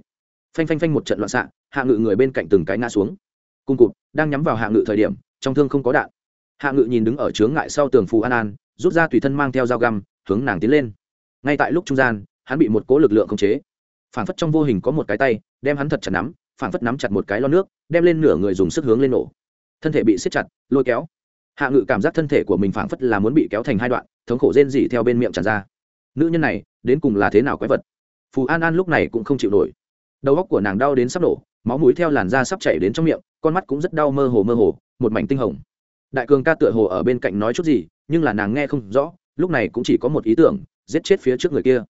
Phanh phanh phanh một trận loạn xạ, hạ ngự người bên cạnh từng cái ngã xuống. Cung cụt, đang nhắm vào hạ ngự thời điểm, trong thương không có đạn hạ ngự nhìn đứng ở chướng ngại sau tường phù an an, rút ra tùy thân mang theo dao găm, hướng nàng tiến lên. Ngay tại lúc trung gian, hắn bị một cố lực lượng khống chế. Phản phất trong vô hình có một cái tay, đem hắn thật chặt nắm phản phất nắm chặt một cái lo nước, đem lên nửa người dùng sức hướng lên nổ. Thân thể bị siết chặt, lôi kéo. Hạ ngự cảm giác thân thể của mình phản phất là muốn bị kéo thành hai đoạn, thống khổ rên rỉ theo bên miệng tràn ra. Nữ nhân này, đến cùng là thế nào quái vật? Phù an an lúc này cũng không chịu nổi. Đầu óc của nàng đau đến sắp nổ, máu mũi theo làn da sắp chảy đến trong miệng, con mắt cũng rất đau mơ hồ mơ hồ, một mảnh tinh hồng đại cường ca tựa hồ ở bên cạnh nói chút gì, nhưng là nàng nghe không rõ, lúc này cũng chỉ có một ý tưởng, giết chết phía trước người kia.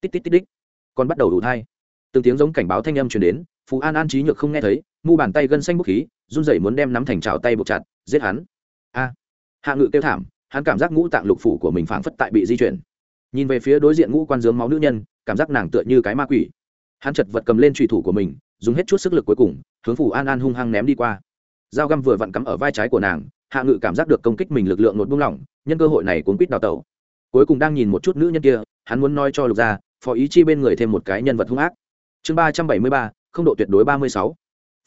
Tít tít tít đích. Còn bắt đầu đủ thai. Từng tiếng giống cảnh báo thanh âm truyền đến phú an an trí nhược không nghe thấy, mu bàn tay gân xanh bút khí, run rẩy muốn đem nắm thành trào tay buộc chặt, giết hắn. A. Hạ ngự kêu thảm, hắn cảm giác ngũ tạng lục phủ của mình phảng phất tại bị di chuyển. Nhìn về phía đối diện ngũ quan dướng máu nữ nhân, cảm giác nàng tựa như cái ma quỷ. Hắn chật vật cầm lên trùy thủ của mình, dùng hết chút sức lực cuối cùng, hướng phủ an an hung hăng ném đi qua. Dao găm vừa vặn cắm ở vai trái của nàng hạ ngự cảm giác được công kích mình lực lượng một buông lỏng, nhân cơ hội này cuốn quýt đào tẩu. Cuối cùng đang nhìn một chút nữ nhân kia, hắn muốn nói cho lục gia, phó ý chi bên người thêm một cái nhân vật hung ác. Chương ba trăm bảy mươi ba, không độ tuyệt đối ba mươi sáu.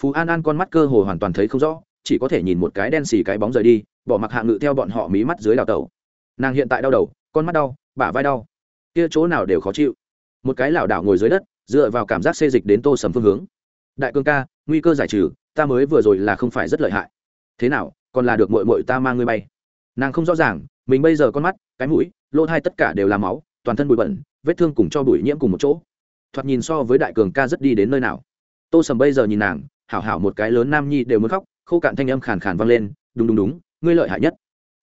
Phú an an con mắt cơ hồ hoàn toàn thấy không rõ, chỉ có thể nhìn một cái đen xì cái bóng rời đi, bỏ mặc hạ ngự theo bọn họ mí mắt dưới đào tẩu. Nàng hiện tại đau đầu, con mắt đau, bả vai đau. Kia chỗ nào đều khó chịu. Một cái lảo đảo ngồi dưới đất, dựa vào cảm giác xê dịch đến tô sầm phương hướng. Đại cương ca, nguy cơ giải trừ, ta mới vừa rồi là không phải rất lợi hại. Thế nào còn là được mội mội ta mang ngươi bay. Nàng không rõ ràng, mình bây giờ con mắt, cái mũi, lỗ thai tất cả đều là máu, toàn thân bụi bẩn, vết thương cùng cho bụi nhiễm cùng một chỗ. Thoạt nhìn so với đại cường ca rất đi đến nơi nào. Tô sầm bây giờ nhìn nàng, hảo hảo một cái lớn nam nhi đều muốn khóc, khô cạn thanh âm khàn khàn vang lên, đúng đúng đúng, ngươi lợi hại nhất.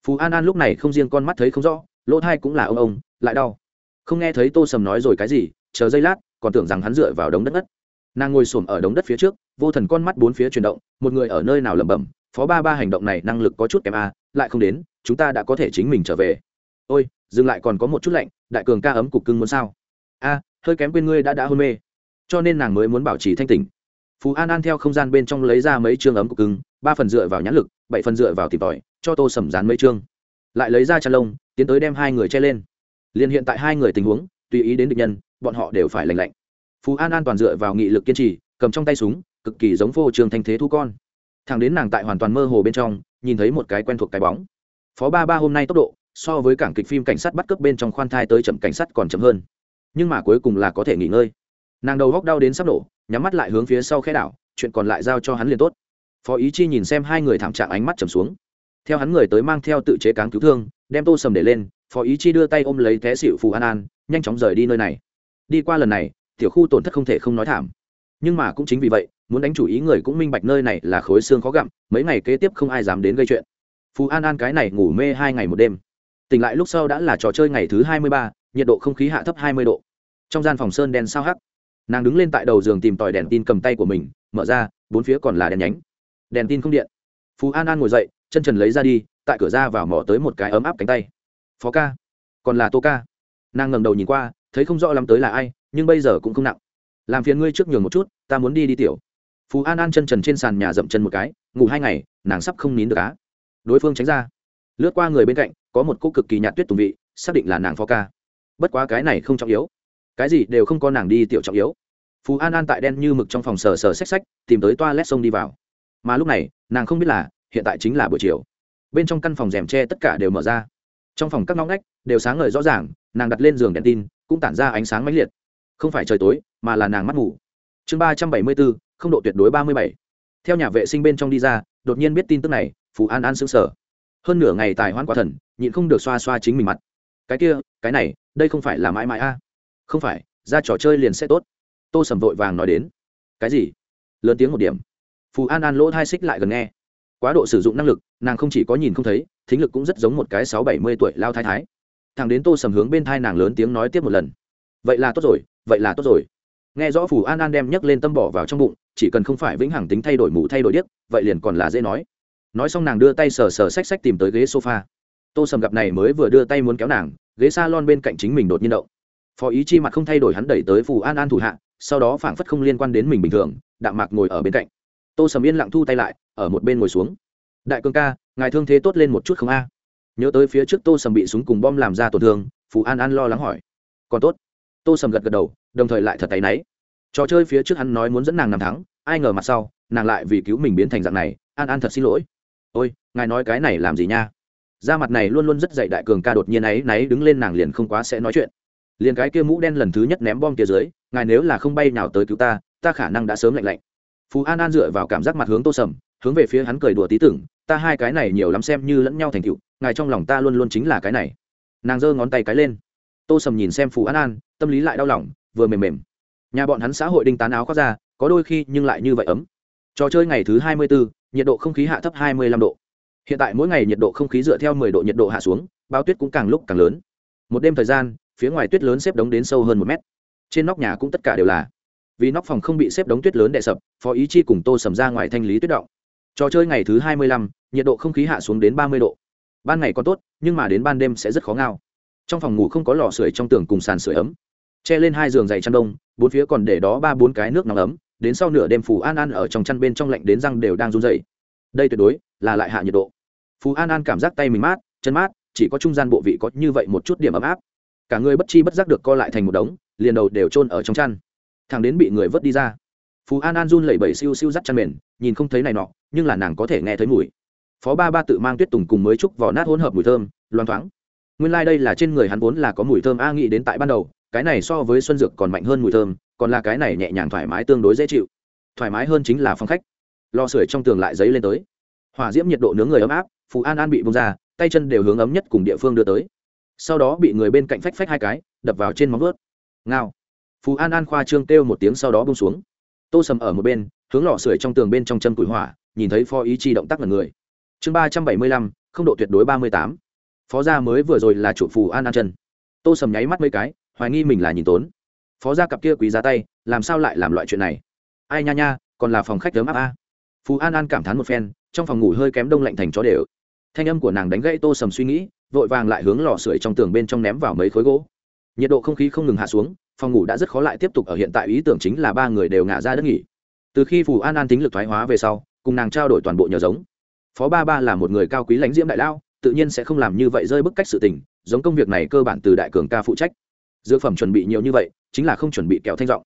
Phú an an lúc này không riêng con mắt thấy không rõ, lỗ thai cũng là ông ông, lại đau. Không nghe thấy tô sầm nói rồi cái gì, chờ giây lát, còn tưởng rằng hắn dựa vào đống đất ngất. Nàng ngồi xổm ở đống đất phía trước, vô thần con mắt bốn phía chuyển động, một người ở nơi nào lẩm bẩm phó ba ba hành động này năng lực có chút kém a à, lại không đến chúng ta đã có thể chính mình trở về. Ôi dừng lại còn có một chút lạnh đại cường ca ấm cục cưng muốn sao? A hơi kém quên ngươi đã đã hôn mê. Cho nên nàng mới muốn bảo trì thanh tỉnh. Phú an an theo không gian bên trong lấy ra mấy chương ấm cục cưng ba phần dựa vào nhãn lực bảy phần dựa vào tìm tòi cho tô sầm dán mấy chương. Lại lấy ra chăn lông tiến tới đem hai người che lên. Liền hiện tại hai người tình huống tùy ý đến địch nhân bọn họ đều phải lành lạnh. Phú an an toàn dựa vào nghị lực kiên trì cầm trong tay súng cực kỳ giống phô trường thanh thế thu con thằng đến nàng tại hoàn toàn mơ hồ bên trong, nhìn thấy một cái quen thuộc cái bóng. Phó ba ba hôm nay tốc độ, so với cảng kịch phim cảnh sát bắt cướp bên trong khoan thai tới chậm cảnh sát còn chậm hơn. Nhưng mà cuối cùng là có thể nghỉ ngơi. Nàng đầu góc đau đến sắp nổ, nhắm mắt lại hướng phía sau khe đảo, chuyện còn lại giao cho hắn liền tốt. Phó ý chi nhìn xem hai người thảm trạng ánh mắt trầm xuống. Theo hắn người tới mang theo tự chế cáng cứu thương, đem tô sầm để lên, phó ý chi đưa tay ôm lấy té xịu phù an an, nhanh chóng rời đi nơi này. Đi qua lần này, tiểu khu tổn thất không thể không nói thảm. Nhưng mà cũng chính vì vậy muốn đánh chủ ý người cũng minh bạch nơi này là khối xương khó gặm, mấy ngày kế tiếp không ai dám đến gây chuyện. Phú an an cái này ngủ mê hai ngày một đêm. Tỉnh lại lúc sau đã là trò chơi ngày thứ hai mươi ba, nhiệt độ không khí hạ thấp hai mươi độ. Trong gian phòng sơn đen sao hắc, nàng đứng lên tại đầu giường tìm tòi đèn tin cầm tay của mình, mở ra, bốn phía còn là đèn nhánh. Đèn tin không điện. Phú an an ngồi dậy, chân trần lấy ra đi, tại cửa ra vào mỏ tới một cái ấm áp cánh tay. Phó ca, còn là tô ca. Nàng ngầm đầu nhìn qua, thấy không rõ lắm tới là ai, nhưng bây giờ cũng không nặng. Làm phiền ngươi trước nhường một chút, ta muốn đi đi tiểu phú an an chân trần trên sàn nhà dậm chân một cái ngủ hai ngày nàng sắp không nín được á đối phương tránh ra lướt qua người bên cạnh có một cô cực kỳ nhạt tuyết tùng vị xác định là nàng phó ca bất quá cái này không trọng yếu cái gì đều không có nàng đi tiểu trọng yếu phú an an tại đen như mực trong phòng sờ sờ xách xách tìm tới toa lét sông đi vào mà lúc này nàng không biết là hiện tại chính là buổi chiều bên trong căn phòng rèm tre tất cả đều mở ra trong phòng các ngõ ngách đều sáng ngời rõ ràng nàng đặt lên giường đèn tin cũng tản ra ánh sáng mãnh liệt không phải trời tối mà là nàng mắt ngủ chương ba trăm bảy mươi bốn không độ tuyệt đối ba mươi bảy. Theo nhà vệ sinh bên trong đi ra, đột nhiên biết tin tức này, phù an an sững sờ. Hơn nửa ngày tài hoãn quá thần, nhịn không được xoa xoa chính mình mặt. Cái kia, cái này, đây không phải là mãi mãi a? Không phải, ra trò chơi liền sẽ tốt. Tô sầm vội vàng nói đến. Cái gì? Lớn tiếng một điểm. Phù an an lỗ hai xích lại gần nghe. Quá độ sử dụng năng lực, nàng không chỉ có nhìn không thấy, thính lực cũng rất giống một cái sáu bảy mươi tuổi lao thái thái. Thằng đến tô sầm hướng bên thai nàng lớn tiếng nói tiếp một lần. Vậy là tốt rồi, vậy là tốt rồi. Nghe rõ phù an an đem nhấc lên tâm bỏ vào trong bụng chỉ cần không phải vĩnh hằng tính thay đổi mù thay đổi điếc, vậy liền còn là dễ nói. Nói xong nàng đưa tay sờ sờ xách xách tìm tới ghế sofa. Tô sầm gặp này mới vừa đưa tay muốn kéo nàng, ghế s a lon bên cạnh chính mình đột nhiên động. Phó ý chi mặt không thay đổi hắn đẩy tới phù an an thủ hạ, sau đó phảng phất không liên quan đến mình bình thường, đạm mạc ngồi ở bên cạnh. Tô sầm yên lặng thu tay lại, ở một bên ngồi xuống. Đại cương ca, ngài thương thế tốt lên một chút không a? Nhớ tới phía trước tô sầm bị súng cùng bom làm ra tổn thương, phù an an lo lắng hỏi. Còn tốt. Tô sầm gật gật đầu, đồng thời lại thật tay náy trò chơi phía trước hắn nói muốn dẫn nàng nằm thắng, ai ngờ mặt sau, nàng lại vì cứu mình biến thành dạng này, an an thật xin lỗi. Ôi, ngài nói cái này làm gì nha? Da mặt này luôn luôn rất dậy đại cường ca đột nhiên ấy náy đứng lên nàng liền không quá sẽ nói chuyện. Liền cái kia mũ đen lần thứ nhất ném bom kia dưới, ngài nếu là không bay nào tới cứu ta ta khả năng đã sớm lạnh lạnh. Phú an an dựa vào cảm giác mặt hướng tô sầm, hướng về phía hắn cười đùa tí tưởng, ta hai cái này nhiều lắm xem như lẫn nhau thành cựu ngài trong lòng ta luôn luôn chính là cái này. Nàng giơ ngón tay cái lên. Tô sầm nhìn xem phú an an, tâm lý lại đau lòng, vừa mềm mềm nhà bọn hắn xã hội đinh tán áo khoác ra, có đôi khi nhưng lại như vậy ấm. Trò chơi ngày thứ hai mươi bốn nhiệt độ không khí hạ thấp hai mươi lăm độ. Hiện tại mỗi ngày nhiệt độ không khí dựa theo mười độ nhiệt độ hạ xuống bao tuyết cũng càng lúc càng lớn. Một đêm thời gian, phía ngoài tuyết lớn xếp đống đến sâu hơn một mét. Trên nóc nhà cũng tất cả đều là. Vì nóc phòng không bị xếp đống tuyết lớn đè sập, phó ý chi cùng tô sầm ra ngoài thanh lý tuyết động. Trò chơi ngày thứ hai mươi lăm, nhiệt độ không khí hạ xuống đến ba mươi độ. Ban ngày còn tốt, nhưng mà đến ban đêm sẽ rất khó ngao. Trong phòng ngủ không có lò sưởi trong tường cùng sàn sưởi ấm. Che lên hai giường dày chăn đông bốn phía còn để đó ba bốn cái nước nóng ấm, đến sau nửa đêm phù an an ở trong chăn bên trong lạnh đến răng đều đang run dày đây tuyệt đối là lại hạ nhiệt độ. Phù an an cảm giác tay mình mát, chân mát, chỉ có trung gian bộ vị có như vậy một chút điểm ấm áp. Cả người bất chi bất giác được co lại thành một đống, liền đầu đều trôn ở trong chăn. Thằng đến bị người vớt đi ra. Phú an an run lẩy bẩy siêu siêu dắt chăn mền, nhìn không thấy này nọ, nhưng là nàng có thể nghe thấy mùi. Phó ba ba tự mang tuyết tùng cùng mới trúc vỏ nát hỗn hợp mùi thơm, loang thoáng. Nguyên lai、like、đây là trên người hắn vốn là có mùi thơm a nghĩ đến tại ban đầu cái này so với xuân dược còn mạnh hơn mùi thơm, còn là cái này nhẹ nhàng thoải mái tương đối dễ chịu. Thoải mái hơn chính là phong khách. Lò sưởi trong tường lại giấy lên tới. Hỏa diễm nhiệt độ nướng người ấm áp, phù an an bị bông ra, tay chân đều hướng ấm nhất cùng địa phương đưa tới. Sau đó bị người bên cạnh phách phách hai cái, đập vào trên móng vớt ngao. Phù an an khoa trương kêu một tiếng sau đó bông xuống. Tô sầm ở một bên, hướng lò sưởi trong tường bên trong châm củi hỏa, nhìn thấy phó ý chi động tác là người. Chương ba trăm bảy mươi lăm, không độ tuyệt đối ba mươi tám. Phó gia mới vừa rồi là chủ phù an an chân. Tô sầm nháy mắt mấy cái hoài nghi mình là nhìn tốn. Phó gia cặp kia quý giá tay, làm sao lại làm loại chuyện này? Ai nha nha, còn là phòng khách ấm áp a. Phú an an cảm thán một phen, trong phòng ngủ hơi kém đông lạnh thành chó đều. Thanh âm của nàng đánh gãy tô sầm suy nghĩ, vội vàng lại hướng lò sưởi trong tường bên trong ném vào mấy khối gỗ. Nhiệt độ không khí không ngừng hạ xuống, phòng ngủ đã rất khó lại tiếp tục ở hiện tại ý tưởng chính là ba người đều ngả ra đất nghỉ. Từ khi phù an an tính lực thoái hóa về sau, cùng nàng trao đổi toàn bộ nhờ giống. Phó ba ba là một người cao quý lãnh diễm đại lao, tự nhiên sẽ không làm như vậy rơi bức cách sự tình, giống công việc này cơ bản từ đại cường ca phụ trách dược phẩm chuẩn bị nhiều như vậy, chính là không chuẩn bị kẹo thanh giọng.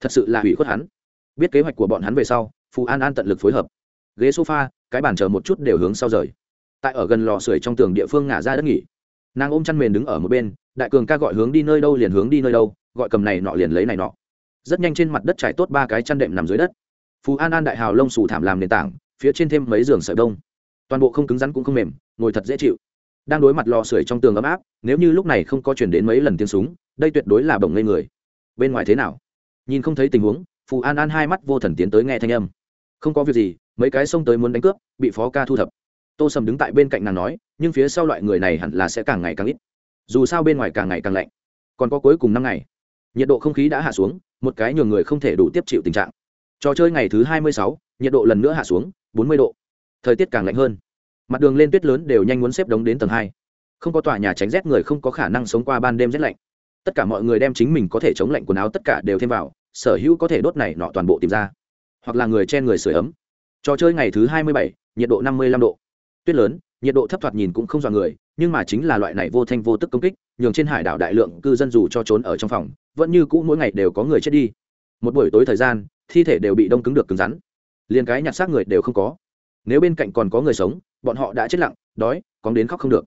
Thật sự là hủy khuất hắn. Biết kế hoạch của bọn hắn về sau, phù an an tận lực phối hợp. Ghế sofa, cái bàn chờ một chút đều hướng sau rời. Tại ở gần lò sưởi trong tường địa phương ngả ra đất nghỉ. Nàng ôm chăn mền đứng ở một bên, đại cường ca gọi hướng đi nơi đâu liền hướng đi nơi đâu, gọi cầm này nọ liền lấy này nọ. Rất nhanh trên mặt đất trải tốt ba cái chăn đệm nằm dưới đất. Phú an an đại hào lông xù thảm làm nền tảng, phía trên thêm mấy giường sợi đông toàn bộ không cứng rắn cũng không mềm, ngồi thật dễ chịu. Đang đối mặt lò sưởi trong tường ấm áp, nếu như lúc này không có chuyển đến mấy lần tiếng súng đây tuyệt đối là bổng ngây người. Bên ngoài thế nào? Nhìn không thấy tình huống, phù an an hai mắt vô thần tiến tới nghe thanh âm. Không có việc gì, mấy cái xông tới muốn đánh cướp, bị phó ca thu thập. Tô sầm đứng tại bên cạnh nàng nói, nhưng phía sau loại người này hẳn là sẽ càng ngày càng ít. Dù sao bên ngoài càng ngày càng lạnh. Còn có cuối cùng năm ngày. Nhiệt độ không khí đã hạ xuống, một cái nhường người không thể đủ tiếp chịu tình trạng. Trò chơi ngày thứ hai mươi sáu, nhiệt độ lần nữa hạ xuống, bốn mươi độ. Thời tiết càng lạnh hơn. Mặt đường lên tuyết lớn đều nhanh muốn xếp đống đến tầng hai. Không có tòa nhà tránh rét người không có khả năng sống qua ban đêm rét lạnh tất cả mọi người đem chính mình có thể chống lạnh quần áo tất cả đều thêm vào, sở hữu có thể đốt này nọ toàn bộ tìm ra. Hoặc là người trên người sửa ấm. Trò chơi ngày thứ hai mươi bảy, nhiệt độ năm mươi lăm độ. Tuyết lớn, nhiệt độ thấp thoạt nhìn cũng không dọa người, nhưng mà chính là loại này vô thanh vô tức công kích, nhường trên hải đảo đại lượng cư dân dù cho trốn ở trong phòng, vẫn như cũ mỗi ngày đều có người chết đi. Một buổi tối thời gian, thi thể đều bị đông cứng được cứng rắn. Liền cái nhặt xác người đều không có. Nếu bên cạnh còn có người sống, bọn họ đã chết lặng, đói, cóng đến khóc không được.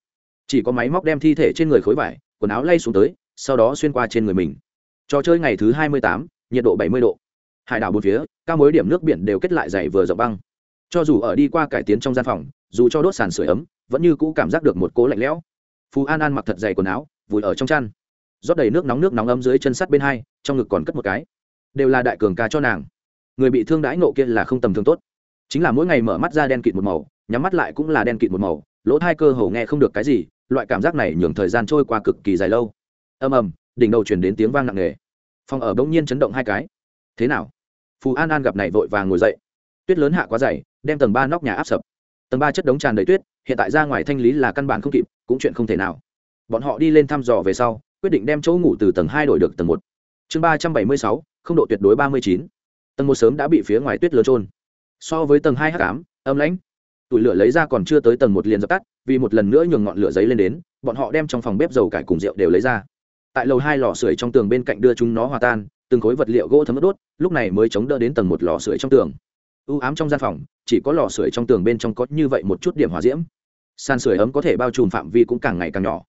Chỉ có máy móc đem thi thể trên người khối vải, quần áo lay xuống tới sau đó xuyên qua trên người mình. Trò chơi ngày thứ hai mươi tám, nhiệt độ bảy mươi độ. Hải đảo bốn phía, cao mối điểm nước biển đều kết lại dày vừa rộng băng. Cho dù ở đi qua cải tiến trong gian phòng, dù cho đốt sàn sửa ấm, vẫn như cũ cảm giác được một cố lạnh lẽo. Phú an an mặc thật dày quần áo, vùi ở trong chăn. Rót đầy nước nóng nước nóng ấm dưới chân sắt bên hai, trong ngực còn cất một cái. Đều là đại cường ca cho nàng. Người bị thương đãi nộ kia là không tầm thường tốt. Chính là mỗi ngày mở mắt ra đen kịt một màu, nhắm mắt lại cũng là đen kịt một màu, lỗ hai cơ hồ nghe không được cái gì, loại cảm giác này nhường thời gian trôi qua cực kỳ dài lâu ầm ầm, đỉnh đầu chuyển đến tiếng vang nặng nề. Phòng ở bỗng nhiên chấn động hai cái. Thế nào? Phù an an gặp này vội vàng ngồi dậy. Tuyết lớn hạ quá dày, đem tầng ba nóc nhà áp sập. Tầng ba chất đống tràn đầy tuyết, hiện tại ra ngoài thanh lý là căn bản không kịp, cũng chuyện không thể nào. Bọn họ đi lên thăm dò về sau, quyết định đem chỗ ngủ từ tầng hai đổi được tầng một. Chương ba trăm bảy mươi sáu, không độ tuyệt đối ba mươi chín. Tầng một sớm đã bị phía ngoài tuyết lớn trôn. So với tầng hai h tám âm lãnh. Tủi lửa lấy ra còn chưa tới tầng một liền dập tắt, vì một lần nữa nhường ngọn lửa giấy lên đến, bọn họ đem trong phòng bếp dầu cải cùng rượu đều lấy ra tại lầu hai lò sưởi trong tường bên cạnh đưa chúng nó hòa tan, từng khối vật liệu gỗ thấm đốt, lúc này mới chống đỡ đến tầng một lò sưởi trong tường. U ám trong gian phòng, chỉ có lò sưởi trong tường bên trong có như vậy một chút điểm hòa diễm. Sàn sưởi ấm có thể bao trùm phạm vi cũng càng ngày càng nhỏ.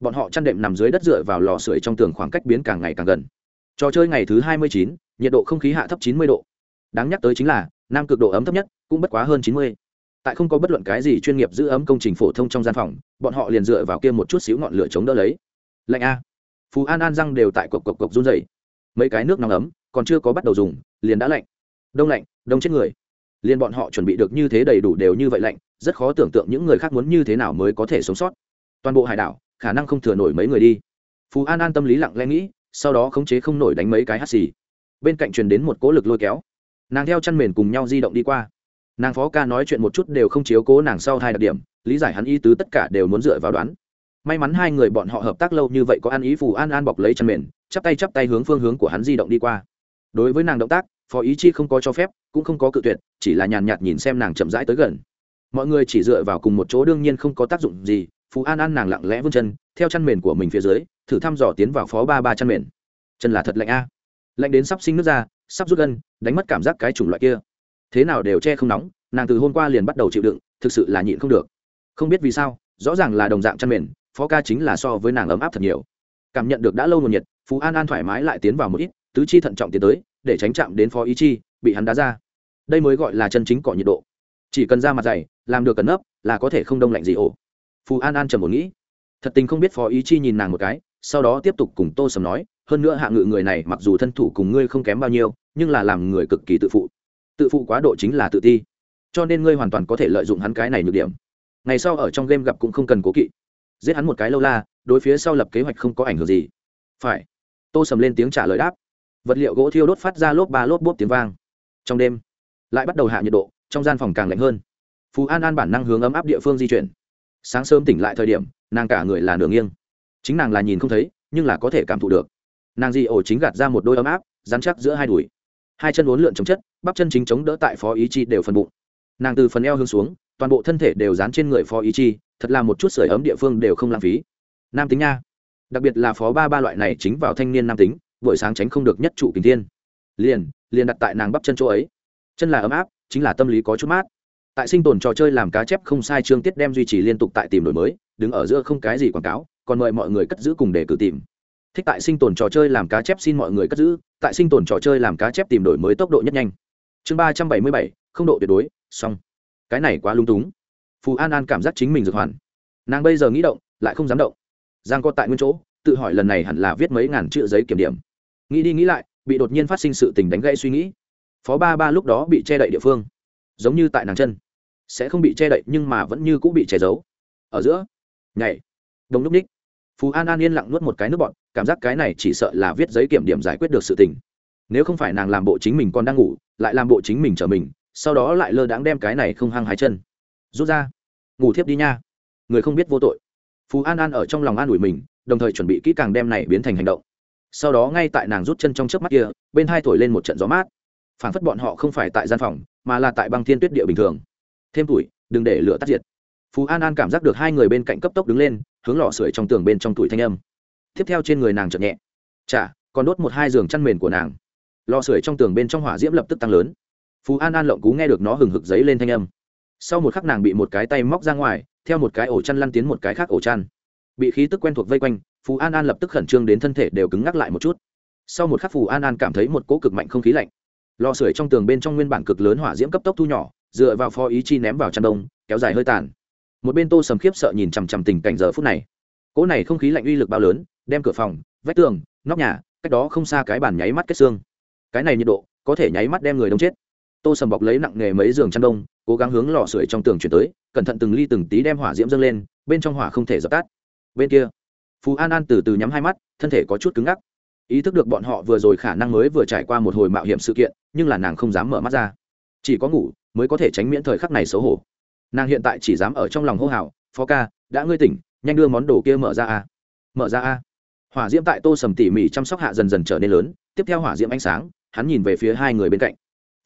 Bọn họ chăn đệm nằm dưới đất dựa vào lò sưởi trong tường khoảng cách biến càng ngày càng gần. Trò chơi ngày thứ hai mươi chín, nhiệt độ không khí hạ thấp chín mươi độ. Đáng nhắc tới chính là, nam cực độ ấm thấp nhất cũng bất quá hơn chín mươi. Tại không có bất luận cái gì chuyên nghiệp giữ ấm công trình phổ thông trong gian phòng, bọn họ liền dựa vào kia một chút xíu ngọn lửa chống đỡ lấy. Lạnh a phú an an răng đều tại cộc cộc cộc run dày mấy cái nước nóng ấm, còn chưa có bắt đầu dùng, liền đã lạnh. Đông lạnh, đông chết người. Liền bọn họ chuẩn bị được như thế đầy đủ đều như vậy lạnh, rất khó tưởng tượng những người khác muốn như thế nào mới có thể sống sót. Toàn bộ hải đảo, khả năng không thừa nổi mấy người đi. Phú an an tâm lý lặng lẽ nghĩ, sau đó khống chế không nổi đánh mấy cái hắt xì. Bên cạnh truyền đến một cố lực lôi kéo. Nàng theo chăn mền cùng nhau di động đi qua. Nàng phó ca nói chuyện một chút đều không chiếu cố nàng sau hai đặc điểm, lý giải hắn y tứ tất cả đều muốn dựa vào đoán may mắn hai người bọn họ hợp tác lâu như vậy có ăn ý phù an an bọc lấy chân mền, chắp tay chắp tay hướng phương hướng của hắn di động đi qua. Đối với nàng động tác, phó ý chi không có cho phép, cũng không có cự tuyệt, chỉ là nhàn nhạt nhìn xem nàng chậm rãi tới gần. Mọi người chỉ dựa vào cùng một chỗ đương nhiên không có tác dụng gì phú an an nàng lặng lẽ vươn chân, theo chăn mền của mình phía dưới, thử thăm dò tiến vào phó ba ba chăn mền. Chân là thật lạnh a. Lạnh đến sắp sinh nước ra, sắp rút gân, đánh mất cảm giác cái chủng loại kia. Thế nào đều che không nóng, nàng từ hôm qua liền bắt đầu chịu đựng, thực sự là nhịn không được. Không biết vì sao, rõ ràng là đồng dạng chăn mền phó ca chính là so với nàng ấm áp thật nhiều. Cảm nhận được đã lâu nguồn nhiệt, phú an an thoải mái lại tiến vào một ít, tứ chi thận trọng tiến tới, để tránh chạm đến phó ý chi, bị hắn đá ra. Đây mới gọi là chân chính cọ nhiệt độ. Chỉ cần ra mặt dày, làm được cẩn nấp, là có thể không đông lạnh gì ổ. Phú an an trầm một nghĩ. Thật tình không biết phó ý chi nhìn nàng một cái, sau đó tiếp tục cùng tô sầm nói, hơn nữa hạ ngự người này mặc dù thân thủ cùng ngươi không kém bao nhiêu, nhưng là làm người cực kỳ tự phụ. Tự phụ quá độ chính là tự ti. Cho nên ngươi hoàn toàn có thể lợi dụng hắn cái này nhược điểm. Ngày sau ở trong game gặp cũng không cần cố kỵ giết hắn một cái lâu la, đối phía sau lập kế hoạch không có ảnh hưởng gì. Phải. Tô sầm lên tiếng trả lời đáp. Vật liệu gỗ thiêu đốt phát ra lốp ba lốp bốp tiếng vang. Trong đêm, lại bắt đầu hạ nhiệt độ, trong gian phòng càng lạnh hơn. Phú an an bản năng hướng ấm áp địa phương di chuyển. Sáng sớm tỉnh lại thời điểm, nàng cả người là nửa nghiêng. Chính nàng là nhìn không thấy, nhưng là có thể cảm thụ được. Nàng di ổ chính gạt ra một đôi ấm áp dán chắc giữa hai đùi. Hai chân uốn lượn chống chất, bắp chân chính chống đỡ tại phó ý chi đều phần bụng. Nàng từ phần eo hướng xuống toàn bộ thân thể đều dán trên người phó ý chi, thật là một chút sưởi ấm địa phương đều không lãng phí. Nam tính nha. Đặc biệt là phó ba ba loại này chính vào thanh niên nam tính, buổi sáng tránh không được nhất trụ kình thiên. Liền liền đặt tại nàng bắp chân chỗ ấy. Chân là ấm áp, chính là tâm lý có chút mát. Tại sinh tồn trò chơi làm cá chép không sai chương tiết đem duy trì liên tục tại tìm đổi mới, đứng ở giữa không cái gì quảng cáo, còn mời mọi người cất giữ cùng để cử tìm. Thích tại sinh tồn trò chơi làm cá chép xin mọi người cất giữ, tại sinh tồn trò chơi làm cá chép tìm đổi mới tốc độ nhất nhanh. Chương ba trăm bảy mươi bảy, không độ tuyệt đối, xong cái này quá lung túng. Phù an an cảm giác chính mình dược hoàn. Nàng bây giờ nghĩ động, lại không dám động. Giang co tại nguyên chỗ, tự hỏi lần này hẳn là viết mấy ngàn chữ giấy kiểm điểm. Nghĩ đi nghĩ lại, bị đột nhiên phát sinh sự tình đánh gãy suy nghĩ. Phó ba ba lúc đó bị che đậy địa phương. Giống như tại nàng chân. Sẽ không bị che đậy nhưng mà vẫn như cũng bị che giấu. Ở giữa, nhảy, đông lúc ních. Phú an an yên lặng nuốt một cái nước bọn cảm giác cái này chỉ sợ là viết giấy kiểm điểm giải quyết được sự tình. Nếu không phải nàng làm bộ chính mình còn đang ngủ, lại làm bộ chính mình trở mình sau đó lại lơ đãng đem cái này không hăng hái chân. Rút ra. Ngủ thiếp đi nha. Người không biết vô tội. Phú an an ở trong lòng an ủi mình, đồng thời chuẩn bị kỹ càng đem này biến thành hành động. Sau đó ngay tại nàng rút chân trong trước mắt kia, bên hai thổi lên một trận gió mát. Phản phất bọn họ không phải tại gian phòng, mà là tại băng thiên tuyết địa bình thường. Thêm tuổi, đừng để lửa tắt diệt. Phú an an cảm giác được hai người bên cạnh cấp tốc đứng lên, hướng lò sưởi trong tường bên trong tuổi thanh âm. Tiếp theo trên người nàng chợt nhẹ. Chả còn đốt một hai giường chăn mền của nàng. Lò sưởi trong tường bên trong hỏa diễm lập tức tăng lớn phú an an lộng cú nghe được nó hừng hực giấy lên thanh âm. Sau một khắc nàng bị một cái tay móc ra ngoài, theo một cái ổ chăn lăn tiến một cái khác ổ chăn. Bị khí tức quen thuộc vây quanh, phú an an lập tức khẩn trương đến thân thể đều cứng ngắc lại một chút. Sau một khắc phù an an cảm thấy một cỗ cực mạnh không khí lạnh. Lò sưởi trong tường bên trong nguyên bản cực lớn hỏa diễm cấp tốc thu nhỏ, dựa vào phó ý chi ném vào chăn đông, kéo dài hơi tàn. Một bên tô sầm khiếp sợ nhìn chằm chằm tình cảnh giờ phút này. Cỗ này không khí lạnh uy lực bao lớn, đem cửa phòng, vách tường, nóc nhà, cách đó không xa cái bàn nháy mắt kết xương. Cái này nhiệt độ, có thể nháy mắt đem người đông chết tô sầm bọc lấy nặng nghề mấy giường chăn đông, cố gắng hướng lò sưởi trong tường chuyển tới, cẩn thận từng ly từng tí đem hỏa diễm dâng lên, bên trong hỏa không thể dập tắt. Bên kia, phú an an từ từ nhắm hai mắt, thân thể có chút cứng ngắc. Ý thức được bọn họ vừa rồi khả năng mới vừa trải qua một hồi mạo hiểm sự kiện, nhưng là nàng không dám mở mắt ra. Chỉ có ngủ mới có thể tránh miễn thời khắc này xấu hổ. Nàng hiện tại chỉ dám ở trong lòng hô hào, phó ca, đã ngươi tỉnh, nhanh đưa món đồ kia mở ra a. Mở ra a? Hỏa diễm tại tô sầm tỉ mỉ chăm sóc hạ dần dần trở nên lớn, tiếp theo hỏa diễm ánh sáng, hắn nhìn về phía hai người bên cạnh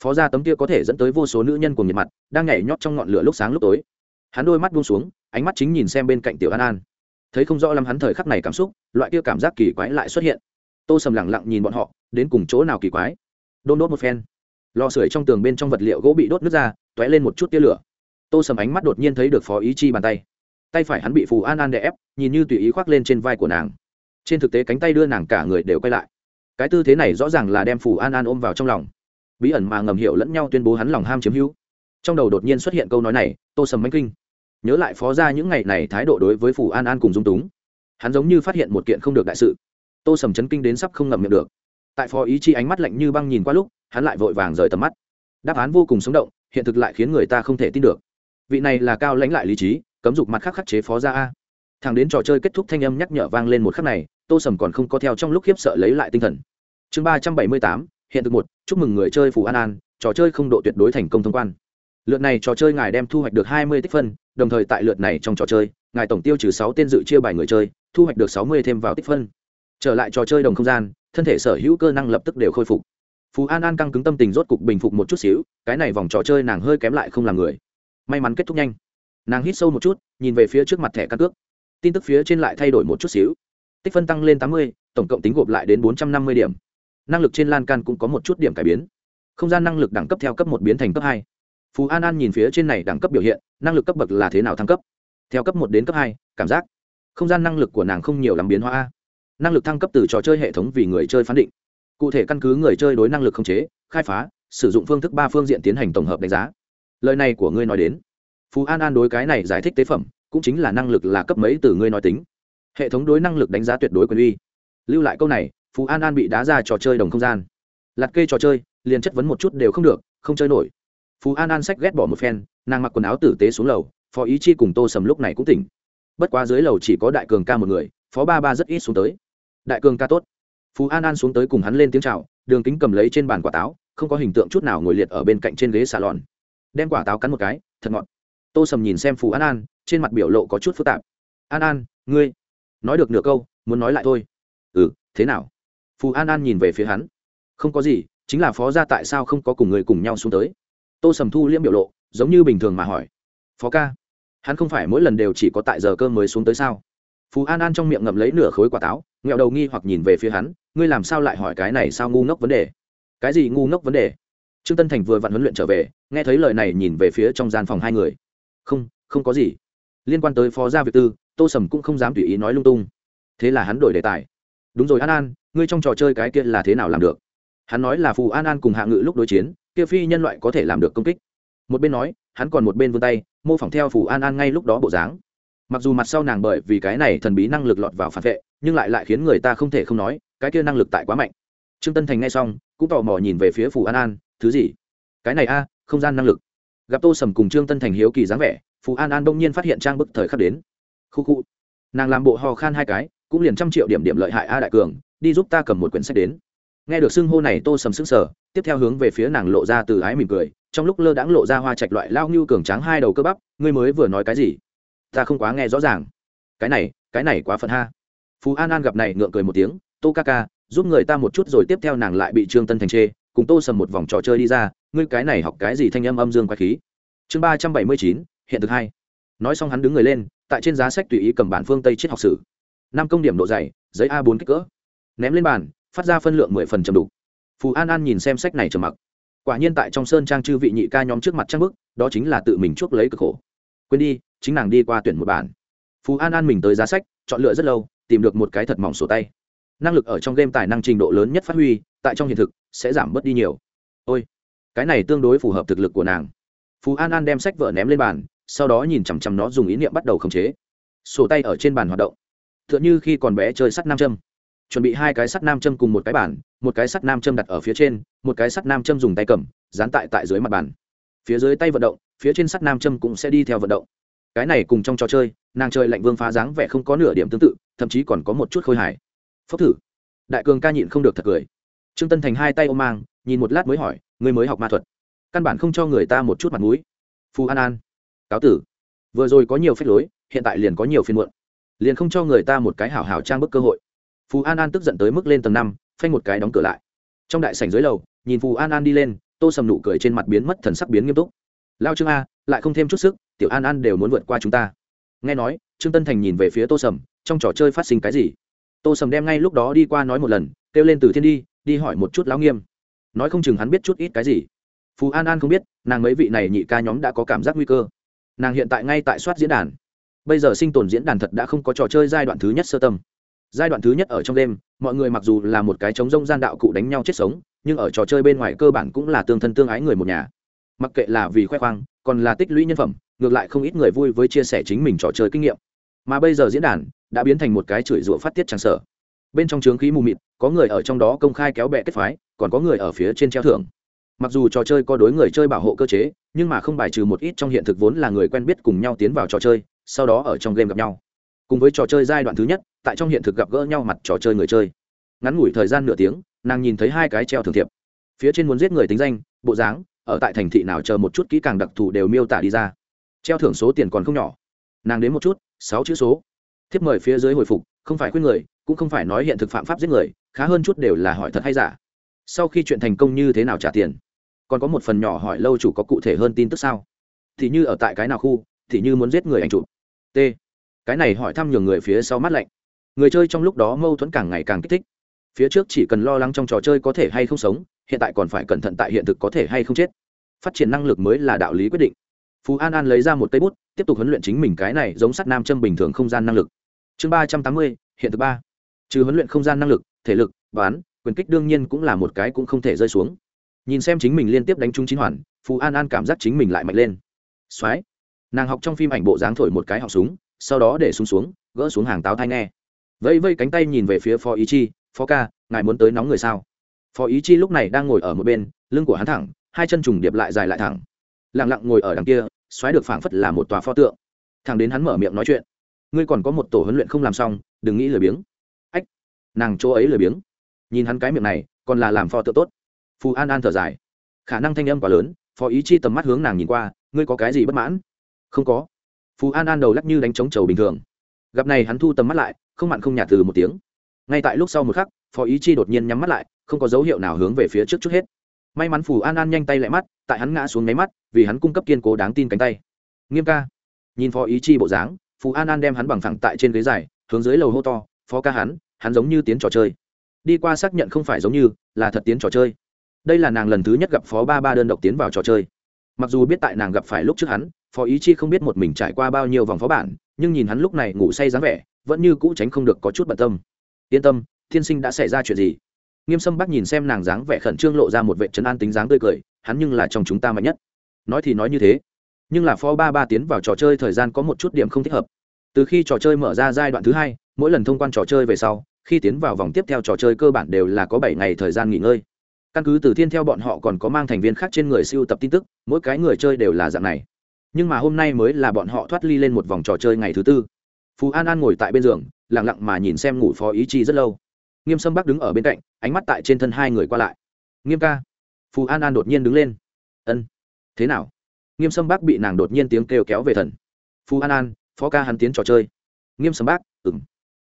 phó gia tấm kia có thể dẫn tới vô số nữ nhân cùng nhiệt mặt, đang nhảy nhót trong ngọn lửa lúc sáng lúc tối. Hắn đôi mắt buông xuống, ánh mắt chính nhìn xem bên cạnh tiểu an an. Thấy không rõ lắm hắn thời khắc này cảm xúc, loại kia cảm giác kỳ quái lại xuất hiện. Tô sầm lẳng lặng nhìn bọn họ, đến cùng chỗ nào kỳ quái. Đôn đốt một phen. Lò sưởi trong tường bên trong vật liệu gỗ bị đốt nước ra t ó é lên một chút tia lửa. Tô sầm ánh mắt đột nhiên thấy được phó ý chi bàn tay. Tay phải hắn bị phù an an đè ép, nhìn như tùy ý khoác lên trên vai của nàng. Trên thực tế cánh tay đưa nàng cả người đều quay lại. Cái tư thế này rõ ràng là đem phù an an ôm vào trong lòng bí ẩn mà ngầm hiểu lẫn nhau tuyên bố hắn lòng ham chiếm hữu. Trong đầu đột nhiên xuất hiện câu nói này, tô sầm mánh kinh. Nhớ lại phó ra những ngày này thái độ đối với phủ an an cùng dung túng. Hắn giống như phát hiện một kiện không được đại sự. Tô sầm chấn kinh đến sắp không ngậm miệng được. Tại phó ý chi ánh mắt lạnh như băng nhìn qua lúc, hắn lại vội vàng rời tầm mắt. Đáp án vô cùng sống động, hiện thực lại khiến người ta không thể tin được. Vị này là cao lãnh lại lý trí, cấm dục mặt khác khắc chế phó ra a. Thằng đến trò chơi kết thúc thanh âm nhắc nhở vang lên một khắc này, tô sầm còn không có theo trong lúc khiếp sợ lấy lại tinh thần. Chương ba trăm bảy mươi tám hiện thực một, chúc mừng người chơi phù an an, trò chơi không độ tuyệt đối thành công thông quan. Lượt này trò chơi ngài đem thu hoạch được hai mươi tích phân, đồng thời tại lượt này trong trò chơi, ngài tổng tiêu trừ sáu tên dự chia bài người chơi, thu hoạch được sáu mươi thêm vào tích phân. Trở lại trò chơi đồng không gian, thân thể sở hữu cơ năng lập tức đều khôi phục. Phú an an căng cứng tâm tình rốt cục bình phục một chút xíu, cái này vòng trò chơi nàng hơi kém lại không làm người. May mắn kết thúc nhanh. Nàng hít sâu một chút, nhìn về phía trước mặt thẻ căn cước. Tin tức phía trên lại thay đổi một chút xíu. Tích phân tăng lên tám mươi, tổng cộng tính gộp lại đến bốn trăm năm mươi điểm năng lực trên lan can cũng có một chút điểm cải biến. Không gian năng lực đẳng cấp theo cấp một biến thành cấp hai. Phú an an nhìn phía trên này đẳng cấp biểu hiện, năng lực cấp bậc là thế nào thăng cấp? Theo cấp một đến cấp hai, cảm giác không gian năng lực của nàng không nhiều lắm biến hóa năng lực thăng cấp từ trò chơi hệ thống vì người chơi phán định. Cụ thể căn cứ người chơi đối năng lực khống chế, khai phá, sử dụng phương thức ba phương diện tiến hành tổng hợp đánh giá. Lời này của ngươi nói đến. Phú an an đối cái này giải thích tế phẩm, cũng chính là năng lực là cấp mấy từ ngươi nói tính. Hệ thống đối năng lực đánh giá tuyệt đối quyền uy. Lưu lại câu này phú an an bị đá ra trò chơi đồng không gian lặt kê trò chơi liền chất vấn một chút đều không được không chơi nổi phú an an sách ghét bỏ một phen nàng mặc quần áo tử tế xuống lầu phó ý chi cùng tô sầm lúc này cũng tỉnh bất quá dưới lầu chỉ có đại cường ca một người phó ba ba rất ít xuống tới đại cường ca tốt phú an an xuống tới cùng hắn lên tiếng c h à o đường kính cầm lấy trên bàn quả táo không có hình tượng chút nào ngồi liệt ở bên cạnh trên ghế salon đem quả táo cắn một cái thật ngọt tô sầm nhìn xem phú an an trên mặt biểu lộ có chút phức tạp an an ngươi nói được nửa câu muốn nói lại thôi ừ thế nào phú an an nhìn về phía hắn. Không có gì, chính là phó gia tại sao không có cùng người cùng nhau xuống tới? Tô sầm thu liễm biểu lộ, giống như bình thường mà hỏi. Phó ca, hắn không phải mỗi lần đều chỉ có tại giờ cơm mới xuống tới sao? Phú an an trong miệng ngậm lấy nửa khối quả táo, nghẹo đầu nghi hoặc nhìn về phía hắn, ngươi làm sao lại hỏi cái này sao ngu ngốc vấn đề? Cái gì ngu ngốc vấn đề? Trương tân thành vừa vặn huấn luyện trở về, nghe thấy lời này nhìn về phía trong gian phòng hai người. Không không có gì. Liên quan tới phó gia việt tư, tô sầm cũng không dám tùy ý nói lung tung. Thế là hắn đổi đề tài. Đúng rồi an an ngươi trong trò chơi cái kia là thế nào làm được? Hắn nói là phù an an cùng hạ ngự lúc đối chiến, kia phi nhân loại có thể làm được công kích. Một bên nói, hắn còn một bên vươn tay, mô phỏng theo phù an an ngay lúc đó bộ dáng. Mặc dù mặt sau nàng bởi vì cái này thần bí năng lực lọt vào phản vệ, nhưng lại lại khiến người ta không thể không nói, cái kia năng lực tại quá mạnh. Trương tân thành nghe xong, cũng tò mò nhìn về phía phù an an, thứ gì? Cái này a, không gian năng lực. Gặp tô sầm cùng trương tân thành hiếu kỳ dáng vẻ, phù an an đông nhiên phát hiện trang bức thời khắc đến. Khu khu. Nàng làm bộ hò khan hai cái, cũng liền trăm triệu điểm điểm lợi hại a đại cường đi giúp ta cầm một quyển sách đến. Nghe được xưng hô này, tô sầm sững sờ, tiếp theo hướng về phía nàng lộ ra từ ái mỉm cười, trong lúc lơ đãng lộ ra hoa trạch loại lao như cường tráng hai đầu cơ bắp, ngươi mới vừa nói cái gì? Ta không quá nghe rõ ràng. Cái này cái này quá phận ha. Phú an an gặp này ngượng cười một tiếng, tô ca ca, giúp người ta một chút rồi tiếp theo nàng lại bị trương tân thành chê, cùng tô sầm một vòng trò chơi đi ra, ngươi cái này học cái gì thanh âm âm dương quái khí? Chương ba trăm bảy mươi chín, hiện thực hai. Nói xong hắn đứng người lên, tại trên giá sách tùy ý cầm bản phương tây triết học sử. Năm công điểm độ dày, giấy a bốn kích cỡ ném lên bàn, phát ra phân lượng mười phần trầm đủ phù an an nhìn xem sách này trầm mặc. Quả nhiên tại trong sơn trang chư vị nhị ca nhóm trước mặt trang bức, đó chính là tự mình chuốc lấy cực khổ. Quên đi, chính nàng đi qua tuyển một bản. Phù an an mình tới giá sách, chọn lựa rất lâu, tìm được một cái thật mỏng sổ tay. Năng lực ở trong game tài năng trình độ lớn nhất phát huy, tại trong hiện thực, sẽ giảm bớt đi nhiều. Ôi, cái này tương đối phù hợp thực lực của nàng. Phú an an đem sách vợ ném lên bàn, sau đó nhìn chằm chằm nó dùng ý niệm bắt đầu khống chế. Sổ tay ở trên bàn hoạt động. T h ư ợ n h ư khi còn bé chơi sắt nam châm chuẩn bị hai cái sắt nam châm cùng một cái bàn, một cái sắt nam châm đặt ở phía trên, một cái sắt nam châm dùng tay cầm, dán tại tại dưới mặt bàn. Phía dưới tay vận động, phía trên sắt nam châm cũng sẽ đi theo vận động. Cái này cùng trong trò chơi, nàng chơi lạnh vương phá dáng vẻ không có nửa điểm tương tự, thậm chí còn có một chút khôi hài. Phốc thử. Đại cường ca nhịn không được thật cười. Trương tân thành hai tay ôm mang, nhìn một lát mới hỏi người mới học ma thuật? Căn bản không cho người ta một chút mặt mũi. Phù an an. Cáo tử. Vừa rồi có nhiều phép lối, hiện tại liền có nhiều phiên muộn. Liền không cho người ta một cái hảo hảo trang bức cơ hội phù an an tức giận tới mức lên tầng năm, phanh một cái đóng cửa lại. Trong đại sảnh dưới lầu, nhìn phù an an đi lên, tô sầm nụ cười trên mặt biến mất thần sắc biến nghiêm túc. Lao trương a, lại không thêm chút sức, tiểu an an đều muốn vượt qua chúng ta. Nghe nói, trương tân thành nhìn về phía tô sầm, trong trò chơi phát sinh cái gì? Tô sầm đem ngay lúc đó đi qua nói một lần, kêu lên từ thiên đi đi hỏi một chút lão nghiêm. Nói không chừng hắn biết chút ít cái gì. Phù an an không biết, nàng mấy vị này nhị ca nhóm đã có cảm giác nguy cơ. Nàng hiện tại ngay tại soát diễn đàn. Bây giờ sinh tồn diễn đàn thật đã không có trò chơi giai đoạn thứ nhất sơ tâm giai đoạn thứ nhất ở trong đêm, mọi người mặc dù là một cái chống rông gian đạo cụ đánh nhau chết sống, nhưng ở trò chơi bên ngoài cơ bản cũng là tương thân tương ái người một nhà. Mặc kệ là vì khoe khoang, còn là tích lũy nhân phẩm, ngược lại không ít người vui với chia sẻ chính mình trò chơi kinh nghiệm. Mà bây giờ diễn đàn đã biến thành một cái chửi rủa phát tiết tràn sở. Bên trong trướng khí mù mịt, có người ở trong đó công khai kéo bè kết phái, còn có người ở phía trên treo thưởng. Mặc dù trò chơi có đối người chơi bảo hộ cơ chế, nhưng mà không bài trừ một ít trong hiện thực vốn là người quen biết cùng nhau tiến vào trò chơi, sau đó ở trong game gặp nhau cùng với trò chơi giai đoạn thứ nhất, tại trong hiện thực gặp gỡ nhau mặt trò chơi người chơi. Ngắn ngủi thời gian nửa tiếng, nàng nhìn thấy hai cái treo thường thiệp. Phía trên muốn giết người tính danh, bộ dáng, ở tại thành thị nào chờ một chút kỹ càng đặc thù đều miêu tả đi ra. Treo thưởng số tiền còn không nhỏ. Nàng đến một chút, sáu chữ số. Thiếp mời phía dưới hồi phục, không phải khuyên người, cũng không phải nói hiện thực phạm pháp giết người, khá hơn chút đều là hỏi thật hay giả. Sau khi chuyện thành công như thế nào trả tiền? Còn có một phần nhỏ hỏi lâu chủ có cụ thể hơn tin tức sao? Thì như ở tại cái nào khu, thì như muốn giết người ảnh chụp. T cái này hỏi thăm nhiều người phía sau mắt lạnh. Người chơi trong lúc đó mâu thuẫn càng ngày càng kích thích. Phía trước chỉ cần lo lắng trong trò chơi có thể hay không sống, hiện tại còn phải cẩn thận tại hiện thực có thể hay không chết. Phát triển năng lực mới là đạo lý quyết định. Phú an an lấy ra một tay bút, tiếp tục huấn luyện chính mình cái này giống sắt nam châm bình thường không gian năng lực. Chương ba trăm tám mươi, hiện thực ba. Trừ huấn luyện không gian năng lực, thể lực, bán, quyền kích đương nhiên cũng là một cái cũng không thể rơi xuống. Nhìn xem chính mình liên tiếp đánh trúng chín hoàn, phú an an cảm giác chính mình lại mạnh lên. X nàng học trong phim ảnh bộ dáng thổi một cái học súng sau đó để xuống xuống, gỡ xuống hàng táo thai nghe. Vẫy vây cánh tay nhìn về phía phó ý chi, phó ca, ngài muốn tới nóng người sao? Phó ý chi lúc này đang ngồi ở một bên, lưng của hắn thẳng, hai chân trùng điệp lại dài lại thẳng. Lẳng lặng ngồi ở đằng kia, xoáy được phảng phất là một tòa pho tượng. Thằng đến hắn mở miệng nói chuyện, ngươi còn có một tổ huấn luyện không làm xong, đừng nghĩ lười biếng. Ách, nàng chỗ ấy lười biếng. Nhìn hắn cái miệng này, còn là làm pho tượng tốt. Phù an an thở dài. Khả năng thanh âm quá lớn, phó ý chi tầm mắt hướng nàng nhìn qua, ngươi có cái gì bất mãn? Không có phù an an đầu lắc như đánh trống trầu bình thường. Gặp này hắn thu tầm mắt lại, không mặn không nhạt từ một tiếng. Ngay tại lúc sau một khắc, phó ý chi đột nhiên nhắm mắt lại, không có dấu hiệu nào hướng về phía trước chút hết. May mắn phù an an nhanh tay lại mắt, tại hắn ngã xuống nháy mắt, vì hắn cung cấp kiên cố đáng tin cánh tay. Nghiêm ca. Nhìn phó ý chi bộ dáng, phù an an đem hắn bằng thẳng tại trên ghế dài, hướng dưới lầu hô to, phó ca hắn hắn giống như tiến trò chơi. Đi qua xác nhận không phải giống như, là thật tiến trò chơi. Đây là nàng lần thứ nhất gặp phó ba ba đơn độc tiến vào trò chơi. Mặc dù biết tại nàng gặp phải lúc trước hắn phó ý chi không biết một mình trải qua bao nhiêu vòng phó bản, nhưng nhìn hắn lúc này ngủ say dáng vẻ, vẫn như cũ tránh không được có chút bận tâm. Yên tâm, thiên sinh đã xảy ra chuyện gì? Nghiêm sâm bác nhìn xem nàng dáng vẻ khẩn trương lộ ra một vệ trấn an tính dáng tươi cười, hắn nhưng là trong chúng ta mạnh nhất. Nói thì nói như thế, nhưng là phó ba ba tiến vào trò chơi thời gian có một chút điểm không thích hợp. Từ khi trò chơi mở ra giai đoạn thứ hai, mỗi lần thông quan trò chơi về sau, khi tiến vào vòng tiếp theo trò chơi cơ bản đều là có bảy ngày thời gian nghỉ ngơi. Căn cứ từ thiên theo bọn họ còn có mang thành viên khác trên người siêu tập tin tức, mỗi cái người chơi đều là dạng này nhưng mà hôm nay mới là bọn họ thoát ly lên một vòng trò chơi ngày thứ tư. Phú an an ngồi tại bên giường lẳng lặng mà nhìn xem ngủ phó ý chi rất lâu. Nghiêm sâm bắc đứng ở bên cạnh, ánh mắt tại trên thân hai người qua lại. Nghiêm ca. Phù an an đột nhiên đứng lên. Ân, thế nào? Nghiêm sâm bắc bị nàng đột nhiên tiếng kêu kéo về thần. Phù an an, phó ca hắn tiến trò chơi. Nghiêm sâm bác ừng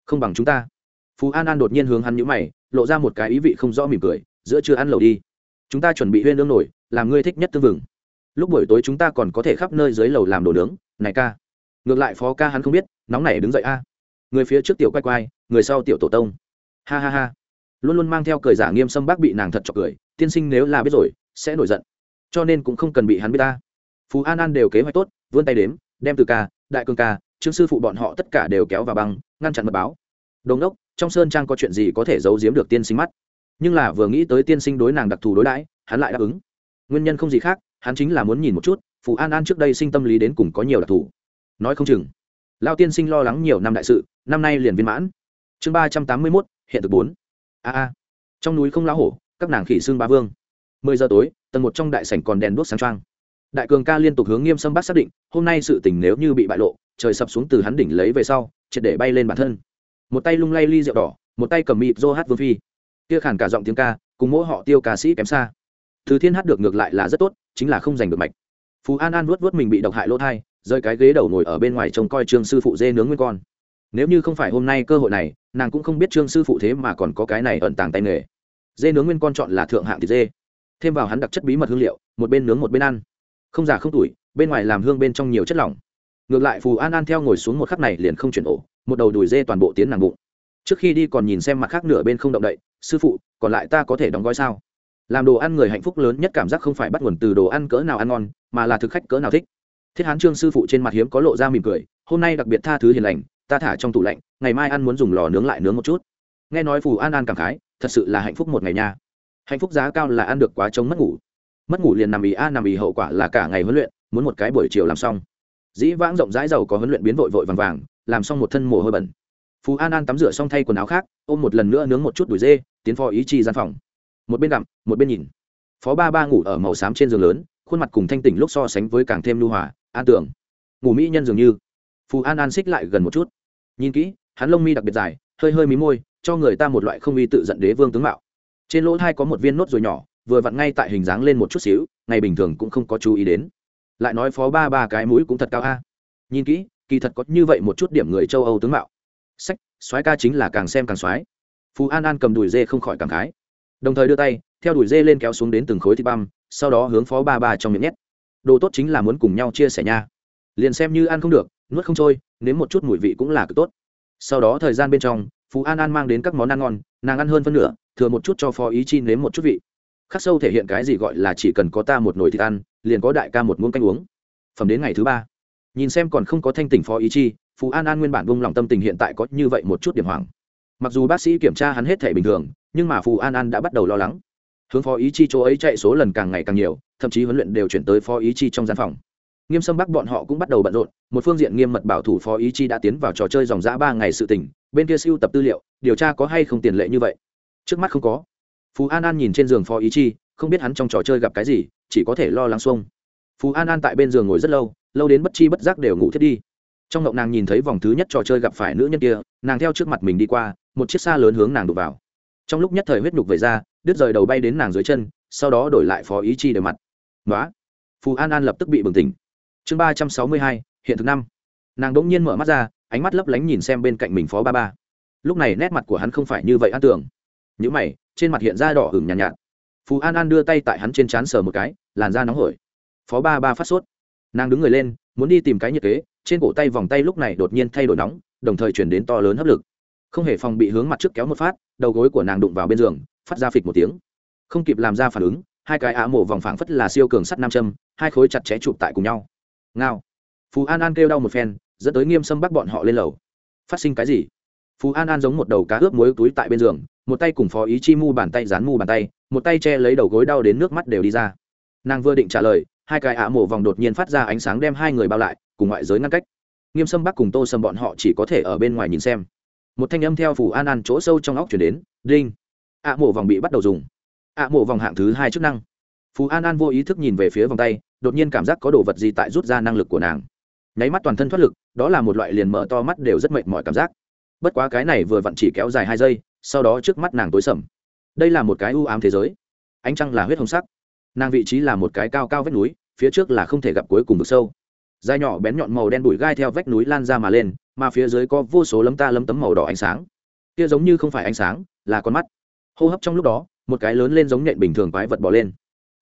không bằng chúng ta. Phù an an đột nhiên hướng hắn nhũ mày, lộ ra một cái ý vị không rõ mỉm cười, giữa chưa ăn lẩu đi. Chúng ta chuẩn bị huyên lương nổi, làm ngươi thích nhất tương vừng lúc buổi tối chúng ta còn có thể khắp nơi dưới lầu làm đồ nướng. Này ca. Ngược lại phó ca hắn không biết, nóng này đứng dậy a. Người phía trước tiểu quay quay, người sau tiểu tổ tông. Ha ha ha. Luôn luôn mang theo cười giả nghiêm sâm bác bị nàng thật chọc cười, tiên sinh nếu là biết rồi, sẽ nổi giận. Cho nên cũng không cần bị hắn biết ta phú an an đều kế hoạch tốt, vươn tay đếm, đem từ ca, đại cương ca, trương sư phụ bọn họ tất cả đều kéo vào băng, ngăn chặn mật báo. Đồn đốc trong sơn trang có chuyện gì có thể giấu giếm được tiên sinh mắt? Nhưng là vừa nghĩ tới tiên sinh đối nàng đặc thù đối đãi, hắn lại đáp ứng nguyên nhân không gì khác, hắn chính là muốn nhìn một chút, phù an an trước đây sinh tâm lý đến cùng có nhiều đặc thù. Nói không chừng, lao tiên sinh lo lắng nhiều năm đại sự, năm nay liền viên mãn. Chương ba trăm tám mươi mốt, hiện thực bốn. A a. Trong núi không lão hổ, các nàng khỉ xương ba vương. Mười giờ tối, tầng một trong đại sảnh còn đèn đuốc sáng trăng đại cường ca liên tục hướng nghiêm sâm bắc xác định, hôm nay sự tình nếu như bị bại lộ, trời sập xuống từ hắn đỉnh lấy về sau, triệt để bay lên bản thân. Một tay lung lay ly rượu đỏ, một tay cầm mịp dô hát vương phi. Kia khản cả giọng tiếng ca, cùng mỗi họ tiêu ca sĩ kém xa thứ thiên hát được ngược lại là rất tốt, chính là không giành được mạch. Phú an an vuốt vuốt mình bị độc hại lỗ thai rơi cái ghế đầu ngồi ở bên ngoài trông coi trương sư phụ dê nướng nguyên con. Nếu như không phải hôm nay cơ hội này, nàng cũng không biết trương sư phụ thế mà còn có cái này ẩn tàng tay nghề. Dê nướng nguyên con chọn là thượng hạng thịt dê. Thêm vào hắn đặc chất bí mật hương liệu, một bên nướng một bên ăn. Không già không tuổi, bên ngoài làm hương bên trong nhiều chất lỏng. Ngược lại phù an an theo ngồi xuống một khắc này liền không chuyển ổ, một đầu đùi dê toàn bộ tiến nàng bụng. Trước khi đi còn nhìn xem mặt khác nửa bên không động đậy, sư phụ, còn lại ta có thể đóng gói sao? Làm đồ ăn người hạnh phúc lớn nhất cảm giác không phải bắt nguồn từ đồ ăn cỡ nào ăn ngon, mà là thực khách cỡ nào thích. Thiết hán trương sư phụ trên mặt hiếm có lộ ra mỉm cười, hôm nay đặc biệt tha thứ hiền lành, ta thả trong tủ lạnh, ngày mai ăn muốn dùng lò nướng lại nướng một chút. Nghe nói phù an an cảm khái, thật sự là hạnh phúc một ngày nha. Hạnh phúc giá cao là ăn được quá trống mất ngủ. Mất ngủ liền nằm ý a, nằm ý hậu quả là cả ngày huấn luyện, muốn một cái buổi chiều làm xong. Dĩ vãng rộng rãi giàu có huấn luyện biến vội vội vàng vàng, làm xong một thân mồ hôi bẩn. Phú an an tắm rửa xong thay quần áo khác, ôm một lần nữa nướng một chút đùi dê, tiến phó ý chi gian phòng một bên gặm một bên nhìn. Phó ba ba ngủ ở màu xám trên giường lớn, khuôn mặt cùng thanh tỉnh lúc so sánh với càng thêm lưu hòa, an tưởng ngủ mỹ nhân dường như. Phù an an xích lại gần một chút. Nhìn kỹ, hắn lông mi đặc biệt dài, hơi hơi mí môi, cho người ta một loại không uy tự giận đế vương tướng mạo. Trên lỗ thai có một viên nốt ruồi nhỏ, vừa vặn ngay tại hình dáng lên một chút xíu, ngày bình thường cũng không có chú ý đến. Lại nói phó ba ba cái mũi cũng thật cao a. Nhìn kỹ, kỳ thật có như vậy một chút điểm người châu âu tướng mạo. Sách, soái ca chính là càng xem càng soái. Phú an an cầm đùi dê không khỏi cảm khái đồng thời đưa tay, theo đuổi dê lên kéo xuống đến từng khối thịt băm, sau đó hướng phó ba ba trong miệng nhét. Đồ tốt chính là muốn cùng nhau chia sẻ nha. Liền xem như ăn không được, nuốt không trôi, nếm một chút mùi vị cũng là cực tốt. Sau đó thời gian bên trong, phú an an mang đến các món ăn ngon, nàng ăn hơn phân nửa, thừa một chút cho phó ý chi nếm một chút vị. Khắc sâu thể hiện cái gì gọi là chỉ cần có ta một nồi thịt ăn, liền có đại ca một muỗng canh uống. Phẩm đến ngày thứ ba. Nhìn xem còn không có thanh tỉnh phó ý chi, phú an an nguyên bản vung lòng tâm tình hiện tại có như vậy một chút điểm hoảng mặc dù bác sĩ kiểm tra hắn hết thể bình thường, nhưng mà phù an an đã bắt đầu lo lắng. Hướng phó ý chi chỗ ấy chạy số lần càng ngày càng nhiều, thậm chí huấn luyện đều chuyển tới phó ý chi trong gian phòng. Nghiêm sâm bắc bọn họ cũng bắt đầu bận rộn, một phương diện nghiêm mật bảo thủ phó ý chi đã tiến vào trò chơi dòng giã ba ngày sự tỉnh bên kia siêu tập tư liệu, điều tra có hay không tiền lệ như vậy. Trước mắt không có. Phú an an nhìn trên giường phó ý chi, không biết hắn trong trò chơi gặp cái gì, chỉ có thể lo lắng xuông. Phú an an tại bên giường ngồi rất lâu lâu đến bất chi bất giác đều ngủ thiết đi. Trong ngộng nàng nhìn thấy vòng thứ nhất trò chơi gặp phải nữ nhân kia, nàng theo trước mặt mình đi qua một chiếc xa lớn hướng nàng đục vào. Trong lúc nhất thời huyết nhục về ra đứt rời đầu bay đến nàng dưới chân sau đó đổi lại phó ý chi để mặt. Nói phù an an lập tức bị bừng tỉnh. Chương ba trăm sáu mươi hai hiện thực năm. Nàng đ ỗ n g nhiên mở mắt ra ánh mắt lấp lánh nhìn xem bên cạnh mình phó ba ba. Lúc này nét mặt của hắn không phải như vậy an tưởng. N mày trên mặt hiện ra đỏ hửng nhàn nhạt, nhạt. Phù an an đưa tay tại hắn trên trán sờ một cái làn da nóng hổi. Phó ba ba phát sốt. Nàng đứng người lên muốn đi tìm cái nhiệt kế trên cổ tay vòng tay lúc này đột nhiên thay đổi nóng đồng thời chuyển đến to lớn hấp lực không hề phòng bị hướng mặt trước kéo một phát, đầu gối của nàng đụng vào bên giường, phát ra phịch một tiếng. Không kịp làm ra phản ứng, hai cái á mổ vòng phảng phất là siêu cường sắt nam châm, hai khối chặt chẽ chụp tại cùng nhau. Ngao. Phú an an kêu đau một phen, dẫn tới nghiêm sâm bắt bọn họ lên lầu. Phát sinh cái gì? Phú an an giống một đầu cá ướp muối túi tại bên giường, một tay cùng phó ý chi mu bàn tay dán mu bàn tay, một tay che lấy đầu gối đau đến nước mắt đều đi ra. Nàng vừa định trả lời, hai cái ả mổ vòng đột nhiên phát ra ánh sáng đem hai người bao lại, cùng ngoại giới ngăn cách. Nghiêm sâm bắc cùng tô sâm bọn họ chỉ có thể ở bên ngoài nhìn xem một thanh âm theo phủ an an chỗ sâu trong óc chuyển đến, đinh. Ạ mổ vòng bị bắt đầu dùng. Ạ mổ vòng hạng thứ hai chức năng. Phú an an vô ý thức nhìn về phía vòng tay, đột nhiên cảm giác có đồ vật gì tại rút ra năng lực của nàng. Nháy mắt toàn thân thoát lực, đó là một loại liền mở to mắt đều rất mệt mỏi cảm giác. Bất quá cái này vừa vặn chỉ kéo dài hai giây, sau đó trước mắt nàng tối sầm. Đây là một cái ưu ám thế giới. Ánh trăng là huyết hồng sắc. Nàng vị trí là một cái cao cao vách núi, phía trước là không thể gặp cuối cùng vực sâu. Dai nhỏ bén nhọn màu đen bụi gai theo vách núi lan ra mà lên mà phía dưới có vô số lấm ta lấm tấm màu đỏ ánh sáng. Kia giống như không phải ánh sáng là con mắt. Hô hấp trong lúc đó một cái lớn lên giống nhện bình thường quái vật bỏ lên.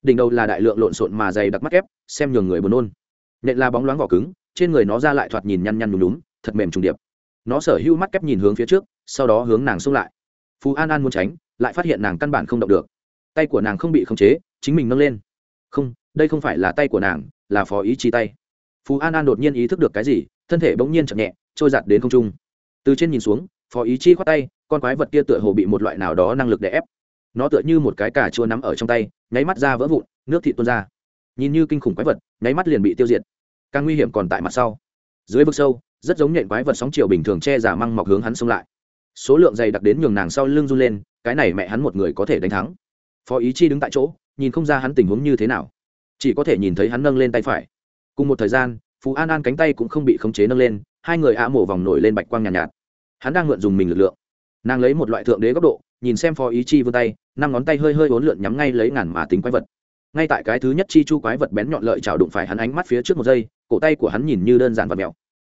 Đỉnh đầu là đại lượng lộn xộn mà dày đặc mắt ép xem nhường người buồn nôn. Nhện là bóng loáng vỏ cứng trên người nó ra lại thoạt nhìn nhăn nhăn nhúm đúng, thật mềm trùng điệp. Nó sở hữu mắt kép nhìn hướng phía trước sau đó hướng nàng xông lại. Phú an an muốn tránh lại phát hiện nàng căn bản không động được. Tay của nàng không bị khống chế chính mình nâng lên. Không đây không phải là tay của nàng là phó ý chi tay. Phú an an đột nhiên ý thức được cái gì thân thể bỗng nhiên chậm nhẹ trôi giặt đến không trung. Từ trên nhìn xuống, phó ý chi khoát tay, con quái vật kia tựa hồ bị một loại nào đó năng lực đè ép. Nó tựa như một cái cà chua nắm ở trong tay, nháy mắt ra vỡ vụn, nước thịt tuôn ra. Nhìn như kinh khủng quái vật, nháy mắt liền bị tiêu diệt. Càng nguy hiểm còn tại mặt sau. Dưới vực sâu, rất giống nhện quái vật sóng chiều bình thường che giả măng mọc hướng hắn xông lại. Số lượng dày đặc đến nhường nàng sau lưng run lên, cái này mẹ hắn một người có thể đánh thắng. Phó ý chi đứng tại chỗ, nhìn không ra hắn tình huống như thế nào. Chỉ có thể nhìn thấy hắn nâng lên tay phải. Cùng một thời gian phú an an cánh tay cũng không bị khống chế nâng lên hai người ạ mổ vòng nổi lên bạch quang nhàn nhạt, nhạt. Hắn đang mượn dùng mình lực lượng. Nàng lấy một loại thượng đế góc độ nhìn xem phó ý chi vươn tay năm ngón tay hơi hơi uốn lượn nhắm ngay lấy ngàn mà tính quái vật. Ngay tại cái thứ nhất chi chu quái vật bén nhọn lợi chảo đụng phải hắn ánh mắt phía trước một giây cổ tay của hắn nhìn như đơn giản và mèo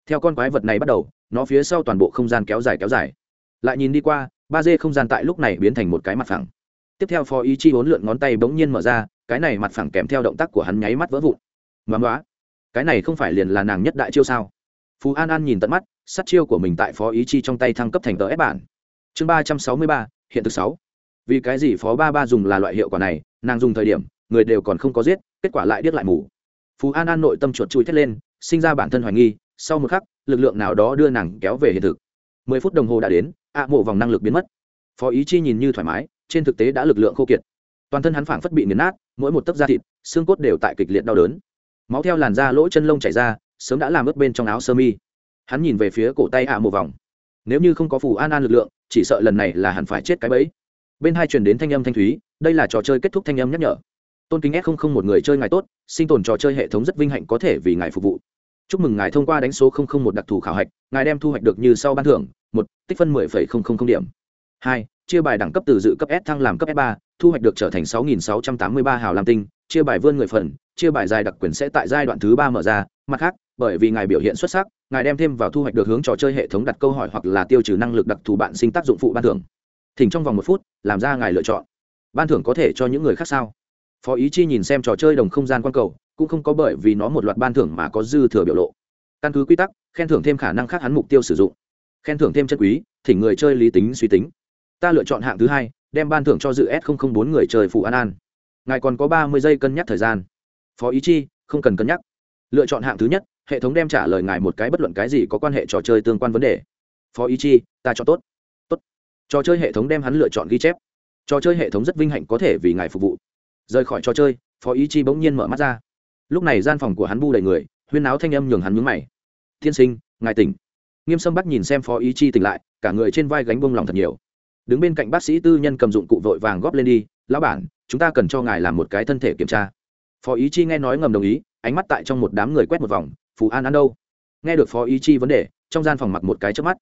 theo con quái vật này bắt đầu nó phía sau toàn bộ không gian kéo dài kéo dài. Lại nhìn đi qua ba d không gian tại lúc này biến thành một cái mặt phẳng. Tiếp theo phó ý chi uốn lượn ngón tay bỗng nhiên mở ra cái này mặt phẳng kèm theo động tác của hắn nháy mắt vỡ vụn. Ngoan đoá cái này không phải liền là nàng nhất đại chiêu sao? Phú an an nhìn tận mắt, sát chiêu của mình tại phó ý chi trong tay thăng cấp thành tờ ép bản. Chương ba trăm sáu mươi ba, hiện thực sáu. Vì cái gì phó ba ba dùng là loại hiệu quả này, nàng dùng thời điểm, người đều còn không có giết, kết quả lại điếc lại mù. Phú an an nội tâm chuột chui thét lên, sinh ra bản thân hoài nghi, sau một khắc, lực lượng nào đó đưa nàng kéo về hiện thực. Mười phút đồng hồ đã đến, ạ mộ vòng năng lực biến mất. Phó ý chi nhìn như thoải mái, trên thực tế đã lực lượng khô kiệt. Toàn thân hắn phảng phất bị nghiền nát, mỗi một tấc da thịt, xương cốt đều tại kịch liệt đau đớn. Máu theo làn da lỗ chân lông chảy ra sớm đã làm ướt bên trong áo sơ mi. Hắn nhìn về phía cổ tay ạ một vòng. Nếu như không có phù an an lực lượng, chỉ sợ lần này là hẳn phải chết cái bẫy. Bên hai truyền đến thanh âm thanh thúy, đây là trò chơi kết thúc thanh âm nhắc nhở. Tôn kính s không không một người chơi ngài tốt, sinh tồn trò chơi hệ thống rất vinh hạnh có thể vì ngài phục vụ. Chúc mừng ngài thông qua đánh số không không một đặc thù khảo hạch, ngài đem thu hoạch được như sau ban thưởng, một, tích phân mười phẩy không không không điểm. Hai, chia bài đẳng cấp từ dự cấp s thăng làm cấp s ba, thu hoạch được trở thành sáu nghìn sáu trăm tám mươi ba hào lam tinh, chia bài vươn người phần, chia bài dài đặc quyền sẽ tại giai đoạn thứ ba mở ra, mặt khác bởi vì ngài biểu hiện xuất sắc, ngài đem thêm vào thu hoạch được hướng trò chơi hệ thống đặt câu hỏi hoặc là tiêu trừ năng lực đặc thù bạn sinh tác dụng phụ ban thưởng. Thỉnh trong vòng một phút, làm ra ngài lựa chọn. Ban thưởng có thể cho những người khác sao? Phó ý chi nhìn xem trò chơi đồng không gian quan cầu, cũng không có bởi vì nó một loạt ban thưởng mà có dư thừa biểu lộ. Căn cứ quy tắc, khen thưởng thêm khả năng khác hắn mục tiêu sử dụng. Khen thưởng thêm chân quý, thỉnh người chơi lý tính suy tính. Ta lựa chọn hạng thứ hai, đem ban thưởng cho dự s bốn người chơi phụ an an. Ngài còn có ba mươi giây cân nhắc thời gian. Phó ý chi, không cần cân nhắc. Lựa chọn hạng thứ nhất hệ thống đem trả lời ngài một cái bất luận cái gì có quan hệ trò chơi tương quan vấn đề. Phó ý chi, ta cho tốt. Tốt. Trò chơi hệ thống đem hắn lựa chọn ghi chép. Trò chơi hệ thống rất vinh hạnh có thể vì ngài phục vụ. Rời khỏi trò chơi, phó ý chi bỗng nhiên mở mắt ra. Lúc này gian phòng của hắn bu đầy người, huyên áo thanh âm nhường hắn mướn mày. Tiên sinh, ngài tỉnh. Nghiêm sâm bắt nhìn xem phó ý chi tỉnh lại, cả người trên vai gánh bông lòng thật nhiều. Đứng bên cạnh bác sĩ tư nhân cầm dụng cụ vội vàng góp lên đi, lão bản, chúng ta cần cho ngài làm một cái thân thể kiểm tra. Phó ý chi nghe nói ngầm đồng ý, ánh mắt tại trong một đám người quét một vòng phù an ăn đâu? Nghe được phó ý chi vấn đề, trong gian phòng mặc một cái trước mắt.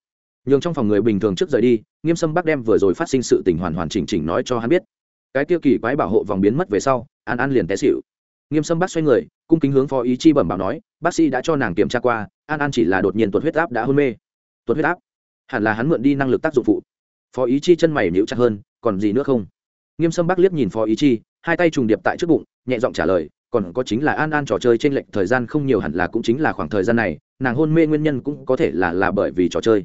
Nhường trong phòng người bình thường trước rời đi, nghiêm sâm bắc đem vừa rồi phát sinh sự tình hoàn hoàn chỉnh chỉnh nói cho hắn biết. Cái tiêu kỳ quái bảo hộ vòng biến mất về sau, an an liền té xịu nghiêm sâm bắc xoay người, cung kính hướng phó ý chi bẩm bảo nói, bác sĩ đã cho nàng kiểm tra qua, an an chỉ là đột nhiên tuột huyết áp đã hôn mê. Tuột huyết áp? Hẳn là hắn mượn đi năng lực tác dụng phụ. Phó ý chi chân mày nhịu chặt hơn, còn gì nữa không? Nghiêm sâm bắc liếc nhìn phó ý chi, hai tay trùng điệp tại trước bụng, nhẹ giọng trả lời còn có chính là an an trò chơi trên lệnh thời gian không nhiều hẳn là cũng chính là khoảng thời gian này, nàng hôn mê nguyên nhân cũng có thể là là bởi vì trò chơi.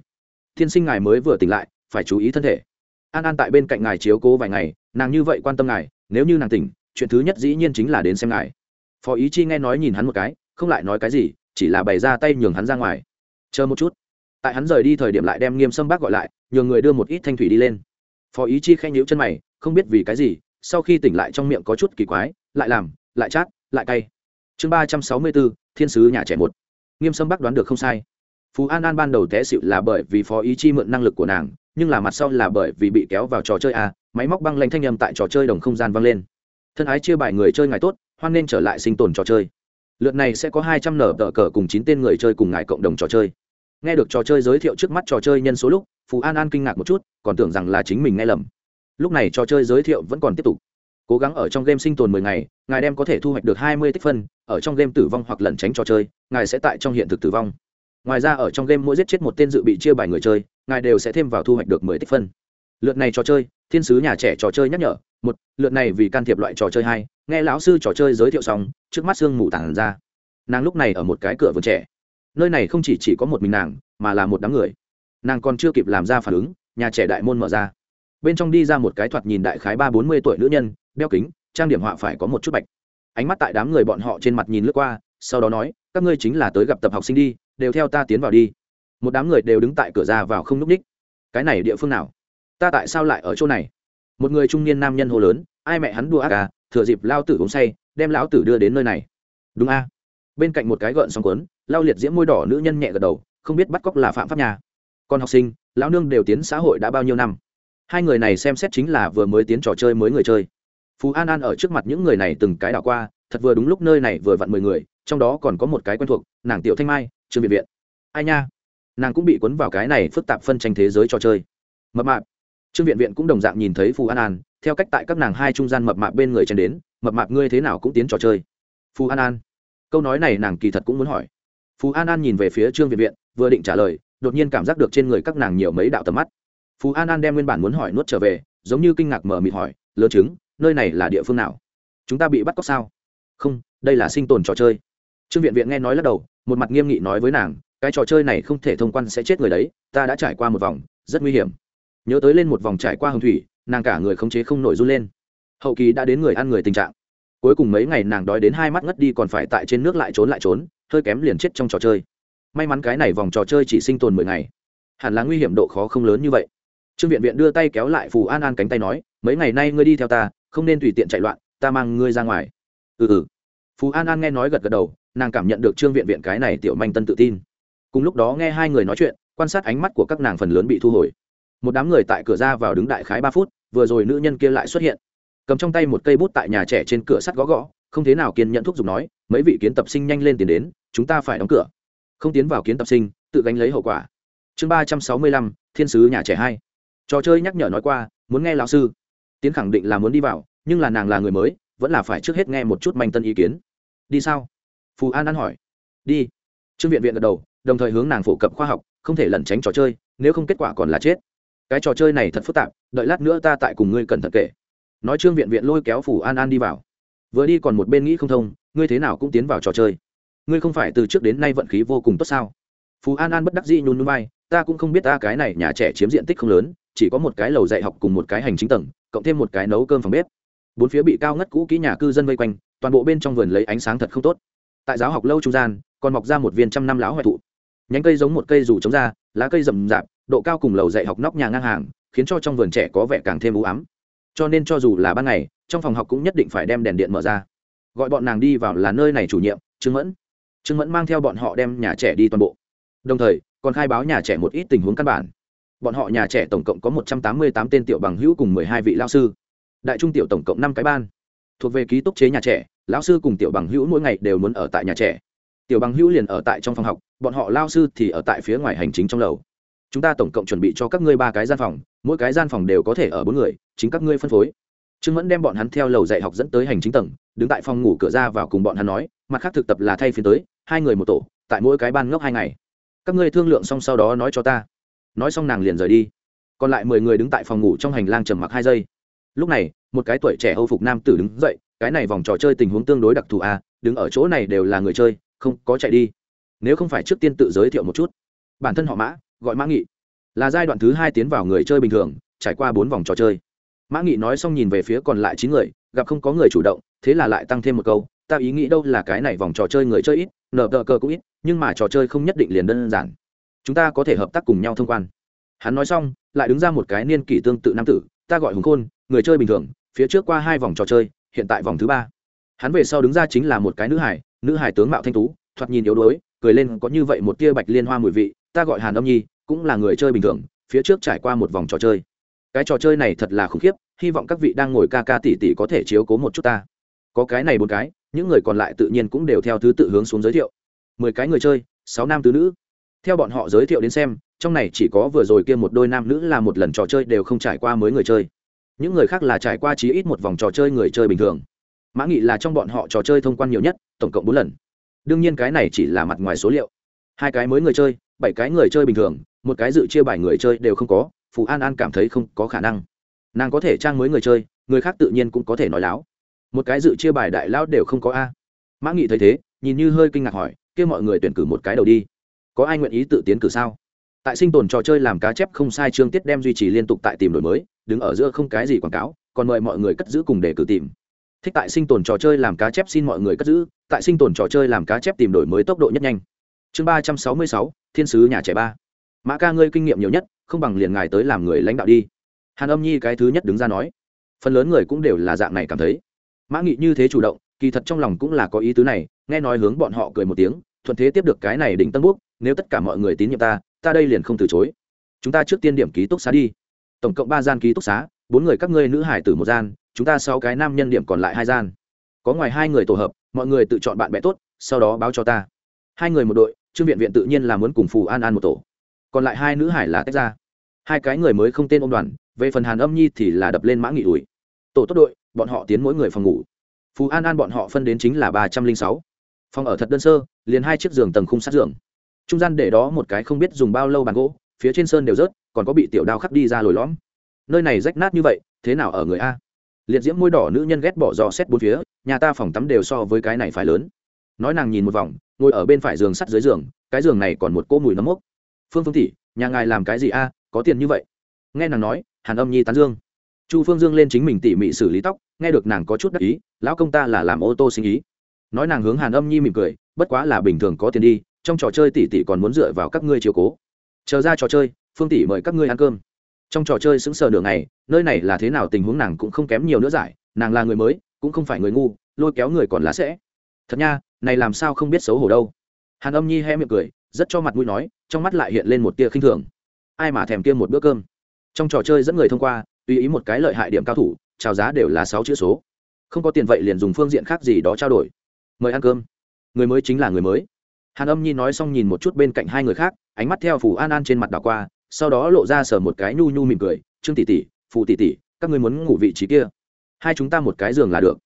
Thiên sinh ngài mới vừa tỉnh lại, phải chú ý thân thể. An an tại bên cạnh ngài chiếu cố vài ngày, nàng như vậy quan tâm ngài, nếu như nàng tỉnh, chuyện thứ nhất dĩ nhiên chính là đến xem ngài. Phó ý chi nghe nói nhìn hắn một cái, không lại nói cái gì, chỉ là bày ra tay nhường hắn ra ngoài. Chờ một chút. Tại hắn rời đi thời điểm lại đem nghiêm sâm bác gọi lại, nhường người đưa một ít thanh thủy đi lên. Phó ý chi khen nhíu chân mày, không biết vì cái gì, sau khi tỉnh lại trong miệng có chút kỳ quái, lại làm, lại chát lại cay. Chương ba trăm sáu mươi bốn, thiên sứ nhà trẻ một. Nghiêm sâm bắc đoán được không sai. Phú an an ban đầu té xịu là bởi vì phó ý chi mượn năng lực của nàng, nhưng là mặt sau là bởi vì bị kéo vào trò chơi a, máy móc băng lanh thanh â m tại trò chơi đồng không gian vang lên. Thân ái chia bài người chơi ngài tốt, hoan nên trở lại sinh tồn trò chơi. Lượt này sẽ có hai trăm nở tờ cờ cùng chín tên người chơi cùng ngài cộng đồng trò chơi. Nghe được trò chơi giới thiệu trước mắt trò chơi nhân số lúc, phú an an kinh ngạc một chút, còn tưởng rằng là chính mình nghe lầm. Lúc này trò chơi giới thiệu vẫn còn tiếp tục cố gắng ở trong game sinh tồn mười ngày ngài đem có thể thu hoạch được hai mươi tích phân ở trong game tử vong hoặc lẩn tránh trò chơi ngài sẽ tại trong hiện thực tử vong. Ngoài ra ở trong game mỗi giết chết một tên dự bị chia bài người chơi ngài đều sẽ thêm vào thu hoạch được mười tích phân. Lượt này trò chơi thiên sứ nhà trẻ trò chơi nhắc nhở một lượt này vì can thiệp loại trò chơi hai nghe lão sư trò chơi giới thiệu xong trước mắt sương mù tản ra. Nàng lúc này ở một cái cửa vườn trẻ. Nơi này không chỉ, chỉ có một mình nàng mà là một đám người. Nàng còn chưa kịp làm ra phản ứng nhà trẻ đại môn mở ra. Bên trong đi ra một cái thoạt nhìn đại khái ba bốn mươi tuổi nữ nhân đeo kính, trang điểm họa phải có một chút bạch. Ánh mắt tại đám người bọn họ trên mặt nhìn lướt qua, sau đó nói, các ngươi chính là tới gặp tập học sinh đi, đều theo ta tiến vào đi. Một đám người đều đứng tại cửa ra vào không núp ních cái này địa phương nào? Ta tại sao lại ở chỗ này? Một người trung niên nam nhân hô lớn, ai mẹ hắn đua ác à thừa dịp lao tử uống say, đem lão tử đưa đến nơi này. Đúng a. Bên cạnh một cái gợn xong quấn lao liệt diễm môi đỏ nữ nhân nhẹ gật đầu, không biết bắt cóc là phạm pháp nhà. Còn học sinh, lão nương đều tiến xã hội đã bao nhiêu năm? Hai người này xem xét chính là vừa mới tiến trò chơi mới người chơi phú an an ở trước mặt những người này từng cái đảo qua, thật vừa đúng lúc nơi này vừa vặn mười người, trong đó còn có một cái quen thuộc, nàng tiểu thanh mai, trương viện viện. Ai nha? Nàng cũng bị cuốn vào cái này phức tạp phân tranh thế giới trò chơi. Mập mạp. Trương viện viện cũng đồng dạng nhìn thấy phù an an, theo cách tại các nàng hai trung gian mập mạp bên người chen đến, mập mạp ngươi thế nào cũng tiến trò chơi. Phù an an. Câu nói này nàng kỳ thật cũng muốn hỏi. Phù an an nhìn về phía trương viện viện, vừa định trả lời, đột nhiên cảm giác được trên người các nàng nhiều mấy đạo tầm mắt. Phù an an đem nguyên bản muốn hỏi nuốt trở về, giống như kinh ngạc mở mịt hỏi, lớn chứng nơi này là địa phương nào? Chúng ta bị bắt cóc sao? Không, đây là sinh tồn trò chơi. Trương viện viện nghe nói lắc đầu, một mặt nghiêm nghị nói với nàng, cái trò chơi này không thể thông quan sẽ chết người đấy, ta đã trải qua một vòng, rất nguy hiểm. Nhớ tới lên một vòng trải qua hồng thủy, nàng cả người khống chế không nổi run lên. Hậu kỳ đã đến người ăn người tình trạng. Cuối cùng mấy ngày nàng đói đến hai mắt ngất đi còn phải tại trên nước lại trốn lại trốn, hơi kém liền chết trong trò chơi. May mắn cái này vòng trò chơi chỉ sinh tồn mười ngày. Hẳn là nguy hiểm độ khó không lớn như vậy. Trương viện viện đưa tay kéo lại phù an an cánh tay nói, mấy ngày nay ngươi đi theo ta không nên tùy tiện chạy loạn, ta mang ngươi ra ngoài. Ừ ừ. Phú an an nghe nói gật gật đầu, nàng cảm nhận được trương viện viện cái này tiểu manh tân tự tin. Cùng lúc đó nghe hai người nói chuyện, quan sát ánh mắt của các nàng phần lớn bị thu hồi. Một đám người tại cửa ra vào đứng đại khái ba phút, vừa rồi nữ nhân kia lại xuất hiện. Cầm trong tay một cây bút tại nhà trẻ trên cửa sắt gõ gõ, không thế nào kiên nhận thúc giục nói, mấy vị kiến tập sinh nhanh lên tiền đến, chúng ta phải đóng cửa. Không tiến vào kiến tập sinh, tự gánh lấy hậu quả. Chương ba trăm sáu mươi lăm, thiên sứ nhà trẻ hai. Trò chơi nhắc nhở nói qua, muốn nghe lão sư tiến khẳng định là muốn đi vào, nhưng là nàng là người mới, vẫn là phải trước hết nghe một chút manh tân ý kiến. Đi sao? Phù an an hỏi. Đi. Trương viện viện gật đầu, đồng thời hướng nàng phổ cập khoa học, không thể lẩn tránh trò chơi, nếu không kết quả còn là chết. Cái trò chơi này thật phức tạp, đợi lát nữa ta tại cùng ngươi cẩn thận kể. Nói trương viện viện lôi kéo phù an an đi vào. Vừa đi còn một bên nghĩ không thông, ngươi thế nào cũng tiến vào trò chơi. Ngươi không phải từ trước đến nay vận khí vô cùng tốt sao? Phú an an bất đắc dĩ nhún núi bay ta cũng không biết ta cái này nhà trẻ chiếm diện tích không lớn, chỉ có một cái lầu dạy học cùng một cái hành chính tầng cộng thêm một cái nấu cơm phòng bếp. Bốn phía bị cao ngất cũ kỹ nhà cư dân vây quanh, toàn bộ bên trong vườn lấy ánh sáng thật không tốt. Tại giáo học lâu trung gian, còn mọc ra một viên trăm năm lão hoại thụ. Nhánh cây giống một cây rủ chống ra, lá cây rậm rạp, độ cao cùng lầu dạy học nóc nhà ngang hàng, khiến cho trong vườn trẻ có vẻ càng thêm u ám. Cho nên cho dù là ban ngày, trong phòng học cũng nhất định phải đem đèn điện mở ra. Gọi bọn nàng đi vào là nơi này chủ nhiệm, trương mẫn. Trương mẫn mang theo bọn họ đem nhà trẻ đi toàn bộ. Đồng thời, còn khai báo nhà trẻ một ít tình huống căn bản bọn họ nhà trẻ tổng cộng có một trăm tám mươi tám tên tiểu bằng hữu cùng mười hai vị lao sư. Đại trung tiểu tổng cộng năm cái ban. Thuộc về ký túc chế nhà trẻ, lão sư cùng tiểu bằng hữu mỗi ngày đều muốn ở tại nhà trẻ. Tiểu bằng hữu liền ở tại trong phòng học, bọn họ lao sư thì ở tại phía ngoài hành chính trong lầu. Chúng ta tổng cộng chuẩn bị cho các ngươi ba cái gian phòng, mỗi cái gian phòng đều có thể ở bốn người, chính các ngươi phân phối. Trương mẫn đem bọn hắn theo lầu dạy học dẫn tới hành chính tầng, đứng tại phòng ngủ cửa ra vào cùng bọn hắn nói, mặt khác thực tập là thay phiên tới, hai người một tổ, tại mỗi cái ban ngốc hai ngày. Các ngươi thương lượng xong sau đó nói cho ta nói xong nàng liền rời đi. Còn lại mười người đứng tại phòng ngủ trong hành lang trầm mặc hai giây. Lúc này một cái tuổi trẻ âu phục nam tử đứng dậy cái này vòng trò chơi tình huống tương đối đặc thù à, đứng ở chỗ này đều là người chơi không có chạy đi. Nếu không phải trước tiên tự giới thiệu một chút. Bản thân họ mã gọi mã nghị. Là giai đoạn thứ hai tiến vào người chơi bình thường trải qua bốn vòng trò chơi. Mã nghị nói xong nhìn về phía còn lại chín người gặp không có người chủ động thế là lại tăng thêm một câu ta ý nghĩ đâu là cái này vòng trò chơi người chơi ít nở tờ cờ cũng ít nhưng mà trò chơi không nhất định liền đơn giản chúng ta có thể hợp tác cùng nhau thông quan. Hắn nói xong, lại đứng ra một cái niên kỷ tương tự nam tử, ta gọi hùng khôn, người chơi bình thường, phía trước qua hai vòng trò chơi, hiện tại vòng thứ ba. Hắn về sau đứng ra chính là một cái nữ hải nữ hải tướng mạo thanh tú, thoạt nhìn yếu đuối, cười lên có như vậy một tia bạch liên hoa mùi vị, ta gọi hàn âm nhi, cũng là người chơi bình thường, phía trước trải qua một vòng trò chơi. Cái trò chơi này thật là khủng khiếp, hy vọng các vị đang ngồi ca ca tỉ tỉ có thể chiếu cố một chút ta. Có cái này một cái, những người còn lại tự nhiên cũng đều theo thứ tự hướng xuống giới thiệu. Mười cái người chơi, sáu nam tứ nữ theo bọn họ giới thiệu đến xem, trong này chỉ có vừa rồi kia một đôi nam nữ là một lần trò chơi đều không trải qua mới người chơi. Những người khác là trải qua chí ít một vòng trò chơi người chơi bình thường. Mã nghị là trong bọn họ trò chơi thông quan nhiều nhất, tổng cộng bốn lần. Đương nhiên cái này chỉ là mặt ngoài số liệu. Hai cái mới người chơi, bảy cái người chơi bình thường, một cái dự chia bài người chơi đều không có, phù an an cảm thấy không có khả năng. Nàng có thể trang mới người chơi, người khác tự nhiên cũng có thể nói láo. Một cái dự chia bài đại lão đều không có a. Mã nghị thấy thế, nhìn như hơi kinh ngạc hỏi kêu mọi người tuyển cử một cái đầu đi có ai nguyện ý tự tiến cử sao? Tại sinh tồn trò chơi làm cá chép không sai chương tiết đem duy trì liên tục tại tìm đổi mới, đứng ở giữa không cái gì quảng cáo, còn mời mọi người cất giữ cùng để cử tìm. Thích tại sinh tồn trò chơi làm cá chép xin mọi người cất giữ, tại sinh tồn trò chơi làm cá chép tìm đổi mới tốc độ nhất nhanh. Chương ba trăm sáu mươi sáu, thiên sứ nhà trẻ ba. Mã ca ngươi kinh nghiệm nhiều nhất, không bằng liền ngài tới làm người lãnh đạo đi. Hàn âm nhi cái thứ nhất đứng ra nói. Phần lớn người cũng đều là dạng này cảm thấy. Mã nghị như thế chủ động, kỳ thật trong lòng cũng là có ý tứ này, nghe nói hướng bọn họ cười một tiếng, thuận thế tiếp được cái này đỉnh tân bút nếu tất cả mọi người tín nhiệm ta ta đây liền không từ chối. Chúng ta trước tiên điểm ký túc xá đi. Tổng cộng ba gian ký túc xá, bốn người các ngươi nữ hải tử một gian, chúng ta sáu cái nam nhân điểm còn lại hai gian. Có ngoài hai người tổ hợp, mọi người tự chọn bạn bè tốt, sau đó báo cho ta. Hai người một đội, trương viện viện tự nhiên là muốn cùng phù an an một tổ. Còn lại hai nữ hải là tách ra hai cái người mới không tên ôm đoàn, về phần hàn âm nhi thì là đập lên mã nghị ủi. Tổ tốt đội, bọn họ tiến mỗi người phòng ngủ. Phù an an bọn họ phân đến chính là ba trăm linh sáu. Phòng ở thật đơn sơ, liền hai chiếc giường tầng khung sát giường trung gian để đó một cái không biết dùng bao lâu bàn gỗ, phía trên sơn đều rớt, còn có bị tiểu đao khắc đi ra lồi lõm. Nơi này rách nát như vậy, thế nào ở người a? Liệt diễm môi đỏ nữ nhân ghét bỏ dò xét bốn phía, nhà ta phòng tắm đều so với cái này phải lớn. Nói nàng nhìn một vòng, ngồi ở bên phải giường sắt dưới giường, cái giường này còn một cô mùi nấm mốc. Phương phương tỷ, nhà ngài làm cái gì a, có tiền như vậy? Nghe nàng nói, hàn âm nhi tán dương. Chu phương dương lên chính mình tỉ mỉ xử lý tóc, nghe được nàng có chút đắc ý, lão công ta là làm ô tô sinh ý. Nói nàng hướng hàn âm nhi mỉm cười, bất quá là bình thường có tiền đi trong trò chơi tỷ tỷ còn muốn dựa vào các ngươi chiều cố. Chờ ra trò chơi, phương tỷ mời các ngươi ăn cơm. Trong trò chơi sững sờ nửa này nơi này là thế nào tình huống nàng cũng không kém nhiều nữa giải, nàng là người mới, cũng không phải người ngu, lôi kéo người còn lá sẽ. Thật nha, này làm sao không biết xấu hổ đâu. Hàn âm nhi he miệng cười, rất cho mặt mũi nói, trong mắt lại hiện lên một tia khinh thường. Ai mà thèm kia một bữa cơm. Trong trò chơi dẫn người thông qua, tùy ý một cái lợi hại điểm cao thủ trào giá đều là sáu chữ số. Không có tiền vậy liền dùng phương diện khác gì đó trao đổi. Mời ăn cơm. Người mới chính là người mới hàn âm nhi nói xong nhìn một chút bên cạnh hai người khác, ánh mắt theo phù an an trên mặt đảo qua, sau đó lộ ra sờ một cái nhu nhu mỉm cười, trương tỷ tỷ, phù tỷ tỷ, các ngươi muốn ngủ vị trí kia. Hai chúng ta một cái giường là được.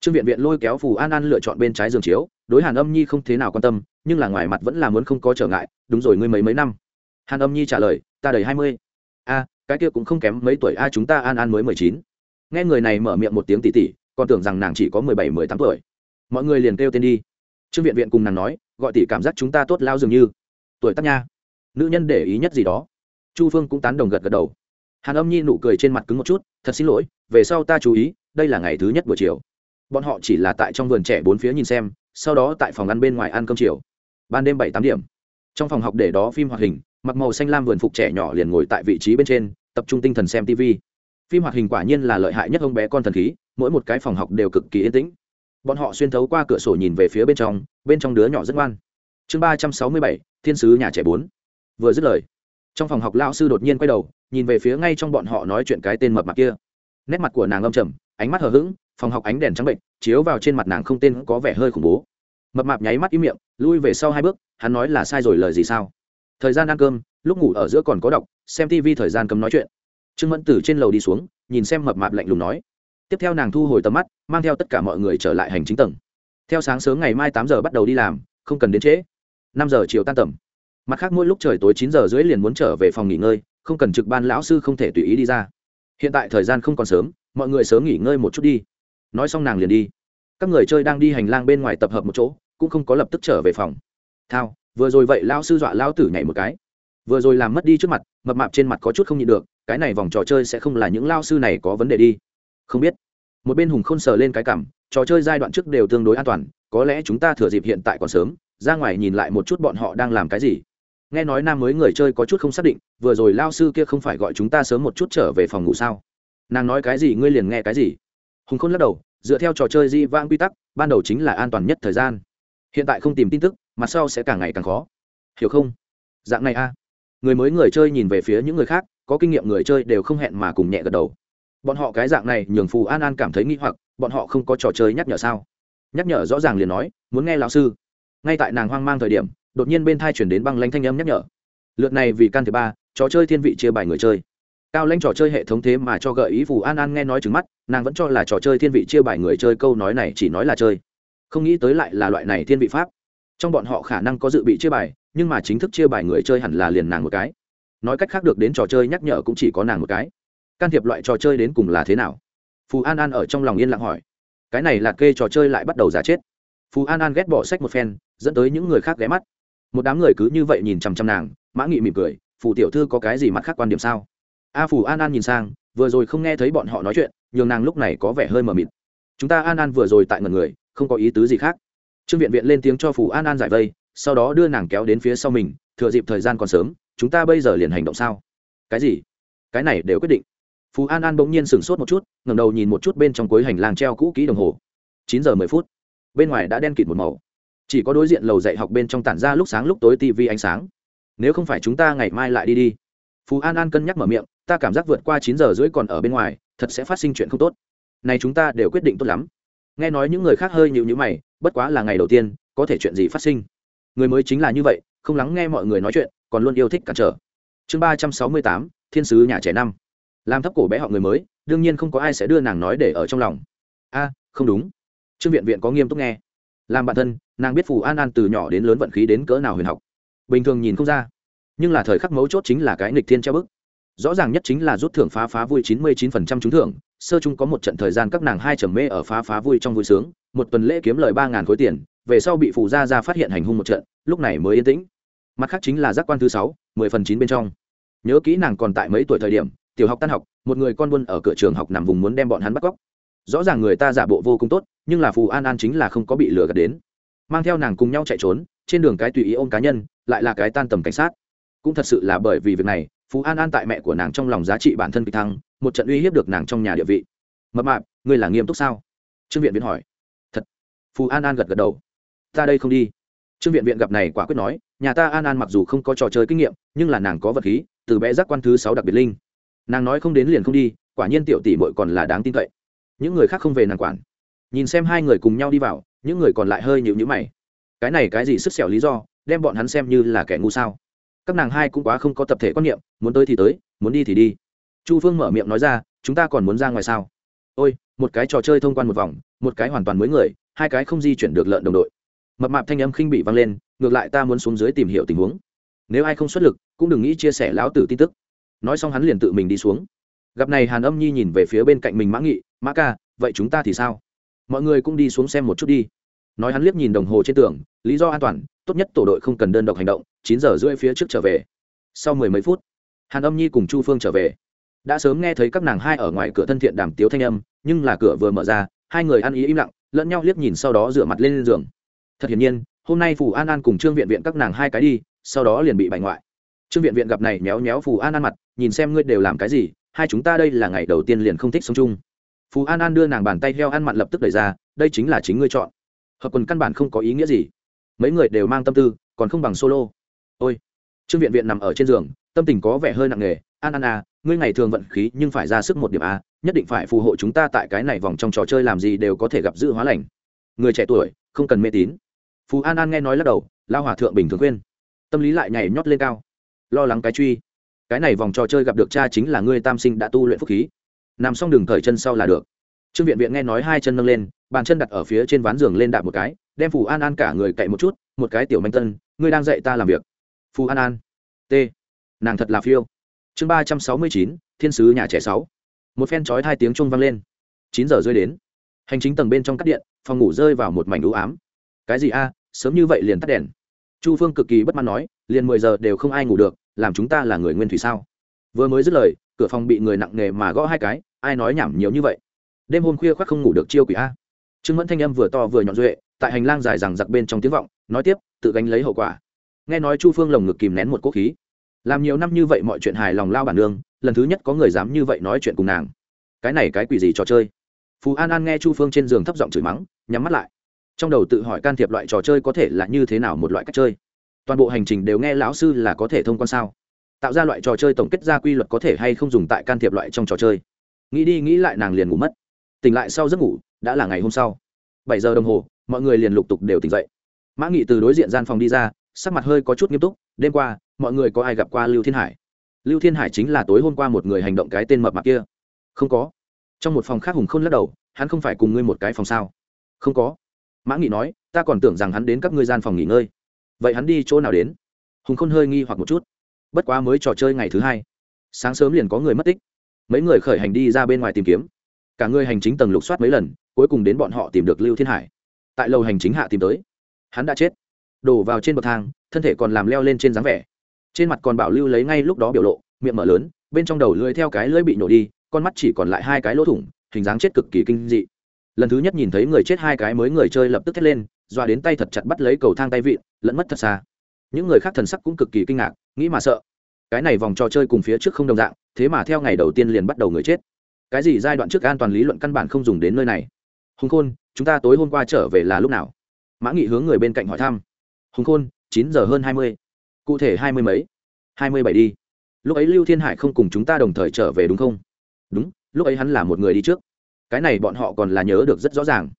Trương viện viện lôi kéo phù an an lựa chọn bên trái giường chiếu, đối hàn âm nhi không thế nào quan tâm, nhưng là ngoài mặt vẫn là muốn không có trở ngại, đúng rồi, ngươi mấy mấy năm? Hàn âm nhi trả lời, ta đầy hai mươi. A, cái kia cũng không kém mấy tuổi, a, chúng ta an an mới mười chín. Nghe người này mở miệng một tiếng tỉ tỉ, còn tưởng rằng nàng chỉ có mười bảy, mười tám tuổi. Mọi người liền kêu tên đi. Trương viện viện cùng nàng nói gọi tỷ cảm giác chúng ta tốt lao dường như. Tuổi tác nha. Nữ nhân để ý nhất gì đó. Chu phương cũng tán đồng gật gật đầu. Hàn âm nhi nụ cười trên mặt cứng một chút, thật xin lỗi, về sau ta chú ý, đây là ngày thứ nhất buổi chiều. Bọn họ chỉ là tại trong vườn trẻ bốn phía nhìn xem, sau đó tại phòng ăn bên ngoài ăn cơm chiều. Ban đêm bảy tám điểm. Trong phòng học để đó phim hoạt hình, mặc màu xanh lam vườn phục trẻ nhỏ liền ngồi tại vị trí bên trên, tập trung tinh thần xem tv phim hoạt hình quả nhiên là lợi hại nhất ông bé con thần khí, mỗi một cái phòng học đều cực kỳ yên tĩnh bọn họ xuyên thấu qua cửa sổ nhìn về phía bên trong bên trong đứa nhỏ rất ngoan. Chương ba trăm sáu mươi bảy, thiên sứ nhà trẻ bốn. Vừa dứt lời, trong phòng học lao sư đột nhiên quay đầu, nhìn về phía ngay trong bọn họ nói chuyện cái tên mập mặt kia. Nét mặt của nàng âm trầm, ánh mắt hờ hững, phòng học ánh đèn trắng bệnh, chiếu vào trên mặt nàng không tên có vẻ hơi khủng bố. Mập mạp nháy mắt im miệng, lui về sau hai bước, hắn nói là sai rồi lời gì sao? Thời gian ăn cơm, lúc ngủ ở giữa còn có đọc, xem tv thời gian cấm nói chuyện. Trương mẫn từ trên lầu đi xuống, nhìn xem mập mạp lạnh lùng nói tiếp theo nàng thu hồi tầm mắt, mang theo tất cả mọi người trở lại hành chính tầng. Theo sáng sớm ngày mai tám giờ bắt đầu đi làm, không cần đến trễ. Năm giờ chiều tan tầm. Mặt khác mỗi lúc trời tối chín giờ rưỡi liền muốn trở về phòng nghỉ ngơi, không cần trực ban lão sư không thể tùy ý đi ra. Hiện tại thời gian không còn sớm, mọi người sớm nghỉ ngơi một chút đi. Nói xong nàng liền đi. Các người chơi đang đi hành lang bên ngoài tập hợp một chỗ, cũng không có lập tức trở về phòng. Thao, vừa rồi vậy lao sư dọa lao tử nhảy một cái. Vừa rồi làm mất đi trước mặt, mập mạp trên mặt có chút không nhịn được, cái này vòng trò chơi sẽ không là những lao sư này có vấn đề đi không biết. Một bên hùng khôn sờ lên cái cảm, trò chơi giai đoạn trước đều tương đối an toàn, có lẽ chúng ta thừa dịp hiện tại còn sớm, ra ngoài nhìn lại một chút bọn họ đang làm cái gì. Nghe nói nam mới người chơi có chút không xác định, vừa rồi lao sư kia không phải gọi chúng ta sớm một chút trở về phòng ngủ sao? Nàng nói cái gì, ngươi liền nghe cái gì? Hùng khôn lắc đầu, dựa theo trò chơi di vãng quy tắc, ban đầu chính là an toàn nhất thời gian. Hiện tại không tìm tin tức mặt sau sẽ càng ngày càng khó. Hiểu không? Dạng này a. Người mới người chơi nhìn về phía những người khác, có kinh nghiệm người chơi đều không hẹn mà cùng nhẹ gật đầu bọn họ cái dạng này nhường phù an an cảm thấy nghi hoặc, bọn họ không có trò chơi nhắc nhở sao? Nhắc nhở rõ ràng liền nói, muốn nghe lão sư. Ngay tại nàng hoang mang thời điểm, đột nhiên bên thai chuyển đến băng lanh thanh âm nhắc nhở. Lượt này vì can thứ ba, trò chơi thiên vị chia bài người chơi. Cao lãnh trò chơi hệ thống thế mà cho gợi ý phù an an nghe nói trứng mắt, nàng vẫn cho là trò chơi thiên vị chia bài người chơi câu nói này chỉ nói là chơi. Không nghĩ tới lại là loại này thiên vị pháp. Trong bọn họ khả năng có dự bị chia bài, nhưng mà chính thức chia bài người chơi hẳn là liền nàng một cái. Nói cách khác được đến trò chơi nhắc nhở cũng chỉ có nàng một cái can thiệp loại trò chơi đến cùng là thế nào? Phù an an ở trong lòng yên lặng hỏi. Cái này là kê trò chơi lại bắt đầu giả chết. Phù an an ghét bỏ sách một phen, dẫn tới những người khác ghé mắt. Một đám người cứ như vậy nhìn chằm chằm nàng, mã nghị mỉm cười, phù tiểu thư có cái gì mặt khác quan điểm sao? A phù an an nhìn sang, vừa rồi không nghe thấy bọn họ nói chuyện, nhường nàng lúc này có vẻ hơi mờ mịt. Chúng ta an an vừa rồi tại ngần người, không có ý tứ gì khác. Trương viện viện lên tiếng cho phù an an giải vây, sau đó đưa nàng kéo đến phía sau mình, thừa dịp thời gian còn sớm, chúng ta bây giờ liền hành động sao? Cái gì? Cái này đều quyết định phú an an bỗng nhiên sửng sốt một chút, ngẩng đầu nhìn một chút bên trong cuối hành lang treo cũ kỹ đồng hồ. Chín giờ mười phút. Bên ngoài đã đen kịt một màu. Chỉ có đối diện lầu dạy học bên trong tản ra lúc sáng lúc tối tv ánh sáng. Nếu không phải chúng ta ngày mai lại đi đi. Phú an an cân nhắc mở miệng, ta cảm giác vượt qua chín giờ rưỡi còn ở bên ngoài, thật sẽ phát sinh chuyện không tốt. Này chúng ta đều quyết định tốt lắm. Nghe nói những người khác hơi nhịu nhữ mày, bất quá là ngày đầu tiên, có thể chuyện gì phát sinh? Người mới chính là như vậy, không lắng nghe mọi người nói chuyện, còn luôn yêu thích cản trở. Chương ba trăm sáu mươi tám, thiên sứ nhà trẻ năm làm thấp cổ bé họ người mới, đương nhiên không có ai sẽ đưa nàng nói để ở trong lòng. A, không đúng. Trương viện viện có nghiêm túc nghe. Làm bản thân, nàng biết phù an an từ nhỏ đến lớn vận khí đến cỡ nào huyền học. Bình thường nhìn không ra. Nhưng là thời khắc mấu chốt chính là cái nghịch thiên treo bức. Rõ ràng nhất chính là rút thưởng phá phá vui chín mươi chín phần trăm trúng thưởng, sơ chung có một trận thời gian các nàng hai trầm mê ở phá phá vui trong vui sướng, một tuần lễ kiếm lời ba ngàn khối tiền, về sau bị phù gia ra phát hiện hành hung một trận, lúc này mới yên tĩnh. Mặt khác chính là giác quan thứ sáu, mười phần chín bên trong. Nhớ kỹ nàng còn tại mấy tuổi thời điểm tiểu học tan học, một người con buôn ở cửa trường học nằm vùng muốn đem bọn hắn bắt cóc. Rõ ràng người ta giả bộ vô cùng tốt, nhưng là phù an an chính là không có bị lừa gạt đến. Mang theo nàng cùng nhau chạy trốn, trên đường cái tùy ý ôm cá nhân, lại là cái tan tầm cảnh sát. Cũng thật sự là bởi vì việc này phú an an tại mẹ của nàng trong lòng giá trị bản thân kịch thăng, một trận uy hiếp được nàng trong nhà địa vị. Mập mạp, ngươi là nghiêm túc sao? Trương viện viện hỏi. Thật. Phú an an gật gật đầu. Ta đây không đi. Trương viện viện gặp này quả quyết nói, nhà ta an an mặc dù không có trò chơi kinh nghiệm, nhưng là nàng có vật khí, từ bé giác quan thứ sáu đặc biệt linh nàng nói không đến liền không đi, quả nhiên tiểu tỷ mội còn là đáng tin cậy. Những người khác không về nàng quản. Nhìn xem hai người cùng nhau đi vào, những người còn lại hơi nhịu nhữ mày. Cái này cái gì sức xẻo lý do, đem bọn hắn xem như là kẻ ngu sao? Các nàng hai cũng quá không có tập thể quan niệm, muốn tới thì tới, muốn đi thì đi. Chu phương mở miệng nói ra, chúng ta còn muốn ra ngoài sao? Ôi, một cái trò chơi thông quan một vòng, một cái hoàn toàn mới người, hai cái không di chuyển được lợn đồng đội. Mập mạp thanh âm khinh bị vang lên, ngược lại ta muốn xuống dưới tìm hiểu tình huống. Nếu ai không xuất lực, cũng đừng nghĩ chia sẻ lão tử tin tức nói xong hắn liền tự mình đi xuống. Gặp này hàn âm nhi nhìn về phía bên cạnh mình mã nghị, mã ca, vậy chúng ta thì sao? Mọi người cũng đi xuống xem một chút đi. Nói hắn liếc nhìn đồng hồ trên tường, lý do an toàn, tốt nhất tổ đội không cần đơn độc hành động, chín giờ rưỡi phía trước trở về. Sau mười mấy phút, hàn âm nhi cùng chu phương trở về. Đã sớm nghe thấy các nàng hai ở ngoài cửa thân thiện đàm tiếu thanh âm, nhưng là cửa vừa mở ra, hai người ăn ý im lặng, lẫn nhau liếc nhìn sau đó rửa mặt lên giường. Thật hiển nhiên, hôm nay phù an an cùng trương viện viện các nàng hai cái đi, sau đó liền bị bại ngoại trương viện viện gặp này méo méo phù an an mặt, nhìn xem ngươi đều làm cái gì, hai chúng ta đây là ngày đầu tiên liền không thích sống chung. Phù an an đưa nàng bàn tay heo ăn mặn lập tức đẩy ra, đây chính là chính ngươi chọn. Hợp quần căn bản không có ý nghĩa gì. Mấy người đều mang tâm tư, còn không bằng solo. Ôi. Trương viện viện nằm ở trên giường, tâm tình có vẻ hơi nặng nề. An an à ngươi ngày thường vận khí nhưng phải ra sức một điểm a nhất định phải phù hộ chúng ta tại cái này vòng trong trò chơi làm gì đều có thể gặp dự hóa lành. Người trẻ tuổi, không cần mê tín. Phù an an nghe nói lắc đầu lao hòa thượng bình thường khuyên. Tâm lý lại nhảy nhót lên cao lo lắng cái truy. Cái này vòng trò chơi gặp được cha chính là ngươi tam sinh đã tu luyện phúc khí. Nằm xong đường thời chân sau là được. Trương viện viện nghe nói hai chân nâng lên, bàn chân đặt ở phía trên ván giường lên đạp một cái, đem phù an an cả người cậy một chút, một cái tiểu manh tân, ngươi đang dạy ta làm việc. Phù an an, t, nàng thật là phiêu. Chương ba trăm sáu mươi chín, thiên sứ nhà trẻ sáu. Một phen trói hai tiếng chuông vang lên. Chín giờ rơi đến. Hành chính tầng bên trong cắt điện, phòng ngủ rơi vào một mảnh đũ ám. Cái gì a, sớm như vậy liền tắt đèn. Chu phương cực kỳ bất mãn nói liền mười giờ đều không ai ngủ được, làm chúng ta là người nguyên thủy sao? Vừa mới dứt lời, cửa phòng bị người nặng nề mà gõ hai cái, ai nói nhảm nhiều như vậy? Đêm hôm khuya khoác không ngủ được chiêu quỷ a. Trương mẫn thanh âm vừa to vừa nhọn duệ, tại hành lang dài rằng giặc bên trong tiếng vọng, nói tiếp, tự gánh lấy hậu quả. Nghe nói chu phương lồng ngực kìm nén một quốc khí. Làm nhiều năm như vậy mọi chuyện hài lòng lao bản nương, lần thứ nhất có người dám như vậy nói chuyện cùng nàng. Cái này cái quỷ gì trò chơi? Phú an an nghe chu phương trên giường thấp giọng chửi mắng, nhắm mắt lại. Trong đầu tự hỏi can thiệp loại trò chơi có thể là như thế nào một loại cách chơi? Toàn bộ hành trình đều nghe lão sư là có thể thông quan sao? Tạo ra loại trò chơi tổng kết ra quy luật có thể hay không dùng tại can thiệp loại trong trò chơi? Nghĩ đi nghĩ lại nàng liền ngủ mất. Tỉnh lại sau giấc ngủ, đã là ngày hôm sau. Bảy giờ đồng hồ, mọi người liền lục tục đều tỉnh dậy. Mã nghị từ đối diện gian phòng đi ra, sắc mặt hơi có chút nghiêm túc. Đêm qua, mọi người có ai gặp qua lưu thiên hải? Lưu thiên hải chính là tối hôm qua một người hành động cái tên mập mạp kia. Không có. Trong một phòng khác hùng khôn lắc đầu, hắn không phải cùng ngươi một cái phòng sao? Không có. Mã nghị nói, ta còn tưởng rằng hắn đến các ngươi gian phòng nghỉ ngơi vậy hắn đi chỗ nào đến? Hùng khôn hơi nghi hoặc một chút. Bất quá mới trò chơi ngày thứ hai, sáng sớm liền có người mất tích. Mấy người khởi hành đi ra bên ngoài tìm kiếm. Cả người hành chính tầng lục soát mấy lần, cuối cùng đến bọn họ tìm được lưu thiên hải. Tại lầu hành chính hạ tìm tới. Hắn đã chết. Đổ vào trên bậc thang, thân thể còn làm leo lên trên dáng vẻ. Trên mặt còn bảo lưu lấy ngay lúc đó biểu lộ, miệng mở lớn, bên trong đầu lưỡi theo cái lưỡi bị nổ đi, con mắt chỉ còn lại hai cái lỗ thủng, hình dáng chết cực kỳ kinh dị. Lần thứ nhất nhìn thấy người chết hai cái mới người chơi lập tức thét lên doa đến tay thật chặt bắt lấy cầu thang tay vịn, lẫn mất thật xa. Những người khác thần sắc cũng cực kỳ kinh ngạc, nghĩ mà sợ. Cái này vòng trò chơi cùng phía trước không đồng dạng, thế mà theo ngày đầu tiên liền bắt đầu người chết. Cái gì giai đoạn trước an toàn lý luận căn bản không dùng đến nơi này. Hùng khôn, chúng ta tối hôm qua trở về là lúc nào? Mã nghị hướng người bên cạnh hỏi thăm. Hùng khôn, chín giờ hơn hai mươi. Cụ thể hai mươi mấy? Hai mươi bảy đi. Lúc ấy lưu thiên hải không cùng chúng ta đồng thời trở về đúng không? Đúng, lúc ấy hắn là một người đi trước. Cái này bọn họ còn là nhớ được rất rõ ràng.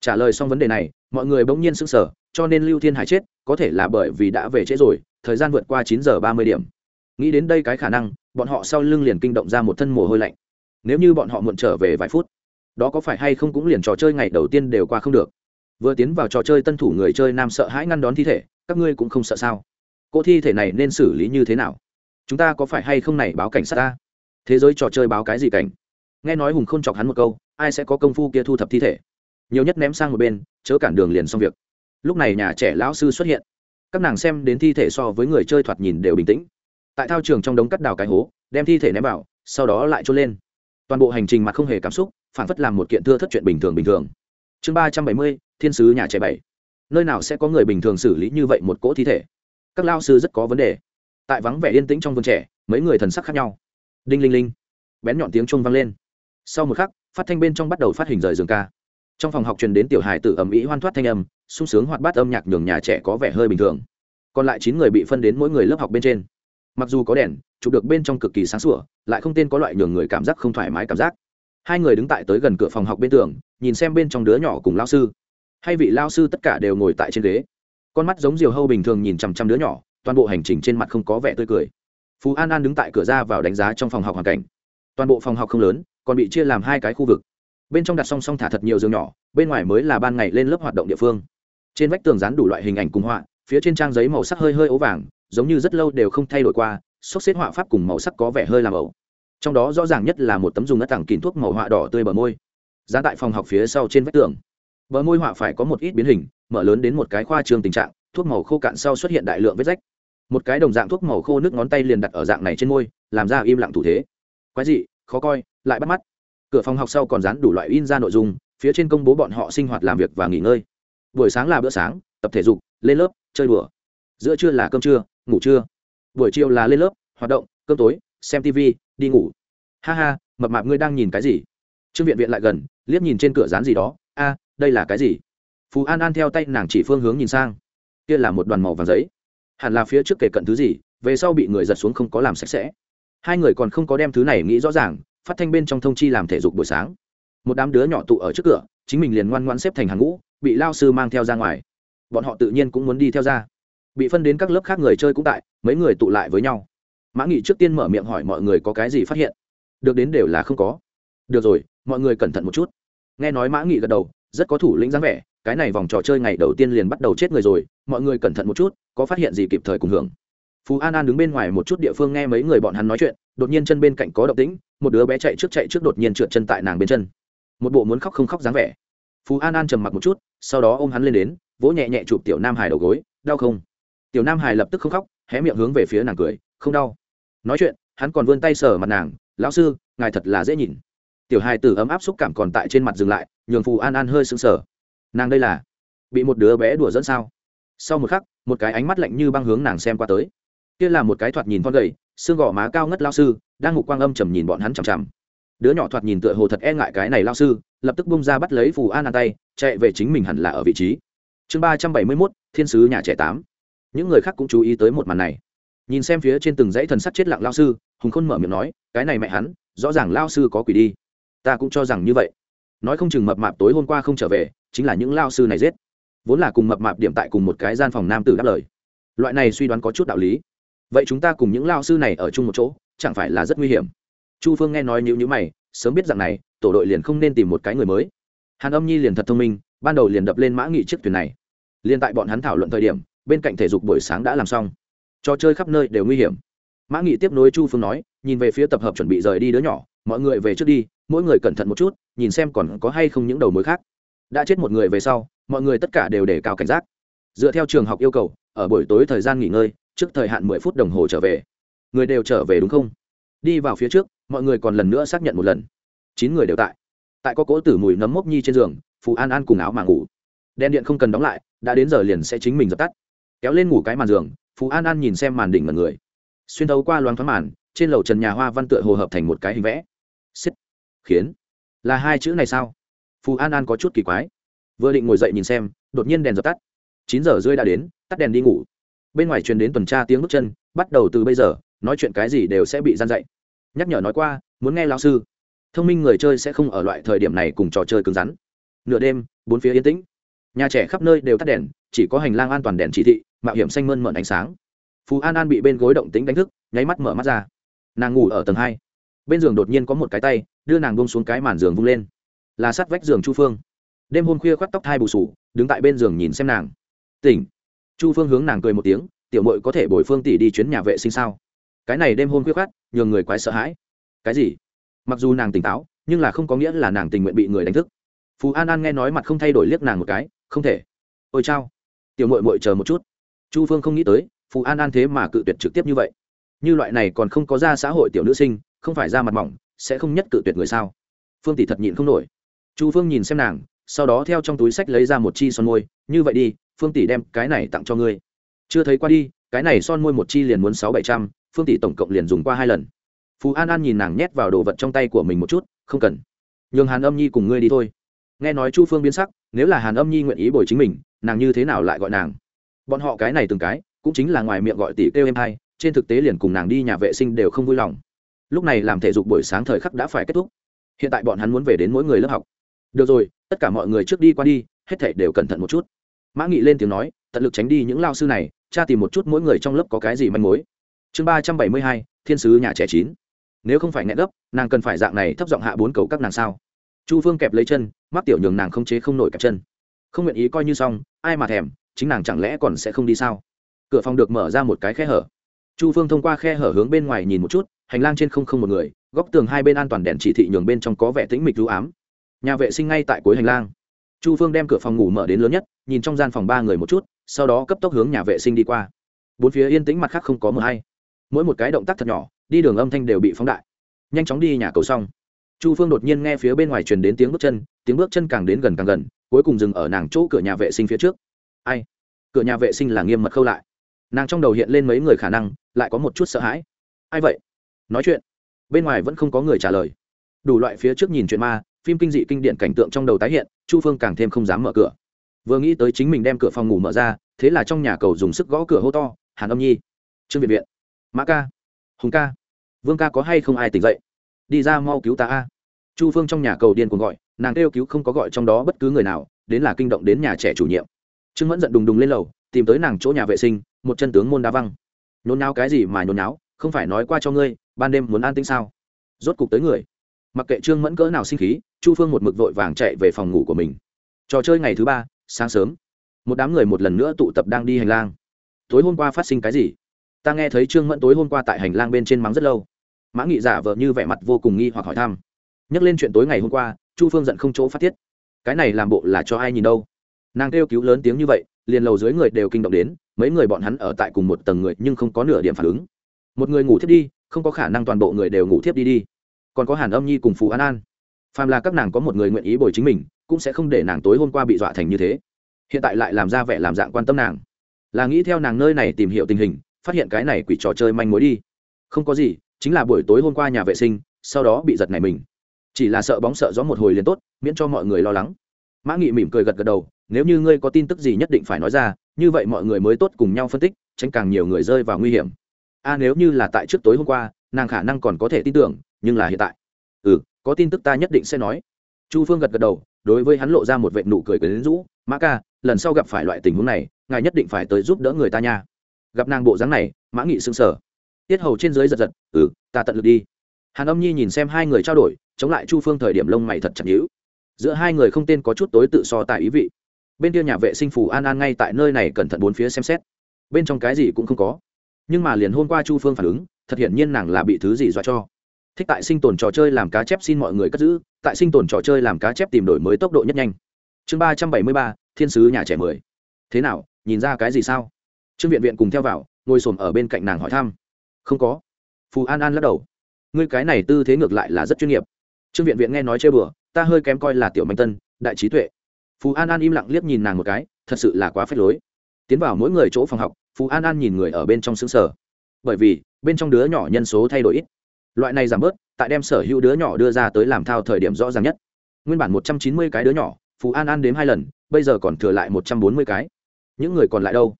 Trả lời xong vấn đề này mọi người bỗng nhiên sững sờ, cho nên lưu thiên hải chết, có thể là bởi vì đã về trễ rồi, thời gian vượt qua chín giờ ba mươi điểm. Nghĩ đến đây cái khả năng, bọn họ sau lưng liền kinh động ra một thân mồ hôi lạnh. Nếu như bọn họ muộn trở về vài phút, đó có phải hay không cũng liền trò chơi ngày đầu tiên đều qua không được. Vừa tiến vào trò chơi tân thủ người chơi nam sợ hãi ngăn đón thi thể, các ngươi cũng không sợ sao? Cô thi thể này nên xử lý như thế nào? Chúng ta có phải hay không này báo cảnh sát ta? Thế giới trò chơi báo cái gì cảnh? Nghe nói hùng k h ô n chọc hắn một câu, ai sẽ có công phu kia thu thập thi thể? Nhiều nhất ném sang một bên, chớ cản đường liền xong việc. Lúc này nhà trẻ lão sư xuất hiện. Các nàng xem đến thi thể so với người chơi thoạt nhìn đều bình tĩnh. Tại thao trường trong đống cắt đào cái hố, đem thi thể ném vào, sau đó lại trôn lên. Toàn bộ hành trình mà không hề cảm xúc phản phất làm một kiện thưa thất chuyện bình thường bình thường. Chương ba trăm bảy mươi, thiên sứ nhà trẻ bảy. Nơi nào sẽ có người bình thường xử lý như vậy một cỗ thi thể? Các lao sư rất có vấn đề. Tại vắng vẻ yên tĩnh trong vườn trẻ, mấy người thần sắc khác nhau. Đinh linh linh. Bén nhọn tiếng chuông vang lên. Sau một khắc, phát thanh bên trong bắt đầu phát hình rời giường ca trong phòng học truyền đến tiểu hài tử ầm ĩ hoan thoát thanh âm, sung sướng hoạt bát âm nhạc nhường nhà trẻ có vẻ hơi bình thường. Còn lại chín người bị phân đến mỗi người lớp học bên trên. Mặc dù có đèn, chụp được bên trong cực kỳ sáng sủa, lại không tên có loại nhường người cảm giác không thoải mái cảm giác. Hai người đứng tại tới gần cửa phòng học bên tường, nhìn xem bên trong đứa nhỏ cùng lao sư. Hay vị lao sư tất cả đều ngồi tại trên ghế. Con mắt giống diều hâu bình thường nhìn chằm chằm đứa nhỏ, toàn bộ hành trình trên mặt không có vẻ tươi cười. Phú an an đứng tại cửa ra vào đánh giá trong phòng học hoàn cảnh. Toàn bộ phòng học không lớn, còn bị chia làm hai cái khu vực bên trong đặt song song thả thật nhiều giường nhỏ, bên ngoài mới là ban ngày lên lớp hoạt động địa phương. Trên vách tường dán đủ loại hình ảnh cùng họa, phía trên trang giấy màu sắc hơi hơi ố vàng, giống như rất lâu đều không thay đổi qua sốc xếp họa pháp cùng màu sắc có vẻ hơi làm ẩu. Trong đó rõ ràng nhất là một tấm dùng ngất thẳng kín thuốc màu họa đỏ tươi bờ môi. Dán tại phòng học phía sau trên vách tường. Bờ môi họa phải có một ít biến hình, mở lớn đến một cái khoa trường tình trạng, thuốc màu khô cạn sau xuất hiện đại lượng vết rách. Một cái đồng dạng thuốc màu khô nước ngón tay liền đặt ở dạng này trên môi, làm ra im lặng thủ thế. Quái dị, khó coi, lại bắt mắt cửa phòng học sau còn dán đủ loại in ra nội dung, phía trên công bố bọn họ sinh hoạt làm việc và nghỉ ngơi. Buổi sáng là bữa sáng, tập thể dục, lên lớp, chơi đùa. Giữa trưa là cơm trưa, ngủ trưa. Buổi chiều là lên lớp, hoạt động, cơm tối, xem tv đi ngủ. Ha ha, mập mạp ngươi đang nhìn cái gì? Trương viện viện lại gần, liếc nhìn trên cửa dán gì đó. A, đây là cái gì? Phú an an theo tay nàng chỉ phương hướng nhìn sang. Kia là một đoàn màu vàng giấy. Hẳn là phía trước kề cận thứ gì, về sau bị người giật xuống không có làm sạch sẽ. Hai người còn không có đem thứ này nghĩ rõ ràng phát thanh bên trong thông chi làm thể dục buổi sáng. Một đám đứa nhỏ tụ ở trước cửa, chính mình liền ngoan ngoan xếp thành hàng ngũ, bị lao sư mang theo ra ngoài. Bọn họ tự nhiên cũng muốn đi theo ra. Bị phân đến các lớp khác người chơi cũng tại, mấy người tụ lại với nhau. Mã nghị trước tiên mở miệng hỏi mọi người có cái gì phát hiện. Được đến đều là không có. Được rồi, mọi người cẩn thận một chút. Nghe nói mã nghị gật đầu, rất có thủ lĩnh dáng vẻ, cái này vòng trò chơi ngày đầu tiên liền bắt đầu chết người rồi, mọi người cẩn thận một chút, có phát hiện gì kịp thời cùng hưởng. Phú an an đứng bên ngoài một chút địa phương nghe mấy người bọn hắn nói chuyện đột nhiên chân bên cạnh có động tĩnh, một đứa bé chạy trước chạy trước đột nhiên trượt chân tại nàng bên chân. Một bộ muốn khóc không khóc dáng vẻ. Phú an an trầm mặc một chút, sau đó ôm hắn lên đến, vỗ nhẹ nhẹ chụp tiểu nam hải đầu gối, đau không? Tiểu nam hải lập tức không khóc, hé miệng hướng về phía nàng cười, không đau. Nói chuyện, hắn còn vươn tay sờ mặt nàng, lão sư, ngài thật là dễ nhìn. Tiểu hài tử ấm áp xúc cảm còn tại trên mặt dừng lại, nhường phù an an hơi sững sờ. Nàng đây là bị một đứa bé đùa dẫn sao? Sau một khắc, một cái ánh mắt lạnh như băng hướng nàng xem qua tới. Kia là một cái thoạt nhìn con gầy xương gò má cao ngất lao sư, đang ngục quang âm trầm nhìn bọn hắn chằm chằm. Đứa nhỏ thoạt nhìn tựa hồ thật e ngại cái này lao sư, lập tức bung ra bắt lấy phù an an tay, chạy về chính mình hẳn là ở vị trí. Chương ba trăm bảy mươi mốt, thiên sứ nhà trẻ tám. Những người khác cũng chú ý tới một màn này. Nhìn xem phía trên từng dãy thần sắt chết lặng lao sư, hùng khôn mở miệng nói, cái này mẹ hắn, rõ ràng lao sư có quỷ đi. Ta cũng cho rằng như vậy. Nói không chừng mập mạp tối hôm qua không trở về, chính là những lao sư này giết. Vốn là cùng mập mạp điểm tại cùng một cái gian phòng nam tử đáp lời. Loại này suy đoán có chút đạo lý vậy chúng ta cùng những lao sư này ở chung một chỗ, chẳng phải là rất nguy hiểm? Chu phương nghe nói như như mày, sớm biết rằng này, tổ đội liền không nên tìm một cái người mới. Hàn âm nhi liền thật thông minh, ban đầu liền đập lên mã nghị chiếc thuyền này. Liền tại bọn hắn thảo luận thời điểm, bên cạnh thể dục buổi sáng đã làm xong. Trò chơi khắp nơi đều nguy hiểm. Mã nghị tiếp nối chu phương nói, nhìn về phía tập hợp chuẩn bị rời đi đứa nhỏ, mọi người về trước đi, mỗi người cẩn thận một chút, nhìn xem còn có hay không những đầu mối khác. Đã chết một người về sau, mọi người tất cả đều để cao cảnh giác. Dựa theo trường học yêu cầu, ở buổi tối thời gian nghỉ ngơi trước thời hạn mười phút đồng hồ trở về. Người đều trở về đúng không? Đi vào phía trước, mọi người còn lần nữa xác nhận một lần. Chín người đều tại. Tại có cỗ tử mùi nấm mốc nhi trên giường, phù an an cùng áo mà ngủ. Đèn điện không cần đóng lại, đã đến giờ liền sẽ chính mình dập tắt. Kéo lên ngủ cái màn giường, phù an an nhìn xem màn đỉnh mật người. Xuyên thấu qua loáng thoáng màn, trên lầu trần nhà hoa văn tựa hồ hợp thành một cái hình vẽ. Xích. Khiến. Là hai chữ này sao? Phù an an có chút kỳ quái. Vừa định ngồi dậy nhìn xem, đột nhiên đèn dập tắt. Chín giờ rưỡi đã đến, tắt đèn đi ngủ bên ngoài truyền đến tuần tra tiếng bước chân, bắt đầu từ bây giờ, nói chuyện cái gì đều sẽ bị gian dạy. Nhắc nhở nói qua, muốn nghe lao sư. Thông minh người chơi sẽ không ở loại thời điểm này cùng trò chơi cứng rắn. Nửa đêm, bốn phía yên tĩnh. Nhà trẻ khắp nơi đều tắt đèn, chỉ có hành lang an toàn đèn chỉ thị, mạo hiểm xanh mơn mởn ánh sáng. Phú an an bị bên gối động tính đánh thức, nháy mắt mở mắt ra. Nàng ngủ ở tầng hai. Bên giường đột nhiên có một cái tay, đưa nàng bông xuống cái màn giường vung lên. Là sát vách giường chu phương. Đêm hôm khuya khoắt tóc thai bù sủ đứng tại bên giường nhìn xem nàng. Tỉnh chu phương hướng nàng cười một tiếng, tiểu mội có thể bồi phương tỷ đi chuyến nhà vệ sinh sao? Cái này đêm hôm khuyết khát nhường người quái sợ hãi. Cái gì? Mặc dù nàng tỉnh táo, nhưng là không có nghĩa là nàng tình nguyện bị người đánh thức. Phú an an nghe nói mặt không thay đổi liếc nàng một cái, không thể. Ôi chao. Tiểu mội mội chờ một chút. Chu phương không nghĩ tới phú an an thế mà cự tuyệt trực tiếp như vậy. Như loại này còn không có ra xã hội tiểu nữ sinh, không phải ra mặt mỏng, sẽ không nhất cự tuyệt người sao? Phương tỷ thật nhịn không nổi. Chu phương nhìn xem nàng, sau đó theo trong túi sách lấy ra một chi son môi, như vậy đi phương tỷ đem cái này tặng cho ngươi. Chưa thấy qua đi, cái này son môi một chi liền muốn sáu bảy trăm, phương tỷ tổng cộng liền dùng qua hai lần. Phú an an nhìn nàng nhét vào đồ vật trong tay của mình một chút, không cần. Nhường hàn âm nhi cùng ngươi đi thôi. Nghe nói chu phương biến sắc, nếu là hàn âm nhi nguyện ý bồi chính mình, nàng như thế nào lại gọi nàng? Bọn họ cái này từng cái, cũng chính là ngoài miệng gọi tỷ kêu em hai, trên thực tế liền cùng nàng đi nhà vệ sinh đều không vui lòng. Lúc này làm thể dục buổi sáng thời khắc đã phải kết thúc. Hiện tại bọn hắn muốn về đến mỗi người lớp học. Được rồi, tất cả mọi người trước đi qua đi, hết thể đều cẩn thận một chút mã nghị lên tiếng nói, tận lực tránh đi những lao sư này Cha tìm một chút mỗi người trong lớp có cái gì manh mối. Chương ba trăm bảy mươi hai, thiên sứ nhà trẻ chín. Nếu không phải nghẹn gấp, nàng cần phải dạng này thấp giọng hạ bốn cầu các nàng sao? Chu phương kẹp lấy chân, mắc tiểu nhường nàng không chế không nổi kẹp chân. Không nguyện ý coi như xong, ai mà thèm, chính nàng chẳng lẽ còn sẽ không đi sao? Cửa phòng được mở ra một cái khe hở. Chu phương thông qua khe hở hướng bên ngoài nhìn một chút, hành lang trên không không một người, góc tường hai bên an toàn đèn chỉ thị nhường bên trong có vẻ tĩnh mịch lũ ám. Nhà vệ sinh ngay tại cuối hành lang chu phương đem cửa phòng ngủ mở đến lớn nhất, nhìn trong gian phòng ba người một chút, sau đó cấp tốc hướng nhà vệ sinh đi qua. Bốn phía yên tĩnh mặt khác không có mờ hay. Mỗi một cái động tác thật nhỏ, đi đường âm thanh đều bị phóng đại. Nhanh chóng đi nhà cầu xong. Chu phương đột nhiên nghe phía bên ngoài truyền đến tiếng bước chân, tiếng bước chân càng đến gần càng gần, cuối cùng dừng ở nàng chỗ cửa nhà vệ sinh phía trước. Ai? Cửa nhà vệ sinh là nghiêm mật khâu lại. Nàng trong đầu hiện lên mấy người khả năng, lại có một chút sợ hãi. Ai vậy? Nói chuyện. Bên ngoài vẫn không có người trả lời. Đủ loại phía trước nhìn chuyện ma phim kinh dị kinh điển cảnh tượng trong đầu tái hiện, chu phương càng thêm không dám mở cửa. Vừa nghĩ tới chính mình đem cửa phòng ngủ mở ra, thế là trong nhà cầu dùng sức gõ cửa hô to, hàn âm nhi, trương viện viện, mã ca, hùng ca, vương ca có hay không ai tỉnh dậy? Đi ra mau cứu ta a. Chu phương trong nhà cầu điên cuồng gọi, nàng kêu cứu không có gọi trong đó bất cứ người nào, đến là kinh động đến nhà trẻ chủ nhiệm. Trương mẫn giận đùng đùng lên lầu, tìm tới nàng chỗ nhà vệ sinh, một chân tướng môn đá văng. Nhốn náo cái gì mà nhốn náo không phải nói qua cho ngươi, ban đêm muốn an tĩnh sao? Rốt cục tới người. Mặc kệ trương mẫn cỡ nào sinh khí chu phương một mực vội vàng chạy về phòng ngủ của mình. Trò chơi ngày thứ ba, sáng sớm, một đám người một lần nữa tụ tập đang đi hành lang. Tối hôm qua phát sinh cái gì? Ta nghe thấy trương mẫn tối hôm qua tại hành lang bên trên mắng rất lâu. Mã nghị giả vờ như vẻ mặt vô cùng nghi hoặc hỏi thăm. Nhắc lên chuyện tối ngày hôm qua, chu phương giận không chỗ phát thiết cái này làm bộ là cho ai nhìn đâu? Nàng kêu cứu lớn tiếng như vậy, liền lầu dưới người đều kinh động đến, mấy người bọn hắn ở tại cùng một tầng người nhưng không có nửa điểm phản ứng. Một người ngủ thiếp đi, không có khả năng toàn bộ người đều ngủ thiếp đi đi. Còn có hàn âm nhi cùng phú an an phàm là các nàng có một người nguyện ý bồi chính mình, cũng sẽ không để nàng tối hôm qua bị dọa thành như thế. Hiện tại lại làm ra vẻ làm dạng quan tâm nàng. Là nghĩ theo nàng nơi này tìm hiểu tình hình, phát hiện cái này quỷ trò chơi manh mối đi. Không có gì, chính là buổi tối hôm qua nhà vệ sinh, sau đó bị giật này mình. Chỉ là sợ bóng sợ gió một hồi liền tốt, miễn cho mọi người lo lắng. Mã nghị mỉm cười gật gật đầu, nếu như ngươi có tin tức gì nhất định phải nói ra, như vậy mọi người mới tốt cùng nhau phân tích, tránh càng nhiều người rơi vào nguy hiểm. A, nếu như là tại trước tối hôm qua, nàng khả năng còn có thể tin tưởng, nhưng là hiện tại. Ừ có tin tức ta nhất định sẽ nói. Chu phương gật gật đầu, đối với hắn lộ ra một vệ nụ cười cười đến rũ. Mã ca, lần sau gặp phải loại tình huống này, ngài nhất định phải tới giúp đỡ người ta nha. Gặp nàng bộ dáng này, mã nghị sững sờ. Tiết hầu trên dưới giật giật ừ ta tận lực đi. Hàn âm nhi nhìn xem hai người trao đổi, chống lại chu phương thời điểm lông mày thật chặt nhữ giữa hai người không tên có chút tối tự so tại ý vị. Bên kia nhà vệ sinh phủ an an ngay tại nơi này cẩn thận bốn phía xem xét. Bên trong cái gì cũng không có. Nhưng mà liền hôm qua chu phương phản ứng, thật hiển nhiên nàng là bị thứ gì dọa cho thích tại sinh tồn trò chơi làm cá chép xin mọi người cất giữ, tại sinh tồn trò chơi làm cá chép tìm đổi mới tốc độ nhất nhanh. Chương ba trăm bảy mươi ba, thiên sứ nhà trẻ mười. Thế nào, nhìn ra cái gì sao? Trương viện viện cùng theo vào, ngồi s ở bên cạnh nàng hỏi thăm. Không có. Phù an an lắc đầu. Ngươi cái này tư thế ngược lại là rất chuyên nghiệp. Trương viện viện nghe nói chơi bừa, ta hơi kém coi là tiểu manh tân, đại trí tuệ. Phù an an im lặng liếc nhìn nàng một cái, thật sự là quá phép lối. Tiến vào mỗi người chỗ phòng học, phù an an nhìn người ở bên trong xứng sở bởi vì, bên trong đứa nhỏ nhân số thay đổi ít loại này giảm bớt, tại đem sở hữu đứa nhỏ đưa ra tới làm thao thời điểm rõ ràng nhất. Nguyên bản một trăm chín mươi cái đứa nhỏ, Phú an an đếm hai lần, bây giờ còn thừa lại một trăm bốn mươi cái. Những người còn lại đâu?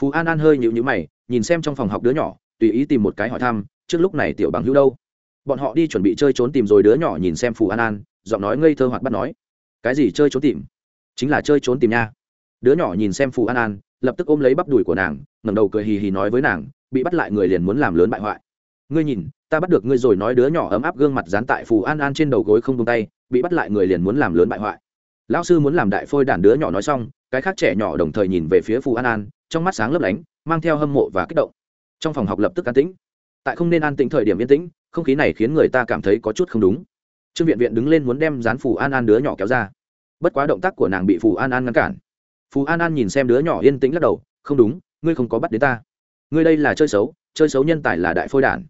Phú an an hơi nhịu nhữ mày, nhìn xem trong phòng học đứa nhỏ, tùy ý tìm một cái hỏi thăm, trước lúc này tiểu bằng hữu đâu? Bọn họ đi chuẩn bị chơi trốn tìm rồi đứa nhỏ nhìn xem phù an an, giọng nói ngây thơ hoặc bắt nói. Cái gì chơi trốn tìm? Chính là chơi trốn tìm nha. Đứa nhỏ nhìn xem phù an an, lập tức ôm lấy bắp đùi của nàng, ngẩng đầu cười hì hì nói với nàng, bị bắt lại người liền muốn làm lớn bại hoại ngươi nhìn, ta bắt được ngươi rồi nói đứa nhỏ ấm áp gương mặt dán tại phù an an trên đầu gối không tung tay, bị bắt lại người liền muốn làm lớn bại hoại. Lão sư muốn làm đại phôi đàn đứa nhỏ nói xong, cái khác trẻ nhỏ đồng thời nhìn về phía phù an an, trong mắt sáng lấp lánh, mang theo hâm mộ và kích động. Trong phòng học lập tức an tĩnh. Tại không nên an tĩnh thời điểm yên tĩnh, không khí này khiến người ta cảm thấy có chút không đúng. Trương viện viện đứng lên muốn đem dán phù an an đứa nhỏ kéo ra. Bất quá động tác của nàng bị phù an an ngăn cản. Phù an an nhìn xem đứa nhỏ yên tĩnh lắc đầu, không đúng, ngươi không có bắt đến ta. Ngươi đây là chơi xấu chơi xấu nhân tài là đại phôi đản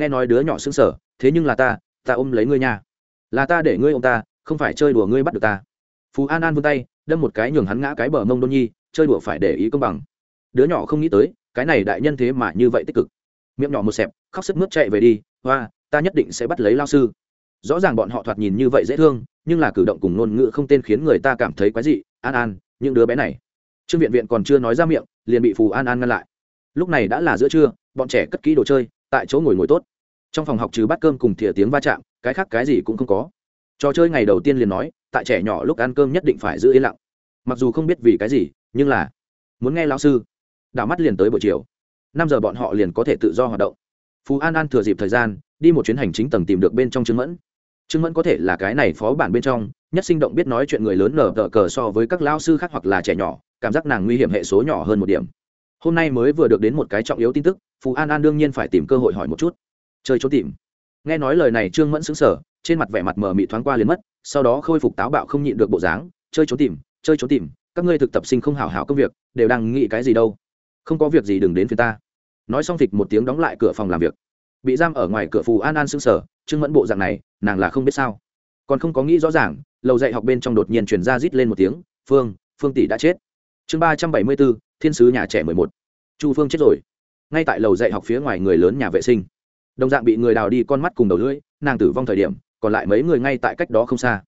nghe nói đứa nhỏ xứng sở, thế nhưng là ta ta ôm lấy ngươi nha. Là ta để ngươi ô m ta, không phải chơi đùa ngươi bắt được ta. Phú an an vươn tay, đâm một cái nhường hắn ngã cái bờ mông đôn nhi, chơi đùa phải để ý công bằng. Đứa nhỏ không nghĩ tới, cái này đại nhân thế mà như vậy tích cực. Miệng nhỏ một xẹp, khóc sức mướt chạy về đi, hoa, ta nhất định sẽ bắt lấy lao sư. Rõ ràng bọn họ thoạt nhìn như vậy dễ thương, nhưng là cử động cùng ngôn ngữ không tên khiến người ta cảm thấy quái dị. An an, những đứa bé này. Trương viện viện còn chưa nói ra miệng, liền bị phù an an ngăn lại. Lúc này đã là giữa trưa, bọn trẻ cất kỹ đồ chơi, tại chỗ ngồi ngồi tốt trong phòng học trừ bát cơm cùng thìa tiếng va chạm, cái khác cái gì cũng không có. Trò chơi ngày đầu tiên liền nói, tại trẻ nhỏ lúc ăn cơm nhất định phải giữ yên lặng. Mặc dù không biết vì cái gì, nhưng là muốn nghe lão sư. Đảo mắt liền tới buổi chiều. Năm giờ bọn họ liền có thể tự do hoạt động. Phú an an thừa dịp thời gian, đi một chuyến hành chính tầng tìm được bên trong trương mẫn. Trương mẫn có thể là cái này phó bản bên trong, nhất sinh động biết nói chuyện người lớn nở tờ cờ so với các lao sư khác hoặc là trẻ nhỏ, cảm giác nàng nguy hiểm hệ số nhỏ hơn một điểm. Hôm nay mới vừa được đến một cái trọng yếu tin tức phù an an đương nhiên phải tìm cơ hội hỏi một chút chơi trốn tìm. Nghe nói lời này trương mẫn xứng sở trên mặt vẻ mặt mờ mị thoáng qua liền mất, sau đó khôi phục táo bạo không nhịn được bộ dáng, chơi trốn tìm, chơi trốn tìm, các ngươi thực tập sinh không hảo hảo công việc, đều đang nghĩ cái gì đâu. Không có việc gì đừng đến phía ta. Nói xong thịch một tiếng đóng lại cửa phòng làm việc. Bị giam ở ngoài cửa phù an an xứng sở trương mẫn bộ dạng này, nàng là không biết sao. Còn không có nghĩ rõ ràng, lầu dạy học bên trong đột nhiên truyền ra rít lên một tiếng, phương phương tỷ đã chết. Chương ba trăm bảy mươi bốn thiên sứ nhà trẻ mười một. Chu phương chết rồi. Ngay tại lầu dạy học phía ngoài người lớn nhà vệ sinh đồng dạng bị người đào đi con mắt cùng đầu lưỡi nàng tử vong thời điểm còn lại mấy người ngay tại cách đó không xa.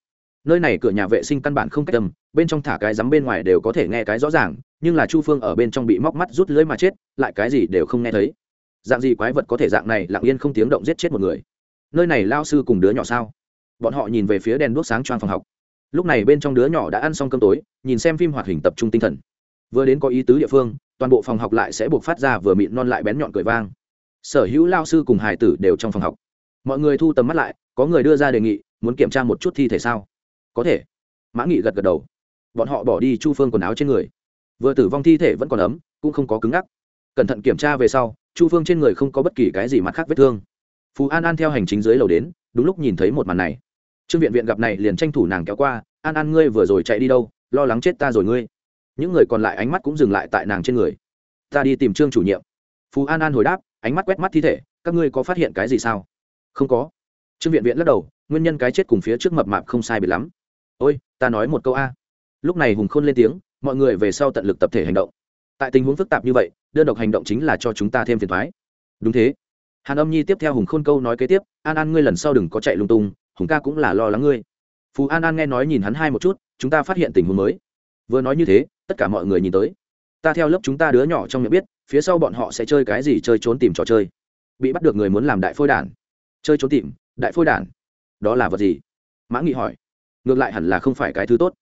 Nơi này cửa nhà vệ sinh căn bản không cách tầm, bên trong thả cái rắm bên ngoài đều có thể nghe cái rõ ràng nhưng là chu phương ở bên trong bị móc mắt rút lưỡi mà chết lại cái gì đều không nghe thấy. Dạng gì quái vật có thể dạng này lặng yên không tiếng động giết chết một người? Nơi này lao sư cùng đứa nhỏ sao? Bọn họ nhìn về phía đèn đuốc sáng choang phòng học. Lúc này bên trong đứa nhỏ đã ăn xong cơm tối nhìn xem phim hoạt hình tập trung tinh thần. Vừa đến có ý tứ địa phương toàn bộ phòng học lại sẽ buộc phát ra vừa mịn non lại bén nhọn cười vang sở hữu lao sư cùng hải tử đều trong phòng học. Mọi người thu tầm mắt lại, có người đưa ra đề nghị, muốn kiểm tra một chút thi thể sao? Có thể. Mã nghị gật gật đầu. Bọn họ bỏ đi chu phương quần áo trên người. Vừa tử vong thi thể vẫn còn ấm, cũng không có cứng ngắc. Cẩn thận kiểm tra về sau, chu phương trên người không có bất kỳ cái gì mặt khác vết thương. Phú an an theo hành chính dưới lầu đến, đúng lúc nhìn thấy một màn này. Trương viện viện gặp này liền tranh thủ nàng kéo qua, an an ngươi vừa rồi chạy đi đâu? Lo lắng chết ta rồi ngươi. Những người còn lại ánh mắt cũng dừng lại tại nàng trên người. Ta đi tìm trương chủ nhiệm. Phú an an hồi đáp ánh mắt quét mắt thi thể, các ngươi có phát hiện cái gì sao? Không có. Trương viện viện lắc đầu, nguyên nhân cái chết cùng phía trước mập mạp không sai biệt lắm. Ôi, ta nói một câu a. Lúc này hùng khôn lên tiếng, mọi người về sau tận lực tập thể hành động. Tại tình huống phức tạp như vậy, đơn độc hành động chính là cho chúng ta thêm phiền thoái đúng thế. Hàn âm nhi tiếp theo hùng khôn câu nói kế tiếp, an an ngươi lần sau đừng có chạy lung tung, hùng ca cũng là lo lắng ngươi. Phú an an nghe nói nhìn hắn hai một chút, chúng ta phát hiện tình huống mới. Vừa nói như thế, tất cả mọi người nhìn tới. Ta theo lớp chúng ta đứa nhỏ trong miệng biết phía sau bọn họ sẽ chơi cái gì chơi trốn tìm trò chơi. Bị bắt được người muốn làm đại phôi đản. Chơi trốn tìm, đại phôi đản. Đó là vật gì? Mã nghị hỏi. Ngược lại hẳn là không phải cái thứ tốt.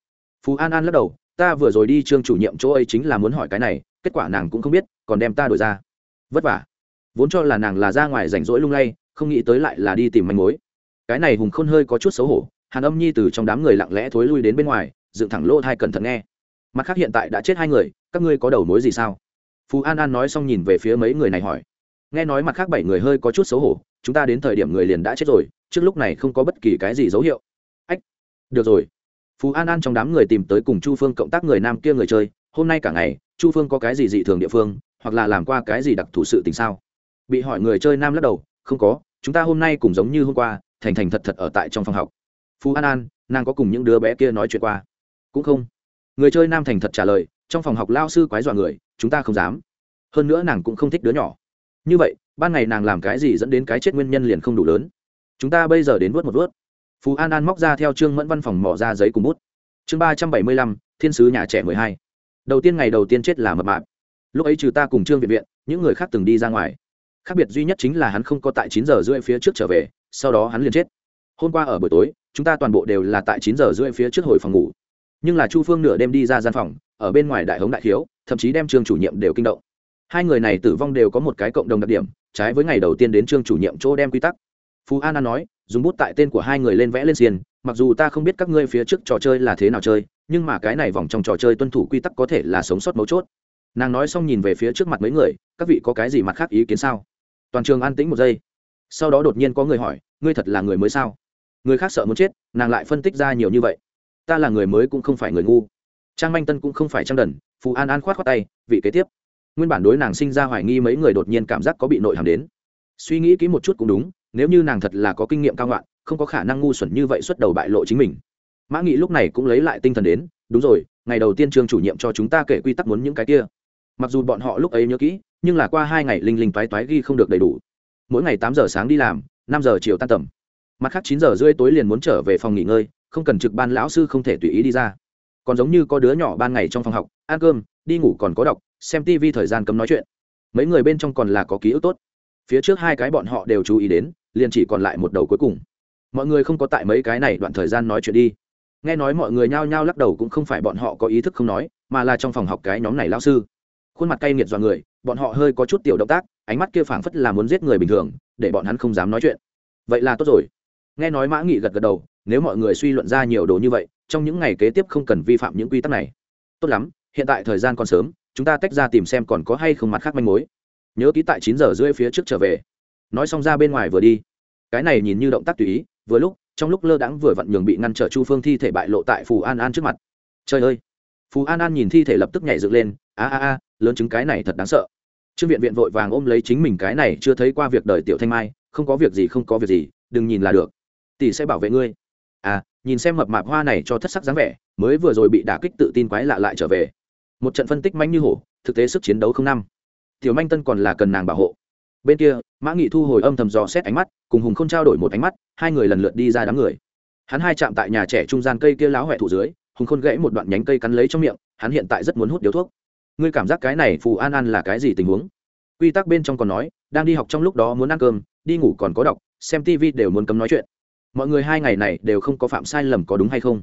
Phú an an lắc đầu, ta vừa rồi đi trương chủ nhiệm chỗ ấy chính là muốn hỏi cái này, kết quả nàng cũng không biết, còn đem ta đổi ra. Vất vả. Vốn cho là nàng là ra ngoài rảnh rỗi lung lay, không nghĩ tới lại là đi tìm manh mối. Cái này hùng khôn hơi có chút xấu hổ, hàn âm nhi từ trong đám người lặng lẽ thối lui đến bên ngoài, dựng thẳng lỗ thai cẩn thận nghe. Mặt khác hiện tại đã chết hai người, các ngươi có đầu mối gì sao? Phú an an nói xong nhìn về phía mấy người này hỏi. Nghe nói mặt khác bảy người hơi có chút xấu hổ, chúng ta đến thời điểm người liền đã chết rồi, trước lúc này không có bất kỳ cái gì dấu hiệu. Ách, được rồi. Phú an an trong đám người tìm tới cùng chu phương cộng tác người nam kia người chơi, hôm nay cả ngày, chu phương có cái gì dị thường địa phương, hoặc là làm qua cái gì đặc thù sự tình sao? Bị hỏi người chơi nam lắc đầu, không có, chúng ta hôm nay cũng giống như hôm qua, thành thành thật thật ở tại trong phòng học. Phú an an, nàng có cùng những đứa bé kia nói chuyện qua. Cũng không. Người chơi nam thành thật trả lời trong phòng học lao sư quái dọa người, chúng ta không dám. Hơn nữa nàng cũng không thích đứa nhỏ. Như vậy, ban ngày nàng làm cái gì dẫn đến cái chết nguyên nhân liền không đủ lớn. Chúng ta bây giờ đến vớt một vớt. Phú an an móc ra theo trương mẫn văn phòng mỏ ra giấy cùng bút. Chương ba trăm bảy mươi lăm, thiên sứ nhà trẻ mười hai. Đầu tiên ngày đầu tiên chết là mập mạp. Lúc ấy trừ ta cùng trương viện viện, những người khác từng đi ra ngoài. Khác biệt duy nhất chính là hắn không có tại chín giờ rưỡi phía trước trở về, sau đó hắn liền chết. Hôm qua ở buổi tối, chúng ta toàn bộ đều là tại chín giờ rưỡi phía trước hồi phòng ngủ. Nhưng là chu phương nửa đêm đi ra gian phòng ở bên ngoài đại hống đại thiếu thậm chí đem trương chủ nhiệm đều kinh động. Hai người này tử vong đều có một cái cộng đồng đặc điểm, trái với ngày đầu tiên đến trương chủ nhiệm chỗ đem quy tắc. Phú an an nói, dùng bút tại tên của hai người lên vẽ lên xiên, mặc dù ta không biết các ngươi phía trước trò chơi là thế nào chơi, nhưng mà cái này vòng trong trò chơi tuân thủ quy tắc có thể là sống sót mấu chốt. Nàng nói xong nhìn về phía trước mặt mấy người, các vị có cái gì mặt khác ý kiến sao? Toàn trường an tĩnh một giây. Sau đó đột nhiên có người hỏi, ngươi thật là người mới sao? Người khác sợ muốn chết, nàng lại phân tích ra nhiều như vậy. Ta là người mới cũng không phải người ngu trang manh tân cũng không phải trang đần, phù an an khoát khoát tay, vị kế tiếp. Nguyên bản đối nàng sinh ra hoài nghi mấy người đột nhiên cảm giác có bị nội hàm đến. Suy nghĩ kỹ một chút cũng đúng, nếu như nàng thật là có kinh nghiệm cao ngoạn, không có khả năng ngu xuẩn như vậy xuất đầu bại lộ chính mình. Mã nghị lúc này cũng lấy lại tinh thần đến, đúng rồi, ngày đầu tiên trường chủ nhiệm cho chúng ta kể quy tắc muốn những cái kia. Mặc dù bọn họ lúc ấy nhớ kỹ, nhưng là qua hai ngày linh linh toái toái ghi không được đầy đủ. Mỗi ngày tám giờ sáng đi làm, năm giờ chiều tan tầm. Mặt khác chín giờ rưỡi tối liền muốn trở về phòng nghỉ ngơi, không cần trực ban lão sư không thể tùy ý đi ra còn giống như có đứa nhỏ ban ngày trong phòng học, ăn cơm, đi ngủ còn có đọc, xem tv thời gian cấm nói chuyện. Mấy người bên trong còn là có ký ức tốt. Phía trước hai cái bọn họ đều chú ý đến, liền chỉ còn lại một đầu cuối cùng. Mọi người không có tại mấy cái này đoạn thời gian nói chuyện đi. Nghe nói mọi người nhao nhao lắc đầu cũng không phải bọn họ có ý thức không nói, mà là trong phòng học cái nhóm này lao sư. Khuôn mặt cay nghiệt dọa người, bọn họ hơi có chút tiểu động tác, ánh mắt kia phảng phất là muốn giết người bình thường, để bọn hắn không dám nói chuyện. Vậy là tốt rồi. Nghe nói mã nghị gật gật đầu, nếu mọi người suy luận ra nhiều đồ như vậy trong những ngày kế tiếp không cần vi phạm những quy tắc này. Tốt lắm, hiện tại thời gian còn sớm, chúng ta tách ra tìm xem còn có hay không mặt khác manh mối. Nhớ ký tại chín giờ rưỡi phía trước trở về. Nói xong ra bên ngoài vừa đi. Cái này nhìn như động tác tùy ý, vừa lúc, trong lúc lơ đãng vừa vặn nhường bị ngăn trở chu phương thi thể bại lộ tại phù an an trước mặt. Trời ơi! Phù an an nhìn thi thể lập tức nhảy dựng lên, a a a, lớn chứng cái này thật đáng sợ. Trương viện viện vội vàng ôm lấy chính mình cái này chưa thấy qua việc đời tiểu thanh mai, không có việc gì, không có việc gì, đừng nhìn là được. Tỷ sẽ bảo vệ ngươi. À nhìn xem mập mạp hoa này cho thất sắc dáng vẻ, mới vừa rồi bị đả kích tự tin quái lạ lại trở về. Một trận phân tích manh như hổ, thực tế sức chiến đấu không năm. Tiểu manh tân còn là cần nàng bảo hộ. Bên kia, mã nghị thu hồi âm thầm dò xét ánh mắt, cùng hùng khôn trao đổi một ánh mắt, hai người lần lượt đi ra đám người. Hắn hai chạm tại nhà trẻ trung gian cây kia láo huệ thủ dưới, hùng khôn gãy một đoạn nhánh cây cắn lấy trong miệng, hắn hiện tại rất muốn hút điếu thuốc. Ngươi cảm giác cái này phù an an là cái gì tình huống? Quy tắc bên trong còn nói, đang đi học trong lúc đó muốn ăn cơm, đi ngủ còn có đọc, xem tv đều muốn cấm nói chuyện mọi người hai ngày này đều không có phạm sai lầm có đúng hay không?